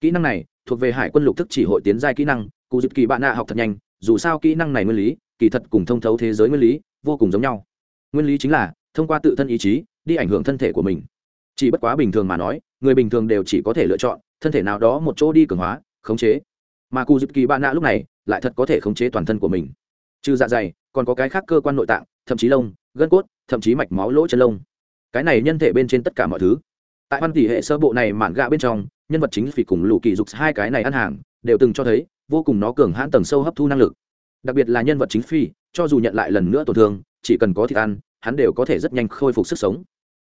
Speaker 1: Kỹ năng này thuộc về hải quân lục thức chỉ hội tiến giai kỹ năng, cụ dịp kỳ bạn nạ học thật nhanh, dù sao kỹ năng này nguyên lý, kỳ thật cùng thông thấu thế giới nguyên lý vô cùng giống nhau. Nguyên lý chính là thông qua tự thân ý chí, đi ảnh hưởng thân thể của mình. Chỉ bất quá bình thường mà nói, người bình thường đều chỉ có thể lựa chọn thân thể nào đó một chỗ đi cường hóa, khống chế. Mà cụ dịp kỳ bạn nạ lúc này lại thật có thể khống chế toàn thân của mình. Trừ dạ dày, còn có cái khác cơ quan nội tạng, thậm chí lông, gân cốt, thậm chí mạch máu lỗ chân lông. Cái này nhân thể bên trên tất cả mọi thứ. Tại văn tỷ hệ sơ bộ này mản gạ bên trong, nhân vật chính vì cùng lũ kỳ dục hai cái này ăn hàng, đều từng cho thấy vô cùng nó cường hãn tầng sâu hấp thu năng lực. Đặc biệt là nhân vật chính phi cho dù nhận lại lần nữa tổn thương, chỉ cần có thịt ăn, hắn đều có thể rất nhanh khôi phục sức sống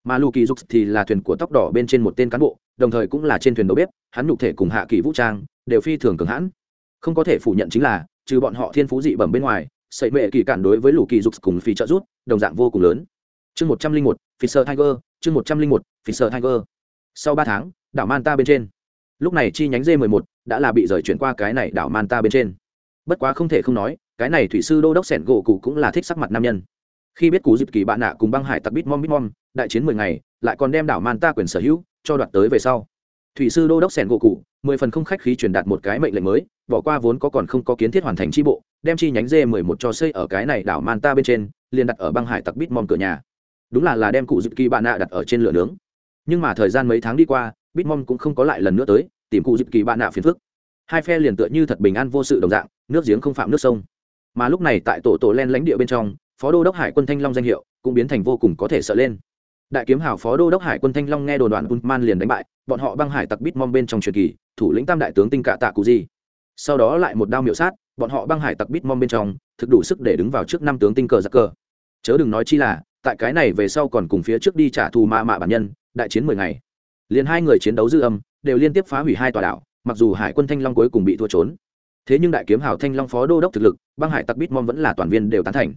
Speaker 1: mà lù kỳ dục thì là thuyền của tóc đỏ bên trên một tên cán bộ, đồng thời cũng là trên thuyền đầu bếp, hắn nhục thể cùng hạ kỳ vũ trang đều phi thường cường hãn. Không có thể phủ nhận chính là, trừ bọn họ thiên phú dị bẩm bên ngoài, sậy mệ kỳ cản đối với lù kỳ dục cùng phi trợ rút, đồng dạng vô cùng lớn. Chương một trăm linh một fisher tiger, chương một trăm linh một fisher tiger. Sau ba tháng, đảo manta bên trên. Lúc này chi nhánh d 11 đã là bị rời chuyển qua cái này đảo manta bên trên. Bất quá không thể không nói, cái này thủy sư đô đốc sẻn gỗ cụ cũng là thích sắc mặt nam nhân khi biết cú dịp kỳ bạn nạ cùng băng hải tặc bít mom bít mom, đại chiến mười ngày, lại còn đem đảo manta quyền sở hữu cho đoạt tới về sau. Thủy sư đô đốc sẻn gỗ cụ, mười phần không khách khí truyền đạt một cái mệnh lệnh mới, bỏ qua vốn có còn không có kiến thiết hoàn thành tri bộ, đem chi nhánh dê mười một cho xây ở cái này đảo manta bên trên, liền đặt ở băng hải tặc bít mom cửa nhà. Đúng là là đem cụ dịp kỳ bạn nạ đặt ở trên lửa nướng. Nhưng mà thời gian mấy tháng đi qua bitmom cũng không có lại lần nữa tới, tìm cụ dịp kỳ bạn nạ phiền phức. Hai phe liền tựa như thật bình an vô sự đồng dạng, nước giếng không phạm nước sông. Mà lúc này tại tổ tổ len lãnh địa bên trong phó đô đốc hải quân thanh long danh hiệu cũng biến thành vô cùng có thể sợ lên. Đại kiếm hào phó đô đốc hải quân thanh long nghe đồn đoàn unman liền đánh bại, bọn họ băng hải tặc bitmom bên trong truyền kỳ, thủ lĩnh tam đại tướng tinh cạ tạ cụ gì sau đó lại một đao miệu sát, bọn họ băng hải tặc bitmom bên trong, thực đủ sức để đứng vào trước năm tướng tinh cờ giặc cờ. Chớ đừng nói chi là, tại cái này về sau còn cùng phía trước đi trả thù ma mạ bản nhân, đại chiến mười ngày. Liền hai người chiến đấu dư âm, đều liên tiếp phá hủy hai tòa đảo, mặc dù hải quân thanh long cuối cùng bị thua trốn. Thế nhưng đại kiếm hào thanh long phó đô đốc thực lực, băng hải tặc bitmom vẫn là toàn viên đều tán thành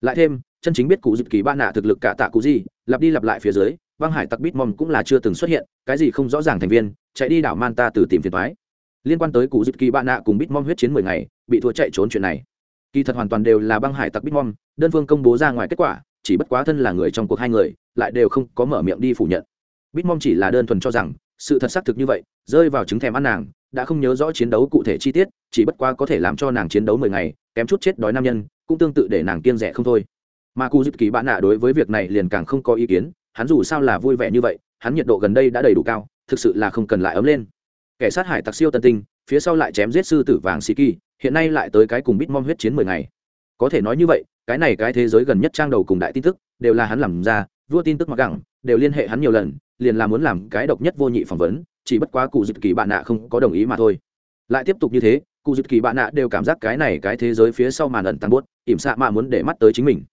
Speaker 1: lại thêm, chân chính biết cụ dịp kỳ ba nạ thực lực cả tạ cụ gì, lặp đi lặp lại phía dưới, băng hải tặc bitmom cũng là chưa từng xuất hiện, cái gì không rõ ràng thành viên, chạy đi đảo manta từ tìm phiền thoái liên quan tới cụ dịp kỳ ba nạ cùng bitmom huyết chiến mười ngày, bị thua chạy trốn chuyện này. Kỳ thật hoàn toàn đều là băng hải tặc bitmom, đơn phương công bố ra ngoài kết quả, chỉ bất quá thân là người trong cuộc hai người, lại đều không có mở miệng đi phủ nhận. Bitmom chỉ là đơn thuần cho rằng, sự thật xác thực như vậy, rơi vào chứng thèm ăn nàng, đã không nhớ rõ chiến đấu cụ thể chi tiết, chỉ bất quá có thể làm cho nàng chiến đấu mười ngày, kém chút chết đói nam nhân cũng tương tự để nàng kiên rẻ không thôi. Mà cụ dịp kỳ bạn nạ đối với việc này liền càng không có ý kiến, hắn dù sao là vui vẻ như vậy, hắn nhiệt độ gần đây đã đầy đủ cao, thực sự là không cần lại ấm lên. Kẻ sát hải tặc siêu tân tinh, phía sau lại chém giết sư tử vàng xì kỳ hiện nay lại tới cái cùng bitmom huyết chiến mười ngày. Có thể nói như vậy, cái này cái thế giới gần nhất trang đầu cùng đại tin tức, đều là hắn làm ra, vua tin tức mặc gẳng, đều liên hệ hắn nhiều lần, liền là muốn làm cái độc nhất vô nhị phỏng vấn, chỉ bất quá cụ dịp kỳ bạn nạ không có đồng ý mà thôi. Lại tiếp tục như thế cụ dịp kỳ bạn nạ đều cảm giác cái này cái thế giới phía sau màn ẩn tăng bút ỉm xạ mạ muốn để mắt tới chính mình.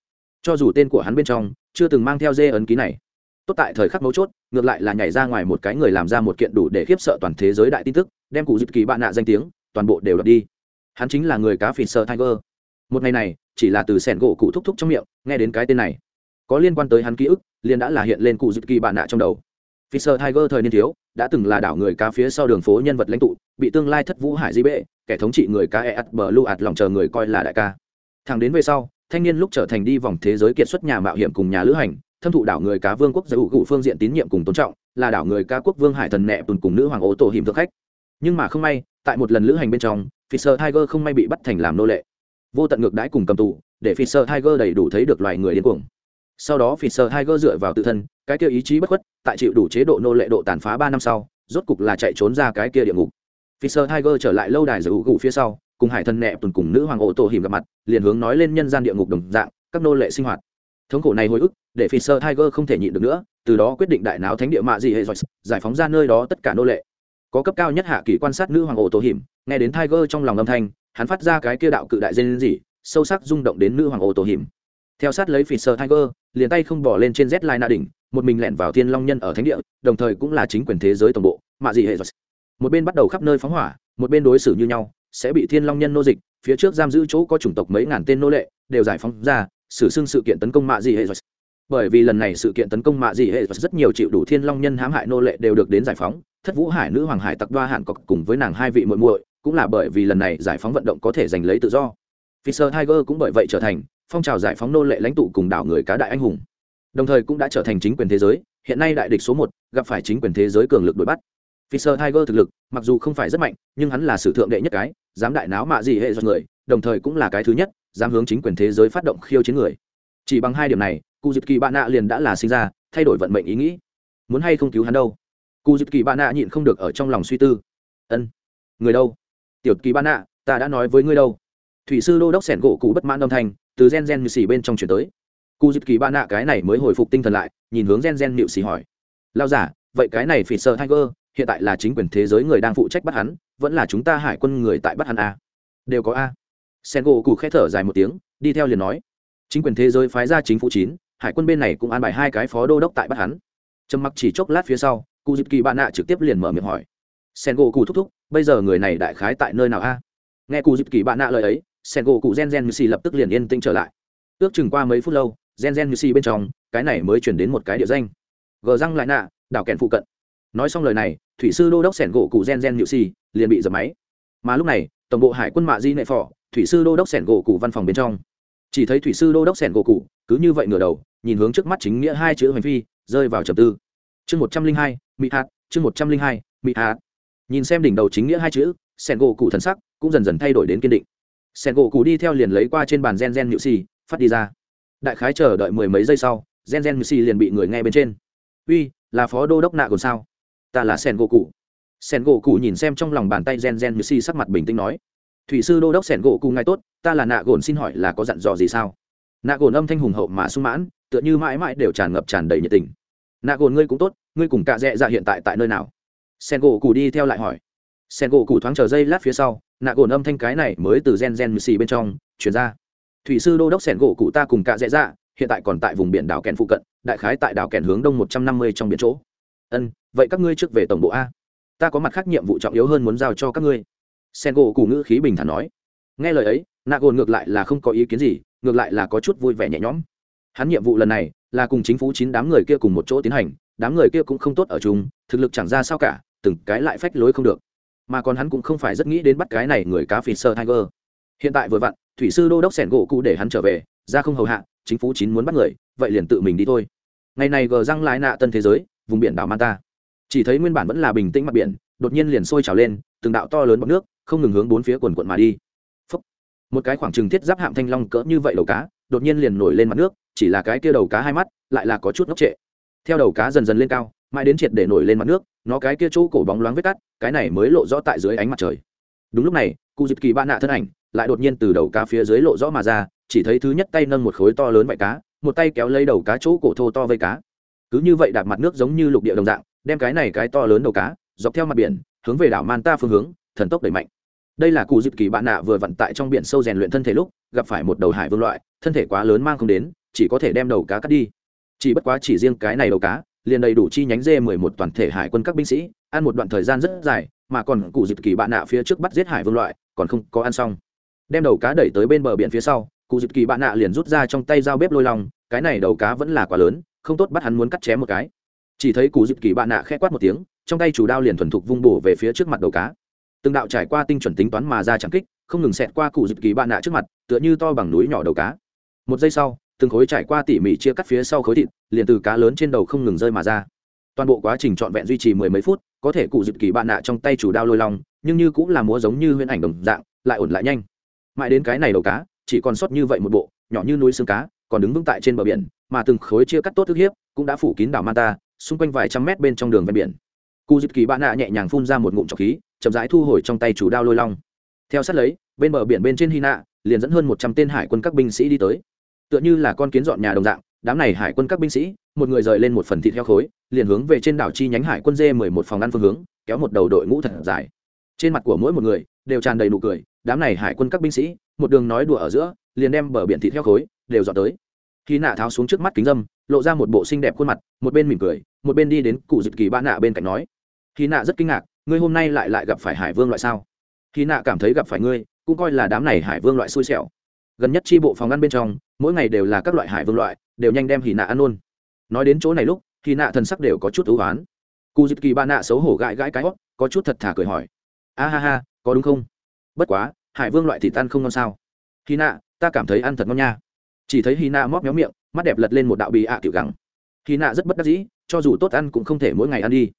Speaker 1: Cho dù tên của hắn bên trong chưa từng mang theo dê ấn ký này tốt tại thời khắc mấu chốt ngược lại là nhảy ra ngoài một cái người làm ra một kiện đủ để khiếp sợ toàn thế giới đại tin tức đem cụ dịp kỳ bạn nạ danh tiếng toàn bộ đều đập đi. Hắn chính là người cá phìn sơ tiger. Một ngày này chỉ là từ sẻn gỗ cụ thúc thúc trong miệng nghe đến cái tên này có liên quan tới hắn ký ức liền đã là hiện lên cụ dịp kỳ bạn nạ trong đầu. Fisher Tiger thời niên thiếu, đã từng là đảo người cá phía sau đường phố nhân vật lãnh tụ, bị tương lai thất vũ hải di bệ, kẻ thống trị người cá Eat Blue ạt lòng chờ người coi là đại ca. Thẳng đến về sau, thanh niên lúc trở thành đi vòng thế giới kiệt xuất nhà mạo hiểm cùng nhà lữ hành, thâm thụ đảo người cá vương quốc giải cụ phương diện tín nhiệm cùng tôn trọng, là đảo người cá quốc vương hải thần nẹ tuần cùng nữ hoàng ô tổ hiểm thượng khách. Nhưng mà không may, tại một lần lữ hành bên trong, Fisher Tiger không may bị bắt thành làm nô lệ. Vô tận ngược đãi cùng cầm tù, để Fisher Tiger đầy đủ thấy được loài người điên cuồng sau đó Fisher Tiger dựa vào tự thân, cái kia ý chí bất khuất, tại chịu đủ chế độ nô lệ độ tàn phá ba năm sau, rốt cục là chạy trốn ra cái kia địa ngục. Fisher Tiger trở lại lâu đài giới hữu cụ phía sau, cùng hải thần nẹ tuần cùng nữ hoàng ổ tổ hiểm gặp mặt, liền hướng nói lên nhân gian địa ngục đồng dạng, các nô lệ sinh hoạt. thống khổ này hồi ức để phi sơ tiger không thể nhịn được nữa từ đó quyết định đại náo thánh địa mạ dị hệ giỏi giải phóng ra nơi đó tất cả nô lệ. Có cấp cao nhất hạ kỳ quan sát nữ hoàng ổ tổ hiểm nghe đến tiger trong lòng âm thanh hắn phát ra cái kia đạo cự đại dên gì sâu sắc rung động đến nữ hoàng ổ tổ hiểm. Theo sát lấy phi sơ tiger liền tay không bỏ lên trên z line na đỉnh một mình lẻn vào thiên long nhân ở thánh địa đồng thời cũng là chính quyền thế giới tổng bộ mạ dị hệ giỏi một bên bắt đầu khắp nơi phóng hỏa một bên đối xử như nhau sẽ bị thiên long nhân nô dịch, phía trước giam giữ chỗ có chủng tộc mấy ngàn tên nô lệ, đều giải phóng ra, xử xưng sự kiện tấn công mạ Dị hệ bởi vì lần này sự kiện tấn công mạ Dị hệ rất nhiều chịu đủ thiên long nhân hãm hại nô lệ đều được đến giải phóng. Thất vũ hải nữ hoàng hải tặc đoa hạn cọc cùng với nàng hai vị muội muội, cũng là bởi vì lần này giải phóng vận động có thể giành lấy tự do. Fisher Tiger cũng bởi vậy trở thành phong trào giải phóng nô lệ lãnh tụ cùng đảo người cá đại anh hùng. Đồng thời cũng đã trở thành chính quyền thế giới, hiện nay đại địch số một, gặp phải chính quyền thế giới cường lực đuổi bắt. Fisher Tiger thực lực, mặc dù không phải rất mạnh, nhưng hắn là sử thượng đệ nhất cái, dám đại náo mạ gì hệ do người, đồng thời cũng là cái thứ nhất, dám hướng chính quyền thế giới phát động khiêu chiến người. Chỉ bằng hai điểm này cụ Dịch kỳ bạn nạ liền đã là sinh ra, thay đổi vận mệnh ý nghĩ. Muốn hay không cứu hắn đâu? Cụ Dịch kỳ bạn nạ nhịn không được ở trong lòng suy tư. Ân. Người đâu? Tiểu kỳ bạn nạ, ta đã nói với ngươi đâu. Thủy sư đô đốc sẻn gỗ cụ bất mãn âm thanh, từ gen gen như xì bên trong truyền tới. Cụ Dịch kỳ bạn nạ cái này mới hồi phục tinh thần lại, nhìn hướng gen gen nịu xì hỏi. Lao giả, vậy cái này phỉ sơ tiger hiện tại là chính quyền thế giới người đang phụ trách bắt hắn, vẫn là chúng ta hải quân người tại bắt hắn a. À? đều có a. Sen gỗ cụ khẽ thở dài một tiếng, đi theo liền nói. Chính quyền thế giới phái ra chính phủ chín, hải quân bên này cũng an bài hai cái phó đô đốc tại bắt hắn. Trầm mặc chỉ chốc lát phía sau, cụ dịp kỳ bạn nạ trực tiếp liền mở miệng hỏi. Sen gỗ cụ thúc thúc, bây giờ người này đại khái tại nơi nào a? Nghe cụ dịp kỳ bạn nạ lời ấy sen gỗ cụ gen gen như xì lập tức liền yên tĩnh trở lại. Ước chừng qua mấy phút lâu, gen gen như xì bên trong, cái này mới chuyển đến một cái địa danh. Gờ răng lại nạ, đảo kèn phụ cận nói xong lời này, thủy sư đô đốc sẻn gỗ cụ gen gen nhự xì liền bị dập máy. Mà lúc này, tổng bộ hải quân mạ di nệ phò, thủy sư đô đốc sẻn gỗ cụ văn phòng bên trong. Chỉ thấy thủy sư đô đốc sẻn gỗ cụ cứ như vậy ngửa đầu, nhìn hướng trước mắt chính nghĩa hai chữ hành phi, rơi vào trầm tư. Chương một trăm linh hai mỹ hạt, chương một trăm linh hai mỹ hạt. Nhìn xem đỉnh đầu chính nghĩa hai chữ, sẻn gỗ cụ thần sắc cũng dần dần thay đổi đến kiên định. Sẻn gỗ cụ đi theo liền lấy qua trên bàn gen gen nhự xì, phát đi ra. Đại khái chờ đợi mười mấy giây sau, gen gen nhự xì liền bị người nghe bên trên. Uy, là phó đô đốc nạ còn sao? Ta là sen gỗ cụ sen gỗ cụ nhìn xem trong lòng bàn tay gen gen như si sắc mặt bình tĩnh nói, thủy sư đô đốc sen gỗ cụ ngay tốt, ta là nạ gồn xin hỏi là có dặn dò gì sao? Nạ gồn âm thanh hùng hậu mà sung mãn, tựa như mãi mãi đều tràn ngập tràn đầy nhiệt tình. Nạ gồn ngươi cũng tốt, ngươi cùng cạ dạ dẹ dạ hiện tại tại nơi nào? Sen gỗ cụ đi theo lại hỏi. Sen gỗ cụ thoáng chờ dây lát phía sau, nạ gồn âm thanh cái này mới từ gen gen như si bên trong chuyển ra. Thủy sư đô đốc sen gỗ cụ ta cùng cạ dạ dẹ dạ hiện tại còn tại vùng biển đảo kèn phụ cận, đại khái tại đảo kèn hướng đông một trăm năm mươi trong biển chỗ ân, vậy các ngươi trước về tổng bộ a. Ta có mặt khác nhiệm vụ trọng yếu hơn muốn giao cho các ngươi. Sen gỗ cụ ngữ khí bình thản nói. Nghe lời ấy nạ gồn ngược lại là không có ý kiến gì, ngược lại là có chút vui vẻ nhẹ nhõm. Hắn nhiệm vụ lần này là cùng chính phủ chín đám người kia cùng một chỗ tiến hành, đám người kia cũng không tốt ở chung, thực lực chẳng ra sao cả, từng cái lại phách lối không được. Mà còn hắn cũng không phải rất nghĩ đến bắt cái này người cá phì sơ tiger. Hiện tại vừa vặn, thủy sư đô đốc sẻn gỗ cụ để hắn trở về, ra không hầu hạ, chính phủ chín muốn bắt người, vậy liền tự mình đi thôi. Ngày này gờ răng lái nạ tân thế giới vùng biển đảo manta. Chỉ thấy nguyên bản vẫn là bình tĩnh mặt biển, đột nhiên liền sôi trào lên, từng đạo to lớn bọc nước, không ngừng hướng bốn phía quần quận mà đi. Phúc. một cái khoảng trừng thiết giáp hạm thanh long cỡ như vậy đầu cá, đột nhiên liền nổi lên mặt nước, chỉ là cái kia đầu cá hai mắt, lại là có chút ngốc trệ. Theo đầu cá dần dần lên cao, mãi đến triệt để nổi lên mặt nước, nó cái kia chỗ cổ bóng loáng vết cắt, cái này mới lộ rõ tại dưới ánh mặt trời. Đúng lúc này, cụ dịp kỳ ba nạ thân ảnh, lại đột nhiên từ đầu cá phía dưới lộ rõ mà ra, chỉ thấy thứ nhất tay nâng một khối to lớn vải cá, một tay kéo lấy đầu cá chỗ cổ thô to vây cá cứ như vậy đạp mặt nước giống như lục địa đồng dạng, đem cái này cái to lớn đầu cá, dọc theo mặt biển, hướng về đảo manta phương hướng, thần tốc đẩy mạnh. Đây là cụ dịp kỳ bạn nạ vừa vận tại trong biển sâu rèn luyện thân thể lúc, gặp phải một đầu hải vương loại, thân thể quá lớn mang không đến, chỉ có thể đem đầu cá cắt đi. Chỉ bất quá chỉ riêng cái này đầu cá, liền đầy đủ chi nhánh dê mười một toàn thể hải quân các binh sĩ, ăn một đoạn thời gian rất dài, mà còn cụ dịp kỳ bạn nạ phía trước bắt giết hải vương loại, còn không có ăn xong. Đem đầu cá đẩy tới bên bờ biển phía sau, cụ dịp kỳ bạn nạ liền rút ra trong tay dao bếp lôi lòng cái này đầu cá vẫn là quá lớn không tốt bắt hắn muốn cắt chém một cái. Chỉ thấy cụ dịp kỳ bạn nạ khẽ quát một tiếng, trong tay chủ đao liền thuần thục vung bổ về phía trước mặt đầu cá. Từng đạo trải qua tinh chuẩn tính toán mà ra chẳng kích, không ngừng xẹt qua cụ dịp kỳ bạn nạ trước mặt, tựa như to bằng núi nhỏ đầu cá. Một giây sau, từng khối trải qua tỉ mỉ chia cắt phía sau khối thịt, liền từ cá lớn trên đầu không ngừng rơi mà ra. Toàn bộ quá trình trọn vẹn duy trì mười mấy phút, có thể cụ dịp kỳ bạn nạ trong tay chủ đao lôi long, nhưng như cũng là múa giống như huyễn ảnh đồng dạng, lại ổn lại nhanh. Mãi đến cái này đầu cá, chỉ còn sót như vậy một bộ, nhỏ như núi xương cá còn đứng vững tại trên bờ biển, mà từng khối chia cắt tốt thức hiếp cũng đã phủ kín đảo manta, xung quanh vài trăm mét bên trong đường ven biển. Cụ dịp kỳ bạn nạ nhẹ nhàng phun ra một ngụm trọc khí, chậm rãi thu hồi trong tay chủ đao lôi long. Theo sát lấy, bên bờ biển bên trên hy nạ liền dẫn hơn một trăm tên hải quân các binh sĩ đi tới. Tựa như là con kiến dọn nhà đồng dạng, đám này hải quân các binh sĩ, một người rời lên một phần thịt heo khối, liền hướng về trên đảo chi nhánh hải quân dê mười một phòng ăn phương hướng, kéo một đầu đội ngũ thật dài. Trên mặt của mỗi một người đều tràn đầy nụ cười, đám này hải quân các binh sĩ, một đường nói đùa ở giữa, liền đem bờ biển thịt heo khối đều dọn tới. Khi nạ tháo xuống trước mắt kính dâm, lộ ra một bộ xinh đẹp khuôn mặt, một bên mỉm cười, một bên đi đến cụ dịp kỳ ba nạ bên cạnh nói, khi nạ rất kinh ngạc, ngươi hôm nay lại lại gặp phải hải vương loại sao? Khi nạ cảm thấy gặp phải ngươi, cũng coi là đám này hải vương loại xui xẻo. Gần nhất tri bộ phòng ăn bên trong, mỗi ngày đều là các loại hải vương loại, đều nhanh đem hì nạ ăn luôn. Nói đến chỗ này lúc khi nạ thần sắc đều có chút ưu oán cụ dịp kỳ ba nạ xấu hổ gãi gãi cái hót, có chút thật thà cười hỏi, a ha ha, có đúng không? Bất quá, hải vương loại thịt ăn không ngon sao? Khi nạ, ta cảm thấy ăn thật ngon nha chỉ thấy hy nạ móc méo miệng, mắt đẹp lật lên một đạo bì ạ tiểu gắng. Hy nạ rất bất đắc dĩ, cho dù tốt ăn cũng không thể mỗi ngày ăn đi.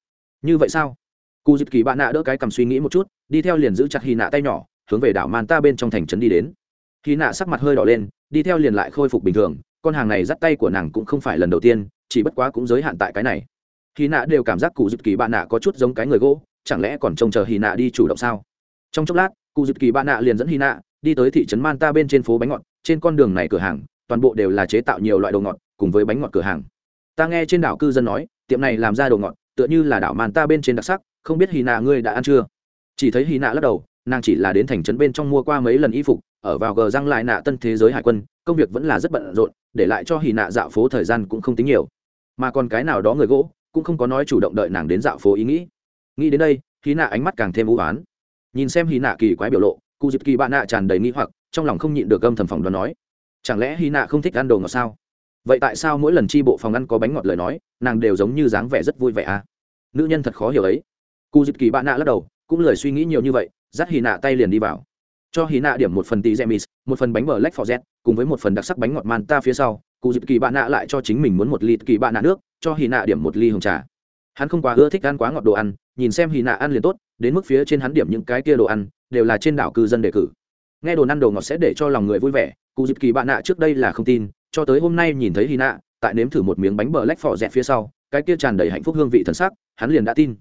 Speaker 1: Như vậy sao? Cụ dịp kỳ bạn nạ đỡ cái cầm suy nghĩ một chút, đi theo liền giữ chặt hy nạ tay nhỏ, hướng về đảo man ta bên trong thành trấn đi đến. Hy nạ sắc mặt hơi đỏ lên, đi theo liền lại khôi phục bình thường, con hàng này dắt tay của nàng cũng không phải lần đầu tiên, chỉ bất quá cũng giới hạn tại cái này. Hy nạ đều cảm giác cụ dịp kỳ bạn nạ có chút giống cái người gỗ, chẳng lẽ còn trông chờ hy nạ đi chủ động sao? Trong chốc lát cụ dịp kỳ bạn nạ liền dẫn hy nạ đi tới thị trấn man ta bên trên phố bánh ngọt, trên con đường này cửa hàng toàn bộ đều là chế tạo nhiều loại đồ ngọt, cùng với bánh ngọt cửa hàng. Ta nghe trên đảo cư dân nói, tiệm này làm ra đồ ngọt, tựa như là đảo màn ta bên trên đặc sắc, không biết hì nạ ngươi đã ăn chưa? Chỉ thấy hì nạ lắc đầu, nàng chỉ là đến thành trấn bên trong mua qua mấy lần y phục, ở vào gờ răng lại nạ tân thế giới hải quân, công việc vẫn là rất bận rộn, để lại cho hì nạ dạo phố thời gian cũng không tính nhiều. Mà còn cái nào đó người gỗ, cũng không có nói chủ động đợi nàng đến dạo phố ý nghĩ. Nghĩ đến đây hì nạ ánh mắt càng thêm u oán nhìn xem hì nạ kỳ quái biểu lộ cụ dịp kỳ bạn nạ tràn đầy nghĩ hoặc, trong lòng không nhịn được gâm thầm phòng đoán nói chẳng lẽ hy nạ không thích ăn đồ ngọt sao? Vậy tại sao mỗi lần tri bộ phòng ăn có bánh ngọt lời nói, nàng đều giống như dáng vẻ rất vui vẻ à? Nữ nhân thật khó hiểu ấy. Cụ dịp kỳ bạn nạ lắc đầu, cũng lời suy nghĩ nhiều như vậy, dắt hy nạ tay liền đi vào. Cho hy nạ điểm một phần tí gemis một phần bánh bờ lách phò z cùng với một phần đặc sắc bánh ngọt man ta phía sau cụ dịp kỳ bạn nạ lại cho chính mình muốn một ly kỳ bạn nạ nước, cho hy nạ điểm một ly hồng trà. Hắn không quá ưa thích ăn quá ngọt đồ ăn, nhìn xem hy nạ ăn liền tốt, đến mức phía trên hắn điểm những cái kia đồ ăn, đều là trên đảo cư dân đề cử nghe đồ ăn đồ ngọt sẽ để cho lòng người vui vẻ, cụ dịp kỳ bạn nạ trước đây là không tin, cho tới hôm nay nhìn thấy hy nạ tại nếm thử một miếng bánh bờ lách phỏ dẹt phía sau, cái kia tràn đầy hạnh phúc hương vị thần sắc, hắn liền đã tin.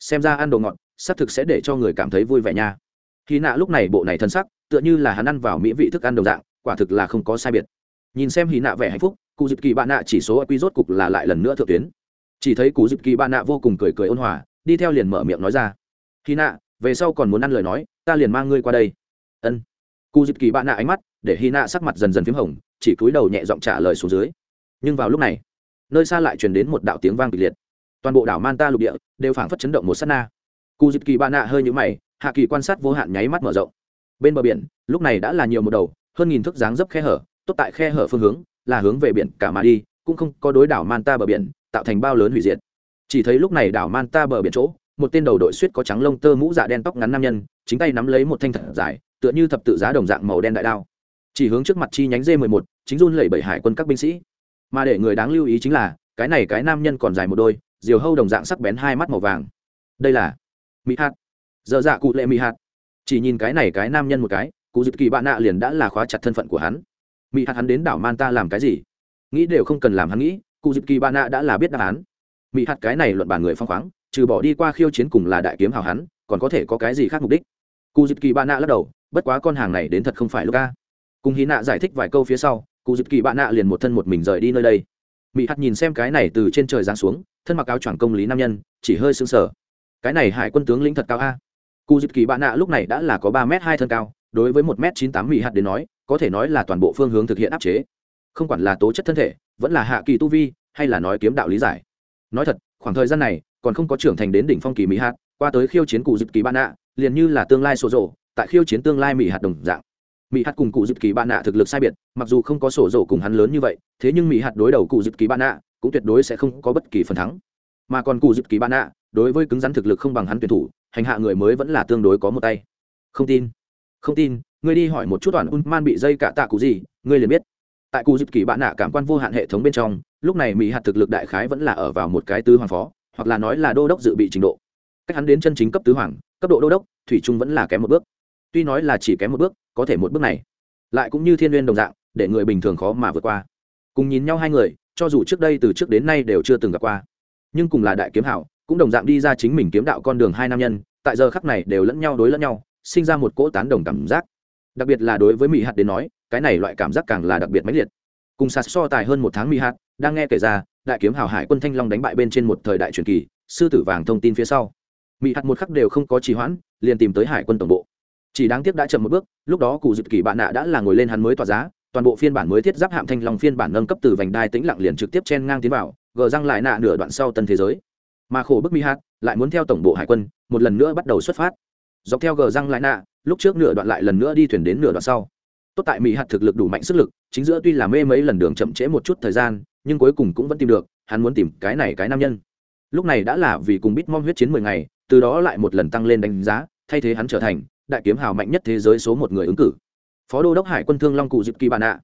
Speaker 1: Xem ra ăn đồ ngọt, xác thực sẽ để cho người cảm thấy vui vẻ nha. Hy nạ lúc này bộ này thân sắc, tựa như là hắn ăn vào mỹ vị thức ăn đồng dạng, quả thực là không có sai biệt. Nhìn xem hy nạ vẻ hạnh phúc, cụ dịp kỳ bạn nạ chỉ số quy rốt cục là lại lần nữa thượng tuyến. Chỉ thấy cụ dịp kỳ bạn nạ vô cùng cười cười ôn hòa, đi theo liền mở miệng nói ra. Hy nạ về sau còn muốn ăn lời nói, ta liền mang ngươi qua đây. Ân cụ dịp kỳ bạn nạ ánh mắt, để hy nạ sắc mặt dần dần p h í m hồng, chỉ cúi đầu nhẹ giọng trả lời xuống dưới. Nhưng vào lúc này, nơi xa lại truyền đến một đạo tiếng vang kịch liệt. Toàn bộ đảo manta lục địa đều phảng phất chấn động một s á t na. Cụ dịp kỳ bạn nạ hơi nhũ mày, hạ kỳ quan sát vô hạn nháy mắt mở rộng. Bên bờ biển, lúc này đã là nhiều một đầu, hơn nghìn thước dáng dấp khe hở, tốt tại khe hở phương hướng, là hướng về biển cả mà đi, cũng không có đối đảo manta bờ biển tạo thành bao lớn hủy diệt. Chỉ thấy lúc này đảo manta bờ biển chỗ một tên đầu đội suýt có trắng lông tơ mũ dạ đen tóc ngắn nam nhân, chính tay nắm lấy một thanh thật dài, tựa như thập tự giá đồng dạng màu đen đại đao. Chỉ hướng trước mặt chi nhánh d 11 chính run lẩy bẩy hải quân các binh sĩ. Mà để người đáng lưu ý chính là, cái này cái nam nhân còn dài một đôi, diều hâu đồng dạng sắc bén hai mắt màu vàng. Đây là mỹ hạt. Dơ dạ cụ lệ mỹ hạt. Chỉ nhìn cái này cái nam nhân một cái, cụ dịp kỳ bạn nạ liền đã là khóa chặt thân phận của hắn. Mỹ hạt hắn đến đảo man ta làm cái gì? Nghĩ đều không cần làm hắn nghĩ, cụ dịp kỳ bạn nạ đã là biết đáp án. Mỹ hạt cái này luận bàn người phong khoáng trừ bỏ đi qua khiêu chiến cùng là đại kiếm hào hắn, còn có thể có cái gì khác mục đích? Cụ dịp kỳ bạn nạ lắc đầu, bất quá con hàng này đến thật không phải lúc ca cùng hí nạ giải thích vài câu phía sau cụ dịp kỳ bạn nạ liền một thân một mình rời đi nơi đây. Mỹ hạt nhìn xem cái này từ trên trời giáng xuống, thân mặc áo choàng công lý nam nhân, chỉ hơi sững sờ. Cái này hải quân tướng lĩnh thật cao a. Cụ dịp kỳ bạn nạ lúc này đã là có ba m hai thân cao, đối với một m chín tám mỹ hạt đến nói, có thể nói là toàn bộ phương hướng thực hiện áp chế. Không quản là tố chất thân thể, vẫn là hạ kỳ tu vi, hay là nói kiếm đạo lý giải. Nói thật, khoảng thời gian này còn không có trưởng thành đến đỉnh phong kỳ mỹ hạt, qua tới khiêu chiến cụ dịp kỳ ban nạ liền như là tương lai sổ rộ tại khiêu chiến tương lai mỹ hạt đồng dạng. Mỹ hạt cùng cụ dịp kỳ ban nạ thực lực sai biệt, mặc dù không có sổ rổ cùng hắn lớn như vậy, thế nhưng mỹ hạt đối đầu cụ dịp kỳ ban nạ cũng tuyệt đối sẽ không có bất kỳ phần thắng. Mà còn cụ dịp kỳ ban nạ đối với cứng rắn thực lực không bằng hắn tuyển thủ, hành hạ người mới vẫn là tương đối có một tay. Không tin. Không tin, ngươi đi hỏi một chút toàn un man bị dây cả tạ cụ gì, ngươi liền biết. Tại cụ dịp kỳ bạn nạ cảm quan vô hạn hệ thống bên trong, lúc này mỹ hạt thực lực đại khái vẫn là ở vào một cái tứ hoàng phó hoặc là nói là đô đốc dự bị trình độ. Cách hắn đến chân chính cấp tứ hoàng, cấp độ đô đốc, thủy trung vẫn là kém một bước. Tuy nói là chỉ kém một bước, có thể một bước này, lại cũng như thiên n đồng dạng, để người bình thường khó mà vượt qua. Cùng nhìn nhau hai người, cho dù trước đây từ trước đến nay đều chưa từng gặp qua. Nhưng cùng là đại kiếm hảo, cũng đồng dạng đi ra chính mình kiếm đạo con đường hai nam nhân, tại giờ khắc này đều lẫn nhau đối lẫn nhau, sinh ra một cỗ tán đồng cảm giác. Đặc biệt là đối với mỹ hạt đến nói, cái này loại cảm giác càng là đặc biệt mãnh liệt. Cùng sạt so tài hơn một tháng mỹ hạt, đang nghe kể ra đại kiếm hào hải quân thanh long đánh bại bên trên một thời đại truyền kỳ, sư tử vàng thông tin phía sau. Mỹ hạt một khắc đều không có trì hoãn, liền tìm tới hải quân tổng bộ. Chỉ đáng tiếc đã chậm một bước, lúc đó cụ dự kỳ bạn nạ đã là ngồi lên hắn mới tỏa giá, toàn bộ phiên bản mới thiết giáp hạm thanh long phiên bản nâng cấp từ vành đai tĩnh lặng liền trực tiếp chen ngang tiến vào, gờ răng lại nạ nửa đoạn sau tân thế giới. Mà khổ bức mỹ hạt lại muốn theo tổng bộ hải quân, một lần nữa bắt đầu xuất phát. Dọc theo gờ răng lại nạ, lúc trước nửa đoạn lại lần nữa đi thuyền đến nửa đoạn sau. Tốt tại mỹ hạt thực lực đủ mạnh sức lực, chính giữa tuy là mê mấy lần đường chậm trễ một chút thời gian nhưng cuối cùng cũng vẫn tìm được, hắn muốn tìm cái này cái nam nhân. Lúc này đã là vì cùng bít mong huyết chiến mười ngày, từ đó lại một lần tăng lên đánh giá, thay thế hắn trở thành đại kiếm hào mạnh nhất thế giới số một người ứng cử. Phó đô đốc hải quân thương long cụ dịp kỳ bạn ạ.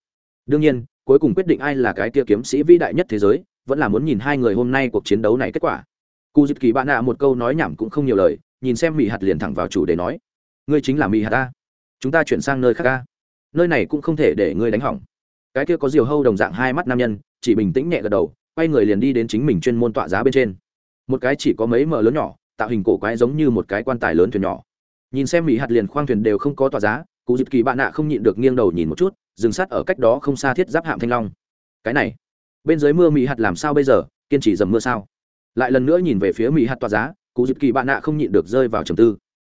Speaker 1: Đương nhiên, cuối cùng quyết định ai là cái kia kiếm sĩ vĩ đại nhất thế giới, vẫn là muốn nhìn hai người hôm nay cuộc chiến đấu này kết quả. Cụ dịp kỳ bạn ạ một câu nói nhảm cũng không nhiều lời, nhìn xem mỹ hạt liền thẳng vào chủ để nói, ngươi chính là mỹ hạt ta. Chúng ta chuyển sang nơi khác ca nơi này cũng không thể để ngươi đánh hỏng. Cái kia có diều hâu đồng dạng hai mắt nam nhân chỉ bình tĩnh nhẹ gật đầu, quay người liền đi đến chính mình chuyên môn tọa giá bên trên. Một cái chỉ có mấy mờ lớn nhỏ, tạo hình cổ quái giống như một cái quan tài lớn thuyền nhỏ. Nhìn xem mỹ hạt liền khoang thuyền đều không có tọa giá cụ dịp kỳ bạn nạ không nhịn được nghiêng đầu nhìn một chút, dừng sát ở cách đó không xa thiết giáp hạm thanh long. Cái này, bên dưới mưa mỹ hạt làm sao bây giờ, kiên trì dầm mưa sao? Lại lần nữa nhìn về phía mỹ hạt tọa giá cụ dịp kỳ bạn nạ không nhịn được rơi vào trầm tư.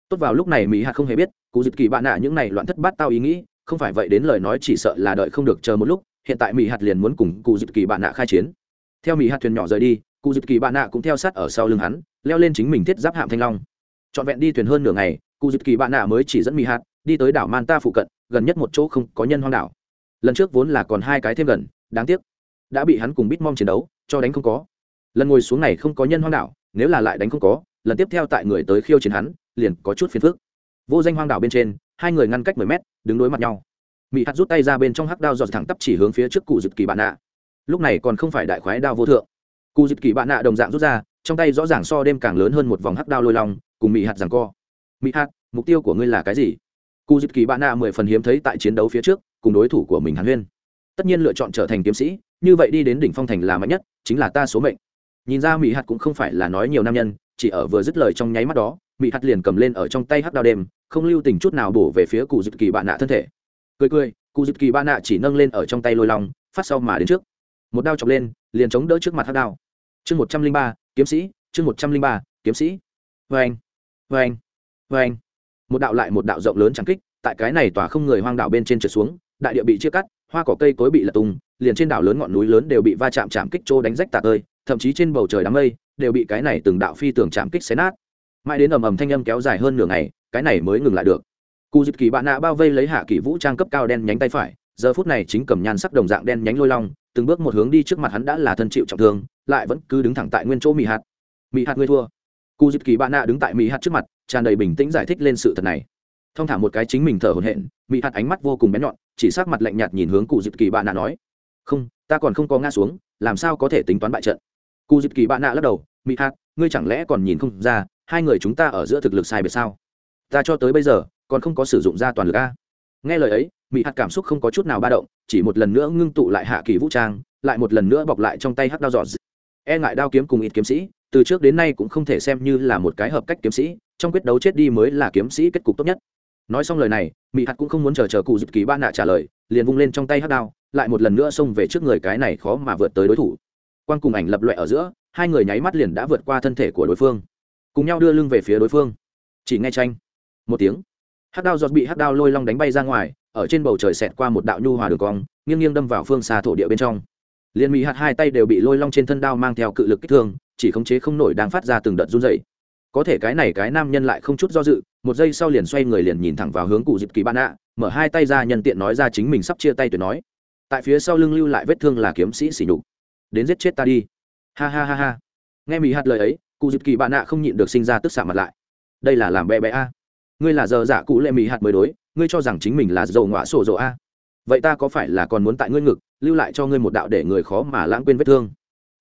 Speaker 1: Tốt vào lúc này mỹ hạt không hề biết cụ dịp kỳ bạn nạ những này loạn thất bát tao ý nghĩ, không phải vậy đến lời nói chỉ sợ là đợi không được chờ một lúc hiện tại mỹ hạt liền muốn cùng cụ dịp kỳ bạn nạ khai chiến. Theo mỹ hạt thuyền nhỏ rời đi, cụ dịp kỳ bạn nạ cũng theo sát ở sau lưng hắn, leo lên chính mình thiết giáp hạm thanh long. Trọn vẹn đi thuyền hơn nửa ngày, cụ dịp kỳ bạn nạ mới chỉ dẫn mỹ hạt đi tới đảo manta phụ cận, gần nhất một chỗ không có nhân hoang đảo. Lần trước vốn là còn hai cái thêm gần, đáng tiếc đã bị hắn cùng bít mom chiến đấu, cho đánh không có. Lần ngồi xuống này không có nhân hoang đảo, nếu là lại đánh không có, lần tiếp theo tại người tới khiêu chiến hắn, liền có chút phiền phức. Vô danh hoang đảo bên trên, hai người ngăn cách mười mét, đứng đối mặt nhau mỹ hạt rút tay ra bên trong hắc đao giọt thẳng tắp chỉ hướng phía trước cụ dịp kỳ bạn nạ. Lúc này còn không phải đại khoái đao vô thượng. Cụ dịp kỳ bạn nạ đồng dạng rút ra, trong tay rõ ràng so đêm càng lớn hơn một vòng hắc đao lôi long, cùng mỹ hạt rằng co. Mỹ hạt, mục tiêu của ngươi là cái gì? Cụ dịp kỳ bạn nạ mười phần hiếm thấy tại chiến đấu phía trước, cùng đối thủ của mình hàn huyên. Tất nhiên lựa chọn trở thành kiếm sĩ, như vậy đi đến đỉnh phong thành là mạnh nhất, chính là ta số mệnh. Nhìn ra mỹ hạt cũng không phải là nói nhiều nam nhân, chỉ ở vừa dứt lời trong nháy mắt đó mỹ hạt liền cầm lên ở trong tay hắc đao đêm, không lưu tình chút nào bổ về phía cụ dịp kỳ bạn nạ thân thể cười cười, cụ dịp kỳ ba nạ chỉ nâng lên ở trong tay lôi lòng phát sau mà đến trước. Một đao chọc lên, liền chống đỡ trước mặt hát đao. Chương một trăm linh ba, kiếm sĩ, chương một trăm linh ba, kiếm sĩ. Vê anh vê anh vê anh một đạo lại một đạo rộng lớn trắng kích, tại cái này tòa không người hoang đảo bên trên trượt xuống, đại địa bị chia cắt, hoa cỏ cây cối bị lật tung, liền trên đảo lớn ngọn núi lớn đều bị va chạm chạm kích trô đánh rách tạc ơi thậm chí trên bầu trời đám mây đều bị cái này từng đạo phi tường chạm kích xé nát. Mãi đến ầm ầm thanh âm kéo dài hơn nửa ngày, cái này mới ngừng lại được cụ dịp kỳ bạn nạ bao vây lấy hạ kỳ vũ trang cấp cao đen nhánh tay phải, giờ phút này chính cầm nhan sắc đồng dạng đen nhánh lôi long, từng bước một hướng đi trước mặt hắn đã là thân chịu trọng thương, lại vẫn cứ đứng thẳng tại nguyên chỗ mỹ hạt. Mỹ hạt ngươi thua. Cụ dịp kỳ bạn nạ đứng tại mỹ hạt trước mặt, tràn đầy bình tĩnh giải thích lên sự thật này. Thong thả một cái chính mình thở hổn hển mỹ hạt ánh mắt vô cùng bén nhọn, chỉ sắc mặt lạnh nhạt nhìn hướng cụ dịp kỳ bạn nạ nói, không, ta còn không có ngã xuống, làm sao có thể tính toán bại trận? Cụ dịp kỳ bạn nạ lắc đầu mỹ hạt, ngươi chẳng lẽ còn nhìn không ra, hai người chúng ta ở giữa thực lực sai biệt sao? Ta cho tới bây giờ còn không có sử dụng ra toàn lực a. Nghe lời ấy mỹ hạt cảm xúc không có chút nào ba động, chỉ một lần nữa ngưng tụ lại hạ kỳ vũ trang, lại một lần nữa bọc lại trong tay hắc đao giọt. E ngại đao kiếm cùng ít kiếm sĩ, từ trước đến nay cũng không thể xem như là một cái hợp cách kiếm sĩ, trong quyết đấu chết đi mới là kiếm sĩ kết cục tốt nhất. Nói xong lời này mỹ hạt cũng không muốn chờ chờ cụ dịp kỳ ba nạ trả lời, liền vung lên trong tay hắc đao, lại một lần nữa xông về trước người cái này khó mà vượt tới đối thủ. Quan cùng ảnh lập loại ở giữa, hai người nháy mắt liền đã vượt qua thân thể của đối phương. Cùng nhau đưa lưng về phía đối phương. Chỉ nghe tranh một tiếng. Hát đao giọt bị Hát đao lôi long đánh bay ra ngoài, ở trên bầu trời xẹt qua một đạo nhu hòa đường cong, nghiêng nghiêng đâm vào phương xa thổ địa bên trong. Liên mỹ hạt hai tay đều bị lôi long trên thân đao mang theo cự lực kích thương, chỉ khống chế không nổi đang phát ra từng đợt run dày có thể cái này cái nam nhân lại không chút do dự, một giây sau liền xoay người liền nhìn thẳng vào hướng cụ dịp kỳ bạn ạ, mở hai tay ra nhân tiện nói ra chính mình sắp chia tay tuyệt nói. Tại phía sau lưng lưu lại vết thương là kiếm sĩ xỉ nhục. Đến giết chết ta đi. Ha ha ha ha. Nghe mỹ hạt lời ấy, cụ dịp kỳ bạn ạ không nhịn được sinh ra tức xạ mặt lại. Đây là làm bé bé a ngươi là giờ dạ cụ lệ mỹ hạt mới đối, ngươi cho rằng chính mình là dầu ngõa sổ dầu a? Vậy ta có phải là còn muốn tại ngươi ngực, lưu lại cho ngươi một đạo để người khó mà lãng quên vết thương?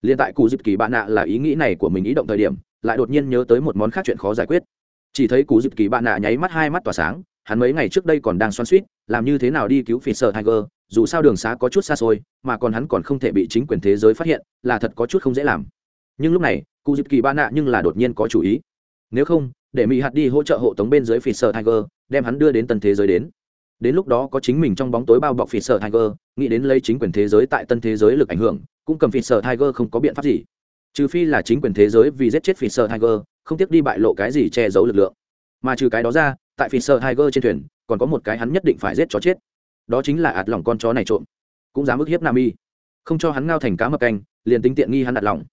Speaker 1: Liên tại cụ dịp kỳ bạn nạ là ý nghĩ này của mình ý động thời điểm, lại đột nhiên nhớ tới một món khác chuyện khó giải quyết. Chỉ thấy cụ dịp kỳ bạn nạ nháy mắt hai mắt tỏa sáng, hắn mấy ngày trước đây còn đang xoắn suýt làm như thế nào đi cứu phi sợ tiger, dù sao đường xá có chút xa xôi, mà còn hắn còn không thể bị chính quyền thế giới phát hiện, là thật có chút không dễ làm. Nhưng lúc này, cụ dịp kỳ bạn nạ nhưng là đột nhiên có chủ ý. Nếu không để mỹ hạt đi hỗ trợ hộ tống bên dưới phi sợ tiger đem hắn đưa đến tân thế giới đến đến lúc đó có chính mình trong bóng tối bao bọc phi sợ tiger nghĩ đến lấy chính quyền thế giới tại tân thế giới lực ảnh hưởng cũng cầm Fisher Tiger không có biện pháp gì. Trừ phi là chính quyền thế giới vì giết chết Fisher Tiger, không tiếc đi bại lộ cái gì che giấu lực lượng. Mà trừ cái đó ra, tại Fisher Tiger trên thuyền, còn có một cái hắn nhất định phải giết chó chết. Đó chính là ạt lòng con chó này trộm. Cũng dám ức hiếp Nam Y. Không cho hắn ngao thành cá mập canh, liền tính tiện nghi hắn đặt lòng.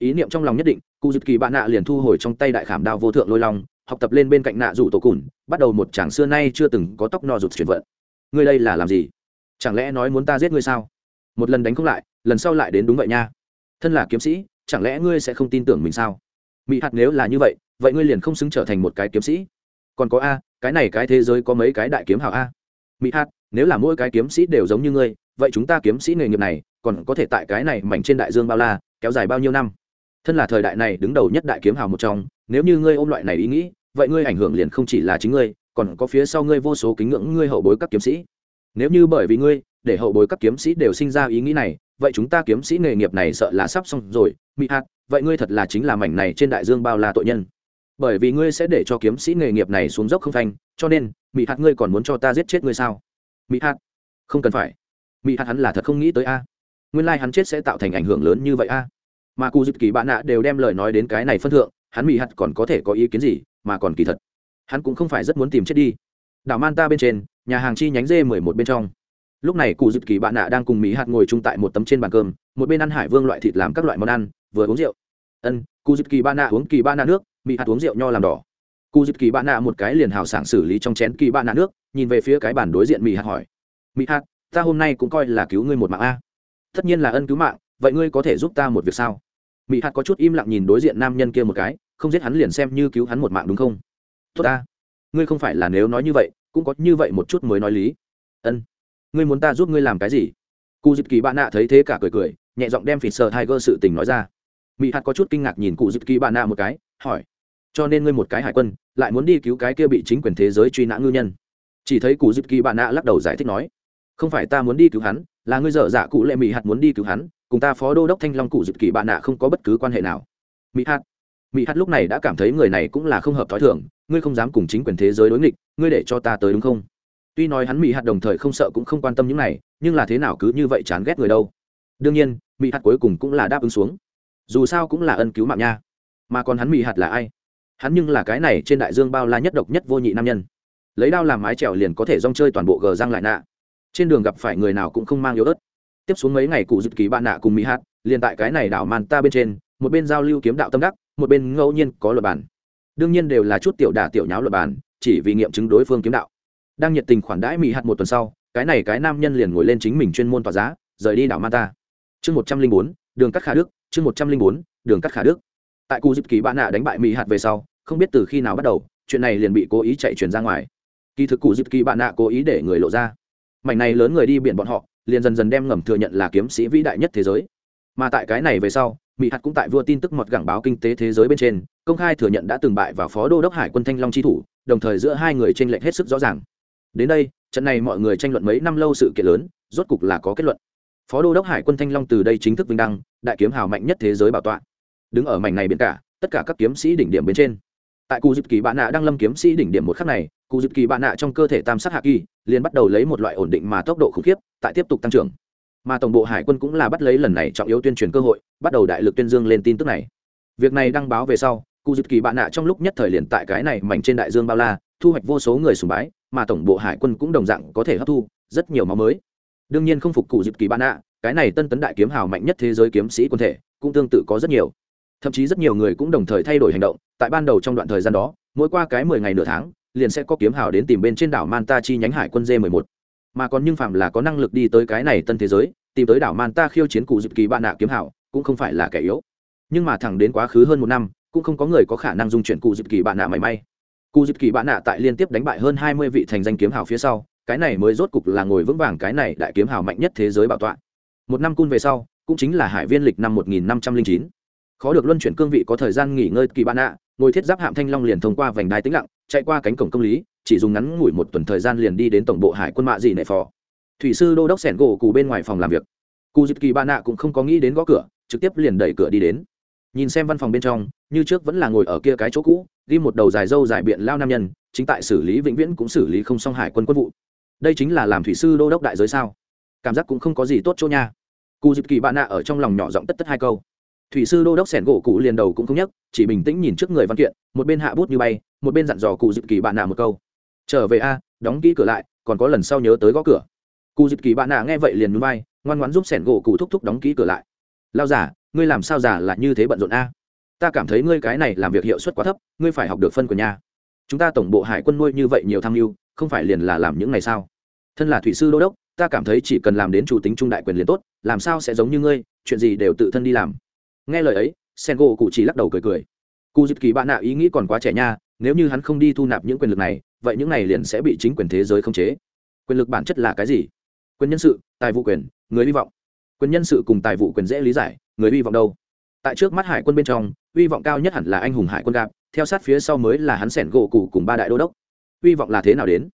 Speaker 1: Ý niệm trong lòng nhất định, Cụ Dực Kỳ bạn nạ liền thu hồi trong tay đại khảm đao vô thượng lôi long, học tập lên bên cạnh nạ rủ tổ cùn, bắt đầu một chàng xưa nay chưa từng có tóc no rụt chuyển vận. Ngươi đây là làm gì? Chẳng lẽ nói muốn ta giết ngươi sao? Một lần đánh không lại, lần sau lại đến đúng vậy nha thân là kiếm sĩ chẳng lẽ ngươi sẽ không tin tưởng mình sao mỹ hạt nếu là như vậy vậy ngươi liền không xứng trở thành một cái kiếm sĩ còn có a cái này cái thế giới có mấy cái đại kiếm hào a mỹ hạt nếu là mỗi cái kiếm sĩ đều giống như ngươi vậy chúng ta kiếm sĩ nghề nghiệp này còn có thể tại cái này mảnh trên đại dương bao la kéo dài bao nhiêu năm thân là thời đại này đứng đầu nhất đại kiếm hào một trong, nếu như ngươi ôm loại này ý nghĩ, vậy ngươi ảnh hưởng liền không chỉ là chính ngươi, còn có phía sau ngươi vô số kính ngưỡng ngươi hậu bối các kiếm sĩ. Nếu như bởi vì ngươi, để hậu bối các kiếm sĩ đều sinh ra ý nghĩ này, vậy chúng ta kiếm sĩ nghề nghiệp này sợ là sắp xong rồi mỹ hạt, vậy ngươi thật là chính là mảnh này trên đại dương bao la tội nhân. Bởi vì ngươi sẽ để cho kiếm sĩ nghề nghiệp này xuống dốc không thành, cho nên mỹ hạt ngươi còn muốn cho ta giết chết ngươi sao? Mỹ hạt, không cần phải. Mỹ hạt hắn là thật không nghĩ tới a. Nguyên lai、like、hắn chết sẽ tạo thành ảnh hưởng lớn như vậy a mà cụ dịp kỳ bạn nạ đều đem lời nói đến cái này phân thượng, hắn mỹ hạt còn có thể có ý kiến gì, mà còn kỳ thật, hắn cũng không phải rất muốn tìm chết đi. Đảo man ta bên trên, nhà hàng chi nhánh dê mười một bên trong. Lúc này cụ dịp kỳ bạn nạ đang cùng mỹ hạt ngồi chung tại một tấm trên bàn cơm, một bên ăn hải vương loại thịt làm các loại món ăn, vừa uống rượu. Ân cụ dịp kỳ bạn nạ uống kỳ bạn nạ nước mỹ hạt uống rượu nho làm đỏ. Cụ dịp kỳ bạn nạ một cái liền hào sảng xử lý trong chén kỳ bạn nạ nước, nhìn về phía cái bàn đối diện mỹ hạt hỏi. Mỹ hạt, ta hôm nay cũng coi là cứu ngươi một mạng a. Tất nhiên là ân cứu mạng, vậy ngươi có thể giúp ta một việc sao? Mỹ hạt có chút im lặng nhìn đối diện nam nhân kia một cái, không giết hắn liền xem như cứu hắn một mạng đúng không? Tốt ta. Ngươi không phải là nếu nói như vậy, cũng có như vậy một chút mới nói lý. Ân. Ngươi muốn ta giúp ngươi làm cái gì? Cụ dịp kỳ bạn nạ thấy thế cả cười cười, nhẹ giọng đem phỉ sợ tiger sự tình nói ra. Mỹ hạt có chút kinh ngạc nhìn cụ dịp kỳ bạn nạ một cái, hỏi, cho nên ngươi một cái hải quân, lại muốn đi cứu cái kia bị chính quyền thế giới truy nã ngư nhân? Chỉ thấy cụ dịp kỳ bạn nạ lắc đầu giải thích nói, không phải ta muốn đi cứu hắn, là ngươi dở dạ cụ lệ mỹ hạt muốn đi cứu hắn cùng ta phó đô đốc thanh long cụ dịp kỳ bạn nạ không có bất cứ quan hệ nào. Mỹ hạt. Mỹ hạt lúc này đã cảm thấy người này cũng là không hợp t h ó i thưởng ngươi không dám cùng chính quyền thế giới đối nghịch, ngươi để cho ta tới đúng không? Tuy nói hắn mỹ hạt đồng thời không sợ cũng không quan tâm những này, nhưng là thế nào cứ như vậy chán ghét người đâu. Đương nhiên, mỹ hạt cuối cùng cũng là đáp ứng xuống. Dù sao cũng là ân cứu mạng nha. Mà còn hắn mỹ hạt là ai? Hắn nhưng là cái này trên đại dương bao la nhất độc nhất vô nhị nam nhân. Lấy đao làm mái trèo liền có thể rong chơi toàn bộ gờ răng lại nạ. Trên đường gặp phải người nào cũng không mang yếu ớt tiếp xuống mấy ngày cụ dự ký bạn nạ cùng mỹ hạt liền tại cái này đảo màn ta bên trên, một bên giao lưu kiếm đạo tâm đắc, một bên ngẫu nhiên có luật bản. Đương nhiên đều là chút tiểu đả tiểu nháo luật bản, chỉ vì nghiệm chứng đối phương kiếm đạo. Đang nhiệt tình khoản đãi mỹ hạt một tuần sau, cái này cái nam nhân liền ngồi lên chính mình chuyên môn tỏa giá, rời đi đảo manta chương một trăm linh bốn, đường cắt khả đức, chương một trăm linh bốn, đường cắt khả đức. Tại cụ dịp kỳ bạn nạ đánh bại mỹ hạt về sau, không biết từ khi nào bắt đầu, chuyện này liền bị cố ý chạy chuyển ra ngoài. Kỳ thực cụ dịp kỳ bạn nạ cố ý để người lộ ra. Mảnh này lớn người đi biển bọn họ liền dần dần đem ngầm thừa nhận là kiếm sĩ vĩ đại nhất thế giới. Mà tại cái này về sau mỹ hạt cũng tại vua tin tức mọt gẳng báo kinh tế thế giới bên trên, công khai thừa nhận đã từng bại vào phó đô đốc hải quân thanh long chi thủ, đồng thời giữa hai người tranh lệch hết sức rõ ràng. Đến đây, trận này mọi người tranh luận mấy năm lâu sự kiện lớn, rốt cục là có kết luận. Phó đô đốc hải quân thanh long từ đây chính thức vinh đăng, đại kiếm hào mạnh nhất thế giới bảo tọa. Đứng ở mảnh này biển cả, tất cả các kiếm sĩ đỉnh điểm bên trên. Tại cụ dịp kỳ bạn nạ đang lâm kiếm sĩ đỉnh điểm một khắc này cụ dịp kỳ bạn nạ trong cơ thể tam sát hạ kỳ, liền bắt đầu lấy một loại ổn định mà tốc độ khủng khiếp tại tiếp tục tăng trưởng. Mà tổng bộ hải quân cũng là bắt lấy lần này trọng yếu tuyên truyền cơ hội, bắt đầu đại lực tuyên dương lên tin tức này. Việc này đăng báo về sau, cụ dịp kỳ bạn nạ trong lúc nhất thời liền tại cái này mảnh trên đại dương bao la, thu hoạch vô số người sùng bái, mà tổng bộ hải quân cũng đồng dạng có thể hấp thu rất nhiều máu mới. Đương nhiên không phục cụ dịp kỳ bạn nạ, cái này tân tấn đại kiếm hào mạnh nhất thế giới kiếm sĩ quân thể, cũng tương tự có rất nhiều. Thậm chí rất nhiều người cũng đồng thời thay đổi hành động, tại ban đầu trong đoạn thời gian đó, mỗi qua cái mười ngày nửa tháng, liền sẽ có kiếm hào đến tìm bên trên đảo manta chi nhánh hải quân d mười một mà còn nhưng phạm là có năng lực đi tới cái này tân thế giới tìm tới đảo manta khiêu chiến cụ dịp kỳ bạn nạ kiếm hảo, cũng không phải là kẻ yếu. Nhưng mà thẳng đến quá khứ hơn một năm cũng không có người có khả năng dung chuyển cụ dịp kỳ bạn nạ mảy may. Cụ dịp kỳ bạn nạ tại liên tiếp đánh bại hơn hai mươi vị thành danh kiếm hào phía sau cái này mới rốt cục là ngồi vững vàng cái này đại kiếm hào mạnh nhất thế giới bảo tọa. Một năm cun về sau cũng chính là hải viên lịch năm một nghìn năm trăm linh chín. Khó được luân chuyển cương vị có thời gian nghỉ ngơi kỳ bạn nạ ngồi thiết giáp hạm thanh long liền thông qua vành đai tĩnh lặng chạy qua cánh cổng công lý chỉ dùng ngắn ngủi một tuần thời gian liền đi đến tổng bộ hải quân mạ dị nệ phò. Thủy sư đô đốc sẻn gỗ cù bên ngoài phòng làm việc. Cụ dịp kỳ bạn nạ cũng không có nghĩ đến gõ cửa, trực tiếp liền đẩy cửa đi đến. Nhìn xem văn phòng bên trong, như trước vẫn là ngồi ở kia cái chỗ cũ, ghi một đầu dài dâu dài biện lao nam nhân, chính tại xử lý vĩnh viễn cũng xử lý không xong hải quân quân vụ. Đây chính là làm thủy sư đô đốc đại giới sao? Cảm giác cũng không có gì tốt chỗ nha. Cụ dịp kỳ bạn nạ ở trong lòng nhỏ giọng tất tất hai câu. Thủy sư đô đốc sẻn gỗ cụ liền đầu cũng không nhắc chỉ bình tĩnh nhìn trước người văn kiện, một bên hạ bút như bay, một bên dặn dò cụ dịp kỳ bạn nạ một câu trở về a, đóng kỹ cửa lại, còn có lần sau nhớ tới gõ cửa. Cụ dịp kỳ bạn nạ nghe vậy liền núi bay ngoan ngoãn giúp sẻn gỗ cụ thúc thúc đóng kỹ cửa lại. Lao giả ngươi làm sao giả là như thế bận rộn a? Ta cảm thấy ngươi cái này làm việc hiệu suất quá thấp, ngươi phải học được phân của nhà chúng ta tổng bộ hải quân nuôi như vậy nhiều tham mưu, không phải liền là làm những ngày sao? Thân là thủy sư đô đốc, ta cảm thấy chỉ cần làm đến chủ tính trung đại quyền liền tốt, làm sao sẽ giống như ngươi, chuyện gì đều tự thân đi làm. Nghe lời ấy sen gỗ cụ chỉ lắc đầu cười cười. Cụ dịp kỳ bạn nạ ý nghĩ còn quá trẻ nha nếu như hắn không đi thu nạp những quyền lực này, vậy những này liền sẽ bị chính quyền thế giới khống chế. Quyền lực bản chất là cái gì? Quyền nhân sự, tài vụ quyền, người hy vọng. Quyền nhân sự cùng tài vụ quyền dễ lý giải, người hy vọng đâu? Tại trước mắt hải quân bên trong, hy vọng cao nhất hẳn là anh hùng hải quân gạp, theo sát phía sau mới là hắn sẻn gỗ cụ cùng ba đại đô đốc. Hy vọng là thế nào đến?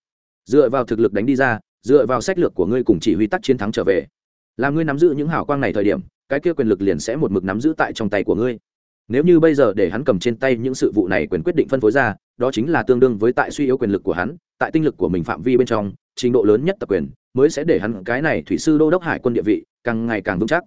Speaker 1: Dựa vào thực lực đánh đi ra, dựa vào sách lược của ngươi cùng chỉ huy tắc chiến thắng trở về. Là ngươi nắm giữ những hào quang này thời điểm, cái kia quyền lực liền sẽ một mực nắm giữ tại trong tay của ngươi nếu như bây giờ để hắn cầm trên tay những sự vụ này quyền quyết định phân phối ra, đó chính là tương đương với tại suy yếu quyền lực của hắn, tại tinh lực của mình phạm vi bên trong, trình độ lớn nhất tập quyền, mới sẽ để hắn cái này thủy sư đô đốc hải quân địa vị càng ngày càng vững chắc.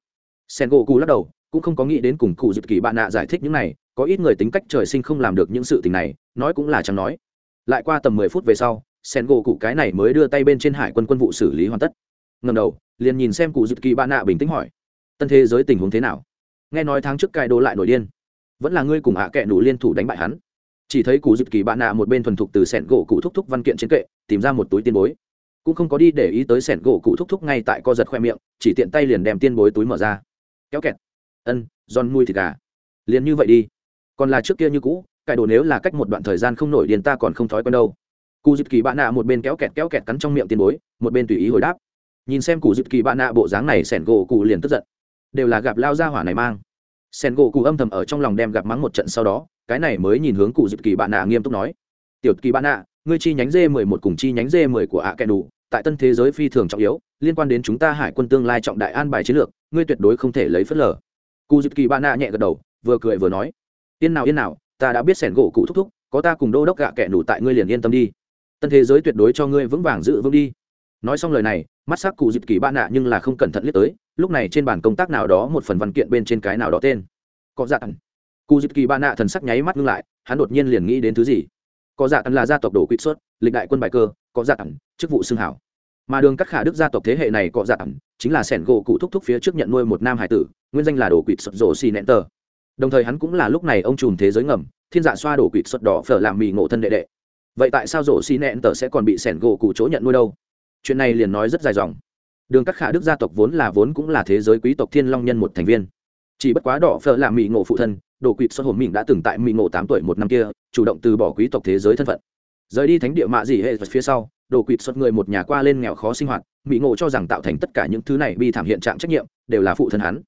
Speaker 1: Sen gỗ cù lắc đầu, cũng không có nghĩ đến cùng cụ dịp kỳ bạn nạ giải thích những này, có ít người tính cách trời sinh không làm được những sự tình này, nói cũng là chẳng nói. Lại qua tầm mười phút về sau sen gỗ cụ cái này mới đưa tay bên trên hải quân quân vụ xử lý hoàn tất. Ngầm đầu, liền nhìn xem cụ dịp kỳ bạn nạ bình tĩnh hỏi, tân thế giới tình huống thế nào? Nghe nói tháng trước cai đô lại nổi điên vẫn là ngươi cùng ạ à kệ liên thủ đánh bại hắn. Chỉ thấy cụ dịp kỳ bạn nạ một bên thuần thục từ sẻn gỗ cụ thúc thúc văn kiện trên kệ, tìm ra một túi tiên bối. Cũng không có đi để ý tới sẻn gỗ cụ thúc thúc ngay tại co giật khoe miệng, chỉ tiện tay liền đem tiên bối túi mở ra. Kéo kẹt. Ân, giòn mùi thịt gà. Liền như vậy đi. Còn là trước kia như cũ cải đồ nếu là cách một đoạn thời gian không nổi điền ta còn không thói quen đâu. Cụ dịp kỳ bạn nạ một bên kéo kẹt kéo kẹt cắn trong miệng tiền bối, một bên tùy ý hồi đáp. Nhìn xem cụ dịp kỳ bạn nạ bộ dáng này sẻn gỗ cụ liền tức giận. Đều là gặp lao ra hỏa này mang sen gỗ cụ âm thầm ở trong lòng đem gặp mắng một trận sau đó, cái này mới nhìn hướng cụ dịp kỳ bạn nạ nghiêm túc nói, tiểu kỳ bạn nạ, ngươi chi nhánh d mười một cùng chi nhánh d mười của ạ kẹn kẻ đủ, tại tân thế giới phi thường trọng yếu, liên quan đến chúng ta hải quân tương lai trọng đại an bài chiến lược, ngươi tuyệt đối không thể lấy phớt lờ. Cụ dịp kỳ bạn nạ nhẹ gật đầu, vừa cười vừa nói, yên nào yên nào, ta đã biết sẻn gỗ cụ thúc thúc, có ta cùng đô đốc gạ kẻ đủ tại ngươi liền yên tâm đi. Tân thế giới tuyệt đối cho ngươi vững vàng giữ vững đi. Nói xong lời này, mắt sắc cụ dịp kỳ bạn nạ nhưng là không cẩn thận liếc tới lúc này trên bàn công tác nào đó một phần văn kiện bên trên cái nào đó tên. Có dạ tần cụ dịp kỳ ba nạ thần sắc nháy mắt ngưng lại, hắn đột nhiên liền nghĩ đến thứ gì? Có dạ tần là gia tộc đổ quỵt xuất lịch đại quân bài cơ, có dạ tần chức vụ xưng hảo. Mà đường cắt khả đức gia tộc thế hệ này có dạ tần chính là sẻn gỗ cụ thúc thúc phía trước nhận nuôi một nam hải tử, nguyên danh là đổ quỵt xuất rổ xì nẹn tờ. Đồng thời hắn cũng là lúc này ông trùm thế giới ngầm, thiên dạ xoa đổ quỵt xuất đỏ phở làm mì ngộ thân đệ đệ. Vậy tại sao rổ xì nẹn tờ sẽ còn bị sẻn gỗ cụ chỗ nhận nuôi đâu? Chuyện này liền nói rất dài dòng đường các khả đức gia tộc vốn là vốn cũng là thế giới quý tộc thiên long nhân một thành viên. Chỉ bất quá đỏ phở làm mỹ ngộ phụ thân, đồ quỵt xuất hồn mình đã từng tại mỹ ngộ tám tuổi một năm kia, chủ động từ bỏ quý tộc thế giới thân phận. Rời đi thánh địa mạ gì hệ phía sau, đồ quỵt xuất người một nhà qua lên nghèo khó sinh hoạt mỹ ngộ cho rằng tạo thành tất cả những thứ này bi thảm hiện trạng trách nhiệm, đều là phụ thân hắn.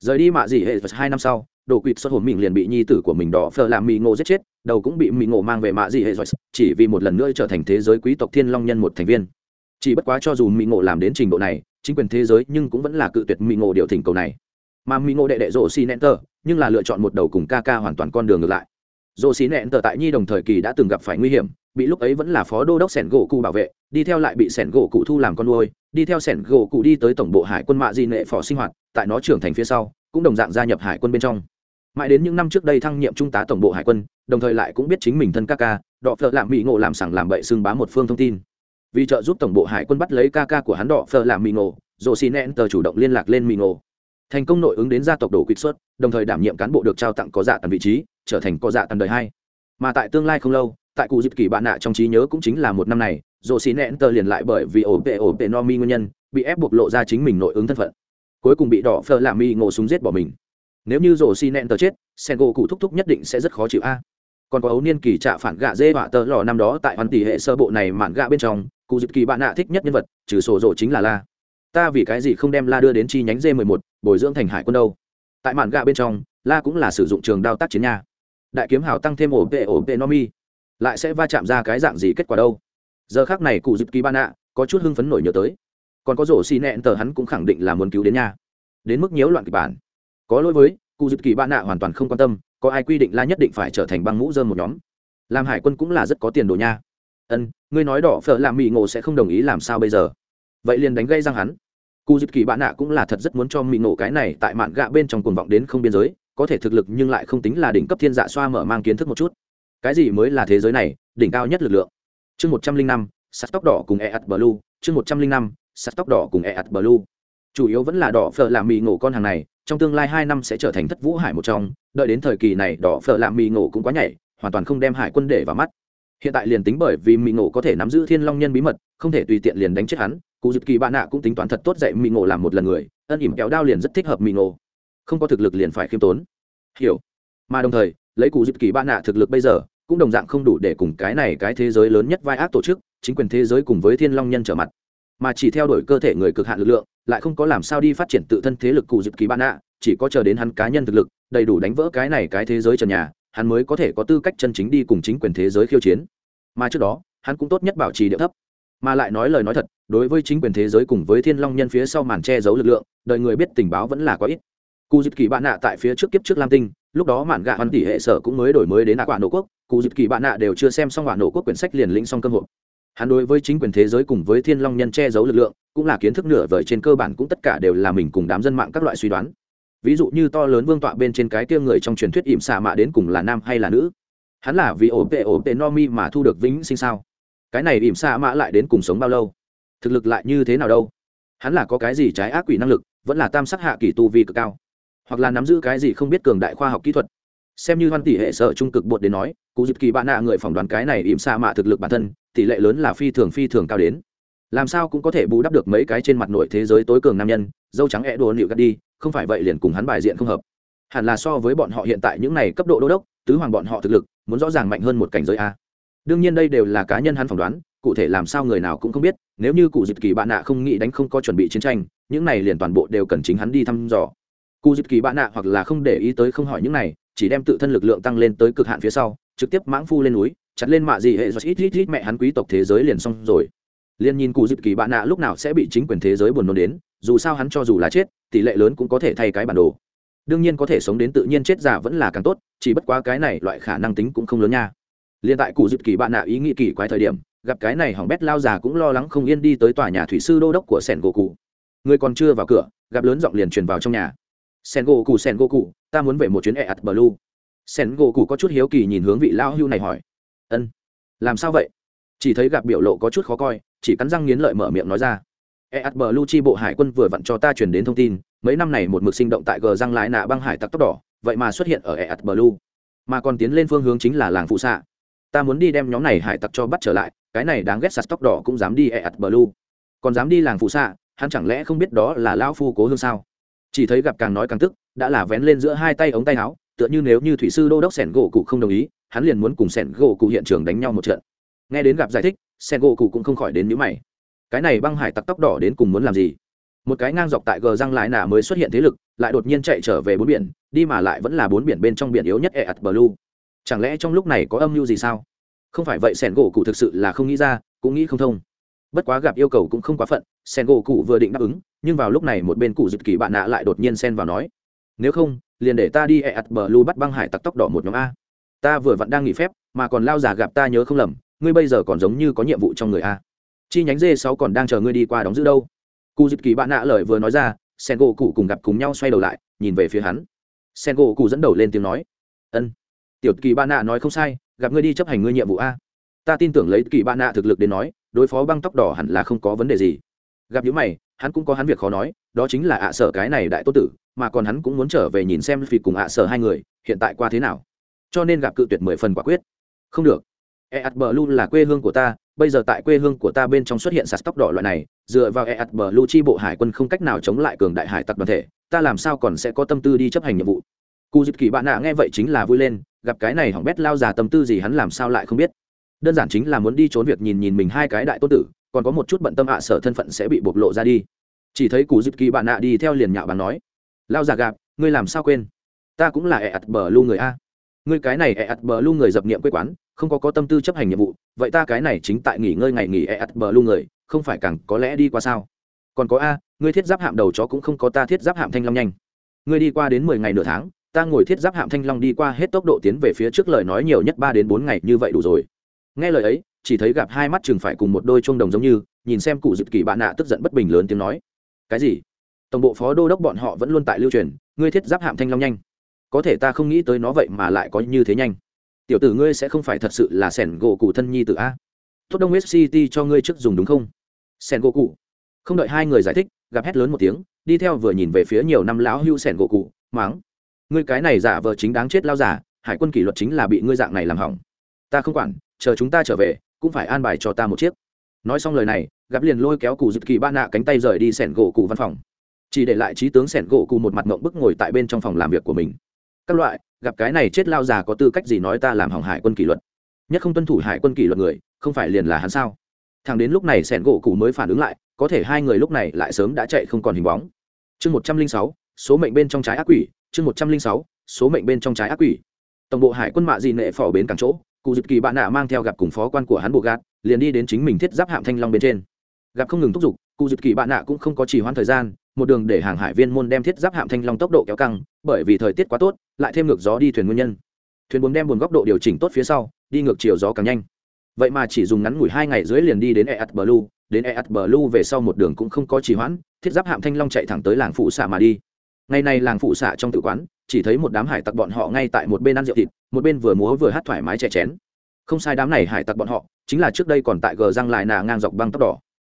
Speaker 1: Rời đi mạ gì hệ hai năm sau, đồ quỵt xuất hồn mình liền bị nhi tử của mình đỏ phở làm mỹ ngộ giết chết, đầu cũng bị mỹ ngộ mang về mạ gì hệ chỉ vì một lần nữa trở thành thế giới quý tộc thiên long nhân một thành viên chỉ bất quá cho dù mỹ ngộ làm đến trình độ này, chính quyền thế giới nhưng cũng vẫn là cự tuyệt mỹ ngộ điều thỉnh cầu này. Mà mỹ ngộ đệ đệ rổ xi nẹn tờ, nhưng là lựa chọn một đầu cùng ca ca hoàn toàn con đường ngược lại. Rổ xi nẹn tờ tại nhi đồng thời kỳ đã từng gặp phải nguy hiểm, bị lúc ấy vẫn là phó đô đốc sẻn gỗ cụ bảo vệ, đi theo lại bị sẻn gỗ cụ thu làm con nuôi, đi theo sẻn gỗ cụ đi tới tổng bộ hải quân mạ di nệ phò sinh hoạt, tại nó trưởng thành phía sau, cũng đồng dạng gia nhập hải quân bên trong. Mãi đến những năm trước đây thăng nhiệm trung tá tổng bộ hải quân, đồng thời lại cũng biết chính mình thân ca ca, đọ phợ làm mỹ ngộ làm sảng làm bậy xưng bá một phương thông tin vì trợ giúp tổng bộ hải quân bắt lấy ca ca của hắn đỏ phờ làm mì ngộ dồ xì nẹn tờ chủ động liên lạc lên mì ngộ thành công nội ứng đến gia tộc đồ quýt xuất đồng thời đảm nhiệm cán bộ được trao tặng có dạ tần vị trí, trở thành có dạ tần đời hai. Mà tại tương lai không lâu, tại cụ dịp kỳ bạn nạ trong trí nhớ cũng chính là một năm này dồ xì nẹn tờ liền lại bởi vì ổ tệ ổ tệ no mi nguyên nhân, bị ép buộc lộ ra chính mình nội ứng thân phận. Cuối cùng bị đỏ phờ làm mi ngộ súng giết bỏ mình. Nếu như rồ xi nẹn tờ chết, sen gỗ cụ thúc thúc nhất định sẽ rất khó chịu a. Còn có ấu niên kỳ trạ phản gạ dê họa tờ lò năm đó tại hoàn tỷ hệ sơ bộ này mạn gạ bên trong cụ dịp kỳ bạn nạ thích nhất nhân vật, trừ sổ rộ chính là la. Ta vì cái gì không đem la đưa đến chi nhánh d 11 bồi dưỡng thành hải quân đâu? Tại mạn gạ bên trong, la cũng là sử dụng trường đao tác chiến nha. Đại kiếm hào tăng thêm ổ vệ ổ vệ no mi. Lại sẽ va chạm ra cái dạng gì kết quả đâu? Giờ khác này cụ dịp kỳ bạn nạ có chút hưng phấn nổi nhớ tới. Còn có rổ xì nẹn tờ hắn cũng khẳng định là muốn cứu đến nha. Đến mức nhiễu loạn kịch bản. Có lỗi với cụ dịp kỳ bạn nạ hoàn toàn không quan tâm, có ai quy định la nhất định phải trở thành băng mũ dơm một nhóm. Làm hải quân cũng là rất có tiền đồ nha ân, ngươi nói đỏ phở làm mỹ ngộ sẽ không đồng ý làm sao bây giờ? Vậy liền đánh gây răng hắn. Cụ dịp kỳ bạn nạ cũng là thật rất muốn cho mỹ ngộ cái này tại mạn gạ bên trong cuồng vọng đến không biên giới, có thể thực lực nhưng lại không tính là đỉnh cấp thiên dạ xoa mở mang kiến thức một chút. Cái gì mới là thế giới này, đỉnh cao nhất lực lượng? Chương một trăm linh năm, sắt tóc đỏ cùng e ạt blue, chương một trăm linh năm, sắt tóc đỏ cùng e ạt blue. Chủ yếu vẫn là đỏ phở làm mì ngộ con hàng này, trong tương lai hai năm sẽ trở thành thất vũ hải một trong, đợi đến thời kỳ này đỏ phở làm mì ngộ cũng quá nhảy, hoàn toàn không đem hải quân để vào mắt hiện tại liền tính bởi vì mỹ ngộ có thể nắm giữ thiên long nhân bí mật, không thể tùy tiện liền đánh chết hắn, cụ dịp kỳ bạn nạ cũng tính toán thật tốt dạy mỹ ngộ làm một lần người, ân ỉm kéo đao liền rất thích hợp mỹ ngộ. Không có thực lực liền phải khiêm tốn. Hiểu. Mà đồng thời, lấy cụ dịp kỳ bạn nạ thực lực bây giờ, cũng đồng dạng không đủ để cùng cái này cái thế giới lớn nhất vai ác tổ chức, chính quyền thế giới cùng với thiên long nhân trở mặt. Mà chỉ theo đuổi cơ thể người cực hạn lực lượng, lại không có làm sao đi phát triển tự thân thế lực cụ dịp kỳ bạn nạ, chỉ có chờ đến hắn cá nhân thực lực, đầy đủ đánh vỡ cái này cái thế giới trần nhà hắn mới có thể có tư cách chân chính đi cùng chính quyền thế giới khiêu chiến. Mà trước đó, hắn cũng tốt nhất bảo trì điệu thấp. Mà lại nói lời nói thật, đối với chính quyền thế giới cùng với thiên long nhân phía sau màn che giấu lực lượng, đời người biết tình báo vẫn là có ít. Cụ dịp kỳ bạn nạ tại phía trước kiếp trước lam tinh, lúc đó mạn gạ hoàn tỷ hệ sở cũng mới đổi mới đến ạ quả nổ quốc, cụ dịp kỳ bạn nạ đều chưa xem xong quả nổ quốc quyển sách liền lĩnh xong cơ hội. hắn đối với chính quyền thế giới cùng với thiên long nhân che giấu lực lượng, cũng là kiến thức nửa vời trên cơ bản cũng tất cả đều là mình cùng đám dân mạng các loại suy đoán ví dụ như to lớn vương tọa bên trên cái kia người trong truyền thuyết ỉm xạ mạ đến cùng là nam hay là nữ? Hắn là vì ổ tệ ổ tệ no mi mà thu được vĩnh sinh sao? Cái này ỉm xạ mạ lại đến cùng sống bao lâu? Thực lực lại như thế nào đâu? Hắn là có cái gì trái ác quỷ năng lực, vẫn là tam sắc hạ kỳ tu vi cực cao? Hoặc là nắm giữ cái gì không biết cường đại khoa học kỹ thuật? Xem như hoan tỷ hệ sở trung cực bột đến nói, cụ dịp kỳ bạn nạ người phỏng đoán cái này ỉm xạ mạ thực lực bản thân, tỷ lệ lớn là phi thường phi thường cao đến. Làm sao cũng có thể bù đắp được mấy cái trên mặt nội thế giới tối cường nam nhân, dâu trắng e đồ nịu gắt đi không phải vậy liền cùng hắn bài diện không hợp. Hẳn là so với bọn họ hiện tại những này cấp độ đô đốc, tứ hoàng bọn họ thực lực, muốn rõ ràng mạnh hơn một cảnh giới a. Đương nhiên đây đều là cá nhân hắn phỏng đoán, cụ thể làm sao người nào cũng không biết, nếu như cụ dịp kỳ bạn nạ không nghĩ đánh không có chuẩn bị chiến tranh, những này liền toàn bộ đều cần chính hắn đi thăm dò. Cụ dịp kỳ bạn nạ hoặc là không để ý tới không hỏi những này, chỉ đem tự thân lực lượng tăng lên tới cực hạn phía sau, trực tiếp mãng phu lên núi, chặt lên mạ gì hệ do ít ít ít mẹ hắn quý tộc thế giới liền xong rồi. Liền nhìn cụ dịp kỳ bạn nạ lúc nào sẽ bị chính quyền thế giới buồn nôn đến dù sao hắn cho dù là chết, tỷ lệ lớn cũng có thể thay cái bản đồ. Đương nhiên có thể sống đến tự nhiên chết già vẫn là càng tốt, chỉ bất quá cái này loại khả năng tính cũng không lớn nha. Liên tại cụ dịp kỳ bạn nạ ý nghĩ kỳ quái thời điểm, gặp cái này hỏng bét lao già cũng lo lắng không yên đi tới tòa nhà thủy sư đô đốc của sẻn gỗ cụ. Người còn chưa vào cửa, gặp lớn giọng liền truyền vào trong nhà. Sen gỗ cụ sen gỗ cụ, ta muốn về một chuyến e ạt blue. Sen gỗ cụ có chút hiếu kỳ nhìn hướng vị lao hưu này hỏi. Ân, làm sao vậy? Chỉ thấy gặp biểu lộ có chút khó coi, chỉ cắn răng nghiến lợi mở miệng nói ra. EAS blue chi bộ hải quân vừa vặn cho ta truyền đến thông tin, mấy năm này một mực sinh động tại gờ răng lái nạ băng hải tặc tóc đỏ, vậy mà xuất hiện ở EAS blue mà còn tiến lên phương hướng chính là làng phụ xạ. Ta muốn đi đem nhóm này hải tặc cho bắt trở lại, cái này đáng ghét sạt tóc đỏ cũng dám đi EAS blue còn dám đi làng phụ xạ, hắn chẳng lẽ không biết đó là lão phu cố hương sao? Chỉ thấy gặp càng nói càng tức, đã là vén lên giữa hai tay ống tay áo, tựa như nếu như thủy sư đô đốc sẻn gỗ cụ không đồng ý, hắn liền muốn cùng sẻn gỗ cụ hiện trường đánh nhau một trận. Nghe đến gặp giải thích, sẻn gỗ cụ cũng không khỏi đến nhíu mày cái này băng hải tặc tóc đỏ đến cùng muốn làm gì? Một cái ngang dọc tại gờ răng lại nà mới xuất hiện thế lực, lại đột nhiên chạy trở về bốn biển, đi mà lại vẫn là bốn biển bên trong biển yếu nhất e ạt blue. Chẳng lẽ trong lúc này có âm mưu gì sao? Không phải vậy sẻn gỗ cụ thực sự là không nghĩ ra, cũng nghĩ không thông. Bất quá gặp yêu cầu cũng không quá phận, sen gỗ cụ vừa định đáp ứng, nhưng vào lúc này một bên cụ dịp kỳ bạn nạ lại đột nhiên xen vào nói, nếu không, liền để ta đi e ạt bờ lu bắt băng hải tặc tóc đỏ một nhóm a. Ta vừa vặn đang nghỉ phép, mà còn lao già gặp ta nhớ không lầm, ngươi bây giờ còn giống như có nhiệm vụ trong người a chi nhánh dê sáu còn đang chờ ngươi đi qua đóng giữ đâu? Cụ dịp kỳ bạn nạ lời vừa nói ra, sen gỗ cụ cùng gặp cùng nhau xoay đầu lại, nhìn về phía hắn. Sen gỗ cụ dẫn đầu lên tiếng nói, ân, tiểu kỳ bạn nạ nói không sai, gặp ngươi đi chấp hành ngươi nhiệm vụ a. Ta tin tưởng lấy kỳ bạn nạ thực lực đến nói, đối phó băng tóc đỏ hẳn là không có vấn đề gì. Gặp những mày, hắn cũng có hắn việc khó nói, đó chính là ạ sở cái này đại tốt tử, mà còn hắn cũng muốn trở về nhìn xem vì cùng ạ sở hai người, hiện tại qua thế nào. Cho nên gặp cự tuyệt mười phần quả quyết. Không được Eat Blue là quê hương của ta bây giờ tại quê hương của ta bên trong xuất hiện sạt tóc đỏ loại này dựa vào Eat Blue chi bộ hải quân không cách nào chống lại cường đại hải tặc đoàn thể ta làm sao còn sẽ có tâm tư đi chấp hành nhiệm vụ? Cú Dịch kỳ bạn nạ nghe vậy chính là vui lên gặp cái này hỏng bét lao già tâm tư gì hắn làm sao lại không biết? Đơn giản chính là muốn đi trốn việc nhìn nhìn mình hai cái đại tôn tử còn có một chút bận tâm ạ sở thân phận sẽ bị bộc lộ ra đi. Chỉ thấy Cú Dịch kỳ bạn nạ đi theo liền nhạo bằng nói lao già gặp, ngươi làm sao quên? Ta cũng là Eat Blue người a ngươi cái này e ặt bờ lu người dập niệm quê quán, không có có tâm tư chấp hành nhiệm vụ, vậy ta cái này chính tại nghỉ ngơi ngày nghỉ e ặt bờ lu người, không phải càng có lẽ đi qua sao? Còn có a, ngươi thiết giáp hạm đầu chó cũng không có ta thiết giáp hạm thanh long nhanh. Ngươi đi qua đến mười ngày nửa tháng, ta ngồi thiết giáp hạm thanh long đi qua hết tốc độ tiến về phía trước lời nói nhiều nhất ba đến bốn ngày, như vậy đủ rồi. Nghe lời ấy, chỉ thấy gặp hai mắt chừng phải cùng một đôi chuông đồng giống như, nhìn xem cụ dịp kỳ bạn nạ tức giận bất bình lớn tiếng nói. Cái gì? Tổng bộ phó đô đốc bọn họ vẫn luôn tại lưu truyền, ngươi thiết giáp hạm thanh long nhanh có thể ta không nghĩ tới nó vậy mà lại có như thế nhanh. Tiểu tử ngươi sẽ không phải thật sự là sẻn gỗ cụ thân nhi tử a? Tốt đông west city cho ngươi trước dùng đúng không? Sẻn gỗ cụ. Không đợi hai người giải thích, gặp hét lớn một tiếng, đi theo vừa nhìn về phía nhiều năm lão hưu sẻn gỗ cụ máng ngươi cái này giả vờ chính đáng chết lao giả, hải quân kỷ luật chính là bị ngươi dạng này làm hỏng. Ta không quản, chờ chúng ta trở về, cũng phải an bài cho ta một chiếc. Nói xong lời này, gặp liền lôi kéo cụ dực kỳ ba nạ cánh tay rời đi sẻn gỗ cụ văn phòng. Chỉ để lại trí tướng sẻn gỗ cụ một mặt mộng bức ngồi tại bên trong phòng làm việc của mình các loại, gặp cái này chết lao già có tư cách gì nói ta làm hỏng hải quân kỷ luật? Nhất không tuân thủ hải quân kỷ luật người, không phải liền là hắn sao? Thằng đến lúc này sẻn gỗ cụ mới phản ứng lại, có thể hai người lúc này lại sớm đã chạy không còn hình bóng. Chương một trăm linh sáu, số mệnh bên trong trái ác quỷ, chương một trăm linh sáu, số mệnh bên trong trái ác quỷ. Tổng bộ hải quân mạ dị nệ phò bến cảng chỗ, cụ dịp kỳ bạn nạ mang theo gặp cùng phó quan của hắn bộ gạt, liền đi đến chính mình thiết giáp hạm thanh long bên trên. Gặp không ngừng thúc giục, cụ dịp kỳ bạn nạ cũng không có chỉ hoãn thời gian, một đường để hàng hải viên môn đem thiết giáp hạm thanh long tốc độ kéo căng, bởi vì thời tiết quá tốt lại thêm ngược gió đi thuyền nguyên nhân. Thuyền buồm đem buồn góc độ điều chỉnh tốt phía sau, đi ngược chiều gió càng nhanh. Vậy mà chỉ dùng ngắn ngủi hai ngày dưới liền đi đến eat blue, đến eat blue về sau một đường cũng không có trì hoãn, thiết giáp hạm thanh long chạy thẳng tới làng phụ xạ mà đi. Ngày nay làng phụ xạ trong tự quán, chỉ thấy một đám hải tặc bọn họ ngay tại một bên ăn rượu thịt, một bên vừa múa vừa hát thoải mái chè chén. Không sai đám này hải tặc bọn họ, chính là trước đây còn tại gờ răng lại nà ngang dọc băng tóc đỏ.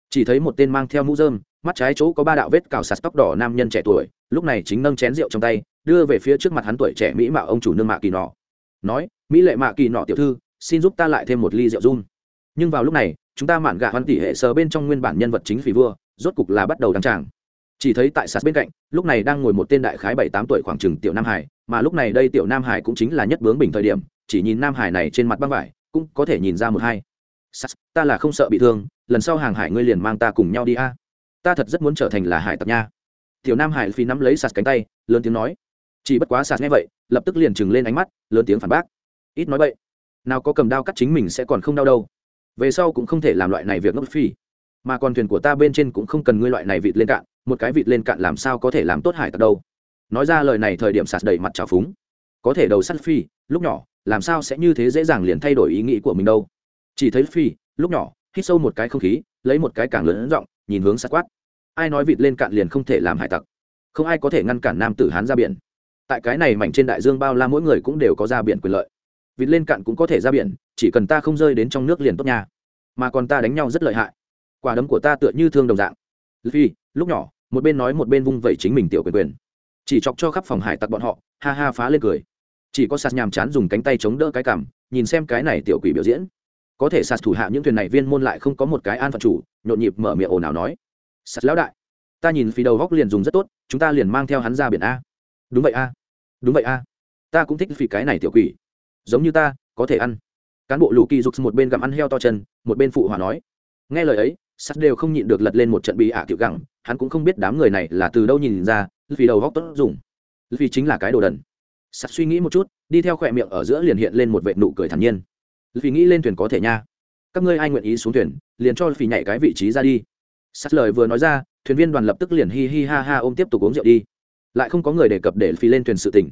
Speaker 1: Chỉ thấy một tên mang theo mũ dơm mắt trái chỗ có ba đạo vết cào sạt tóc đỏ nam nhân trẻ tuổi, lúc này chính nâng chén rượu trong tay đưa về phía trước mặt hắn tuổi trẻ mỹ mạo ông chủ nương mạ kỳ nọ. Nói, mỹ lệ mạ kỳ nọ tiểu thư, xin giúp ta lại thêm một ly rượu run nhưng vào lúc này, chúng ta mạn gạ hoan tỷ hệ sờ bên trong nguyên bản nhân vật chính phỉ vua, rốt cục là bắt đầu đăng tràng. Chỉ thấy tại sạt bên cạnh, lúc này đang ngồi một tên đại khái bảy tám tuổi khoảng chừng tiểu nam hải, mà lúc này đây tiểu nam hải cũng chính là nhất bướng bình thời điểm, chỉ nhìn nam hải này trên mặt băng vải, cũng có thể nhìn ra một hai. Sạt ta là không sợ bị thương, lần sau hàng hải ngươi liền mang ta cùng nhau đi a. Ta thật rất muốn trở thành là hải tặc nha. Tiểu nam hải phi nắm lấy sạt cánh tay, lớn tiếng nói chỉ bất quá sạt nghe vậy, lập tức liền trừng lên ánh mắt, lớn tiếng phản bác. Ít nói vậy nào có cầm đao cắt chính mình sẽ còn không đau đâu. Về sau cũng không thể làm loại này việc ngốc phi. Mà còn thuyền của ta bên trên cũng không cần ngươi loại này vịt lên cạn, một cái vịt lên cạn làm sao có thể làm tốt hải tặc đâu. Nói ra lời này thời điểm sạt đầy mặt trào phúng. Có thể đầu sắt phi, lúc nhỏ, làm sao sẽ như thế dễ dàng liền thay đổi ý nghĩ của mình đâu. Chỉ thấy phi, lúc nhỏ, hít sâu một cái không khí, lấy một cái càng lớn giọng, nhìn hướng sắt quát. Ai nói vịt lên cạn liền không thể làm hải tặc? Không ai có thể ngăn cản nam tử hán ra biển tại cái này mảnh trên đại dương bao la mỗi người cũng đều có ra biển quyền lợi. Vịt lên cạn cũng có thể ra biển, chỉ cần ta không rơi đến trong nước liền tốt nha. Mà còn ta đánh nhau rất lợi hại. Quả đấm của ta tựa như thương đồng dạng. Vì lúc nhỏ, một bên nói một bên vung vẩy chính mình tiểu quyền quyền. Chỉ chọc cho khắp phòng hải tặc bọn họ, ha ha phá lên cười. Chỉ có sạt nhàm chán dùng cánh tay chống đỡ cái cảm nhìn xem cái này tiểu quỷ biểu diễn. Có thể sạt thủ hạ những thuyền này viên môn lại không có một cái an phận chủ, nhộn nhịp mở miệng ồn ào nói. Sạt lão đại, ta nhìn phí đầu góc liền dùng rất tốt, chúng ta liền mang theo hắn ra biển a. Đúng vậy a đúng vậy a. Ta cũng thích vì cái này tiểu quỷ. Giống như ta, có thể ăn. Cán bộ lù kỳ dục một bên gặm ăn heo to chân, một bên phụ hòa nói. Nghe lời ấy, sắt đều không nhịn được lật lên một trận bị ả tiểu gẳng hắn cũng không biết đám người này là từ đâu nhìn ra, vì đầu góc tốt dùng. Vì chính là cái đồ đần. Sắt suy nghĩ một chút, đi theo khỏe miệng ở giữa liền hiện lên một vệ nụ cười thản nhiên. Vì nghĩ lên thuyền có thể nha. Các ngươi ai nguyện ý xuống thuyền, liền cho vì nhảy cái vị trí ra đi. Sắt lời vừa nói ra, thuyền viên đoàn lập tức liền hi hi ha ha ôm tiếp tục uống rượu đi lại không có người đề cập để phi lên thuyền sự tình.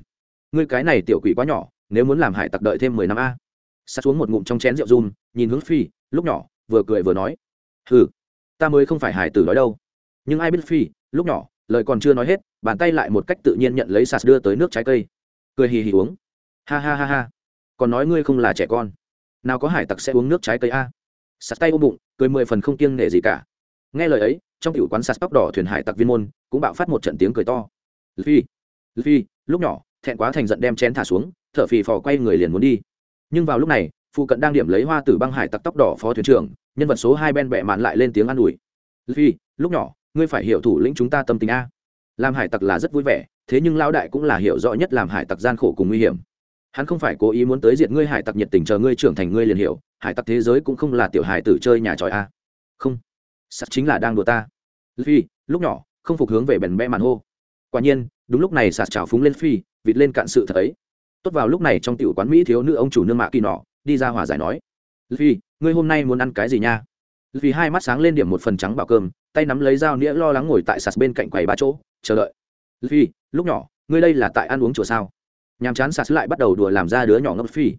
Speaker 1: Ngươi cái này tiểu quỷ quá nhỏ, nếu muốn làm hải tặc đợi thêm mười năm a. Sạt xuống một ngụm trong chén rượu run, nhìn hướng phi, lúc nhỏ, vừa cười vừa nói. Hừ, ta mới không phải hải tử nói đâu. Nhưng ai biết phi, lúc nhỏ, lời còn chưa nói hết, bàn tay lại một cách tự nhiên nhận lấy sạt đưa tới nước trái cây. Cười hì hì uống. Ha ha ha ha. Còn nói ngươi không là trẻ con. Nào có hải tặc sẽ uống nước trái cây a? Sạt tay ôm bụng, cười mười phần không kiêng nể gì cả. Nghe lời ấy, trong tiểu quán sạt tóc đỏ thuyền hải tặc viên môn cũng bạo phát một trận tiếng cười to phi phi lúc nhỏ, thẹn quá thành giận đem chén thả xuống, thở phì phò quay người liền muốn đi. Nhưng vào lúc này, phụ cận đang điểm lấy hoa tử băng hải tặc tóc đỏ phó thuyền trưởng, nhân vật số hai ben bẹ mạn lại lên tiếng an ủi. Phi lúc nhỏ, ngươi phải hiểu thủ lĩnh chúng ta tâm tình a. Làm hải tặc là rất vui vẻ, thế nhưng lão đại cũng là hiểu rõ nhất làm hải tặc gian khổ cùng nguy hiểm. Hắn không phải cố ý muốn tới diệt ngươi hải tặc nhiệt tình chờ ngươi trưởng thành ngươi liền hiểu, hải tặc thế giới cũng không là tiểu hải tử chơi nhà tròi a. Không, sắt chính là đang đùa ta. Phi lúc nhỏ, không phục hướng về bèn bẽ màn hô quả nhiên, đúng lúc này sạt trào phúng lên phi, vịt lên cạn sự thật ấy. Tốt vào lúc này trong tiểu quán mỹ thiếu nữ ông chủ nương mạ kỳ nọ, đi ra hòa giải nói. Phi, ngươi hôm nay muốn ăn cái gì nha? Vì hai mắt sáng lên điểm một phần trắng bảo cơm, tay nắm lấy dao nĩa lo lắng ngồi tại sạt bên cạnh quầy ba chỗ, chờ đợi. Phi, lúc nhỏ, ngươi đây là tại ăn uống chùa sao? Nhàm chán sạt lại bắt đầu đùa làm ra đứa nhỏ ngốc phi.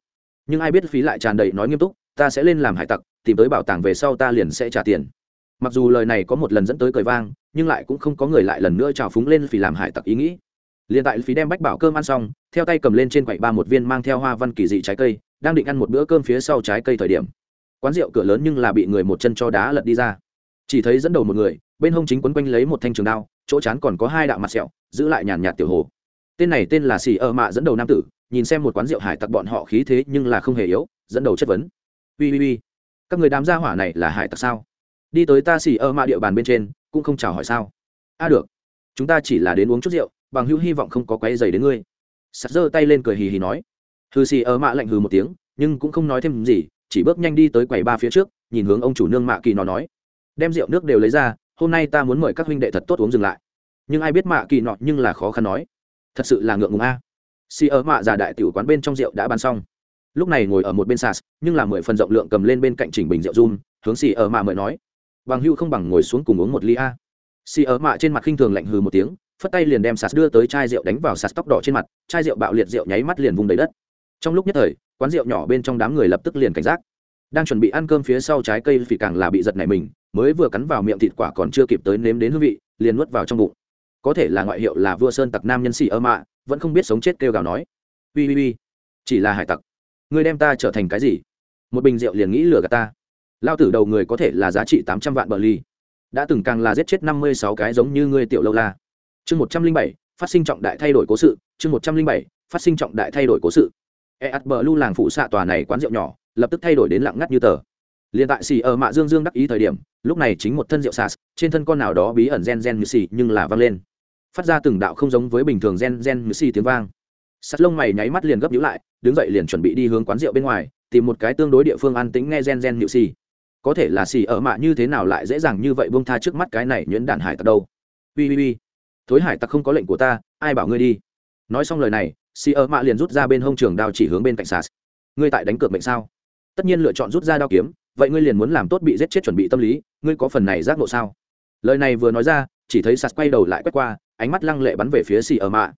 Speaker 1: Nhưng ai biết phí lại tràn đầy nói nghiêm túc, ta sẽ lên làm hải tặc, tìm tới bảo tàng về sau ta liền sẽ trả tiền mặc dù lời này có một lần dẫn tới cười vang, nhưng lại cũng không có người lại lần nữa trào phúng lên vì làm hải tặc ý nghĩ. Liền tại phí đem bách bảo cơm ăn xong, theo tay cầm lên trên quậy ba một viên mang theo hoa văn kỳ dị trái cây, đang định ăn một bữa cơm phía sau trái cây thời điểm. Quán rượu cửa lớn nhưng là bị người một chân cho đá lật đi ra. Chỉ thấy dẫn đầu một người, bên hông chính quấn quanh lấy một thanh trường đao, chỗ chán còn có hai đạo mặt sẹo, giữ lại nhàn nhạt tiểu hồ. Tên này tên là xì ơ mạ dẫn đầu nam tử, nhìn xem một quán rượu hải tặc bọn họ khí thế nhưng là không hề yếu, dẫn đầu chất vấn. Ui ui ui các người đám gia hỏa này là hải tặc sao? Đi tới ta xỉ ở mạ địa bàn bên trên, cũng không chào hỏi sao? A được. Chúng ta chỉ là đến uống chút rượu, bằng hữu hy vọng không có quấy dày đến ngươi. Sắt giơ tay lên cười hì hì nói. Hư xì ở mạ lạnh hừ một tiếng, nhưng cũng không nói thêm gì, chỉ bước nhanh đi tới quầy ba phía trước, nhìn hướng ông chủ nương mạ kỳ nó nói. Đem rượu nước đều lấy ra, hôm nay ta muốn mời các huynh đệ thật tốt uống dừng lại. Nhưng ai biết mạ kỳ nọ nhưng là khó khăn nói. Thật sự là ngượng ngùng a. Xì ở mạ già đại tiểu quán bên trong rượu đã bán xong. Lúc này ngồi ở một bên sas nhưng là mười phần rộng lượng cầm lên bên cạnh chỉnh bình rượu run, hướng xì ở mạ mời nói bằng hưu không bằng ngồi xuống cùng uống một ly a. Xì ở mạ trên mặt khinh thường lạnh hừ một tiếng, phất tay liền đem sạt đưa tới chai rượu đánh vào sạt tóc đỏ trên mặt, chai rượu bạo liệt rượu nháy mắt liền vùng đầy đất. Trong lúc nhất thời, quán rượu nhỏ bên trong đám người lập tức liền cảnh giác. Đang chuẩn bị ăn cơm phía sau trái cây vì càng là bị giật này mình, mới vừa cắn vào miệng thịt quả còn chưa kịp tới nếm đến hương vị, liền nuốt vào trong bụng. Có thể là ngoại hiệu là vua sơn tặc nam nhân sĩ ơ mạ, vẫn không biết sống chết kêu gào nói. Ui ui ui. Chỉ là hải tặc. Ngươi đem ta trở thành cái gì? Một bình rượu liền nghĩ lừa gạt ta lao tử đầu người có thể là giá trị tám trăm vạn bờ ly. Đã từng càng là giết chết năm mươi sáu cái giống như ngươi tiểu lâu la. Chương một trăm linh bảy, phát sinh trọng đại thay đổi cố sự. Chương một trăm linh bảy, phát sinh trọng đại thay đổi cố sự. E ắt bờ lưu làng phụ xạ tòa này quán rượu nhỏ, lập tức thay đổi đến lặng ngắt như tờ. Liền tại xì ở mạ dương dương đắc ý thời điểm, lúc này chính một thân rượu sas trên thân con nào đó bí ẩn gen gen như xì nhưng là vang lên. Phát ra từng đạo không giống với bình thường gen gen như xì tiếng vang. Sắt lông mày nháy mắt liền gấp nhíu lại, đứng dậy liền chuẩn bị đi hướng quán rượu bên ngoài, tìm một cái tương đối địa phương an tính nghe gen gen nhự xì có thể là xì ở mạ như thế nào lại dễ dàng như vậy buông tha trước mắt cái này nhuyễn đạn hải tặc đâu. Ui ui ui thối hải tặc không có lệnh của ta, ai bảo ngươi đi? Nói xong lời này, xì ở mạ liền rút ra bên hông trường đao chỉ hướng bên cạnh sas. Ngươi tại đánh cược mệnh sao? Tất nhiên lựa chọn rút ra đao kiếm, vậy ngươi liền muốn làm tốt bị giết chết chuẩn bị tâm lý, ngươi có phần này giác ngộ sao? Lời này vừa nói ra, chỉ thấy sas quay đầu lại quét qua, ánh mắt lăng lệ bắn về phía xì ở mạ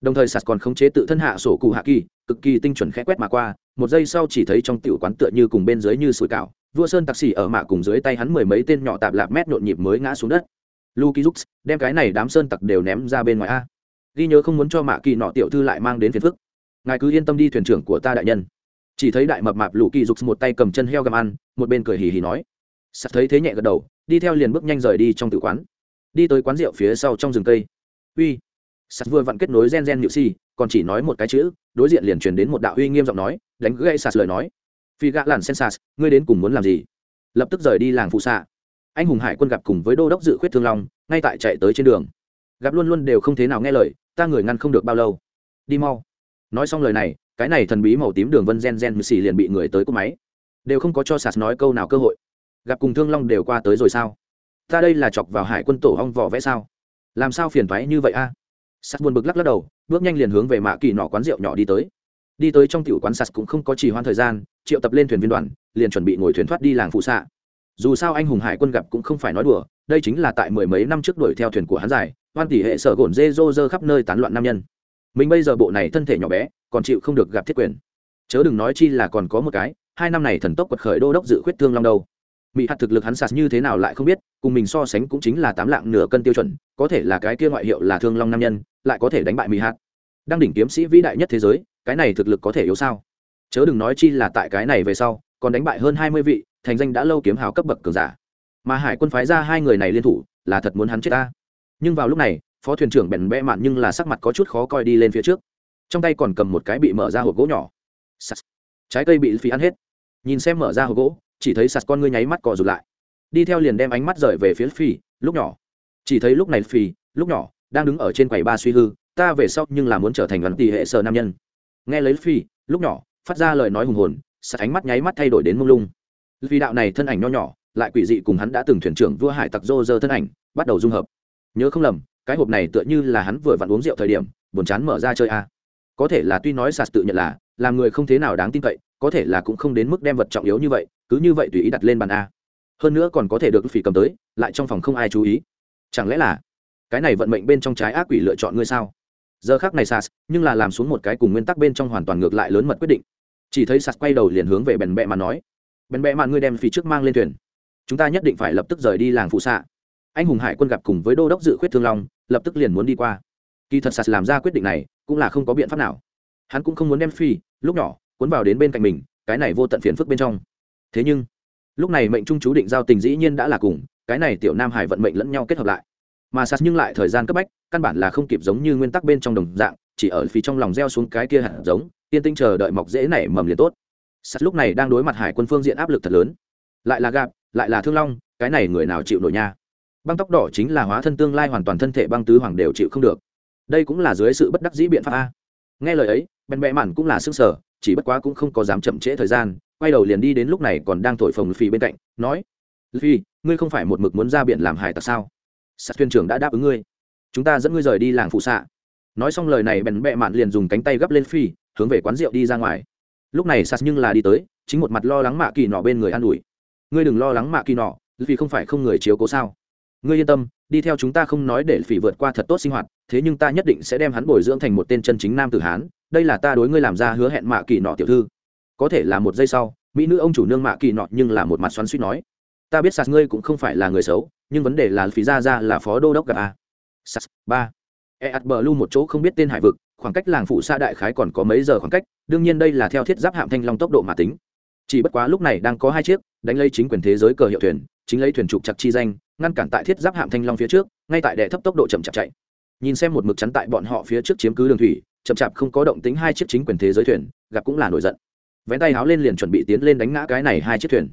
Speaker 1: đồng thời sạt còn khống chế tự thân hạ sổ cụ hạ kỳ, cực kỳ tinh chuẩn khẽ quét mà qua, một giây sau chỉ thấy trong tiểu quán tựa như cùng bên dưới như sủi cảo, vua sơn tạc xỉ ở mạ cùng dưới tay hắn mười mấy tên nhỏ tạp lạp mét nhộn nhịp mới ngã xuống đất. Luki giúp đem cái này đám sơn tặc đều ném ra bên ngoài a. Ghi nhớ không muốn cho mạ kỳ nọ tiểu thư lại mang đến phiền phức. Ngài cứ yên tâm đi thuyền trưởng của ta đại nhân. Chỉ thấy đại mập mạp lũ kỳ dục một tay cầm chân heo găm ăn, một bên cười hì hì nói. Sắp thấy thế nhẹ gật đầu, đi theo liền bước nhanh rời đi trong tự quán. Đi tới quán rượu phía sau trong rừng cây. Uy sạt vừa vặn kết nối gen gen nhự si còn chỉ nói một cái chữ, đối diện liền truyền đến một đạo uy nghiêm giọng nói, đánh gãy sạt lời nói. Phi gã làn sen sạt ngươi đến cùng muốn làm gì? Lập tức rời đi làng phụ xạ. Anh hùng hải quân gặp cùng với đô đốc dự khuyết thương long, ngay tại chạy tới trên đường. Gặp luôn luôn đều không thế nào nghe lời, ta người ngăn không được bao lâu. Đi mau. Nói xong lời này, cái này thần bí màu tím đường vân gen gen xì liền bị người tới cúp máy. Đều không có cho sạt nói câu nào cơ hội. Gặp cùng thương long đều qua tới rồi sao? Ta đây là chọc vào hải quân tổ hong vỏ vẽ sao? Làm sao phiền thoái như vậy a? Sắt buồn bực lắc lắc đầu, bước nhanh liền hướng về mạ kỳ nọ quán rượu nhỏ đi tới. Đi tới trong tiểu quán sắt cũng không có trì hoãn thời gian, triệu tập lên thuyền viên đoàn, liền chuẩn bị ngồi thuyền thoát đi làng phụ xạ. Dù sao anh hùng hải quân gặp cũng không phải nói đùa, đây chính là tại mười mấy năm trước đuổi theo thuyền của hắn giải hoan tỷ hệ sở gồn dê dô dơ khắp nơi tán loạn nam nhân. Mình bây giờ bộ này thân thể nhỏ bé, còn chịu không được gặp thiết quyền. Chớ đừng nói chi là còn có một cái, hai năm này thần tốc quật khởi đô đốc dự khuyết thương long đâu mỹ hạt thực lực hắn sạt như thế nào lại không biết, cùng mình so sánh cũng chính là tám lạng nửa cân tiêu chuẩn, có thể là cái kia ngoại hiệu là thương long nam nhân, lại có thể đánh bại mỹ hạt. Đang đỉnh kiếm sĩ vĩ đại nhất thế giới, cái này thực lực có thể yếu sao? Chớ đừng nói chi là tại cái này về sau, còn đánh bại hơn hai mươi vị, thành danh đã lâu kiếm hào cấp bậc cường giả. Mà hải quân phái ra hai người này liên thủ, là thật muốn hắn chết ta. Nhưng vào lúc này, phó thuyền trưởng bèn bẽ mạn nhưng là sắc mặt có chút khó coi đi lên phía trước. Trong tay còn cầm một cái bị mở ra hộp gỗ nhỏ. Trái cây bị phí ăn hết. Nhìn xem mở ra hộp gỗ chỉ thấy sạt con ngươi nháy mắt cò rụt lại. Đi theo liền đem ánh mắt rời về phía phi, lúc nhỏ. Chỉ thấy lúc này phi, lúc nhỏ, đang đứng ở trên quầy ba suy hư, ta về sau nhưng là muốn trở thành gắn tỷ hệ sở nam nhân. Nghe lấy phi, lúc nhỏ, phát ra lời nói hùng hồn, sạt ánh mắt nháy mắt thay đổi đến mông lung. Vì đạo này thân ảnh nho nhỏ, lại quỷ dị cùng hắn đã từng thuyền trưởng vua hải tặc dô dơ thân ảnh, bắt đầu dung hợp. Nhớ không lầm, cái hộp này tựa như là hắn vừa vặn uống rượu thời điểm, buồn chán mở ra chơi a. Có thể là tuy nói sạt tự nhận là làm người không thế nào đáng tin cậy, có thể là cũng không đến mức đem vật trọng yếu như vậy cứ như vậy tùy ý đặt lên bàn a. Hơn nữa còn có thể được phỉ cầm tới, lại trong phòng không ai chú ý. Chẳng lẽ là cái này vận mệnh bên trong trái ác quỷ lựa chọn ngươi sao? Giờ khác này sas, nhưng là làm xuống một cái cùng nguyên tắc bên trong hoàn toàn ngược lại lớn mật quyết định. Chỉ thấy sas quay đầu liền hướng về bèn bẹ mà nói, bèn bẹ mà ngươi đem phỉ trước mang lên thuyền. Chúng ta nhất định phải lập tức rời đi làng phụ xạ. Anh hùng hải quân gặp cùng với đô đốc dự khuyết thương long, lập tức liền muốn đi qua. Kỳ thật sas làm ra quyết định này, cũng là không có biện pháp nào. Hắn cũng không muốn đem phi lúc nhỏ, cuốn vào đến bên cạnh mình, cái này vô tận phiền phức bên trong thế nhưng, lúc này mệnh trung chú định giao tình dĩ nhiên đã là cùng, cái này tiểu nam hải vận mệnh lẫn nhau kết hợp lại. Mà sạt nhưng lại thời gian cấp bách, căn bản là không kịp giống như nguyên tắc bên trong đồng dạng, chỉ ở phía trong lòng gieo xuống cái kia hạt giống tiên tinh chờ đợi mọc dễ nảy mầm liền tốt. Sạt lúc này đang đối mặt hải quân phương diện áp lực thật lớn. Lại là gạp, lại là thương long, cái này người nào chịu nổi nha? Băng tóc đỏ chính là hóa thân tương lai hoàn toàn thân thể băng tứ hoàng đều chịu không được. Đây cũng là dưới sự bất đắc dĩ biện pháp a. Nghe lời ấy, bèn bẹ mặn cũng là xương sở chỉ bất quá cũng không có dám chậm trễ thời gian, quay đầu liền đi đến lúc này còn đang thổi phồng phi bên cạnh, nói phi ngươi không phải một mực muốn ra biển làm hải tặc sao? Sát thuyền trưởng đã đáp ứng ngươi. Chúng ta dẫn ngươi rời đi làng phụ xạ. Nói xong lời này, bèn bẹ mạn liền dùng cánh tay gấp lên phi hướng về quán rượu đi ra ngoài. Lúc này sạt nhưng là đi tới, chính một mặt lo lắng mạ kỳ nọ bên người an ủi. Ngươi đừng lo lắng mạ kỳ nọ vì không phải không người chiếu cố sao? Ngươi yên tâm, đi theo chúng ta không nói để phỉ vượt qua thật tốt sinh hoạt, thế nhưng ta nhất định sẽ đem hắn bồi dưỡng thành một tên chân chính nam tử hán đây là ta đối ngươi làm ra hứa hẹn mạ kỳ nọ tiểu thư. Có thể là một giây sau, mỹ nữ ông chủ nương mạ kỳ nọ nhưng là một mặt xoắn suýt nói, ta biết sạt ngươi cũng không phải là người xấu, nhưng vấn đề là phí ra ra là phó đô đốc gặp a. Sạt ba. E ạt bờ lu một chỗ không biết tên hải vực, khoảng cách làng phụ xa đại khái còn có mấy giờ khoảng cách, đương nhiên đây là theo thiết giáp hạm thanh long tốc độ mà tính. Chỉ bất quá lúc này đang có hai chiếc, đánh lấy chính quyền thế giới cờ hiệu thuyền, chính lấy thuyền trục chặt chi danh, ngăn cản tại thiết giáp hạm thanh long phía trước, ngay tại đệ thấp tốc độ chậm chạp chạy. Nhìn xem một mực chắn tại bọn họ phía trước chiếm cứ đường thủy chậm chạp không có động tính hai chiếc chính quyền thế giới thuyền, gặp cũng là nổi giận. Vén tay háo lên liền chuẩn bị tiến lên đánh ngã cái này hai chiếc thuyền.